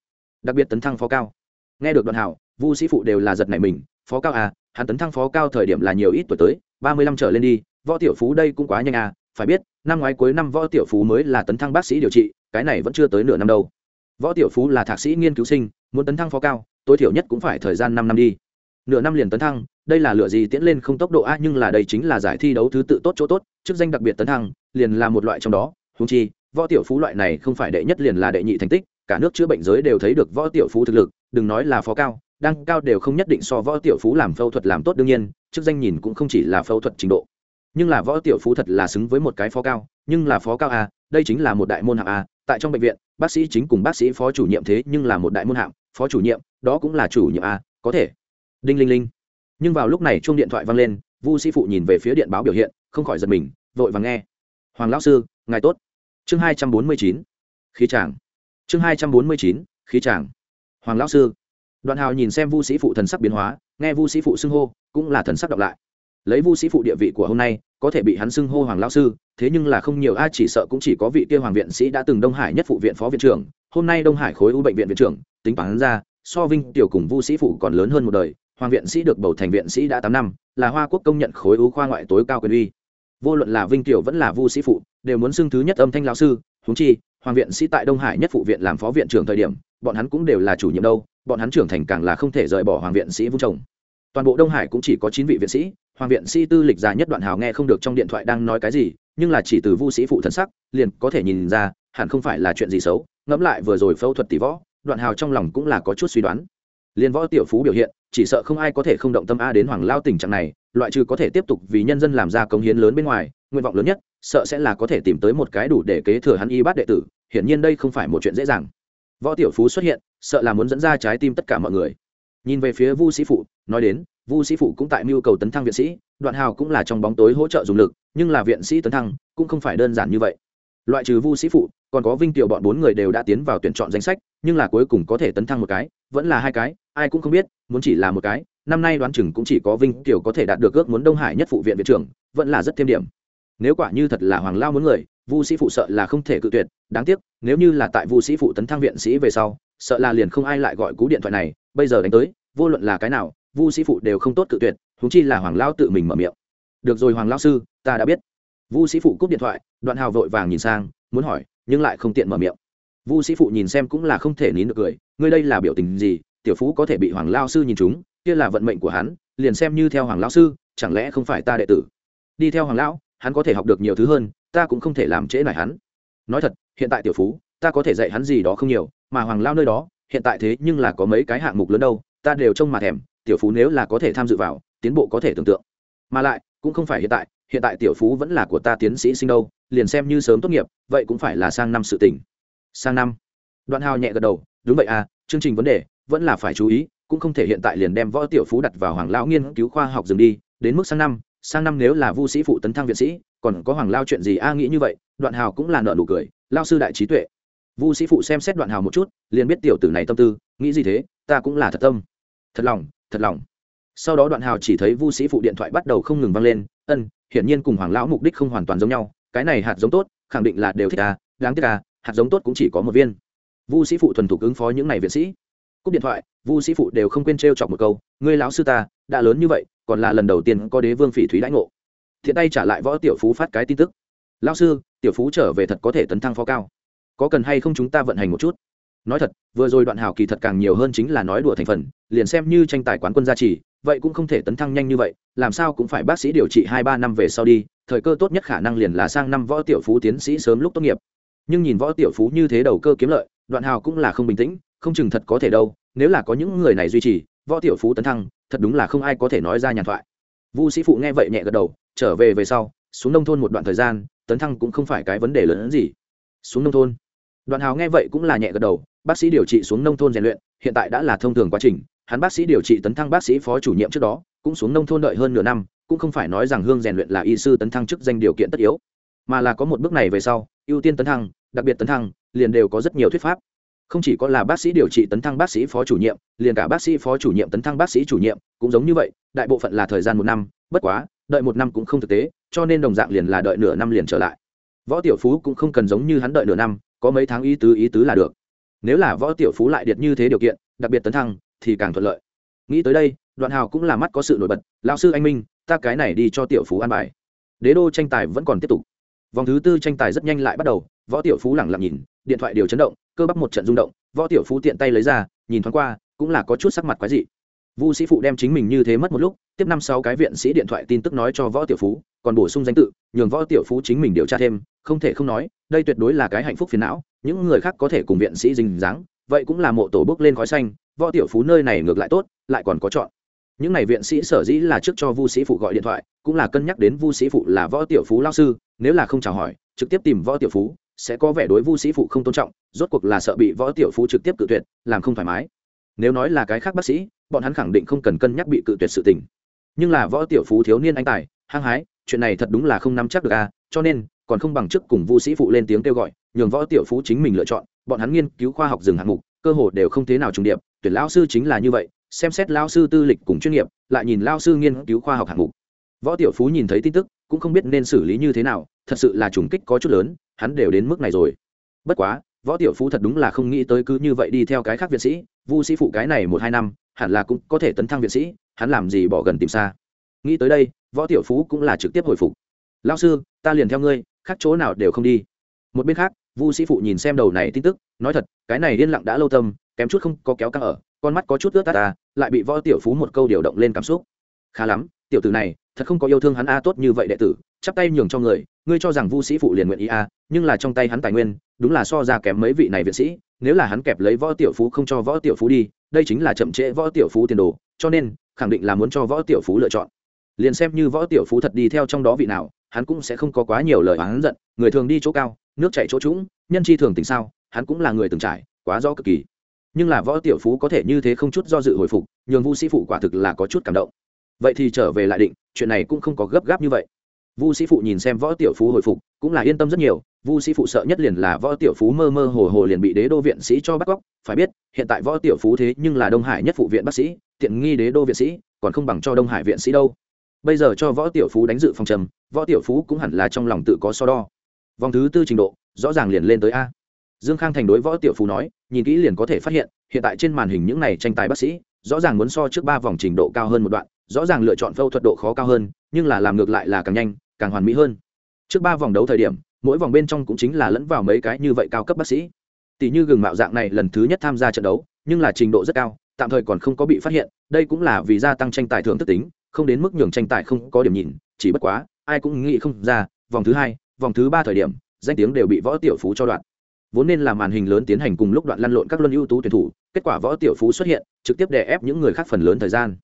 Đặc biệt tấn thăng phó cao. Nghe được đoạn hảo, vu sĩ phụ đều là giật này mình, phó cao à hắn tấn thăng phó cao thời điểm là nhiều ít tuổi tới, ba mươi lăm trở lên đi, võ tiểu phú đây cũng quá nhanh à phải biết, năm ngoái cuối năm võ tiểu phú mới là tấn thăng bác sĩ điều trị, cái này vẫn chưa tới nửa năm đâu. Võ tiểu phú là thạc sĩ nghiên cứu sinh, muốn tấn thăng phó cao, tối thiểu nhất cũng phải thời gian năm năm đi nửa năm liền tấn thăng, đây là lựa gì tiễn lên không tốc độ a, nhưng là đây chính là giải thi đấu thứ tự tốt chỗ tốt, chức danh đặc biệt tấn thăng, liền là một loại trong đó húng chi, võ tiểu phú loại này không phải đệ nhất liền là đệ nhị thành tích, cả nước chữa bệnh giới đều thấy được võ tiểu phú thực lực, đừng nói là phó cao, đăng cao đều không nhất định so võ tiểu phú làm phẫu thuật làm tốt đương nhiên, chức danh nhìn cũng không chỉ là phẫu thuật trình độ. Nhưng là võ tiểu phú thật là xứng với một cái phó cao, nhưng là phó cao a, đây chính là một đại môn hạng a, tại trong bệnh viện, bác sĩ chính cùng bác sĩ phó chủ nhiệm thế nhưng là một đại môn hạng, phó chủ nhiệm, đó cũng là chủ nhiệm a, có thể đinh linh linh. Nhưng vào lúc này chuông điện thoại vang lên, vu sĩ phụ nhìn về phía điện báo biểu hiện, không khỏi giật mình, vội và nghe. Hoàng lão sư, ngài tốt. Chương hai trăm bốn mươi chín. Khí tràng chương hai trăm bốn mươi chín, khí tràng hoàng lão sư. Đoạn hào nhìn xem vu sĩ phụ thần sắc biến hóa, nghe vu sĩ phụ xưng hô, cũng là thần sắc đọc lại. Lấy vu sĩ phụ địa vị của hôm nay, có thể bị hắn xưng hô hoàng lão sư, thế nhưng là không nhiều ai chỉ sợ cũng chỉ có vị kia hoàng viện sĩ đã từng đông hải nhất phụ viện phó viện trưởng. Hôm nay đông hải khối u bệnh viện viện trưởng, tính toán ra, so vinh tiểu cùng vu sĩ phụ còn lớn hơn một đời hoàng viện sĩ được bầu thành viện sĩ đã tám năm, là hoa quốc công nhận khối ưu khoa ngoại tối cao quyền uy. Vô luận là vinh tiểu vẫn là vu sĩ phụ, đều muốn xưng thứ nhất âm thanh lão sư, huống chi, hoàng viện sĩ tại đông hải nhất phụ viện làm phó viện trưởng thời điểm, bọn hắn cũng đều là chủ nhiệm đâu, bọn hắn trưởng thành càng là không thể rời bỏ hoàng viện sĩ vung chồng. Toàn bộ đông hải cũng chỉ có chín vị viện sĩ, hoàng viện sĩ tư lịch già nhất đoạn hào nghe không được trong điện thoại đang nói cái gì, nhưng là chỉ từ vu sĩ phụ thân sắc, liền có thể nhìn ra, hẳn không phải là chuyện gì xấu, ngẫm lại vừa rồi phẫu thuật tỷ võ, đoạn hào trong lòng cũng là có chút suy đoán liên võ tiểu phú biểu hiện, chỉ sợ không ai có thể không động tâm a đến hoàng lao tình trạng này, loại trừ có thể tiếp tục vì nhân dân làm ra công hiến lớn bên ngoài, nguyện vọng lớn nhất, sợ sẽ là có thể tìm tới một cái đủ để kế thừa hắn y bát đệ tử, hiển nhiên đây không phải một chuyện dễ dàng. Võ tiểu phú xuất hiện, sợ là muốn dẫn ra trái tim tất cả mọi người. Nhìn về phía vu sĩ phụ, nói đến, vu sĩ phụ cũng tại mưu cầu tấn thăng viện sĩ, đoạn hào cũng là trong bóng tối hỗ trợ dùng lực, nhưng là viện sĩ tấn thăng, cũng không phải đơn giản như vậy. Loại trừ vu sĩ phụ, còn có vinh tiểu bọn bốn người đều đã tiến vào tuyển chọn danh sách, nhưng là cuối cùng có thể tấn thăng một cái vẫn là hai cái, ai cũng không biết, muốn chỉ là một cái, năm nay đoán chừng cũng chỉ có vinh tiểu có thể đạt được ước muốn đông hải nhất phụ viện viện trưởng, vẫn là rất thêm điểm. Nếu quả như thật là hoàng lao muốn người, vu sĩ phụ sợ là không thể cự tuyệt, đáng tiếc, nếu như là tại vu sĩ phụ tấn thăng viện sĩ về sau, sợ là liền không ai lại gọi cú điện thoại này, bây giờ đánh tới, vô luận là cái nào, vu sĩ phụ đều không tốt cự tuyệt húng chi là hoàng lao tự mình mở miệng. Được rồi hoàng lao sư, ta đã biết. Vu sĩ phụ cúp điện thoại, đoạn hào vội vàng nhìn sang, muốn hỏi, nhưng lại không tiện mở miệng vu sĩ phụ nhìn xem cũng là không thể nín được cười, ngươi đây là biểu tình gì? Tiểu phú có thể bị hoàng lao sư nhìn chúng kia là vận mệnh của hắn, liền xem như theo hoàng lao sư, chẳng lẽ không phải ta đệ tử? Đi theo hoàng lão, hắn có thể học được nhiều thứ hơn, ta cũng không thể làm trễ nải hắn. Nói thật, hiện tại tiểu phú, ta có thể dạy hắn gì đó không nhiều, mà hoàng lao nơi đó, hiện tại thế nhưng là có mấy cái hạng mục lớn đâu, ta đều trông mà thèm, tiểu phú nếu là có thể tham dự vào, tiến bộ có thể tưởng tượng. Mà lại, cũng không phải hiện tại hiện tại tiểu phú vẫn là của ta tiến sĩ sinh đâu, liền xem như sớm tốt nghiệp, vậy cũng phải là sang năm sự tình sang năm. Đoạn hào nhẹ gật đầu đúng vậy à chương trình vấn đề vẫn là phải chú ý cũng không thể hiện tại liền đem võ tiểu phú đặt vào hoàng lão nghiên cứu khoa học dừng đi đến mức sang năm sang năm nếu là vu sĩ phụ tấn thăng viện sĩ còn có hoàng lao chuyện gì a nghĩ như vậy? Đoạn hào cũng là nợ nụ cười lao sư đại trí tuệ. Vu sĩ phụ xem xét đoạn hào một chút liền biết tiểu tử này tâm tư nghĩ gì thế ta cũng là thật tâm. Thật lòng thật lòng. Sau đó đoạn hào chỉ thấy vu sĩ phụ điện thoại bắt đầu không ngừng vang lên ân hiển nhiên cùng hoàng lão mục đích không hoàn toàn giống nhau cái này hạt giống tốt khẳng định là đều thích ta, đáng tiếc ta hạt giống tốt cũng chỉ có một viên. Vu sĩ phụ thuần thục ứng phó những này viện sĩ. Cúp điện thoại, vu sĩ phụ đều không quên t chọc một câu, ngươi lão sư ta, đã lớn như vậy, còn là lần đầu tiên có đế vương phỉ thúy đãi ngộ. Thiện tay trả lại võ tiểu phú phát cái tin tức. Lão sư, tiểu phú trở về thật có thể tấn thăng phó cao. Có cần hay không chúng ta vận hành một chút? Nói thật, vừa rồi đoạn hào kỳ thật càng nhiều hơn chính là nói đùa thành phần, liền xem như tranh tài quán quân gia trì, vậy cũng không thể tấn thăng nhanh như vậy, làm sao cũng phải bác sĩ điều trị hai ba năm về sau đi, thời cơ tốt nhất khả năng liền là sang năm võ tiểu phú tiến sĩ sớm lúc tốt nghiệp nhưng nhìn võ tiểu phú như thế đầu cơ kiếm lợi, đoạn hào cũng là không bình tĩnh, không chừng thật có thể đâu, nếu là có những người này duy trì, võ tiểu phú tấn thăng, thật đúng là không ai có thể nói ra nhàn thoại. Vu sĩ phụ nghe vậy nhẹ gật đầu, trở về về sau, xuống nông thôn một đoạn thời gian, tấn thăng cũng không phải cái vấn đề lớn hơn gì. Xuống nông thôn. Đoạn hào nghe vậy cũng là nhẹ gật đầu, bác sĩ điều trị xuống nông thôn rèn luyện, hiện tại đã là thông thường quá trình, hắn bác sĩ điều trị tấn thăng bác sĩ phó chủ nhiệm trước đó, cũng xuống nông thôn đợi hơn nửa năm, cũng không phải nói rằng hương rèn luyện là y sư tấn thăng chức danh điều kiện tất yếu, mà là có một bước này về sau, ưu tiên tấn thăng đặc biệt tấn thăng, liền đều có rất nhiều thuyết pháp. Không chỉ có là bác sĩ điều trị tấn thăng bác sĩ phó chủ nhiệm, liền cả bác sĩ phó chủ nhiệm tấn thăng bác sĩ chủ nhiệm cũng giống như vậy, đại bộ phận là thời gian một năm, bất quá, đợi một năm cũng không thực tế, cho nên đồng dạng liền là đợi nửa năm liền trở lại. Võ tiểu phú cũng không cần giống như hắn đợi nửa năm, có mấy tháng ý tứ ý tứ là được. Nếu là võ tiểu phú lại điệt như thế điều kiện, đặc biệt tấn thăng, thì càng thuận lợi. Nghĩ tới đây, đoạn hào cũng là mắt có sự nổi bật, lão sư anh minh, ta cái này đi cho tiểu phú an bài. Đế đô tranh tài vẫn còn tiếp tục. Vòng thứ tư tranh tài rất nhanh lại bắt đầu võ tiểu phú lẳng lặng nhìn, điện thoại điều chấn động, cơ bắp một trận rung động, võ tiểu phú tiện tay lấy ra, nhìn thoáng qua, cũng là có chút sắc mặt quái dị. Vu sĩ phụ đem chính mình như thế mất một lúc, tiếp năm sáu cái viện sĩ điện thoại tin tức nói cho võ tiểu phú, còn bổ sung danh tự, nhường võ tiểu phú chính mình điều tra thêm, không thể không nói, đây tuyệt đối là cái hạnh phúc phiền não, những người khác có thể cùng viện sĩ dình dáng, vậy cũng là mộ tổ bước lên khói xanh, võ tiểu phú nơi này ngược lại tốt, lại còn có chọn. Những này viện sĩ sở dĩ là trước cho vu sĩ phụ gọi điện thoại, cũng là cân nhắc đến vu sĩ phụ là võ tiểu phú lao sư, nếu là không chào hỏi, trực tiếp tìm võ tiểu phú sẽ có vẻ đối vu sĩ phụ không tôn trọng, rốt cuộc là sợ bị võ tiểu phú trực tiếp cự tuyệt, làm không thoải mái. Nếu nói là cái khác bác sĩ, bọn hắn khẳng định không cần cân nhắc bị cự tuyệt sự tình. Nhưng là võ tiểu phú thiếu niên anh tài, hăng hái, chuyện này thật đúng là không nắm chắc được à cho nên, còn không bằng chức cùng vu sĩ phụ lên tiếng kêu gọi, nhường võ tiểu phú chính mình lựa chọn, bọn hắn nghiên cứu khoa học dừng hạng mục, cơ hồ đều không thế nào trùng điệp, tuyển lao sư chính là như vậy, xem xét lao sư tư lịch cùng chuyên nghiệp, lại nhìn lao sư nghiên cứu khoa học hạng mục. Võ tiểu phú nhìn thấy tin tức, cũng không biết nên xử lý như thế nào, thật sự là trùng kích có chút lớn hắn đều đến mức này rồi. Bất quá, võ tiểu phú thật đúng là không nghĩ tới cứ như vậy đi theo cái khác viện sĩ, vu sĩ phụ cái này một hai năm, hẳn là cũng có thể tấn thăng viện sĩ, hắn làm gì bỏ gần tìm xa. Nghĩ tới đây, võ tiểu phú cũng là trực tiếp hồi phục. Lao sư, ta liền theo ngươi, khác chỗ nào đều không đi. Một bên khác, vu sĩ phụ nhìn xem đầu này tin tức, nói thật, cái này liên lặng đã lâu tâm, kém chút không có kéo căng ở, con mắt có chút ướt tát ta à, lại bị võ tiểu phú một câu điều động lên cảm xúc. Khá lắm, tiểu tử này, thật không có yêu thương hắn a tốt như vậy đệ tử chắp tay nhường cho người, ngươi cho rằng vu sĩ phụ liền nguyện ý a nhưng là trong tay hắn tài nguyên, đúng là so ra kém mấy vị này viện sĩ, nếu là hắn kẹp lấy võ tiểu phú không cho võ tiểu phú đi, đây chính là chậm trễ võ tiểu phú tiền đồ, cho nên, khẳng định là muốn cho võ tiểu phú lựa chọn. Liền xem như võ tiểu phú thật đi theo trong đó vị nào, hắn cũng sẽ không có quá nhiều lời hắn giận, người thường đi chỗ cao, nước chạy chỗ trũng, nhân chi thường tình sao, hắn cũng là người từng trải, quá rõ cực kỳ. Nhưng là võ tiểu phú có thể như thế không chút do dự hồi phục, nhường vu sĩ phụ quả thực là có chút cảm động. Vậy thì trở về lại định, chuyện này cũng không có gấp gáp như vậy vu sĩ phụ nhìn xem võ tiểu phú hồi phục, cũng là yên tâm rất nhiều. Vu sĩ phụ sợ nhất liền là võ tiểu phú mơ mơ hồ hồ liền bị đế đô viện sĩ cho bắt cóc. Phải biết, hiện tại võ tiểu phú thế nhưng là đông hải nhất phụ viện bác sĩ, tiện nghi đế đô viện sĩ, còn không bằng cho đông hải viện sĩ đâu. Bây giờ cho võ tiểu phú đánh dự phòng trầm, võ tiểu phú cũng hẳn là trong lòng tự có so đo. Vòng thứ tư trình độ, rõ ràng liền lên tới a. Dương khang thành đối võ tiểu phú nói, nhìn kỹ liền có thể phát hiện hiện tại trên màn hình những này tranh tài bác sĩ, rõ ràng muốn so trước ba vòng trình độ cao hơn một đoạn, rõ ràng lựa chọn phẫu thuật độ khó cao hơn, nhưng là làm ngược lại là càng nhanh càng hoàn mỹ hơn. Trước ba vòng đấu thời điểm, mỗi vòng bên trong cũng chính là lẫn vào mấy cái như vậy cao cấp bác sĩ. Tỷ như gừng mạo dạng này lần thứ nhất tham gia trận đấu, nhưng là trình độ rất cao, tạm thời còn không có bị phát hiện, đây cũng là vì gia tăng tranh tài thưởng thức tính, không đến mức nhường tranh tài không có điểm nhìn, chỉ bất quá, ai cũng nghĩ không ra, vòng thứ hai, vòng thứ ba thời điểm, danh tiếng đều bị võ tiểu phú cho đoạn. Vốn nên là màn hình lớn tiến hành cùng lúc đoạn lăn lộn các luân ưu tú tuyển thủ, kết quả võ tiểu phú xuất hiện, trực tiếp đè ép những người khác phần lớn thời gian.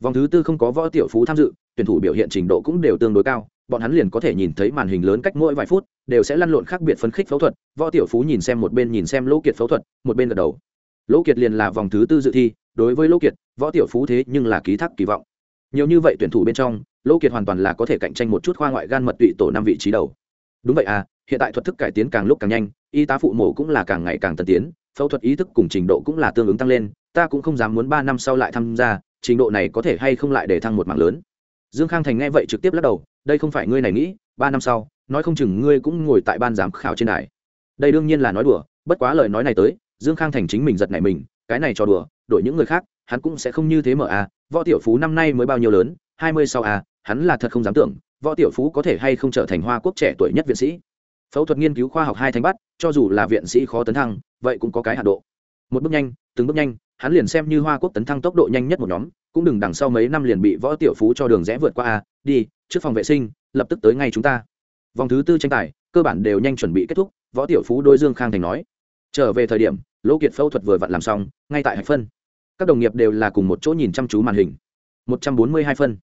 Vòng thứ tư không có võ tiểu phú tham dự, tuyển thủ biểu hiện trình độ cũng đều tương đối cao bọn hắn liền có thể nhìn thấy màn hình lớn cách mỗi vài phút, đều sẽ lăn lộn khác biệt phấn khích phẫu thuật. Võ tiểu phú nhìn xem một bên, nhìn xem lỗ kiệt phẫu thuật, một bên gật đầu. Lỗ kiệt liền là vòng thứ tư dự thi, đối với lỗ kiệt, võ tiểu phú thế nhưng là ký thác kỳ vọng. Nhiều như vậy tuyển thủ bên trong, lỗ kiệt hoàn toàn là có thể cạnh tranh một chút khoa ngoại gan mật tụy tổ năm vị trí đầu. Đúng vậy à hiện tại thuật thức cải tiến càng lúc càng nhanh, y tá phụ mổ cũng là càng ngày càng tân tiến, phẫu thuật ý thức cùng trình độ cũng là tương ứng tăng lên, ta cũng không dám muốn ba năm sau lại tham gia, trình độ này có thể hay không lại để thăng một mạng lớn dương khang thành nghe vậy trực tiếp lắc đầu, đây không phải ngươi này nghĩ, ba năm sau, nói không chừng ngươi cũng ngồi tại ban giám khảo trên đài. Đây đương nhiên là nói đùa, bất quá lời nói này tới, dương khang thành chính mình giật này mình, cái này cho đùa, đổi những người khác, hắn cũng sẽ không như thế mở à võ tiểu phú năm nay mới bao nhiêu lớn, hai mươi sau à hắn là thật không dám tưởng, võ tiểu phú có thể hay không trở thành hoa quốc trẻ tuổi nhất viện sĩ. Phẫu thuật nghiên cứu khoa học hai thánh bắt, cho dù là viện sĩ khó tấn thăng, vậy cũng có cái hạ độ. Một bước nhanh, từng bước nhanh hắn liền xem như hoa quốc tấn thăng tốc độ nhanh nhất một nhóm, cũng đừng đằng sau mấy năm liền bị võ tiểu phú cho đường rẽ vượt qua a, đi, trước phòng vệ sinh, lập tức tới ngay chúng ta. Vòng thứ tư tranh tài, cơ bản đều nhanh chuẩn bị kết thúc, võ tiểu phú đôi dương khang thành nói. Trở về thời điểm, lỗ kiệt phẫu thuật vừa vặn làm xong, ngay tại hạch phân. Các đồng nghiệp đều là cùng một chỗ nhìn chăm chú màn hình. Một trăm bốn mươi hai phân.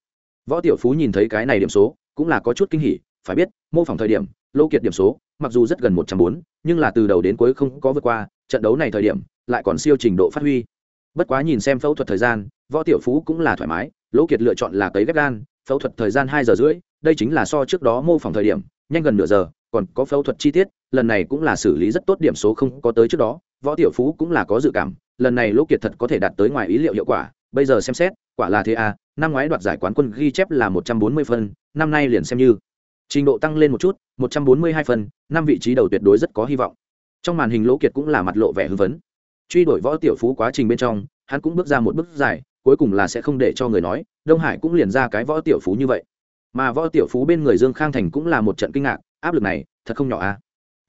Võ tiểu phú nhìn thấy cái này điểm số, cũng là có chút kinh hỉ, phải biết, mô phỏng thời điểm, lỗ kiệt điểm số, mặc dù rất gần một trăm bốn, nhưng là từ đầu đến cuối không có vượt qua, trận đấu này thời điểm, lại còn siêu trình độ phát huy bất quá nhìn xem phẫu thuật thời gian, võ tiểu phú cũng là thoải mái, lỗ kiệt lựa chọn là cấy ghép gan, phẫu thuật thời gian hai giờ rưỡi, đây chính là so trước đó mô phỏng thời điểm, nhanh gần nửa giờ, còn có phẫu thuật chi tiết, lần này cũng là xử lý rất tốt điểm số không có tới trước đó, võ tiểu phú cũng là có dự cảm, lần này lỗ kiệt thật có thể đạt tới ngoài ý liệu hiệu quả, bây giờ xem xét, quả là thế à năm ngoái đoạt giải quán quân ghi chép là một trăm bốn mươi phân, năm nay liền xem như. Trình độ tăng lên một chút, một trăm bốn mươi hai phân, năm vị trí đầu tuyệt đối rất có hy vọng. Trong màn hình lỗ kiệt cũng là mặt lộ vẻ hưng phấn truy đuổi võ tiểu phú quá trình bên trong, hắn cũng bước ra một bước dài, cuối cùng là sẽ không để cho người nói, đông hải cũng liền ra cái võ tiểu phú như vậy. Mà võ tiểu phú bên người dương khang thành cũng là một trận kinh ngạc, áp lực này, thật không nhỏ à.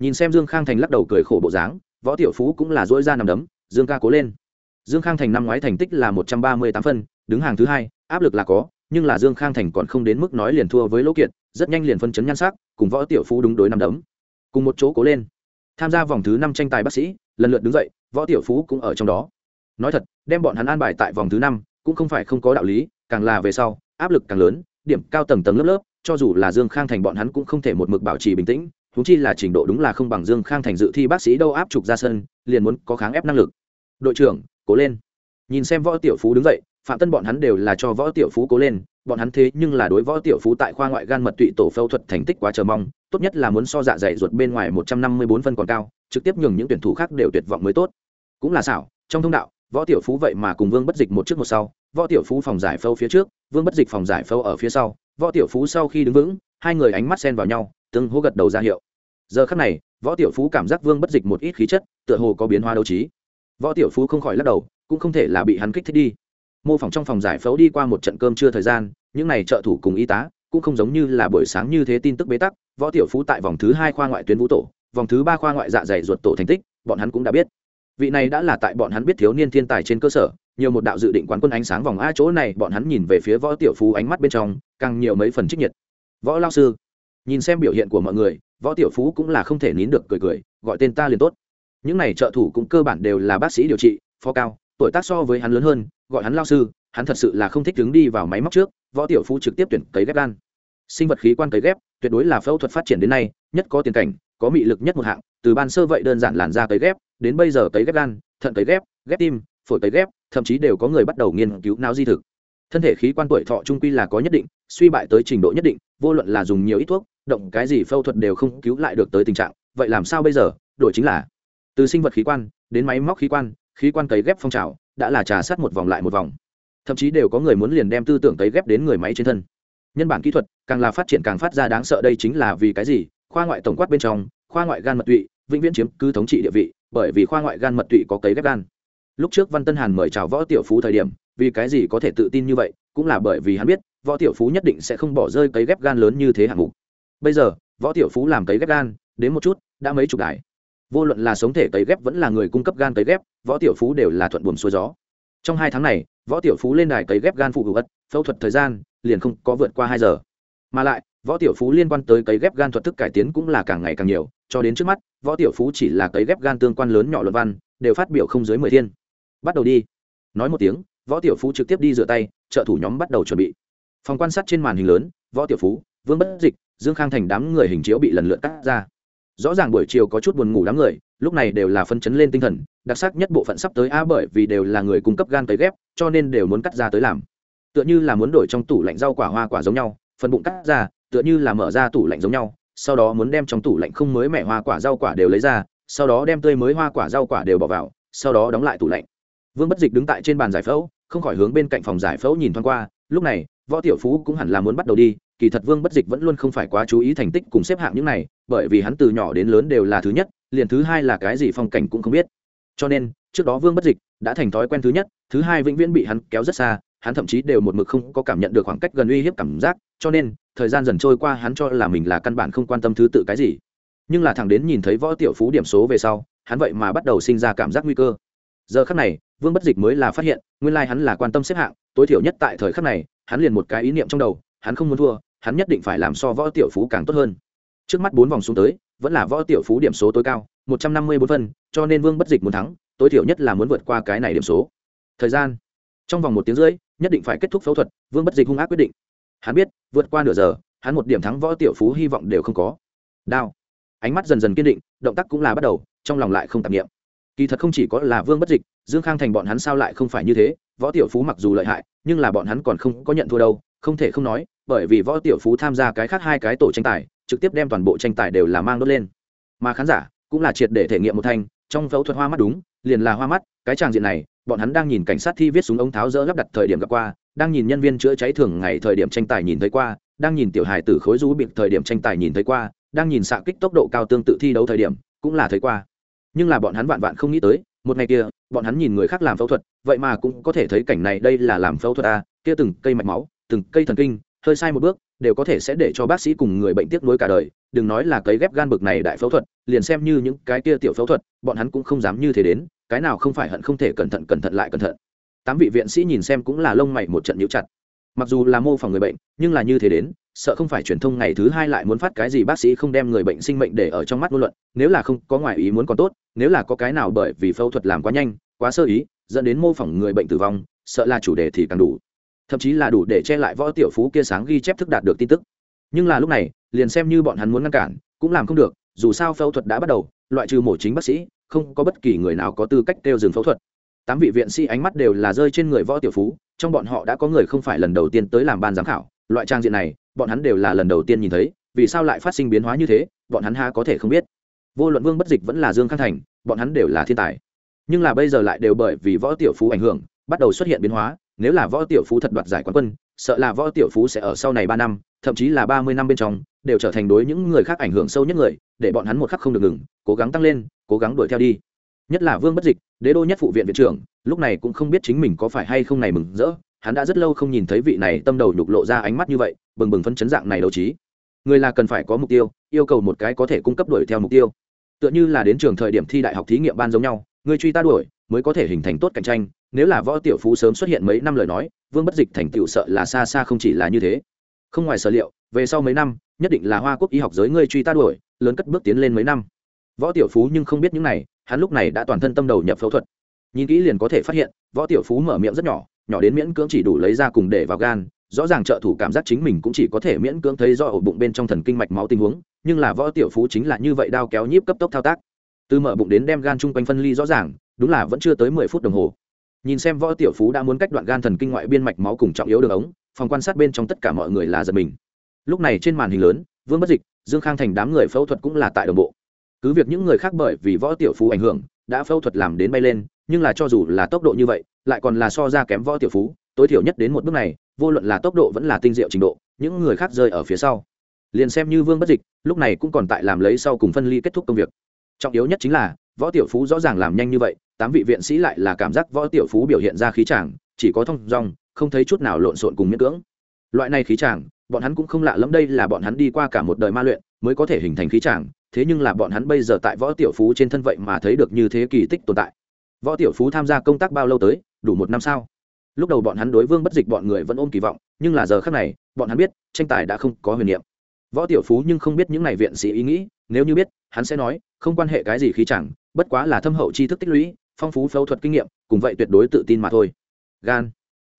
Nhìn xem dương khang thành lắc đầu cười khổ bộ dáng, võ tiểu phú cũng là dỗi ra nằm đấm, dương ca cố lên. Dương khang thành năm ngoái thành tích là một trăm ba mươi tám phân, đứng hàng thứ hai, áp lực là có, nhưng là dương khang thành còn không đến mức nói liền thua với lỗ kiệt, rất nhanh liền phân chấn nhan sắc, cùng võ tiểu phú đúng đối nằm đấm. Cùng một chỗ cố lên. Tham gia vòng thứ năm tranh tài bác sĩ lần lượt đứng dậy, võ tiểu phú cũng ở trong đó. Nói thật, đem bọn hắn an bài tại vòng thứ năm cũng không phải không có đạo lý, càng là về sau, áp lực càng lớn, điểm cao tầng tầng lớp lớp, cho dù là dương khang thành bọn hắn cũng không thể một mực bảo trì bình tĩnh thú chi là trình độ đúng là không bằng dương khang thành dự thi bác sĩ đâu áp trục ra sân, liền muốn có kháng ép năng lực. Đội trưởng, cố lên. Nhìn xem võ tiểu phú đứng dậy, phạm tân bọn hắn đều là cho võ tiểu phú cố lên bọn hắn thế nhưng là đối võ tiểu phú tại khoa ngoại gan mật tụy tổ phẫu thuật thành tích quá chờ mong, tốt nhất là muốn so dạ dày ruột bên ngoài một trăm năm mươi bốn phân còn cao, trực tiếp nhường những tuyển thủ khác đều tuyệt vọng mới tốt. Cũng là xảo, trong thông đạo, võ tiểu phú vậy mà cùng vương bất dịch một trước một sau, võ tiểu phú phòng giải phẫu phía trước, vương bất dịch phòng giải phẫu ở phía sau, võ tiểu phú sau khi đứng vững, hai người ánh mắt xen vào nhau tương hô gật đầu ra hiệu. Giờ khắc này, võ tiểu phú cảm giác vương bất dịch một ít khí chất, tựa hồ có biến hóa đấu trí. Võ tiểu phú không khỏi lắc đầu, cũng không thể là bị hắn kích thích đi. Mô phỏng trong phòng giải phẫu đi qua một trận cơm chưa thời gian những này trợ thủ cùng y tá cũng không giống như là buổi sáng như thế tin tức bế tắc, võ tiểu phú tại vòng thứ hai khoa ngoại tuyến vũ tổ, vòng thứ ba khoa ngoại dạ dày ruột tổ thành tích, bọn hắn cũng đã biết. Vị này đã là tại bọn hắn biết thiếu niên thiên tài trên cơ sở, nhiều một đạo dự định quán quân ánh sáng vòng a chỗ này, bọn hắn nhìn về phía võ tiểu phú ánh mắt bên trong, càng nhiều mấy phần trích nhiệt. Võ lao sư, nhìn xem biểu hiện của mọi người, võ tiểu phú cũng là không thể nín được cười cười, gọi tên ta liền tốt. Những này trợ thủ cũng cơ bản đều là bác sĩ điều trị, phó cao, tuổi tác so với hắn lớn hơn, gọi hắn lao sư hắn thật sự là không thích đứng đi vào máy móc trước, võ tiểu phú trực tiếp tuyển cấy ghép gan. Sinh vật khí quan cấy ghép, tuyệt đối là phẫu thuật phát triển đến nay, nhất có tiền cảnh, có mị lực nhất một hạng, từ ban sơ vậy đơn giản làn da cấy ghép, đến bây giờ cấy ghép gan, thận cấy ghép ghép tim, phổi cấy ghép, thậm chí đều có người bắt đầu nghiên cứu não di thực. Thân thể khí quan tuổi thọ trung quy là có nhất định, suy bại tới trình độ nhất định, vô luận là dùng nhiều ít thuốc, động cái gì phẫu thuật đều không cứu lại được tới tình trạng, vậy làm sao bây giờ? Đổi chính là, từ sinh vật khí quan đến máy móc khí quan khí quan cấy ghép phong trào, đã là trà sát một vòng lại một vòng thậm chí đều có người muốn liền đem tư tưởng tấy ghép đến người máy trên thân. Nhân bản kỹ thuật, càng là phát triển càng phát ra đáng sợ đây chính là vì cái gì? Khoa ngoại tổng quát bên trong, khoa ngoại gan mật tụy, vĩnh viễn chiếm cứ thống trị địa vị, bởi vì khoa ngoại gan mật tụy có cấy ghép gan. Lúc trước văn tân hàn mời chào võ tiểu phú thời điểm, vì cái gì có thể tự tin như vậy? Cũng là bởi vì hắn biết, võ tiểu phú nhất định sẽ không bỏ rơi cấy ghép gan lớn như thế hạng mục. Bây giờ, võ tiểu phú làm cấy ghép gan, đến một chút, đã mấy chục đài. Vô luận là sống thể cấy ghép vẫn là người cung cấp gan cấy ghép, võ tiểu phú đều là thuận buồm xuôi gió. Trong hai tháng này võ tiểu phú lên đài cấy ghép gan phụ hữu ất, phẫu thuật thời gian liền không có vượt qua hai giờ. Mà lại, võ tiểu phú liên quan tới cấy ghép gan thuật thức cải tiến cũng là càng ngày càng nhiều, cho đến trước mắt, võ tiểu phú chỉ là cấy ghép gan tương quan lớn nhỏ luận văn, đều phát biểu không dưới mười thiên. Bắt đầu đi. Nói một tiếng, võ tiểu phú trực tiếp đi rửa tay, trợ thủ nhóm bắt đầu chuẩn bị. Phòng quan sát trên màn hình lớn, võ tiểu phú, vương bất dịch, dương khang thành đám người hình chiếu bị lần lượt cắt ra rõ ràng buổi chiều có chút buồn ngủ đám người, lúc này đều là phân chấn lên tinh thần, đặc sắc nhất bộ phận sắp tới a bởi vì đều là người cung cấp gan tới ghép, cho nên đều muốn cắt ra tới làm. Tựa như là muốn đổi trong tủ lạnh rau quả hoa quả giống nhau, phần bụng cắt ra, tựa như là mở ra tủ lạnh giống nhau, sau đó muốn đem trong tủ lạnh không mới mẻ hoa quả rau quả đều lấy ra, sau đó đem tươi mới hoa quả rau quả đều bỏ vào, sau đó đóng lại tủ lạnh. Vương bất dịch đứng tại trên bàn giải phẫu, không khỏi hướng bên cạnh phòng giải phẫu nhìn thoáng qua, lúc này, võ tiểu phú cũng hẳn là muốn bắt đầu đi, kỳ thật vương bất dịch vẫn luôn không phải quá chú ý thành tích cùng xếp hạng những này bởi vì hắn từ nhỏ đến lớn đều là thứ nhất, liền thứ hai là cái gì phong cảnh cũng không biết. Cho nên, trước đó vương bất dịch đã thành thói quen thứ nhất, thứ hai vĩnh viễn bị hắn kéo rất xa, hắn thậm chí đều một mực không có cảm nhận được khoảng cách gần uy hiếp cảm giác, cho nên, thời gian dần trôi qua hắn cho là mình là căn bản không quan tâm thứ tự cái gì. Nhưng là thằng đến nhìn thấy võ tiểu phú điểm số về sau, hắn vậy mà bắt đầu sinh ra cảm giác nguy cơ. Giờ khắc này, vương bất dịch mới là phát hiện, nguyên lai、like、hắn là quan tâm xếp hạng, tối thiểu nhất tại thời khắc này, hắn liền một cái ý niệm trong đầu, hắn không muốn thua, hắn nhất định phải làm so võ tiểu phú càng tốt hơn trước mắt bốn vòng xuống tới, vẫn là võ tiểu phú điểm số tối cao, một trăm năm mươi bốn phân, cho nên vương bất dịch muốn thắng, tối thiểu nhất là muốn vượt qua cái này điểm số. Thời gian. Trong vòng một tiếng rưỡi, nhất định phải kết thúc phẫu thuật, vương bất dịch hung ác quyết định. Hắn biết, vượt qua nửa giờ, hắn một điểm thắng võ tiểu phú hy vọng đều không có. Đao. Ánh mắt dần dần kiên định, động tác cũng là bắt đầu, trong lòng lại không tạp nghiệm kỳ thật không chỉ có là vương bất dịch, dương khang thành bọn hắn sao lại không phải như thế? Võ tiểu phú mặc dù lợi hại, nhưng là bọn hắn còn không có nhận thua đâu, không thể không nói, bởi vì võ tiểu phú tham gia cái khác hai cái tổ tranh tài trực tiếp đem toàn bộ tranh tài đều là mang đốt lên. Mà khán giả cũng là triệt để thể nghiệm một thanh trong phẫu thuật hoa mắt đúng liền là hoa mắt cái tràng diện này bọn hắn đang nhìn cảnh sát thi viết súng ống tháo rỡ lắp đặt thời điểm gặp qua đang nhìn nhân viên chữa cháy thường ngày thời điểm tranh tài nhìn thấy qua đang nhìn tiểu hài tử khối rú bịp thời điểm tranh tài nhìn thấy qua đang nhìn xạ kích tốc độ cao tương tự thi đấu thời điểm cũng là thấy qua. Nhưng là bọn hắn vạn vạn không nghĩ tới một ngày kia bọn hắn nhìn người khác làm phẫu thuật vậy mà cũng có thể thấy cảnh này đây là làm phẫu thuật à, kia từng cây mạch máu từng cây thần kinh hơi sai một bước đều có thể sẽ để cho bác sĩ cùng người bệnh tiếc nuối cả đời. Đừng nói là cấy ghép gan bực này đại phẫu thuật, liền xem như những cái kia tiểu phẫu thuật, bọn hắn cũng không dám như thế đến, cái nào không phải hận không thể cẩn thận cẩn thận lại cẩn thận. Tám vị viện sĩ nhìn xem cũng là lông mày một trận nhíu chặt. Mặc dù là mô phỏng người bệnh, nhưng là như thế đến, sợ không phải truyền thông ngày thứ hai lại muốn phát cái gì bác sĩ không đem người bệnh sinh mệnh để ở trong mắt ngôn luận, nếu là không có ngoài ý muốn còn tốt, nếu là có cái nào bởi vì phẫu thuật làm quá nhanh, quá sơ ý, dẫn đến mô phỏng người bệnh tử vong, sợ là chủ đề thì càng đủ thậm chí là đủ để che lại võ tiểu phú kia sáng ghi chép thức đạt được tin tức. Nhưng là lúc này, liền xem như bọn hắn muốn ngăn cản, cũng làm không được, dù sao phẫu thuật đã bắt đầu, loại trừ mổ chính bác sĩ, không có bất kỳ người nào có tư cách kêu dừng phẫu thuật. Tám vị viện sĩ ánh mắt đều là rơi trên người võ tiểu phú, trong bọn họ đã có người không phải lần đầu tiên tới làm ban giám khảo, loại trang diện này, bọn hắn đều là lần đầu tiên nhìn thấy, vì sao lại phát sinh biến hóa như thế, bọn hắn ha có thể không biết. Vô luận vương bất dịch vẫn là dương khang thành, bọn hắn đều là thiên tài. Nhưng là bây giờ lại đều bởi vì võ tiểu phú ảnh hưởng, bắt đầu xuất hiện biến hóa nếu là võ tiểu phú thật đoạt giải quán quân, sợ là võ tiểu phú sẽ ở sau này ba năm, thậm chí là ba mươi năm bên trong, đều trở thành đối những người khác ảnh hưởng sâu nhất người, để bọn hắn một khắc không được ngừng, cố gắng tăng lên, cố gắng đuổi theo đi. Nhất là vương bất dịch, đế đô nhất phụ viện viện trưởng, lúc này cũng không biết chính mình có phải hay không này mừng rỡ, hắn đã rất lâu không nhìn thấy vị này tâm đầu nhục lộ ra ánh mắt như vậy, bừng bừng phân chấn dạng này đấu trí. Người là cần phải có mục tiêu, yêu cầu một cái có thể cung cấp đuổi theo mục tiêu. Tựa như là đến trường thời điểm thi đại học thí nghiệm ban giống nhau, người truy ta đuổi, mới có thể hình thành tốt cạnh tranh nếu là võ tiểu phú sớm xuất hiện mấy năm lời nói, vương bất dịch thành tựu sợ là xa xa không chỉ là như thế. Không ngoài sở liệu, về sau mấy năm, nhất định là hoa quốc y học giới ngươi truy ta đuổi, lớn cất bước tiến lên mấy năm. Võ tiểu phú nhưng không biết những này, hắn lúc này đã toàn thân tâm đầu nhập phẫu thuật. Nhìn kỹ liền có thể phát hiện, võ tiểu phú mở miệng rất nhỏ nhỏ đến miễn cưỡng chỉ đủ lấy ra cùng để vào gan, rõ ràng trợ thủ cảm giác chính mình cũng chỉ có thể miễn cưỡng thấy do ổ bụng bên trong thần kinh mạch máu tình huống, nhưng là võ tiểu phú chính là như vậy đao kéo nhíp cấp tốc thao tác. Từ mở bụng đến đem gan chung quanh phân ly rõ ràng, đúng là vẫn chưa tới mười phút đồng hồ nhìn xem võ tiểu phú đã muốn cách đoạn gan thần kinh ngoại biên mạch máu cùng trọng yếu đường ống, phòng quan sát bên trong tất cả mọi người là giật mình. Lúc này trên màn hình lớn, vương bất dịch, dương khang thành đám người phẫu thuật cũng là tại đồng bộ. Cứ việc những người khác bởi vì võ tiểu phú ảnh hưởng, đã phẫu thuật làm đến bay lên, nhưng là cho dù là tốc độ như vậy, lại còn là so ra kém võ tiểu phú, tối thiểu nhất đến một bước này, vô luận là tốc độ vẫn là tinh diệu trình độ, những người khác rơi ở phía sau. Liền xem như vương bất dịch, lúc này cũng còn tại làm lấy sau cùng phân ly kết thúc công việc. Trọng yếu nhất chính là, võ tiểu phú rõ ràng làm nhanh như vậy tám vị viện sĩ lại là cảm giác võ tiểu phú biểu hiện ra khí chàng, chỉ có thông dong không thấy chút nào lộn xộn cùng miễn cưỡng. Loại này khí chàng, bọn hắn cũng không lạ lẫm đây là bọn hắn đi qua cả một đời ma luyện mới có thể hình thành khí chàng. thế nhưng là bọn hắn bây giờ tại võ tiểu phú trên thân vậy mà thấy được như thế kỳ tích tồn tại. Võ tiểu phú tham gia công tác bao lâu tới đủ một năm sao? Lúc đầu bọn hắn đối vương bất dịch bọn người vẫn ôm kỳ vọng nhưng là giờ khác này bọn hắn biết tranh tài đã không có huyền niệm. Võ tiểu phú nhưng không biết những n à y viện sĩ ý nghĩ nếu như biết hắn sẽ nói không quan hệ cái gì khí chẳng bất quá là thâm hậu tri thức tích lũy phong phú phẫu thuật kinh nghiệm, cùng vậy tuyệt đối tự tin mà thôi. Gan.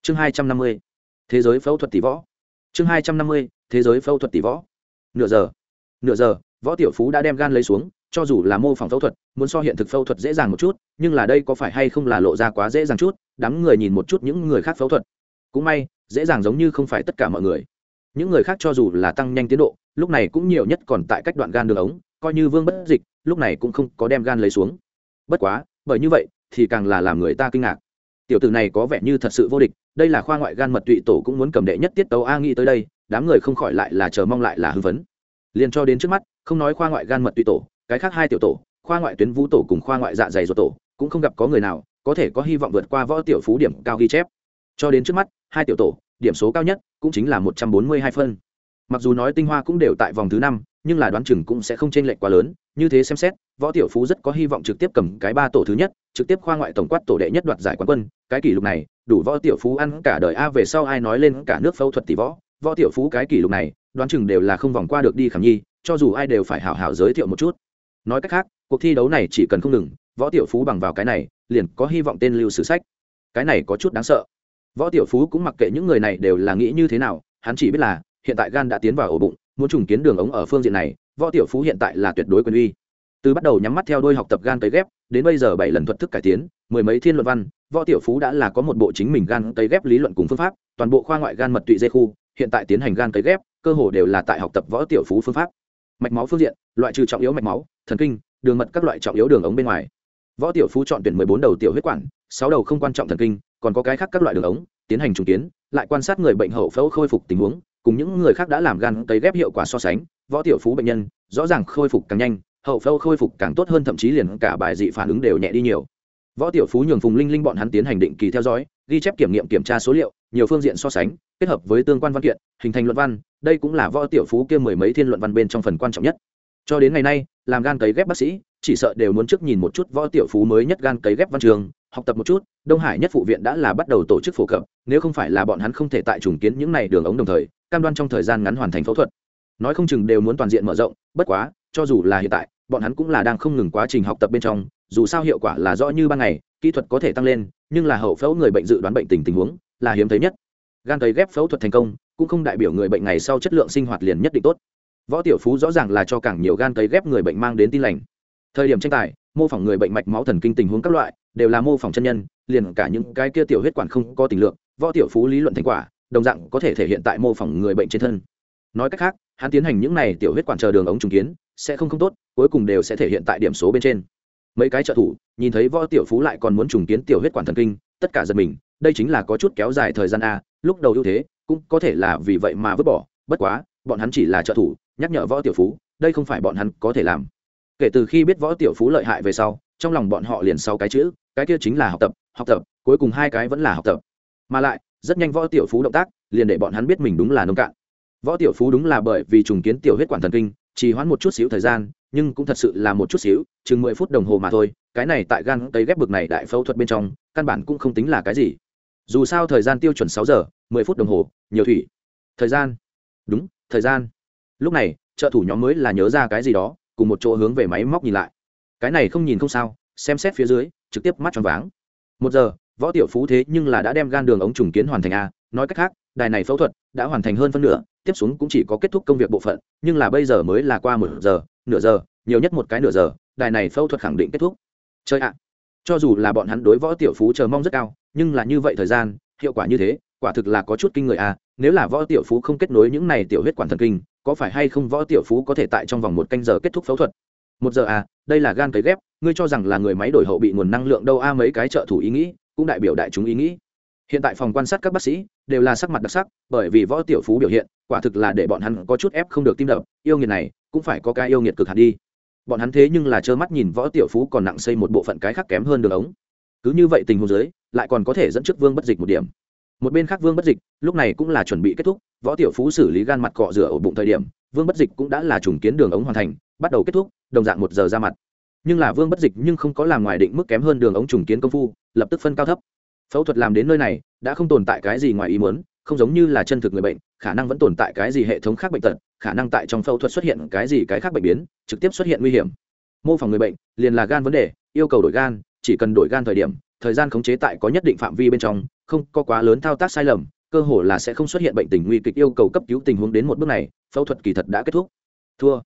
Chương hai trăm năm mươi. Thế giới phẫu thuật tỷ võ. Chương hai trăm năm mươi. Thế giới phẫu thuật tỷ võ. Nửa giờ. Nửa giờ, võ tiểu phú đã đem gan lấy xuống, cho dù là mô phỏng phẫu thuật, muốn so hiện thực phẫu thuật dễ dàng một chút, nhưng là đây có phải hay không là lộ ra quá dễ dàng chút, đám người nhìn một chút những người khác phẫu thuật. Cũng may, dễ dàng giống như không phải tất cả mọi người. Những người khác cho dù là tăng nhanh tiến độ, lúc này cũng nhiều nhất còn tại cách đoạn gan đường ống, coi như vương bất dịch, lúc này cũng không có đem gan lấy xuống. Bất quá bởi như vậy, thì càng là làm người ta kinh ngạc. Tiểu tử này có vẻ như thật sự vô địch, đây là khoa ngoại gan mật tụy tổ cũng muốn cầm đệ nhất tiết tấu a nghĩ tới đây, đám người không khỏi lại là chờ mong lại là hưng phấn. Liền cho đến trước mắt, không nói khoa ngoại gan mật tụy tổ, cái khác hai tiểu tổ, khoa ngoại tuyến vũ tổ cùng khoa ngoại dạ dày ruột tổ, cũng không gặp có người nào, có thể có hy vọng vượt qua võ tiểu phú điểm cao ghi chép. Cho đến trước mắt, hai tiểu tổ, điểm số cao nhất cũng chính là một trăm bốn mươi hai phân. Mặc dù nói tinh hoa cũng đều tại vòng thứ năm nhưng là đoán chừng cũng sẽ không chênh lệch quá lớn, như thế xem xét, võ tiểu phú rất có hy vọng trực tiếp cầm cái ba tổ thứ nhất, trực tiếp khoa ngoại tổng quát tổ đệ nhất đoạt giải quán quân, cái kỷ lục này, đủ võ tiểu phú ăn cả đời a về sau ai nói lên cả nước phẫu thuật tỷ võ võ tiểu phú cái kỷ lục này, đoán chừng đều là không vòng qua được đi khảm nhi, cho dù ai đều phải hảo hảo giới thiệu một chút. Nói cách khác, cuộc thi đấu này chỉ cần không ngừng, võ tiểu phú bằng vào cái này, liền có hy vọng tên lưu sử sách. Cái này có chút đáng sợ. Võ tiểu phú cũng mặc kệ những người này đều là nghĩ như thế nào, hắn chỉ biết là, hiện tại gan đã tiến vào ổ bụng muốn trùng kiến đường ống ở phương diện này, võ tiểu phú hiện tại là tuyệt đối quyền uy. Từ bắt đầu nhắm mắt theo đôi học tập gan cấy ghép, đến bây giờ bảy lần thuật thức cải tiến, mười mấy thiên luận văn, võ tiểu phú đã là có một bộ chính mình gan cấy ghép lý luận cùng phương pháp, toàn bộ khoa ngoại gan mật tụy dê khu, hiện tại tiến hành gan cấy ghép, cơ hồ đều là tại học tập võ tiểu phú phương pháp. Mạch máu phương diện, loại trừ trọng yếu mạch máu, thần kinh, đường mật các loại trọng yếu đường ống bên ngoài. Võ tiểu phú chọn tuyển mười bốn đầu tiểu huyết quản, sáu đầu không quan trọng thần kinh, còn có cái khác các loại đường ống, tiến hành trùng kiến, lại quan sát người bệnh hậu phẫu khôi phục tình huống cùng những người khác đã làm gan cấy ghép hiệu quả so sánh, võ tiểu phú bệnh nhân, rõ ràng khôi phục càng nhanh, hậu phẫu khôi phục càng tốt hơn, thậm chí liền cả bài dị phản ứng đều nhẹ đi nhiều. Võ tiểu phú nhường phùng linh linh bọn hắn tiến hành định kỳ theo dõi, ghi chép kiểm nghiệm kiểm tra số liệu, nhiều phương diện so sánh, kết hợp với tương quan văn kiện, hình thành luận văn, đây cũng là võ tiểu phú kia mười mấy thiên luận văn bên trong phần quan trọng nhất. Cho đến ngày nay, làm gan cấy ghép bác sĩ, chỉ sợ đều muốn trước nhìn một chút võ tiểu phú mới nhất gan cấy ghép văn trường, học tập một chút, đông hải nhất phụ viện đã là bắt đầu tổ chức phổ cập, nếu không phải là bọn hắn không thể tại trùng kiến những này đường ống đồng thời cam đoan trong thời gian ngắn hoàn thành phẫu thuật. Nói không chừng đều muốn toàn diện mở rộng, bất quá, cho dù là hiện tại, bọn hắn cũng là đang không ngừng quá trình học tập bên trong, dù sao hiệu quả là rõ như ban ngày, kỹ thuật có thể tăng lên, nhưng là hậu phẫu người bệnh dự đoán bệnh tình tình huống là hiếm thấy nhất. Gan cấy ghép phẫu thuật thành công, cũng không đại biểu người bệnh ngày sau chất lượng sinh hoạt liền nhất định tốt. Võ tiểu phú rõ ràng là cho càng nhiều gan cấy ghép người bệnh mang đến tin lành. Thời điểm tranh tài, mô phỏng người bệnh mạch máu thần kinh tình huống các loại, đều là mô phỏng chân nhân, liền cả những cái kia tiểu huyết quản không có tình lượng, võ tiểu phú lý luận thành quả đồng dạng có thể thể hiện tại mô phỏng người bệnh trên thân. Nói cách khác, hắn tiến hành những này tiểu huyết quản chờ đường ống trùng kiến, sẽ không không tốt, cuối cùng đều sẽ thể hiện tại điểm số bên trên. Mấy cái trợ thủ, nhìn thấy võ tiểu phú lại còn muốn trùng kiến tiểu huyết quản thần kinh, tất cả giật mình, đây chính là có chút kéo dài thời gian a, lúc đầu ưu thế, cũng có thể là vì vậy mà vứt bỏ, bất quá, bọn hắn chỉ là trợ thủ, nhắc nhở võ tiểu phú, đây không phải bọn hắn có thể làm. Kể từ khi biết võ tiểu phú lợi hại về sau, trong lòng bọn họ liền sau cái chữ, cái kia chính là học tập học tập, cuối cùng hai cái vẫn là học tập. Mà lại rất nhanh võ tiểu phú động tác, liền để bọn hắn biết mình đúng là nông cạn. Võ tiểu phú đúng là bởi vì trùng kiến tiểu huyết quản thần kinh chỉ hoãn một chút xíu thời gian, nhưng cũng thật sự là một chút xíu, chừng mười phút đồng hồ mà thôi, cái này tại gan cấy ghép bực này đại phẫu thuật bên trong, căn bản cũng không tính là cái gì. Dù sao thời gian tiêu chuẩn sáu giờ, mười phút đồng hồ, nhiều thủy. Thời gian. Đúng, thời gian. Lúc này, trợ thủ nhóm mới là nhớ ra cái gì đó, cùng một chỗ hướng về máy móc nhìn lại. Cái này không nhìn không sao, xem xét phía dưới, trực tiếp mắt tròn váng. Một giờ võ tiểu phú thế nhưng là đã đem gan đường ống trùng kiến hoàn thành a, nói cách khác, đài này phẫu thuật đã hoàn thành hơn phân nửa, tiếp xuống cũng chỉ có kết thúc công việc bộ phận, nhưng là bây giờ mới là qua một giờ, nửa giờ, nhiều nhất một cái nửa giờ, đài này phẫu thuật khẳng định kết thúc. Chơi ạ, cho dù là bọn hắn đối võ tiểu phú chờ mong rất cao, nhưng là như vậy thời gian, hiệu quả như thế, quả thực là có chút kinh người a, nếu là võ tiểu phú không kết nối những này tiểu huyết quản thần kinh, có phải hay không võ tiểu phú có thể tại trong vòng một canh giờ kết thúc phẫu thuật? Một giờ à đây là gan cấy ghép, ngươi cho rằng là người máy đổi hậu bị nguồn năng lượng đâu a, mấy cái trợ thủ ý nghĩ cũng đại biểu đại chúng ý nghĩ. Hiện tại phòng quan sát các bác sĩ đều là sắc mặt đặc sắc, bởi vì võ tiểu phú biểu hiện, quả thực là để bọn hắn có chút ép không được tim đập, yêu nghiệt này cũng phải có cái yêu nghiệt cực hạt đi. Bọn hắn thế nhưng là trơ mắt nhìn võ tiểu phú còn nặng xây một bộ phận cái khác kém hơn đường ống. Cứ như vậy tình huống dưới, lại còn có thể dẫn trước vương bất dịch một điểm. Một bên khác vương bất dịch lúc này cũng là chuẩn bị kết thúc, võ tiểu phú xử lý gan mặt cọ rửa ổ bụng thời điểm, vương bất dịch cũng đã là trùng kiến đường ống hoàn thành, bắt đầu kết thúc, đồng dạng một giờ ra mặt nhưng là vương bất dịch nhưng không có làm ngoài định mức kém hơn đường ống trùng kiến công phu, lập tức phân cao thấp. Phẫu thuật làm đến nơi này, đã không tồn tại cái gì ngoài ý muốn, không giống như là chân thực người bệnh, khả năng vẫn tồn tại cái gì hệ thống khác bệnh tật, khả năng tại trong phẫu thuật xuất hiện cái gì cái khác bệnh biến, trực tiếp xuất hiện nguy hiểm. Mô phỏng người bệnh, liền là gan vấn đề, yêu cầu đổi gan, chỉ cần đổi gan thời điểm, thời gian khống chế tại có nhất định phạm vi bên trong, không có quá lớn thao tác sai lầm, cơ hồ là sẽ không xuất hiện bệnh tình nguy kịch yêu cầu cấp cứu tình huống đến một bước này, phẫu thuật kỳ thật đã kết thúc. Thua.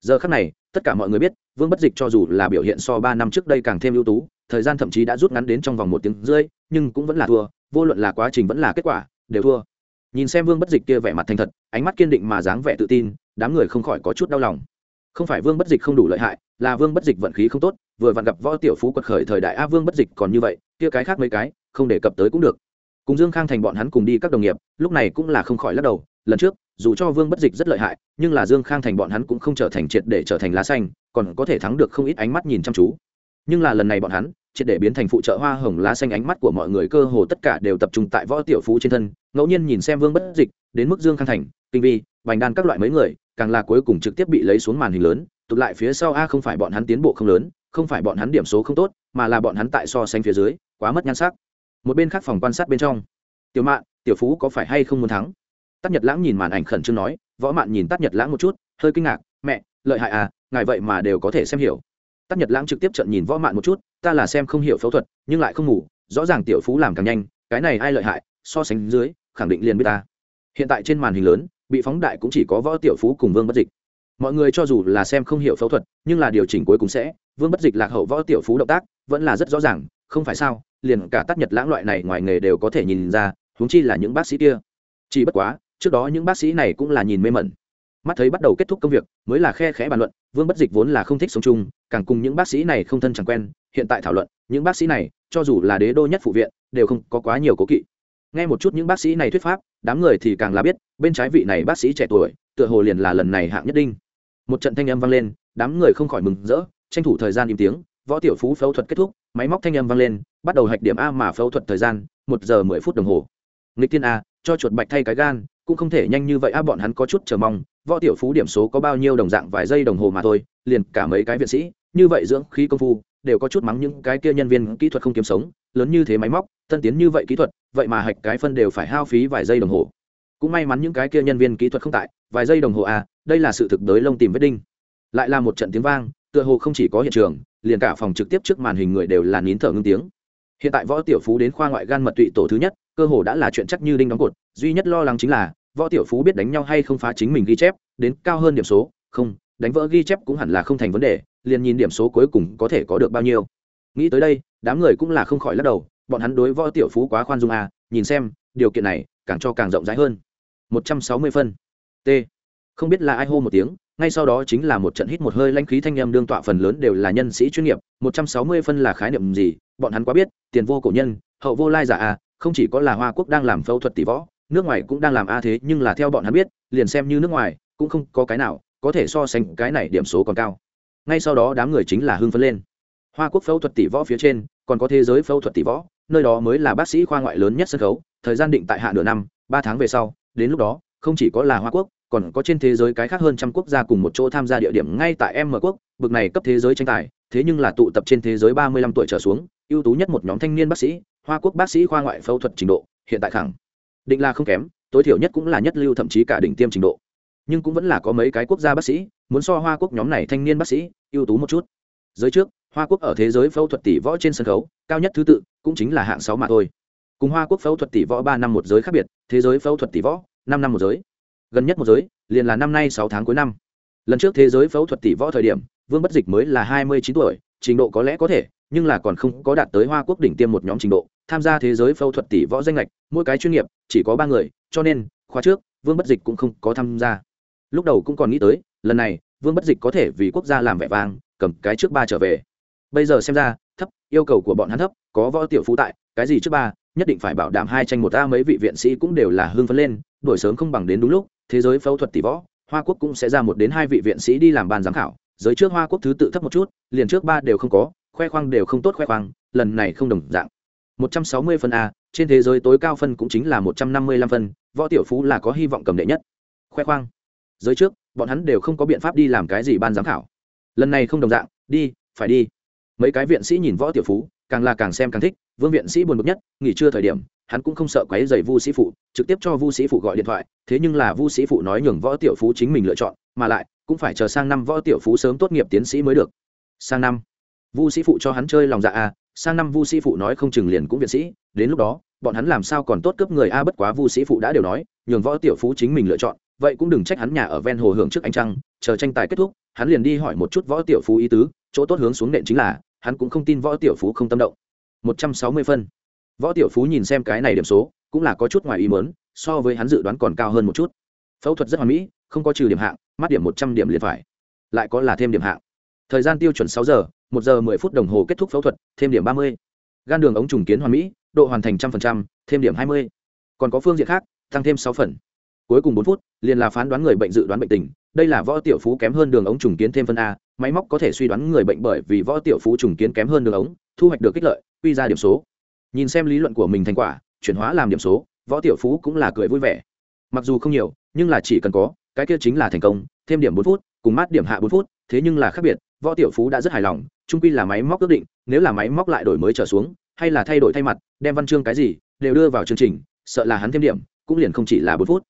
Giờ khắc này tất cả mọi người biết, vương bất dịch cho dù là biểu hiện so ba năm trước đây càng thêm ưu tú, thời gian thậm chí đã rút ngắn đến trong vòng một tiếng rưỡi, nhưng cũng vẫn là thua, vô luận là quá trình vẫn là kết quả, đều thua. Nhìn xem vương bất dịch kia vẻ mặt thành thật, ánh mắt kiên định mà dáng vẻ tự tin, đám người không khỏi có chút đau lòng. Không phải vương bất dịch không đủ lợi hại, là vương bất dịch vận khí không tốt, vừa vặn gặp võ tiểu phú quật khởi thời đại a vương bất dịch còn như vậy, kia cái khác mấy cái, không đề cập tới cũng được. Cùng dương khang thành bọn hắn cùng đi các đồng nghiệp, lúc này cũng là không khỏi lắc đầu lần trước, dù cho vương bất dịch rất lợi hại, nhưng là dương khang thành bọn hắn cũng không trở thành triệt để trở thành lá xanh, còn có thể thắng được không ít ánh mắt nhìn chăm chú. Nhưng là lần này bọn hắn, triệt để biến thành phụ trợ hoa hồng lá xanh ánh mắt của mọi người cơ hồ tất cả đều tập trung tại võ tiểu phú trên thân, ngẫu nhiên nhìn xem vương bất dịch, đến mức dương khang thành, kinh vi vành đan các loại mấy người, càng là cuối cùng trực tiếp bị lấy xuống màn hình lớn, tụt lại phía sau a không phải bọn hắn tiến bộ không lớn, không phải bọn hắn điểm số không tốt, mà là bọn hắn tại so sánh phía dưới, quá mất nhan sắc. Một bên khác phòng quan sát bên trong. Tiểu mạn, tiểu phú có phải hay không muốn thắng? Tắt nhật lãng nhìn màn ảnh khẩn trương nói, võ mạn nhìn tắt nhật lãng một chút, hơi kinh ngạc, mẹ, lợi hại à ngài vậy mà đều có thể xem hiểu. Tắt nhật lãng trực tiếp trận nhìn võ mạn một chút, ta là xem không hiểu phẫu thuật, nhưng lại không ngủ, rõ ràng tiểu phú làm càng nhanh, cái này ai lợi hại, so sánh dưới, khẳng định liền biết ta. Hiện tại trên màn hình lớn, bị phóng đại cũng chỉ có võ tiểu phú cùng vương bất dịch. Mọi người cho dù là xem không hiểu phẫu thuật, nhưng là điều chỉnh cuối cùng sẽ, vương bất dịch lạc hậu võ tiểu phú động tác, vẫn là rất rõ ràng, không phải sao, liền cả tác nhật lãng loại này ngoài nghề đều có thể nhìn ra, huống chi là những bác sĩ kia. Chỉ bất quá trước đó những bác sĩ này cũng là nhìn mê mẩn. Mắt thấy bắt đầu kết thúc công việc, mới là khe khẽ bàn luận, vương bất dịch vốn là không thích sống chung, càng cùng những bác sĩ này không thân chẳng quen, hiện tại thảo luận, những bác sĩ này, cho dù là đế đô nhất phụ viện, đều không có quá nhiều cố kỵ. Nghe một chút những bác sĩ này thuyết pháp, đám người thì càng là biết, bên trái vị này bác sĩ trẻ tuổi, tựa hồ liền là lần này hạng nhất đinh. Một trận thanh âm vang lên, đám người không khỏi mừng rỡ, tranh thủ thời gian im tiếng, võ tiểu phú phẫu thuật kết thúc, máy móc thanh âm vang lên, bắt đầu hạch điểm a mà phẫu thuật thời gian, một giờ mười phút đồng hồ. Nghịch thiên a cho chuột bạch thay cái gan, cũng không thể nhanh như vậy. A bọn hắn có chút chờ mong, võ tiểu phú điểm số có bao nhiêu đồng dạng vài giây đồng hồ mà thôi, liền cả mấy cái viện sĩ, như vậy dưỡng khí công phu, đều có chút mắng những cái kia nhân viên kỹ thuật không kiếm sống, lớn như thế máy móc tân tiến như vậy kỹ thuật, vậy mà hạch cái phân đều phải hao phí vài giây đồng hồ. Cũng may mắn những cái kia nhân viên kỹ thuật không tại, vài giây đồng hồ à đây là sự thực đới lông tìm vết đinh. Lại là một trận tiếng vang, tựa hồ không chỉ có hiện trường, liền cả phòng trực tiếp trước màn hình người đều là nín thở ngưng tiếng. Hiện tại võ tiểu phú đến khoa ngoại gan mật tụy tổ thứ nhất cơ hồ đã là chuyện chắc như đinh đóng cột, duy nhất lo lắng chính là, võ tiểu phú biết đánh nhau hay không phá chính mình ghi chép, đến cao hơn điểm số, không, đánh vỡ ghi chép cũng hẳn là không thành vấn đề, liền nhìn điểm số cuối cùng có thể có được bao nhiêu. Nghĩ tới đây, đám người cũng là không khỏi lắc đầu, bọn hắn đối võ tiểu phú quá khoan dung à nhìn xem, điều kiện này càng cho càng rộng rãi hơn. Một trăm sáu mươi phân. T. Không biết là ai hô một tiếng, ngay sau đó chính là một trận hít một hơi lãnh khí thanh em đương tọa phần lớn đều là nhân sĩ chuyên nghiệp, một trăm sáu mươi phân là khái niệm gì, bọn hắn quá biết, tiền vô cổ nhân, hậu vô lai giả à? Không chỉ có là hoa quốc đang làm phẫu thuật tỷ võ nước ngoài cũng đang làm a thế nhưng là theo bọn hắn biết liền xem như nước ngoài cũng không có cái nào có thể so sánh cái này điểm số còn cao. Ngay sau đó đám người chính là hưng phấn lên. Hoa quốc phẫu thuật tỷ võ phía trên còn có thế giới phẫu thuật tỷ võ nơi đó mới là bác sĩ khoa ngoại lớn nhất sân khấu thời gian định tại hạ nửa năm ba tháng về sau đến lúc đó không chỉ có là hoa quốc còn có trên thế giới cái khác hơn trăm quốc gia cùng một chỗ tham gia địa điểm ngay tại M quốc, bực này cấp thế giới tranh tài, thế nhưng là tụ tập trên thế giới ba mươi lăm tuổi trở xuống, ưu tú nhất một nhóm thanh niên bác sĩ, Hoa quốc bác sĩ khoa ngoại phẫu thuật trình độ, hiện tại khẳng định là không kém, tối thiểu nhất cũng là nhất lưu thậm chí cả đỉnh tiêm trình độ. Nhưng cũng vẫn là có mấy cái quốc gia bác sĩ, muốn so Hoa quốc nhóm này thanh niên bác sĩ, ưu tú một chút. Giới trước, Hoa quốc ở thế giới phẫu thuật tỷ võ trên sân khấu, cao nhất thứ tự, cũng chính là hạng sáu mà thôi. Cùng Hoa quốc phẫu thuật tỷ võ ba năm một giới khác biệt, thế giới phẫu thuật tỷ võ, năm năm một giới gần nhất một giới liền là năm nay sáu tháng cuối năm lần trước thế giới phẫu thuật tỷ võ thời điểm vương bất dịch mới là hai mươi chín tuổi trình độ có lẽ có thể nhưng là còn không có đạt tới hoa quốc đỉnh tiêm một nhóm trình độ tham gia thế giới phẫu thuật tỷ võ danh lệch mỗi cái chuyên nghiệp chỉ có ba người, cho nên khóa trước, vương bất dịch cũng không có tham gia. Lúc đầu cũng còn nghĩ tới, lần này, vương bất dịch có thể vì quốc gia làm vẻ vang, cầm cái trước ba trở về. Bây giờ xem ra, thấp, yêu cầu của bọn hắn thấp, có võ tiểu phú tại, cái gì trước ba, nhất định phải bảo đảm hai tranh một ta mấy vị viện sĩ cũng đều là hương phấn lên, đổi sớm không bằng đến đúng lúc, thế giới phẫu thuật tỷ võ, hoa quốc cũng sẽ ra một đến hai vị viện sĩ đi làm ban giám khảo, giới trước hoa quốc thứ tự thấp một chút, liền trước ba đều không có, khoe khoang đều không tốt khoe khoang, lần này không đồng dạng một trăm sáu mươi phân a, trên thế giới tối cao phân cũng chính là một trăm năm mươi lăm phân, võ tiểu phú là có hy vọng cầm đệ nhất. Khoe khoang. Giới trước, bọn hắn đều không có biện pháp đi làm cái gì ban giám khảo. Lần này không đồng dạng, đi, phải đi. Mấy cái viện sĩ nhìn võ tiểu phú, càng là càng xem càng thích, vương viện sĩ buồn bực nhất, nghỉ trưa thời điểm, hắn cũng không sợ quấy rầy vu sĩ phụ, trực tiếp cho vu sĩ phụ gọi điện thoại, thế nhưng là vu sĩ phụ nói nhường võ tiểu phú chính mình lựa chọn, mà lại, cũng phải chờ sang năm võ tiểu phú sớm tốt nghiệp tiến sĩ mới được. Sang năm, vu sĩ phụ cho hắn chơi lòng dạ a sang năm vu sĩ phụ nói không chừng liền cũng viện sĩ, đến lúc đó, bọn hắn làm sao còn tốt cướp người a bất quá vu sĩ phụ đã đều nói, nhường võ tiểu phú chính mình lựa chọn, vậy cũng đừng trách hắn nhà ở ven hồ hưởng trước anh trăng, chờ tranh tài kết thúc, hắn liền đi hỏi một chút võ tiểu phú ý tứ, chỗ tốt hướng xuống nện chính là, hắn cũng không tin võ tiểu phú không tâm động. Một trăm sáu mươi phân. Võ tiểu phú nhìn xem cái này điểm số, cũng là có chút ngoài ý mớn so với hắn dự đoán còn cao hơn một chút. Phẫu thuật rất hoàn mỹ, không có trừ điểm hạng, mắt điểm một trăm điểm liền phải. Lại có là thêm điểm hạng thời gian tiêu chuẩn sáu giờ, một giờ mười phút đồng hồ kết thúc phẫu thuật, thêm điểm ba mươi. Gan đường ống trùng kiến hoàn mỹ, độ hoàn thành trăm phần trăm, thêm điểm hai mươi. Còn có phương diện khác, tăng thêm sáu phần. Cuối cùng bốn phút, liền là phán đoán người bệnh dự đoán bệnh tình. Đây là võ tiểu phú kém hơn đường ống trùng kiến thêm phân a, máy móc có thể suy đoán người bệnh bởi vì võ tiểu phú trùng kiến kém hơn đường ống, thu hoạch được kích lợi, quy ra điểm số. Nhìn xem lý luận của mình thành quả, chuyển hóa làm điểm số, võ tiểu phú cũng là cười vui vẻ. Mặc dù không nhiều, nhưng là chỉ cần có, cái kia chính là thành công, thêm điểm bốn phút, cùng mát điểm hạ bốn phút, thế nhưng là khác biệt võ tiểu phú đã rất hài lòng, trung quy là máy móc ước định, nếu là máy móc lại đổi mới trở xuống, hay là thay đổi thay mặt, đem văn chương cái gì, đều đưa vào chương trình, sợ là hắn thêm điểm, cũng liền không chỉ là bốn phút.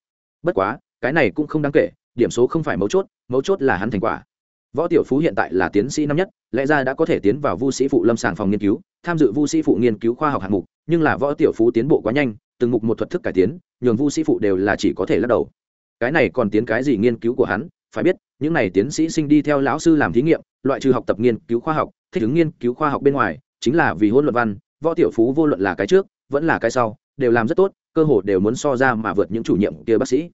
Bất quá, cái này cũng không đáng kể, điểm số không phải mấu chốt mấu chốt là hắn thành quả. Võ tiểu phú hiện tại là tiến sĩ năm nhất, lẽ ra đã có thể tiến vào vu sĩ phụ lâm sàng phòng nghiên cứu, tham dự vu sĩ phụ nghiên cứu khoa học hạng mục, nhưng là võ tiểu phú tiến bộ quá nhanh, từng mục một thuật thức cải tiến, nhường vu sĩ phụ đều là chỉ có thể lắc đầu. Cái này còn tiến cái gì nghiên cứu của hắn, phải biết những này tiến sĩ sinh đi theo lão sư làm thí nghiệm, loại trừ học tập nghiên cứu khoa học, thích ứng nghiên cứu khoa học bên ngoài, chính là vì hôn luận văn, võ tiểu phú vô luận là cái trước, vẫn là cái sau, đều làm rất tốt, cơ hội đều muốn so ra mà vượt những chủ nhiệm kia bác sĩ.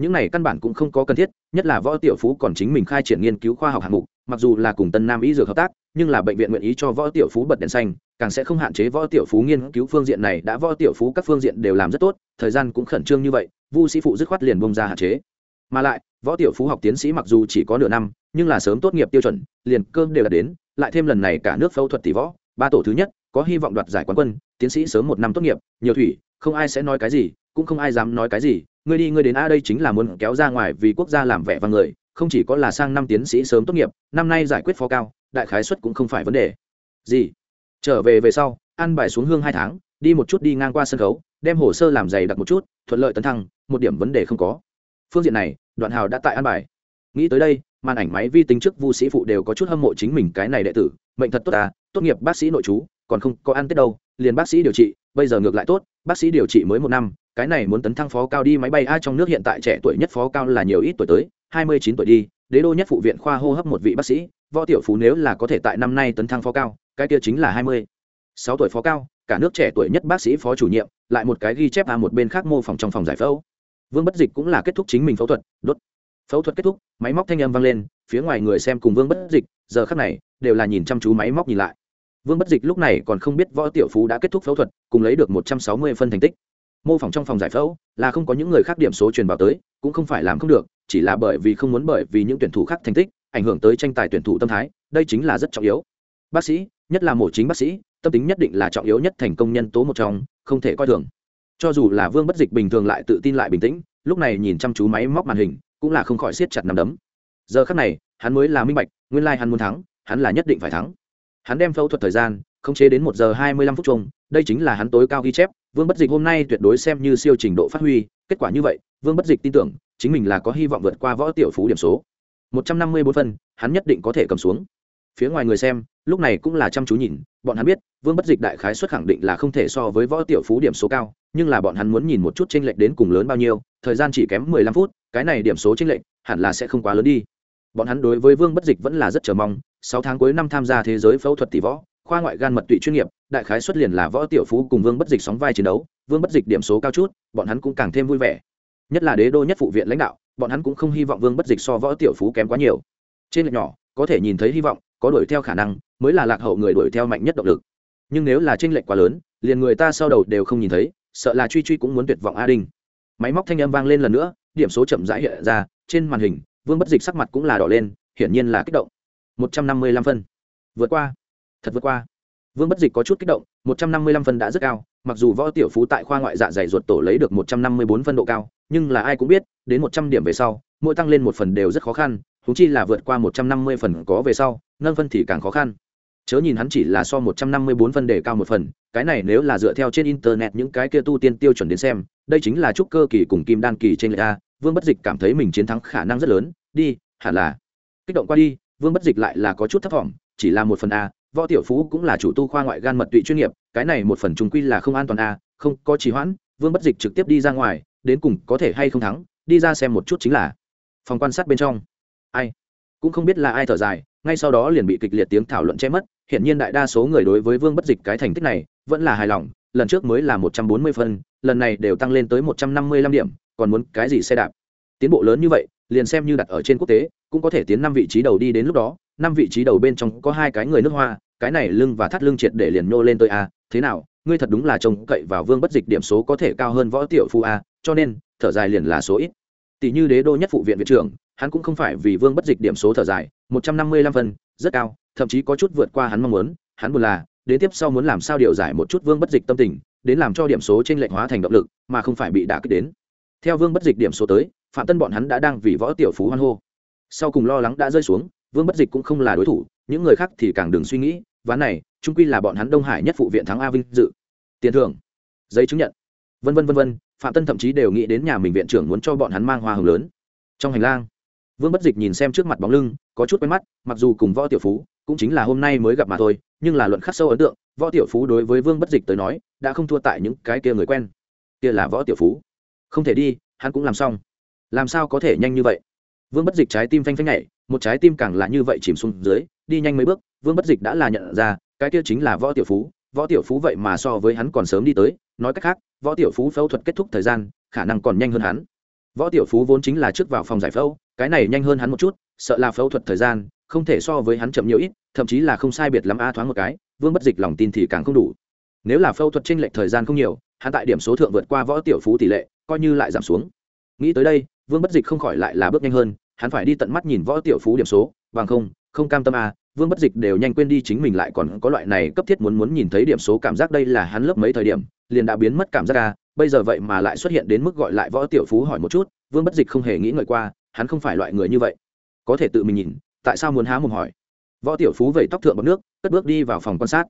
Những này căn bản cũng không có cần thiết, nhất là võ tiểu phú còn chính mình khai triển nghiên cứu khoa học hạng mục, mặc dù là cùng tân nam y dược hợp tác, nhưng là bệnh viện nguyện ý cho võ tiểu phú bật đèn xanh, càng sẽ không hạn chế võ tiểu phú nghiên cứu phương diện này, đã võ tiểu phú các phương diện đều làm rất tốt, thời gian cũng khẩn trương như vậy, vu sĩ phụ dứt khoát liền bông ra hạn chế mà lại, võ tiểu phú học tiến sĩ mặc dù chỉ có nửa năm, nhưng là sớm tốt nghiệp tiêu chuẩn, liền cơm đều đạt đến, lại thêm lần này cả nước phẫu thuật tỷ võ, ba tổ thứ nhất, có hy vọng đoạt giải quán quân, tiến sĩ sớm một năm tốt nghiệp, nhiều thủy, không ai sẽ nói cái gì, cũng không ai dám nói cái gì, ngươi đi, ngươi đến a đây chính là muốn kéo ra ngoài vì quốc gia làm vẻ và người, không chỉ có là sang năm tiến sĩ sớm tốt nghiệp, năm nay giải quyết phó cao, đại khái suất cũng không phải vấn đề. Gì? Trở về về sau, ăn bài xuống hương hai tháng, đi một chút đi ngang qua sân khấu, đem hồ sơ làm dày đặc một chút, thuận lợi tấn thăng, một điểm vấn đề không có phương diện này, đoạn hào đã tại ăn bài. Nghĩ tới đây, màn ảnh máy vi tính trước vu sĩ phụ đều có chút hâm mộ chính mình cái này đệ tử, mệnh thật tốt à tốt nghiệp bác sĩ nội chú còn không có ăn tết đâu, liền bác sĩ điều trị, bây giờ ngược lại tốt, bác sĩ điều trị mới một năm, cái này muốn tấn thăng phó cao đi máy bay a trong nước hiện tại trẻ tuổi nhất phó cao là nhiều ít tuổi tới, hai mươi chín tuổi đi, đế đô nhất phụ viện khoa hô hấp một vị bác sĩ, võ tiểu phú nếu là có thể tại năm nay tấn thăng phó cao, cái kia chính là hai mươi. Sáu tuổi phó cao, cả nước trẻ tuổi nhất bác sĩ phó chủ nhiệm, lại một cái ghi chép a một bên khác mô phỏng trong phòng giải phẫu vương bất dịch cũng là kết thúc chính mình phẫu thuật, đốt. Phẫu thuật kết thúc, máy móc thanh âm vang lên, phía ngoài người xem cùng vương bất dịch, giờ khắc này, đều là nhìn chăm chú máy móc nhìn lại. Vương bất dịch lúc này còn không biết võ tiểu phú đã kết thúc phẫu thuật, cùng lấy được một trăm sáu mươi phân thành tích. Mô phỏng trong phòng giải phẫu, là không có những người khác điểm số truyền vào tới, cũng không phải làm không được, chỉ là bởi vì không muốn bởi vì những tuyển thủ khác thành tích, ảnh hưởng tới tranh tài tuyển thủ tâm thái, đây chính là rất trọng yếu. Bác sĩ, nhất là mổ chính bác sĩ, tâm tính nhất định là trọng yếu nhất thành công nhân tố một trong, không thể coi thường cho dù là vương bất dịch bình thường lại tự tin lại bình tĩnh, lúc này nhìn chăm chú máy móc màn hình, cũng là không khỏi siết chặt nằm đấm. Giờ khắc này, hắn mới là minh bạch, nguyên lai、like、hắn muốn thắng, hắn là nhất định phải thắng. Hắn đem phẫu thuật thời gian, khống chế đến một giờ hai mươi lăm phút chung, đây chính là hắn tối cao ghi chép, vương bất dịch hôm nay tuyệt đối xem như siêu trình độ phát huy, kết quả như vậy, vương bất dịch tin tưởng, chính mình là có hy vọng vượt qua võ tiểu phú điểm số. Một trăm năm mươi bốn phân, hắn nhất định có thể cầm xuống phía ngoài người xem, lúc này cũng là chăm chú nhìn, bọn hắn biết, vương bất dịch đại khái xuất khẳng định là không thể so với võ tiểu phú điểm số cao, nhưng là bọn hắn muốn nhìn một chút tranh lệch đến cùng lớn bao nhiêu, thời gian chỉ kém mười lăm phút, cái này điểm số tranh lệch hẳn là sẽ không quá lớn đi. Bọn hắn đối với vương bất dịch vẫn là rất chờ mong, sáu tháng cuối năm tham gia thế giới phẫu thuật tỷ võ, khoa ngoại gan mật tụy chuyên nghiệp, đại khái xuất liền là võ tiểu phú cùng vương bất dịch sóng vai chiến đấu, vương bất dịch điểm số cao chút, bọn hắn cũng càng thêm vui vẻ. Nhất là đế đô nhất phụ viện lãnh đạo, bọn hắn cũng không hy vọng vương bất dịch so võ tiểu phú kém quá nhiều. Trên lệch nhỏ, có thể nhìn thấy hy vọng có đuổi theo khả năng, mới là lạc hậu người đuổi theo mạnh nhất động lực. Nhưng nếu là tranh lệch quá lớn, liền người ta sau đầu đều không nhìn thấy, sợ là truy truy cũng muốn tuyệt vọng a đinh. Máy móc thanh âm vang lên lần nữa, điểm số chậm rãi hiện ra, trên màn hình, vương bất dịch sắc mặt cũng là đỏ lên, hiển nhiên là kích động. Một trăm năm mươi lăm phân. Vượt qua. Thật vượt qua. Vương bất dịch có chút kích động, một trăm năm mươi lăm phân đã rất cao, mặc dù võ tiểu phú tại khoa ngoại dạ dày ruột tổ lấy được một trăm năm mươi bốn phân độ cao, nhưng là ai cũng biết, đến một trăm điểm về sau, mỗi tăng lên một phần đều rất khó khăn thú chi là vượt qua một trăm năm mươi phần có về sau nâng phân thì càng khó khăn. Chớ nhìn hắn chỉ là so một trăm năm mươi bốn phân để cao một phần, cái này nếu là dựa theo trên internet những cái kia tu tiên tiêu chuẩn đến xem, đây chính là trúc cơ kỳ cùng kim đan kỳ trên lệ a, vương bất dịch cảm thấy mình chiến thắng khả năng rất lớn, đi, hẳn là. Kích động qua đi, vương bất dịch lại là có chút thấp t chỉ là một phần a, võ tiểu phú cũng là chủ tu khoa ngoại gan mật tụy chuyên nghiệp, cái này một phần trùng quy là không an toàn a, không có trì hoãn, vương bất dịch trực tiếp đi ra ngoài, đến cùng có thể hay không thắng, đi ra xem một chút chính là. Phòng quan sát bên trong. Ai? Cũng không biết là ai thở dài ngay sau đó liền bị kịch liệt tiếng thảo luận che mất hiện nhiên đại đa số người đối với vương bất dịch cái thành tích này vẫn là hài lòng, lần trước mới là một trăm bốn mươi phân, lần này đều tăng lên tới một trăm năm mươi lăm điểm, còn muốn cái gì xe đạp? Tiến bộ lớn như vậy, liền xem như đặt ở trên quốc tế, cũng có thể tiến năm vị trí đầu đi đến lúc đó, năm vị trí đầu bên trong có hai cái người nước hoa, cái này lưng và thắt lưng triệt để liền nhô lên tới a, thế nào, ngươi thật đúng là trông cậy vào vương bất dịch điểm số có thể cao hơn võ tiểu phu a, cho nên, thở dài liền là số ít. Tỷ như đế đô nhất phụ viện viện trưởng hắn cũng không phải vì vương bất dịch điểm số thở dài, một trăm năm mươi lăm phân, rất cao, thậm chí có chút vượt qua hắn mong muốn. Hắn buồn là, đến tiếp sau muốn làm sao điều giải một chút vương bất dịch tâm tình, đến làm cho điểm số trên lệnh hóa thành động lực, mà không phải bị đả kích đến. Theo vương bất dịch điểm số tới, phạm tân bọn hắn đã đang vì võ tiểu phú hoan hô. Sau cùng lo lắng đã rơi xuống, vương bất dịch cũng không là đối thủ, những người khác thì càng đừng suy nghĩ ván này trung quy là bọn hắn đông hải nhất phụ viện thắng a vinh dự. Tiền thưởng, giấy chứng nhận. Vân vân vân vân, phạm tân thậm chí đều nghĩ đến nhà mình viện trưởng muốn cho bọn hắn mang hoa hồng lớn. Trong hành lang vương bất dịch nhìn xem trước mặt bóng lưng, có chút quen mắt, mặc dù cùng võ tiểu phú cũng chính là hôm nay mới gặp mà thôi, nhưng là luận khắc sâu ấn tượng, võ tiểu phú đối với vương bất dịch tới nói, đã không thua tại những cái kia người quen. Kia là võ tiểu phú. Không thể đi, hắn cũng làm xong. Làm sao có thể nhanh như vậy? Vương bất dịch trái tim phanh phanh nhảy, một trái tim càng là như vậy chìm xuống dưới, đi nhanh mấy bước, vương bất dịch đã là nhận ra, cái kia chính là võ tiểu phú. Võ tiểu phú vậy mà so với hắn còn sớm đi tới, nói cách khác, võ tiểu phú phẫu thuật kết thúc thời gian, khả năng còn nhanh hơn hắn. Võ tiểu phú vốn chính là trước vào phòng giải phẫu cái này nhanh hơn hắn một chút, sợ là phẫu thuật thời gian, không thể so với hắn chậm nhiều ít, thậm chí là không sai biệt lắm a thoáng một cái, vương bất dịch lòng tin thì càng không đủ. Nếu là phẫu thuật tranh lệch thời gian không nhiều, hắn tại điểm số thượng vượt qua võ tiểu phú tỷ lệ, coi như lại giảm xuống. Nghĩ tới đây, vương bất dịch không khỏi lại là bước nhanh hơn, hắn phải đi tận mắt nhìn võ tiểu phú điểm số, bằng không không cam tâm à vương bất dịch đều nhanh quên đi chính mình lại còn có loại này cấp thiết muốn muốn nhìn thấy điểm số cảm giác đây là hắn lớp mấy thời điểm, liền đã biến mất cảm giác à bây giờ vậy mà lại xuất hiện đến mức gọi lại võ tiểu phú hỏi một chút, vương bất dịch không hề nghĩ ngợi qua hắn không phải loại người như vậy. Có thể tự mình nhìn, tại sao muốn há mồm hỏi? Võ tiểu phú vẩy tóc thượng bọc nước, cất bước đi vào phòng quan sát.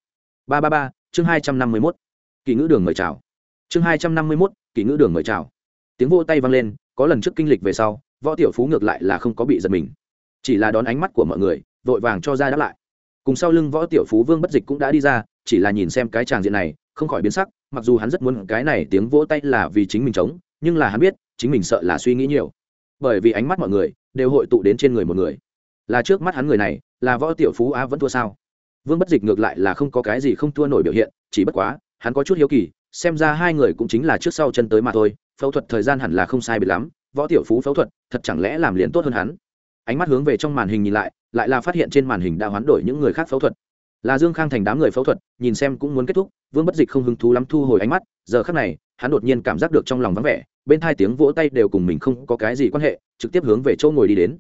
Ba ba ba, chương hai trăm năm mươi mốt. Kỳ ngữ đường mời chào. Chương hai trăm năm mươi mốt kỳ ngữ đường mời chào. Tiếng vô tay vang lên, có lần trước kinh lịch về sau, võ tiểu phú ngược lại là không có bị giật mình. Chỉ là đón ánh mắt của mọi người, vội vàng cho ra đáp lại. Cùng sau lưng võ tiểu phú vương bất dịch cũng đã đi ra, chỉ là nhìn xem cái tràng diện này, không khỏi biến sắc, mặc dù hắn rất muốn cái này tiếng vỗ tay là vì chính mình chống, nhưng là hắn biết, chính mình sợ là suy nghĩ nhiều bởi vì ánh mắt mọi người đều hội tụ đến trên người một người. Là trước mắt hắn người này, là võ tiểu phú á vẫn thua sao? Vương bất dịch ngược lại là không có cái gì không thua nổi biểu hiện, chỉ bất quá, hắn có chút hiếu kỳ, xem ra hai người cũng chính là trước sau chân tới mà thôi, phẫu thuật thời gian hẳn là không sai biệt lắm, võ tiểu phú phẫu thuật, thật chẳng lẽ làm liền tốt hơn hắn? Ánh mắt hướng về trong màn hình nhìn lại lại là phát hiện trên màn hình đã hoán đổi những người khác phẫu thuật. Là dương khang thành đám người phẫu thuật, nhìn xem cũng muốn kết thúc, vương bất dịch không hứng thú lắm thu hồi ánh mắt, giờ khác này, hắn đột nhiên cảm giác được trong lòng vắng vẻ bên hai tiếng vỗ tay đều cùng mình không có cái gì quan hệ, trực tiếp hướng về chỗ ngồi đi đến.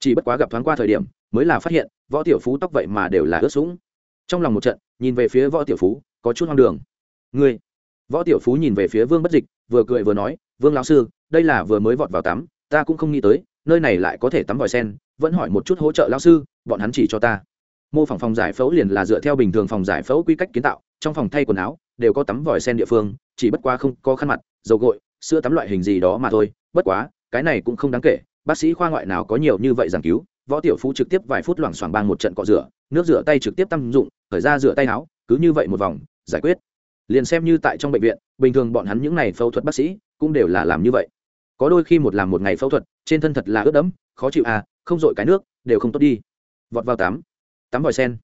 Chỉ bất quá gặp thoáng qua thời điểm, mới là phát hiện, võ tiểu phú tóc vậy mà đều là ướt sũng. Trong lòng một trận, nhìn về phía võ tiểu phú, có chút hoang đường. Ngươi? Võ tiểu phú nhìn về phía vương bất dịch, vừa cười vừa nói, vương lão sư, đây là vừa mới vọt vào tắm, ta cũng không nghĩ tới, nơi này lại có thể tắm vòi sen, vẫn hỏi một chút hỗ trợ lão sư, bọn hắn chỉ cho ta. Mô phỏng phòng giải phẫu liền là dựa theo bình thường phòng giải phẫu quy cách kiến tạo, trong phòng thay quần áo, đều có tắm vòi sen địa phương, chỉ bất quá không có khăn mặt, dầu gội sữa tắm loại hình gì đó mà thôi, bất quá, cái này cũng không đáng kể, bác sĩ khoa ngoại nào có nhiều như vậy giảng cứu, võ tiểu phú trực tiếp vài phút loảng xoảng bang một trận cọ rửa, nước rửa tay trực tiếp tăng dụng khởi ra rửa tay áo, cứ như vậy một vòng, giải quyết. Liền xem như tại trong bệnh viện, bình thường bọn hắn những n à y phẫu thuật bác sĩ, cũng đều là làm như vậy. Có đôi khi một làm một ngày phẫu thuật, trên thân thật là ướt đẫm, khó chịu à không dội cái nước, đều không tốt đi. Vọt vào tắm tắm vòi sen.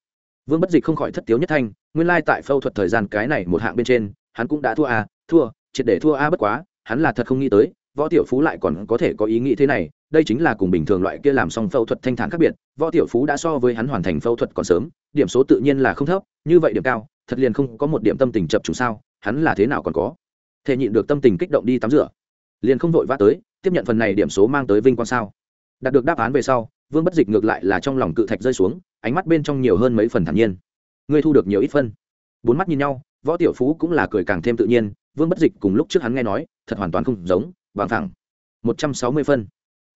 Vương bất dịch không khỏi thất tiếu nhất thanh, nguyên lai tại phẫu thuật thời gian cái này một hạng bên trên, hắn cũng đã thua à thua, triệt để thua a bất quá hắn là thật không nghĩ tới, võ tiểu phú lại còn có thể có ý nghĩ thế này, đây chính là cùng bình thường loại kia làm xong phẫu thuật thanh thản khác biệt, võ tiểu phú đã so với hắn hoàn thành phẫu thuật còn sớm, điểm số tự nhiên là không thấp, như vậy điểm cao, thật liền không có một điểm tâm tình chập trùng sao, hắn là thế nào còn có thể nhịn được tâm tình kích động đi tắm rửa. Liền không vội vã tới, tiếp nhận phần này điểm số mang tới vinh quang sao. Đạt được đáp án về sau, vương bất dịch ngược lại là trong lòng cự thạch rơi xuống, ánh mắt bên trong nhiều hơn mấy phần thản nhiên. Ngươi thu được nhiều ít phân. Bốn mắt nhìn nhau, võ tiểu phú cũng là cười càng thêm tự nhiên vương bất dịch cùng lúc trước hắn nghe nói, thật hoàn toàn không giống bằng thẳng một trăm sáu mươi phân.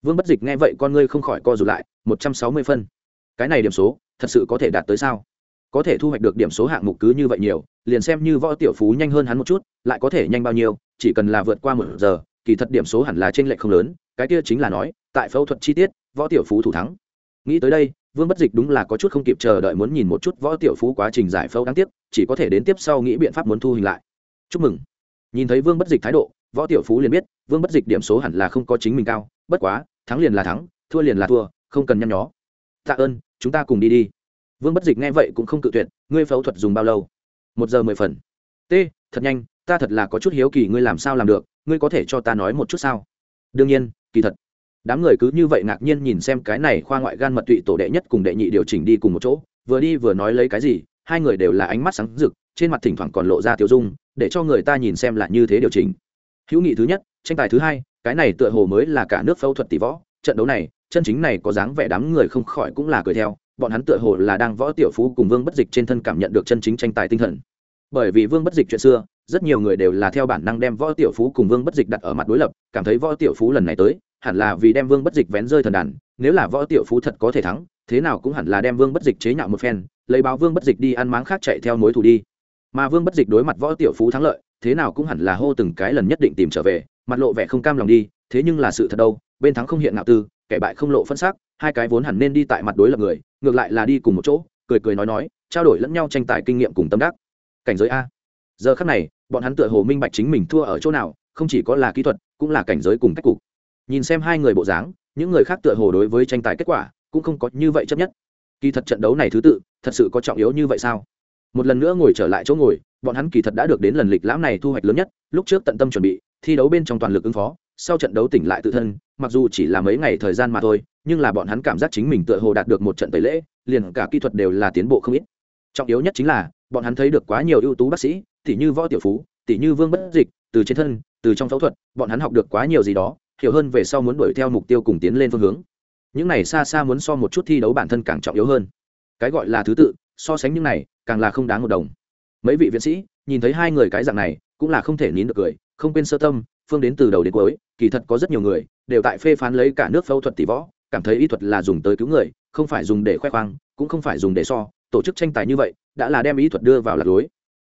Vương bất dịch nghe vậy con ngươi không khỏi co rụt lại, một trăm sáu mươi phân. Cái này điểm số, thật sự có thể đạt tới sao? Có thể thu hoạch được điểm số hạng mục cứ như vậy nhiều, liền xem như võ tiểu phú nhanh hơn hắn một chút, lại có thể nhanh bao nhiêu, chỉ cần là vượt qua một giờ, kỳ thật điểm số hẳn là trên lệch không lớn, cái kia chính là nói, tại phẫu thuật chi tiết, võ tiểu phú thủ thắng. Nghĩ tới đây, vương bất dịch đúng là có chút không kịp chờ đợi muốn nhìn một chút võ tiểu phú quá trình giải phẫu đáng tiếc, chỉ có thể đến tiếp sau nghĩ biện pháp muốn thu hình lại. Chúc mừng nhìn thấy vương bất dịch thái độ, võ tiểu phú liền biết, vương bất dịch điểm số hẳn là không có chính mình cao, bất quá, thắng liền là thắng, thua liền là thua, không cần nhăn nhó. Tạ ơn, chúng ta cùng đi đi. Vương bất dịch nghe vậy cũng không cự tuyệt, ngươi phẫu thuật dùng bao lâu? Một giờ mười phần. T, thật nhanh, ta thật là có chút hiếu kỳ ngươi làm sao làm được, ngươi có thể cho ta nói một chút sao? Đương nhiên, kỳ thật. Đám người cứ như vậy ngạc nhiên nhìn xem cái này khoa ngoại gan mật tụy tổ đệ nhất cùng đệ nhị điều chỉnh đi cùng một chỗ, vừa đi vừa nói lấy cái gì, hai người đều là ánh mắt sáng rực, trên mặt thỉnh thoảng còn lộ ra tiêu dung để cho người ta nhìn xem là như thế điều chỉnh. Hữu nghị thứ nhất, tranh tài thứ hai, cái này tựa hồ mới là cả nước phẫu thuật tỷ võ. Trận đấu này, chân chính này có dáng vẻ đám người không khỏi cũng là cười theo, bọn hắn tựa hồ là đang võ tiểu phú cùng vương bất dịch trên thân cảm nhận được chân chính tranh tài tinh thần. Bởi vì vương bất dịch chuyện xưa, rất nhiều người đều là theo bản năng đem võ tiểu phú cùng vương bất dịch đặt ở mặt đối lập, cảm thấy võ tiểu phú lần này tới, hẳn là vì đem vương bất dịch vén rơi thần đàn, nếu là võ tiểu phú thật có thể thắng, thế nào cũng hẳn là đem vương bất dịch chế nhạo một phen, lấy báo vương bất dịch đi ăn máng khác chạy theo mối thù đi mà vương bất dịch đối mặt võ tiểu phú thắng lợi, thế nào cũng hẳn là hô từng cái lần nhất định tìm trở về, mặt lộ vẻ không cam lòng đi, thế nhưng là sự thật đâu, bên thắng không hiện ngạo tư, kẻ bại không lộ phân xác hai cái vốn hẳn nên đi tại mặt đối lập người, ngược lại là đi cùng một chỗ, cười cười nói nói, trao đổi lẫn nhau tranh tài kinh nghiệm cùng tâm đắc. Cảnh giới a. Giờ khắc này, bọn hắn tựa hồ minh bạch chính mình thua ở chỗ nào, không chỉ có là kỹ thuật, cũng là cảnh giới cùng cách cục. Nhìn xem hai người bộ dáng, những người khác tựa hồ đối với tranh tài kết quả, cũng không có như vậy chấp nhất. Kỳ thật trận đấu này thứ tự, thật sự có trọng yếu như vậy sao? Một lần nữa ngồi trở lại chỗ ngồi, bọn hắn kỳ thật đã được đến lần lịch lãm này thu hoạch lớn nhất, lúc trước tận tâm chuẩn bị, thi đấu bên trong toàn lực ứng phó, sau trận đấu tỉnh lại tự thân, mặc dù chỉ là mấy ngày thời gian mà thôi, nhưng là bọn hắn cảm giác chính mình tựa hồ đạt được một trận tẩy lễ, liền cả kỹ thuật đều là tiến bộ không ít. Trọng yếu nhất chính là, bọn hắn thấy được quá nhiều ưu tú bác sĩ tỷ như võ tiểu phú tỷ như vương bất dịch, từ trên thân, từ trong phẫu thuật, bọn hắn học được quá nhiều gì đó, hiểu hơn về sau muốn đuổi theo mục tiêu cùng tiến lên phương hướng. Những này xa xa muốn so một chút thi đấu bản thân càng trọng yếu hơn. Cái gọi là thứ tự so sánh những này, càng là không đáng một đồng. Mấy vị viện sĩ, nhìn thấy hai người cái dạng này, cũng là không thể nín được cười, không quên sơ tâm, phương đến từ đầu đến cuối, kỳ thật có rất nhiều người, đều tại phê phán lấy cả nước phẫu thuật tỷ võ, cảm thấy y thuật là dùng tới cứu người, không phải dùng để khoe khoang, cũng không phải dùng để so, tổ chức tranh tài như vậy, đã là đem ý thuật đưa vào lạc lối.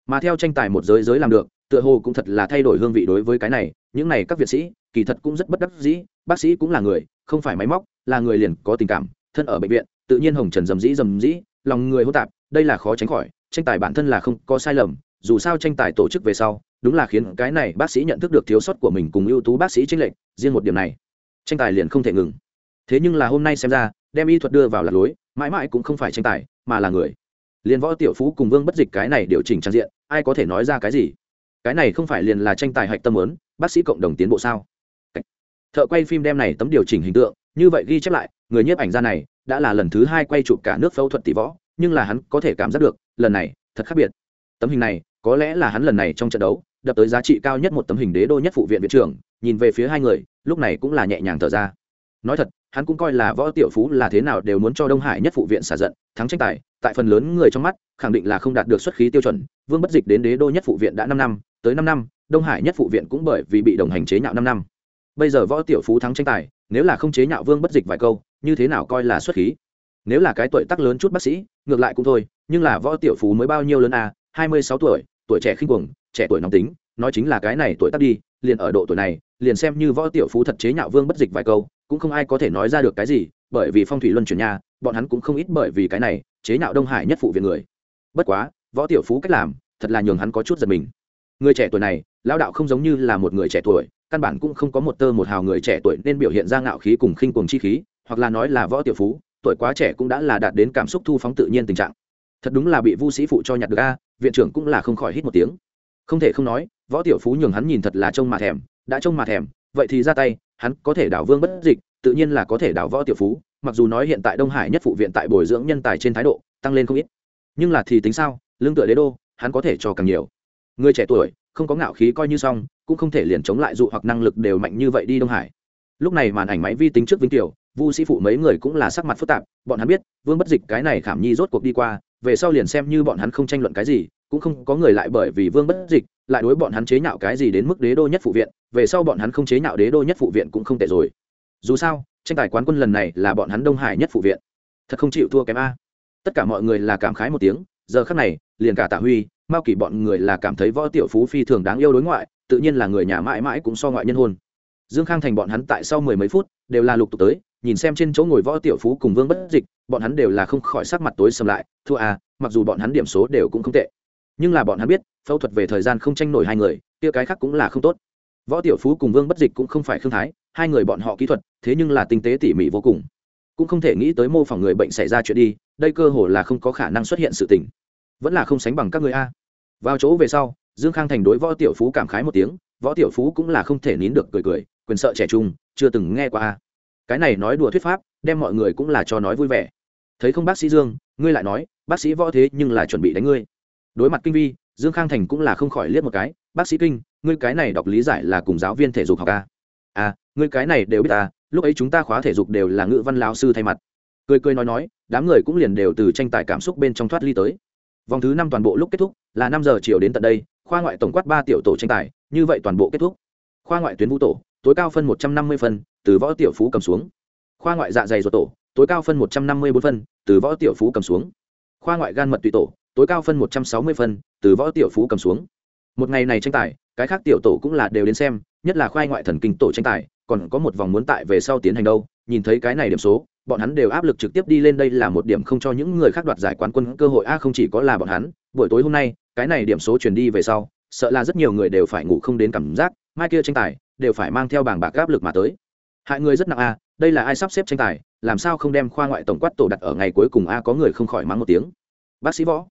Mà theo tranh tài một giới giới làm được, tựa hồ cũng thật là thay đổi hương vị đối với cái này, những này các viện sĩ, kỳ thật cũng rất bất đắc dĩ, bác sĩ cũng là người, không phải máy móc, là người liền có tình cảm, thân ở bệnh viện, tự nhiên hồng trần dầm dĩ dầm dĩ, lòng người hô tạp đây là khó tránh khỏi, tranh tài bản thân là không có sai lầm, dù sao tranh tài tổ chức về sau, đúng là khiến cái này bác sĩ nhận thức được thiếu sót của mình cùng ưu tú bác sĩ tranh lệch, riêng một điểm này, tranh tài liền không thể ngừng. Thế nhưng là hôm nay xem ra, đem y thuật đưa vào lạc lối, mãi mãi cũng không phải tranh tài, mà là người. Liền võ tiểu phú cùng vương bất dịch cái này điều chỉnh trang diện, ai có thể nói ra cái gì? Cái này không phải liền là tranh tài hạch tâm lớn bác sĩ cộng đồng tiến bộ sao? Thợ quay phim đem này tấm điều chỉnh hình tượng, như vậy ghi chép lại, người nhiếp ảnh gia này, đã là lần thứ hai quay chụp cả nước phẫu thuật tỷ võ nhưng là hắn có thể cảm giác được, lần này, thật khác biệt. Tấm hình này, có lẽ là hắn lần này trong trận đấu, đập tới giá trị cao nhất một tấm hình đế đô nhất phụ viện viện trưởng, nhìn về phía hai người, lúc này cũng là nhẹ nhàng thở ra. Nói thật, hắn cũng coi là võ tiểu phú là thế nào đều muốn cho đông hải nhất phụ viện xả giận, thắng tranh tài, tại phần lớn người trong mắt, khẳng định là không đạt được xuất khí tiêu chuẩn, vương bất dịch đến đế đô nhất phụ viện đã năm năm, tới năm năm, đông hải nhất phụ viện cũng bởi vì bị đồng hành chế nhạo năm năm. Bây giờ võ tiểu phú thắng tranh tài, nếu là không chế nhạo vương bất dịch vài câu, như thế nào coi là xuất khí? Nếu là cái tuổi tác lớn chút bác sĩ, ngược lại cũng thôi, nhưng là võ tiểu phú mới bao nhiêu lớn à? Hai mươi sáu tuổi tuổi trẻ khinh cuồng, trẻ tuổi nóng tính, nói chính là cái này tuổi tác đi, liền ở độ tuổi này, liền xem như võ tiểu phú thật chế nhạo vương bất dịch vài câu, cũng không ai có thể nói ra được cái gì, bởi vì phong thủy luân chuyển nhà bọn hắn cũng không ít bởi vì cái này, chế nhạo đông hải nhất phụ viện người. Bất quá, võ tiểu phú cách làm, thật là nhường hắn có chút giật mình. Người trẻ tuổi này, lão đạo không giống như là một người trẻ tuổi, căn bản cũng không có một tơ một hào người trẻ tuổi nên biểu hiện ra ngạo khí cùng khinh cuồng chi khí, hoặc là nói là võ tiểu phú tuổi quá trẻ cũng đã là đạt đến cảm xúc thu phóng tự nhiên tình trạng. Thật đúng là bị vu sĩ phụ cho nhặt được a, viện trưởng cũng là không khỏi hít một tiếng. Không thể không nói, võ tiểu phú nhường hắn nhìn thật là trông mà thèm, đã trông mà thèm, vậy thì ra tay, hắn có thể đảo vương bất dịch, tự nhiên là có thể đảo võ tiểu phú, mặc dù nói hiện tại đông hải nhất phụ viện tại bồi dưỡng nhân tài trên thái độ, tăng lên không ít. Nhưng là thì tính sao, lương tựa đế đô, hắn có thể cho càng nhiều. Người trẻ tuổi, không có ngạo khí coi như xong, cũng không thể liền chống lại dụ hoặc năng lực đều mạnh như vậy đi đông hải. Lúc này màn ảnh máy vi tính trước vĩnh tiểu vu sĩ phụ mấy người cũng là sắc mặt phức tạp, bọn hắn biết, vương bất dịch cái này khảm nhi rốt cuộc đi qua, về sau liền xem như bọn hắn không tranh luận cái gì, cũng không có người lại bởi vì vương bất dịch, lại đối bọn hắn chế nhạo cái gì đến mức đế đô nhất phụ viện, về sau bọn hắn không chế nhạo đế đô nhất phụ viện cũng không tệ rồi. Dù sao, tranh tài quán quân lần này là bọn hắn đông hải nhất phụ viện. Thật không chịu thua kém a. Tất cả mọi người là cảm khái một tiếng, giờ khắc này, liền cả tạ huy, mao kỳ bọn người là cảm thấy võ tiểu phú phi thường đáng yêu đối ngoại, tự nhiên là người nhà mãi mãi cũng so ngoại nhân hôn. Dương khang thành bọn hắn tại sau mười mấy phút, đều là lục tục tới nhìn xem trên chỗ ngồi võ tiểu phú cùng vương bất dịch, bọn hắn đều là không khỏi sắc mặt tối sầm lại, thua à mặc dù bọn hắn điểm số đều cũng không tệ. Nhưng là bọn hắn biết, phẫu thuật về thời gian không tranh nổi hai người, kia cái khác cũng là không tốt. Võ tiểu phú cùng vương bất dịch cũng không phải khương thái, hai người bọn họ kỹ thuật, thế nhưng là tinh tế tỉ mỉ vô cùng. Cũng không thể nghĩ tới mô phỏng người bệnh xảy ra chuyện đi, đây cơ hồ là không có khả năng xuất hiện sự tình. Vẫn là không sánh bằng các người a. Vào chỗ về sau, dương khang thành đối võ tiểu phú cảm khái một tiếng, võ tiểu phú cũng là không thể nín được cười cười, quyền sợ trẻ trung, chưa từng nghe qua a cái này nói đùa thuyết pháp, đem mọi người cũng là cho nói vui vẻ. Thấy không bác sĩ dương, ngươi lại nói, bác sĩ võ thế nhưng là chuẩn bị đánh ngươi. Đối mặt kinh vi, dương khang thành cũng là không khỏi liếc một cái, bác sĩ kinh, ngươi cái này đọc lý giải là cùng giáo viên thể dục học ca à ngươi cái này đều biết ta lúc ấy chúng ta khóa thể dục đều là ngữ văn lao sư thay mặt. Cười cười nói nói, đám người cũng liền đều từ tranh tài cảm xúc bên trong thoát ly tới. Vòng thứ năm toàn bộ lúc kết thúc, là năm giờ chiều đến tận đây, khoa ngoại tổng quát ba tiểu tổ tranh tài, như vậy toàn bộ kết thúc. Khoa ngoại tuyến vũ tổ, tối cao phân một trăm năm mươi phân từ võ tiểu phú cầm xuống. Khoa ngoại dạ dày ruột tổ, tối cao phân một trăm năm mươi bốn phân, từ võ tiểu phú cầm xuống. Khoa ngoại gan mật tụy tổ, tối cao phân một trăm sáu mươi phân, từ võ tiểu phú cầm xuống. Một ngày này tranh tài, cái khác tiểu tổ cũng là đều đến xem, nhất là khoa ngoại thần kinh tổ tranh tài, còn có một vòng muốn tại về sau tiến hành đâu, nhìn thấy cái này điểm số, bọn hắn đều áp lực trực tiếp đi lên đây là một điểm không cho những người khác đoạt giải quán quân cơ hội. A, không chỉ có là bọn hắn, buổi tối hôm nay, cái này điểm số truyền đi về sau, sợ là rất nhiều người đều phải ngủ không đến cảm giác, mai kia tranh tài, đều phải mang theo bảng bạc áp lực mà tới hại người rất nặng a đây là ai sắp xếp tranh tài, làm sao không đem khoa ngoại tổng quát tổ đặt ở ngày cuối cùng a có người không khỏi mắng một tiếng. Bác sĩ võ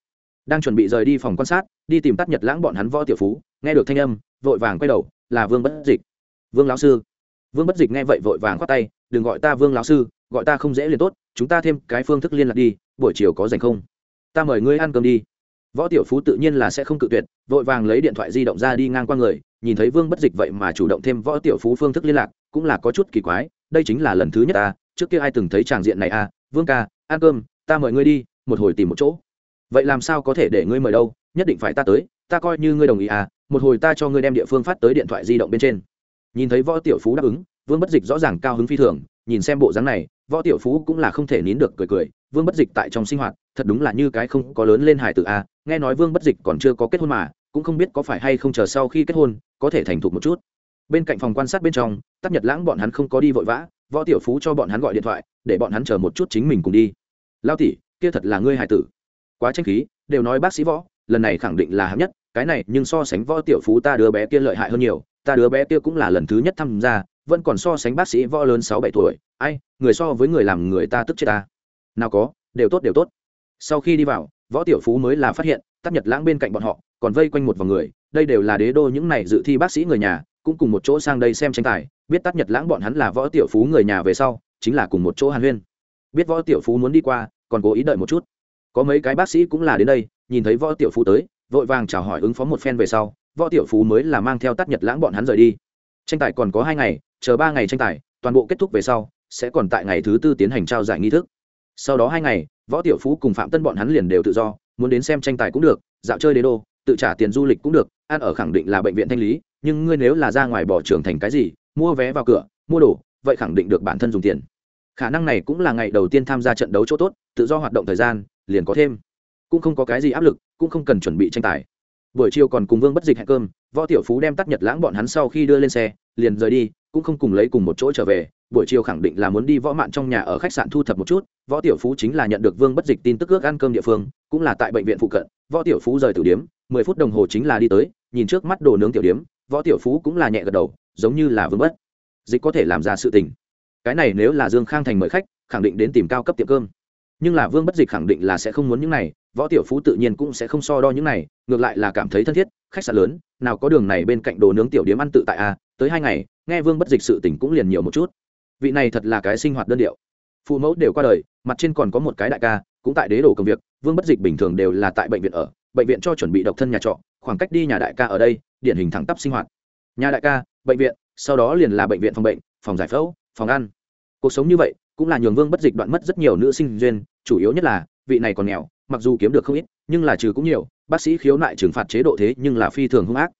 đang chuẩn bị rời đi phòng quan sát, đi tìm tắt nhật lãng bọn hắn võ tiểu phú, nghe được thanh âm, vội vàng quay đầu, là vương bất dịch. Vương lão sư. Vương bất dịch nghe vậy vội vàng khoát tay, đừng gọi ta vương lão sư, gọi ta không dễ liền tốt, chúng ta thêm cái phương thức liên lạc đi, buổi chiều có dành không? Ta mời ngươi ăn cơm đi. Võ tiểu phú tự nhiên là sẽ không cự tuyệt, vội vàng lấy điện thoại di động ra đi ngang qua người, nhìn thấy vương bất dịch vậy mà chủ động thêm võ tiểu phú phương thức liên lạc cũng là có chút kỳ quái, đây chính là lần thứ nhất ta, trước kia ai từng thấy tràng diện này à? Vương ca, ăn cơm, ta mời ngươi đi, một hồi tìm một chỗ. Vậy làm sao có thể để ngươi mời đâu? Nhất định phải ta tới, ta coi như ngươi đồng ý à? Một hồi ta cho ngươi đem địa phương phát tới điện thoại di động bên trên. Nhìn thấy võ tiểu phú đáp ứng, vương bất dịch rõ ràng cao hứng phi thường, nhìn xem bộ dáng này, võ tiểu phú cũng là không thể nín được cười cười. Vương bất dịch tại trong sinh hoạt, thật đúng là như cái không có lớn lên hải tử a nghe nói vương bất dịch còn chưa có kết hôn mà, cũng không biết có phải hay không chờ sau khi kết hôn, có thể thành thục một chút. Bên cạnh phòng quan sát bên trong tắc nhật lãng bọn hắn không có đi vội vã, võ tiểu phú cho bọn hắn gọi điện thoại, để bọn hắn chờ một chút chính mình cùng đi. Lao tỷ, kia thật là ngươi hài tử. Quá tranh khí, đều nói bác sĩ võ, lần này khẳng định là hạng nhất, cái này nhưng so sánh võ tiểu phú ta đứa bé kia lợi hại hơn nhiều, ta đứa bé kia cũng là lần thứ nhất tham gia, vẫn còn so sánh bác sĩ võ lớn sáu bảy tuổi, ai, người so với người làm người ta tức chết ta. Nào có, đều tốt đều tốt. Sau khi đi vào, võ tiểu phú mới là phát hiện, tắc nhật lãng bên cạnh bọn họ, còn vây quanh một vòng người, đây đều là đế đô những này dự thi bác sĩ người nhà cũng cùng một chỗ sang đây xem tranh tài, biết tắt nhật lãng bọn hắn là võ tiểu phú người nhà về sau, chính là cùng một chỗ hàn huyên. Biết võ tiểu phú muốn đi qua, còn cố ý đợi một chút. Có mấy cái bác sĩ cũng là đến đây, nhìn thấy võ tiểu phú tới, vội vàng chào hỏi ứng phó một phen về sau, võ tiểu phú mới là mang theo tắt nhật lãng bọn hắn rời đi. Tranh tài còn có hai ngày, chờ ba ngày tranh tài, toàn bộ kết thúc về sau, sẽ còn tại ngày thứ tư tiến hành trao giải nghi thức. Sau đó hai ngày, võ tiểu phú cùng phạm tân bọn hắn liền đều tự do, muốn đến xem tranh tài cũng được, dạo chơi đế đô, tự trả tiền du lịch cũng được, ăn ở khẳng định là bệnh viện thanh lý nhưng ngươi nếu là ra ngoài bỏ trường thành cái gì, mua vé vào cửa, mua đồ, vậy khẳng định được bản thân dùng tiền. Khả năng này cũng là ngày đầu tiên tham gia trận đấu chỗ tốt, tự do hoạt động thời gian, liền có thêm. Cũng không có cái gì áp lực, cũng không cần chuẩn bị tranh tài. Buổi chiều còn cùng vương bất dịch hẹn cơm, võ tiểu phú đem tắt nhật lãng bọn hắn sau khi đưa lên xe, liền rời đi, cũng không cùng lấy cùng một chỗ trở về. Buổi chiều khẳng định là muốn đi võ mạn trong nhà ở khách sạn thu thập một chút, võ tiểu phú chính là nhận được vương bất dịch tin tức ước ăn cơm địa phương, cũng là tại bệnh viện phụ cận. Võ tiểu phú rời tử điếm mười phút đồng hồ chính là đi tới, nhìn trước mắt đồ nướng tiểu điếm võ tiểu phú cũng là nhẹ gật đầu giống như là vương bất. Dịch có thể làm ra sự tình. Cái này nếu là dương khang thành mời khách khẳng định đến tìm cao cấp tiệm cơm. Nhưng là vương bất dịch khẳng định là sẽ không muốn những này võ tiểu phú tự nhiên cũng sẽ không so đo những này ngược lại là cảm thấy thân thiết khách sạn lớn nào có đường này bên cạnh đồ nướng tiểu điếm ăn tự tại a à, tới hai ngày nghe vương bất dịch sự tỉnh cũng liền nhiều một chút. Vị này thật là cái sinh hoạt đơn điệu. Phụ mẫu đều qua đời mặt trên còn có một cái đại ca cũng tại đế đồ công việc vương bất dịch bình thường đều là tại bệnh viện ở bệnh viện cho chuẩn bị độc thân nhà trọ khoảng cách đi nhà đại ca ở đây, điển hình thẳng tắp sinh hoạt. Nhà đại ca, bệnh viện, sau đó liền là bệnh viện phòng bệnh, phòng giải phẫu, phòng ăn. Cuộc sống như vậy, cũng là nhường vương bất dịch đoạn mất rất nhiều nữ sinh duyên, chủ yếu nhất là, vị này còn nghèo, mặc dù kiếm được không ít, nhưng là trừ cũng nhiều, bác sĩ khiếu nại trừng phạt chế độ thế nhưng là phi thường hung ác.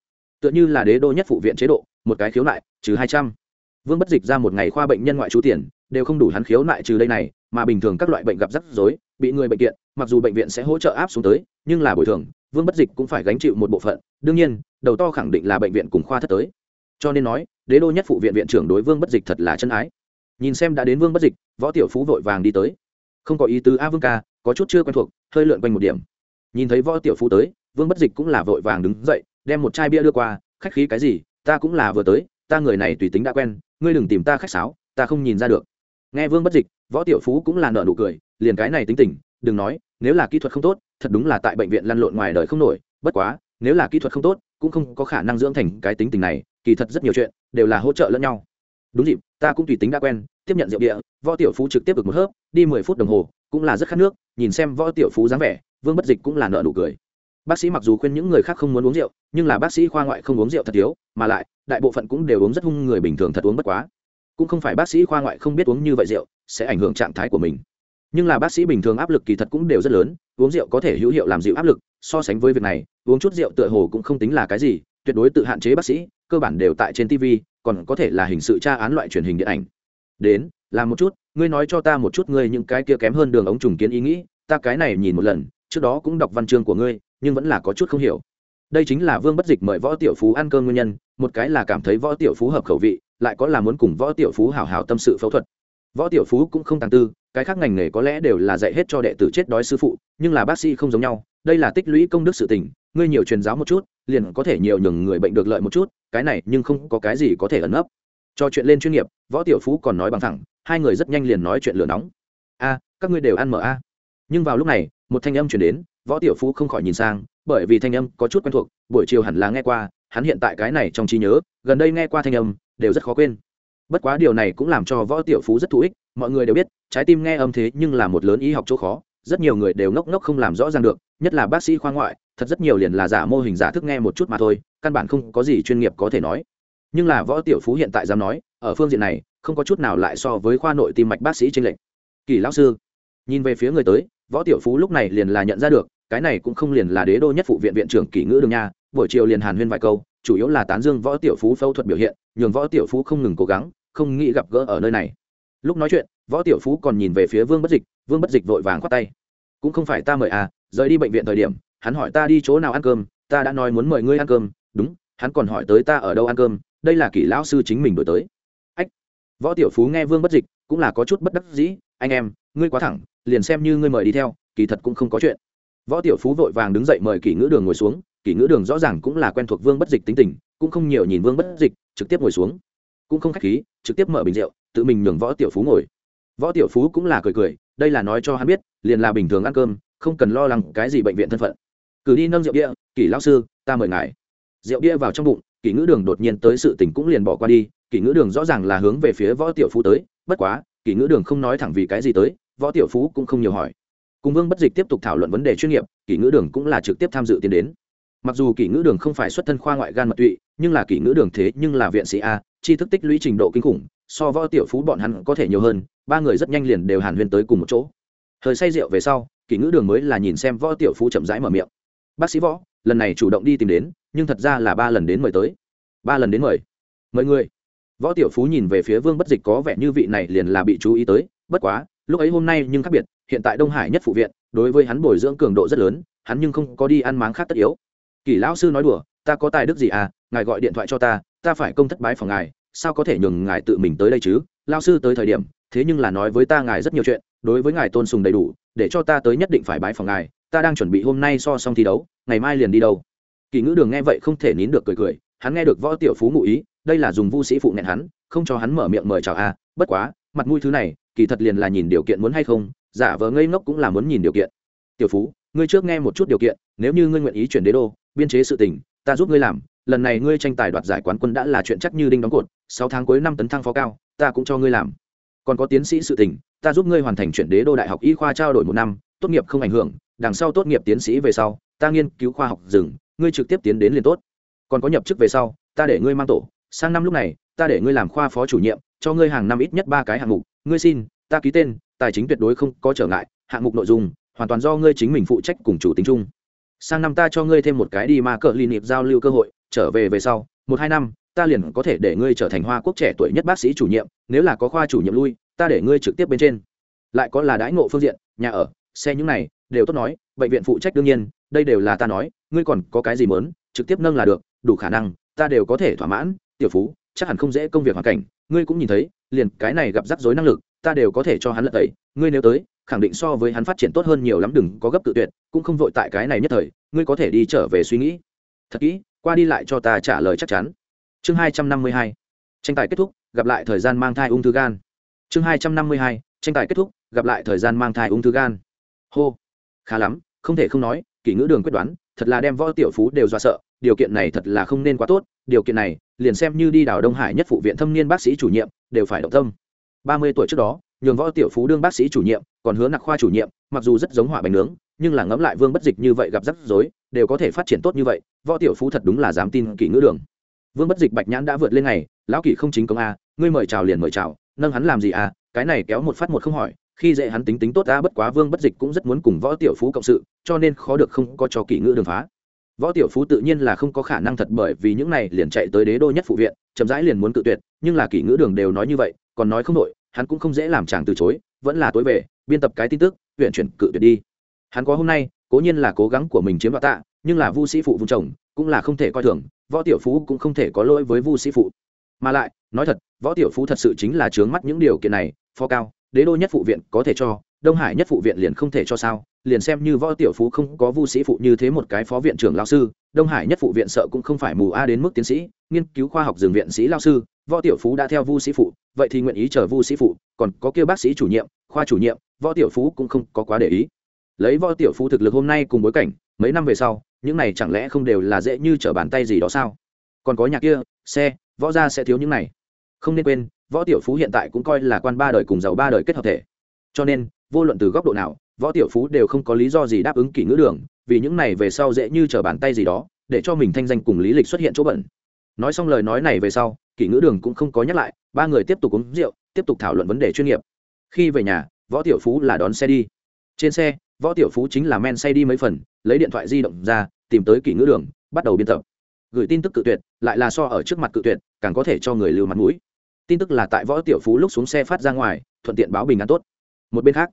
Tựa như là đế đô nhất phụ viện chế độ, một cái khiếu nại, trừ hai trăm. Vương bất dịch ra một ngày khoa bệnh nhân ngoại trú tiền, đều không đủ hắn khiếu nại trừ đây này, mà bình thường các loại bệnh gặp rắc rối, bị người bệnh kiện, mặc dù bệnh viện sẽ hỗ trợ áp xuống tới, nhưng là bồi thường vương bất dịch cũng phải gánh chịu một bộ phận, đương nhiên, đầu to khẳng định là bệnh viện cùng khoa thất tới. Cho nên nói, đế đô nhất phụ viện viện trưởng đối vương bất dịch thật là chân ái. Nhìn xem đã đến vương bất dịch, võ tiểu phú vội vàng đi tới. Không có ý tứ a vương ca, có chút chưa quen thuộc, hơi lượn quanh một điểm. Nhìn thấy võ tiểu phú tới, vương bất dịch cũng là vội vàng đứng dậy, đem một chai bia đưa qua, khách khí cái gì, ta cũng là vừa tới, ta người này tùy tính đã quen, ngươi đừng tìm ta khách sáo, ta không nhìn ra được. Nghe vương bất dịch, võ tiểu phú cũng là nợ nụ cười, liền cái này tính tình đừng nói, nếu là kỹ thuật không tốt, thật đúng là tại bệnh viện lăn lộn ngoài đời không nổi. Bất quá, nếu là kỹ thuật không tốt, cũng không có khả năng dưỡng thành cái tính tình này, kỳ thật rất nhiều chuyện đều là hỗ trợ lẫn nhau. Đúng dịp, ta cũng tùy tính đã quen, tiếp nhận rượu địa võ tiểu phú trực tiếp được một hớp, đi mười phút đồng hồ, cũng là rất khát nước, nhìn xem võ tiểu phú dáng vẻ, vương bất dịch cũng là nợ nụ cười. Bác sĩ mặc dù khuyên những người khác không muốn uống rượu, nhưng là bác sĩ khoa ngoại không uống rượu thật thiếu, mà lại, đại bộ phận cũng đều uống rất hung người bình thường thật uống bất quá. Cũng không phải bác sĩ khoa ngoại không biết uống như vậy rượu, sẽ ảnh hưởng trạng thái của mình nhưng là bác sĩ bình thường áp lực kỳ thật cũng đều rất lớn, uống rượu có thể hữu hiệu làm dịu áp lực, so sánh với việc này, uống chút rượu tựa hồ cũng không tính là cái gì, tuyệt đối tự hạn chế bác sĩ, cơ bản đều tại trên tv còn có thể là hình sự tra án loại truyền hình điện ảnh. Đến làm một chút, ngươi nói cho ta một chút ngươi những cái kia kém hơn đường ống trùng kiến ý nghĩ, ta cái này nhìn một lần, trước đó cũng đọc văn chương của ngươi, nhưng vẫn là có chút không hiểu. Đây chính là vương bất dịch mời võ tiểu phú ăn cơm nguyên nhân, một cái là cảm thấy võ tiểu phú hợp khẩu vị, lại có là muốn cùng võ tiểu phú hào hào tâm sự phẫu thuật. Võ tiểu phú cũng không tàng tư cái khác ngành nghề có lẽ đều là dạy hết cho đệ tử chết đói sư phụ, nhưng là bác sĩ không giống nhau. Đây là tích lũy công đức sự tình, ngươi nhiều truyền giáo một chút, liền có thể nhiều nhường người bệnh được lợi một chút, cái này nhưng không có cái gì có thể ẩn ấp cho chuyện lên chuyên nghiệp, võ tiểu phú còn nói bằng thẳng, hai người rất nhanh liền nói chuyện lửa nóng. A, các ngươi đều ăn mở a. Nhưng vào lúc này, một thanh âm chuyển đến, võ tiểu phú không khỏi nhìn sang, bởi vì thanh âm có chút quen thuộc, buổi chiều hẳn là nghe qua, hắn hiện tại cái này trong trí nhớ, gần đây nghe qua thanh âm, đều rất khó quên bất quá điều này cũng làm cho võ tiểu phú rất thú ích, mọi người đều biết, trái tim nghe âm thế nhưng là một lớn y học chỗ khó, rất nhiều người đều ngốc ngốc không làm rõ ràng được, nhất là bác sĩ khoa ngoại, thật rất nhiều liền là giả mô hình giả thức nghe một chút mà thôi, căn bản không có gì chuyên nghiệp có thể nói. Nhưng là võ tiểu phú hiện tại dám nói, ở phương diện này, không có chút nào lại so với khoa nội tim mạch bác sĩ trên lệnh kỳ lão sư, nhìn về phía người tới, võ tiểu phú lúc này liền là nhận ra được, cái này cũng không liền là đế đô nhất phụ viện viện trưởng kỷ ngữ đường nha, buổi chiều liền hàn huyên vài câu, chủ yếu là tán dương võ tiểu phú phẫu thuật biểu hiện, nhường võ tiểu phú không ngừng cố gắng không nghĩ gặp gỡ ở nơi này. Lúc nói chuyện, võ tiểu phú còn nhìn về phía vương bất dịch, vương bất dịch vội vàng khoát tay. Cũng không phải ta mời à rời đi bệnh viện thời điểm, hắn hỏi ta đi chỗ nào ăn cơm, ta đã nói muốn mời ngươi ăn cơm. Đúng, hắn còn hỏi tới ta ở đâu ăn cơm, đây là kỷ lão sư chính mình đổi tới. Ách. Võ tiểu phú nghe vương bất dịch cũng là có chút bất đắc dĩ, anh em, ngươi quá thẳng, liền xem như ngươi mời đi theo, kỳ thật cũng không có chuyện. Võ tiểu phú vội vàng đứng dậy mời kỷ ngữ đường ngồi xuống, kỷ ngữ đường rõ ràng cũng là quen thuộc vương bất dịch tính tình, cũng không nhiều nhìn vương bất dịch, trực tiếp ngồi xuống cũng không khách khí, trực tiếp mở bình rượu, tự mình nhường võ tiểu phú ngồi. Võ tiểu phú cũng là cười cười, đây là nói cho hắn biết, liền là bình thường ăn cơm, không cần lo lắng cái gì bệnh viện thân phận. Cử đi nâng rượu bia, kỷ lão sư, ta mời ngài. Rượu bia vào trong bụng, kỷ ngữ đường đột nhiên tới sự tình cũng liền bỏ qua đi, kỷ ngữ đường rõ ràng là hướng về phía võ tiểu phú tới, bất quá, kỷ ngữ đường không nói thẳng vì cái gì tới, võ tiểu phú cũng không nhiều hỏi. Cùng vương bất dịch tiếp tục thảo luận vấn đề chuyên nghiệp, kỷ ngữ đường cũng là trực tiếp tham dự tiến đến. Mặc dù kỷ ngữ đường không phải xuất thân khoa ngoại gan mật tụy, nhưng là kỷ ngữ đường thế nhưng là viện sĩ a tri thức tích lũy trình độ kinh khủng, so võ tiểu phú bọn hắn có thể nhiều hơn, ba người rất nhanh liền đều hàn huyên tới cùng một chỗ. Thời say rượu về sau, kỷ ngữ đường mới là nhìn xem võ tiểu phú chậm rãi mở miệng. Bác sĩ võ, lần này chủ động đi tìm đến, nhưng thật ra là ba lần đến mời tới. Ba lần đến mời. Mời người. Võ tiểu phú nhìn về phía vương bất dịch có vẻ như vị này liền là bị chú ý tới, bất quá, lúc ấy hôm nay nhưng khác biệt, hiện tại đông hải nhất phụ viện, đối với hắn bồi dưỡng cường độ rất lớn, hắn nhưng không có đi ăn máng khác tất yếu. Kỷ lão sư nói đùa, ta có tài đức gì à ngài gọi điện thoại cho ta ta phải công thất bái phòng ngài sao có thể nhường ngài tự mình tới đây chứ? Lao sư tới thời điểm, thế nhưng là nói với ta ngài rất nhiều chuyện, đối với ngài tôn sùng đầy đủ, để cho ta tới nhất định phải bái phòng ngài, ta đang chuẩn bị hôm nay so xong thi đấu, ngày mai liền đi đâu? Kỳ ngữ đường nghe vậy không thể nín được cười cười, hắn nghe được võ tiểu phú ngụ ý, đây là dùng vu sĩ phụ nẹn hắn, không cho hắn mở miệng mời chào a à, bất quá, mặt mũi thứ này, kỳ thật liền là nhìn điều kiện muốn hay không, giả vờ ngây ngốc cũng là muốn nhìn điều kiện. Tiểu phú, ngươi trước nghe một chút điều kiện, nếu như ngươi nguyện ý chuyển đế đô, biên chế sự tình, ta giúp ngươi làm, lần này ngươi tranh tài đoạt giải quán quân đã là chuyện chắc như đinh đóng cột sáu tháng cuối năm tấn thăng phó cao, ta cũng cho ngươi làm. Còn có tiến sĩ sự tình, ta giúp ngươi hoàn thành chuyển đế đô đại học y khoa trao đổi một năm, tốt nghiệp không ảnh hưởng, đằng sau tốt nghiệp tiến sĩ về sau, ta nghiên cứu khoa học rừng, ngươi trực tiếp tiến đến liền tốt. Còn có nhập chức về sau, ta để ngươi mang tổ, sang năm lúc này, ta để ngươi làm khoa phó chủ nhiệm, cho ngươi hàng năm ít nhất ba cái hạng mục, ngươi xin, ta ký tên, tài chính tuyệt đối không có trở ngại, hạng mục nội dung, hoàn toàn do ngươi chính mình phụ trách cùng chủ tính chung. Sang năm ta cho ngươi thêm một cái đi mà cờ liên hiệp giao lưu cơ hội, trở về về sau, một hai năm ta liền có thể để ngươi trở thành hoa quốc trẻ tuổi nhất bác sĩ chủ nhiệm, nếu là có khoa chủ nhiệm lui, ta để ngươi trực tiếp bên trên. Lại có là đãi ngộ phương diện, nhà ở, xe những này, đều tốt nói, bệnh viện phụ trách đương nhiên, đây đều là ta nói, ngươi còn có cái gì mớn trực tiếp nâng là được, đủ khả năng, ta đều có thể thỏa mãn, tiểu phú, chắc hẳn không dễ công việc hoàn cảnh, ngươi cũng nhìn thấy, liền cái này gặp rắc rối năng lực, ta đều có thể cho hắn lật tẩy, ngươi nếu tới, khẳng định so với hắn phát triển tốt hơn nhiều lắm, đừng có gấp tự tuyệt, cũng không vội tại cái này nhất thời, ngươi có thể đi trở về suy nghĩ. Thật kỹ, qua đi lại cho ta trả lời chắc chắn chương hai trăm năm mươi hai. Tranh tài kết thúc, gặp lại thời gian mang thai ung thư gan. Chương hai trăm năm mươi hai, tranh tài kết thúc, gặp lại thời gian mang thai ung thư gan. Hô. Khá lắm, không thể không nói, kỷ ngữ đường quyết đoán, thật là đem võ tiểu phú đều do sợ, điều kiện này thật là không nên quá tốt, điều kiện này, liền xem như đi đảo đông hải nhất phụ viện thâm niên bác sĩ chủ nhiệm, đều phải động tâm. Ba mươi tuổi trước đó, nhường võ tiểu phú đương bác sĩ chủ nhiệm, còn hứa nặc khoa chủ nhiệm, mặc dù rất giống hỏa bánh nướng, nhưng là ngẫm lại vương bất dịch như vậy gặp rắc rối, đều có thể phát triển tốt như vậy, võ tiểu phú thật đúng là dám tin kỷ ngữ đường vương bất dịch bạch nhãn đã vượt lên này, lão kỷ không chính công a ngươi mời chào liền mời chào nâng hắn làm gì à cái này kéo một phát một không hỏi khi dễ hắn tính tính tốt ta bất quá vương bất dịch cũng rất muốn cùng võ tiểu phú cộng sự cho nên khó được không có cho kỷ ngữ đường phá. Võ tiểu phú tự nhiên là không có khả năng thật bởi vì những này liền chạy tới đế đô nhất phụ viện chậm rãi liền muốn cự tuyệt nhưng là kỷ ngữ đường đều nói như vậy còn nói không đội hắn cũng không dễ làm chàng từ chối vẫn là tối về biên tập cái tin tức huyện chuyển cự tuyệt đi. Hắn có hôm nay cố nhiên là cố gắng của mình chiếm đoạt tạ nhưng là vu sĩ phụ vung chồng cũng là không thể coi thường võ tiểu phú cũng không thể có lỗi với vu sĩ phụ. Mà lại, nói thật, võ tiểu phú thật sự chính là trướng mắt những điều kiện này, phó cao, đế đô nhất phụ viện có thể cho, đông hải nhất phụ viện liền không thể cho sao, liền xem như võ tiểu phú không có vu sĩ phụ như thế một cái phó viện trưởng lao sư, đông hải nhất phụ viện sợ cũng không phải mù a đến mức tiến sĩ, nghiên cứu khoa học dường viện sĩ lao sư, võ tiểu phú đã theo vu sĩ phụ, vậy thì nguyện ý chờ vu sĩ phụ, còn có kêu bác sĩ chủ nhiệm, khoa chủ nhiệm, võ tiểu phú cũng không có quá để ý. Lấy võ tiểu phú thực lực hôm nay cùng bối cảnh mấy năm về sau, những này chẳng lẽ không đều là dễ như trở bàn tay gì đó sao? Còn có nhà kia, xe, võ gia sẽ thiếu những này. Không nên quên, võ tiểu phú hiện tại cũng coi là quan ba đời cùng giàu ba đời kết hợp thể. Cho nên, vô luận từ góc độ nào, võ tiểu phú đều không có lý do gì đáp ứng kỷ ngữ đường, vì những này về sau dễ như trở bàn tay gì đó, để cho mình thanh danh cùng lý lịch xuất hiện chỗ bẩn. Nói xong lời nói này về sau, kỷ ngữ đường cũng không có nhắc lại, ba người tiếp tục uống rượu, tiếp tục thảo luận vấn đề chuyên nghiệp. Khi về nhà, võ tiểu phú là đón xe đi. Trên xe võ tiểu phú chính là men say đi mấy phần, lấy điện thoại di động ra, tìm tới kỷ ngữ đường, bắt đầu biên tập. Gửi tin tức cự tuyệt, lại là so ở trước mặt cự tuyệt, càng có thể cho người lưu mặt mũi. Tin tức là tại võ tiểu phú lúc xuống xe phát ra ngoài, thuận tiện báo bình an tốt. Một bên khác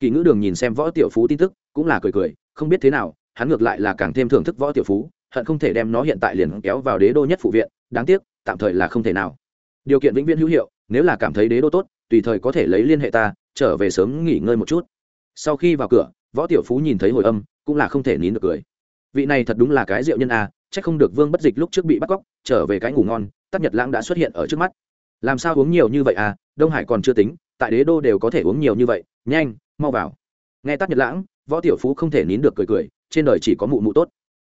kỳ ngữ đường nhìn xem võ tiểu phú tin tức, cũng là cười cười, không biết thế nào, hắn ngược lại là càng thêm thưởng thức võ tiểu phú, hận không thể đem nó hiện tại liền kéo vào đế đô nhất phụ viện, đáng tiếc, tạm thời là không thể nào. Điều kiện vĩnh viễn hữu hiệu, nếu là cảm thấy đế đô tốt, tùy thời có thể lấy liên hệ ta, trở về sớm nghỉ ngơi một chút. Sau khi vào cửa võ tiểu phú nhìn thấy hồi âm, cũng là không thể nín được cười. Vị này thật đúng là cái rượu nhân a, chắc không được vương bất dịch lúc trước bị bắt cóc, trở về cái ngủ ngon, tắc nhật lãng đã xuất hiện ở trước mắt. Làm sao uống nhiều như vậy à đông hải còn chưa tính, tại đế đô đều có thể uống nhiều như vậy, nhanh, mau vào. Nghe tắc nhật lãng, võ tiểu phú không thể nín được cười cười, trên đời chỉ có mụ mụ tốt.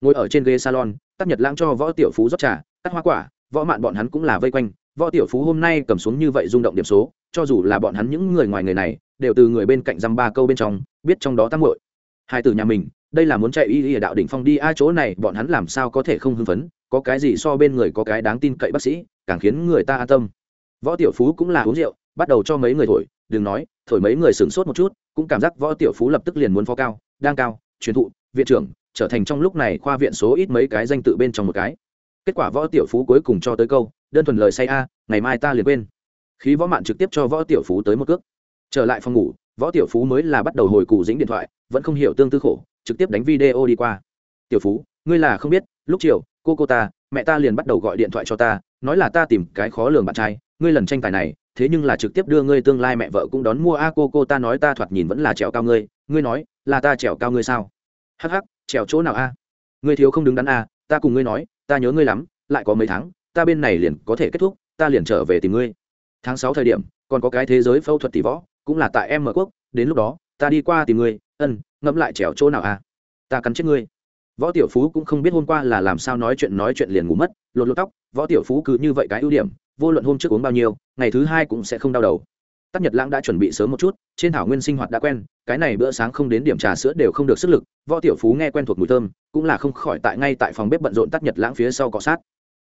Ngồi ở trên ghế salon, tắc nhật lãng cho võ tiểu phú rót trà, cắt hoa quả, võ mạn bọn hắn cũng là vây quanh võ tiểu phú hôm nay cầm xuống như vậy rung động điểm số, cho dù là bọn hắn những người ngoài người này, đều từ người bên cạnh dăm ba câu bên trong, biết trong đó tăng muội. Hai từ nhà mình, đây là muốn chạy y y đạo đỉnh phong đi, a, chỗ này bọn hắn làm sao có thể không hưng phấn, có cái gì so bên người có cái đáng tin cậy bác sĩ, càng khiến người ta an tâm. Võ tiểu phú cũng là uống rượu, bắt đầu cho mấy người thổi, đừng nói, thổi mấy người sửng sốt một chút, cũng cảm giác võ tiểu phú lập tức liền muốn phó cao, đang cao, truyền thụ, viện trưởng, trở thành trong lúc này khoa viện số ít mấy cái danh tự bên trong một cái. Kết quả võ tiểu phú cuối cùng cho tới câu đơn thuần lời say a, ngày mai ta liền quên. Khí võ mạn trực tiếp cho võ tiểu phú tới một cước. Trở lại phòng ngủ, võ tiểu phú mới là bắt đầu hồi cụ dính điện thoại, vẫn không hiểu tương tư khổ, trực tiếp đánh video đi qua. Tiểu phú, ngươi là không biết, lúc chiều, cô cô ta, mẹ ta liền bắt đầu gọi điện thoại cho ta, nói là ta tìm cái khó lường bạn trai, ngươi lần tranh tài này, thế nhưng là trực tiếp đưa ngươi tương lai mẹ vợ cũng đón mua a, cô cô ta nói ta thoạt nhìn vẫn là trèo cao ngươi ngươi nói, là ta trèo cao ngươi sao? Hắc hắc, trèo chỗ nào a? Ngươi thiếu không đứng đắn a, ta cùng ngươi nói, ta nhớ ngươi lắm, lại có mấy tháng ta bên này liền có thể kết thúc, ta liền trở về tìm ngươi. Tháng sáu thời điểm, còn có cái thế giới phẫu thuật tỷ võ, cũng là tại em mở quốc, đến lúc đó, ta đi qua tìm ngươi, ân, ngẫm lại trèo chỗ nào à? ta cắn chết ngươi. Võ tiểu phú cũng không biết hôm qua là làm sao nói chuyện nói chuyện liền ngủ mất, lột lột tóc, võ tiểu phú cứ như vậy cái ưu điểm, vô luận hôm trước uống bao nhiêu, ngày thứ hai cũng sẽ không đau đầu. Tắc nhật lãng đã chuẩn bị sớm một chút, trên thảo nguyên sinh hoạt đã quen, cái này bữa sáng không đến điểm trà sữa đều không được sức lực, võ tiểu phú nghe quen thuộc mùi thơm, cũng là không khỏi tại ngay tại phòng bếp bận rộn tắc nhật lãng phía sau cọ sát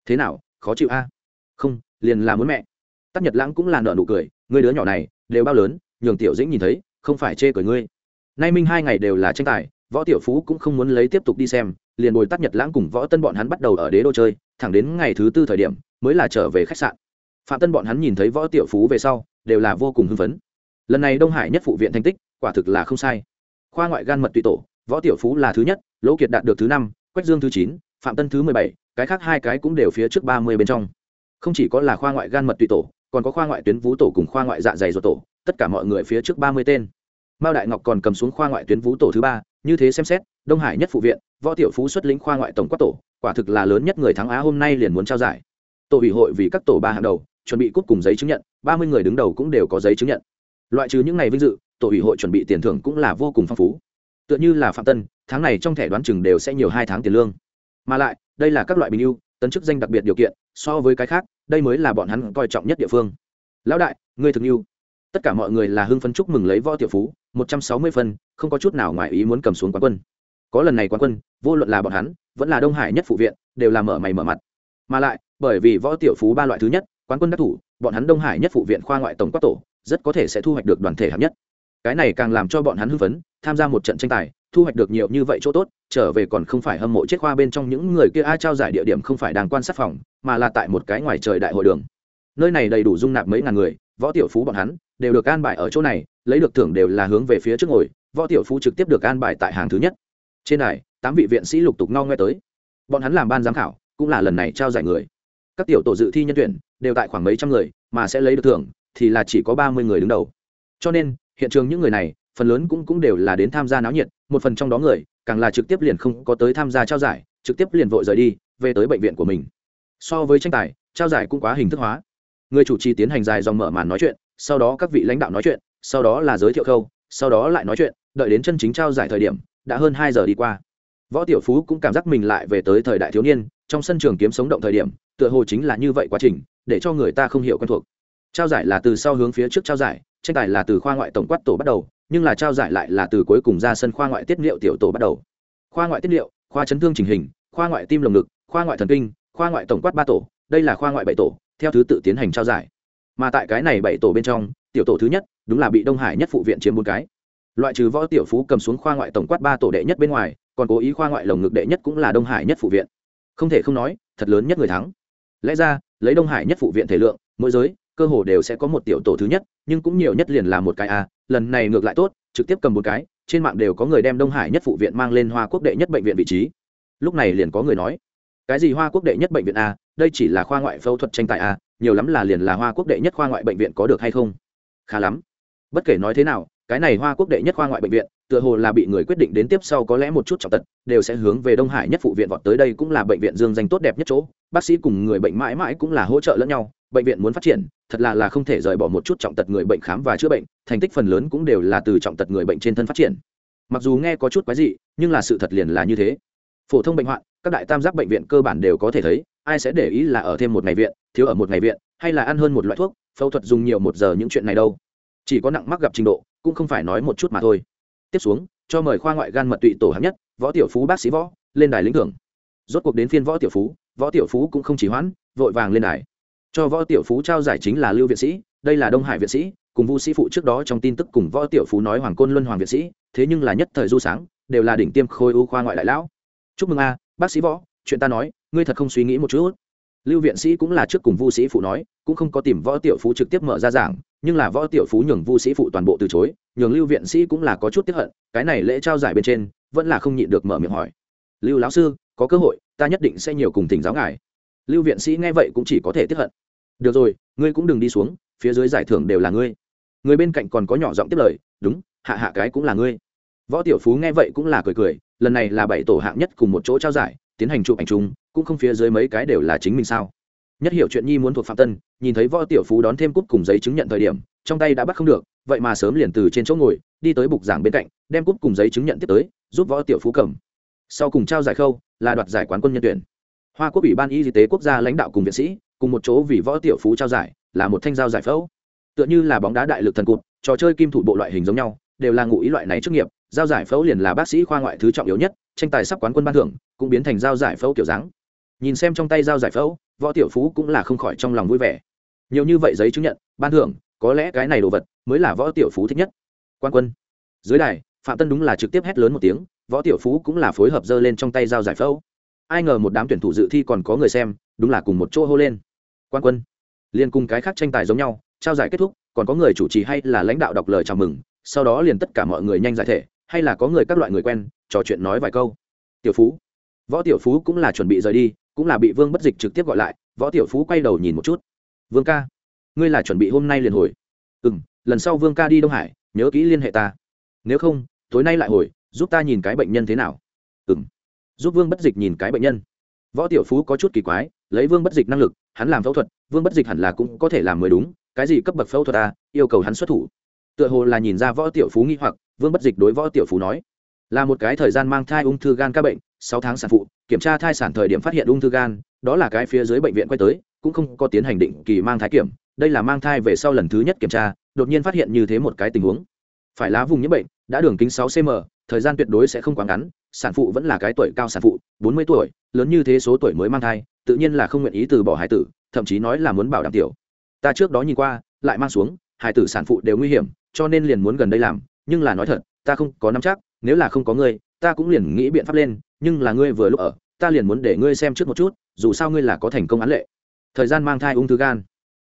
thế nào, khó chịu a? Không, liền là muốn mẹ. Tắc nhật lãng cũng là nợ nụ cười ngươi đứa nhỏ này, đều bao lớn, nhường tiểu dĩnh nhìn thấy, không phải chê cười ngươi. Nay minh hai ngày đều là tranh tài, võ tiểu phú cũng không muốn lấy tiếp tục đi xem, liền bồi tắc nhật lãng cùng võ tân bọn hắn bắt đầu ở đế đô chơi, thẳng đến ngày thứ tư thời điểm, mới là trở về khách sạn. Phạm tân bọn hắn nhìn thấy võ tiểu phú về sau, đều là vô cùng hưng phấn. Lần này đông hải nhất phụ viện thành tích, quả thực là không sai. Khoa ngoại gan mật tùy tổ, võ tiểu phú là thứ nhất, lỗ kiệt đạt được thứ năm, quách dương thứ chín phạm tân thứ mười bảy, cái khác hai cái cũng đều phía trước ba mươi bên trong. Không chỉ có là khoa ngoại gan mật tụy tổ, còn có khoa ngoại tuyến vú tổ cùng khoa ngoại dạ dày ruột tổ, tất cả mọi người phía trước ba mươi tên. Mao đại ngọc còn cầm xuống khoa ngoại tuyến vú tổ thứ ba, như thế xem xét, đông hải nhất phụ viện, võ tiểu phú xuất lĩnh khoa ngoại tổng quát tổ, quả thực là lớn nhất người thắng á hôm nay liền muốn trao giải. Tổ ủy hội vì các tổ ba hàng đầu, chuẩn bị cúp cùng giấy chứng nhận, ba mươi người đứng đầu cũng đều có giấy chứng nhận. Loại trừ những ngày vinh dự, tổ ủy hội chuẩn bị tiền thưởng cũng là vô cùng phong phú. Tựa như là phạm tân, tháng này trong thẻ đoán chừng đều sẽ nhiều hai tháng tiền lương mà lại đây là các loại bình yêu, tấn chức danh đặc biệt điều kiện so với cái khác đây mới là bọn hắn coi trọng nhất địa phương. Lão đại ngươi thực yêu tất cả mọi người là hưng phấn chúc mừng lấy võ tiểu phú một trăm sáu mươi phân không có chút nào ngoài ý muốn cầm xuống quán quân. Có lần này quán quân vô luận là bọn hắn vẫn là đông hải nhất phụ viện đều là mở mày mở mặt. Mà lại bởi vì võ tiểu phú ba loại thứ nhất quán quân đắc thủ bọn hắn đông hải nhất phụ viện khoa ngoại tổng quát tổ rất có thể sẽ thu hoạch được đoàn thể hạng nhất. Cái này càng làm cho bọn hắn hưng phấn tham gia một trận tranh tài thu hoạch được nhiều như vậy chỗ tốt, trở về còn không phải hâm mộ chết khoa bên trong những người kia ai trao giải địa điểm không phải đang quan sát phòng, mà là tại một cái ngoài trời đại hội đường. Nơi này đầy đủ dung nạp mấy ngàn người, võ tiểu phú bọn hắn đều được an bài ở chỗ này, lấy được thưởng đều là hướng về phía trước ngồi, võ tiểu phú trực tiếp được an bài tại hàng thứ nhất. Trên đài, tám vị viện sĩ lục tục no nghe tới. Bọn hắn làm ban giám khảo, cũng là lần này trao giải người. Các tiểu tổ dự thi nhân tuyển đều tại khoảng mấy trăm người, mà sẽ lấy được thưởng thì là chỉ có ba mươi người đứng đầu. Cho nên, hiện trường những người này phần lớn cũng cũng đều là đến tham gia náo nhiệt, một phần trong đó người, càng là trực tiếp liền không có tới tham gia trao giải, trực tiếp liền vội rời đi, về tới bệnh viện của mình. So với tranh tài, trao giải cũng quá hình thức hóa. Người chủ trì tiến hành dài dòng mở màn nói chuyện, sau đó các vị lãnh đạo nói chuyện, sau đó là giới thiệu khâu, sau đó lại nói chuyện, đợi đến chân chính trao giải thời điểm, đã hơn hai giờ đi qua. Võ tiểu phú cũng cảm giác mình lại về tới thời đại thiếu niên, trong sân trường kiếm sống động thời điểm, tựa hồ chính là như vậy quá trình, để cho người ta không hiểu quen thuộc. Trao giải là từ sau hướng phía trước trao giải, tranh tài là từ khoa ngoại tổng quát tổ bắt đầu nhưng là trao giải lại là từ cuối cùng ra sân khoa ngoại tiết liệu tiểu tổ bắt đầu. Khoa ngoại tiết liệu khoa chấn thương chỉnh hình, khoa ngoại tim lồng ngực, khoa ngoại thần kinh, khoa ngoại tổng quát ba tổ, đây là khoa ngoại bảy tổ, theo thứ tự tiến hành trao giải. Mà tại cái này bảy tổ bên trong, tiểu tổ thứ nhất, đúng là bị đông hải nhất phụ viện chiếm bốn cái. Loại trừ võ tiểu phú cầm xuống khoa ngoại tổng quát ba tổ đệ nhất bên ngoài, còn cố ý khoa ngoại lồng ngực đệ nhất cũng là đông hải nhất phụ viện. Không thể không nói, thật lớn nhất người thắng. Lẽ ra, lấy đông hải nhất phụ viện thể lượng, mỗi giới, cơ hồ đều sẽ có một tiểu tổ thứ nhất, nhưng cũng nhiều nhất liền là một cái a lần này ngược lại tốt, trực tiếp cầm một cái, trên mạng đều có người đem đông hải nhất phụ viện mang lên hoa quốc đệ nhất bệnh viện vị trí. Lúc này liền có người nói, cái gì hoa quốc đệ nhất bệnh viện a đây chỉ là khoa ngoại phẫu thuật tranh tài a nhiều lắm là liền là hoa quốc đệ nhất khoa ngoại bệnh viện có được hay không? Khá lắm. Bất kể nói thế nào, cái này hoa quốc đệ nhất khoa ngoại bệnh viện, tựa hồ là bị người quyết định đến tiếp sau có lẽ một chút trọng tật, đều sẽ hướng về đông hải nhất phụ viện vọt tới đây cũng là bệnh viện dương danh tốt đẹp nhất chỗ. Bác sĩ cùng người bệnh mãi mãi cũng là hỗ trợ lẫn nhau bệnh viện muốn phát triển, thật là là không thể rời bỏ một chút trọng tật người bệnh khám và chữa bệnh, thành tích phần lớn cũng đều là từ trọng tật người bệnh trên thân phát triển. Mặc dù nghe có chút quái dị, nhưng là sự thật liền là như thế. Phổ thông bệnh hoạn, các đại tam giác bệnh viện cơ bản đều có thể thấy, ai sẽ để ý là ở thêm một ngày viện, thiếu ở một ngày viện, hay là ăn hơn một loại thuốc, phẫu thuật dùng nhiều một giờ những chuyện này đâu. Chỉ có nặng mắc gặp trình độ, cũng không phải nói một chút mà thôi. Tiếp xuống, cho mời khoa ngoại gan mật tụy tổ hạng nhất, võ tiểu phú bác sĩ võ, lên đài lĩnh thưởng. Rốt cuộc đến phiên võ tiểu phú, võ tiểu phú cũng không chỉ hoãn, vội vàng lên đài cho võ tiểu phú trao giải chính là lưu viện sĩ, đây là đông hải viện sĩ, cùng vu sĩ phụ trước đó trong tin tức cùng võ tiểu phú nói hoàng côn luân hoàng viện sĩ, thế nhưng là nhất thời du sáng, đều là đỉnh tiêm khôi u khoa ngoại đại lão. Chúc mừng a, bác sĩ võ, chuyện ta nói, ngươi thật không suy nghĩ một chút. Lưu viện sĩ cũng là trước cùng vu sĩ phụ nói, cũng không có tìm võ tiểu phú trực tiếp mở ra giảng, nhưng là võ tiểu phú nhường vu sĩ phụ toàn bộ từ chối, nhường lưu viện sĩ cũng là có chút tiếp hận, cái này lễ trao giải bên trên, vẫn là không nhịn được mở miệng hỏi. Lưu lão sư, có cơ hội, ta nhất định sẽ nhiều cùng thỉnh giáo ngài. Lưu viện sĩ nghe vậy cũng chỉ có thể tiếp hận được rồi, ngươi cũng đừng đi xuống, phía dưới giải thưởng đều là ngươi. Người bên cạnh còn có nhỏ giọng tiếp lời, đúng, hạ hạ cái cũng là ngươi. Võ tiểu phú nghe vậy cũng là cười cười, lần này là bảy tổ hạng nhất cùng một chỗ trao giải, tiến hành chụp ảnh chung, cũng không phía dưới mấy cái đều là chính mình sao. Nhất hiểu chuyện nhi muốn thuộc phạm tân, nhìn thấy võ tiểu phú đón thêm cúp cùng giấy chứng nhận thời điểm, trong tay đã bắt không được, vậy mà sớm liền từ trên chỗ ngồi, đi tới bục giảng bên cạnh, đem cúp cùng giấy chứng nhận tiếp tới, giúp võ tiểu phú cầm. Sau cùng trao giải khâu, là đoạt giải quán quân nhân tuyển. Hoa quốc ủy ban y tế quốc gia lãnh đạo cùng viện sĩ cùng một chỗ vì võ tiểu phú trao giải, là một thanh giao giải phẫu. Tựa như là bóng đá đại lực thần cụt, trò chơi kim thủ bộ loại hình giống nhau, đều là ngụ ý loại này trước nghiệp. Giao giải phẫu liền là bác sĩ khoa ngoại thứ trọng yếu nhất, tranh tài sắp quán quân ban thưởng, cũng biến thành giao giải phẫu kiểu dáng. Nhìn xem trong tay giao giải phẫu, võ tiểu phú cũng là không khỏi trong lòng vui vẻ. Nhiều như vậy giấy chứng nhận, ban thưởng, có lẽ cái này đồ vật mới là võ tiểu phú thích nhất. Quan quân. Dưới đài, phạm tân đúng là trực tiếp hét lớn một tiếng, võ tiểu phú cũng là phối hợp dơ lên trong tay giao giải phẫu. Ai ngờ một đám tuyển thủ dự thi còn có người xem, đúng là cùng một chỗ hô lên quan quân. Liên cùng cái khác tranh tài giống nhau, trao giải kết thúc, còn có người chủ trì hay là lãnh đạo đọc lời chào mừng, sau đó liền tất cả mọi người nhanh giải thể, hay là có người các loại người quen, trò chuyện nói vài câu. Tiểu phú. Võ tiểu phú cũng là chuẩn bị rời đi, cũng là bị vương bất dịch trực tiếp gọi lại, võ tiểu phú quay đầu nhìn một chút. Vương ca, ngươi là chuẩn bị hôm nay liền hồi. Ừ m lần sau vương ca đi đông hải, nhớ kỹ liên hệ ta. Nếu không, tối nay lại hồi, giúp ta nhìn cái bệnh nhân thế nào. Ừ m giúp vương bất dịch nhìn cái bệnh nhân. Võ tiểu phú có chút kỳ quái, lấy vương bất dịch năng lực hắn làm phẫu thuật, vương bất dịch hẳn là cũng có thể làm mới đúng, cái gì cấp bậc phẫu thuật ta yêu cầu hắn xuất thủ. Tựa hồ là nhìn ra võ tiểu phú nghi hoặc, vương bất dịch đối võ tiểu phú nói, là một cái thời gian mang thai ung thư gan các bệnh, sáu tháng sản phụ, kiểm tra thai sản thời điểm phát hiện ung thư gan, đó là cái phía dưới bệnh viện quay tới, cũng không có tiến hành định kỳ mang thai kiểm, đây là mang thai về sau lần thứ nhất kiểm tra, đột nhiên phát hiện như thế một cái tình huống. Phải lá vùng nhiễm bệnh, đã đường kính sáu cm thời gian tuyệt đối sẽ không quá ngắn, sản phụ vẫn là cái tuổi cao sản phụ, bốn mươi tuổi, lớn như thế số tuổi mới mang thai tự nhiên là không nguyện ý từ bỏ hải tử, thậm chí nói là muốn bảo đảm tiểu. Ta trước đó nhìn qua, lại mang xuống, hải tử sản phụ đều nguy hiểm, cho nên liền muốn gần đây làm, nhưng là nói thật, ta không có nắm chắc, nếu là không có ngươi, ta cũng liền nghĩ biện pháp lên, nhưng là ngươi vừa lúc ở, ta liền muốn để ngươi xem trước một chút, dù sao ngươi là có thành công án lệ. Thời gian mang thai ung thư gan.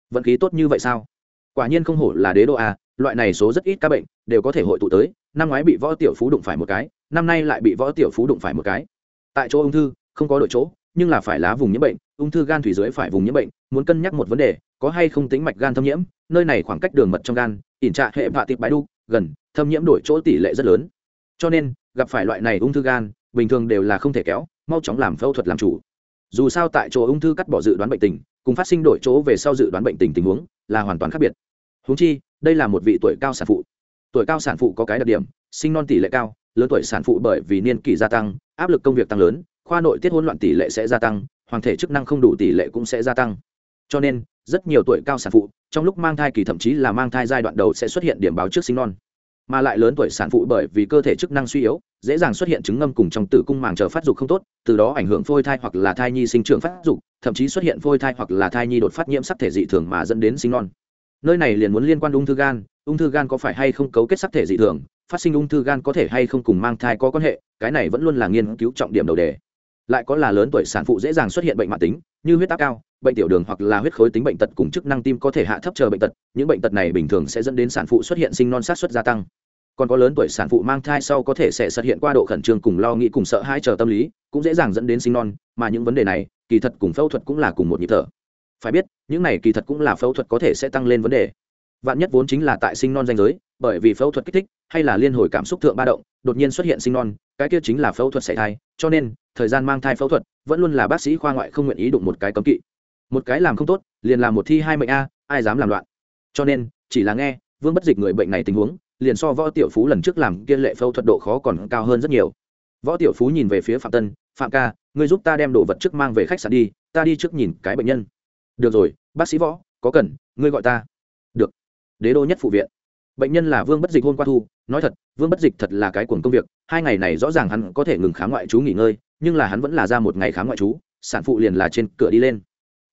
Vận khí tốt như vậy sao? Quả nhiên không hổ là đế đô a loại này số rất ít ca bệnh, đều có thể hội tụ tới, năm ngoái bị võ tiểu phú đụng phải một cái, năm nay lại bị võ tiểu phú đụng phải một cái. Tại chỗ ung thư, không có đội chỗ nhưng là phải lá vùng nhiễm bệnh, ung thư gan thủy dưới phải vùng nhiễm bệnh, muốn cân nhắc một vấn đề, có hay không tính mạch gan thâm nhiễm, nơi này khoảng cách đường mật trong gan, ỉn trạ hệ vạ tiệp bãi đu, gần, thâm nhiễm đổi chỗ tỷ lệ rất lớn. Cho nên, gặp phải loại này ung thư gan, bình thường đều là không thể kéo, mau chóng làm phẫu thuật làm chủ. Dù sao tại chỗ ung thư cắt bỏ dự đoán bệnh tình, cùng phát sinh đổi chỗ về sau dự đoán bệnh tình tình huống, là hoàn toàn khác biệt. Huống chi, đây là một vị tuổi cao sản phụ. Tuổi cao sản phụ có cái đặc điểm, sinh non tỷ lệ cao, lớn tuổi sản phụ bởi vì niên kỷ gia tăng, áp lực công việc tăng lớn khoa nội tiết hỗn loạn tỷ lệ sẽ gia tăng, hoàng thể chức năng không đủ tỷ lệ cũng sẽ gia tăng. Cho nên, rất nhiều tuổi cao sản phụ, trong lúc mang thai kỳ thậm chí là mang thai giai đoạn đầu sẽ xuất hiện điểm báo trước sinh non. Mà lại lớn tuổi sản phụ bởi vì cơ thể chức năng suy yếu, dễ dàng xuất hiện chứng ngâm cùng trong tử cung màng chờ phát dục không tốt, từ đó ảnh hưởng phôi thai hoặc là thai nhi sinh trưởng phát dục, thậm chí xuất hiện phôi thai hoặc là thai nhi đột phát nhiễm sắc thể dị thường mà dẫn đến sinh non. Nơi này liền muốn liên quan ung thư gan, ung thư gan có phải hay không cấu kết sắc thể dị thường, phát sinh ung thư gan có thể hay không cùng mang thai có quan hệ, cái này vẫn luôn là nghiên cứu trọng điểm đầu đề lại có là lớn tuổi sản phụ dễ dàng xuất hiện bệnh mạng tính, như huyết áp cao, bệnh tiểu đường hoặc là huyết khối tính bệnh tật cùng chức năng tim có thể hạ thấp chờ bệnh tật, những bệnh tật này bình thường sẽ dẫn đến sản phụ xuất hiện sinh non sát xuất gia tăng. Còn có lớn tuổi sản phụ mang thai sau có thể sẽ xuất hiện qua độ khẩn trương cùng lo nghĩ cùng sợ hãi chờ tâm lý, cũng dễ dàng dẫn đến sinh non, mà những vấn đề này, kỳ thật cùng phẫu thuật cũng là cùng một nhịp thở. Phải biết, những này kỳ thật cũng là phẫu thuật có thể sẽ tăng lên vấn đề. Vạn nhất vốn chính là tại sinh non danh giới, bởi vì phẫu thuật kích thích, hay là liên hồi cảm xúc thượng ba động, đột nhiên xuất hiện sinh non, cái kia chính là phẫu thuật xảy thai, cho nên thời gian mang thai phẫu thuật, vẫn luôn là bác sĩ khoa ngoại không nguyện ý đụng một cái cấm kỵ. Một cái làm không tốt, liền làm một thi hai mệnh a, ai dám làm loạn. Cho nên, chỉ là nghe, vương bất dịch người bệnh này tình huống, liền so võ tiểu phú lần trước làm kiên lệ phẫu thuật độ khó còn cao hơn rất nhiều. Võ tiểu phú nhìn về phía phạm tân, phạm ca, ngươi giúp ta đem đồ vật trước mang về khách sạn đi, ta đi trước nhìn cái bệnh nhân. Được rồi, bác sĩ võ, có cần, ngươi gọi ta. Được. Đế đô nhất phụ viện. Bệnh nhân là vương bất dịch hôn qua thu nói thật, vương bất dịch thật là cái cuồng công việc, hai ngày này rõ ràng hắn có thể ngừng khám ngoại trú nghỉ ngơi, nhưng là hắn vẫn là ra một ngày khám ngoại trú, sản phụ liền là trên cửa đi lên.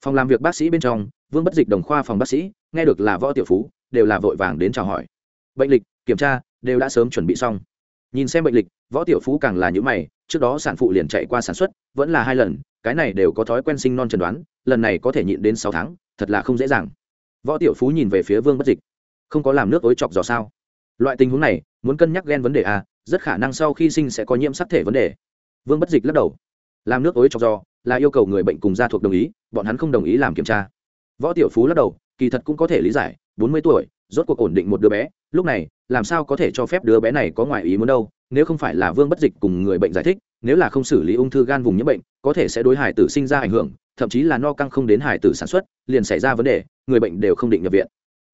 Phòng làm việc bác sĩ bên trong, vương bất dịch đồng khoa phòng bác sĩ, nghe được là võ tiểu phú, đều là vội vàng đến chào hỏi. Bệnh lịch, kiểm tra, đều đã sớm chuẩn bị xong. Nhìn xem bệnh lịch, võ tiểu phú càng là những mày, trước đó sản phụ liền chạy qua sản xuất, vẫn là hai lần, cái này đều có thói quen sinh non trần đoán, lần này có thể nhịn đến sáu tháng, thật là không dễ dàng. Võ tiểu phú nhìn về phía vương bất dịch. Không có làm nước ối chọc giò sao? Loại tình huống này, muốn cân nhắc ghen vấn đề a, rất khả năng sau khi sinh sẽ có nhiễm sắc thể vấn đề. Vương bất dịch lắc đầu. Làm nước ối cho giò, là yêu cầu người bệnh cùng gia thuộc đồng ý, bọn hắn không đồng ý làm kiểm tra. Võ tiểu phú lắc đầu, kỳ thật cũng có thể lý giải, bốn mươi tuổi, rốt cuộc ổn định một đứa bé, lúc này, làm sao có thể cho phép đứa bé này có ngoại ý muốn đâu, nếu không phải là vương bất dịch cùng người bệnh giải thích, nếu là không xử lý ung thư gan vùng nhiễm bệnh, có thể sẽ đối hải tử sinh ra ảnh hưởng, thậm chí là no căng không đến hải tử sản xuất, liền xảy ra vấn đề, người bệnh đều không định nhập viện.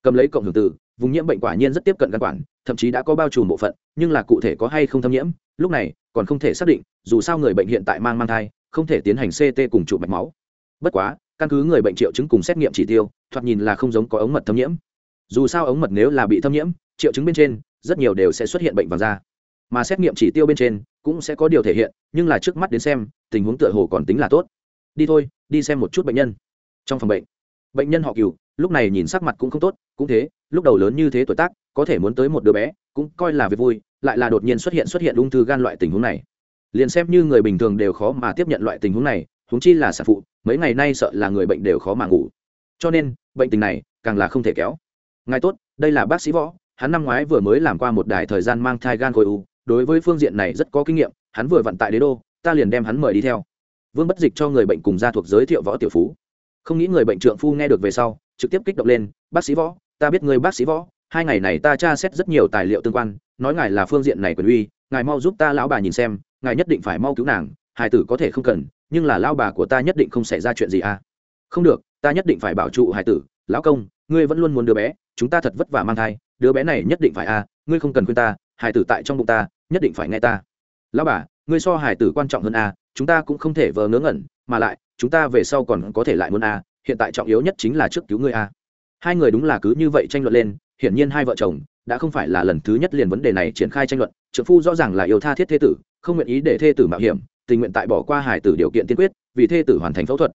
Cầm lấy cộng hưởng từ vùng nhiễm bệnh quả nhiên rất tiếp cận gan quản, thậm chí đã có bao trùm bộ phận, nhưng là cụ thể có hay không thâm nhiễm, lúc này còn không thể xác định, dù sao người bệnh hiện tại mang mang thai, không thể tiến hành ct cùng trụ mạch máu. Bất quá, căn cứ người bệnh triệu chứng cùng xét nghiệm chỉ tiêu, thoạt nhìn là không giống có ống mật thâm nhiễm. Dù sao ống mật nếu là bị thâm nhiễm, triệu chứng bên trên, rất nhiều đều sẽ xuất hiện bệnh vàng da. Mà xét nghiệm chỉ tiêu bên trên cũng sẽ có điều thể hiện, nhưng là trước mắt đến xem, tình huống tựa hồ còn tính là tốt. Đi thôi, đi xem một chút bệnh nhân. Trong phòng bệnh bệnh nhân họ cừu lúc này nhìn sắc mặt cũng không tốt, cũng thế lúc đầu lớn như thế tuổi tác, có thể muốn tới một đứa bé, cũng coi là việc vui, lại là đột nhiên xuất hiện xuất hiện ung thư gan loại tình huống này. Liền xem như người bình thường đều khó mà tiếp nhận loại tình huống này, huống chi là sản phụ, mấy ngày nay sợ là người bệnh đều khó mà ngủ. Cho nên, bệnh tình này càng là không thể kéo. Ngài tốt, đây là bác sĩ võ, hắn năm ngoái vừa mới làm qua một đài thời gian mang thai gan khối u, đối với phương diện này rất có kinh nghiệm, hắn vừa vận tại đế đô, ta liền đem hắn mời đi theo. Vương bất dịch cho người bệnh cùng gia thuộc giới thiệu võ tiểu phú. Không nghĩ người bệnh trượng phu nghe được về sau, trực tiếp kích động lên, bác sĩ võ ta biết ngươi bác sĩ võ, hai ngày này ta tra xét rất nhiều tài liệu tương quan, nói ngài là phương diện này quyền uy, ngài mau giúp ta lão bà nhìn xem, ngài nhất định phải mau cứu nàng, hài tử có thể không cần, nhưng là lão bà của ta nhất định không xảy ra chuyện gì à? Không được, ta nhất định phải bảo trụ hài tử, lão công, ngươi vẫn luôn muốn đứa bé, chúng ta thật vất vả mang thai, đứa bé này nhất định phải à ngươi không cần khuyên ta, hài tử tại trong bụng ta, nhất định phải nghe ta. Lão bà, ngươi so hài tử quan trọng hơn à chúng ta cũng không thể vờ ngớ ngẩn, mà lại, chúng ta về sau còn có thể lại muốn à hiện tại trọng yếu nhất chính là trước cứu ngươi à hai người đúng là cứ như vậy tranh luận lên, hiển nhiên hai vợ chồng đã không phải là lần thứ nhất liền vấn đề này triển khai tranh luận trợ phu rõ ràng là yêu tha thiết thê tử, không nguyện ý để thê tử mạo hiểm, tình nguyện tại bỏ qua hải tử điều kiện tiên quyết, vì thê tử hoàn thành phẫu thuật.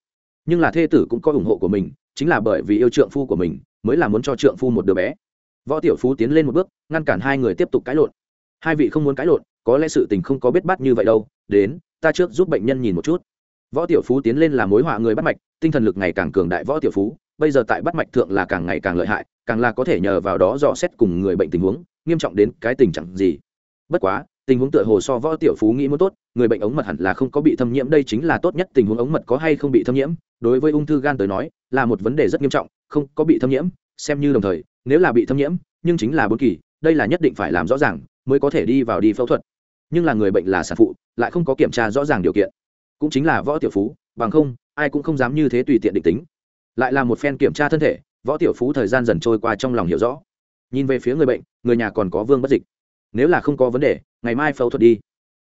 Nhưng là thê tử cũng có ủng hộ của mình, chính là bởi vì yêu trượng phu của mình mới là muốn cho trượng phu một đứa bé. Võ tiểu phú tiến lên một bước, ngăn cản hai người tiếp tục cãi lộn. Hai vị không muốn cãi lộn, có lẽ sự tình không có biết bắt như vậy đâu, đến, ta trước giúp bệnh nhân nhìn một chút. Võ tiểu phú tiến lên là mối họa người bắt mạch, tinh thần lực ngày càng cường đại võ tiểu phú bây giờ tại bắt mạch thượng là càng ngày càng lợi hại, càng là có thể nhờ vào đó dò xét cùng người bệnh tình huống, nghiêm trọng đến cái tình trạng gì. Bất quá, tình huống tựa hồ so võ tiểu phú nghĩ muốn tốt, người bệnh ống mật hẳn là không có bị thâm nhiễm, đây chính là tốt nhất tình huống ống mật có hay không bị thâm nhiễm. Đối với ung thư gan tới nói, là một vấn đề rất nghiêm trọng, không có bị thâm nhiễm, xem như đồng thời, nếu là bị thâm nhiễm, nhưng chính là bốn kỳ, đây là nhất định phải làm rõ ràng, mới có thể đi vào đi phẫu thuật. Nhưng là người bệnh là sản phụ, lại không có kiểm tra rõ ràng điều kiện. Cũng chính là võ tiểu phú, bằng không, ai cũng không dám như thế tùy tiện định tính lại là một phen kiểm tra thân thể, võ tiểu phú thời gian dần trôi qua trong lòng hiểu rõ. Nhìn về phía người bệnh, người nhà còn có vương bất dịch. Nếu là không có vấn đề, ngày mai phẫu thuật đi.